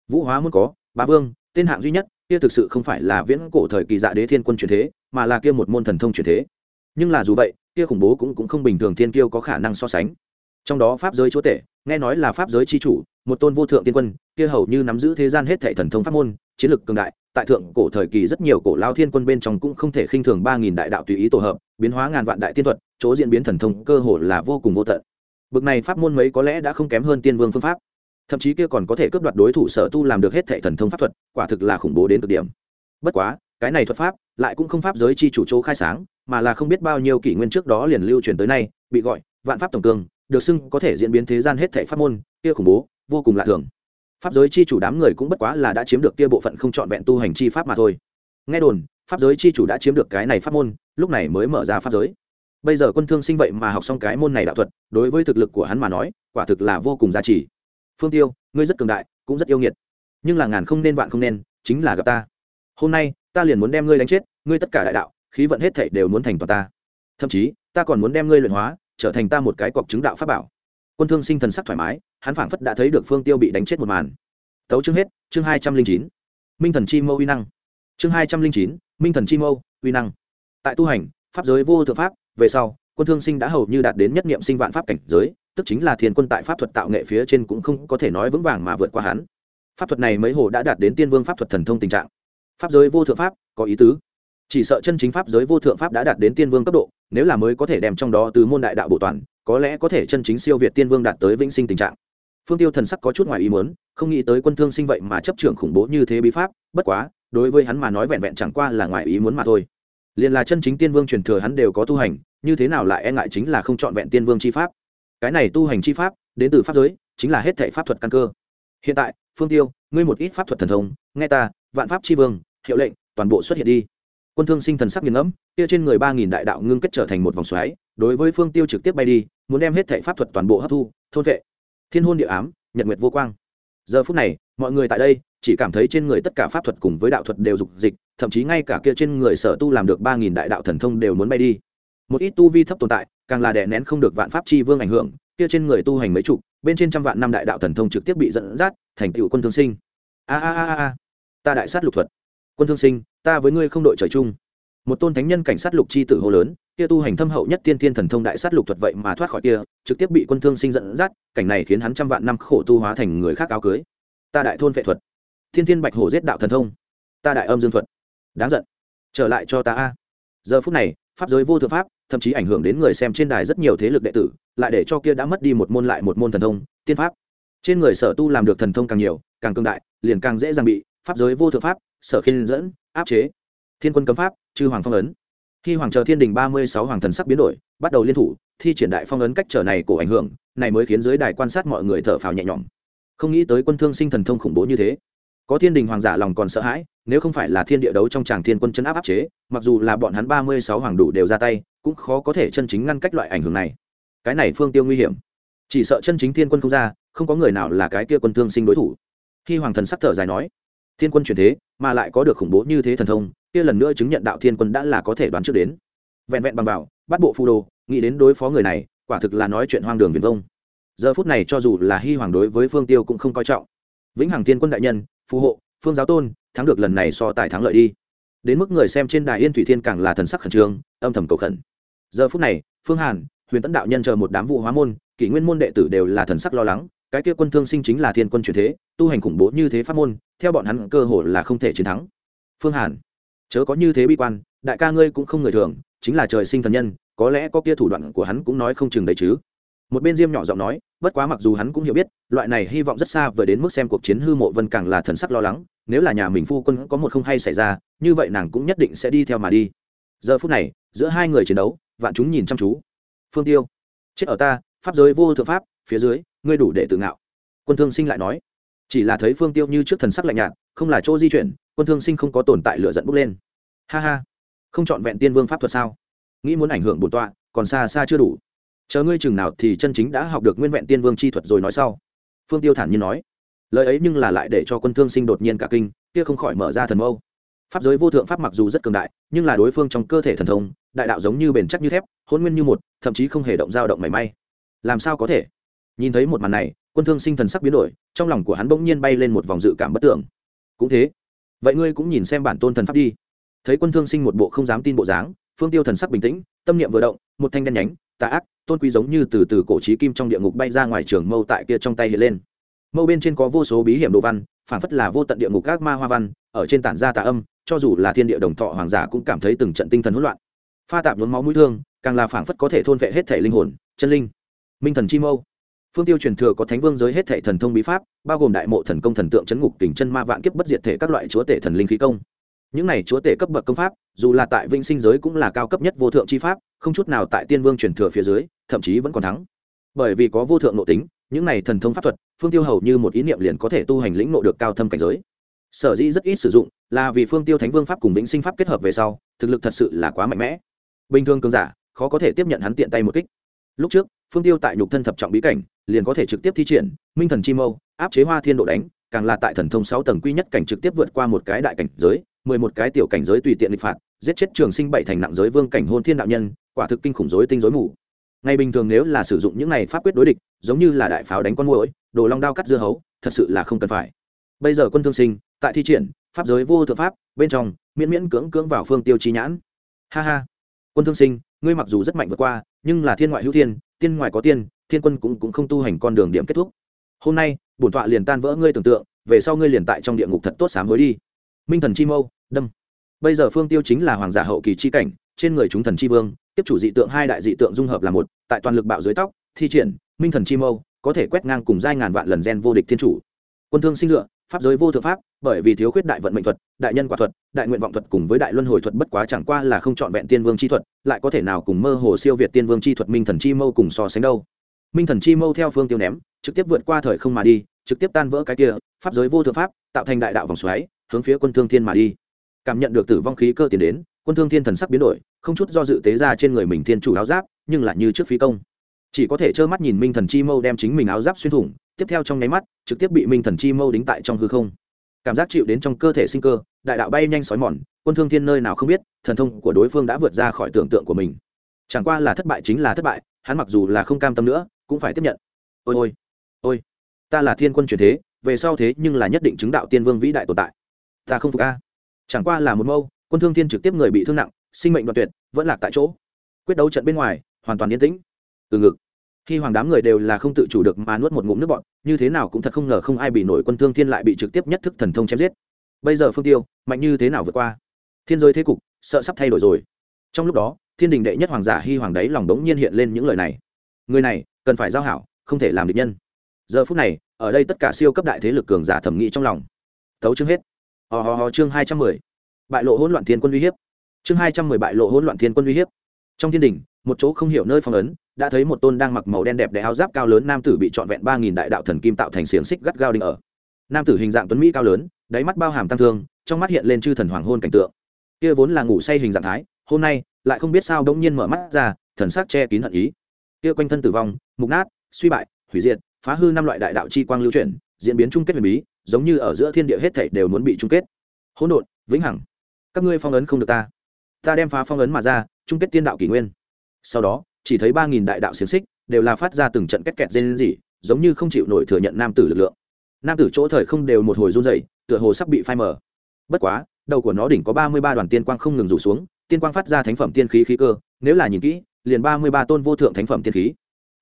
Vũ hóa muốn có ba vương, tên hạng duy nhất, kia thực sự không phải là viễn cổ thời kỳ dạ đế thiên quân chuyển thế, mà là kia một môn thần thông chuyển thế. Nhưng là dù vậy, kia khủng bố cũng cũng không bình thường thiên kiêu có khả năng so sánh. Trong đó pháp giới chúa tể, nghe nói là pháp giới c h i chủ, một tôn vô thượng tiên quân, kia hầu như nắm giữ thế gian hết thệ thần thông pháp môn, chiến lược cường đại, tại thượng cổ thời kỳ rất nhiều cổ lao thiên quân bên trong cũng không thể khinh thường ba nghìn đại đạo tùy ý tổ hợp biến hóa ngàn vạn đại tiên thuật, chỗ diễn biến thần thông cơ hồ là vô cùng vô tận. Bực này pháp môn mấy có lẽ đã không kém hơn tiên vương phương pháp. Thậm chí kia còn có thể cướp đoạt đối thủ sở tu làm được hết thệ thần thông pháp thuật, quả thực là khủng bố đến cực điểm. Bất quá, cái này thuật pháp lại cũng không pháp giới chi chủ chỗ khai sáng, mà là không biết bao nhiêu kỷ nguyên trước đó liền lưu truyền tới nay, bị gọi vạn pháp tổng cường được xưng có thể diễn biến thế gian hết thảy pháp môn, kia khủng bố, vô cùng lạ thường. Pháp giới chi chủ đám người cũng bất quá là đã chiếm được kia bộ phận không chọn vẹn tu hành chi pháp mà thôi. Nghe đồn pháp giới chi chủ đã chiếm được cái này pháp môn, lúc này mới mở ra pháp giới. Bây giờ quân thương sinh vậy mà học xong cái môn này đạo thuật, đối với thực lực của hắn mà nói, quả thực là vô cùng giá trị phương tiêu, ngươi rất cường đại, cũng rất yêu nghiệt. Nhưng là ngàn không nên vạn không nên, chính là gặp ta. Hôm nay, ta liền muốn đem ngươi đánh chết, ngươi tất cả đại đạo, khí vận hết thảy đều muốn thành toàn ta. Thậm chí, ta còn muốn đem ngươi luyện hóa, trở thành ta một cái cọc chứng đạo pháp bảo. Quân thương sinh thần sắc thoải mái, hắn phảng phất đã thấy được phương tiêu bị đánh chết một màn. Tấu chương hết, chương hai trăm linh chín. Minh thần chi mâu uy năng chương hai trăm linh chín, minh thần chi mâu, uy năng. Tại tu hành, pháp giới vô thượng pháp, về sau, quân thương sinh đã hầu như đạt đến nhất niệm sinh vạn pháp cảnh giới, tức chính là thiền quân tại pháp thuật tạo nghệ phía trên cũng không có thể nói vững vàng mà vượt qua hắn. Pháp thuật này mấy hồ đã đạt đến tiên vương pháp thuật thần thông tình trạng. Pháp giới vô thượng pháp, có ý tứ. Chỉ sợ chân chính pháp giới vô thượng pháp đã đạt đến tiên vương cấp độ, nếu là mới có thể đem trong đó từ môn đại đạo bộ toàn, có lẽ có thể chân chính siêu việt tiên vương đạt tới vĩnh sinh tình trạng. Phương tiêu thần sắc có chút ngoài ý muốn, không nghĩ tới quân thương sinh vậy mà chấp trưởng khủng bố như thế bí pháp, bất quá đối với hắn mà nói vẹn vẹn chẳng qua là ngoài ý muốn mà thôi. Liền là chân chính tiên vương truyền thừa hắn đều có tu hành, như thế nào lại e ngại chính là không chọn vẹn tiên vương chi pháp? Cái này tu hành chi pháp, đến từ pháp giới, chính là hết thể pháp thuật căn cơ. Hiện tại, phương tiêu, ngươi một ít pháp thuật thần thông, nghe ta, vạn pháp chi vương, hiệu lệnh, toàn bộ xuất hiện đi. Quân thương sinh thần sắc nghiền ngẫm, kia trên người ba nghìn đại đạo ngưng kết trở thành một vòng xoáy, đối với phương tiêu trực tiếp bay đi, muốn đem hết thể pháp thuật toàn bộ hấp thu, thôn vệ. Thiên hôn địa ám, nhật nguyệt vô quang. Giờ phút này, mọi người tại đây chỉ cảm thấy trên người tất cả pháp thuật cùng với đạo thuật đều dục dịch, thậm chí ngay cả kia trên người sở tu làm được ba nghìn đại đạo thần thông đều muốn bay đi. Một ít tu vi thấp tồn tại, càng là đè nén không được vạn pháp chi vương ảnh hưởng, kia trên người tu hành mấy chục, bên trên trăm vạn năm đại đạo thần thông trực tiếp bị dẫn dắt, thành tựu quân thương sinh. A a a a ta đại sát lục thuật. Quân thương sinh, ta với ngươi không đội trời chung. Một tôn thánh nhân cảnh sát lục chi tử hô lớn, kia tu hành thâm hậu nhất tiên thiên thần thông đại sát lục thuật vậy mà thoát khỏi kia, trực tiếp bị quân thương sinh dẫn dắt, cảnh này khiến hắn trăm vạn năm khổ tu hóa thành người khác áo cưới. Ta đại thôn phệ thuật thiên thiên bạch hổ giết đạo thần thông. Ta đại âm dương thuật. Đáng giận. Trở lại cho ta a. Giờ phút này, pháp giới vô thượng pháp, thậm chí ảnh hưởng đến người xem trên đài rất nhiều thế lực đệ tử, lại để cho kia đã mất đi một môn lại một môn thần thông, tiên pháp. Trên người sở tu làm được thần thông càng nhiều, càng cương đại, liền càng dễ dàng bị pháp giới vô thượng pháp, sở khiên dẫn, áp chế. Thiên quân cấm pháp, chư hoàng phong ấn. Khi hoàng chờ thiên đình ba mươi sáu hoàng thần sắc biến đổi, bắt đầu liên thủ, thi triển đại phong ấn cách trở này cổ ảnh hưởng, này mới khiến giới đài quan sát mọi người thở phào nhẹ nhõm. Không nghĩ tới quân thương sinh thần thông khủng bố như thế có thiên đình hoàng giả lòng còn sợ hãi, nếu không phải là thiên địa đấu trong tràng thiên quân chấn áp áp chế, mặc dù là bọn hắn ba mươi sáu hoàng đủ đều ra tay, cũng khó có thể chân chính ngăn cách loại ảnh hưởng này. Cái này phương tiêu nguy hiểm. Chỉ sợ chân chính thiên quân không ra, không có người nào là cái kia quân thương sinh đối thủ. Khi hoàng thần sắc thở dài nói, thiên quân chuyển thế, mà lại có được khủng bố như thế thần thông, kia lần nữa chứng nhận đạo thiên quân đã là có thể đoán trước đến. Vẹn vẹn bằng vào, bắt bộ phù đồ, nghĩ đến đối phó người này, quả thực là nói chuyện hoang đường viền vông. Giờ phút này cho dù là hy hoàng đối với phương tiêu cũng không coi trọng. Vĩnh hằng thiên quân đại nhân phù hộ, phương giáo tôn, thắng được lần này so tài thắng lợi đi. Đến mức người xem trên đài yên thủy thiên càng là thần sắc khẩn trương, âm thầm cầu khẩn. Giờ phút này, phương hàn, huyền tấn đạo nhân chờ một đám vụ hóa môn, kỷ nguyên môn đệ tử đều là thần sắc lo lắng, cái kia quân thương sinh chính là thiên quân truyền thế, tu hành khủng bố như thế pháp môn, theo bọn hắn cơ hội là không thể chiến thắng. Phương hàn, chớ có như thế bi quan, đại ca ngươi cũng không người thường, chính là trời sinh thần nhân, có lẽ có kia thủ đoạn của hắn cũng nói không chừng đấy chứ một bên diêm nhỏ giọng nói, bất quá mặc dù hắn cũng hiểu biết, loại này hy vọng rất xa vừa đến mức xem cuộc chiến hư mộ vân càng là thần sắc lo lắng, nếu là nhà mình phu quân có một không hay xảy ra, như vậy nàng cũng nhất định sẽ đi theo mà đi. Giờ phút này, giữa hai người chiến đấu, vạn chúng nhìn chăm chú. Phương tiêu, chết ở ta, pháp giới vô thượng pháp, phía dưới, ngươi đủ để tự ngạo. Quân thương sinh lại nói. Chỉ là thấy phương tiêu như trước thần sắc lạnh nhạt, không là chỗ di chuyển, quân thương sinh không có tồn tại lửa giận bốc lên. Ha ha, không chọn vẹn tiên vương pháp thuật sao? Nghĩ muốn ảnh hưởng bổn tọa, còn xa xa chưa đủ chờ ngươi chừng nào thì chân chính đã học được nguyên vẹn tiên vương chi thuật rồi nói sau. Phương tiêu thản nhiên nói. Lời ấy nhưng là lại để cho quân thương sinh đột nhiên cả kinh, kia không khỏi mở ra thần mâu. Pháp giới vô thượng pháp mặc dù rất cường đại, nhưng là đối phương trong cơ thể thần thông, đại đạo giống như bền chắc như thép, hôn nguyên như một, thậm chí không hề động dao động mảy may. Làm sao có thể? Nhìn thấy một màn này, quân thương sinh thần sắc biến đổi, trong lòng của hắn bỗng nhiên bay lên một vòng dự cảm bất tưởng. Cũng thế. Vậy ngươi cũng nhìn xem bản tôn thần pháp đi. Thấy quân thương sinh một bộ không dám tin bộ dáng, phương tiêu thần sắc bình tĩnh, tâm niệm vừa động, một thanh đen nhánh tà ác, tôn quý giống như từ từ cổ trí kim trong địa ngục bay ra ngoài trường mâu tại kia trong tay hiện lên. Mâu bên trên có vô số bí hiểm đồ văn, phản phất là vô tận địa ngục các ma hoa văn, ở trên tản ra tà âm, cho dù là thiên địa đồng thọ hoàng giả cũng cảm thấy từng trận tinh thần hỗn loạn. Pha tạp nhuốm máu mũi thương, càng là phản phất có thể thôn vệ hết thể linh hồn, chân linh, minh thần chi mâu. Phương tiêu truyền thừa có thánh vương giới hết thể thần thông bí pháp, bao gồm đại mộ thần công thần tượng chấn ngục, kình chân ma vạn kiếp bất diệt thể các loại chúa tể thần linh khí công những này chúa tể cấp bậc công pháp, dù là tại vĩnh sinh giới cũng là cao cấp nhất vô thượng chi pháp, không chút nào tại tiên vương truyền thừa phía dưới, thậm chí vẫn còn thắng. Bởi vì có vô thượng nội tính, những này thần thông pháp thuật, phương tiêu hầu như một ý niệm liền có thể tu hành lĩnh nộ được cao thâm cảnh giới. Sở dĩ rất ít sử dụng, là vì phương tiêu thánh vương pháp cùng vĩnh sinh pháp kết hợp về sau, thực lực thật sự là quá mạnh mẽ. Bình thường cường giả, khó có thể tiếp nhận hắn tiện tay một kích. Lúc trước, phương tiêu tại nhục thân thập trọng bí cảnh, liền có thể trực tiếp thi triển, minh thần chi mâu, áp chế hoa thiên độ đánh, càng là tại thần thông sáu tầng quy nhất cảnh trực tiếp vượt qua một cái đại cảnh giới mười một cái tiểu cảnh giới tùy tiện lịch phạt giết chết trường sinh bảy thành nặng giới vương cảnh hôn thiên đạo nhân quả thực kinh khủng dối tinh dối mù. Ngày bình thường nếu là sử dụng những này pháp quyết đối địch giống như là đại pháo đánh con mũi đồ long đao cắt dưa hấu thật sự là không cần phải. Bây giờ quân thương sinh tại thi triển pháp giới vô thượng pháp bên trong miễn miễn cưỡng cưỡng vào phương tiêu chi nhãn. Ha ha. Quân thương sinh ngươi mặc dù rất mạnh vượt qua nhưng là thiên ngoại hữu thiên tiên ngoài có tiên thiên quân cũng, cũng không tu hành con đường điểm kết thúc. Hôm nay bổn tọa liền tan vỡ ngươi tưởng tượng về sau ngươi liền tại trong địa ngục thật tốt sám hối đi minh thần chi mâu, đâm. Bây giờ phương tiêu chính là hoàng giả hậu kỳ chi cảnh, trên người chúng thần chi vương tiếp chủ dị tượng hai đại dị tượng dung hợp là một, tại toàn lực bạo dưới tóc, thi triển, minh thần chi mâu, có thể quét ngang cùng giai ngàn vạn lần gen vô địch thiên chủ. Quân thương sinh dựa, pháp giới vô thượng pháp, bởi vì thiếu khuyết đại vận mệnh thuật, đại nhân quả thuật, đại nguyện vọng thuật cùng với đại luân hồi thuật bất quá chẳng qua là không chọn vẹn tiên vương chi thuật, lại có thể nào cùng mơ hồ siêu việt tiên vương chi thuật minh thần chi mâu cùng so sánh đâu. Minh thần chi mâu theo phương tiêu ném, trực tiếp vượt qua thời không mà đi, trực tiếp tan vỡ cái kia, pháp giới vô thượng pháp, tạo thành đại đạo vòng xoáy hướng phía quân thương thiên mà đi. Cảm nhận được tử vong khí cơ tiến đến, quân thương thiên thần sắc biến đổi, không chút do dự tế ra trên người mình thiên chủ áo giáp, nhưng lại như trước phí công. Chỉ có thể trơ mắt nhìn minh thần chi mâu đem chính mình áo giáp xuyên thủng, tiếp theo trong nháy mắt, trực tiếp bị minh thần chi mâu đính tại trong hư không. Cảm giác chịu đến trong cơ thể sinh cơ, đại đạo bay nhanh sói mòn, quân thương thiên nơi nào không biết, thần thông của đối phương đã vượt ra khỏi tưởng tượng của mình. Chẳng qua là thất bại chính là thất bại, hắn mặc dù là không cam tâm nữa, cũng phải tiếp nhận. Ôi ôi ôi, ta là thiên quân truyền thế, về sau thế nhưng là nhất định chứng đạo tiên vương vĩ đại tồn tại ta không phục a. Chẳng qua là một mâu, quân thương thiên trực tiếp người bị thương nặng, sinh mệnh đoạn tuyệt, vẫn lạc tại chỗ. Quyết đấu trận bên ngoài, hoàn toàn yên tĩnh. Từ ngực, khi hoàng đám người đều là không tự chủ được mà nuốt một ngụm nước bọn như thế nào cũng thật không ngờ không ai bị nổi quân thương thiên lại bị trực tiếp nhất thức thần thông chém giết. Bây giờ phương tiêu, mạnh như thế nào vượt qua? Thiên giới thế cục, sợ sắp thay đổi rồi. Trong lúc đó, thiên đình đệ nhất hoàng giả hy hoàng đấy lòng đống nhiên hiện lên những lời này. Người này, cần phải giao hảo, không thể làm địch nhân. Giờ phút này, ở đây tất cả siêu cấp đại thế lực cường giả thẩm nghĩ trong lòng. Thấu chương hết hò hò ho, chương hai trăm mười. Bại lộ hỗn loạn thiên quân uy hiếp. Chương hai trăm mười bại lộ hỗn loạn thiên quân uy hiếp. Trong thiên đình, một chỗ không hiểu nơi phong ấn, đã thấy một tôn đang mặc màu đen đẹp để áo giáp cao lớn nam tử bị trọn vẹn ba nghìn đại đạo thần kim tạo thành xiềng xích gắt gao đinh ở. Nam tử hình dạng tuấn mỹ cao lớn, đáy mắt bao hàm tăng thương, trong mắt hiện lên chư thần hoàng hôn cảnh tượng. Kia vốn là ngủ say hình dạng thái, hôm nay lại không biết sao đống nhiên mở mắt ra, thần sắc che kín hận ý. Kia quanh thân tử vong, mục nát, suy bại, hủy diệt, phá hư năm loại đại đạo chi quang lưu chuyển, diễn biến chung kết huyền bí giống như ở giữa thiên địa hết thảy đều muốn bị chung kết. Hỗn độn, vĩnh hằng. Các ngươi phong ấn không được ta. Ta đem phá phong ấn mà ra, chung kết tiên đạo kỷ nguyên. Sau đó, chỉ thấy ba nghìn đại đạo xiềng xích đều là phát ra từng trận kết kẹt dây gì giống như không chịu nổi thừa nhận nam tử lực lượng. Nam tử chỗ thời không đều một hồi run dày tựa hồ sắp bị phai mờ. Bất quá, đầu của nó đỉnh có ba mươi ba đoàn tiên quang không ngừng rủ xuống, tiên quang phát ra thánh phẩm tiên khí khí cơ, nếu là nhìn kỹ, liền ba mươi ba tôn vô thượng thánh phẩm tiên khí.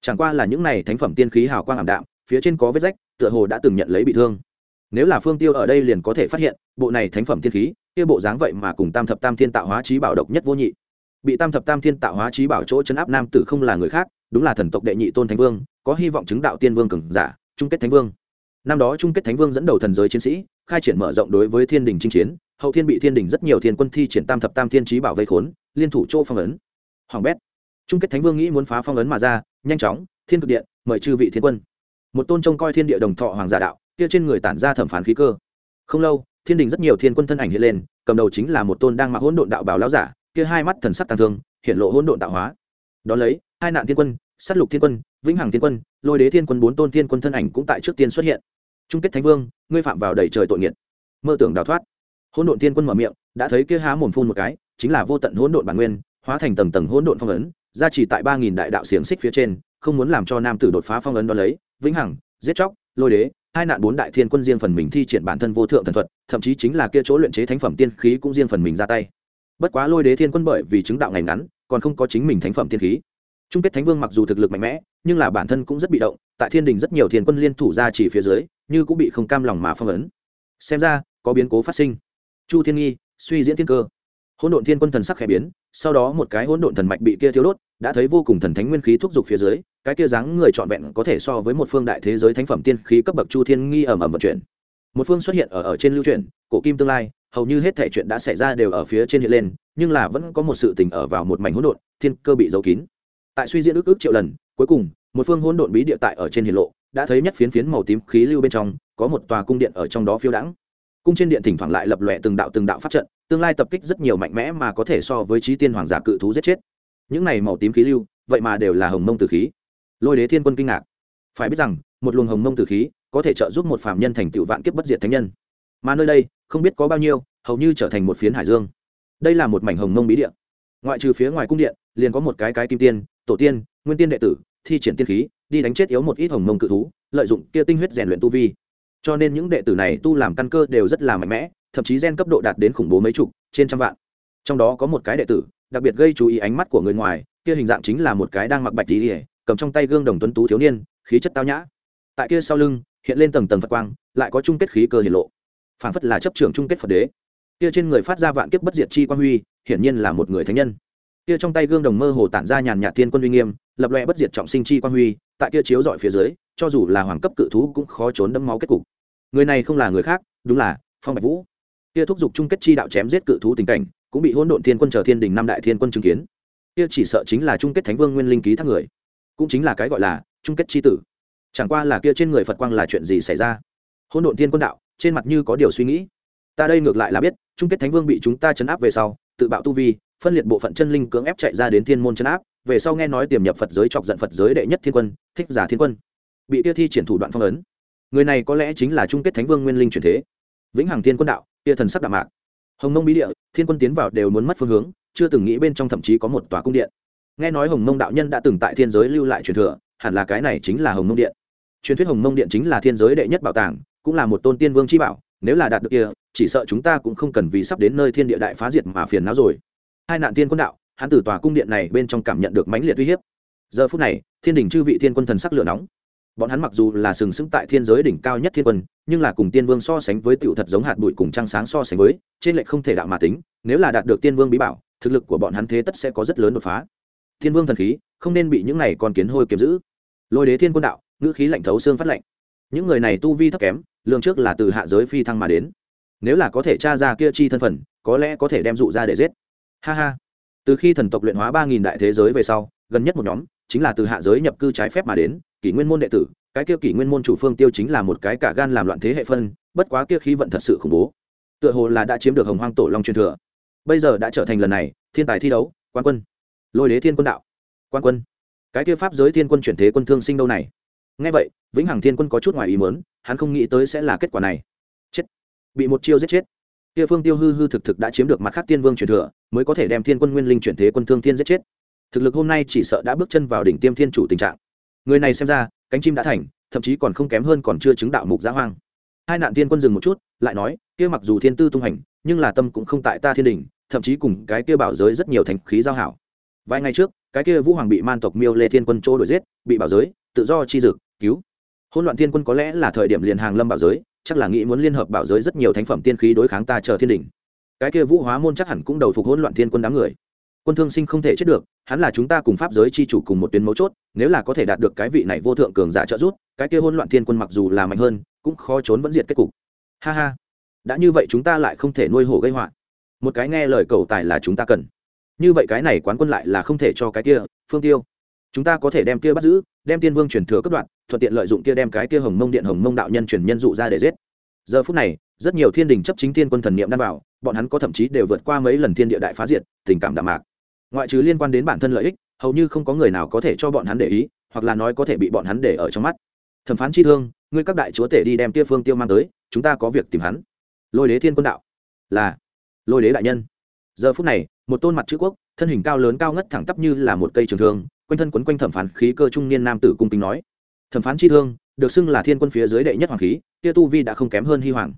Chẳng qua là những này thánh phẩm tiên khí hào quang ảm đạm, phía trên có vết rách, tựa hồ đã từng nhận lấy bị thương nếu là phương tiêu ở đây liền có thể phát hiện, bộ này thánh phẩm thiên khí, kia bộ dáng vậy mà cùng tam thập tam thiên tạo hóa trí bảo độc nhất vô nhị. Bị tam thập tam thiên tạo hóa trí bảo chỗ chấn áp nam tử không là người khác, đúng là thần tộc đệ nhị tôn thánh vương, có hy vọng chứng đạo tiên vương cường giả, chung kết thánh vương. Năm đó chung kết thánh vương dẫn đầu thần giới chiến sĩ, khai triển mở rộng đối với thiên đình chinh chiến, hậu thiên bị thiên đình rất nhiều thiên quân thi triển tam thập tam thiên trí bảo vây khốn, liên thủ chỗ phong ấn. Hoàng bét. Chung kết thánh vương nghĩ muốn phá phong ấn mà ra, nhanh chóng, thiên cực điện, mời chư vị thiên quân. Một tôn trông coi thiên địa đồng thọ hoàng giả đạo kia trên người tản ra thẩm phán khí cơ. Không lâu, thiên đình rất nhiều thiên quân thân ảnh hiện lên, cầm đầu chính là một tôn đang mặc hỗn độn đạo bảo lão giả, kia hai mắt thần sắc tăng thương, hiện lộ hỗn độn tạo hóa. Đó lấy, hai nạn thiên quân, sát lục thiên quân, vĩnh hằng thiên quân, lôi đế thiên quân bốn tôn thiên quân thân ảnh cũng tại trước tiên xuất hiện. Trung kết thánh vương, ngươi phạm vào đầy trời tội nghiệt. Mơ tưởng đào thoát. Hỗn độn thiên quân mở miệng, đã thấy kia há mồm phun một cái, chính là vô tận hỗn độn bản nguyên, hóa thành tầng tầng hỗn độn phong ấn, gia trì tại ba nghìn đại đạo xiềng xích phía trên, không muốn làm cho nam tử đột phá phong ấn đó lấy, vĩnh hằng, giết chóc, lôi đế hai nạn bốn đại thiên quân riêng phần mình thi triển bản thân vô thượng thần thuật, thậm chí chính là kia chỗ luyện chế thánh phẩm tiên khí cũng riêng phần mình ra tay. Bất quá lôi đế thiên quân bởi vì chứng đạo ngày ngắn, còn không có chính mình thánh phẩm tiên khí. Chung kết thánh vương mặc dù thực lực mạnh mẽ, nhưng là bản thân cũng rất bị động, tại thiên đình rất nhiều thiên quân liên thủ ra chỉ phía dưới, như cũng bị không cam lòng mà phong ấn. Xem ra, có biến cố phát sinh. Chu thiên nghi, suy diễn thiên cơ. Hỗn độn thiên quân thần sắc khẽ biến, sau đó một cái hỗn độn thần mạch bị kia thiếu đốt, đã thấy vô cùng thần thánh nguyên khí thúc giục phía dưới cái kia dáng người trọn vẹn có thể so với một phương đại thế giới thánh phẩm tiên khí cấp bậc chu thiên nghi ẩm ẩm vận chuyển. Một phương xuất hiện ở ở trên lưu truyền cổ kim tương lai, hầu như hết thể chuyện đã xảy ra đều ở phía trên hiện lên, nhưng là vẫn có một sự tình ở vào một mảnh hỗn độn, thiên cơ bị giấu kín. Tại suy diễn ước ước triệu lần, cuối cùng, một phương hỗn độn bí địa tại ở trên hiện lộ, đã thấy nhất phiến phiến màu tím khí lưu bên trong, có một tòa cung điện ở trong đó phiêu đãng. Cung trên điện thỉnh thoảng lại lập lòe từng đạo từng đạo pháp trận, tương lai tập kích rất nhiều mạnh mẽ mà có thể so với trí tiên hoàng giả cự thú giết chết. Những này màu tím khí lưu, vậy mà đều là hồng mông tử khí lôi đế thiên quân kinh ngạc. Phải biết rằng, một luồng hồng mông tử khí có thể trợ giúp một phạm nhân thành tựu vạn kiếp bất diệt thánh nhân. Mà nơi đây, không biết có bao nhiêu, hầu như trở thành một phiến hải dương. Đây là một mảnh hồng mông bí địa. Ngoại trừ phía ngoài cung điện, liền có một cái cái kim tiên, tổ tiên, nguyên tiên đệ tử, thi triển tiên khí, đi đánh chết yếu một ít hồng mông cự thú, lợi dụng kia tinh huyết rèn luyện tu vi. Cho nên những đệ tử này tu làm căn cơ đều rất là mạnh mẽ, thậm chí gen cấp độ đạt đến khủng bố mấy chục, trên trăm vạn. Trong đó có một cái đệ tử, đặc biệt gây chú ý ánh mắt của người ngoài, kia hình dạng chính là một cái đang mặc bạch tỉ cầm trong tay gương đồng tuấn tú thiếu niên, khí chất tao nhã. Tại kia sau lưng, hiện lên tầng tầng phật quang, lại có chung kết khí cơ hiển lộ. Phản phất là chấp trưởng chung kết phật đế. Kia trên người phát ra vạn kiếp bất diệt chi quan huy, hiển nhiên là một người thánh nhân. Kia trong tay gương đồng mơ hồ tản ra nhàn nhạt thiên quân uy nghiêm, lập loè bất diệt trọng sinh chi quan huy, tại kia chiếu dọi phía dưới, cho dù là hoàng cấp cự thú cũng khó trốn đẫm máu kết cục. Người này không là người khác, đúng là phong bạch vũ. Kia thúc giục chung kết chi đạo chém giết cự thú tình cảnh, cũng bị hỗn độn thiên quân chờ thiên đình năm đại thiên quân chứng kiến. Kia chỉ sợ chính là chung kết thánh vương nguyên linh ký thác người cũng chính là cái gọi là chung kết chi tử. Chẳng qua là kia trên người phật quang là chuyện gì xảy ra? Hôn độn thiên quân đạo, trên mặt như có điều suy nghĩ. Ta đây ngược lại là biết, chung kết thánh vương bị chúng ta chấn áp về sau, tự bạo tu vi, phân liệt bộ phận chân linh cưỡng ép chạy ra đến thiên môn chấn áp, về sau nghe nói tiềm nhập phật giới, chọc giận phật giới đệ nhất thiên quân, thích giả thiên quân. Bị kia thi triển thủ đoạn phong ấn. Người này có lẽ chính là chung kết thánh vương nguyên linh truyền thế. Vĩnh hằng thiên quân đạo kia thần sắc đạo mạc. Hồng mông bí địa, thiên quân tiến vào đều muốn mất phương hướng, chưa từng nghĩ bên trong thậm chí có một tòa cung điện nghe nói hồng mông đạo nhân đã từng tại thiên giới lưu lại truyền thừa, hẳn là cái này chính là hồng mông điện. Truyền thuyết hồng mông điện chính là thiên giới đệ nhất bảo tàng, cũng là một tôn tiên vương chi bảo, nếu là đạt được kia, chỉ sợ chúng ta cũng không cần vì sắp đến nơi thiên địa đại phá diệt mà phiền não rồi. Hai nạn tiên quân đạo, hắn từ tòa cung điện này bên trong cảm nhận được mãnh liệt uy hiếp. Giờ phút này, thiên đình chư vị thiên quân thần sắc lửa nóng. Bọn hắn mặc dù là sừng sững tại thiên giới đỉnh cao nhất thiên quân, nhưng là cùng tiên vương so sánh với tiểu thật giống hạt bụi cùng trăng sáng so sánh với, trên lệch không thể đạo mà tính, nếu là đạt được tiên vương bí bảo, thực lực của bọn hắn thế tất sẽ có rất lớn đột phá thiên vương thần khí, không nên bị những này còn kiến hôi kiếm giữ. Lôi đế thiên quân đạo, ngữ khí lạnh thấu xương phát lạnh. Những người này tu vi thấp kém lương trước là từ hạ giới phi thăng mà đến. Nếu là có thể tra ra kia chi thân phận, có lẽ có thể đem dụ ra để giết. Ha ha. Từ khi thần tộc luyện hóa ba nghìn đại thế giới về sau, gần nhất một nhóm, chính là từ hạ giới nhập cư trái phép mà đến, kỷ nguyên môn đệ tử. Cái kia kỷ nguyên môn chủ phương tiêu chính là một cái cả gan làm loạn thế hệ phân, bất quá kia khí vận thật sự khủng bố. Tựa hồ là đã chiếm được hồng hoang tổ long truyền thừa. Bây giờ đã trở thành lần này thiên tài thi đấu quan quân lôi đế thiên quân đạo. Quan quân. Cái kia pháp giới thiên quân chuyển thế quân thương sinh đâu này? Ngay vậy, vĩnh hằng thiên quân có chút ngoài ý mớn hắn không nghĩ tới sẽ là kết quả này. Chết. Bị một chiêu giết chết. Kia phương tiêu hư hư thực thực đã chiếm được mặt khác tiên vương truyền thừa, mới có thể đem thiên quân nguyên linh chuyển thế quân thương thiên giết chết. Thực lực hôm nay chỉ sợ đã bước chân vào đỉnh tiêm thiên chủ tình trạng. Người này xem ra, cánh chim đã thành, thậm chí còn không kém hơn còn chưa chứng đạo mục giã hoang. Hai nạn tiên quân dừng một chút, lại nói, kia mặc dù thiên tư tung hành, nhưng là tâm cũng không tại ta thiên đình thậm chí cùng cái kia bảo giới rất nhiều thành khí giao hảo vài ngày trước, cái kia vũ hoàng bị man tộc miêu lê thiên quân chỗ đuổi giết, bị bảo giới, tự do chi dực, cứu. Hôn loạn thiên quân có lẽ là thời điểm liền hàng lâm bảo giới, chắc là nghĩ muốn liên hợp bảo giới rất nhiều thánh phẩm tiên khí đối kháng ta chờ thiên đình. Cái kia vũ hóa môn chắc hẳn cũng đầu phục hỗn loạn thiên quân đám người. Quân thương sinh không thể chết được, hắn là chúng ta cùng pháp giới chi chủ cùng một tuyến mấu chốt, nếu là có thể đạt được cái vị này vô thượng cường giả trợ giúp, cái kia hỗn loạn thiên quân mặc dù là mạnh hơn, cũng khó trốn vẫn diệt kết cục. Ha ha. Đã như vậy chúng ta lại không thể nuôi hổ gây họa. Một cái nghe lời cầu tài là chúng ta cần như vậy cái này quán quân lại là không thể cho cái kia, phương tiêu. Chúng ta có thể đem kia bắt giữ, đem tiên vương truyền thừa cấp đoạn thuận tiện lợi dụng kia đem cái kia hồng mông điện, hồng mông đạo nhân truyền nhân dụ ra để giết. Giờ phút này, rất nhiều thiên đình chấp chính thiên quân thần niệm đảm bảo bọn hắn có thậm chí đều vượt qua mấy lần thiên địa đại phá diệt, tình cảm đạm mạc. Ngoại trừ liên quan đến bản thân lợi ích, hầu như không có người nào có thể cho bọn hắn để ý, hoặc là nói có thể bị bọn hắn để ở trong mắt. Thẩm phán chi thương, ngươi các đại chúa tể đi đem kia phương tiêu mang tới, chúng ta có việc tìm hắn. Lôi đế thiên quân đạo. Là, lôi đế đại nhân. Giờ phút này một tôn mặt chữ quốc, thân hình cao lớn cao ngất thẳng tắp như là một cây trường thương, quanh thân quấn quanh thẩm phán khí cơ trung niên nam tử cung kính nói. Thẩm phán chi thương, được xưng là thiên quân phía dưới đệ nhất hoàng khí tia tu vi đã không kém hơn hy hoàng.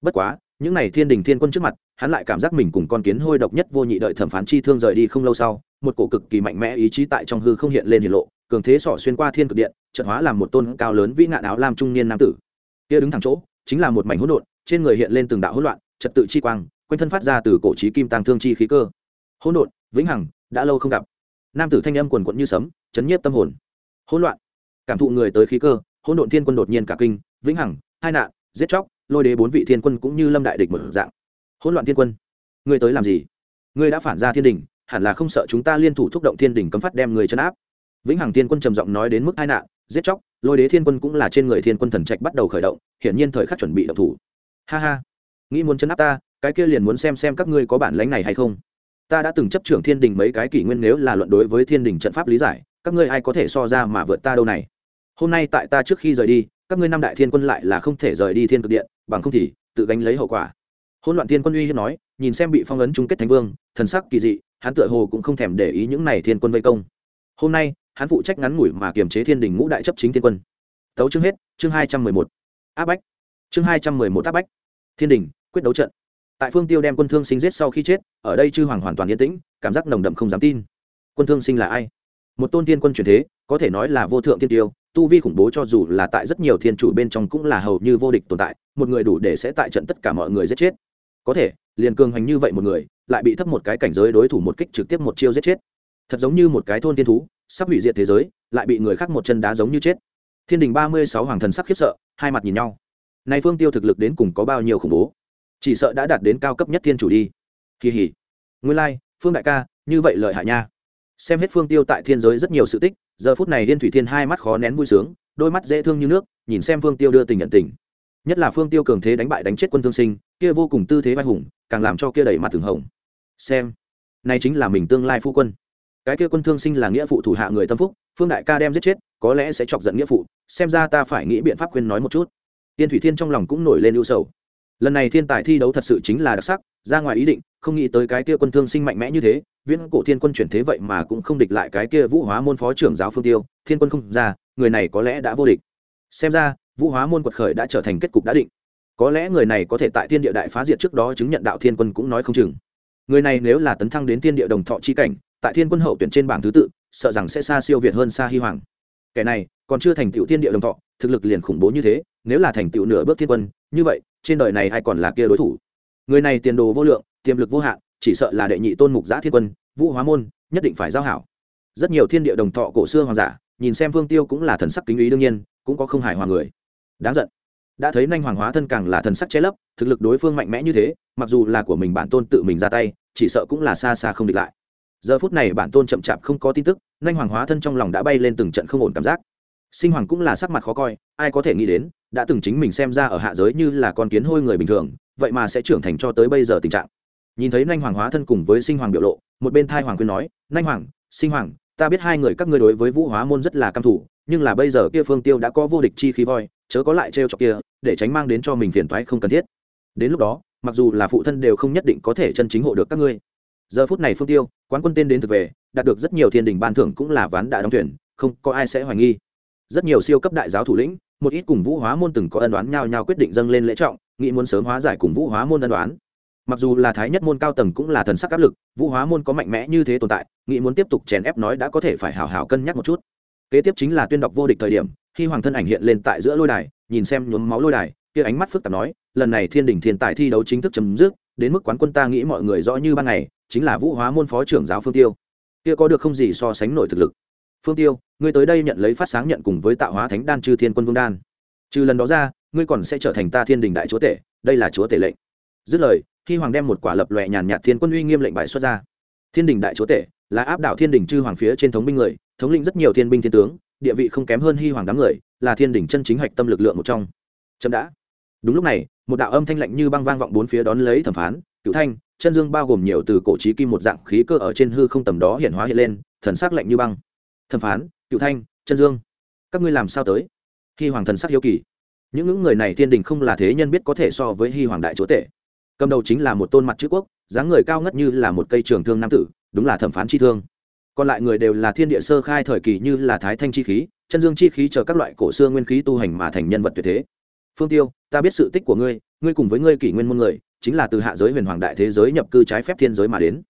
Bất quá, những n à y thiên đình thiên quân trước mặt, hắn lại cảm giác mình cùng con kiến hôi độc nhất vô nhị đợi thẩm phán chi thương rời đi không lâu sau, một cổ cực kỳ mạnh mẽ ý chí tại trong hư không hiện lên hiện lộ, cường thế sỏ xuyên qua thiên cực điện trận hóa làm một tôn cao lớn vĩ ngạn áo lam trung niên nam tử. Kia đứng thẳng chỗ, chính là một mảnh hỗn độn, trên người hiện lên từng đạo hỗn loạn, trật tự chi quang, quanh thân phát ra từ cổ trí kim tăng thương chi khí cơ hỗn độn, vĩnh hằng, đã lâu không gặp. Nam tử thanh âm quần quận như sấm, chấn nhiếp tâm hồn. Hỗn loạn. Cảm thụ người tới khí cơ, hỗn độn thiên quân đột nhiên cả kinh, vĩnh hằng hai nạn, giết chóc, lôi đế bốn vị thiên quân cũng như lâm đại địch một dạng. Hỗn loạn thiên quân. Ngươi tới làm gì? Ngươi đã phản ra thiên đình hẳn là không sợ chúng ta liên thủ thúc động thiên đình cấm phát đem người chấn áp. Vĩnh hằng thiên quân trầm giọng nói đến mức hai nạn, giết chóc, lôi đế thiên quân cũng là trên người thiên quân thần trạch bắt đầu khởi động, hiển nhiên thời khắc chuẩn bị động thủ. Ha ha. Nghĩ muốn chấn áp ta, cái kia liền muốn xem xem các ngươi có bản lãnh này hay không ta đã từng chấp trưởng thiên đình mấy cái kỷ nguyên nếu là luận đối với thiên đình trận pháp lý giải, các ngươi ai có thể so ra mà vượt ta đâu này? Hôm nay tại ta trước khi rời đi, các ngươi năm đại thiên quân lại là không thể rời đi thiên cực điện, bằng không thì tự gánh lấy hậu quả. Hôn loạn thiên quân uy hiếp nói, nhìn xem bị phong ấn chung kết thánh vương, thần sắc kỳ dị, hắn tựa hồ cũng không thèm để ý những này thiên quân vây công. Hôm nay, hắn phụ trách ngắn ngủi mà kiềm chế thiên đình ngũ đại chấp chính thiên quân. Tấu chương hết, chương hai trăm mười một. Áp bách. Chương hai trăm mười một áp bách. Thiên đình, quyết đấu trận tại phương tiêu đem quân thương sinh giết sau khi chết, ở đây chư hoàng hoàn toàn yên tĩnh, cảm giác nồng đậm không dám tin. Quân thương sinh là ai? Một tôn tiên quân truyền thế, có thể nói là vô thượng tiên tiêu, tu vi khủng bố cho dù là tại rất nhiều thiên chủ bên trong cũng là hầu như vô địch tồn tại, một người đủ để sẽ tại trận tất cả mọi người giết chết. Có thể, liền cường hành như vậy một người, lại bị thấp một cái cảnh giới đối thủ một kích trực tiếp một chiêu giết chết. Thật giống như một cái thôn tiên thú, sắp hủy diệt thế giới, lại bị người khác một chân đá giống như chết. Thiên đình ba mươi sáu hoàng thần sắc khiếp sợ, hai mặt nhìn nhau. Nay phương tiêu thực lực đến cùng có bao nhiêu khủng bố? Chỉ sợ đã đạt đến cao cấp nhất thiên chủ đi. Kỳ hỉ. Nguyên lai、like, phương đại ca như vậy lợi hại nha. Xem hết phương tiêu tại thiên giới rất nhiều sự tích giờ phút này liên thủy thiên hai mắt khó nén vui sướng đôi mắt dễ thương như nước nhìn xem phương tiêu đưa tình nhận tình. Nhất là phương tiêu cường thế đánh bại đánh chết quân thương sinh kia vô cùng tư thế vai hùng càng làm cho kia đẩy mặt thường hồng. Xem này chính là mình tương lai phu quân. Cái kia quân thương sinh là nghĩa phụ thủ hạ người tâm phúc phương đại ca đem giết chết có lẽ sẽ chọc giận nghĩa phụ xem ra ta phải nghĩ biện pháp khuyên nói một chút. Tiên thủy thiên trong lòng cũng nổi lên ưu sầu lần này thiên tài thi đấu thật sự chính là đặc sắc, ra ngoài ý định, không nghĩ tới cái kia quân thương sinh mạnh mẽ như thế, viễn cổ thiên quân chuyển thế vậy mà cũng không địch lại cái kia vũ hóa môn phó trưởng giáo phương tiêu, thiên quân không ra, người này có lẽ đã vô địch. Xem ra, vũ hóa môn quật khởi đã trở thành kết cục đã định. Có lẽ người này có thể tại thiên địa đại phá diệt trước đó chứng nhận đạo thiên quân cũng nói không chừng. Người này nếu là tấn thăng đến thiên địa đồng thọ chi cảnh, tại thiên quân hậu tuyển trên bảng thứ tự, sợ rằng sẽ xa siêu việt hơn xa hy hoàng. Kẻ này còn chưa thành tựu thiên địa đồng thọ, thực lực liền khủng bố như thế, nếu là thành tựu nửa bước thiên quân, như vậy trên đời này ai còn là kia đối thủ? Người này tiền đồ vô lượng, tiềm lực vô hạn, chỉ sợ là đệ nhị tôn mục giã thiên quân, vũ hóa môn, nhất định phải giao hảo. Rất nhiều thiên địa đồng thọ cổ xưa hoàng giả, nhìn xem vương tiêu cũng là thần sắc kính ý đương nhiên, cũng có không hài hòa người. Đáng giận. Đã thấy nhanh hoàng hóa thân càng là thần sắc che lấp, thực lực đối phương mạnh mẽ như thế, mặc dù là của mình bản tôn tự mình ra tay, chỉ sợ cũng là xa xa không địch lại. Giờ phút này bản tôn chậm chạp không có tin tức nhanh hoàng hóa thân trong lòng đã bay lên từng trận không ổn cảm giác. Sinh hoàng cũng là sắc mặt khó coi, ai có thể nghĩ đến đã từng chính mình xem ra ở hạ giới như là con kiến hôi người bình thường, vậy mà sẽ trưởng thành cho tới bây giờ tình trạng. Nhìn thấy nhanh hoàng hóa thân cùng với sinh hoàng biểu lộ, một bên thai hoàng khuyên nói nhanh hoàng, sinh hoàng, ta biết hai người các ngươi đối với vũ hóa môn rất là căm thủ nhưng là bây giờ kia phương tiêu đã có vô địch chi khí voi, chớ có lại trêu chọc kia, để tránh mang đến cho mình phiền toái không cần thiết. Đến lúc đó, mặc dù là phụ thân đều không nhất định có thể chân chính hộ được các ngươi. Giờ phút này phương tiêu, quán quân tên đến thực về, đạt được rất nhiều thiên đình ban thưởng cũng là ván đã đóng tuyển, không có ai sẽ hoài nghi. Rất nhiều siêu cấp đại giáo thủ lĩnh một ít cùng vũ hóa môn từng có ân đoán nhau nhau quyết định dâng lên lễ trọng, nghĩ muốn sớm hóa giải cùng vũ hóa môn ân đoán. Mặc dù là thái nhất môn cao tầng cũng là thần sắc áp lực, vũ hóa môn có mạnh mẽ như thế tồn tại, nghĩ muốn tiếp tục chèn ép nói đã có thể phải hào hào cân nhắc một chút. Kế tiếp chính là tuyên đọc vô địch thời điểm, khi hoàng thân ảnh hiện lên tại giữa lôi đài, nhìn xem nhuốm máu lôi đài, kia ánh mắt phức tạp nói, lần này thiên đình thiên tài thi đấu chính thức chấm dứt, đến mức quán quân ta nghĩ mọi người rõ như ban ngày, chính là vũ hóa môn phó trưởng giáo phương tiêu. Kia có được không gì so sánh nổi thực lực phương tiêu, ngươi tới đây nhận lấy phát sáng nhận cùng với tạo hóa thánh đan chư thiên quân vương đan. Trừ lần đó ra, ngươi còn sẽ trở thành ta thiên đình đại chúa tể, đây là chúa tể lệnh. Dứt lời khi hoàng đem một quả lập lòe nhàn nhạt thiên quân uy nghiêm lệnh bài xuất ra. Thiên đình đại chúa tể là áp đảo thiên đình chư hoàng phía trên thống binh người, thống lĩnh rất nhiều thiên binh thiên tướng, địa vị không kém hơn hy hoàng đám người, là thiên đình chân chính hạch tâm lực lượng một trong. Chậm đã. Đúng lúc này, một đạo âm thanh lạnh như băng vang vọng bốn phía đón lấy thẩm phán cựu thanh, chân dương bao gồm nhiều từ cổ trí kim một dạng khí cơ ở trên hư không tầm đó hiện hóa hiện lên, thần sắc lạnh như băng thẩm phán, cựu thanh, chân dương. Các ngươi làm sao tới? Hy hoàng thần sắc hiếu kỳ. Những ngưỡng người này thiên đình không là thế nhân biết có thể so với hy hoàng đại chúa tể. Cầm đầu chính là một tôn mặt chữ quốc, dáng người cao ngất như là một cây trường thương nam tử, đúng là thẩm phán chi thương. Còn lại người đều là thiên địa sơ khai thời kỳ như là thái thanh chi khí, chân dương chi khí chờ các loại cổ xưa nguyên khí tu hành mà thành nhân vật tuyệt thế. Phương tiêu, ta biết sự tích của ngươi ngươi cùng với ngươi kỷ nguyên môn người, chính là từ hạ giới huyền hoàng đại thế giới nhập cư trái phép thiên giới mà đến.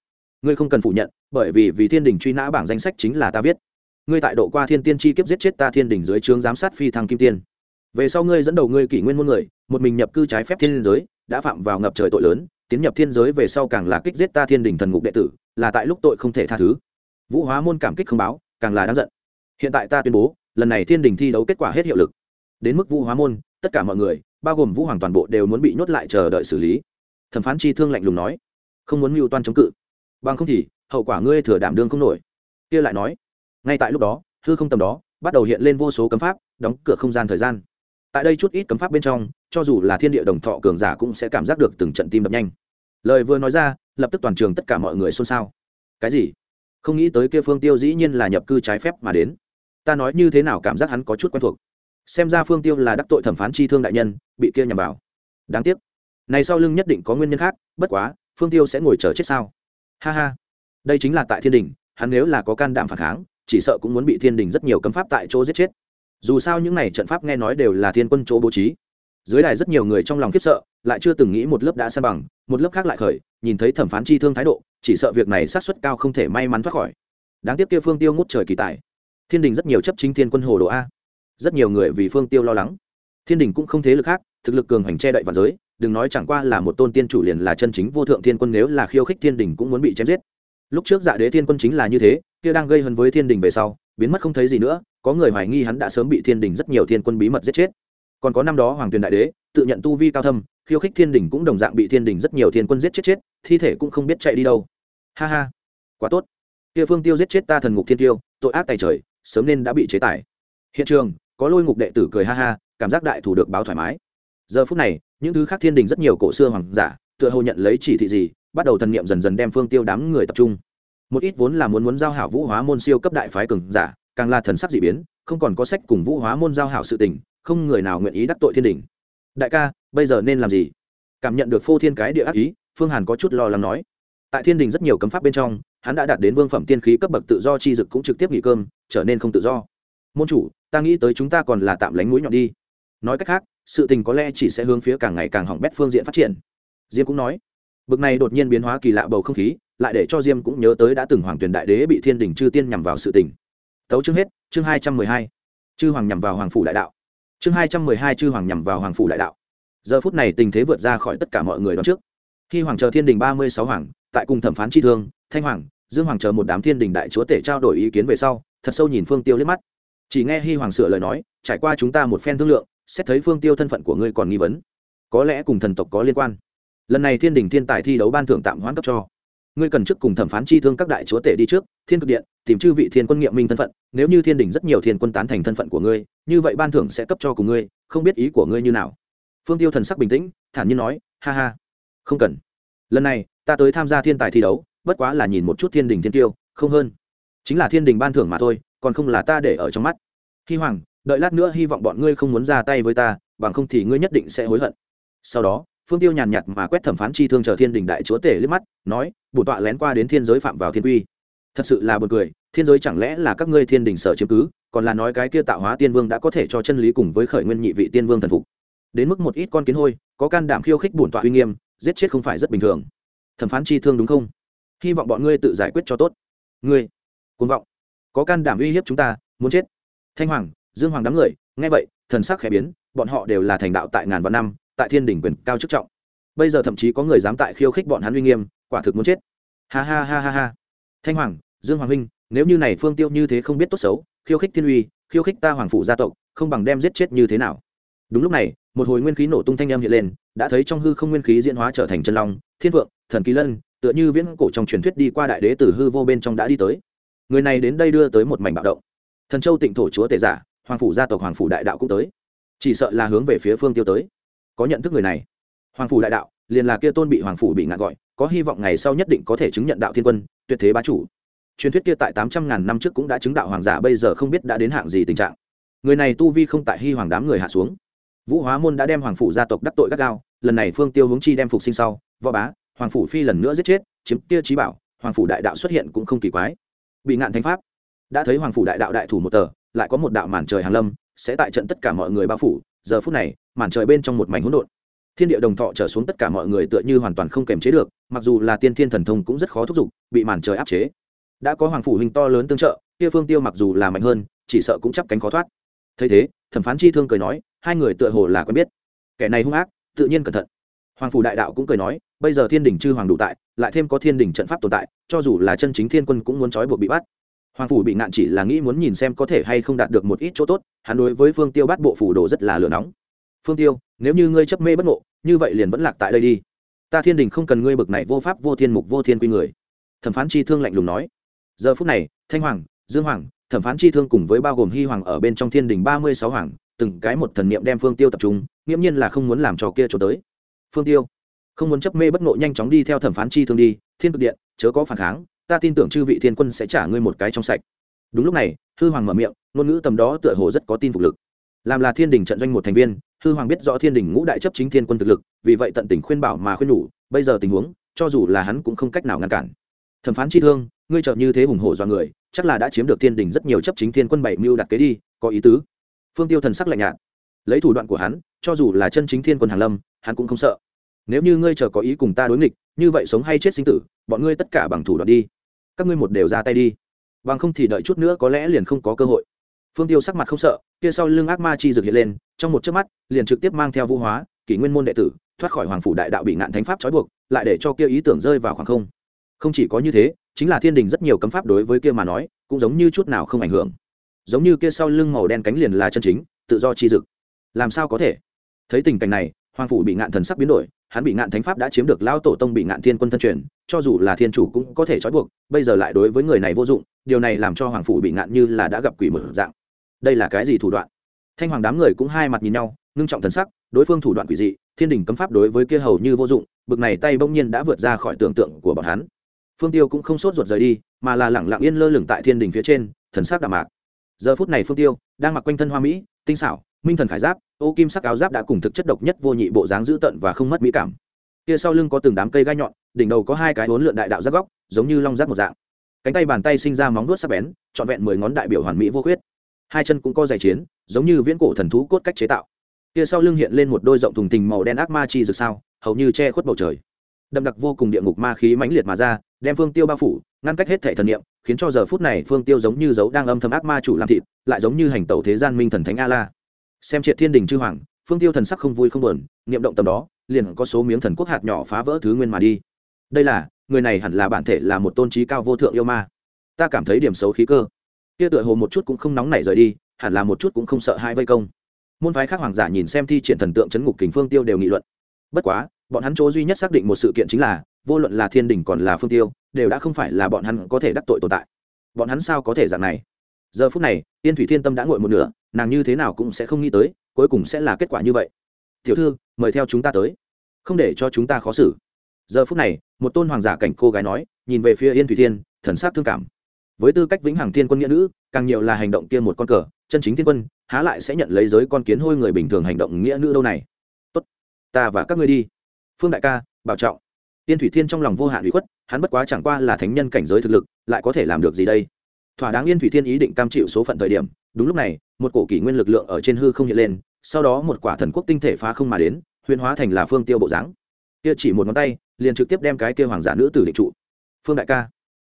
Ngươi không cần phủ nhận, bởi vì vì thiên đình truy nã bảng danh sách chính là ta viết ngươi tại độ qua thiên tiên chi kiếp giết chết ta thiên đỉnh dưới trướng giám sát phi thăng kim tiên. Về sau ngươi dẫn đầu ngươi kỷ nguyên môn người, một mình nhập cư trái phép thiên giới, đã phạm vào ngập trời tội lớn, tiến nhập thiên giới về sau càng là kích giết ta thiên đình thần ngục đệ tử, là tại lúc tội không thể tha thứ. Vũ hóa môn cảm kích không báo, càng là đáng giận. Hiện tại ta tuyên bố, lần này thiên đình thi đấu kết quả hết hiệu lực. Đến mức vũ hóa môn, tất cả mọi người, bao gồm vũ hoàng toàn bộ đều muốn bị nhốt lại chờ đợi xử lý. Thẩm phán chi thương lạnh lùng nói, không muốn mưu toan chống cự. Bằng không thì, hậu quả ngươi thừa đảm đương không nổi. Kia lại nói ngay tại lúc đó, hư không tầm đó, bắt đầu hiện lên vô số cấm pháp, đóng cửa không gian thời gian. Tại đây chút ít cấm pháp bên trong, cho dù là thiên địa đồng thọ cường giả cũng sẽ cảm giác được từng trận tim đập nhanh. Lời vừa nói ra, lập tức toàn trường tất cả mọi người xôn xao. Cái gì? Không nghĩ tới kia phương tiêu dĩ nhiên là nhập cư trái phép mà đến. Ta nói như thế nào cảm giác hắn có chút quen thuộc. Xem ra phương tiêu là đắc tội thẩm phán chi thương đại nhân, bị kia nhằm vào. Đáng tiếc. Này sau lưng nhất định có nguyên nhân khác, bất quá, phương tiêu sẽ ngồi chờ chết sao? Ha ha. Đây chính là tại thiên đình, hắn nếu là có can đảm phản kháng chỉ sợ cũng muốn bị thiên đình rất nhiều cấm pháp tại chỗ giết chết. Dù sao những này trận pháp nghe nói đều là thiên quân chỗ bố trí. Dưới đài rất nhiều người trong lòng khiếp sợ, lại chưa từng nghĩ một lớp đã san bằng, một lớp khác lại khởi, nhìn thấy thẩm phán chi thương thái độ, chỉ sợ việc này sát suất cao không thể may mắn thoát khỏi. Đáng tiếc kia phương tiêu ngút trời kỳ tài. Thiên đình rất nhiều chấp chính thiên quân hồ đồ a. Rất nhiều người vì phương tiêu lo lắng. Thiên đình cũng không thế lực khác, thực lực cường hành che đậy vào giới, đừng nói chẳng qua là một tôn tiên chủ liền là chân chính vô thượng thiên quân, nếu là khiêu khích thiên đình cũng muốn bị chém giết. Lúc trước dạ đế thiên quân chính là như thế kia đang gây hấn với thiên đình về sau, biến mất không thấy gì nữa, có người hoài nghi hắn đã sớm bị thiên đình rất nhiều thiên quân bí mật giết chết. Còn có năm đó hoàng tuyền đại đế, tự nhận tu vi cao thâm, khiêu khích thiên đình cũng đồng dạng bị thiên đình rất nhiều thiên quân giết chết chết, thi thể cũng không biết chạy đi đâu. Ha ha, quá tốt. Kia phương tiêu giết chết ta thần ngục thiên tiêu, tội ác tài trời, sớm nên đã bị chế tài. Hiện trường, có lôi ngục đệ tử cười ha ha, cảm giác đại thủ được báo thoải mái. Giờ phút này, những thứ khác thiên đình rất nhiều cổ xưa hoàng giả, tựa hồ nhận lấy chỉ thị gì, bắt đầu thần niệm dần dần đem phương tiêu đám người tập trung một ít vốn là muốn muốn giao hảo vũ hóa môn siêu cấp đại phái cường giả, càng là thần sắc dị biến, không còn có sách cùng vũ hóa môn giao hảo sự tình, không người nào nguyện ý đắc tội thiên đình. Đại ca, bây giờ nên làm gì? Cảm nhận được phô thiên cái địa ác ý, phương hàn có chút lo lắng nói. Tại thiên đình rất nhiều cấm pháp bên trong, hắn đã đạt đến vương phẩm tiên khí cấp bậc tự do chi dực cũng trực tiếp nghỉ cơm, trở nên không tự do. Môn chủ, ta nghĩ tới chúng ta còn là tạm lánh mũi nhọn đi. Nói cách khác, sự tình có lẽ chỉ sẽ hướng phía càng ngày càng hỏng bét phương diện phát triển. Diêm cũng nói bực này đột nhiên biến hóa kỳ lạ bầu không khí, lại để cho diêm cũng nhớ tới đã từng hoàng tuyền đại đế bị thiên đình chư tiên nhằm vào sự tình. Tấu chương hết, chương hai trăm mười hai. Chư hoàng nhằm vào hoàng phủ đại đạo. Chương hai trăm mười hai, chư hoàng nhằm vào hoàng phủ đại đạo. Giờ phút này tình thế vượt ra khỏi tất cả mọi người đón trước. Khi hoàng chờ thiên đình ba mươi sáu hoàng, tại cùng thẩm phán tri thương, thanh hoàng, dương hoàng chờ một đám thiên đình đại chúa tể trao đổi ý kiến về sau, thật sâu nhìn phương tiêu liếc mắt. Chỉ nghe Hi hoàng sửa lời nói, trải qua chúng ta một phen thương lượng, xét thấy phương tiêu thân phận của ngươi còn nghi vấn, có lẽ cùng thần tộc có liên quan lần này thiên đình thiên tài thi đấu ban thưởng tạm hoãn cấp cho. Ngươi cần trước cùng thẩm phán chi thương các đại chúa tể đi trước, thiên cực điện, tìm chư vị thiên quân nghiệm minh thân phận, nếu như thiên đình rất nhiều thiên quân tán thành thân phận của ngươi, như vậy ban thưởng sẽ cấp cho cùng ngươi, không biết ý của ngươi như nào. Phương tiêu thần sắc bình tĩnh, thản nhiên nói, ha ha, không cần. Lần này, ta tới tham gia thiên tài thi đấu, bất quá là nhìn một chút thiên đình thiên tiêu, không hơn. Chính là thiên đình ban thưởng mà thôi, còn không là ta để ở trong mắt. Hy hoàng, đợi lát nữa hy vọng bọn ngươi không muốn ra tay với ta, bằng không thì ngươi nhất định sẽ hối hận. Sau đó phương tiêu nhàn nhạt mà quét thẩm phán chi thương chờ thiên đình đại chúa tể liếc mắt, nói, bổn tọa lén qua đến thiên giới phạm vào thiên quy. Thật sự là buồn cười, thiên giới chẳng lẽ là các ngươi thiên đình sở chiếm cứ, còn là nói cái kia tạo hóa tiên vương đã có thể cho chân lý cùng với khởi nguyên nhị vị tiên vương thần phục. Đến mức một ít con kiến hôi, có can đảm khiêu khích bổn tọa uy nghiêm, giết chết không phải rất bình thường. Thẩm phán chi thương đúng không? Hy vọng bọn ngươi tự giải quyết cho tốt. Ngươi côn vọng, có can đảm uy hiếp chúng ta, muốn chết. Thanh hoàng, dương hoàng đám người, nghe vậy, thần sắc khẽ biến, bọn họ đều là thành đạo tại ngàn vạn năm tại thiên đỉnh quyền cao chức trọng. Bây giờ thậm chí có người dám tại khiêu khích bọn hắn uy nghiêm, quả thực muốn chết. Ha ha ha ha ha. Thanh hoàng, dương hoàng huynh, nếu như này phương tiêu như thế không biết tốt xấu, khiêu khích thiên uy, khiêu khích ta hoàng phủ gia tộc, không bằng đem giết chết như thế nào? Đúng lúc này, một hồi nguyên khí nổ tung thanh âm hiện lên, đã thấy trong hư không nguyên khí diễn hóa trở thành chân long, thiên vượng, thần kỳ lân, tựa như viễn cổ trong truyền thuyết đi qua đại đế tử hư vô bên trong đã đi tới. Người này đến đây đưa tới một mảnh bạo động. Thần châu tịnh thổ chúa tể giả, hoàng phủ gia tộc hoàng phủ đại đạo cũng tới. Chỉ sợ là hướng về phía phương tiêu tới có nhận thức người này. Hoàng phủ đại đạo, liền là kia tôn bị hoàng phủ bị ngạn gọi, có hy vọng ngày sau nhất định có thể chứng nhận đạo thiên quân, tuyệt thế bá chủ. Truyền thuyết kia tại tám trăm ngàn năm trước cũng đã chứng đạo hoàng giả, bây giờ không biết đã đến hạng gì tình trạng. Người này tu vi không tại hy hoàng đám người hạ xuống. Vũ hóa môn đã đem hoàng phủ gia tộc đắc tội gắt gao, lần này phương tiêu hướng chi đem phục sinh sau, võ bá, hoàng phủ phi lần nữa giết chết, chiếm kia trí bảo, hoàng phủ đại đạo xuất hiện cũng không kỳ quái. Bị ngạn thánh pháp, đã thấy hoàng phủ đại đạo đại thủ một tờ, lại có một đạo màn trời hàn lâm, sẽ tại trận tất cả mọi người bao phủ giờ phút này, màn trời bên trong một mảnh hỗn độn. Thiên địa đồng thọ trở xuống tất cả mọi người tựa như hoàn toàn không kềm chế được, mặc dù là tiên thiên thần thông cũng rất khó thúc giục, bị màn trời áp chế. Đã có hoàng phủ hình to lớn tương trợ, kia phương tiêu mặc dù là mạnh hơn, chỉ sợ cũng chắp cánh khó thoát. Thấy thế, thẩm phán chi thương cười nói, hai người tựa hồ là quen biết. Kẻ này hung ác, tự nhiên cẩn thận. Hoàng phủ đại đạo cũng cười nói, bây giờ thiên đình chư hoàng đủ tại, lại thêm có thiên đình trận pháp tồn tại, cho dù là chân chính thiên quân cũng muốn trói buộc bị bắt hoàng phủ bị nạn chỉ là nghĩ muốn nhìn xem có thể hay không đạt được một ít chỗ tốt, hắn đối với phương tiêu bắt bộ phủ đồ rất là lửa nóng. Phương tiêu, nếu như ngươi chấp mê bất ngộ, như vậy liền vẫn lạc tại đây đi. Ta thiên đình không cần ngươi bực này vô pháp, vô thiên mục, vô thiên quy người. Thẩm phán chi thương lạnh lùng nói. Giờ phút này, thanh hoàng, dương hoàng, thẩm phán chi thương cùng với bao gồm hy hoàng ở bên trong thiên đình ba mươi sáu hoàng, từng cái một thần niệm đem phương tiêu tập trung, nghiễm nhiên là không muốn làm trò kia trốn tới. Phương tiêu, không muốn chấp mê bất ngộ, nhanh chóng đi theo thẩm phán chi thương đi, thiên cực điện, chớ có phản kháng ta tin tưởng chư vị thiên quân sẽ trả ngươi một cái trong sạch. Đúng lúc này, hư hoàng mở miệng, ngôn ngữ tầm đó tựa hồ rất có tin phục lực. Làm là thiên đình trận doanh một thành viên, hư hoàng biết rõ thiên đình ngũ đại chấp chính thiên quân thực lực, vì vậy tận tình khuyên bảo mà khuyên nhủ, bây giờ tình huống, cho dù là hắn cũng không cách nào ngăn cản. Thẩm phán chi thương, ngươi chợt như thế hùng hổ do người, chắc là đã chiếm được thiên đình rất nhiều chấp chính thiên quân bảy mưu đặt kế đi, có ý tứ. Phương tiêu thần sắc lạnh nhạt. Lấy thủ đoạn của hắn, cho dù là chân chính thiên quân hàn lâm, hắn cũng không sợ nếu như ngươi chờ có ý cùng ta đối nghịch, như vậy sống hay chết sinh tử, bọn ngươi tất cả bằng thủ đoạn đi. Các ngươi một đều ra tay đi. Bằng không thì đợi chút nữa có lẽ liền không có cơ hội. Phương tiêu sắc mặt không sợ, kia sau lưng ác ma chi dực hiện lên, trong một chớp mắt, liền trực tiếp mang theo vũ hóa, kỷ nguyên môn đệ tử, thoát khỏi hoàng phủ đại đạo bị ngạn thánh pháp trói buộc, lại để cho kia ý tưởng rơi vào khoảng không. Không chỉ có như thế, chính là thiên đình rất nhiều cấm pháp đối với kia mà nói, cũng giống như chút nào không ảnh hưởng. Giống như kia sau lưng màu đen cánh liền là chân chính, tự do chi dực. Làm sao có thể? Thấy tình cảnh này, hoàng phủ bị ngạn thần sắc biến đổi hắn bị ngạn thánh pháp đã chiếm được lao tổ tông bị ngạn thiên quân thân truyền, cho dù là thiên chủ cũng có thể trói buộc, bây giờ lại đối với người này vô dụng, điều này làm cho hoàng phủ bị ngạn như là đã gặp quỷ mở dạng. Đây là cái gì thủ đoạn? Thanh hoàng đám người cũng hai mặt nhìn nhau, ngưng trọng thần sắc, đối phương thủ đoạn quỷ dị, thiên đình cấm pháp đối với kia hầu như vô dụng, bực này tay bỗng nhiên đã vượt ra khỏi tưởng tượng của bọn hắn. Phương tiêu cũng không sốt ruột rời đi, mà là lẳng lặng yên lơ lửng tại thiên đình phía trên, thần sắc đạm mạc. Giờ phút này phương tiêu đang mặc quanh thân hoa mỹ, tinh xảo, minh thần khải giáp ô kim sắc áo giáp đã cùng thực chất độc nhất vô nhị bộ dáng dữ tận và không mất mỹ cảm. Kia sau lưng có từng đám cây gai nhọn, đỉnh đầu có hai cái hốn lượn đại đạo giáp góc, giống như long giáp một dạng. Cánh tay bàn tay sinh ra móng vuốt sắc bén, trọn vẹn mười ngón đại biểu hoàn mỹ vô khuyết. Hai chân cũng có giải chiến, giống như viễn cổ thần thú cốt cách chế tạo. Kia sau lưng hiện lên một đôi rộng thùng tình màu đen ác ma chi rực sao, hầu như che khuất bầu trời. Đậm đặc vô cùng địa ngục ma khí mãnh liệt mà ra, đem phương tiêu bao phủ, ngăn cách hết thể thần niệm, khiến cho giờ phút này phương tiêu giống như dấu đang âm thầm ác ma chủ làm thịt, lại giống như hành tẩu thế gian minh thần thánh a la xem triệt thiên đình chư hoàng, phương tiêu thần sắc không vui không buồn, niệm động tầm đó, liền có số miếng thần quốc hạt nhỏ phá vỡ thứ nguyên mà đi. Đây là, người này hẳn là bản thể là một tôn trí cao vô thượng yêu ma. Ta cảm thấy điểm xấu khí cơ. Kia tựa hồ một chút cũng không nóng nảy rời đi, hẳn là một chút cũng không sợ hai vây công. Môn phái khác hoàng giả nhìn xem thi triển thần tượng chấn ngục kình phương tiêu đều nghị luận. Bất quá, bọn hắn chỗ duy nhất xác định một sự kiện chính là, vô luận là thiên đình còn là phương tiêu, đều đã không phải là bọn hắn có thể đắc tội tồn tại. Bọn hắn sao có thể dạng này? Giờ phút này tiên thủy thiên tâm đã ngồi một nửa nàng như thế nào cũng sẽ không nghĩ tới cuối cùng sẽ là kết quả như vậy tiểu thư mời theo chúng ta tới không để cho chúng ta khó xử giờ phút này một tôn hoàng giả cảnh cô gái nói nhìn về phía yên thủy thiên thần sát thương cảm với tư cách vĩnh hằng thiên quân nghĩa nữ càng nhiều là hành động kia một con cờ chân chính thiên quân há lại sẽ nhận lấy giới con kiến hôi người bình thường hành động nghĩa nữ đâu này tốt ta và các ngươi đi phương đại ca bảo trọng tiên thủy thiên trong lòng vô hạn ủy khuất hắn bất quá chẳng qua là thánh nhân cảnh giới thực lực lại có thể làm được gì đây thỏa đáng yên thủy thiên ý định cam chịu số phận thời điểm, đúng lúc này, một cổ kỷ nguyên lực lượng ở trên hư không hiện lên, sau đó một quả thần quốc tinh thể phá không mà đến, huyền hóa thành là phương tiêu bộ dáng. Kia chỉ một ngón tay, liền trực tiếp đem cái kia hoàng giả nữ tử định trụ. Phương đại ca,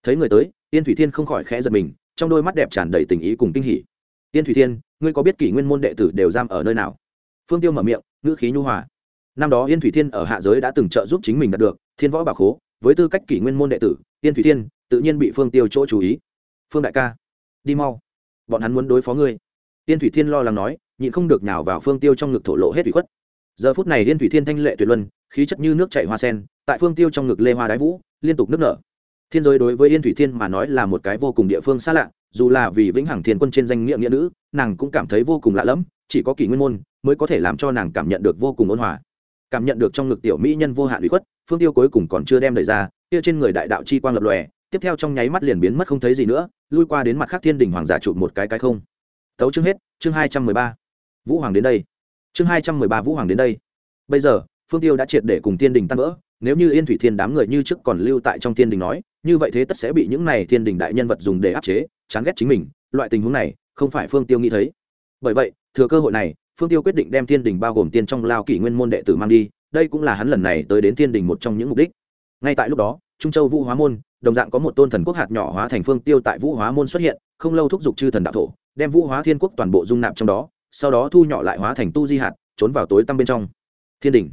thấy người tới, yên thủy thiên không khỏi khẽ giật mình, trong đôi mắt đẹp tràn đầy tình ý cùng kinh hỉ. Yên thủy thiên, ngươi có biết kỷ nguyên môn đệ tử đều giam ở nơi nào? Phương tiêu mở miệng, ngữ khí nhu hòa. Năm đó yên thủy thiên ở hạ giới đã từng trợ giúp chính mình đạt được, thiên võ bảo khố, với tư cách kỷ nguyên môn đệ tử, yên thủy thiên, tự nhiên bị phương tiêu chỗ chú ý phương đại ca, đi mau. Bọn hắn muốn đối phó ngươi. Tiên thủy thiên lo lắng nói, nhịn không được nhào vào phương tiêu trong ngực thổ lộ hết ủy khuất. Giờ phút này liên thủy thiên thanh lệ tuyệt luân, khí chất như nước chảy hoa sen, tại phương tiêu trong ngực lê hoa đái vũ, liên tục nước nở. Thiên giới đối với yên thủy thiên mà nói là một cái vô cùng địa phương xa lạ, dù là vì vĩnh hằng thiên quân trên danh nghĩa nghĩa nữ, nàng cũng cảm thấy vô cùng lạ lẫm, chỉ có kỷ nguyên môn mới có thể làm cho nàng cảm nhận được vô cùng ôn hòa. Cảm nhận được trong ngực tiểu mỹ nhân vô hạn ủy khuất, phương tiêu cuối cùng còn chưa đem đ ra, kia trên người đại đạo chi quang lập lòe tiếp theo trong nháy mắt liền biến mất không thấy gì nữa, lui qua đến mặt khác thiên đình hoàng giả chụp một cái cái không. Tấu chương hết, chương hai trăm mười ba. Vũ hoàng đến đây. Chương hai trăm mười ba vũ hoàng đến đây. Bây giờ, phương tiêu đã triệt để cùng thiên đình tan vỡ, nếu như yên thủy thiên đám người như trước còn lưu tại trong thiên đình nói, như vậy thế tất sẽ bị những này thiên đình đại nhân vật dùng để áp chế, chán ghét chính mình, loại tình huống này, không phải phương tiêu nghĩ thấy. Bởi vậy, thừa cơ hội này, phương tiêu quyết định đem thiên đình bao gồm tiên trong lao kỷ nguyên môn đệ tử mang đi, đây cũng là hắn lần này tới đến thiên đình một trong những mục đích. Ngay tại lúc đó, trung châu vũ hóa môn đồng dạng có một tôn thần quốc hạt nhỏ hóa thành phương tiêu tại vũ hóa môn xuất hiện, không lâu thúc giục chư thần đạo thổ, đem vũ hóa thiên quốc toàn bộ dung nạp trong đó, sau đó thu nhỏ lại hóa thành tu di hạt, trốn vào tối tăm bên trong. Thiên đình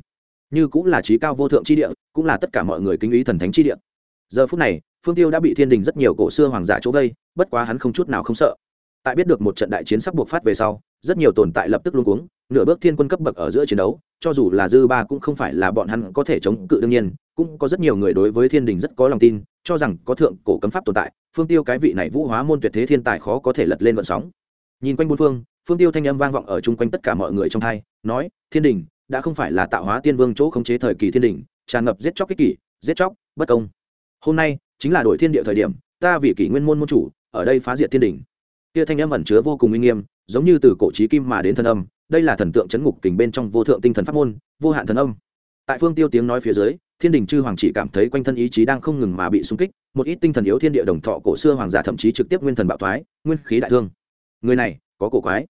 như cũng là trí cao vô thượng tri địa, cũng là tất cả mọi người kính ý thần thánh tri địa. Giờ phút này, phương tiêu đã bị thiên đình rất nhiều cổ xưa hoàng giả chỗ vây, bất quá hắn không chút nào không sợ. Tại biết được một trận đại chiến sắp buộc phát về sau, rất nhiều tồn tại lập tức luôn cuống, nửa bước thiên quân cấp bậc ở giữa chiến đấu, cho dù là dư ba cũng không phải là bọn hắn có thể chống cự đương nhiên, cũng có rất nhiều người đối với thiên đình rất có lòng tin cho rằng có thượng cổ cấm pháp tồn tại phương tiêu cái vị này vũ hóa môn tuyệt thế thiên tài khó có thể lật lên vận sóng. Nhìn quanh bốn phương phương tiêu thanh âm vang vọng ở chung quanh tất cả mọi người trong hai, nói thiên đình đã không phải là tạo hóa tiên vương chỗ khống chế thời kỳ thiên đình tràn ngập giết chóc kích kỷ giết chóc bất công. Hôm nay chính là đổi thiên địa thời điểm ta vì kỷ nguyên môn môn chủ ở đây phá diệt thiên đình. Kia thanh âm ẩn chứa vô cùng uy nghiêm giống như từ cổ trí kim mà đến thần âm đây là thần tượng chấn ngục kình bên trong vô thượng tinh thần pháp môn vô hạn thần âm. Tại phương tiêu tiếng nói phía dưới thiên đình chư hoàng chỉ cảm thấy quanh thân ý chí đang không ngừng mà bị xung kích, một ít tinh thần yếu thiên địa đồng thọ cổ xưa hoàng giả thậm chí trực tiếp nguyên thần bạo thoái, nguyên khí đại thương. Người này, có cổ quái.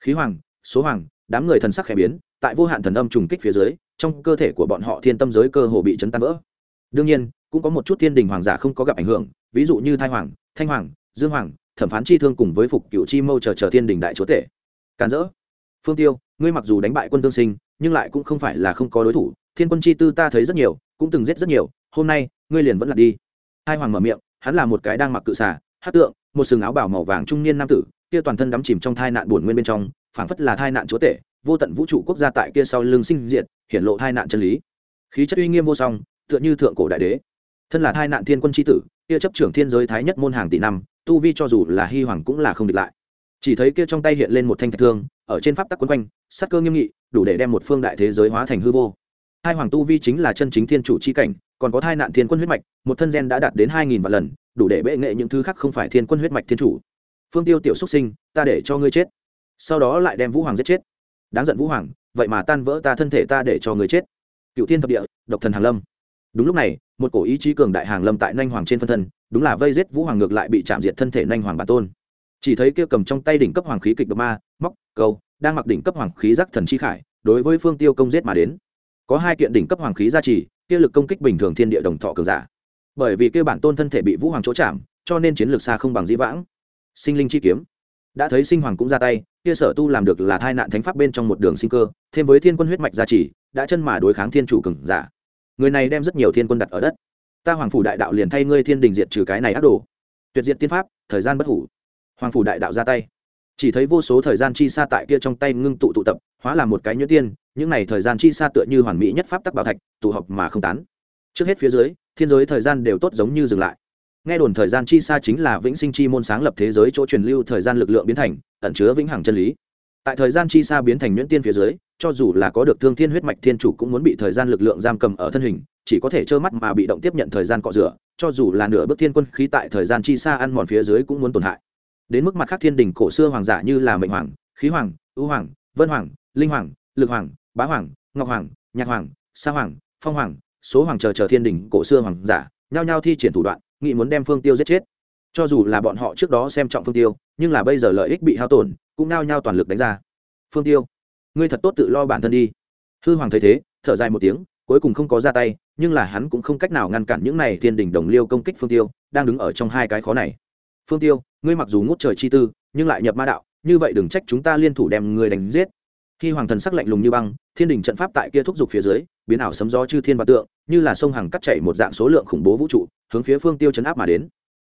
Khí hoàng, số hoàng, đám người thần sắc khẽ biến, tại vô hạn thần âm trùng kích phía dưới, trong cơ thể của bọn họ thiên tâm giới cơ hồ bị chấn tan vỡ. Đương nhiên, cũng có một chút thiên đình hoàng giả không có gặp ảnh hưởng, ví dụ như thái hoàng, thanh hoàng, dương hoàng, thẩm phán chi thương cùng với phục cựu chi mâu chờ chờ thiên đình đại chúa tể. Càn rỡ. Phương tiêu, ngươi mặc dù đánh bại quân tương sinh, nhưng lại cũng không phải là không có đối thủ, thiên quân chi tư ta thấy rất nhiều cũng từng giết rất nhiều hôm nay ngươi liền vẫn là đi. Hai hoàng mở miệng hắn là một cái đang mặc cự xà hát tượng một sừng áo bảo màu vàng trung niên nam tử kia toàn thân đắm chìm trong thai nạn buồn nguyên bên trong phảng phất là thai nạn chúa tể vô tận vũ trụ quốc gia tại kia sau lưng sinh diệt, hiển lộ thai nạn chân lý. Khí chất uy nghiêm vô song tựa như thượng cổ đại đế. Thân là thai nạn thiên quân tri tử kia chấp trưởng thiên giới thái nhất môn hàng tỷ năm tu vi cho dù là hy hoàng cũng là không địch lại. Chỉ thấy kia trong tay hiện lên một thanh thạch thương ở trên pháp tắc quấn quanh sắc cơ nghiêm nghị đủ để đem một phương đại thế giới hóa thành hư vô thai hoàng tu vi chính là chân chính thiên chủ c h i cảnh còn có thai nạn thiên quân huyết mạch một thân gen đã đạt đến hai nghìn vạn lần đủ để bệ nghệ những thứ khác không phải thiên quân huyết mạch thiên chủ. Phương tiêu tiểu xúc sinh ta để cho ngươi chết. Sau đó lại đem vũ hoàng giết chết. Đáng giận vũ hoàng vậy mà tan vỡ ta thân thể ta để cho ngươi chết. Cựu thiên thập địa độc thần hàng lâm. Đúng lúc này một cổ ý chí cường đại hàng lâm tại nanh hoàng trên phân thân đúng là vây giết vũ hoàng ngược lại bị chạm diệt thân thể nanh hoàng bản tôn. Chỉ thấy kia cầm trong tay đỉnh cấp hoàng khí kịch độc ma móc cầu, đang mặc đỉnh cấp hoàng khí giác thần chi khải đối với phương tiêu công giết mà đến có hai kiện đỉnh cấp hoàng khí gia trì, kia lực công kích bình thường thiên địa đồng thọ cường giả. Bởi vì kia bản tôn thân thể bị vũ hoàng chỗ chạm, cho nên chiến lược xa không bằng dĩ vãng. Sinh linh chi kiếm. Đã thấy sinh hoàng cũng ra tay, kia sở tu làm được là thai nạn thánh pháp bên trong một đường sinh cơ, thêm với thiên quân huyết mạch gia trì, đã chân mà đối kháng thiên chủ cường giả. Người này đem rất nhiều thiên quân đặt ở đất. Ta hoàng phủ đại đạo liền thay ngươi thiên đình diệt trừ cái này ác đồ. Tuyệt diệt tiên pháp, thời gian bất hủ. Hoàng phủ đại đạo ra tay. Chỉ thấy vô số thời gian chi xa tại kia trong tay ngưng tụ tụ tập, hóa làm một cái nhuyễn tiên những này thời gian chi xa tựa như hoàn mỹ nhất pháp tắc bảo thạch, tụ họp mà không tán. Trước hết phía dưới, thiên giới thời gian đều tốt giống như dừng lại. Nghe đồn thời gian chi xa chính là vĩnh sinh chi môn sáng lập thế giới chỗ truyền lưu thời gian lực lượng biến thành, ẩn chứa vĩnh hằng chân lý. Tại thời gian chi xa biến thành nhuyễn tiên phía dưới, cho dù là có được thương thiên huyết mạch thiên chủ cũng muốn bị thời gian lực lượng giam cầm ở thân hình, chỉ có thể trơ mắt mà bị động tiếp nhận thời gian cọ rửa, cho dù là nửa bước thiên quân khí tại thời gian chi xa ăn mòn phía dưới cũng muốn tổn hại. Đến mức mặt khác thiên đình cổ xưa hoàng giả như là mệnh hoàng, khí hoàng, ưu hoàng, vân hoàng, linh hoàng, lực hoàng bá hoàng, ngọc hoàng, nhạc hoàng, sa hoàng, phong hoàng, số hoàng chờ chờ thiên đình, cổ xưa hoàng giả, nhao nhao thi triển thủ đoạn, nghị muốn đem phương tiêu giết chết. Cho dù là bọn họ trước đó xem trọng phương tiêu, nhưng là bây giờ lợi ích bị hao tổn, cũng nao nhao toàn lực đánh ra. Phương tiêu, ngươi thật tốt tự lo bản thân đi. Hư hoàng thấy thế, thở dài một tiếng, cuối cùng không có ra tay, nhưng là hắn cũng không cách nào ngăn cản những này thiên đình đồng liêu công kích phương tiêu, đang đứng ở trong hai cái khó này. Phương tiêu, ngươi mặc dù ngút trời chi tư, nhưng lại nhập ma đạo, như vậy đừng trách chúng ta liên thủ đem ngươi đánh giết khi hoàng thần sắc lạnh lùng như băng, thiên đình trận pháp tại kia thúc giục phía dưới, biến ảo sấm gió chư thiên và tượng, như là sông hàng cắt chảy một dạng số lượng khủng bố vũ trụ, hướng phía phương tiêu chấn áp mà đến.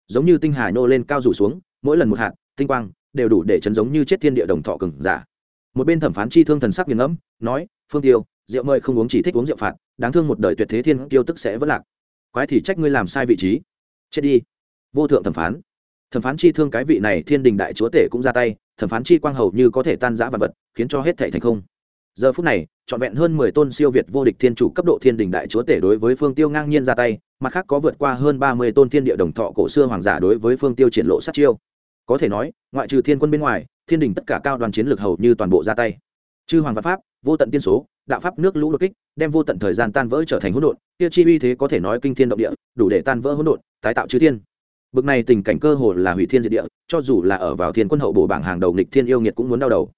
Giống như tinh hà nô lên cao rủ xuống, mỗi lần một hạt, tinh quang, đều đủ để chấn giống như chết thiên địa đồng thọ cừng giả. Một bên thẩm phán chi thương thần sắc nghiền ngẫm, nói, phương tiêu, rượu mời không uống chỉ thích uống rượu phạt, đáng thương một đời tuyệt thế thiên tiêu tức sẽ vất lạc. Quái thì trách ngươi làm sai vị trí. Chết đi. Vô thượng thẩm phán. Thẩm phán chi thương cái vị này thiên đình đại chúa tể cũng ra tay thẩm phán chi quang hầu như có thể tan giã vật vật, khiến cho hết thể thành không. Giờ phút này, trọn vẹn hơn mười tôn siêu việt vô địch thiên chủ cấp độ thiên đình đại chúa tể đối với phương tiêu ngang nhiên ra tay, mặt khác có vượt qua hơn ba mươi tôn thiên địa đồng thọ cổ xưa hoàng giả đối với phương tiêu triển lộ sát chiêu. Có thể nói, ngoại trừ thiên quân bên ngoài, thiên đình tất cả cao đoàn chiến lược hầu như toàn bộ ra tay. Chư hoàng văn pháp, vô tận tiên số, đạo pháp nước lũ đột kích, đem vô tận thời gian tan vỡ trở thành hỗn độn Tiêu chi uy thế có thể nói kinh thiên động địa, đủ để tan vỡ hỗn độn, tái tạo chư thiên. Bực này tình cảnh cơ hồ là hủy thiên diệt địa cho dù là ở vào thiên quân hậu bổ bảng hàng đầu nghịch thiên yêu nghiệt cũng muốn đau đầu.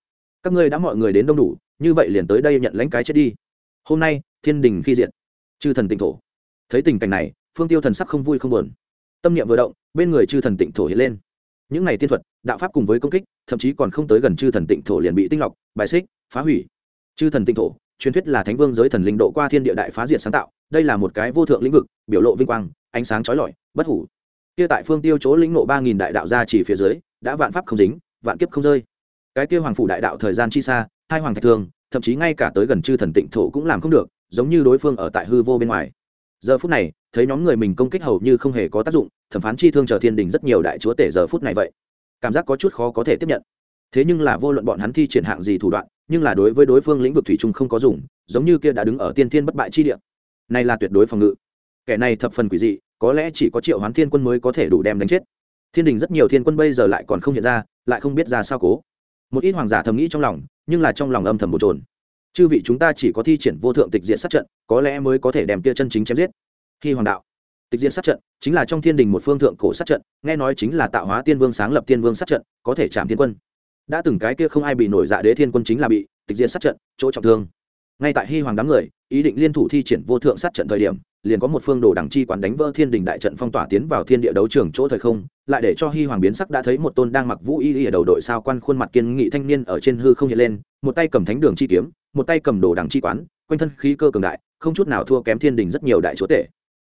Các ngươi đã mọi người đến đông đủ, như vậy liền tới đây nhận lãnh cái chết đi. Hôm nay, thiên đình khi diệt. Chư thần tịnh thổ. Thấy tình cảnh này, phương tiêu thần sắc không vui không buồn. Tâm niệm vừa động, bên người chư thần tịnh thổ hiện lên. Những này tiên thuật, đạo pháp cùng với công kích, thậm chí còn không tới gần chư thần tịnh thổ liền bị tinh lọc, bài xích, phá hủy. Chư thần tịnh thổ, truyền thuyết là thánh vương giới thần linh độ qua thiên địa đại phá diệt sáng tạo. Đây là một cái vô thượng lĩnh vực, biểu lộ vinh quang, ánh sáng trói lọi, bất hủ kia tại phương tiêu chỗ lĩnh nộ ba nghìn đại đạo ra chỉ phía dưới, đã vạn pháp không dính, vạn kiếp không rơi. Cái kia hoàng phủ đại đạo thời gian chi xa, hai hoàng thạch thường, thậm chí ngay cả tới gần chư thần tịnh thổ cũng làm không được, giống như đối phương ở tại hư vô bên ngoài. Giờ phút này, thấy nhóm người mình công kích hầu như không hề có tác dụng, thẩm phán chi thương chờ thiên đình rất nhiều đại chúa tể giờ phút này vậy. Cảm giác có chút khó có thể tiếp nhận. Thế nhưng là vô luận bọn hắn thi triển hạng gì thủ đoạn, nhưng là đối với đối phương lĩnh vực thủy chung không có dùng, giống như kia đã đứng ở tiên thiên bất bại chi địa. Này là tuyệt đối phòng ngự. Kẻ này thập phần quỷ dị có lẽ chỉ có triệu hoán thiên quân mới có thể đủ đem đánh chết. Thiên đình rất nhiều thiên quân bây giờ lại còn không hiện ra, lại không biết ra sao cố. Một ít hoàng giả thầm nghĩ trong lòng, nhưng là trong lòng âm thầm bồn trồn chư vị chúng ta chỉ có thi triển vô thượng tịch diện sát trận, có lẽ mới có thể đem kia chân chính chém giết. Khi hoàng đạo. Tịch diện sát trận chính là trong thiên đình một phương thượng cổ sát trận, nghe nói chính là tạo hóa tiên vương sáng lập tiên vương sát trận, có thể chạm thiên quân. Đã từng cái kia không ai bị nổi dạ đế thiên quân chính là bị tịch diện sát trận chỗ trọng thương. Ngay tại hy hoàng đám người, ý định liên thủ thi triển vô thượng sát trận thời điểm liền có một phương đồ đẳng chi quán đánh vỡ thiên đình đại trận phong tỏa tiến vào thiên địa đấu trường chỗ thời không, lại để cho hy hoàng biến sắc đã thấy một tôn đang mặc vũ y ở đầu đội sao quan khuôn mặt kiên nghị thanh niên ở trên hư không hiện lên, một tay cầm thánh đường chi kiếm, một tay cầm đồ đẳng chi quán, quanh thân khí cơ cường đại, không chút nào thua kém thiên đình rất nhiều đại chúa tể.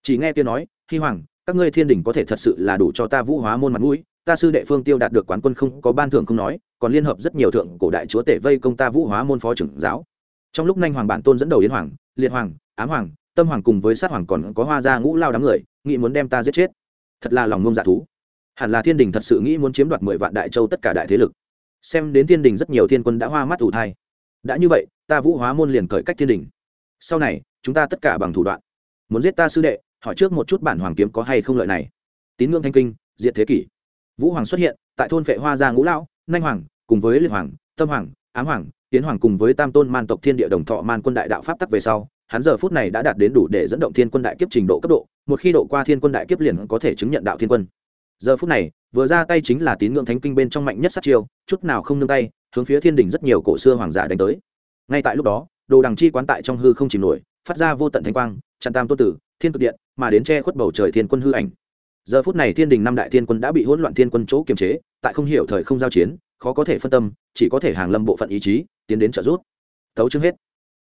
Chỉ nghe tiên nói hy hoàng, các ngươi thiên đình có thể thật sự là đủ cho ta vũ hóa môn mặt mũi, ta sư đệ phương tiêu đạt được quán quân không có ban thưởng không nói, còn liên hợp rất nhiều thượng cổ đại chúa tể vây công ta vũ hóa môn phó trưởng giáo. Trong lúc nhanh hoàng bản tôn dẫn đầu yến hoàng, liệt hoàng, ám hoàng tâm hoàng cùng với sát hoàng còn có hoa gia ngũ lao đám người, nghĩ muốn đem ta giết chết. Thật là lòng ngông dạ thú. Hẳn là thiên đình thật sự nghĩ muốn chiếm đoạt mười vạn đại châu tất cả đại thế lực. Xem đến thiên đình rất nhiều thiên quân đã hoa mắt ủ thai. Đã như vậy, ta vũ hóa môn liền cởi cách thiên đình. Sau này, chúng ta tất cả bằng thủ đoạn. Muốn giết ta sư đệ, hỏi trước một chút bản hoàng kiếm có hay không lợi này. Tín ngưỡng thanh kinh, diệt thế kỷ. Vũ hoàng xuất hiện, tại thôn vệ hoa gia ngũ lão, nanh hoàng, cùng với liệt hoàng, tâm hoàng, ám hoàng tiến hoàng cùng với tam tôn man tộc thiên địa đồng thọ man quân đại đạo pháp tắc về sau hắn giờ phút này đã đạt đến đủ để dẫn động thiên quân đại kiếp trình độ cấp độ, một khi độ qua thiên quân đại kiếp liền có thể chứng nhận đạo thiên quân. Giờ phút này, vừa ra tay chính là tín ngưỡng thánh kinh bên trong mạnh nhất sát chiêu, chút nào không nương tay, hướng phía thiên đình rất nhiều cổ xưa hoàng giả đánh tới. Ngay tại lúc đó, đồ đằng chi quán tại trong hư không chìm nổi, phát ra vô tận thanh quang tràn tam tô tử, thiên cực điện, mà đến che khuất bầu trời thiên quân hư ảnh. Giờ phút này thiên đình năm đại thiên quân đã bị hỗn loạn thiên quân chỗ kiềm chế, tại không hiểu thời không giao chiến, khó có thể phân tâm, chỉ có thể hàng lâm bộ phận ý chí, tiến đến trợ giúp. Thấu chương hết.